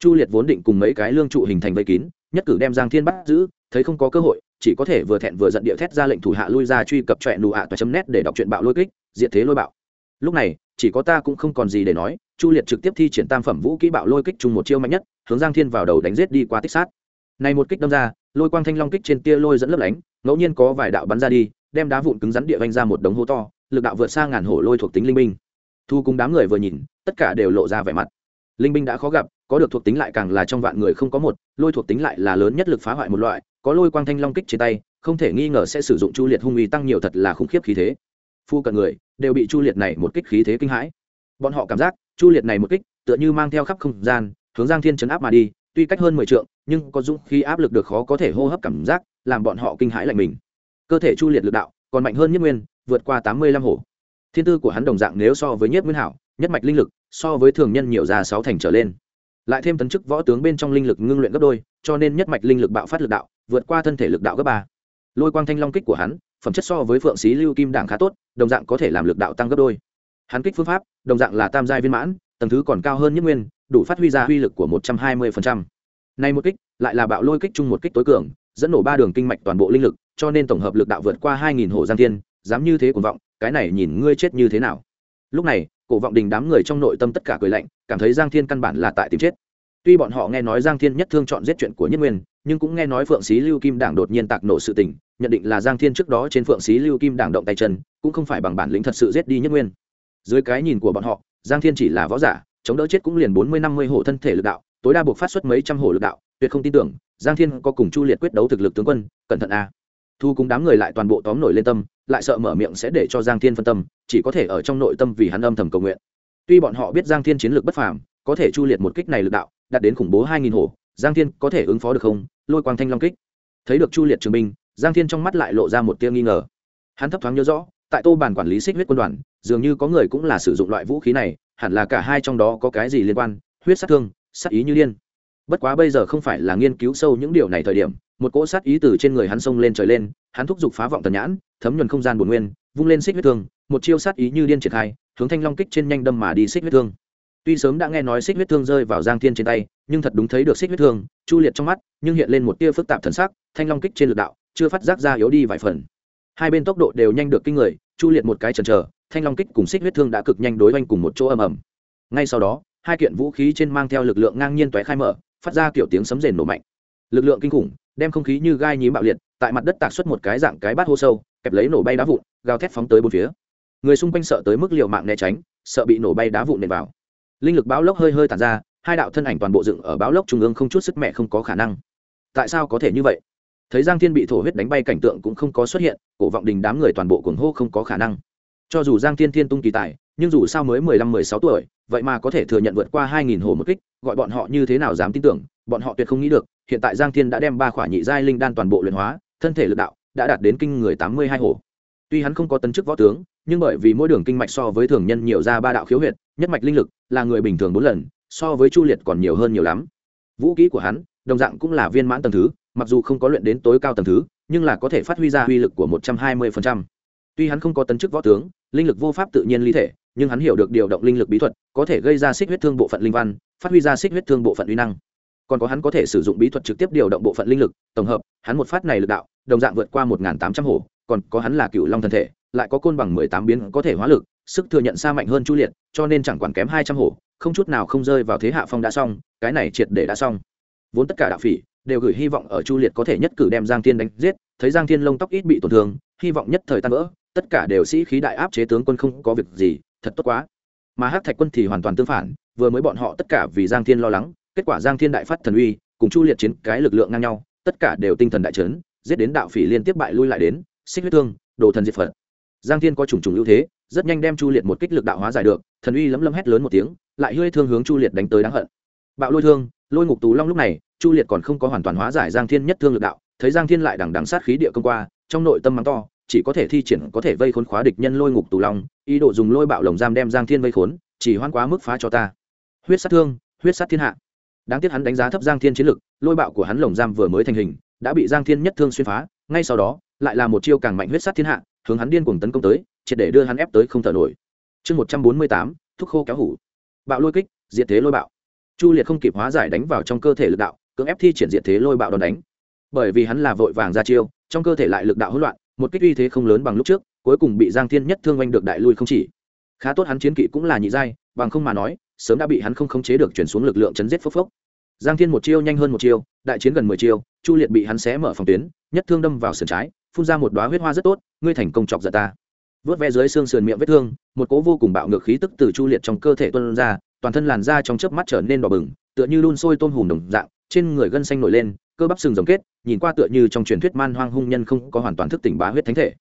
Chu liệt vốn định cùng mấy cái lương trụ hình thành vây kín, nhất cử đem giang thiên bắt giữ, thấy không có cơ hội chỉ có thể vừa thẹn vừa giận địa thét ra lệnh thủ hạ lui ra truy cập trọe nụ ạ toa chấm nét để đọc truyện bạo lôi kích diện thế lôi bạo. Lúc này, chỉ có ta cũng không còn gì để nói, chu liệt trực tiếp thi triển tam phẩm vũ kỹ bạo lôi kích chung một chiêu mạnh nhất, hướng giang thiên vào đầu đánh giết đi qua tích sát. Này một kích đâm ra, lôi quang thanh long kích trên tia lôi dẫn lấp lánh, ngẫu nhiên có vài đạo bắn ra đi, đem đá vụn cứng rắn địa vanh ra một đống hố to, lực đạo vượt xa ngàn hổ lôi thuộc tính linh binh. Thu cùng đám người vừa nhìn, tất cả đều lộ ra vẻ mặt. Linh binh đã khó gặp, có được thuộc tính lại càng là trong vạn người không có một, lôi thuộc tính lại là lớn nhất lực phá hoại một loại có lôi quang thanh long kích trên tay, không thể nghi ngờ sẽ sử dụng chu liệt hung uy tăng nhiều thật là khủng khiếp khí thế. Phu cận người đều bị chu liệt này một kích khí thế kinh hãi. Bọn họ cảm giác chu liệt này một kích tựa như mang theo khắp không gian, hướng giang thiên chấn áp mà đi, tuy cách hơn mười trượng, nhưng có dũng khi áp lực được khó có thể hô hấp cảm giác, làm bọn họ kinh hãi lạnh mình. Cơ thể chu liệt lực đạo còn mạnh hơn nhất nguyên, vượt qua tám mươi lăm hổ. Thiên tư của hắn đồng dạng nếu so với nhất nguyên hảo, nhất mạch linh lực so với thường nhân nhiều ra sáu thành trở lên. Lại thêm tấn chức võ tướng bên trong linh lực ngưng luyện gấp đôi, cho nên nhất mạch linh lực bạo phát lực đạo vượt qua thân thể lực đạo gấp ba. Lôi quang thanh long kích của hắn, phẩm chất so với phượng sĩ lưu kim đảng khá tốt, đồng dạng có thể làm lực đạo tăng gấp đôi. Hắn kích phương pháp, đồng dạng là tam giai viên mãn, tầng thứ còn cao hơn nhất nguyên, đủ phát huy ra uy lực của một trăm hai mươi nay một kích, lại là bạo lôi kích chung một kích tối cường, dẫn nổ ba đường kinh mạch toàn bộ linh lực, cho nên tổng hợp lực đạo vượt qua hai nghìn hộ giang thiên, dám như thế cuồng vọng, cái này nhìn ngươi chết như thế nào. Lúc này, cổ vọng đình đám người trong nội tâm tất cả cười lạnh, cảm thấy giang thiên căn bản là tại tìm chết. Tuy bọn họ nghe nói giang thiên nhất thương chọn giết chuyện của nhất nguyên nhưng cũng nghe nói phượng xí lưu kim đảng đột nhiên tạc nổ sự tình, nhận định là giang thiên trước đó trên phượng xí lưu kim đảng động tay chân, cũng không phải bằng bản lĩnh thật sự giết đi nhất nguyên. Dưới cái nhìn của bọn họ, giang thiên chỉ là võ giả, chống đỡ chết cũng liền bốn mươi năm mươi hộ thân thể lực đạo, tối đa buộc phát xuất mấy trăm hộ lực đạo, tuyệt không tin tưởng, giang thiên có cùng chu liệt quyết đấu thực lực tướng quân, cẩn thận a. Thu cùng đám người lại toàn bộ tóm nổi lên tâm, lại sợ mở miệng sẽ để cho giang thiên phân tâm, chỉ có thể ở trong nội tâm vì hắn âm thầm cầu nguyện. Tuy bọn họ biết giang thiên chiến lược bất phàm, có thể chu liệt một kích này lực đạo, đạt đến khủng bố hai nghìn hổ giang thiên có thể ứng phó được không? Lôi quang thanh long kích. Thấy được chu liệt trường binh, giang thiên trong mắt lại lộ ra một tia nghi ngờ. Hắn thấp thoáng nhớ rõ, tại tô bản quản lý xích huyết quân đoàn, dường như có người cũng là sử dụng loại vũ khí này, hẳn là cả hai trong đó có cái gì liên quan, huyết sát thương, sát ý như điên. Bất quá bây giờ không phải là nghiên cứu sâu những điều này thời điểm, một cỗ sát ý từ trên người hắn xông lên trời lên, hắn thúc giục phá vọng tần nhãn, thấm nhuần không gian bồn nguyên, vung lên xích huyết thương, một chiêu sát ý như điên triển khai, hướng thanh long kích trên nhanh đâm mà đi xích huyết thương tuy sớm đã nghe nói xích huyết thương rơi vào giang thiên trên tay, nhưng thật đúng thấy được xích huyết thương, chu liệt trong mắt, nhưng hiện lên một tia phức tạp thần sắc, thanh long kích trên lực đạo, chưa phát giác ra yếu đi vài phần. Hai bên tốc độ đều nhanh được kinh người, chu liệt một cái chần chờ, thanh long kích cùng xích huyết thương đã cực nhanh đối oanh cùng một chỗ ầm ầm. Ngay sau đó, hai kiện vũ khí trên mang theo lực lượng ngang nhiên toé khai mở, phát ra kiểu tiếng sấm rền nổ mạnh. Lực lượng kinh khủng, đem không khí như gai nhím bạo liệt, tại mặt đất tạc xuất một cái dạng cái bát hô sâu, kẹp lấy nổ bay đá vụn, gào thét phóng tới bốn phía. Người xung quanh sợ tới mức liều mạng né tránh, sợ bị nổ bay đá vụn nện vào linh lực báo lốc hơi hơi tàn ra, hai đạo thân ảnh toàn bộ dựng ở báo lốc trung ương không chút sức mẹ không có khả năng. Tại sao có thể như vậy? Thấy giang thiên bị thổ huyết đánh bay cảnh tượng cũng không có xuất hiện, cổ vọng đình đám người toàn bộ cuồng hô không có khả năng. Cho dù giang thiên thiên tung kỳ tài, nhưng dù sao mới mười lăm, mười sáu tuổi, vậy mà có thể thừa nhận vượt qua hai nghìn hồ một kích, gọi bọn họ như thế nào dám tin tưởng, bọn họ tuyệt không nghĩ được, hiện tại giang thiên đã đem ba khỏa nhị giai linh đan toàn bộ luyện hóa, thân thể lực đạo đã đạt đến kinh người tám mươi hai hồ. Tuy hắn không có tấn chức võ tướng nhưng bởi vì mỗi đường kinh mạch so với thường nhân nhiều ra ba đạo khiếu huyệt, nhất mạch linh lực là người bình thường bốn lần, so với chu liệt còn nhiều hơn nhiều lắm. Vũ kỹ của hắn, đồng dạng cũng là viên mãn tầng thứ, mặc dù không có luyện đến tối cao tầng thứ, nhưng là có thể phát huy ra uy lực của một trăm hai mươi tuy hắn không có tấn chức võ tướng, linh lực vô pháp tự nhiên ly thể, nhưng hắn hiểu được điều động linh lực bí thuật có thể gây ra xích huyết thương bộ phận linh văn, phát huy ra xích huyết thương bộ phận uy năng. Còn có hắn có thể sử dụng bí thuật trực tiếp điều động bộ phận linh lực, tổng hợp, hắn một phát này lực đạo, đồng dạng vượt qua một tám trăm hổ, còn có hắn là cựu long thân thể lại có côn bằng mười tám biến có thể hóa lực, sức thừa nhận xa mạnh hơn chu liệt, cho nên chẳng quản kém hai trăm hổ, không chút nào không rơi vào thế hạ phong đã xong, cái này triệt để đã xong. Vốn tất cả đạo phỉ đều gửi hy vọng ở chu liệt có thể nhất cử đem giang thiên đánh giết, thấy giang thiên lông tóc ít bị tổn thương, hy vọng nhất thời tan vỡ, tất cả đều sĩ khí đại áp chế tướng quân không có việc gì, thật tốt quá. Mà hát thạch quân thì hoàn toàn tương phản, vừa mới bọn họ tất cả vì giang thiên lo lắng, kết quả giang thiên đại phát thần uy, cùng chu liệt chiến cái lực lượng ngang nhau, tất cả đều tinh thần đại trấn giết đến đạo phỉ liên tiếp bại lui lại đến, xích huyết thương, đồ thần diệt phật giang thiên có trùng trùng ưu thế, rất nhanh đem chu liệt một kích lực đạo hóa giải được, thần uy lấm lấm hét lớn một tiếng, lại hơi thương hướng chu liệt đánh tới đáng hận. Bạo lôi thương, lôi ngục tú long lúc này, chu liệt còn không có hoàn toàn hóa giải giang thiên nhất thương lực đạo, thấy giang thiên lại đằng đằng sát khí địa công qua, trong nội tâm mắng to, chỉ có thể thi triển, có thể vây khốn khóa địch nhân lôi ngục tú long, ý đồ dùng lôi bạo lồng giam đem giang thiên vây khốn, chỉ hoan quá mức phá cho ta. Huyết sát thương, huyết sát thiên hạ. Đáng tiếc hắn đánh giá thấp giang thiên chiến lực, lôi bạo của hắn lồng giam vừa mới thành hình, đã bị giang thiên nhất thương xuyên phá, ngay sau đó, lại là một chiêu càng mạnh huyết sát thiên hạ hướng hắn điên cuồng tấn công tới, triệt để đưa hắn ép tới không thở nổi. Chương một trăm bốn mươi tám, thúc khô kéo hủ. Bạo lôi kích, diệt thế lôi bạo. Chu liệt không kịp hóa giải đánh vào trong cơ thể lực đạo, cưỡng ép thi triển diệt thế lôi bạo đòn đánh. Bởi vì hắn là vội vàng ra chiêu, trong cơ thể lại lực đạo hỗn loạn, một kích uy thế không lớn bằng lúc trước, cuối cùng bị giang thiên nhất thương oanh được đại lui không chỉ. Khá tốt hắn chiến kỵ cũng là nhị giai, bằng không mà nói, sớm đã bị hắn không khống chế được chuyển xuống lực lượng chấn giết phốc phốc. Giang thiên một chiêu nhanh hơn một chiêu, đại chiến gần mười chiêu, chu liệt bị hắn xé mở phòng tuyến, nhất thương đâm vào sườn trái phun ra một đoá huyết hoa rất tốt, ngươi thành công chọc giận ta. Vớt ve dưới xương sườn miệng vết thương, một cố vô cùng bạo ngược khí tức từ chu liệt trong cơ thể tuân ra, toàn thân làn da trong chớp mắt trở nên đỏ bừng, tựa như đun sôi tôm hùm đồng dạng, trên người gân xanh nổi lên, cơ bắp sừng rồng kết, nhìn qua tựa như trong truyền thuyết man hoang hung nhân không có hoàn toàn thức tỉnh bá huyết thánh thể.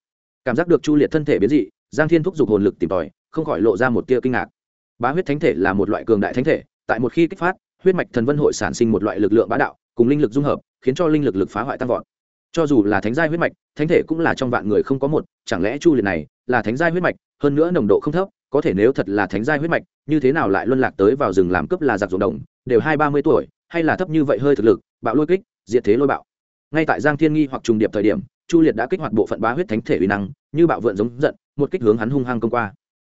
Cảm giác được chu liệt thân thể biến dị, giang thiên thúc giục hồn lực tìm tòi, không khỏi lộ ra một tia kinh ngạc. Bá huyết thánh thể là một loại cường đại thánh thể, tại một khi kích phát, huyết mạch thần vân hội sản sinh một loại lực lượng bá đạo, cùng linh lực dung hợp, khiến cho linh lực lực phá hoại tăng vọt cho dù là thánh giai huyết mạch, thánh thể cũng là trong vạn người không có một, chẳng lẽ chu liệt này là thánh giai huyết mạch, hơn nữa nồng độ không thấp, có thể nếu thật là thánh giai huyết mạch, như thế nào lại luân lạc tới vào rừng làm cướp là giặc ruộng đồng, đều hai ba mươi tuổi, hay là thấp như vậy hơi thực lực, bạo lôi kích, diệt thế lôi bạo. Ngay tại giang thiên nghi hoặc trùng điệp thời điểm, chu liệt đã kích hoạt bộ phận bá huyết thánh thể uy năng, như bạo vượn giống giận, một kích hướng hắn hung hăng công qua.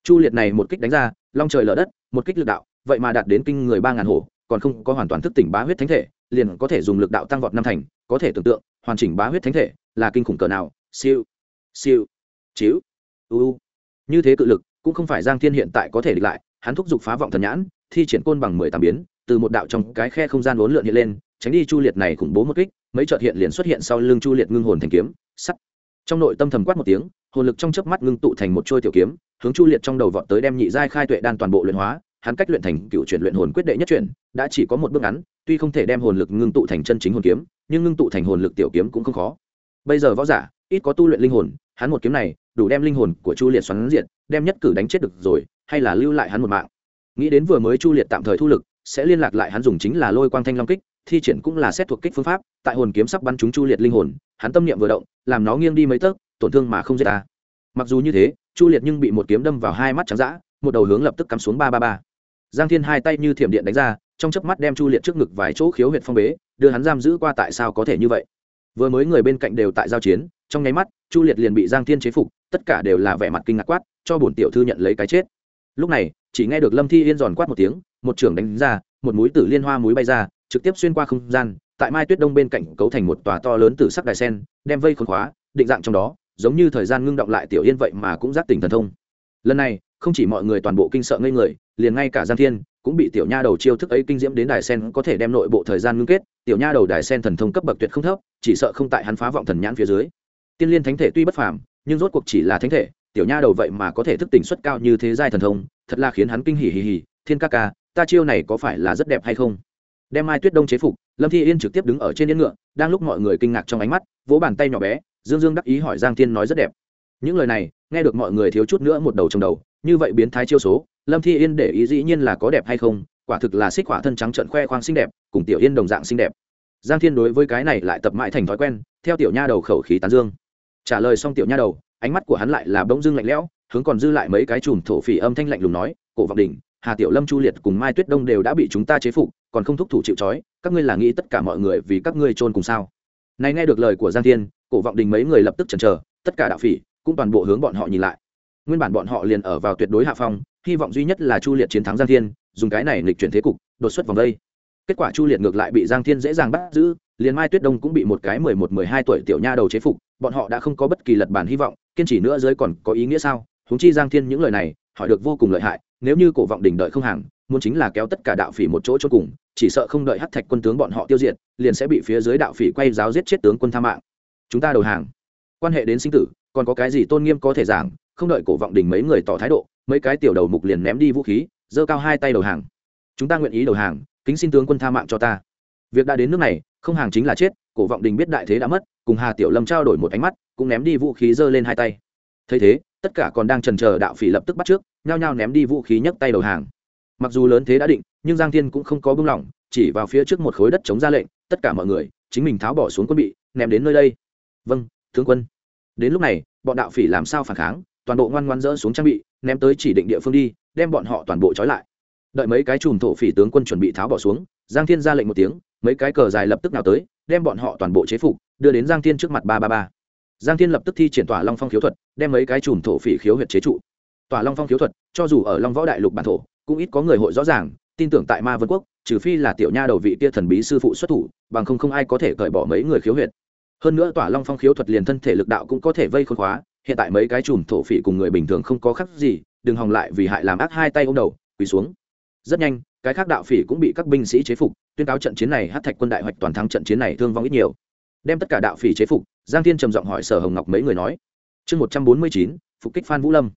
Chu liệt này một kích đánh ra, long trời lở đất, một kích lực đạo, vậy mà đạt đến kinh người ba ngàn hổ, còn không có hoàn toàn thức tỉnh bá huyết thánh thể liền có thể dùng lực đạo tăng vọt năm thành, có thể tưởng tượng, hoàn chỉnh bá huyết thánh thể là kinh khủng cỡ nào, siêu siêu, chiếu, u như thế cự lực, cũng không phải giang thiên hiện tại có thể địch lại, hắn thúc giục phá vọng thần nhãn, thi triển côn bằng mười tám biến, từ một đạo trong cái khe không gian uốn lượn hiện lên, tránh đi chu liệt này khủng bố một kích, mấy trợt hiện liền xuất hiện sau lưng chu liệt ngưng hồn thành kiếm, sắt. Trong nội tâm thầm quát một tiếng, hồn lực trong chớp mắt ngưng tụ thành một trôi tiểu kiếm, hướng chu liệt trong đầu vọt tới đem nhị giai khai tuệ đan toàn bộ luyện hóa hắn cách luyện thành cựu chuyển luyện hồn quyết đệ nhất chuyển, đã chỉ có một bước ngắn, tuy không thể đem hồn lực ngưng tụ thành chân chính hồn kiếm, nhưng ngưng tụ thành hồn lực tiểu kiếm cũng không khó. Bây giờ võ giả, ít có tu luyện linh hồn, hắn một kiếm này, đủ đem linh hồn của chu liệt xoắn diện đem nhất cử đánh chết được rồi, hay là lưu lại hắn một mạng. Nghĩ đến vừa mới chu liệt tạm thời thu lực, sẽ liên lạc lại hắn dùng chính là lôi quang thanh long kích, thi triển cũng là xét thuộc kích phương pháp, tại hồn kiếm sắp bắn chúng chu liệt linh hồn, hắn tâm niệm vừa động, làm nó nghiêng đi mấy tấc, tổn thương mà không giết ta. Mặc dù như thế, chu liệt nhưng bị một kiếm đâm vào hai mắt trắng dã, một đầu hướng lập tức cắm xuống ba ba ba giang thiên hai tay như thiểm điện đánh ra, trong chớp mắt đem chu liệt trước ngực vài chỗ khiếu huyệt phong bế, đưa hắn giam giữ qua tại sao có thể như vậy. Vừa mới người bên cạnh đều tại giao chiến, trong nháy mắt, chu liệt liền bị giang thiên chế phục, tất cả đều là vẻ mặt kinh ngạc quát, cho bổn tiểu thư nhận lấy cái chết. Lúc này, chỉ nghe được lâm thi yên giòn quát một tiếng, một trưởng đánh ra, một mũi tử liên hoa mũi bay ra, trực tiếp xuyên qua không gian, tại mai tuyết đông bên cạnh cấu thành một tòa to lớn từ sắc đài sen, đem vây khốn khóa, định dạng trong đó, giống như thời gian ngưng động lại tiểu yên vậy mà cũng giác tỉnh thần thông. Lần này, không chỉ mọi người toàn bộ kinh sợ ngây người liền ngay cả giang thiên cũng bị tiểu nha đầu chiêu thức ấy kinh diễm đến đài sen có thể đem nội bộ thời gian ngưng kết, tiểu nha đầu đài sen thần thông cấp bậc tuyệt không thấp, chỉ sợ không tại hắn phá vọng thần nhãn phía dưới. Tiên liên thánh thể tuy bất phàm, nhưng rốt cuộc chỉ là thánh thể, tiểu nha đầu vậy mà có thể thức tỉnh suất cao như thế giai thần thông, thật là khiến hắn kinh hỉ hỉ hỉ, thiên ca ca, ta chiêu này có phải là rất đẹp hay không? Đem mai tuyết đông chế phục, lâm thi yên trực tiếp đứng ở trên yên ngựa, đang lúc mọi người kinh ngạc trong ánh mắt, vỗ bàn tay nhỏ bé, dương dương đắc ý hỏi giang thiên nói rất đẹp. Những lời này, nghe được mọi người thiếu chút nữa một đầu trong đầu, như vậy biến thái chiêu số lâm thi yên để ý dĩ nhiên là có đẹp hay không quả thực là xích hỏa thân trắng trận khoe khoang xinh đẹp cùng tiểu yên đồng dạng xinh đẹp. Giang thiên đối với cái này lại tập mãi thành thói quen theo tiểu nha đầu khẩu khí tán dương. Trả lời xong tiểu nha đầu ánh mắt của hắn lại là bỗng dưng lạnh lẽo hướng còn dư lại mấy cái chùm thổ phỉ âm thanh lạnh lùng nói cổ vọng Đình, hà tiểu lâm chu liệt cùng mai tuyết đông đều đã bị chúng ta chế phục còn không thúc thủ chịu trói các ngươi là nghĩ tất cả mọi người vì các ngươi trôn cùng sao? Này nghe được lời của giang thiên cổ vọng đình mấy người lập tức chần chờ tất cả đạo phỉ cũng toàn bộ hướng bọn họ nhìn lại nguyên bản bọn họ liền ở vào tuyệt đối hạ phong, hy vọng duy nhất là chu liệt chiến thắng giang thiên, dùng cái này nghịch chuyển thế cục, đột xuất vòng đây. Kết quả chu liệt ngược lại bị giang thiên dễ dàng bắt giữ, liền mai tuyết đông cũng bị một cái mười một, mười hai tuổi tiểu nha đầu chế phục, bọn họ đã không có bất kỳ lật bản hy vọng, kiên trì nữa dưới còn có ý nghĩa sao? Húng chi giang thiên những lời này, hỏi được vô cùng lợi hại, nếu như cổ vọng đỉnh đợi không hàng, muốn chính là kéo tất cả đạo phỉ một chỗ cho cùng, chỉ sợ không đợi hắc thạch quân tướng bọn họ tiêu diệt, liền sẽ bị phía dưới đạo phỉ quay giáo giết chết tướng quân tha mạng. Chúng ta đầu hàng. Quan hệ đến sinh tử, còn có cái gì tôn nghiêm có thể giảng không đợi cổ vọng đình mấy người tỏ thái độ, mấy cái tiểu đầu mục liền ném đi vũ khí, giơ cao hai tay đầu hàng. Chúng ta nguyện ý đầu hàng, kính xin tướng quân tha mạng cho ta. Việc đã đến nước này, không hàng chính là chết, cổ vọng đình biết đại thế đã mất, cùng hà tiểu lâm trao đổi một ánh mắt, cũng ném đi vũ khí giơ lên hai tay. Thấy thế, tất cả còn đang trần chờ đạo phỉ lập tức bắt trước, nhao nhao ném đi vũ khí nhấc tay đầu hàng. Mặc dù lớn thế đã định, nhưng giang thiên cũng không có bưng lỏng, chỉ vào phía trước một khối đất chống ra lệnh, tất cả mọi người, chính mình tháo bỏ xuống quân bị, ném đến nơi đây. Vâng tướng quân. Đến lúc này, bọn đạo phỉ làm sao phản kháng? Toàn bộ ngoan ngoan dỡ xuống trang bị, ném tới chỉ định địa phương đi, đem bọn họ toàn bộ trói lại. Đợi mấy cái chùm thổ phỉ tướng quân chuẩn bị tháo bỏ xuống, giang thiên ra lệnh một tiếng, mấy cái cờ dài lập tức nào tới, đem bọn họ toàn bộ chế phục, đưa đến giang thiên trước mặt ba ba ba. Giang thiên lập tức thi triển tỏa long phong khiếu thuật, đem mấy cái chùm thổ phỉ khiếu huyệt chế trụ. Tỏa long phong khiếu thuật, cho dù ở long võ đại lục bản thổ, cũng ít có người hội rõ ràng, tin tưởng tại ma vân quốc, trừ phi là tiểu nha đầu vị tia thần bí sư phụ xuất thủ, bằng không không ai có thể cởi bỏ mấy người khiếu huyệt. Hơn nữa tỏa long phong khiếu thuật liền thân thể lực đạo cũng có thể vây khôn khóa hiện tại mấy cái chùm thổ phỉ cùng người bình thường không có khác gì, đừng hòng lại vì hại làm ác hai tay ô m đầu, quỳ xuống. Rất nhanh, cái khác đạo phỉ cũng bị các binh sĩ chế phục, tuyên cáo trận chiến này hát thạch quân đại hoạch toàn thắng trận chiến này thương vong ít nhiều. Đem tất cả đạo phỉ chế phục, giang thiên trầm giọng hỏi sở hồng ngọc mấy người nói. Chương một trăm bốn mươi chín, phục kích phan vũ lâm.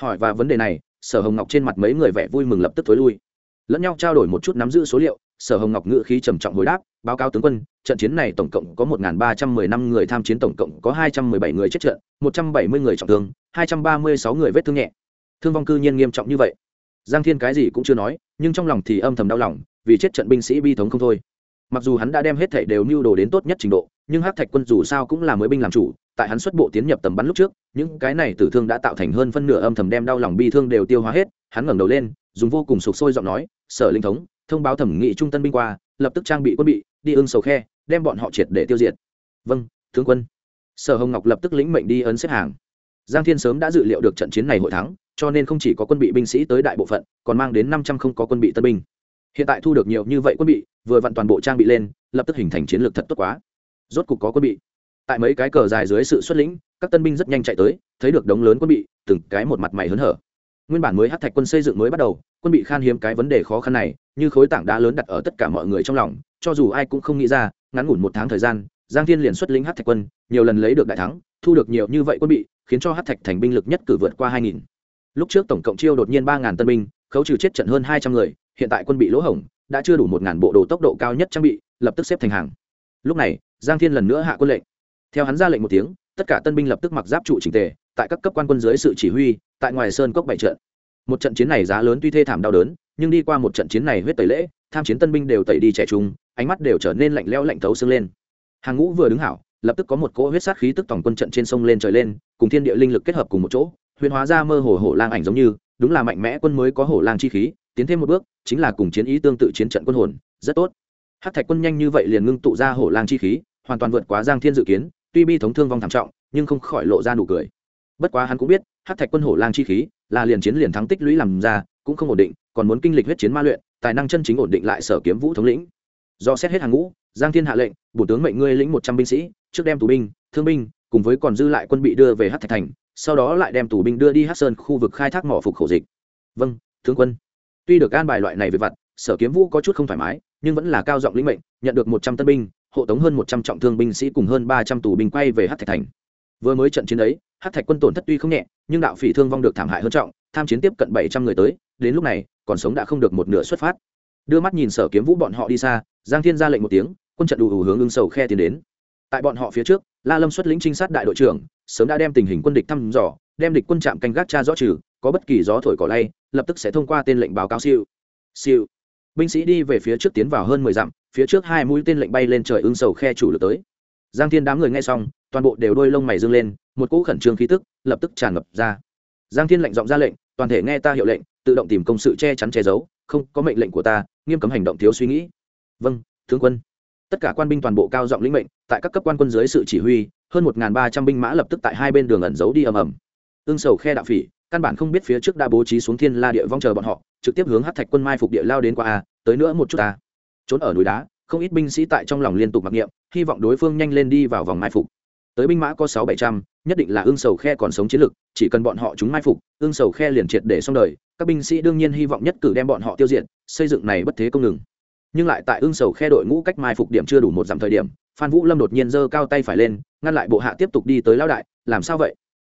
Hỏi và vấn đề này, sở hồng ngọc trên mặt mấy người vẻ vui mừng lập tức thối lui. Lẫn nhau trao đổi một chút nắm giữ số liệu sở hồng ngọc ngự khí trầm trọng hồi đáp, báo cáo tướng quân, trận chiến này tổng cộng có một ba trăm m ư ơ i năm người tham chiến tổng cộng có hai trăm m ư ơ i bảy người chết trận, một trăm bảy mươi người trọng thương, hai trăm ba mươi sáu người vết thương nhẹ. Thương vong cư nhiên nghiêm trọng như vậy. Giang thiên cái gì cũng chưa nói, nhưng trong lòng thì âm thầm đau lòng, vì chết trận binh sĩ bi thống không thôi. Mặc dù hắn đã đem hết thảy đều mưu đồ đến tốt nhất trình độ, nhưng hát thạch quân dù sao cũng là mới binh làm chủ, tại hắn xuất bộ tiến nhập tầm bắn lúc trước, những cái này tử thương đã tạo thành hơn phân nửa âm thầm đem đau lòng bi thương đều tiêu hóa hết, hắn ngẩng đầu lên, dùng vô cùng sục sôi giọng nói, sở linh thống thông báo thẩm nghị trung tân binh qua, lập tức trang bị quân bị, đi ưng sầu khe, đem bọn họ triệt để tiêu diệt. Vâng tướng quân. Sở hồng ngọc lập tức lĩnh mệnh đi ấn xếp hàng. Giang thiên sớm đã dự liệu được trận chiến này hội thắng, cho nên không chỉ có quân bị binh sĩ tới đại bộ phận, còn mang đến năm trăm không có quân bị tân binh. Hiện tại thu được nhiều như vậy quân bị, vừa vặn toàn bộ trang bị lên, lập tức hình thành chiến lược thật tốt quá. Rốt cục có quân bị. Tại mấy cái cờ dài dưới sự xuất lĩnh, các tân binh rất nhanh chạy tới, thấy được đống lớn quân bị, từng cái một mặt mày hớn hở. Nguyên bản mới hát thạch quân xây dựng mới bắt đầu quân bị khan hiếm cái vấn đề khó khăn này, như khối tảng đá lớn đặt ở tất cả mọi người trong lòng, cho dù ai cũng không nghĩ ra, ngắn ngủn một tháng thời gian, giang thiên liền xuất lĩnh hát thạch quân, nhiều lần lấy được đại thắng, thu được nhiều như vậy quân bị, khiến cho hát thạch thành binh lực nhất cử vượt qua hai nghìn. Lúc trước tổng cộng chiêu đột nhiên ba ngàn tân binh, khấu trừ chết trận hơn hai trăm người, hiện tại quân bị lỗ hổng, đã chưa đủ một ngàn bộ đồ tốc độ cao nhất trang bị, lập tức xếp thành hàng. Lúc này, giang thiên lần nữa hạ quân lệnh. Theo hắn ra lệnh một tiếng, tất cả tân binh lập tức mặc giáp trụ trình tề, tại các cấp quan quân dưới sự chỉ huy, tại ngoài sơn cốc bảy trận một trận chiến này giá lớn tuy thê thảm đau đớn, nhưng đi qua một trận chiến này huyết tẩy lễ, tham chiến tân binh đều tẩy đi trẻ trung, ánh mắt đều trở nên lạnh lẽo lạnh thấu xương lên. Hàng ngũ vừa đứng hảo, lập tức có một cỗ huyết sát khí tức tổng quân trận trên sông lên trời lên, cùng thiên địa linh lực kết hợp cùng một chỗ, huyền hóa ra mơ hồ hổ lang ảnh giống như, đúng là mạnh mẽ quân mới có hổ lang chi khí, tiến thêm một bước, chính là cùng chiến ý tương tự chiến trận quân hồn, rất tốt. Hát thạch quân nhanh như vậy liền ngưng tụ ra hổ lang chi khí, hoàn toàn vượt quá giang thiên dự kiến, tuy bi thống thương vong thảm trọng, nhưng không khỏi lộ ra nụ cười bất quá hắn cũng biết hát thạch quân hổ lang chi khí, là liền chiến liền thắng tích lũy làm ra, cũng không ổn định, còn muốn kinh lịch huyết chiến ma luyện, tài năng chân chính ổn định lại sở kiếm vũ thống lĩnh. Do xét hết hàng ngũ, giang thiên hạ lệnh, bổ tướng mệnh ngươi lĩnh một trăm binh sĩ, trước đem tù binh, thương binh, cùng với còn dư lại quân bị đưa về hát thạch thành, sau đó lại đem tù binh đưa đi hát sơn khu vực khai thác mỏ phục khẩu dịch. Vâng tướng quân. Tuy được an bài loại này về vặt, sở kiếm vũ có chút không thoải mái, nhưng vẫn là cao giọng lĩnh mệnh, nhận được một trăm tân binh, hộ tống hơn một trăm trọng thương binh sĩ cùng hơn ba trăm tù binh quay về hát thạch thành vừa mới trận chiến ấy hát thạch quân tổn thất tuy không nhẹ, nhưng đạo phỉ thương vong được thảm hại hơn trọng, tham chiến tiếp cận bảy trăm người tới, đến lúc này, còn sống đã không được một nửa xuất phát. Đưa mắt nhìn sở kiếm vũ bọn họ đi xa, giang thiên ra lệnh một tiếng, quân trận đủ đủ hướng ưng sầu khe tiến đến. Tại bọn họ phía trước, la lâm xuất lĩnh trinh sát đại đội trưởng, sớm đã đem tình hình quân địch thăm dò, đem địch quân trạm canh gác tra rõ trừ, có bất kỳ gió thổi cỏ lay, lập tức sẽ thông qua tên lệnh báo cáo siêu. Siêu. Binh sĩ đi về phía trước tiến vào hơn mười dặm, phía trước hai mũi tên lệnh bay lên trời ưng sầu khe chủ lực tới. Giang thiên đám người nghe xong toàn bộ đều đôi lông mày dương lên, một cỗ khẩn trương khí tức lập tức tràn ngập ra. Giang thiên lệnh giọng ra lệnh, toàn thể nghe ta hiệu lệnh, tự động tìm công sự che chắn che giấu, không có mệnh lệnh của ta, nghiêm cấm hành động thiếu suy nghĩ. Vâng tướng quân. Tất cả quan binh toàn bộ cao giọng lĩnh mệnh, tại các cấp quan quân dưới sự chỉ huy, hơn một ba trăm binh mã lập tức tại hai bên đường ẩn giấu đi ầm ầm. Ương sầu khe đạo phỉ, căn bản không biết phía trước đã bố trí xuống thiên la địa vong chờ bọn họ, trực tiếp hướng hát thạch quân mai phục địa lao đến qua a, tới nữa một chút ta. Trốn ở núi đá, không ít binh sĩ tại trong lòng liên tục mặc niệm, hy vọng đối phương nhanh lên đi vào vòng mai phục tới binh mã có sáu bảy trăm, nhất định là ương sầu khe còn sống chiến lực, chỉ cần bọn họ chúng mai phục, ương sầu khe liền triệt để xong đời, các binh sĩ đương nhiên hy vọng nhất cử đem bọn họ tiêu diệt, xây dựng này bất thế công ngừng. Nhưng lại tại ương sầu khe đội ngũ cách mai phục điểm chưa đủ một dặm thời điểm, phan vũ lâm đột nhiên giơ cao tay phải lên, ngăn lại bộ hạ tiếp tục đi tới lao đại, làm sao vậy?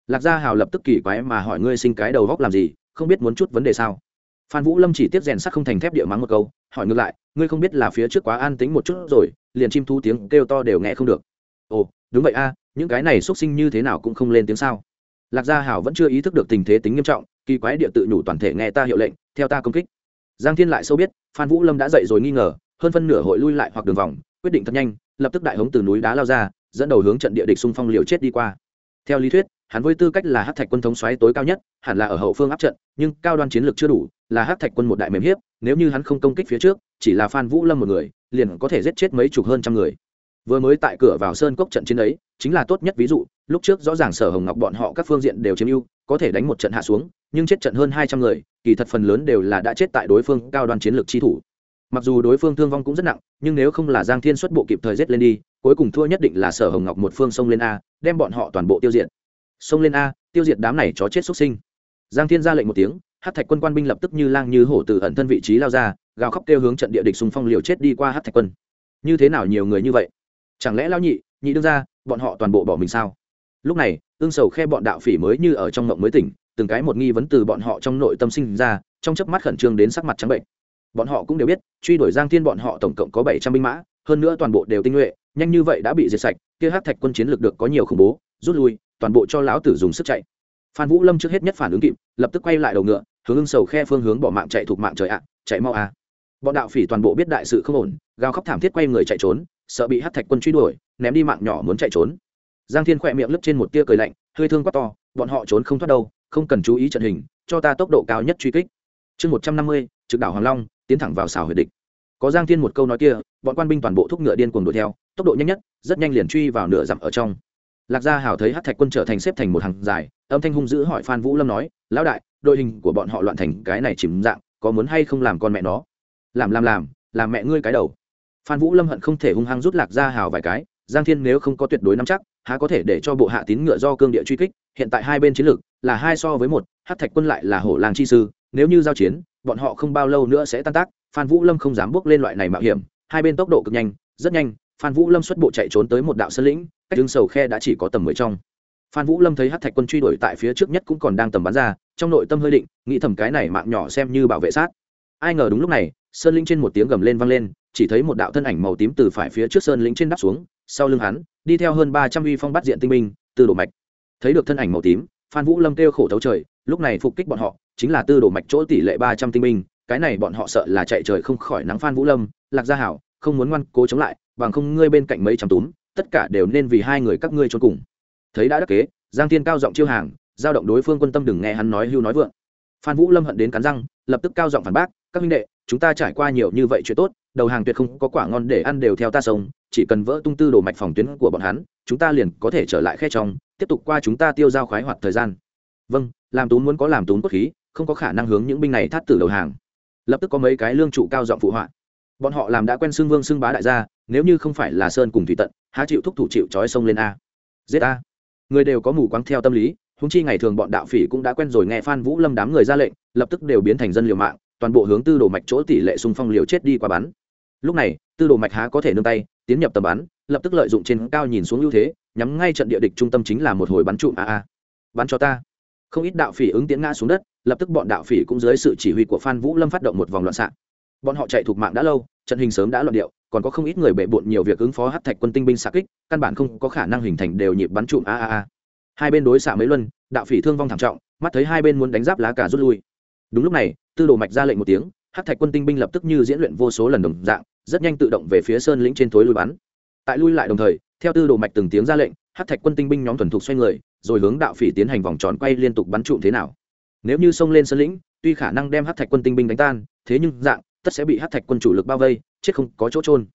Lạc gia hào lập tức kỳ quái mà hỏi, ngươi sinh cái đầu góc làm gì, không biết muốn chút vấn đề sao? Phan vũ lâm chỉ tiếp rèn sắc không thành thép địa mắng một câu, hỏi ngược lại, ngươi không biết là phía trước quá an tính một chút rồi, liền chim thu tiếng kêu to đều nghe không được. Ồ, đúng vậy a những cái này xuất sinh như thế nào cũng không lên tiếng sao? Lạc gia hảo vẫn chưa ý thức được tình thế tính nghiêm trọng, kỳ quái địa tự nhủ toàn thể nghe ta hiệu lệnh, theo ta công kích. Giang thiên lại sâu biết, phan vũ lâm đã dậy rồi nghi ngờ, hơn phân nửa hội lui lại hoặc đường vòng, quyết định thật nhanh, lập tức đại hống từ núi đá lao ra, dẫn đầu hướng trận địa địch xung phong liều chết đi qua. Theo lý thuyết, hắn với tư cách là hát thạch quân thống xoáy tối cao nhất, hẳn là ở hậu phương áp trận, nhưng cao đoan chiến lược chưa đủ, là hát thạch quân một đại mềm hiếp, nếu như hắn không công kích phía trước, chỉ là phan vũ lâm một người, liền có thể giết chết mấy chục hơn trăm người vừa mới tại cửa vào sơn cốc trận chiến ấy, chính là tốt nhất ví dụ, lúc trước rõ ràng sở hồng ngọc bọn họ các phương diện đều chiếm ưu, có thể đánh một trận hạ xuống, nhưng chết trận hơn hai trăm người, kỳ thật phần lớn đều là đã chết tại đối phương cao đoan chiến lược chi thủ. Mặc dù đối phương thương vong cũng rất nặng, nhưng nếu không là giang thiên xuất bộ kịp thời rét lên đi, cuối cùng thua nhất định là sở hồng ngọc một phương sông lên a, đem bọn họ toàn bộ tiêu diệt. Sông lên a, tiêu diệt đám này chó chết xuất sinh. Giang thiên ra lệnh một tiếng hát thạch quân quan binh lập tức như lang như hổ từ ẩn thân vị trí lao ra, gào khóc kêu hướng trận địa địch xung phong liều chết đi qua hát thạch quân. Như thế nào nhiều người như vậy? Chẳng lẽ lao nhị nhị đương ra bọn họ toàn bộ bỏ mình sao? Lúc này, ương sầu khe bọn đạo phỉ mới như ở trong mộng mới tỉnh, từng cái một nghi vấn từ bọn họ trong nội tâm sinh ra, trong chớp mắt khẩn trương đến sắc mặt trắng bệnh. Bọn họ cũng đều biết, truy đuổi giang thiên bọn họ tổng cộng có bảy trăm binh mã, hơn nữa toàn bộ đều tinh nhuệ, nhanh như vậy đã bị diệt sạch, kia hát thạch quân chiến lực được có nhiều khủng bố, rút lui, toàn bộ cho lão tử dùng sức chạy. Phan vũ lâm trước hết nhất phản ứng kịp, lập tức quay lại đầu ngựa, hướng ưng sầu khe phương hướng bỏ mạng chạy thuộc mạng trời ạ, chạy mau à. bọn đạo phỉ toàn bộ biết đại sự không ổn, gào khóc thảm thiết quay người chạy trốn sợ bị hát thạch quân truy đuổi, ném đi mạng nhỏ muốn chạy trốn. Giang thiên khỏe miệng lướt trên một tia cười lạnh, hơi thương quá to, bọn họ trốn không thoát đâu, không cần chú ý trận hình, cho ta tốc độ cao nhất truy kích. Chương một trăm năm mươi, trực đảo hoàng long, tiến thẳng vào xào huyệt địch. Có giang thiên một câu nói kia, bọn quan binh toàn bộ thúc ngựa điên cuồng đuổi theo, tốc độ nhanh nhất, rất nhanh liền truy vào nửa dặm ở trong. Lạc gia Hảo thấy hát thạch quân trở thành xếp thành một hàng dài, âm thanh hung dữ hỏi phan vũ lâm nói, lão đại, đội hình của bọn họ loạn thành cái này chìm dạng, có muốn hay không làm con mẹ nó? Làm làm làm làm mẹ ngươi cái đầu phan vũ lâm hận không thể hung hăng rút lạc ra hào vài cái, giang thiên nếu không có tuyệt đối nắm chắc, há có thể để cho bộ hạ tín ngựa do cương địa truy kích, hiện tại hai bên chiến lược là hai so với một hát thạch quân lại là hổ làng chi sư, nếu như giao chiến, bọn họ không bao lâu nữa sẽ tan tác, phan vũ lâm không dám bước lên loại này mạo hiểm, hai bên tốc độ cực nhanh, rất nhanh, phan vũ lâm xuất bộ chạy trốn tới một đạo sơn lĩnh, cách đứng sầu khe đã chỉ có tầm mười trong. Phan vũ lâm thấy hát thạch quân truy đuổi tại phía trước nhất cũng còn đang tầm bắn ra, trong nội tâm hơi định, nghĩ thầm cái này mạng nhỏ xem như bảo vệ sát. Ai ngờ đúng lúc này, sơn lĩnh trên một tiếng gầm lên vang lên chỉ thấy một đạo thân ảnh màu tím từ phải phía trước sơn lĩnh trên đắp xuống, sau lưng hắn, đi theo hơn ba trăm uy phong bắt diện tinh minh từ đổ mạch. Thấy được thân ảnh màu tím, phan vũ lâm kêu khổ thấu trời, lúc này phục kích bọn họ, chính là tư đổ mạch chỗ tỷ lệ ba trăm tinh minh cái này bọn họ sợ là chạy trời không khỏi nắng phan vũ lâm, lạc gia hảo, không muốn ngoan cố chống lại, bằng không ngươi bên cạnh mấy trăm túm, tất cả đều nên vì hai người các ngươi cho cùng. Thấy đã đắc kế, giang thiên cao giọng chiêu hàng, giao động đối phương quân tâm đừng nghe hắn nói hưu nói vượng. Phan vũ lâm hận đến cắn răng, lập tức cao giọng phản bác, các huynh đệ chúng ta trải qua nhiều như vậy chuyện tốt, đầu hàng tuyệt không có quả ngon để ăn đều theo ta sống chỉ cần vỡ tung tư đồ mạch phòng tuyến của bọn hắn, chúng ta liền có thể trở lại khe trong, tiếp tục qua chúng ta tiêu giao khoái hoạt thời gian. Vâng làm tú muốn có làm tú cốt khí, không có khả năng hướng những binh này thắt tử đầu hàng. Lập tức có mấy cái lương trụ cao giọng phụ họa. Bọn họ làm đã quen xưng vương xưng bá đại gia, nếu như không phải là sơn cùng thủy tận, há chịu thúc thủ chịu trói sông lên a. Giết a. Người đều có mù quáng theo tâm lý húng chi ngày thường bọn đạo phỉ cũng đã quen rồi nghe phan vũ lâm đám người ra lệnh, lập tức đều biến thành dân liều mạng toàn bộ hướng tư đồ mạch chỗ tỷ lệ xung phong liều chết đi qua bắn. Lúc này, tư đồ mạch há có thể nương tay, tiến nhập tầm bắn, lập tức lợi dụng trên cao nhìn xuống ưu thế, nhắm ngay trận địa địch trung tâm chính là một hồi bắn trụ a a. Bắn cho ta. Không ít đạo phỉ ứng tiến ngã xuống đất, lập tức bọn đạo phỉ cũng dưới sự chỉ huy của phan vũ lâm phát động một vòng loạn xạ. Bọn họ chạy thuộc mạng đã lâu, trận hình sớm đã loạn điệu, còn có không ít người bệ bộn nhiều việc ứng phó hát thạch quân tinh binh xạ kích, căn bản không có khả năng hình thành đều nhịp bắn trụm a a a. Hai bên đối xạ mấy luân, đạo phỉ thương vong thảm trọng, mắt thấy hai bên muốn đánh giáp lá cả rút lui đúng lúc này, tư đồ mạch ra lệnh một tiếng hát thạch quân tinh binh lập tức như diễn luyện vô số lần đồng dạng, rất nhanh tự động về phía sơn lĩnh trên thối lui bắn. Tại lui lại đồng thời, theo tư đồ mạch từng tiếng ra lệnh hát thạch quân tinh binh nhóm thuần thục xoay người, rồi hướng đạo phỉ tiến hành vòng tròn quay liên tục bắn trụm thế nào. Nếu như xông lên sơn lĩnh, tuy khả năng đem hát thạch quân tinh binh đánh tan, thế nhưng dạng, tất sẽ bị hát thạch quân chủ lực bao vây, chết không có chỗ trôn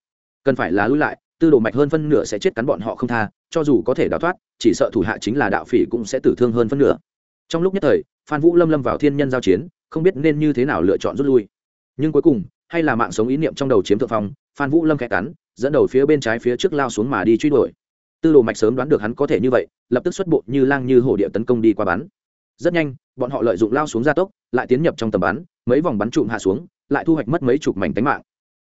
cần phải là lui lại, tư đồ mạch hơn phân nửa sẽ chết cắn bọn họ không tha, cho dù có thể đào thoát, chỉ sợ thủ hạ chính là đạo phỉ cũng sẽ tử thương hơn phân nửa. Trong lúc nhất thời, phan vũ lâm lâm vào thiên nhân giao chiến không biết nên như thế nào lựa chọn rút lui. Nhưng cuối cùng, hay là mạng sống ý niệm trong đầu chiếm thượng phong, phan vũ lâm khẽ cắn, dẫn đầu phía bên trái phía trước lao xuống mà đi truy đuổi. Tư đồ mạch sớm đoán được hắn có thể như vậy, lập tức xuất bộ như lang như hổ địa tấn công đi qua bắn. Rất nhanh, bọn họ lợi dụng lao xuống gia tốc, lại tiến nhập trong tầm bắn, mấy vòng bắn trụm hạ xuống, lại thu hoạch mất mấy chục mảnh tánh mạng.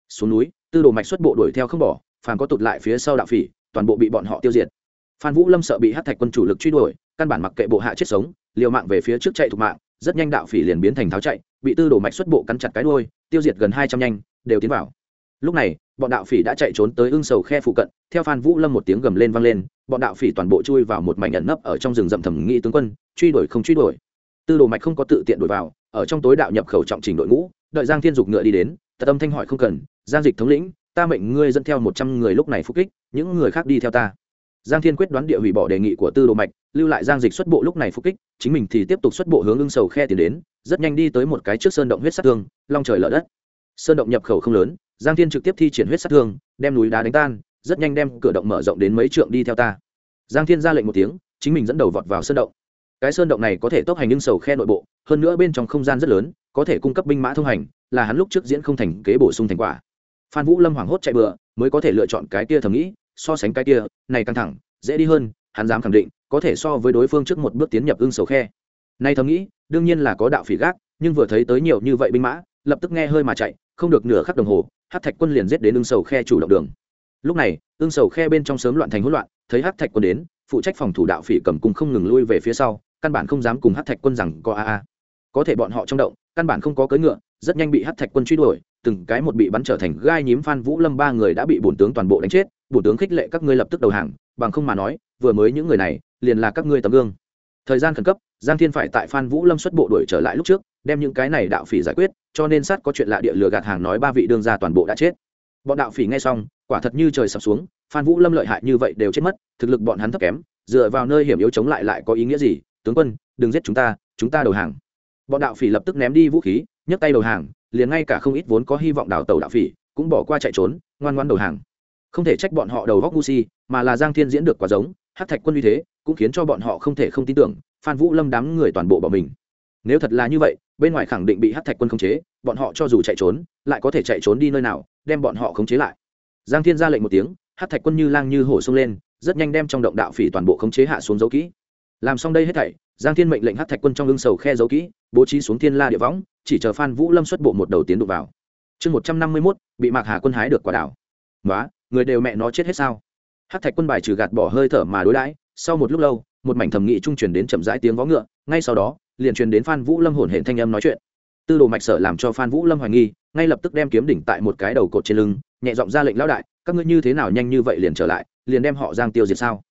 Xuống núi, tư đồ mạch xuất bộ đuổi theo không bỏ, phàm có tụt lại phía sau đạo phỉ, toàn bộ bị bọn họ tiêu diệt. Phan vũ lâm sợ bị hát thạch quân chủ lực truy đuổi, căn bản mặc kệ bộ hạ chết sống, liều mạng về phía trước chạy thục mạng rất nhanh đạo phỉ liền biến thành tháo chạy, bị tư đồ mạch xuất bộ cắn chặt cái đuôi, tiêu diệt gần hai trăm nhanh, đều tiến vào. Lúc này, bọn đạo phỉ đã chạy trốn tới ưng sầu khe phụ cận, theo phan vũ lâm một tiếng gầm lên vang lên, bọn đạo phỉ toàn bộ chui vào một mảnh ẩn nấp ở trong rừng rậm thẩm nghi tướng quân, truy đuổi không truy đuổi. Tư đồ mạch không có tự tiện đuổi vào, ở trong tối đạo nhập khẩu trọng trình đội ngũ, đợi giang thiên dục ngựa đi đến tạ tâm thanh hỏi không cần, giang dịch thống lĩnh, ta mệnh ngươi dẫn theo một trăm người lúc này phục kích, những người khác đi theo ta giang thiên quyết đoán địa hủy bỏ đề nghị của tư đồ mạch, lưu lại giang dịch xuất bộ lúc này phục kích, chính mình thì tiếp tục xuất bộ hướng ưng sầu khe tiến đến, rất nhanh đi tới một cái trước sơn động huyết sát thương, long trời lở đất. Sơn động nhập khẩu không lớn, giang thiên trực tiếp thi triển huyết sát thương, đem núi đá đánh tan, rất nhanh đem cửa động mở rộng đến mấy trượng đi theo ta. Giang thiên ra lệnh một tiếng, chính mình dẫn đầu vọt vào sơn động. Cái sơn động này có thể tốc hành ưng sầu khe nội bộ, hơn nữa bên trong không gian rất lớn, có thể cung cấp binh mã thông hành, là hắn lúc trước diễn không thành kế bổ sung thành quả. Phan vũ lâm hoảng hốt chạy bựa mới có thể lựa chọn cái kia thầm nghĩ so sánh cái kia, này căng thẳng, dễ đi hơn, hắn dám khẳng định, có thể so với đối phương trước một bước tiến nhập ưng sầu khe. Nay thầm nghĩ, đương nhiên là có đạo phỉ gác, nhưng vừa thấy tới nhiều như vậy binh mã, lập tức nghe hơi mà chạy, không được nửa khắc đồng hồ hát thạch quân liền giết đến ưng sầu khe chủ động đường. Lúc này, ưng sầu khe bên trong sớm loạn thành hỗn loạn, thấy hát thạch quân đến, phụ trách phòng thủ đạo phỉ cầm cung không ngừng lui về phía sau, căn bản không dám cùng hát thạch quân rằng có a a. Có thể bọn họ trong động, căn bản không có cưỡi ngựa, rất nhanh bị hát thạch quân truy đuổi, từng cái một bị bắn trở thành gai nhím phan vũ lâm ba người đã bị bổn tướng toàn bộ đánh chết bổ tướng khích lệ các ngươi lập tức đầu hàng, bằng không mà nói, vừa mới những người này, liền là các ngươi tấm gương. Thời gian khẩn cấp, giang thiên phải tại phan vũ lâm xuất bộ đuổi trở lại lúc trước, đem những cái này đạo phỉ giải quyết, cho nên sát có chuyện lạ địa lừa gạt hàng nói ba vị đương gia toàn bộ đã chết. Bọn đạo phỉ nghe xong, quả thật như trời sập xuống, phan vũ lâm lợi hại như vậy đều chết mất, thực lực bọn hắn thấp kém, dựa vào nơi hiểm yếu chống lại lại có ý nghĩa gì? Tướng quân, đừng giết chúng ta chúng ta đầu hàng. Bọn đạo phỉ lập tức ném đi vũ khí, nhấc tay đầu hàng, liền ngay cả không ít vốn có hy vọng đào tàu đạo phỉ, cũng bỏ qua chạy trốn, ngoan ngoan đầu hàng không thể trách bọn họ đầu góc ngu si, mà là giang thiên diễn được quá giống hát thạch quân uy thế, cũng khiến cho bọn họ không thể không tin tưởng, phan vũ lâm đám người toàn bộ bỏ mình. Nếu thật là như vậy, bên ngoài khẳng định bị hát thạch quân khống chế, bọn họ cho dù chạy trốn, lại có thể chạy trốn đi nơi nào, đem bọn họ khống chế lại. Giang thiên ra lệnh một tiếng hát thạch quân như lang như hổ sông lên, rất nhanh đem trong động đạo phỉ toàn bộ khống chế hạ xuống dấu kỹ. Làm xong đây hết thảy, giang thiên mệnh lệnh hát thạch quân trong lưng sầu khe dấu kỹ, bố trí xuống thiên la địa võng, chỉ chờ phan vũ lâm xuất bộ một đầu tiến đụng vào. Chương một trăm năm mươi mốt, bị mạc hà quân hái được quả đảo. Nói người đều mẹ nó chết hết sao? Hát thạch quân bài trừ gạt bỏ hơi thở mà đối đãi, sau một lúc lâu, một mảnh thẩm nghị trung truyền đến chậm rãi tiếng vó ngựa, ngay sau đó, liền truyền đến phan vũ lâm hồn hển thanh âm nói chuyện. Tư đồ mạch sở làm cho phan vũ lâm hoài nghi, ngay lập tức đem kiếm đỉnh tại một cái đầu cột trên lưng, nhẹ giọng ra lệnh lão đại, các ngươi như thế nào nhanh như vậy liền trở lại, liền đem họ giang tiêu diệt sao?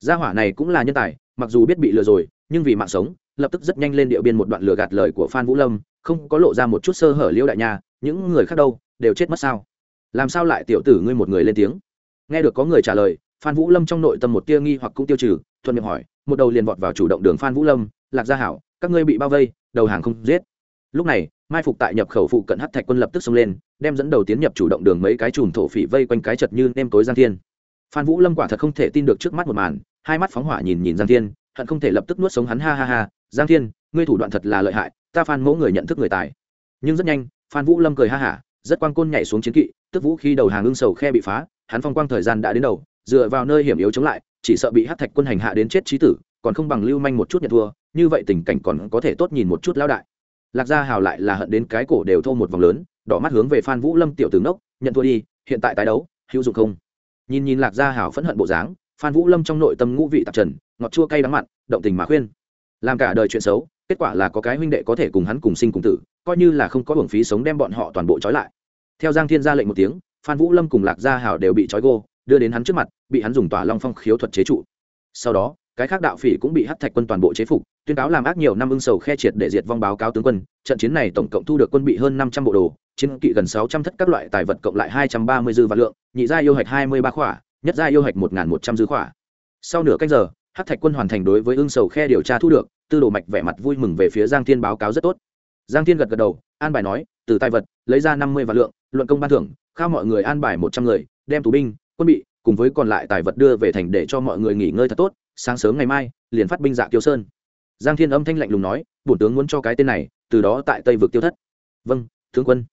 Gia hỏa này cũng là nhân tài, mặc dù biết bị lừa rồi, nhưng vì mạng sống, lập tức rất nhanh lên điệu biên một đoạn lừa gạt lời của phan vũ lâm, không có lộ ra một chút sơ hở liêu đại nha, những người khác đâu, đều chết mất sao? Làm sao lại tiểu tử ngươi một người lên tiếng? Nghe được có người trả lời, phan vũ lâm trong nội tâm một tia nghi hoặc cũng tiêu trừ, thuận miệng hỏi, một đầu liền vọt vào chủ động đường phan vũ lâm, lạc gia hảo, các ngươi bị bao vây, đầu hàng không giết. Lúc này, mai phục tại nhập khẩu phụ cận hát thạch quân lập tức xông lên, đem dẫn đầu tiến nhập chủ động đường mấy cái chùm thổ phỉ vây quanh cái chật như nêm tối giang thiên. Phan vũ lâm quả thật không thể tin được trước mắt một màn, hai mắt phóng hỏa nhìn nhìn giang thiên, hận không thể lập tức nuốt sống hắn, ha ha ha, giang thiên, ngươi thủ đoạn thật là lợi hại, ta phan mẫu người nhận thức người tài. Nhưng rất nhanh, phan vũ lâm cười ha hả rất quang côn nhảy xuống chiến kỵ, tức vũ khi đầu hàng ưng sầu khe bị phá, hắn phong quang thời gian đã đến đầu, dựa vào nơi hiểm yếu chống lại, chỉ sợ bị hát thạch quân hành hạ đến chết trí tử, còn không bằng lưu manh một chút nhận thua, như vậy tình cảnh còn có thể tốt nhìn một chút lão đại. Lạc gia hào lại là hận đến cái cổ đều thô một vòng lớn, đỏ mắt hướng về phan vũ lâm tiểu tướng đốc nhận thua đi, hiện tại tái đấu, hữu dụng không? Nhìn nhìn lạc gia hào phẫn hận bộ dáng, phan vũ lâm trong nội tâm ngũ vị tạp trần, ngọt chua cay đắng mặn, động tình mà khuyên. Làm cả đời chuyện xấu kết quả là có cái huynh đệ có thể cùng hắn cùng sinh cùng tử, coi như là không có hưởng phí sống đem bọn họ toàn bộ trói lại. Theo giang thiên ra lệnh một tiếng, phan vũ lâm cùng lạc gia hảo đều bị trói gô, đưa đến hắn trước mặt, bị hắn dùng tỏa long phong khiếu thuật chế trụ. Sau đó, cái khác đạo phỉ cũng bị hắt thạch quân toàn bộ chế phục, tuyên cáo làm ác nhiều năm ưng sầu khe triệt để diệt vong báo cáo tướng quân, trận chiến này tổng cộng thu được quân bị hơn năm trăm bộ đồ, chiến kỵ gần sáu trăm thất các loại tài vật cộng lại hai trăm ba mươi dư vạn lượng, nhị gia yêu hạch hai mươi ba khỏa, nhất gia yêu hạch một một trăm dư khỏa. Sau nửa canh giờ hát thạch quân hoàn thành đối với ưng sầu khe điều tra thu được tư đồ mạch vẻ mặt vui mừng về phía giang thiên báo cáo rất tốt. Giang thiên gật gật đầu, an bài nói, từ tài vật, lấy ra năm mươi vạn lượng, luận công ban thưởng, khao mọi người an bài một trăm người, đem tù binh, quân bị, cùng với còn lại tài vật đưa về thành để cho mọi người nghỉ ngơi thật tốt, sáng sớm ngày mai, liền phát binh dạ kiêu sơn. Giang thiên âm thanh lạnh lùng nói bổn tướng muốn cho cái tên này, từ đó tại tây vực tiêu thất. Vâng tướng quân.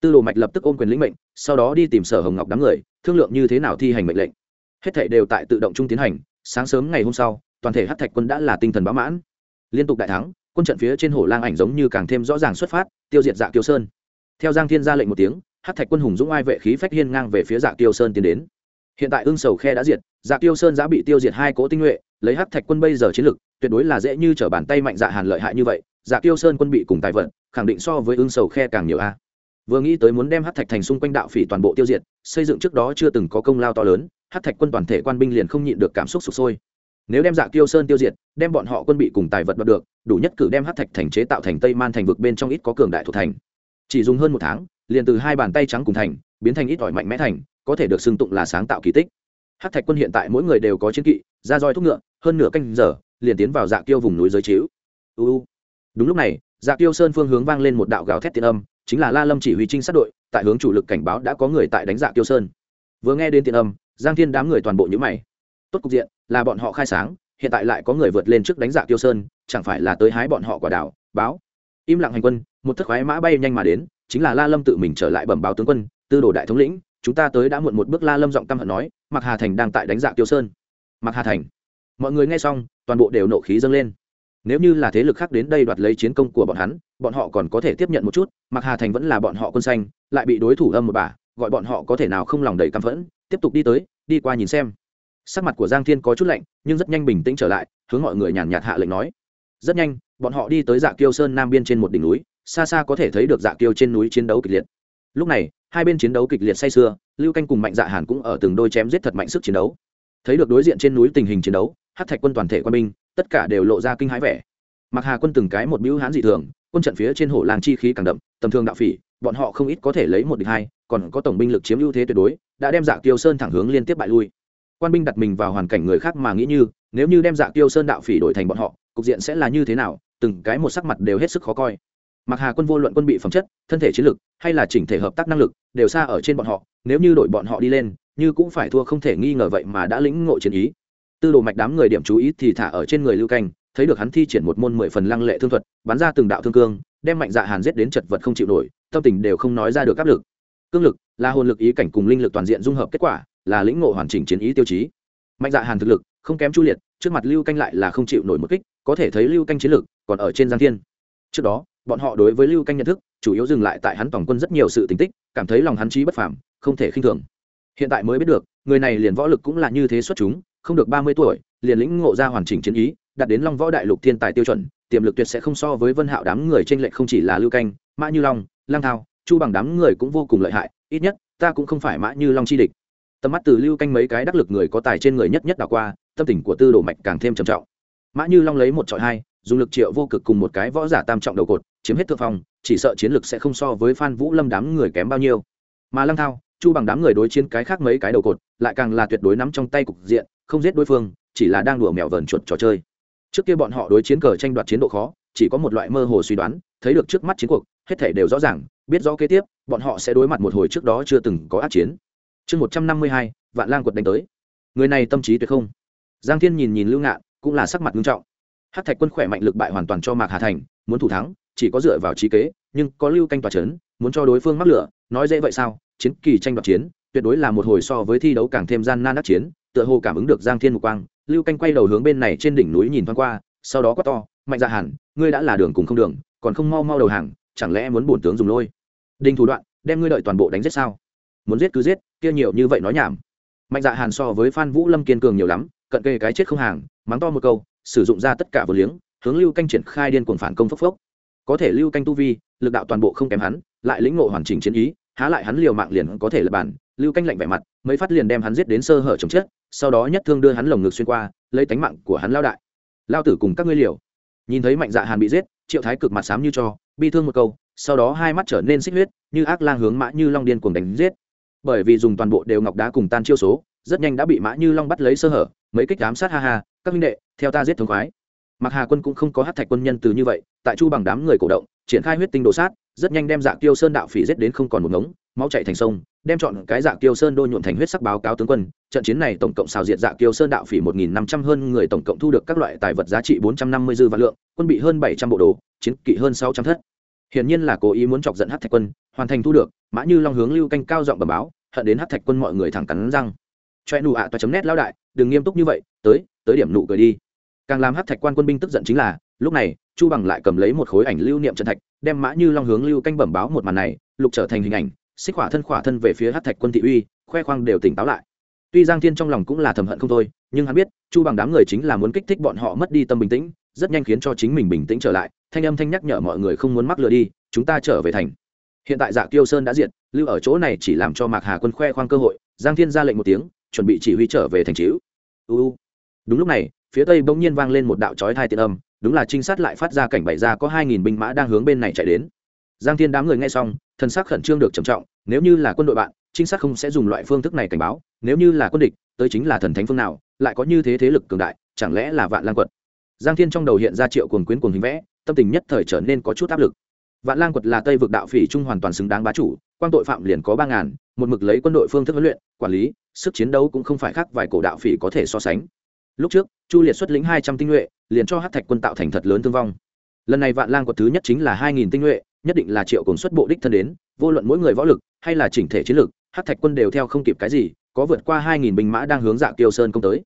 Tư đồ mạch lập tức ôm quyền lĩnh mệnh, sau đó đi tìm sở hồng ngọc đám người, thương lượng như thế nào thi hành mệnh lệnh. Hết thảy đều tại tự động trung tiến hành, sáng sớm ngày hôm sau, toàn thể hát thạch quân đã là tinh thần bão mãn liên tục đại thắng, quân trận phía trên hồ lang ảnh giống như càng thêm rõ ràng xuất phát, tiêu diệt dạ kiêu sơn. Theo giang thiên ra lệnh một tiếng hát thạch quân hùng dũng ai vệ khí phách hiên ngang về phía dạ kiêu sơn tiến đến. Hiện tại ương sầu khe đã diệt dạ kiêu sơn đã bị tiêu diệt hai cỗ tinh nhuệ, lấy hát thạch quân bây giờ chiến lực, tuyệt đối là dễ như trở bàn tay mạnh dạ hàn lợi hại như vậy dạ kiêu sơn quân bị cùng tài vận, khẳng định so với ương sầu khe càng nhiều a. Vừa nghĩ tới muốn đem hát thạch thành xung quanh đạo phỉ toàn bộ tiêu diệt, xây dựng trước đó chưa từng có công lao to lớn hát thạch quân toàn thể quan binh liền không nhịn được cảm xúc sụp sôi nếu đem dạ tiêu sơn tiêu diệt, đem bọn họ quân bị cùng tài vật đoạt được, đủ nhất cử đem hát thạch thành chế tạo thành tây man thành vực bên trong ít có cường đại thuộc thành. Chỉ dùng hơn một tháng, liền từ hai bàn tay trắng cùng thành, biến thành ít ỏi mạnh mẽ thành, có thể được xưng tụng là sáng tạo kỳ tích. Hát thạch quân hiện tại mỗi người đều có chiến kỵ, ra roi thúc ngựa, hơn nửa canh giờ, liền tiến vào dạ tiêu vùng núi giới chiếu. Uu đúng lúc này dạ tiêu sơn phương hướng vang lên một đạo gào thét tiên âm, chính là la lâm chỉ huy trinh sát đội, tại hướng chủ lực cảnh báo đã có người tại đánh dạ tiêu sơn. Vừa nghe đến tiên âm, giang thiên đám người toàn bộ nhữ mày. Tốt cục diện là bọn họ khai sáng, hiện tại lại có người vượt lên trước đánh dạ Tiêu sơn, chẳng phải là tới hái bọn họ quả đảo báo. Im lặng hành quân, một thất khoái mã bay nhanh mà đến, chính là la lâm tự mình trở lại bẩm báo tướng quân, tư đồ đại thống lĩnh, chúng ta tới đã muộn một bước la lâm giọng căm hận nói mặc hà thành đang tại đánh dạ Tiêu sơn. Mặc hà thành. Mọi người nghe xong, toàn bộ đều nộ khí dâng lên. Nếu như là thế lực khác đến đây đoạt lấy chiến công của bọn hắn, bọn họ còn có thể tiếp nhận một chút mặc hà thành vẫn là bọn họ quân xanh, lại bị đối thủ âm một bà, gọi bọn họ có thể nào không lòng đầy căm phẫn, tiếp tục đi tới, đi qua nhìn xem sắc mặt của giang thiên có chút lạnh, nhưng rất nhanh bình tĩnh trở lại, hướng mọi người nhàn nhạt hạ lệnh nói. Rất nhanh, bọn họ đi tới dạ kiêu sơn nam biên trên một đỉnh núi, xa xa có thể thấy được dạ kiêu trên núi chiến đấu kịch liệt. Lúc này, hai bên chiến đấu kịch liệt say sưa, lưu canh cùng mạnh dạ hàn cũng ở từng đôi chém giết thật mạnh sức chiến đấu. Thấy được đối diện trên núi tình hình chiến đấu hát thạch quân toàn thể quân binh, tất cả đều lộ ra kinh hãi vẻ. Mặc hà quân từng cái một bưu hán dị thường, quân trận phía trên hồ làng chi khí càng đậm, tầm thường đạo phỉ, bọn họ không ít có thể lấy một địch hai, còn có tổng binh lực chiếm ưu thế tuyệt đối, đã đem dạ kiêu sơn thẳng hướng liên tiếp bại lui quan binh đặt mình vào hoàn cảnh người khác mà nghĩ như, nếu như đem dạ tiêu sơn đạo phỉ đổi thành bọn họ, cục diện sẽ là như thế nào, từng cái một sắc mặt đều hết sức khó coi. Mặc hà quân vô luận quân bị phẩm chất, thân thể chiến lực, hay là chỉnh thể hợp tác năng lực, đều xa ở trên bọn họ, nếu như đổi bọn họ đi lên, như cũng phải thua không thể nghi ngờ vậy mà đã lĩnh ngộ chiến ý. Tư đồ mạch đám người điểm chú ý thì thả ở trên người lưu canh, thấy được hắn thi triển một môn mười phần lăng lệ thương thuật, bắn ra từng đạo thương cương, đem mạnh dạ hàn giết đến chật vật không chịu nổi, tâm tình đều không nói ra được áp lực. Cương lực là hồn lực ý cảnh cùng linh lực toàn diện dung hợp kết quả là lĩnh ngộ hoàn chỉnh chiến ý tiêu chí. Mạnh dạ hàn thực lực, không kém chu liệt, trước mặt lưu canh lại là không chịu nổi một kích, có thể thấy lưu canh chiến lực còn ở trên giang thiên. Trước đó, bọn họ đối với lưu canh nhận thức, chủ yếu dừng lại tại hắn tổng quân rất nhiều sự tình tích, cảm thấy lòng hắn trí bất phàm, không thể khinh thường. Hiện tại mới biết được, người này liền võ lực cũng là như thế xuất chúng, không được ba mươi tuổi, liền lĩnh ngộ ra hoàn chỉnh chiến ý, đạt đến long võ đại lục thiên tài tiêu chuẩn, tiềm lực tuyệt sẽ không so với vân hạo đám người trên lệnh không chỉ là lưu canh, mã như long lang thao, chu bằng đám người cũng vô cùng lợi hại, ít nhất, ta cũng không phải mã như long chi địch tầm mắt từ lưu canh mấy cái đắc lực người có tài trên người nhất nhất đảo qua, tâm tình của tư đồ mạch càng thêm trầm trọng. Mã như long lấy một trọi hai, dùng lực triệu vô cực cùng một cái võ giả tam trọng đầu cột, chiếm hết thượng phong, chỉ sợ chiến lực sẽ không so với phan vũ lâm đám người kém bao nhiêu. Mà lăng thao, chu bằng đám người đối chiến cái khác mấy cái đầu cột, lại càng là tuyệt đối nắm trong tay cục diện, không giết đối phương, chỉ là đang đùa mèo vờn chuột trò chơi. Trước kia bọn họ đối chiến cờ tranh đoạt chiến độ khó, chỉ có một loại mơ hồ suy đoán, thấy được trước mắt chiến cuộc, hết thể đều rõ ràng, biết rõ kế tiếp, bọn họ sẽ đối mặt một hồi trước đó chưa từng có át chiến chương một trăm năm mươi hai, vạn lang quật đánh tới. Người này tâm trí tuyệt không. Giang thiên nhìn nhìn lưu ngạn, cũng là sắc mặt nghiêm trọng. Hát thạch quân khỏe mạnh lực bại hoàn toàn cho mạc hà thành, muốn thủ thắng, chỉ có dựa vào trí kế, nhưng có lưu canh tòa c h ấ n muốn cho đối phương mắc lửa, nói dễ vậy sao? Chiến kỳ tranh đoạt chiến, tuyệt đối là một hồi so với thi đấu càng thêm gian nan đắc chiến, tựa hồ cảm ứng được giang thiên mục quang, lưu canh quay đầu hướng bên này trên đỉnh núi nhìn thoáng qua, sau đó quát to, mạnh dạ hẳn ngươi đã là đường cùng không đường, còn không mau mau đầu hàng, chẳng lẽ muốn bổn tướng dùng lôi? Đinh thủ đoạn, đem ngươi đợi toàn bộ đánh giết sao? Muốn giết cứ giết, kia nhiều như vậy nói nhảm. Mạnh dạ hàn so với phan vũ lâm kiên cường nhiều lắm, cận kề cái chết không hàng, mắng to một câu, sử dụng ra tất cả vừa liếng, hướng lưu canh triển khai điên cuồng phản công phốc phốc. Có thể lưu canh tu vi, lực đạo toàn bộ không kém hắn, lại lĩnh ngộ hoàn chỉnh chiến ý, há lại hắn liều mạng liền có thể lập bản. Lưu canh lạnh vẻ mặt, mấy phát liền đem hắn giết đến sơ hở chồng chết, sau đó nhất thương đưa hắn lồng ngực xuyên qua, lấy tánh mạng của hắn lao đại. Lao tử cùng các ngươi liều. Nhìn thấy mạnh dạ hàn bị giết, triệu thái cực mặt sám như cho, bi thương một câu, sau đó hai mắt trở nên xích huyết, như ác lang hướng mã như long điên cuồng đánh giết bởi vì dùng toàn bộ đều ngọc đá cùng tan chiêu số, rất nhanh đã bị mã như long bắt lấy sơ hở, mấy kích ám sát ha ha, các minh đệ, theo ta giết thống khoái. Mặc hà quân cũng không có hát thạch quân nhân từ như vậy, tại chu bằng đám người cổ động, triển khai huyết tinh đồ sát, rất nhanh đem dạ tiêu sơn đạo phỉ giết đến không còn một ngống, máu chạy thành sông, đem chọn cái dạ tiêu sơn đôi nhuộn thành huyết sắc báo cáo tướng quân. Trận chiến này tổng cộng xào diệt dạ tiêu sơn đạo phỉ một nghìn năm trăm hơn người, tổng cộng thu được các loại tài vật giá trị bốn trăm năm mươi dư vạn lượng, quân bị hơn bảy trăm bộ đồ, chiến kỵ hơn sáu trăm thất hiển nhiên là cố ý muốn chọc giận hát thạch quân, hoàn thành thu được, mã như long hướng lưu canh cao giọng bẩm báo, hận đến hát thạch quân mọi người thẳng cắn răng. Choe nụ ạ toa chấm nét lao đại, đừng nghiêm túc như vậy, tới tới điểm nụ cười đi. Càng làm hát thạch quan quân binh tức giận chính là, lúc này, chu bằng lại cầm lấy một khối ảnh lưu niệm trần thạch, đem mã như long hướng lưu canh bẩm báo một màn này, lục trở thành hình ảnh, xích khỏa thân khỏa thân về phía hát thạch quân thị uy, khoe khoang đều tỉnh táo lại. Tuy giang thiên trong lòng cũng là thầm hận không thôi, nhưng hắn biết, chu bằng đám người chính là muốn kích thích bọn họ mất đi tâm bình tĩnh, rất nhanh khiến cho chính mình bình tĩnh trở lại thanh âm thanh nhắc nhở mọi người không muốn mắc lừa đi, chúng ta trở về thành. Hiện tại dạ kiêu sơn đã diệt, lưu ở chỗ này chỉ làm cho mạc hà quân khoe khoang cơ hội, giang thiên ra lệnh một tiếng, chuẩn bị chỉ huy trở về thành chịu uu đúng lúc này, phía tây bỗng nhiên vang lên một đạo chói thai tiện âm, đúng là trinh sát lại phát ra cảnh bày ra có hai nghìn binh mã đang hướng bên này chạy đến. Giang thiên đám người nghe xong thân xác khẩn trương được trầm trọng, nếu như là quân đội bạn, trinh sát không sẽ dùng loại phương thức này cảnh báo, nếu như là quân địch, tới chính là thần thánh phương nào, lại có như thế thế lực cường đại, chẳng lẽ là vạn lang quật giang thiên trong đầu hiện ra triệu cuồng quyến cuồng hình vẽ tâm tình nhất thời trở nên có chút áp lực. Vạn lang quật là tây vực đạo phỉ trung hoàn toàn xứng đáng bá chủ quan tội phạm liền có ba ngàn một mực lấy quân đội phương thức huấn luyện quản lý sức chiến đấu cũng không phải khác vài cổ đạo phỉ có thể so sánh. Lúc trước chu liệt xuất lĩnh hai trăm tinh nhuệ liền cho hát thạch quân tạo thành thật lớn thương vong. Lần này vạn lang quật thứ nhất chính là hai nghìn tinh nhuệ nhất định là triệu cùng xuất bộ đích thân đến vô luận mỗi người võ lực hay là chỉnh thể chiến lực, hát thạch quân đều theo không kịp cái gì có vượt qua hai nghìn binh mã đang hướng dạ kiêu sơn công tới.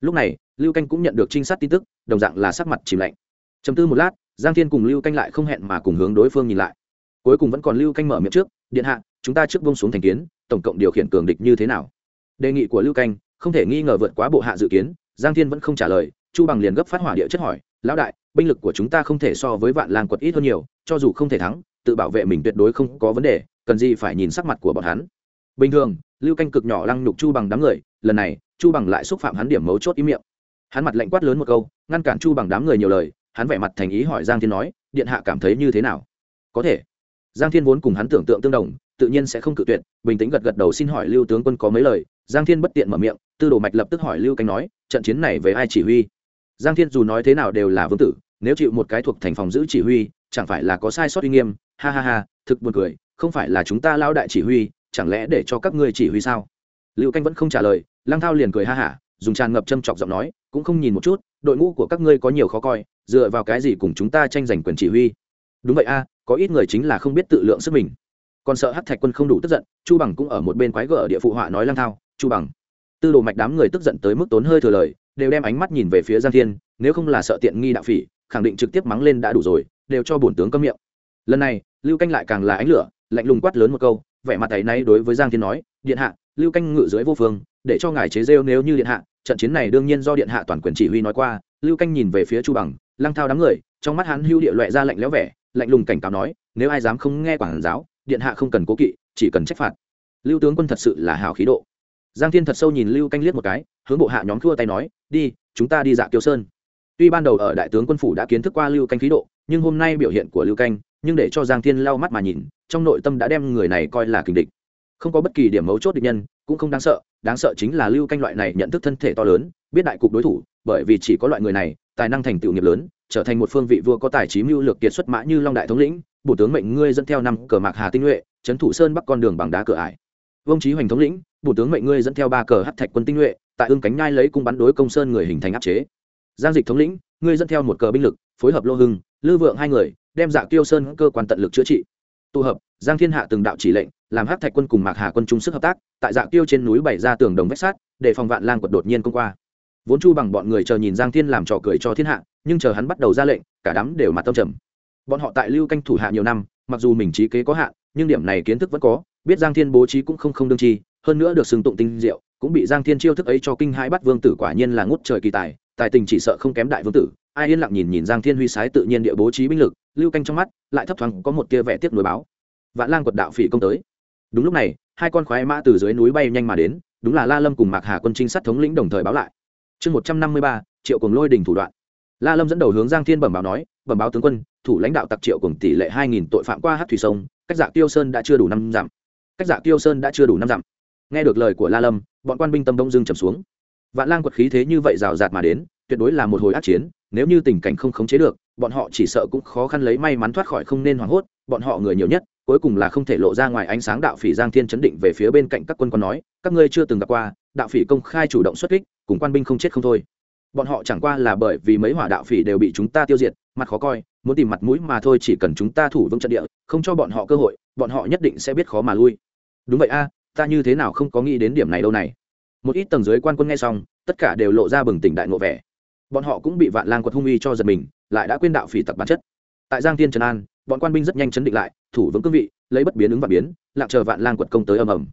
Lúc này lưu canh cũng nhận được trinh sát tin tức đồng dạng là sắc mặt chìm lạnh. Chấm tư một lát giang thiên cùng lưu canh lại không hẹn mà cùng hướng đối phương nhìn lại. Cuối cùng vẫn còn lưu canh mở miệng trước, điện hạ, chúng ta trước bông xuống thành kiến, tổng cộng điều khiển cường địch như thế nào? Đề nghị của lưu canh, không thể nghi ngờ vượt quá bộ hạ dự kiến, giang thiên vẫn không trả lời, chu bằng liền gấp phát hỏa địa chất hỏi, lão đại, binh lực của chúng ta không thể so với vạn làng quật ít hơn nhiều, cho dù không thể thắng, tự bảo vệ mình tuyệt đối không có vấn đề, cần gì phải nhìn sắc mặt của bọn hắn? Bình thường, lưu canh cực nhỏ lăng nhục chu bằng đám người, lần này, chu bằng lại xúc phạm hắn điểm mấu chốt ý miệng. Hắn mặt lạnh quát lớn một câu, ngăn cản chu bằng đám người nhiều lời hắn vẻ mặt thành ý hỏi giang thiên nói, điện hạ cảm thấy như thế nào? Có thể. Giang thiên vốn cùng hắn tưởng tượng tương đồng, tự nhiên sẽ không cự tuyệt, bình tĩnh gật gật đầu xin hỏi lưu tướng quân có mấy lời. Giang thiên bất tiện mở miệng, tư đồ mạch lập tức hỏi lưu canh nói, trận chiến này về ai chỉ huy? Giang thiên dù nói thế nào đều là vương tử, nếu chịu một cái thuộc thành phòng giữ chỉ huy, chẳng phải là có sai sót uy nghiêm? Ha ha ha, thực buồn cười, không phải là chúng ta lao đại chỉ huy, chẳng lẽ để cho các ngươi chỉ huy sao? Lưu canh vẫn không trả lời, lăng thao liền cười ha hả dùng tràn ngập châm chọc giọng nói, cũng không nhìn một chút, đội ngũ của các ngươi có nhiều khó coi, dựa vào cái gì cùng chúng ta tranh giành quyền chỉ huy? Đúng vậy a, có ít người chính là không biết tự lượng sức mình. Còn sợ hát thạch quân không đủ tức giận, chu bằng cũng ở một bên quái gở địa phụ họa nói lang thao, chu bằng. Tư đồ mạch đám người tức giận tới mức tốn hơi thừa lời, đều đem ánh mắt nhìn về phía giang thiên, nếu không là sợ tiện nghi đạo phỉ, khẳng định trực tiếp mắng lên đã đủ rồi, đều cho bổn tướng câm miệng. Lần này, lưu canh lại càng là ánh lửa, lạnh lùng quát lớn một câu, vẻ mặt ấy nay đối với giang thiên nói, điện hạ, lưu canh ngự dưới vô phương, để cho ngài chế rêu nếu như điện hạ trận chiến này đương nhiên do điện hạ toàn quyền chỉ huy nói qua, lưu canh nhìn về phía chu bằng, lăng thao đám người, trong mắt hắn hưu địa loại ra lạnh lẽo vẻ, lạnh lùng cảnh cáo nói, nếu ai dám không nghe quản giáo, điện hạ không cần cố kỵ, chỉ cần trách phạt. Lưu tướng quân thật sự là hào khí độ. Giang thiên thật sâu nhìn lưu canh liếc một cái, hướng bộ hạ nhóm thua tay nói, đi, chúng ta đi dạ kiêu sơn. Tuy ban đầu ở đại tướng quân phủ đã kiến thức qua lưu canh khí độ, nhưng hôm nay biểu hiện của lưu canh, nhưng để cho giang thiên lau mắt mà nhìn, trong nội tâm đã đem người này coi là kình địch không có bất kỳ điểm mấu chốt địch nhân, cũng không đáng sợ đáng sợ chính là lưu canh loại này nhận thức thân thể to lớn, biết đại cục đối thủ, bởi vì chỉ có loại người này, tài năng thành tựu nghiệp lớn, trở thành một phương vị vua có tài trí mưu lược kiệt xuất mã như long đại thống lĩnh, bổ tướng mệnh ngươi dẫn theo năm cờ mạc hà tinh nhuệ trấn thủ sơn bắc con đường bằng đá cửa ải. Vương trí hoành thống lĩnh, bổ tướng mệnh ngươi dẫn theo ba cờ hát thạch quân tinh nhuệ, tại ương cánh nhai lấy cung bắn đối công sơn người hình thành áp chế. Giang dịch thống lĩnh, ngươi dẫn theo một cờ binh lực, phối hợp lô hưng, lư vượng hai người, đem dạ tiêu sơn cơ quan tận lực chữa trị tụ hợp, giang thiên hạ từng đạo chỉ lệnh, làm hát thạch quân cùng mạc hà quân chung sức hợp tác, tại dạ tiêu trên núi bày ra tường đồng vách sát để phòng vạn lang quật đột nhiên công qua. Vốn chu bằng bọn người chờ nhìn giang thiên làm trò cười cho thiên hạ, nhưng chờ hắn bắt đầu ra lệnh, cả đám đều mặt tâm trầm. Bọn họ tại lưu canh thủ hạ nhiều năm, mặc dù mình trí kế có hạn, nhưng điểm này kiến thức vẫn có, biết giang thiên bố trí cũng không không đương chi, hơn nữa được xưng tụng tinh diệu, cũng bị giang thiên chiêu thức ấy cho kinh hai bắt vương tử quả nhiên là ngút trời kỳ tài tài tình chỉ sợ không kém đại vương tử, ai yên lặng nhìn nhìn giang thiên huy sái tự nhiên địa bố trí binh lực lưu canh trong mắt lại thấp thoáng có một tia vẻ tiếc nối báo. Vạn lang quật đạo phỉ công tới. Đúng lúc này, hai con khoái mã từ dưới núi bay nhanh mà đến, đúng là la lâm cùng mạc hà quân trinh sát thống lĩnh đồng thời báo lại. Chương một trăm năm mươi ba, triệu cùng lôi đình thủ đoạn. La lâm dẫn đầu hướng giang thiên bẩm báo nói, bẩm báo tướng quân, thủ lãnh đạo tặc triệu cùng tỷ lệ hai nghìn tội phạm qua hát thủy sông, cách dạ tiêu sơn đã chưa đủ năm dặm. Cách dạ tiêu sơn đã chưa đủ năm dặm. Nghe được lời của la lâm, bọn quan binh tâm đông dưng trầm xuống. Vạn lang quật khí thế như vậy rào rạt mà đến, tuyệt đối là một hồi át chiến nếu như tình cảnh không khống chế được, bọn họ chỉ sợ cũng khó khăn lấy may mắn thoát khỏi không nên hoảng hốt, bọn họ người nhiều nhất, cuối cùng là không thể lộ ra ngoài ánh sáng đạo phỉ giang thiên chấn định về phía bên cạnh các quân quân nói, các ngươi chưa từng gặp qua, đạo phỉ công khai chủ động xuất kích, cùng quan binh không chết không thôi. Bọn họ chẳng qua là bởi vì mấy hỏa đạo phỉ đều bị chúng ta tiêu diệt, mặt khó coi, muốn tìm mặt mũi mà thôi chỉ cần chúng ta thủ vững trận địa, không cho bọn họ cơ hội, bọn họ nhất định sẽ biết khó mà lui. Đúng vậy a, ta như thế nào không có nghĩ đến điểm này đâu này. Một ít tầng dưới quan quân nghe xong, tất cả đều lộ ra bừng tỉnh đại ngộ vẻ bọn họ cũng bị vạn lang quật hung uy cho giật mình, lại đã quên đạo phỉ tặc bản chất. Tại giang thiên trần an, bọn quan binh rất nhanh chấn định lại, thủ vững cương vị, lấy bất biến ứng và biến, lặng chờ vạn lang quật công tới ầm ầm.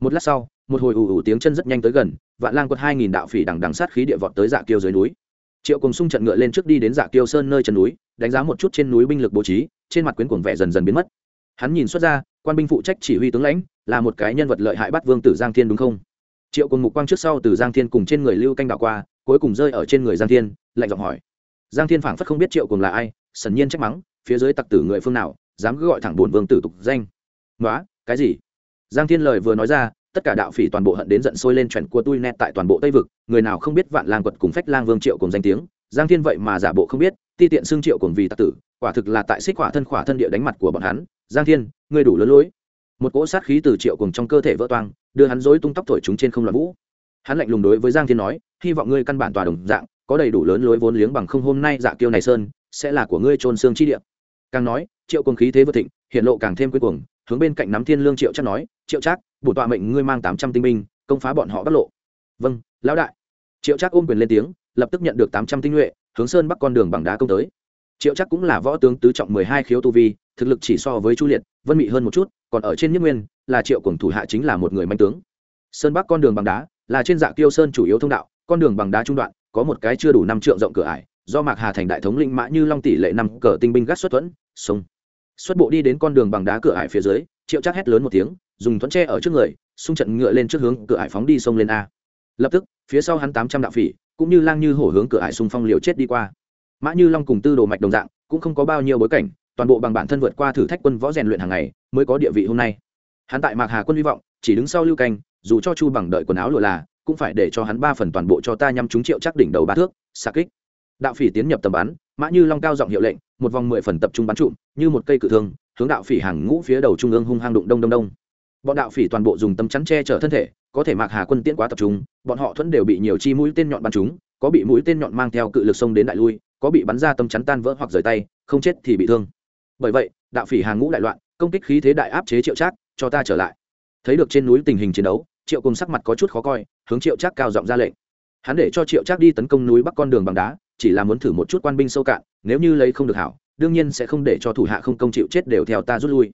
Một lát sau, một hồi ủ ủ tiếng chân rất nhanh tới gần, vạn lang quật hai nghìn đạo phỉ đằng đằng sát khí địa vọt tới dạ kiêu dưới núi. Triệu cùng xung trận ngựa lên trước đi đến dạ kiêu sơn nơi chân núi, đánh giá một chút trên núi binh lực bố trí, trên mặt quyến cuồng vẻ dần dần biến mất. Hắn nhìn xuất ra, quan binh phụ trách chỉ huy tướng lãnh, là một cái nhân vật lợi hại bắt vương tử giang thiên đúng không? Triệu cùng mục quang trước sau từ giang thiên cùng trên người lưu canh đạo qua, cuối cùng rơi ở trên người giang thiên, lạnh giọng hỏi. Giang thiên phảng phất không biết triệu cùng là ai, sần nhiên trách mắng, phía dưới tặc tử người phương nào, dám cứ gọi thẳng bổn vương tử tục danh. Nói cái gì? Giang thiên lời vừa nói ra, tất cả đạo phỉ toàn bộ hận đến giận sôi lên chuẩn của tui net tại toàn bộ tây vực, người nào không biết vạn lang quật cùng phách lang vương triệu cùng danh tiếng, giang thiên vậy mà giả bộ không biết, ti tiện xương triệu cùng vì tặc tử, quả thực là tại xích quả thân khỏa thân địa đánh mặt của bọn hắn. Giang thiên, ngươi đủ lớn lối một cỗ sát khí từ triệu cùng trong cơ thể vỡ toang, đưa hắn dối tung tóc thổi chúng trên không loạn vũ. Hắn lạnh lùng đối với giang thiên nói, hy vọng ngươi căn bản tòa đồng dạng, có đầy đủ lớn lối vốn liếng bằng không hôm nay dạ kiêu này sơn, sẽ là của ngươi trôn xương chi địa. Càng nói, triệu cùng khí thế vượt thịnh, hiện lộ càng thêm cuối cùng hướng bên cạnh nắm thiên lương triệu chắc nói, triệu chắc bổ tọa mệnh ngươi mang tám trăm tinh binh, công phá bọn họ bắt lộ. Vâng lão đại. Triệu chắc ôm quyền lên tiếng, lập tức nhận được tám trăm tinh nhuệ, hướng sơn bắc con đường bằng đá công tới triệu chắc cũng là võ tướng tứ trọng mười hai khiếu tu vi, thực lực chỉ so với chu liệt, vân mị hơn một chút, còn ở trên nhất nguyên, là triệu cùng thủ hạ chính là một người manh tướng. Sơn bắc con đường bằng đá, là trên dạ tiêu sơn chủ yếu thông đạo, con đường bằng đá trung đoạn, có một cái chưa đủ năm trượng rộng cửa ải, do mạc hà thành đại thống lĩnh mã như long tỷ lệ năm cờ tinh binh gác xuất thuẫn, sông. Xuất bộ đi đến con đường bằng đá cửa ải phía dưới, triệu chắc hét lớn một tiếng, dùng thuẫn tre ở trước người, xung trận ngựa lên trước hướng cửa ải phóng đi sông lên a. Lập tức, phía sau hắn tám trăm đạo phỉ, cũng như lang như hổ hướng cửa ải xung phong liều chết đi qua mã như long cùng tư đồ mạch đồng dạng, cũng không có bao nhiêu bối cảnh, toàn bộ bằng bản thân vượt qua thử thách quân võ rèn luyện hàng ngày mới có địa vị hôm nay. Hắn tại mạc hà quân hy vọng, chỉ đứng sau lưu canh, dù cho chu bằng đợi quần áo lụa là, cũng phải để cho hắn ba phần toàn bộ cho ta nhắm trúng triệu chắc đỉnh đầu ba thước xa kích. Đạo phỉ tiến nhập tầm bắn, mã như long cao giọng hiệu lệnh, một vòng mười phần tập trung bắn trụm, như một cây cự thương, hướng đạo phỉ hàng ngũ phía đầu trung ương hung hăng đụng đông đông đông. Bọn đạo phỉ toàn bộ dùng tấm chắn che chở thân thể, có thể mạc hà quân tiễn quá tập trung, bọn họ thuẫn đều bị nhiều chi mũi tên nhọn bắn chúng có bị mũi tên nhọn mang theo cự lực sông đến đại lui có bị bắn ra tâm chắn tan vỡ hoặc rời tay, không chết thì bị thương. Bởi vậy, đạo phỉ hàng ngũ đại loạn, công kích khí thế đại áp chế triệu trác, cho ta trở lại. Thấy được trên núi tình hình chiến đấu, triệu cùng sắc mặt có chút khó coi, hướng triệu trác cao giọng ra lệnh. Hắn để cho triệu trác đi tấn công núi bắc con đường bằng đá, chỉ là muốn thử một chút quan binh sâu cạn, nếu như lấy không được hảo, đương nhiên sẽ không để cho thủ hạ không công chịu chết đều theo ta rút lui.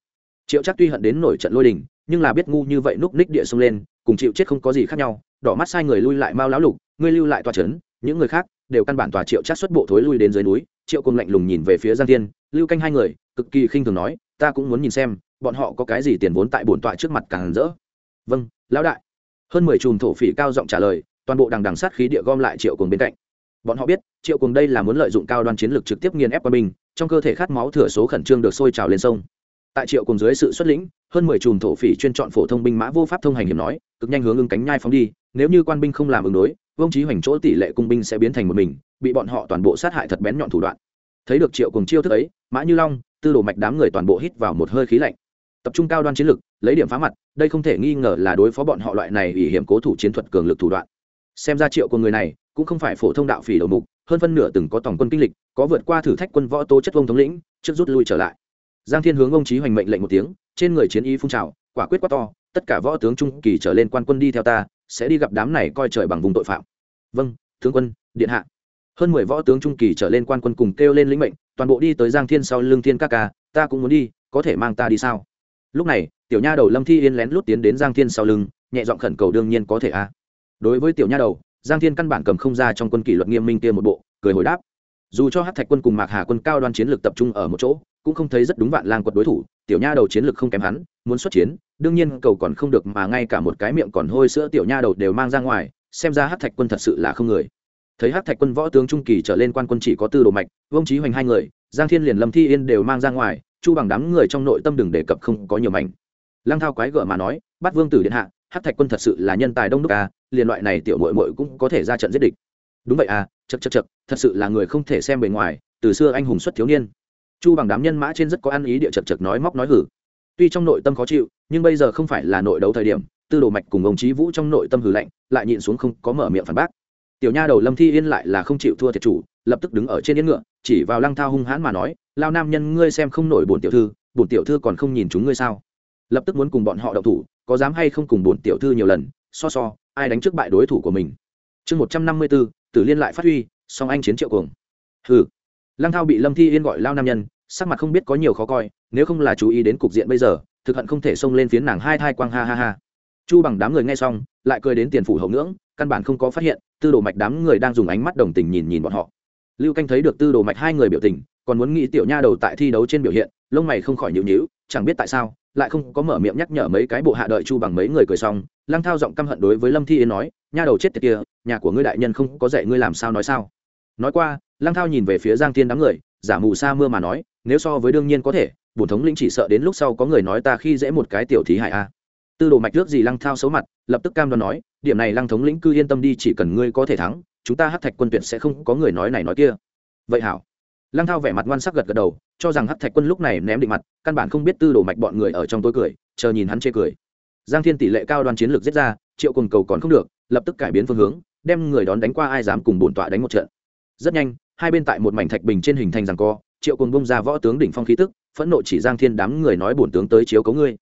Triệu trác tuy hận đến nổi trận lôi đình, nhưng là biết ngu như vậy núp ních địa xông lên, cùng chịu chết không có gì khác nhau, đỏ mắt sai người lui lại mau lão lục, ngươi lưu lại tòa trấn những người khác đều căn bản tòa triệu chắc xuất bộ thối lui đến dưới núi, triệu cùng lạnh lùng nhìn về phía giang thiên, lưu canh hai người, cực kỳ khinh thường nói, ta cũng muốn nhìn xem, bọn họ có cái gì tiền vốn tại bổn tọa trước mặt càng rỡ. Vâng lão đại. Hơn mười chùm thổ phỉ cao giọng trả lời, toàn bộ đằng đằng sát khí địa gom lại triệu cùng bên cạnh. Bọn họ biết, triệu cùng đây là muốn lợi dụng cao đoan chiến lược trực tiếp nghiền ép quân mình trong cơ thể khát máu thừa số khẩn trương được sôi trào lên sông. Tại triệu cùng dưới sự xuất lĩnh, hơn mười chùm thổ phỉ chuyên chọn phổ thông binh mã vô pháp thông hành hiểm nói, cực nhanh hướng ứng cánh nhai phóng đi, nếu như quan binh không làm ứng đối vương trí hoành chỗ tỷ lệ cung binh sẽ biến thành một mình, bị bọn họ toàn bộ sát hại thật bén nhọn thủ đoạn. Thấy được triệu cùng chiêu thức ấy, mã như long, tư đồ mạch đám người toàn bộ hít vào một hơi khí lạnh. Tập trung cao đoan chiến lực, lấy điểm phá mặt, đây không thể nghi ngờ là đối phó bọn họ loại này ủy hiểm cố thủ chiến thuật cường lực thủ đoạn. Xem ra triệu của người này, cũng không phải phổ thông đạo phỉ đầu mục, hơn phân nửa từng có tổng quân kinh lịch, có vượt qua thử thách quân võ tố chất vông thống lĩnh, trước rút lui trở lại. Giang thiên hướng ông chí hoành mệnh lệnh một tiếng, trên người chiến y phun trào, quả quyết quá to, tất cả võ tướng trung kỳ trở lên quan quân đi theo ta sẽ đi gặp đám này coi trời bằng vùng tội phạm. Vâng tướng quân, điện hạ. Hơn mười võ tướng trung kỳ trở lên quan quân cùng kêu lên lĩnh mệnh, toàn bộ đi tới giang thiên sau lưng thiên ca ca, ta cũng muốn đi, có thể mang ta đi sao? Lúc này, tiểu nha đầu lâm thi yên lén lút tiến đến giang thiên sau lưng, nhẹ giọng khẩn cầu đương nhiên có thể a. À. đối với tiểu nha đầu, giang thiên căn bản cầm không ra trong quân kỷ luật nghiêm minh kia một bộ, cười hồi đáp. Dù cho hát thạch quân cùng mạc hà quân cao đoan chiến lược tập trung ở một chỗ, cũng không thấy rất đúng vạn lang quật đối thủ, tiểu nha đầu chiến lược không kém hắn, muốn xuất chiến đương nhiên cầu còn không được mà ngay cả một cái miệng còn hôi sữa tiểu nha đầu đều mang ra ngoài, xem ra hát thạch quân thật sự là không người. Thấy hát thạch quân võ tướng trung kỳ trở lên quan quân chỉ có tư đồ mạch vông trí hoành hai người, giang thiên liền lâm thi yên đều mang ra ngoài, chu bằng đám người trong nội tâm đừng đề cập không có nhiều mảnh. Lăng thao quái gở mà nói bắt vương tử điện hạ hát thạch quân thật sự là nhân tài đông đúc à liền loại này tiểu mội mội cũng có thể ra trận giết địch. Đúng vậy à chật chật chật thật sự là người không thể xem bề ngoài, từ xưa anh hùng xuất thiếu niên. Chu bằng đám nhân mã trên rất có ăn ý địa chật chật nói móc nói hử tuy trong nội tâm khó chịu, nhưng bây giờ không phải là nội đấu thời điểm, tư đồ mạch cùng ông trí vũ trong nội tâm hử lạnh, lại nhịn xuống không có mở miệng phản bác. Tiểu nha đầu lâm thi yên lại là không chịu thua thiệt chủ, lập tức đứng ở trên yên ngựa, chỉ vào lăng thao hung hãn mà nói, lao nam nhân, ngươi xem không nổi bổn tiểu thư, bổn tiểu thư còn không nhìn chúng ngươi sao? Lập tức muốn cùng bọn họ đậu thủ, có dám hay không cùng bổn tiểu thư nhiều lần, so so, ai đánh trước bại đối thủ của mình. Chương một trăm năm mươi bốn tử liên lại phát huy, song anh chiến triệu cuồng. Hừ. Lăng thao bị lâm thi yên gọi lao nam nhân sắc mặt không biết có nhiều khó coi nếu không là chú ý đến cục diện bây giờ thực hận không thể xông lên phiến nàng hai thai quang ha ha ha. Chu bằng đám người nghe xong lại cười đến tiền phủ hậu ngưỡng căn bản không có phát hiện tư đồ mạch đám người đang dùng ánh mắt đồng tình nhìn nhìn bọn họ. Lưu canh thấy được tư đồ mạch hai người biểu tình còn muốn nghĩ tiểu nha đầu tại thi đấu trên biểu hiện lông mày không khỏi nhịu nhíu, chẳng biết tại sao lại không có mở miệng nhắc nhở mấy cái bộ hạ đợi chu bằng mấy người cười xong lăng thao giọng căm hận đối với lâm thi yến nói nha đầu chết tiệt kia nhà của ngươi đại nhân không có dạy ngươi làm sao nói sao? Nói qua lăng thao nhìn về phía giang thiên đám người giả mù sa mưa mà nói nếu so với đương nhiên có thể, bổn thống lĩnh chỉ sợ đến lúc sau có người nói ta khi dễ một cái tiểu thí hại a. Tư đồ mạch nước gì lăng thao xấu mặt, lập tức cam đoan nói, điểm này lăng thống lĩnh cư yên tâm đi, chỉ cần ngươi có thể thắng, chúng ta hát thạch quân tuyệt sẽ không có người nói này nói kia. Vậy hảo. Lăng thao vẻ mặt ngoan sắc gật gật đầu, cho rằng hát thạch quân lúc này ném định mặt, căn bản không biết tư đồ mạch bọn người ở trong tối cười, chờ nhìn hắn chê cười. Giang thiên tỷ lệ cao đoàn chiến lược giết ra, triệu cùng cầu còn không được, lập tức cải biến phương hướng, đem người đón đánh qua ai dám cùng bổn tọa đánh một trận. Rất nhanh, hai bên tại một mảnh thạch bình trên hình thành rằng co triệu cùng bông ra võ tướng đỉnh phong khí tức, phẫn nộ chỉ giang thiên đám người nói bổn tướng tới chiếu cấu ngươi.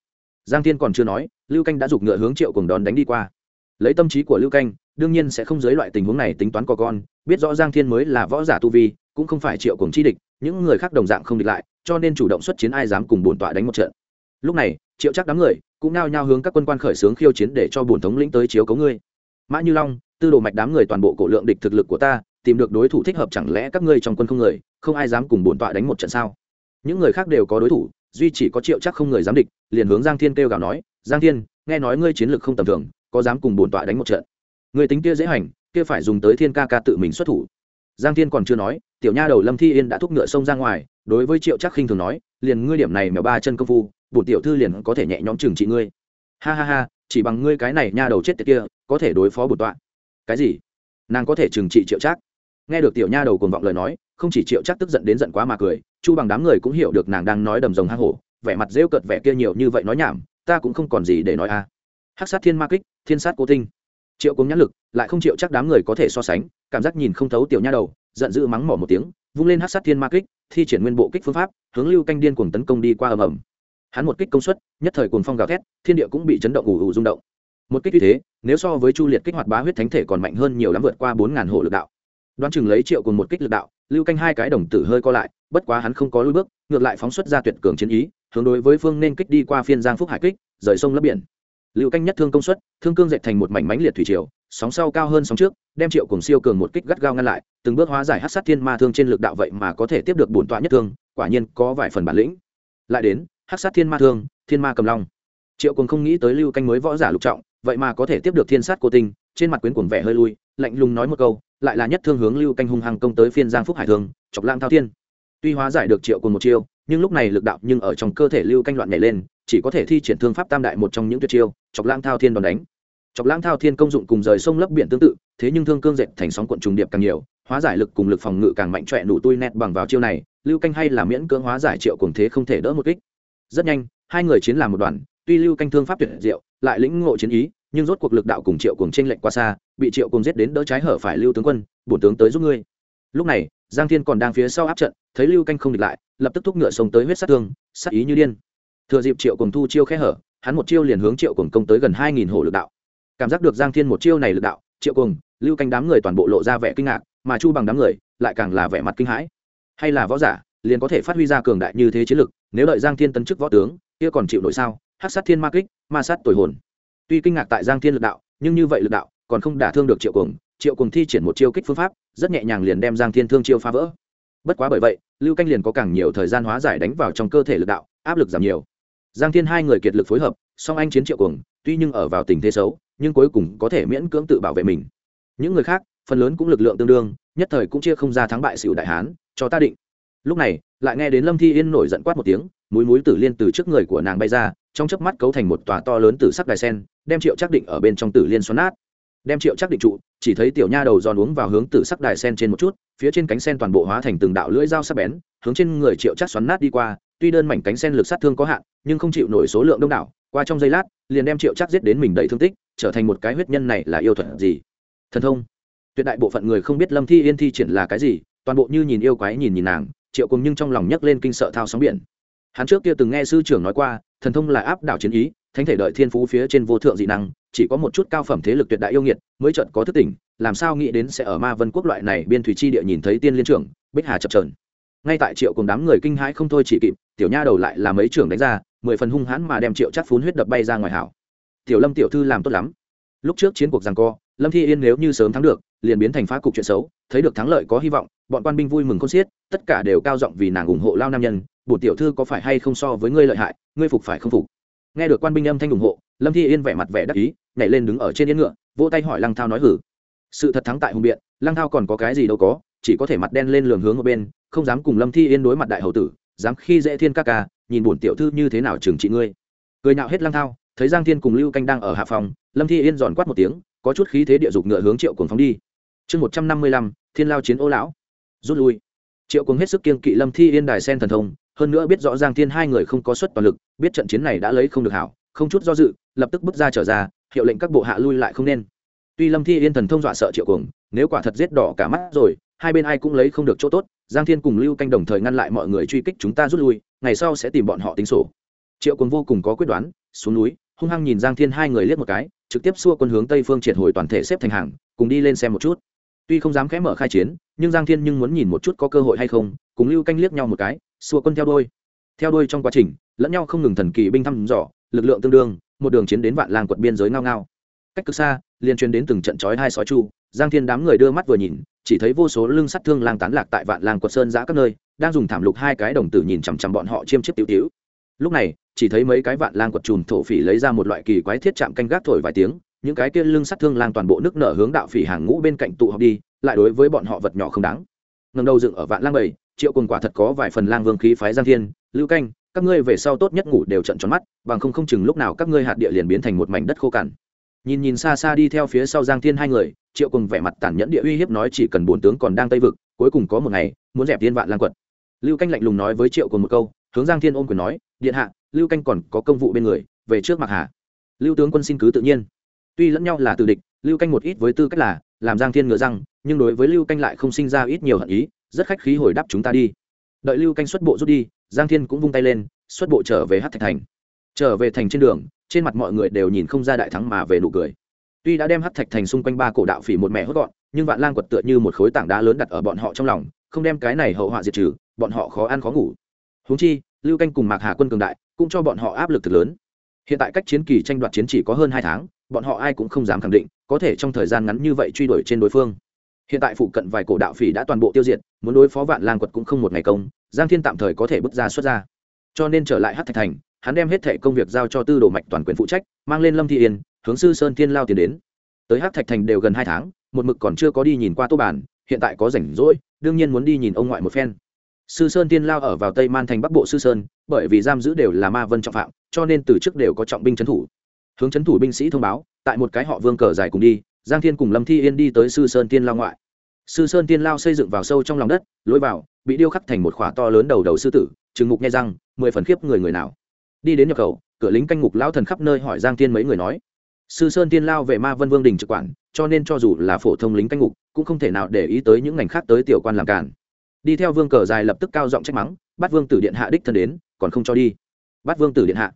Giang thiên còn chưa nói, lưu canh đã giục ngựa hướng triệu cùng đón đánh đi qua. Lấy tâm trí của lưu canh, đương nhiên sẽ không dưới loại tình huống này tính toán có con, biết rõ giang thiên mới là võ giả tu vi, cũng không phải triệu cùng chi địch, những người khác đồng dạng không địch lại, cho nên chủ động xuất chiến ai dám cùng bổn tọa đánh một trận. Lúc này, triệu chắc đám người cũng nao nhao hướng các quân quan khởi xướng khiêu chiến để cho bổn thống lĩnh tới chiếu cấu ngươi. Mã như long, tư đồ mạch đám người toàn bộ cổ lượng địch thực lực của ta tìm được đối thủ thích hợp chẳng lẽ các ngươi trong quân không người, không ai dám cùng bổn tọa đánh một trận sao? Những người khác đều có đối thủ, duy chỉ có triệu chắc không người dám địch, liền hướng giang thiên kêu gào nói, giang thiên, nghe nói ngươi chiến lược không tầm thường, có dám cùng bổn tọa đánh một trận? Người tính kia dễ hành, kia phải dùng tới thiên ca ca tự mình xuất thủ. Giang thiên còn chưa nói, tiểu nha đầu lâm thi yên đã thúc ngựa sông ra ngoài, đối với triệu chắc khinh thường nói, liền ngươi điểm này mèo ba chân công phu, bổn tiểu thư liền có thể nhẹ nhõm trừng trị ngươi. Ha ha ha, chỉ bằng ngươi cái này nha đầu chết tiệt kia, có thể đối phó bổn tọa. Cái gì? Nàng có thể trừng trị triệu chắc nghe được tiểu nha đầu cuồng vọng lời nói, không chỉ triệu chắc tức giận đến giận quá mà cười, chu bằng đám người cũng hiểu được nàng đang nói đầm rồng hang hổ, vẻ mặt rêu cợt vẻ kia nhiều như vậy nói nhảm, ta cũng không còn gì để nói a. À. hắc sát thiên ma kích, thiên sát cố tinh. Triệu cũng nhãn lực, lại không chịu chắc đám người có thể so sánh, cảm giác nhìn không thấu tiểu nha đầu, giận dữ mắng mỏ một tiếng, vung lên hắc sát thiên ma kích, thi triển nguyên bộ kích phương pháp, hướng lưu canh điên cuồng tấn công đi qua ầm ầm. Hắn một kích công suất, nhất thời cuồng phong gào thét, thiên địa cũng bị chấn động ủ ủ rung động. Một kích như thế, nếu so với chu liệt kích hoạt bá huyết thánh thể còn mạnh hơn nhiều lắm vượt qua bốn ngàn hộ lực đạo đoán chừng lấy triệu cùng một kích lực đạo, lưu canh hai cái đồng tử hơi co lại, bất quá hắn không có lui bước, ngược lại phóng xuất ra tuyệt cường chiến ý, hướng đối với phương nên kích đi qua phiên giang phúc hải kích, rời sông lấp biển. Lưu canh nhất thương công suất, thương cương dệt thành một mảnh mánh liệt thủy triều, sóng sau cao hơn sóng trước, đem triệu cùng siêu cường một kích gắt gao ngăn lại, từng bước hóa giải hát sát thiên ma thương trên lực đạo vậy mà có thể tiếp được bổn tọa nhất thương, quả nhiên có vài phần bản lĩnh. Lại đến hát sát thiên ma thương, thiên ma cầm long. Triệu cùng không nghĩ tới lưu canh mới võ giả lục trọng, vậy mà có thể tiếp được thiên sát cô tinh trên mặt quyến cuồng vẻ hơi lui, lạnh lùng nói một câu, lại là nhất thương hướng lưu canh hung hăng công tới phiên giang phúc hải thương chọc lang thao thiên. Tuy hóa giải được triệu cùng một chiêu, nhưng lúc này lực đạo nhưng ở trong cơ thể lưu canh loạn nhảy lên, chỉ có thể thi triển thương pháp tam đại một trong những tuyệt chiêu, chọc lang thao thiên đòn đánh. Chọc lang thao thiên công dụng cùng rời sông lấp biển tương tự, thế nhưng thương cương dệt thành sóng cuộn trùng điệp càng nhiều, hóa giải lực cùng lực phòng ngự càng mạnh trọe nụ tui nét bằng vào chiêu này, lưu canh hay là miễn cưỡng hóa giải triệu cùng thế không thể đỡ một kích. Rất nhanh, hai người chiến làm một đoàn, tuy lưu canh thương pháp tuyệt diệu, lại lĩnh ngộ chiến ý nhưng rốt cuộc lực đạo cùng triệu cùng tranh lệnh qua xa, bị triệu cùng giết đến đỡ trái hở phải lưu tướng quân, bổn tướng tới giúp ngươi. Lúc này, giang thiên còn đang phía sau áp trận, thấy lưu canh không địch lại, lập tức thúc ngựa sông tới huyết sát thương, sát ý như điên. Thừa dịp triệu cùng thu chiêu khẽ hở, hắn một chiêu liền hướng triệu cùng công tới gần hai nghìn hổ lực đạo. Cảm giác được giang thiên một chiêu này lực đạo, triệu cùng lưu canh đám người toàn bộ lộ ra vẻ kinh ngạc, mà chu bằng đám người lại càng là vẻ mặt kinh hãi. Hay là võ giả, liền có thể phát huy ra cường đại như thế chiến lực, nếu đợi giang thiên tấn chức võ tướng, kia còn chịu nổi sao? Hắc sát thiên ma kích, ma sát tuổi hồn tuy kinh ngạc tại giang thiên lực đạo, nhưng như vậy lực đạo, còn không đả thương được triệu cùng triệu cùng thi triển một chiêu kích phương pháp, rất nhẹ nhàng liền đem giang thiên thương chiêu phá vỡ. Bất quá bởi vậy, lưu canh liền có càng nhiều thời gian hóa giải đánh vào trong cơ thể lực đạo, áp lực giảm nhiều. Giang thiên hai người kiệt lực phối hợp, song anh chiến triệu cùng tuy nhưng ở vào tình thế xấu, nhưng cuối cùng có thể miễn cưỡng tự bảo vệ mình. Những người khác, phần lớn cũng lực lượng tương đương, nhất thời cũng chia không ra thắng bại xỉu đại hán, cho ta định. Lúc này, lại nghe đến lâm thi yên nổi giận quát một tiếng múi múi tử liên từ trước người của nàng bay ra, trong chớp mắt cấu thành một tòa to lớn từ sắc đài sen đem triệu chắc định ở bên trong tử liên xoắn nát. Đem triệu chắc định trụ, chỉ thấy tiểu nha đầu giòn uống vào hướng tử sắc đài sen trên một chút, phía trên cánh sen toàn bộ hóa thành từng đạo lưỡi dao sắc bén, hướng trên người triệu chắc xoắn nát đi qua, tuy đơn mảnh cánh sen lực sát thương có hạn, nhưng không chịu nổi số lượng đông đảo, qua trong giây lát, liền đem triệu chắc giết đến mình đầy thương tích, trở thành một cái huyết nhân này là yêu thuật gì? Thần thông. Tuyệt đại bộ phận người không biết lâm thi yên thi triển là cái gì, toàn bộ như nhìn yêu quái nhìn nhìn nàng, triệu cùng nhưng trong lòng nhấc lên kinh sợ thao sóng biển. Hắn trước kia từng nghe sư trưởng nói qua, thần thông là áp đảo chiến ý thánh thể đợi thiên phú phía trên vô thượng dị năng, chỉ có một chút cao phẩm thế lực tuyệt đại yêu nghiệt mới trận có thức tỉnh, làm sao nghĩ đến sẽ ở ma vân quốc loại này biên thủy chi địa nhìn thấy tiên liên trưởng, bích hà chập trờn ngay tại triệu cùng đám người kinh hãi không thôi chỉ kịp, tiểu nha đầu lại là mấy trưởng đánh ra, mười phần hung hãn mà đem triệu chắc phun huyết đập bay ra ngoài hảo. Tiểu lâm tiểu thư làm tốt lắm. Lúc trước chiến cuộc rằng co, lâm thi yên nếu như sớm thắng được, liền biến thành phá cục chuyện xấu, thấy được thắng lợi có hy vọng, bọn quan binh vui mừng con xiết, tất cả đều cao giọng vì nàng ủng hộ lao nam nhân, bổn tiểu thư có phải hay không so với ngươi lợi hại, ngươi phục phải không phục? Nghe được quan binh âm thanh ủng hộ, lâm thi yên vẻ mặt vẻ đắc ý, nhảy lên đứng ở trên yên ngựa, vỗ tay hỏi lăng thao nói hử. Sự thật thắng tại hùng biện, lăng thao còn có cái gì đâu có, chỉ có thể mặt đen lên lường hướng ở bên, không dám cùng lâm thi yên đối mặt đại hậu tử, dám khi dễ thiên ca ca, nhìn bổn tiểu thư như thế nào trừng trị ngươi. Cười nhạo hết lăng thao, thấy giang thiên cùng lưu canh đang ở hạ phòng, lâm thi yên giòn quát một tiếng, có chút khí thế địa dục ngựa hướng triệu cuồng phóng đi. Chương một trăm năm mươi lăm, thiên lao chiến ô lão. Rút lui. Triệu cuồng hết sức kiên kỵ lâm thi yên đài sen thần thông hơn nữa biết rõ giang thiên hai người không có suất toàn lực, biết trận chiến này đã lấy không được hảo, không chút do dự, lập tức bước ra trở ra, hiệu lệnh các bộ hạ lui lại không nên. Tuy lâm thi yên thần thông dọa sợ triệu cuồng, nếu quả thật giết đỏ cả mắt rồi, hai bên ai cũng lấy không được chỗ tốt, giang thiên cùng lưu canh đồng thời ngăn lại mọi người truy kích chúng ta rút lui, ngày sau sẽ tìm bọn họ tính sổ. Triệu cuồng vô cùng có quyết đoán, xuống núi, hung hăng nhìn giang thiên hai người liếc một cái, trực tiếp xua quân hướng tây phương triệt hồi toàn thể xếp thành hàng, cùng đi lên xem một chút. Tuy không dám khẽ mở khai chiến, nhưng giang thiên nhưng muốn nhìn một chút có cơ hội hay không, cùng lưu canh liếc nhau một cái xua quân theo đôi. Theo đôi trong quá trình, lẫn nhau không ngừng thần kỳ binh thăm dò, lực lượng tương đương, một đường chiến đến vạn lang quận biên giới ngao ngao. Cách cực xa liên truyền đến từng trận chói hai sói chu, giang thiên đám người đưa mắt vừa nhìn, chỉ thấy vô số lưng sắt thương lang tán lạc tại vạn lang quật sơn giã các nơi, đang dùng thảm lục hai cái đồng tử nhìn chằm chằm bọn họ chiêm chiếp tiểu tiểu. Lúc này, chỉ thấy mấy cái vạn lang quật chùm thổ phỉ lấy ra một loại kỳ quái thiết chạm canh gác thổi vài tiếng, những cái kia lưng sắt thương lang toàn bộ nước nở hướng đạo phỉ hàng ngũ bên cạnh tụ họp đi, lại đối với bọn họ vật nhỏ không đáng. Ngầm đầu dựng ở vạn lang bầy? Triệu cùng quả thật có vài phần lang vương khí phái giang thiên, lưu canh, các ngươi về sau tốt nhất ngủ đều trận tròn mắt, bằng không không chừng lúc nào các ngươi hạt địa liền biến thành một mảnh đất khô cằn. Nhìn nhìn xa xa đi theo phía sau giang thiên hai người, triệu cùng vẻ mặt tàn nhẫn địa uy hiếp nói chỉ cần bổn tướng còn đang tây vực, cuối cùng có một ngày, muốn dẹp thiên vạn lang quật. Lưu canh lạnh lùng nói với triệu cùng một câu, hướng giang thiên ôm quyền nói, điện hạ, lưu canh còn có công vụ bên người, về trước mặc hà. Lưu tướng quân xin cứ tự nhiên. Tuy lẫn nhau là từ địch, lưu canh một ít với tư cách là, làm giang thiên ngựa răng, nhưng đối với lưu canh lại không sinh ra ít nhiều hận ý rất khách khí hồi đáp chúng ta đi. Đợi lưu canh xuất bộ rút đi, giang thiên cũng vung tay lên, xuất bộ trở về hát thạch thành. Trở về thành trên đường, trên mặt mọi người đều nhìn không ra đại thắng mà về nụ cười. Tuy đã đem hát thạch thành xung quanh ba cổ đạo phỉ một mẹ hốt gọn, nhưng vạn lang quật tựa như một khối tảng đá lớn đặt ở bọn họ trong lòng, không đem cái này hậu họa diệt trừ, bọn họ khó ăn khó ngủ. Huống chi, lưu canh cùng mạc hà quân cường đại, cũng cho bọn họ áp lực thật lớn. Hiện tại cách chiến kỳ tranh đoạt chiến chỉ có hơn hai tháng, bọn họ ai cũng không dám khẳng định, có thể trong thời gian ngắn như vậy truy đuổi trên đối phương hiện tại phụ cận vài cổ đạo phỉ đã toàn bộ tiêu diệt, muốn đối phó vạn lang quật cũng không một ngày công, giang thiên tạm thời có thể bước ra xuất ra. Cho nên trở lại hát thạch thành, hắn đem hết thẻ công việc giao cho tư đồ mạch toàn quyền phụ trách, mang lên lâm thị yên, hướng sư sơn thiên lao tiền đến. Tới hát thạch thành đều gần hai tháng, một mực còn chưa có đi nhìn qua tô bản, hiện tại có rảnh rỗi, đương nhiên muốn đi nhìn ông ngoại một phen. Sư sơn tiên lao ở vào tây man thành bắc bộ sư sơn, bởi vì giam giữ đều là ma vân trọng phạm, cho nên từ trước đều có trọng binh trấn thủ. Hướng trấn thủ binh sĩ thông báo, tại một cái họ vương cờ dài cùng đi giang thiên cùng lâm thi yên đi tới sư sơn tiên lao ngoại. Sư sơn tiên lao xây dựng vào sâu trong lòng đất, lối vào, bị điêu khắc thành một khỏa to lớn đầu đầu sư tử, trừng ngục nghe răng, mười phần khiếp người người nào. Đi đến nhập khẩu, cửa lính canh ngục lão thần khắp nơi hỏi giang Thiên mấy người nói. Sư sơn tiên lao về ma vân vương đình trực quản, cho nên cho dù là phổ thông lính canh ngục, cũng không thể nào để ý tới những ngành khác tới tiểu quan làm cản đi theo vương cờ dài lập tức cao giọng trách mắng bắt vương tử điện hạ đích thân đến, còn không cho đi. Bắt vương tử điện hạ.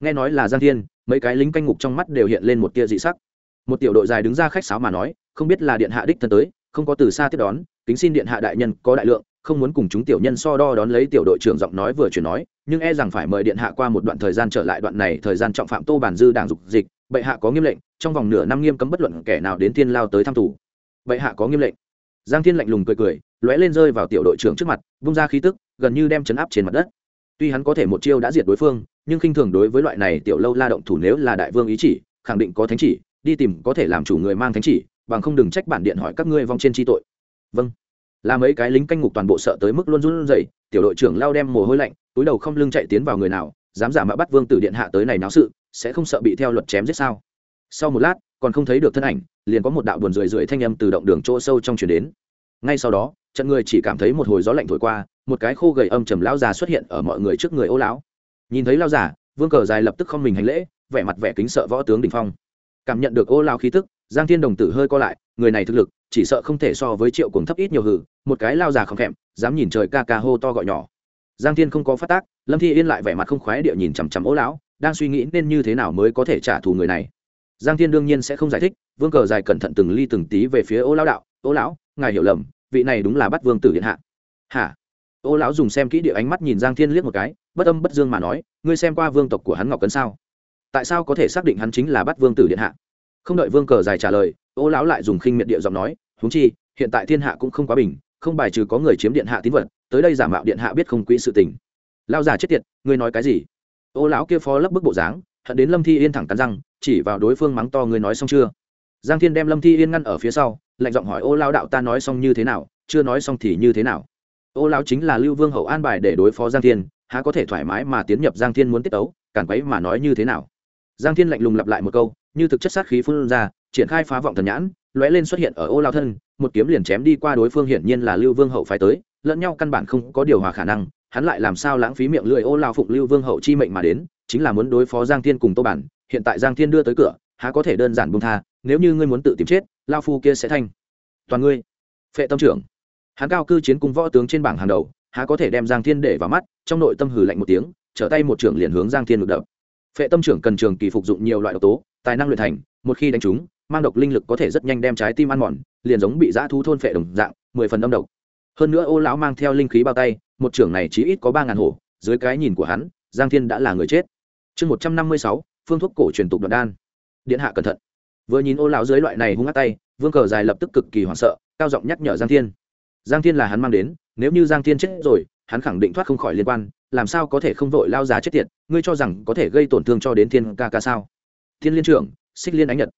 Nghe nói là giang thiên, mấy cái lính canh ngục trong mắt đều hiện lên một tia dị sắc một tiểu đội dài đứng ra khách sáo mà nói, không biết là điện hạ đích thân tới, không có từ xa tiếp đón, kính xin điện hạ đại nhân có đại lượng, không muốn cùng chúng tiểu nhân so đo đón lấy tiểu đội trưởng giọng nói vừa chuyển nói, nhưng e rằng phải mời điện hạ qua một đoạn thời gian trở lại đoạn này thời gian trọng phạm tô bản dư đảng dục dịch, bệ hạ có nghiêm lệnh, trong vòng nửa năm nghiêm cấm bất luận kẻ nào đến thiên lao tới thăm tù. Bệ hạ có nghiêm lệnh. Giang thiên lạnh lùng cười cười, lóe lên rơi vào tiểu đội trưởng trước mặt, vung ra khí tức, gần như đem chấn áp trên mặt đất. Tuy hắn có thể một chiêu đã diệt đối phương, nhưng khinh thường đối với loại này tiểu lâu la động thủ nếu là đại vương ý chỉ, khẳng định có thánh chỉ đi tìm có thể làm chủ người mang thánh chỉ, bằng không đừng trách bản điện hỏi các ngươi vong trên chi tội. Vâng. Là mấy cái lính canh ngục toàn bộ sợ tới mức luôn run rẩy, tiểu đội trưởng lao đem mồ hôi lạnh, túi đầu không lưng chạy tiến vào người nào, dám giả mạo bắt vương tử điện hạ tới này náo sự, sẽ không sợ bị theo luật chém giết sao? Sau một lát, còn không thấy được thân ảnh, liền có một đạo buồn rười rượi thanh âm từ động đường chỗ sâu trong chuyển đến. Ngay sau đó, trận người chỉ cảm thấy một hồi gió lạnh thổi qua, một cái khô gầy âm trầm lão già xuất hiện ở mọi người trước người ô lão. Nhìn thấy lao giả vương cờ dài lập tức không mình hành lễ, vẻ mặt vẻ kính sợ võ tướng đình phong cảm nhận được ô lao khí tức, giang thiên đồng tử hơi co lại, người này thực lực, chỉ sợ không thể so với triệu cuồng thấp ít nhiều hử, một cái lao già không khẽm dám nhìn trời ca ca hô to gọi nhỏ. Giang thiên không có phát tác, lâm thi yên lại vẻ mặt không khoái địa nhìn chằm chằm ô lão, đang suy nghĩ nên như thế nào mới có thể trả thù người này. Giang thiên đương nhiên sẽ không giải thích, vương cờ dài cẩn thận từng ly từng tí về phía ô lão đạo, ô lão, ngài hiểu lầm, vị này đúng là bắt vương tử điện hạ. Hả? Ô lão dùng xem kỹ địa ánh mắt nhìn giang thiên liếc một cái, bất âm bất dương mà nói, ngươi xem qua vương tộc của hắn ngọc cấn sao? Tại sao có thể xác định hắn chính là bắt vương tử điện hạ? Không đợi vương cờ dài trả lời, ô lão lại dùng khinh miệt địa giọng nói húng chi, hiện tại thiên hạ cũng không quá bình, không bài trừ có người chiếm điện hạ tín vật, tới đây giả mạo điện hạ biết không quỹ sự tình. Lao già chết tiệt, ngươi nói cái gì? Ô lão kia phó lấp bức bộ dáng, hận đến lâm thi yên thẳng cắn răng, chỉ vào đối phương mắng to, ngươi nói xong chưa? Giang thiên đem lâm thi yên ngăn ở phía sau, lạnh giọng hỏi, ô lao đạo ta nói xong như thế nào, chưa nói xong thì như thế nào? Ô lão chính là lưu vương hậu an bài để đối phó giang thiên, há có thể thoải mái mà tiến nhập giang thiên muốn tiết tấu cản quấy mà nói như thế nào? Giang thiên lạnh lùng lặp lại một câu, như thực chất sát khí phun ra, triển khai phá vọng thần nhãn, lóe lên xuất hiện ở ô lao thân, một kiếm liền chém đi qua đối phương hiển nhiên là lưu vương hậu phải tới, lẫn nhau căn bản không có điều hòa khả năng, hắn lại làm sao lãng phí miệng lưỡi ô lao phụng lưu vương hậu chi mệnh mà đến, chính là muốn đối phó giang thiên cùng tô bản, hiện tại giang thiên đưa tới cửa, há có thể đơn giản buông tha, nếu như ngươi muốn tự tìm chết, lao phu kia sẽ thanh. Toàn ngươi. Phệ tâm trưởng. Hắn cao cư chiến cung võ tướng trên bảng hàng đầu, há có thể đem giang thiên để vào mắt, trong nội tâm hừ lạnh một tiếng, trở tay một trưởng liền hướng giang thiên ngược đập phệ tâm trưởng cần trường kỳ phục dụng nhiều loại độc tố, tài năng luyện thành, một khi đánh trúng, mang độc linh lực có thể rất nhanh đem trái tim ăn mòn, liền giống bị dã thu thôn phệ đồng dạng, mười phần âm độc. Hơn nữa ô lão mang theo linh khí bao tay, một trưởng này chí ít có ba ngàn hổ, dưới cái nhìn của hắn, giang thiên đã là người chết. Chương một trăm năm mươi sáu, phương thuốc cổ truyền tục đoạn đan. Điện hạ cẩn thận. Vừa nhìn ô lão dưới loại này hung ác tay, vương cờ dài lập tức cực kỳ hoảng sợ, cao giọng nhắc nhở giang thiên. Giang thiên là hắn mang đến, nếu như giang thiên chết rồi hắn khẳng định thoát không khỏi liên quan, làm sao có thể không vội lao giá chết tiệt, ngươi cho rằng có thể gây tổn thương cho đến thiên ca ca sao? Thiên liên trưởng, xích liên ánh nhật.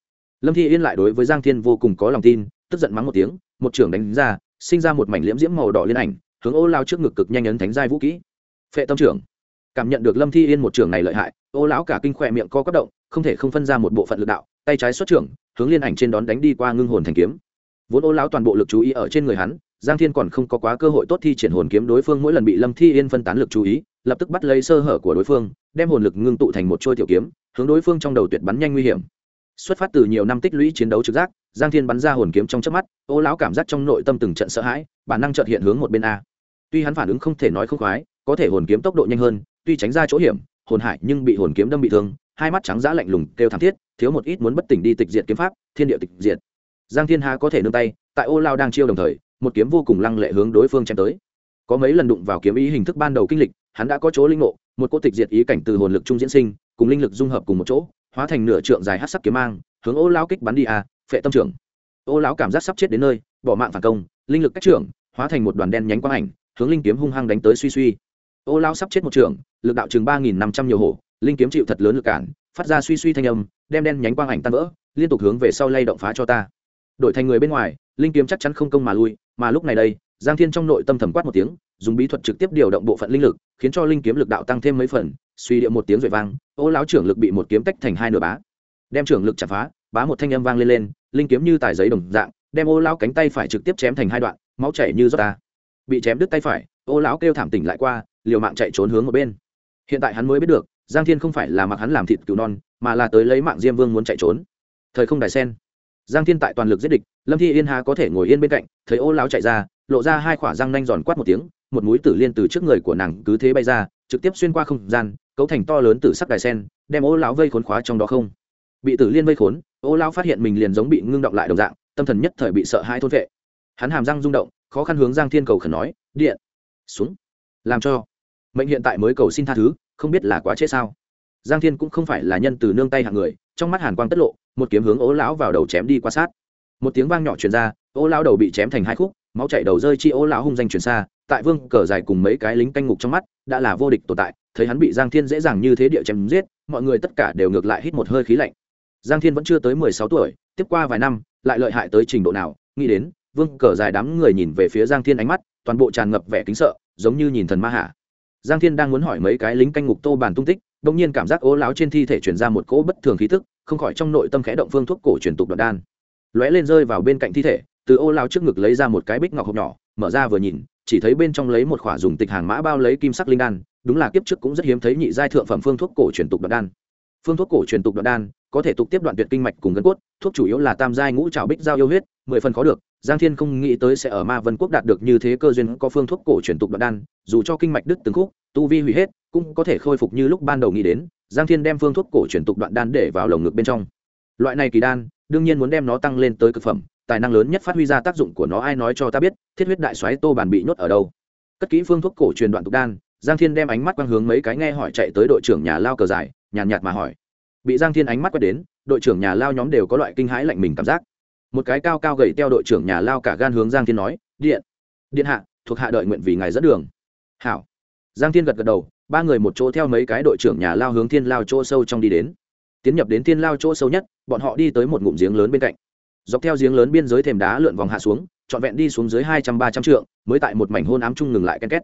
Lâm thi yên lại đối với giang thiên vô cùng có lòng tin, tức giận mắng một tiếng, một trưởng đánh ra, sinh ra một mảnh liễm diễm màu đỏ liên ảnh, hướng ô lao trước ngực cực nhanh ấn thánh giai vũ kỹ. Phệ tâm trưởng. Cảm nhận được lâm thi yên một trưởng này lợi hại, ô lão cả kinh khỏe miệng co quất động, không thể không phân ra một bộ phận lực đạo, tay trái xuất trưởng, hướng liên ảnh trên đón đánh đi qua ngưng hồn thành kiếm. Vốn ô lão toàn bộ lực chú ý ở trên người hắn giang thiên còn không có quá cơ hội tốt thi triển hồn kiếm đối phương, mỗi lần bị lâm thi yên phân tán lực chú ý, lập tức bắt lấy sơ hở của đối phương, đem hồn lực ngưng tụ thành một trôi tiểu kiếm, hướng đối phương trong đầu tuyệt bắn nhanh nguy hiểm. Xuất phát từ nhiều năm tích lũy chiến đấu trực giác, giang thiên bắn ra hồn kiếm trong chớp mắt, ô lão cảm giác trong nội tâm từng trận sợ hãi, bản năng trợt hiện hướng một bên a. Tuy hắn phản ứng không thể nói không khoái, có thể hồn kiếm tốc độ nhanh hơn, tuy tránh ra chỗ hiểm, hồn hại nhưng bị hồn kiếm đâm bị thương, hai mắt trắng dã lạnh lùng, kêu thảm thiết, thiếu một ít muốn bất tỉnh đi tịch diệt kiếm pháp, thiên địa tịch diệt. Giang thiên hà có thể nương tay, tại ô lao đang chiêu đồng thời một kiếm vô cùng lăng lệ hướng đối phương chém tới. Có mấy lần đụng vào kiếm ý hình thức ban đầu kinh lịch hắn đã có chỗ linh ngộ một cô tịch diệt ý cảnh từ hồn lực trung diễn sinh cùng linh lực dung hợp cùng một chỗ hóa thành nửa trượng dài hát sắc kiếm mang hướng ô lão kích bắn đi à phệ tâm trưởng. Ô lão cảm giác sắp chết đến nơi bỏ mạng phản công linh lực cách trưởng hóa thành một đoàn đen nhánh quang ảnh hướng linh kiếm hung hăng đánh tới suy suy. Ô lão sắp chết một trưởng, lực đạo chừng ba nghìn năm trăm nhiều hổ linh kiếm chịu thật lớn lực cản phát ra suy suy thanh âm đem đen nhánh quang ảnh tan vỡ liên tục hướng về sau lay động phá cho ta. Đổi thành người bên ngoài linh kiếm chắc chắn không công mà lui, mà lúc này đây, giang thiên trong nội tâm thầm quát một tiếng, dùng bí thuật trực tiếp điều động bộ phận linh lực, khiến cho linh kiếm lực đạo tăng thêm mấy phần, suy điệu một tiếng rồi vang, ô lão trưởng lực bị một kiếm tách thành hai nửa bá. Đem trưởng lực chặt phá, bá một thanh âm vang lên lên, linh kiếm như tài giấy đồng dạng, đem ô lão cánh tay phải trực tiếp chém thành hai đoạn, máu chảy như rót ta. Bị chém đứt tay phải, ô lão kêu thảm tỉnh lại qua, liều mạng chạy trốn hướng một bên. Hiện tại hắn mới biết được, giang thiên không phải là mặc hắn làm thịt cứu non, mà là tới lấy mạng diêm vương muốn chạy trốn. Thời không đài sen giang thiên tại toàn lực giết địch, lâm thi yên hà có thể ngồi yên bên cạnh, thấy ô lão chạy ra, lộ ra hai khỏa răng nanh giòn quát một tiếng, một mũi tử liên từ trước người của nàng cứ thế bay ra, trực tiếp xuyên qua không gian, cấu thành to lớn từ sắc đài sen, đem ô lão vây khốn khóa trong đó không. Bị tử liên vây khốn, ô lão phát hiện mình liền giống bị ngưng động lại đồng dạng, tâm thần nhất thời bị sợ hai thôn vệ hắn hàm răng rung động, khó khăn hướng giang thiên cầu khẩn nói, điện, xuống, làm cho. Mệnh hiện tại mới cầu xin tha thứ, không biết là quá chết sao giang thiên cũng không phải là nhân từ nương tay hạng người, trong mắt hàn quang tất lộ, một kiếm hướng ố lão vào đầu chém đi qua sát. Một tiếng vang nhỏ truyền ra, ố lão đầu bị chém thành hai khúc, máu chảy đầu rơi chi ố lão hung danh truyền xa, tại vương cờ dài cùng mấy cái lính canh ngục trong mắt, đã là vô địch tồn tại, thấy hắn bị giang thiên dễ dàng như thế địa chém giết, mọi người tất cả đều ngược lại hít một hơi khí lạnh. Giang thiên vẫn chưa tới mười sáu tuổi, tiếp qua vài năm, lại lợi hại tới trình độ nào, nghĩ đến, vương cờ dài đám người nhìn về phía giang thiên ánh mắt, toàn bộ tràn ngập vẻ kính sợ, giống như nhìn thần ma hạ. Giang thiên đang muốn hỏi mấy cái lính canh ngục tô bàn tung tích đông nhiên cảm giác ố láo trên thi thể chuyển ra một cỗ bất thường khí thức không khỏi trong nội tâm khẽ động phương thuốc cổ truyền tục đoạn đan. Lóe lên rơi vào bên cạnh thi thể, từ ô lao trước ngực lấy ra một cái bích ngọc hộp nhỏ, mở ra vừa nhìn, chỉ thấy bên trong lấy một khỏa dùng tịch hàng mã bao lấy kim sắc linh đan, đúng là kiếp trước cũng rất hiếm thấy nhị giai thượng phẩm phương thuốc cổ truyền tục đoạn đan. Phương thuốc cổ truyền tục đoạn đan, có thể tục tiếp đoạn tuyệt kinh mạch cùng gân cốt, thuốc chủ yếu là tam giai ngũ trào bích giao yêu huyết, mười phần khó được giang thiên không nghĩ tới sẽ ở ma vân quốc đạt được như thế cơ duyên, có phương thuốc cổ truyền tục đoạn đan, dù cho kinh mạch đứt từng khúc, tu vi hủy hết, cũng có thể khôi phục như lúc ban đầu nghĩ đến. Giang thiên đem phương thuốc cổ truyền tục đoạn đan để vào lồng ngực bên trong. Loại này kỳ đan, đương nhiên muốn đem nó tăng lên tới cực phẩm, tài năng lớn nhất phát huy ra tác dụng của nó, ai nói cho ta biết, thiết huyết đại xoáy tô bàn bị nhốt ở đâu. Cất kỹ phương thuốc cổ truyền đoạn tục đan, giang thiên đem ánh mắt quang hướng mấy cái nghe hỏi chạy tới đội trưởng nhà lao cờ dài nhàn nhạt mà hỏi. Bị giang thiên ánh mắt quét đến, đội trưởng nhà lao nhóm đều có loại kinh hãi lạnh mình cảm giác một cái cao cao gầy teo đội trưởng nhà lao cả gan hướng giang thiên nói, điện điện hạ, thuộc hạ đợi nguyện vì ngài dẫn đường. Hảo. Giang thiên gật gật đầu, ba người một chỗ theo mấy cái đội trưởng nhà lao hướng thiên lao chỗ sâu trong đi đến. Tiến nhập đến thiên lao chỗ sâu nhất, bọn họ đi tới một ngụm giếng lớn bên cạnh. Dọc theo giếng lớn biên giới thềm đá lượn vòng hạ xuống, trọn vẹn đi xuống dưới hai trăm ba trăm trượng, mới tại một mảnh hôn ám chung ngừng lại ken két.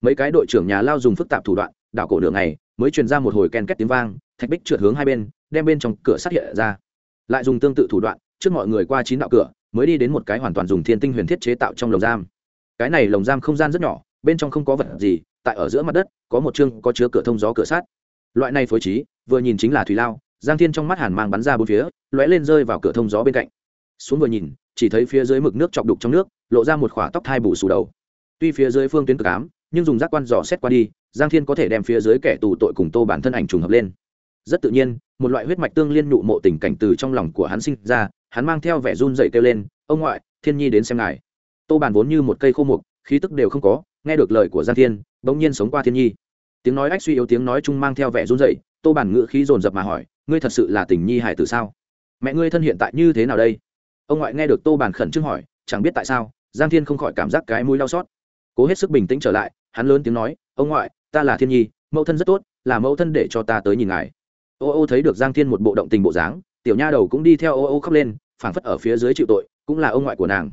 Mấy cái đội trưởng nhà lao dùng phức tạp thủ đoạn, đảo cổ đường này mới truyền ra một hồi ken két tiếng vang, thạch bích trượt hướng hai bên, đem bên trong cửa sát hiện ra. Lại dùng tương tự thủ đoạn trước mọi người qua chín đạo cửa, mới đi đến một cái hoàn toàn dùng thiên tinh huyền thiết chế tạo trong lồng giam. Cái này lồng giam không gian rất nhỏ, bên trong không có vật gì, tại ở giữa mặt đất, có một chương có chứa cửa thông gió cửa sát loại này phối trí, vừa nhìn chính là thủy lao, giang thiên trong mắt hàn mang bắn ra bốn phía, lóe lên rơi vào cửa thông gió bên cạnh. Xuống vừa nhìn, chỉ thấy phía dưới mực nước chọc đục trong nước, lộ ra một khỏa tóc thai bù xù đầu. Tuy phía dưới phương tuyến cực ám, nhưng dùng giác quan dò xét qua đi, giang thiên có thể đem phía dưới kẻ tù tội cùng tô bản thân ảnh trùng hợp lên. Rất tự nhiên, một loại huyết mạch tương liên nhụ mộ tình cảnh từ trong lòng của hắn sinh ra hắn mang theo vẻ run dậy kêu lên, ông ngoại, thiên nhi đến xem ngài. Tô bản vốn như một cây khô mục, khí tức đều không có, nghe được lời của giang thiên, bỗng nhiên sống qua thiên nhi. Tiếng nói ách suy yếu, tiếng nói chung mang theo vẻ run dậy tô bản ngữ khí dồn dập mà hỏi, ngươi thật sự là tình nhi hải tử sao? Mẹ ngươi thân hiện tại như thế nào đây? Ông ngoại nghe được tô bản khẩn trương hỏi, chẳng biết tại sao, giang thiên không khỏi cảm giác cái mũi đau xót. Cố hết sức bình tĩnh trở lại, hắn lớn tiếng nói, ông ngoại, ta là thiên nhi, mẫu thân rất tốt, là mẫu thân để cho ta tới nhìn ngài. Ô ô thấy được giang thiên một bộ động tình bộ dáng, tiểu nha đầu cũng đi theo ô ô khóc lên phảng phất ở phía dưới chịu tội cũng là ông ngoại của nàng.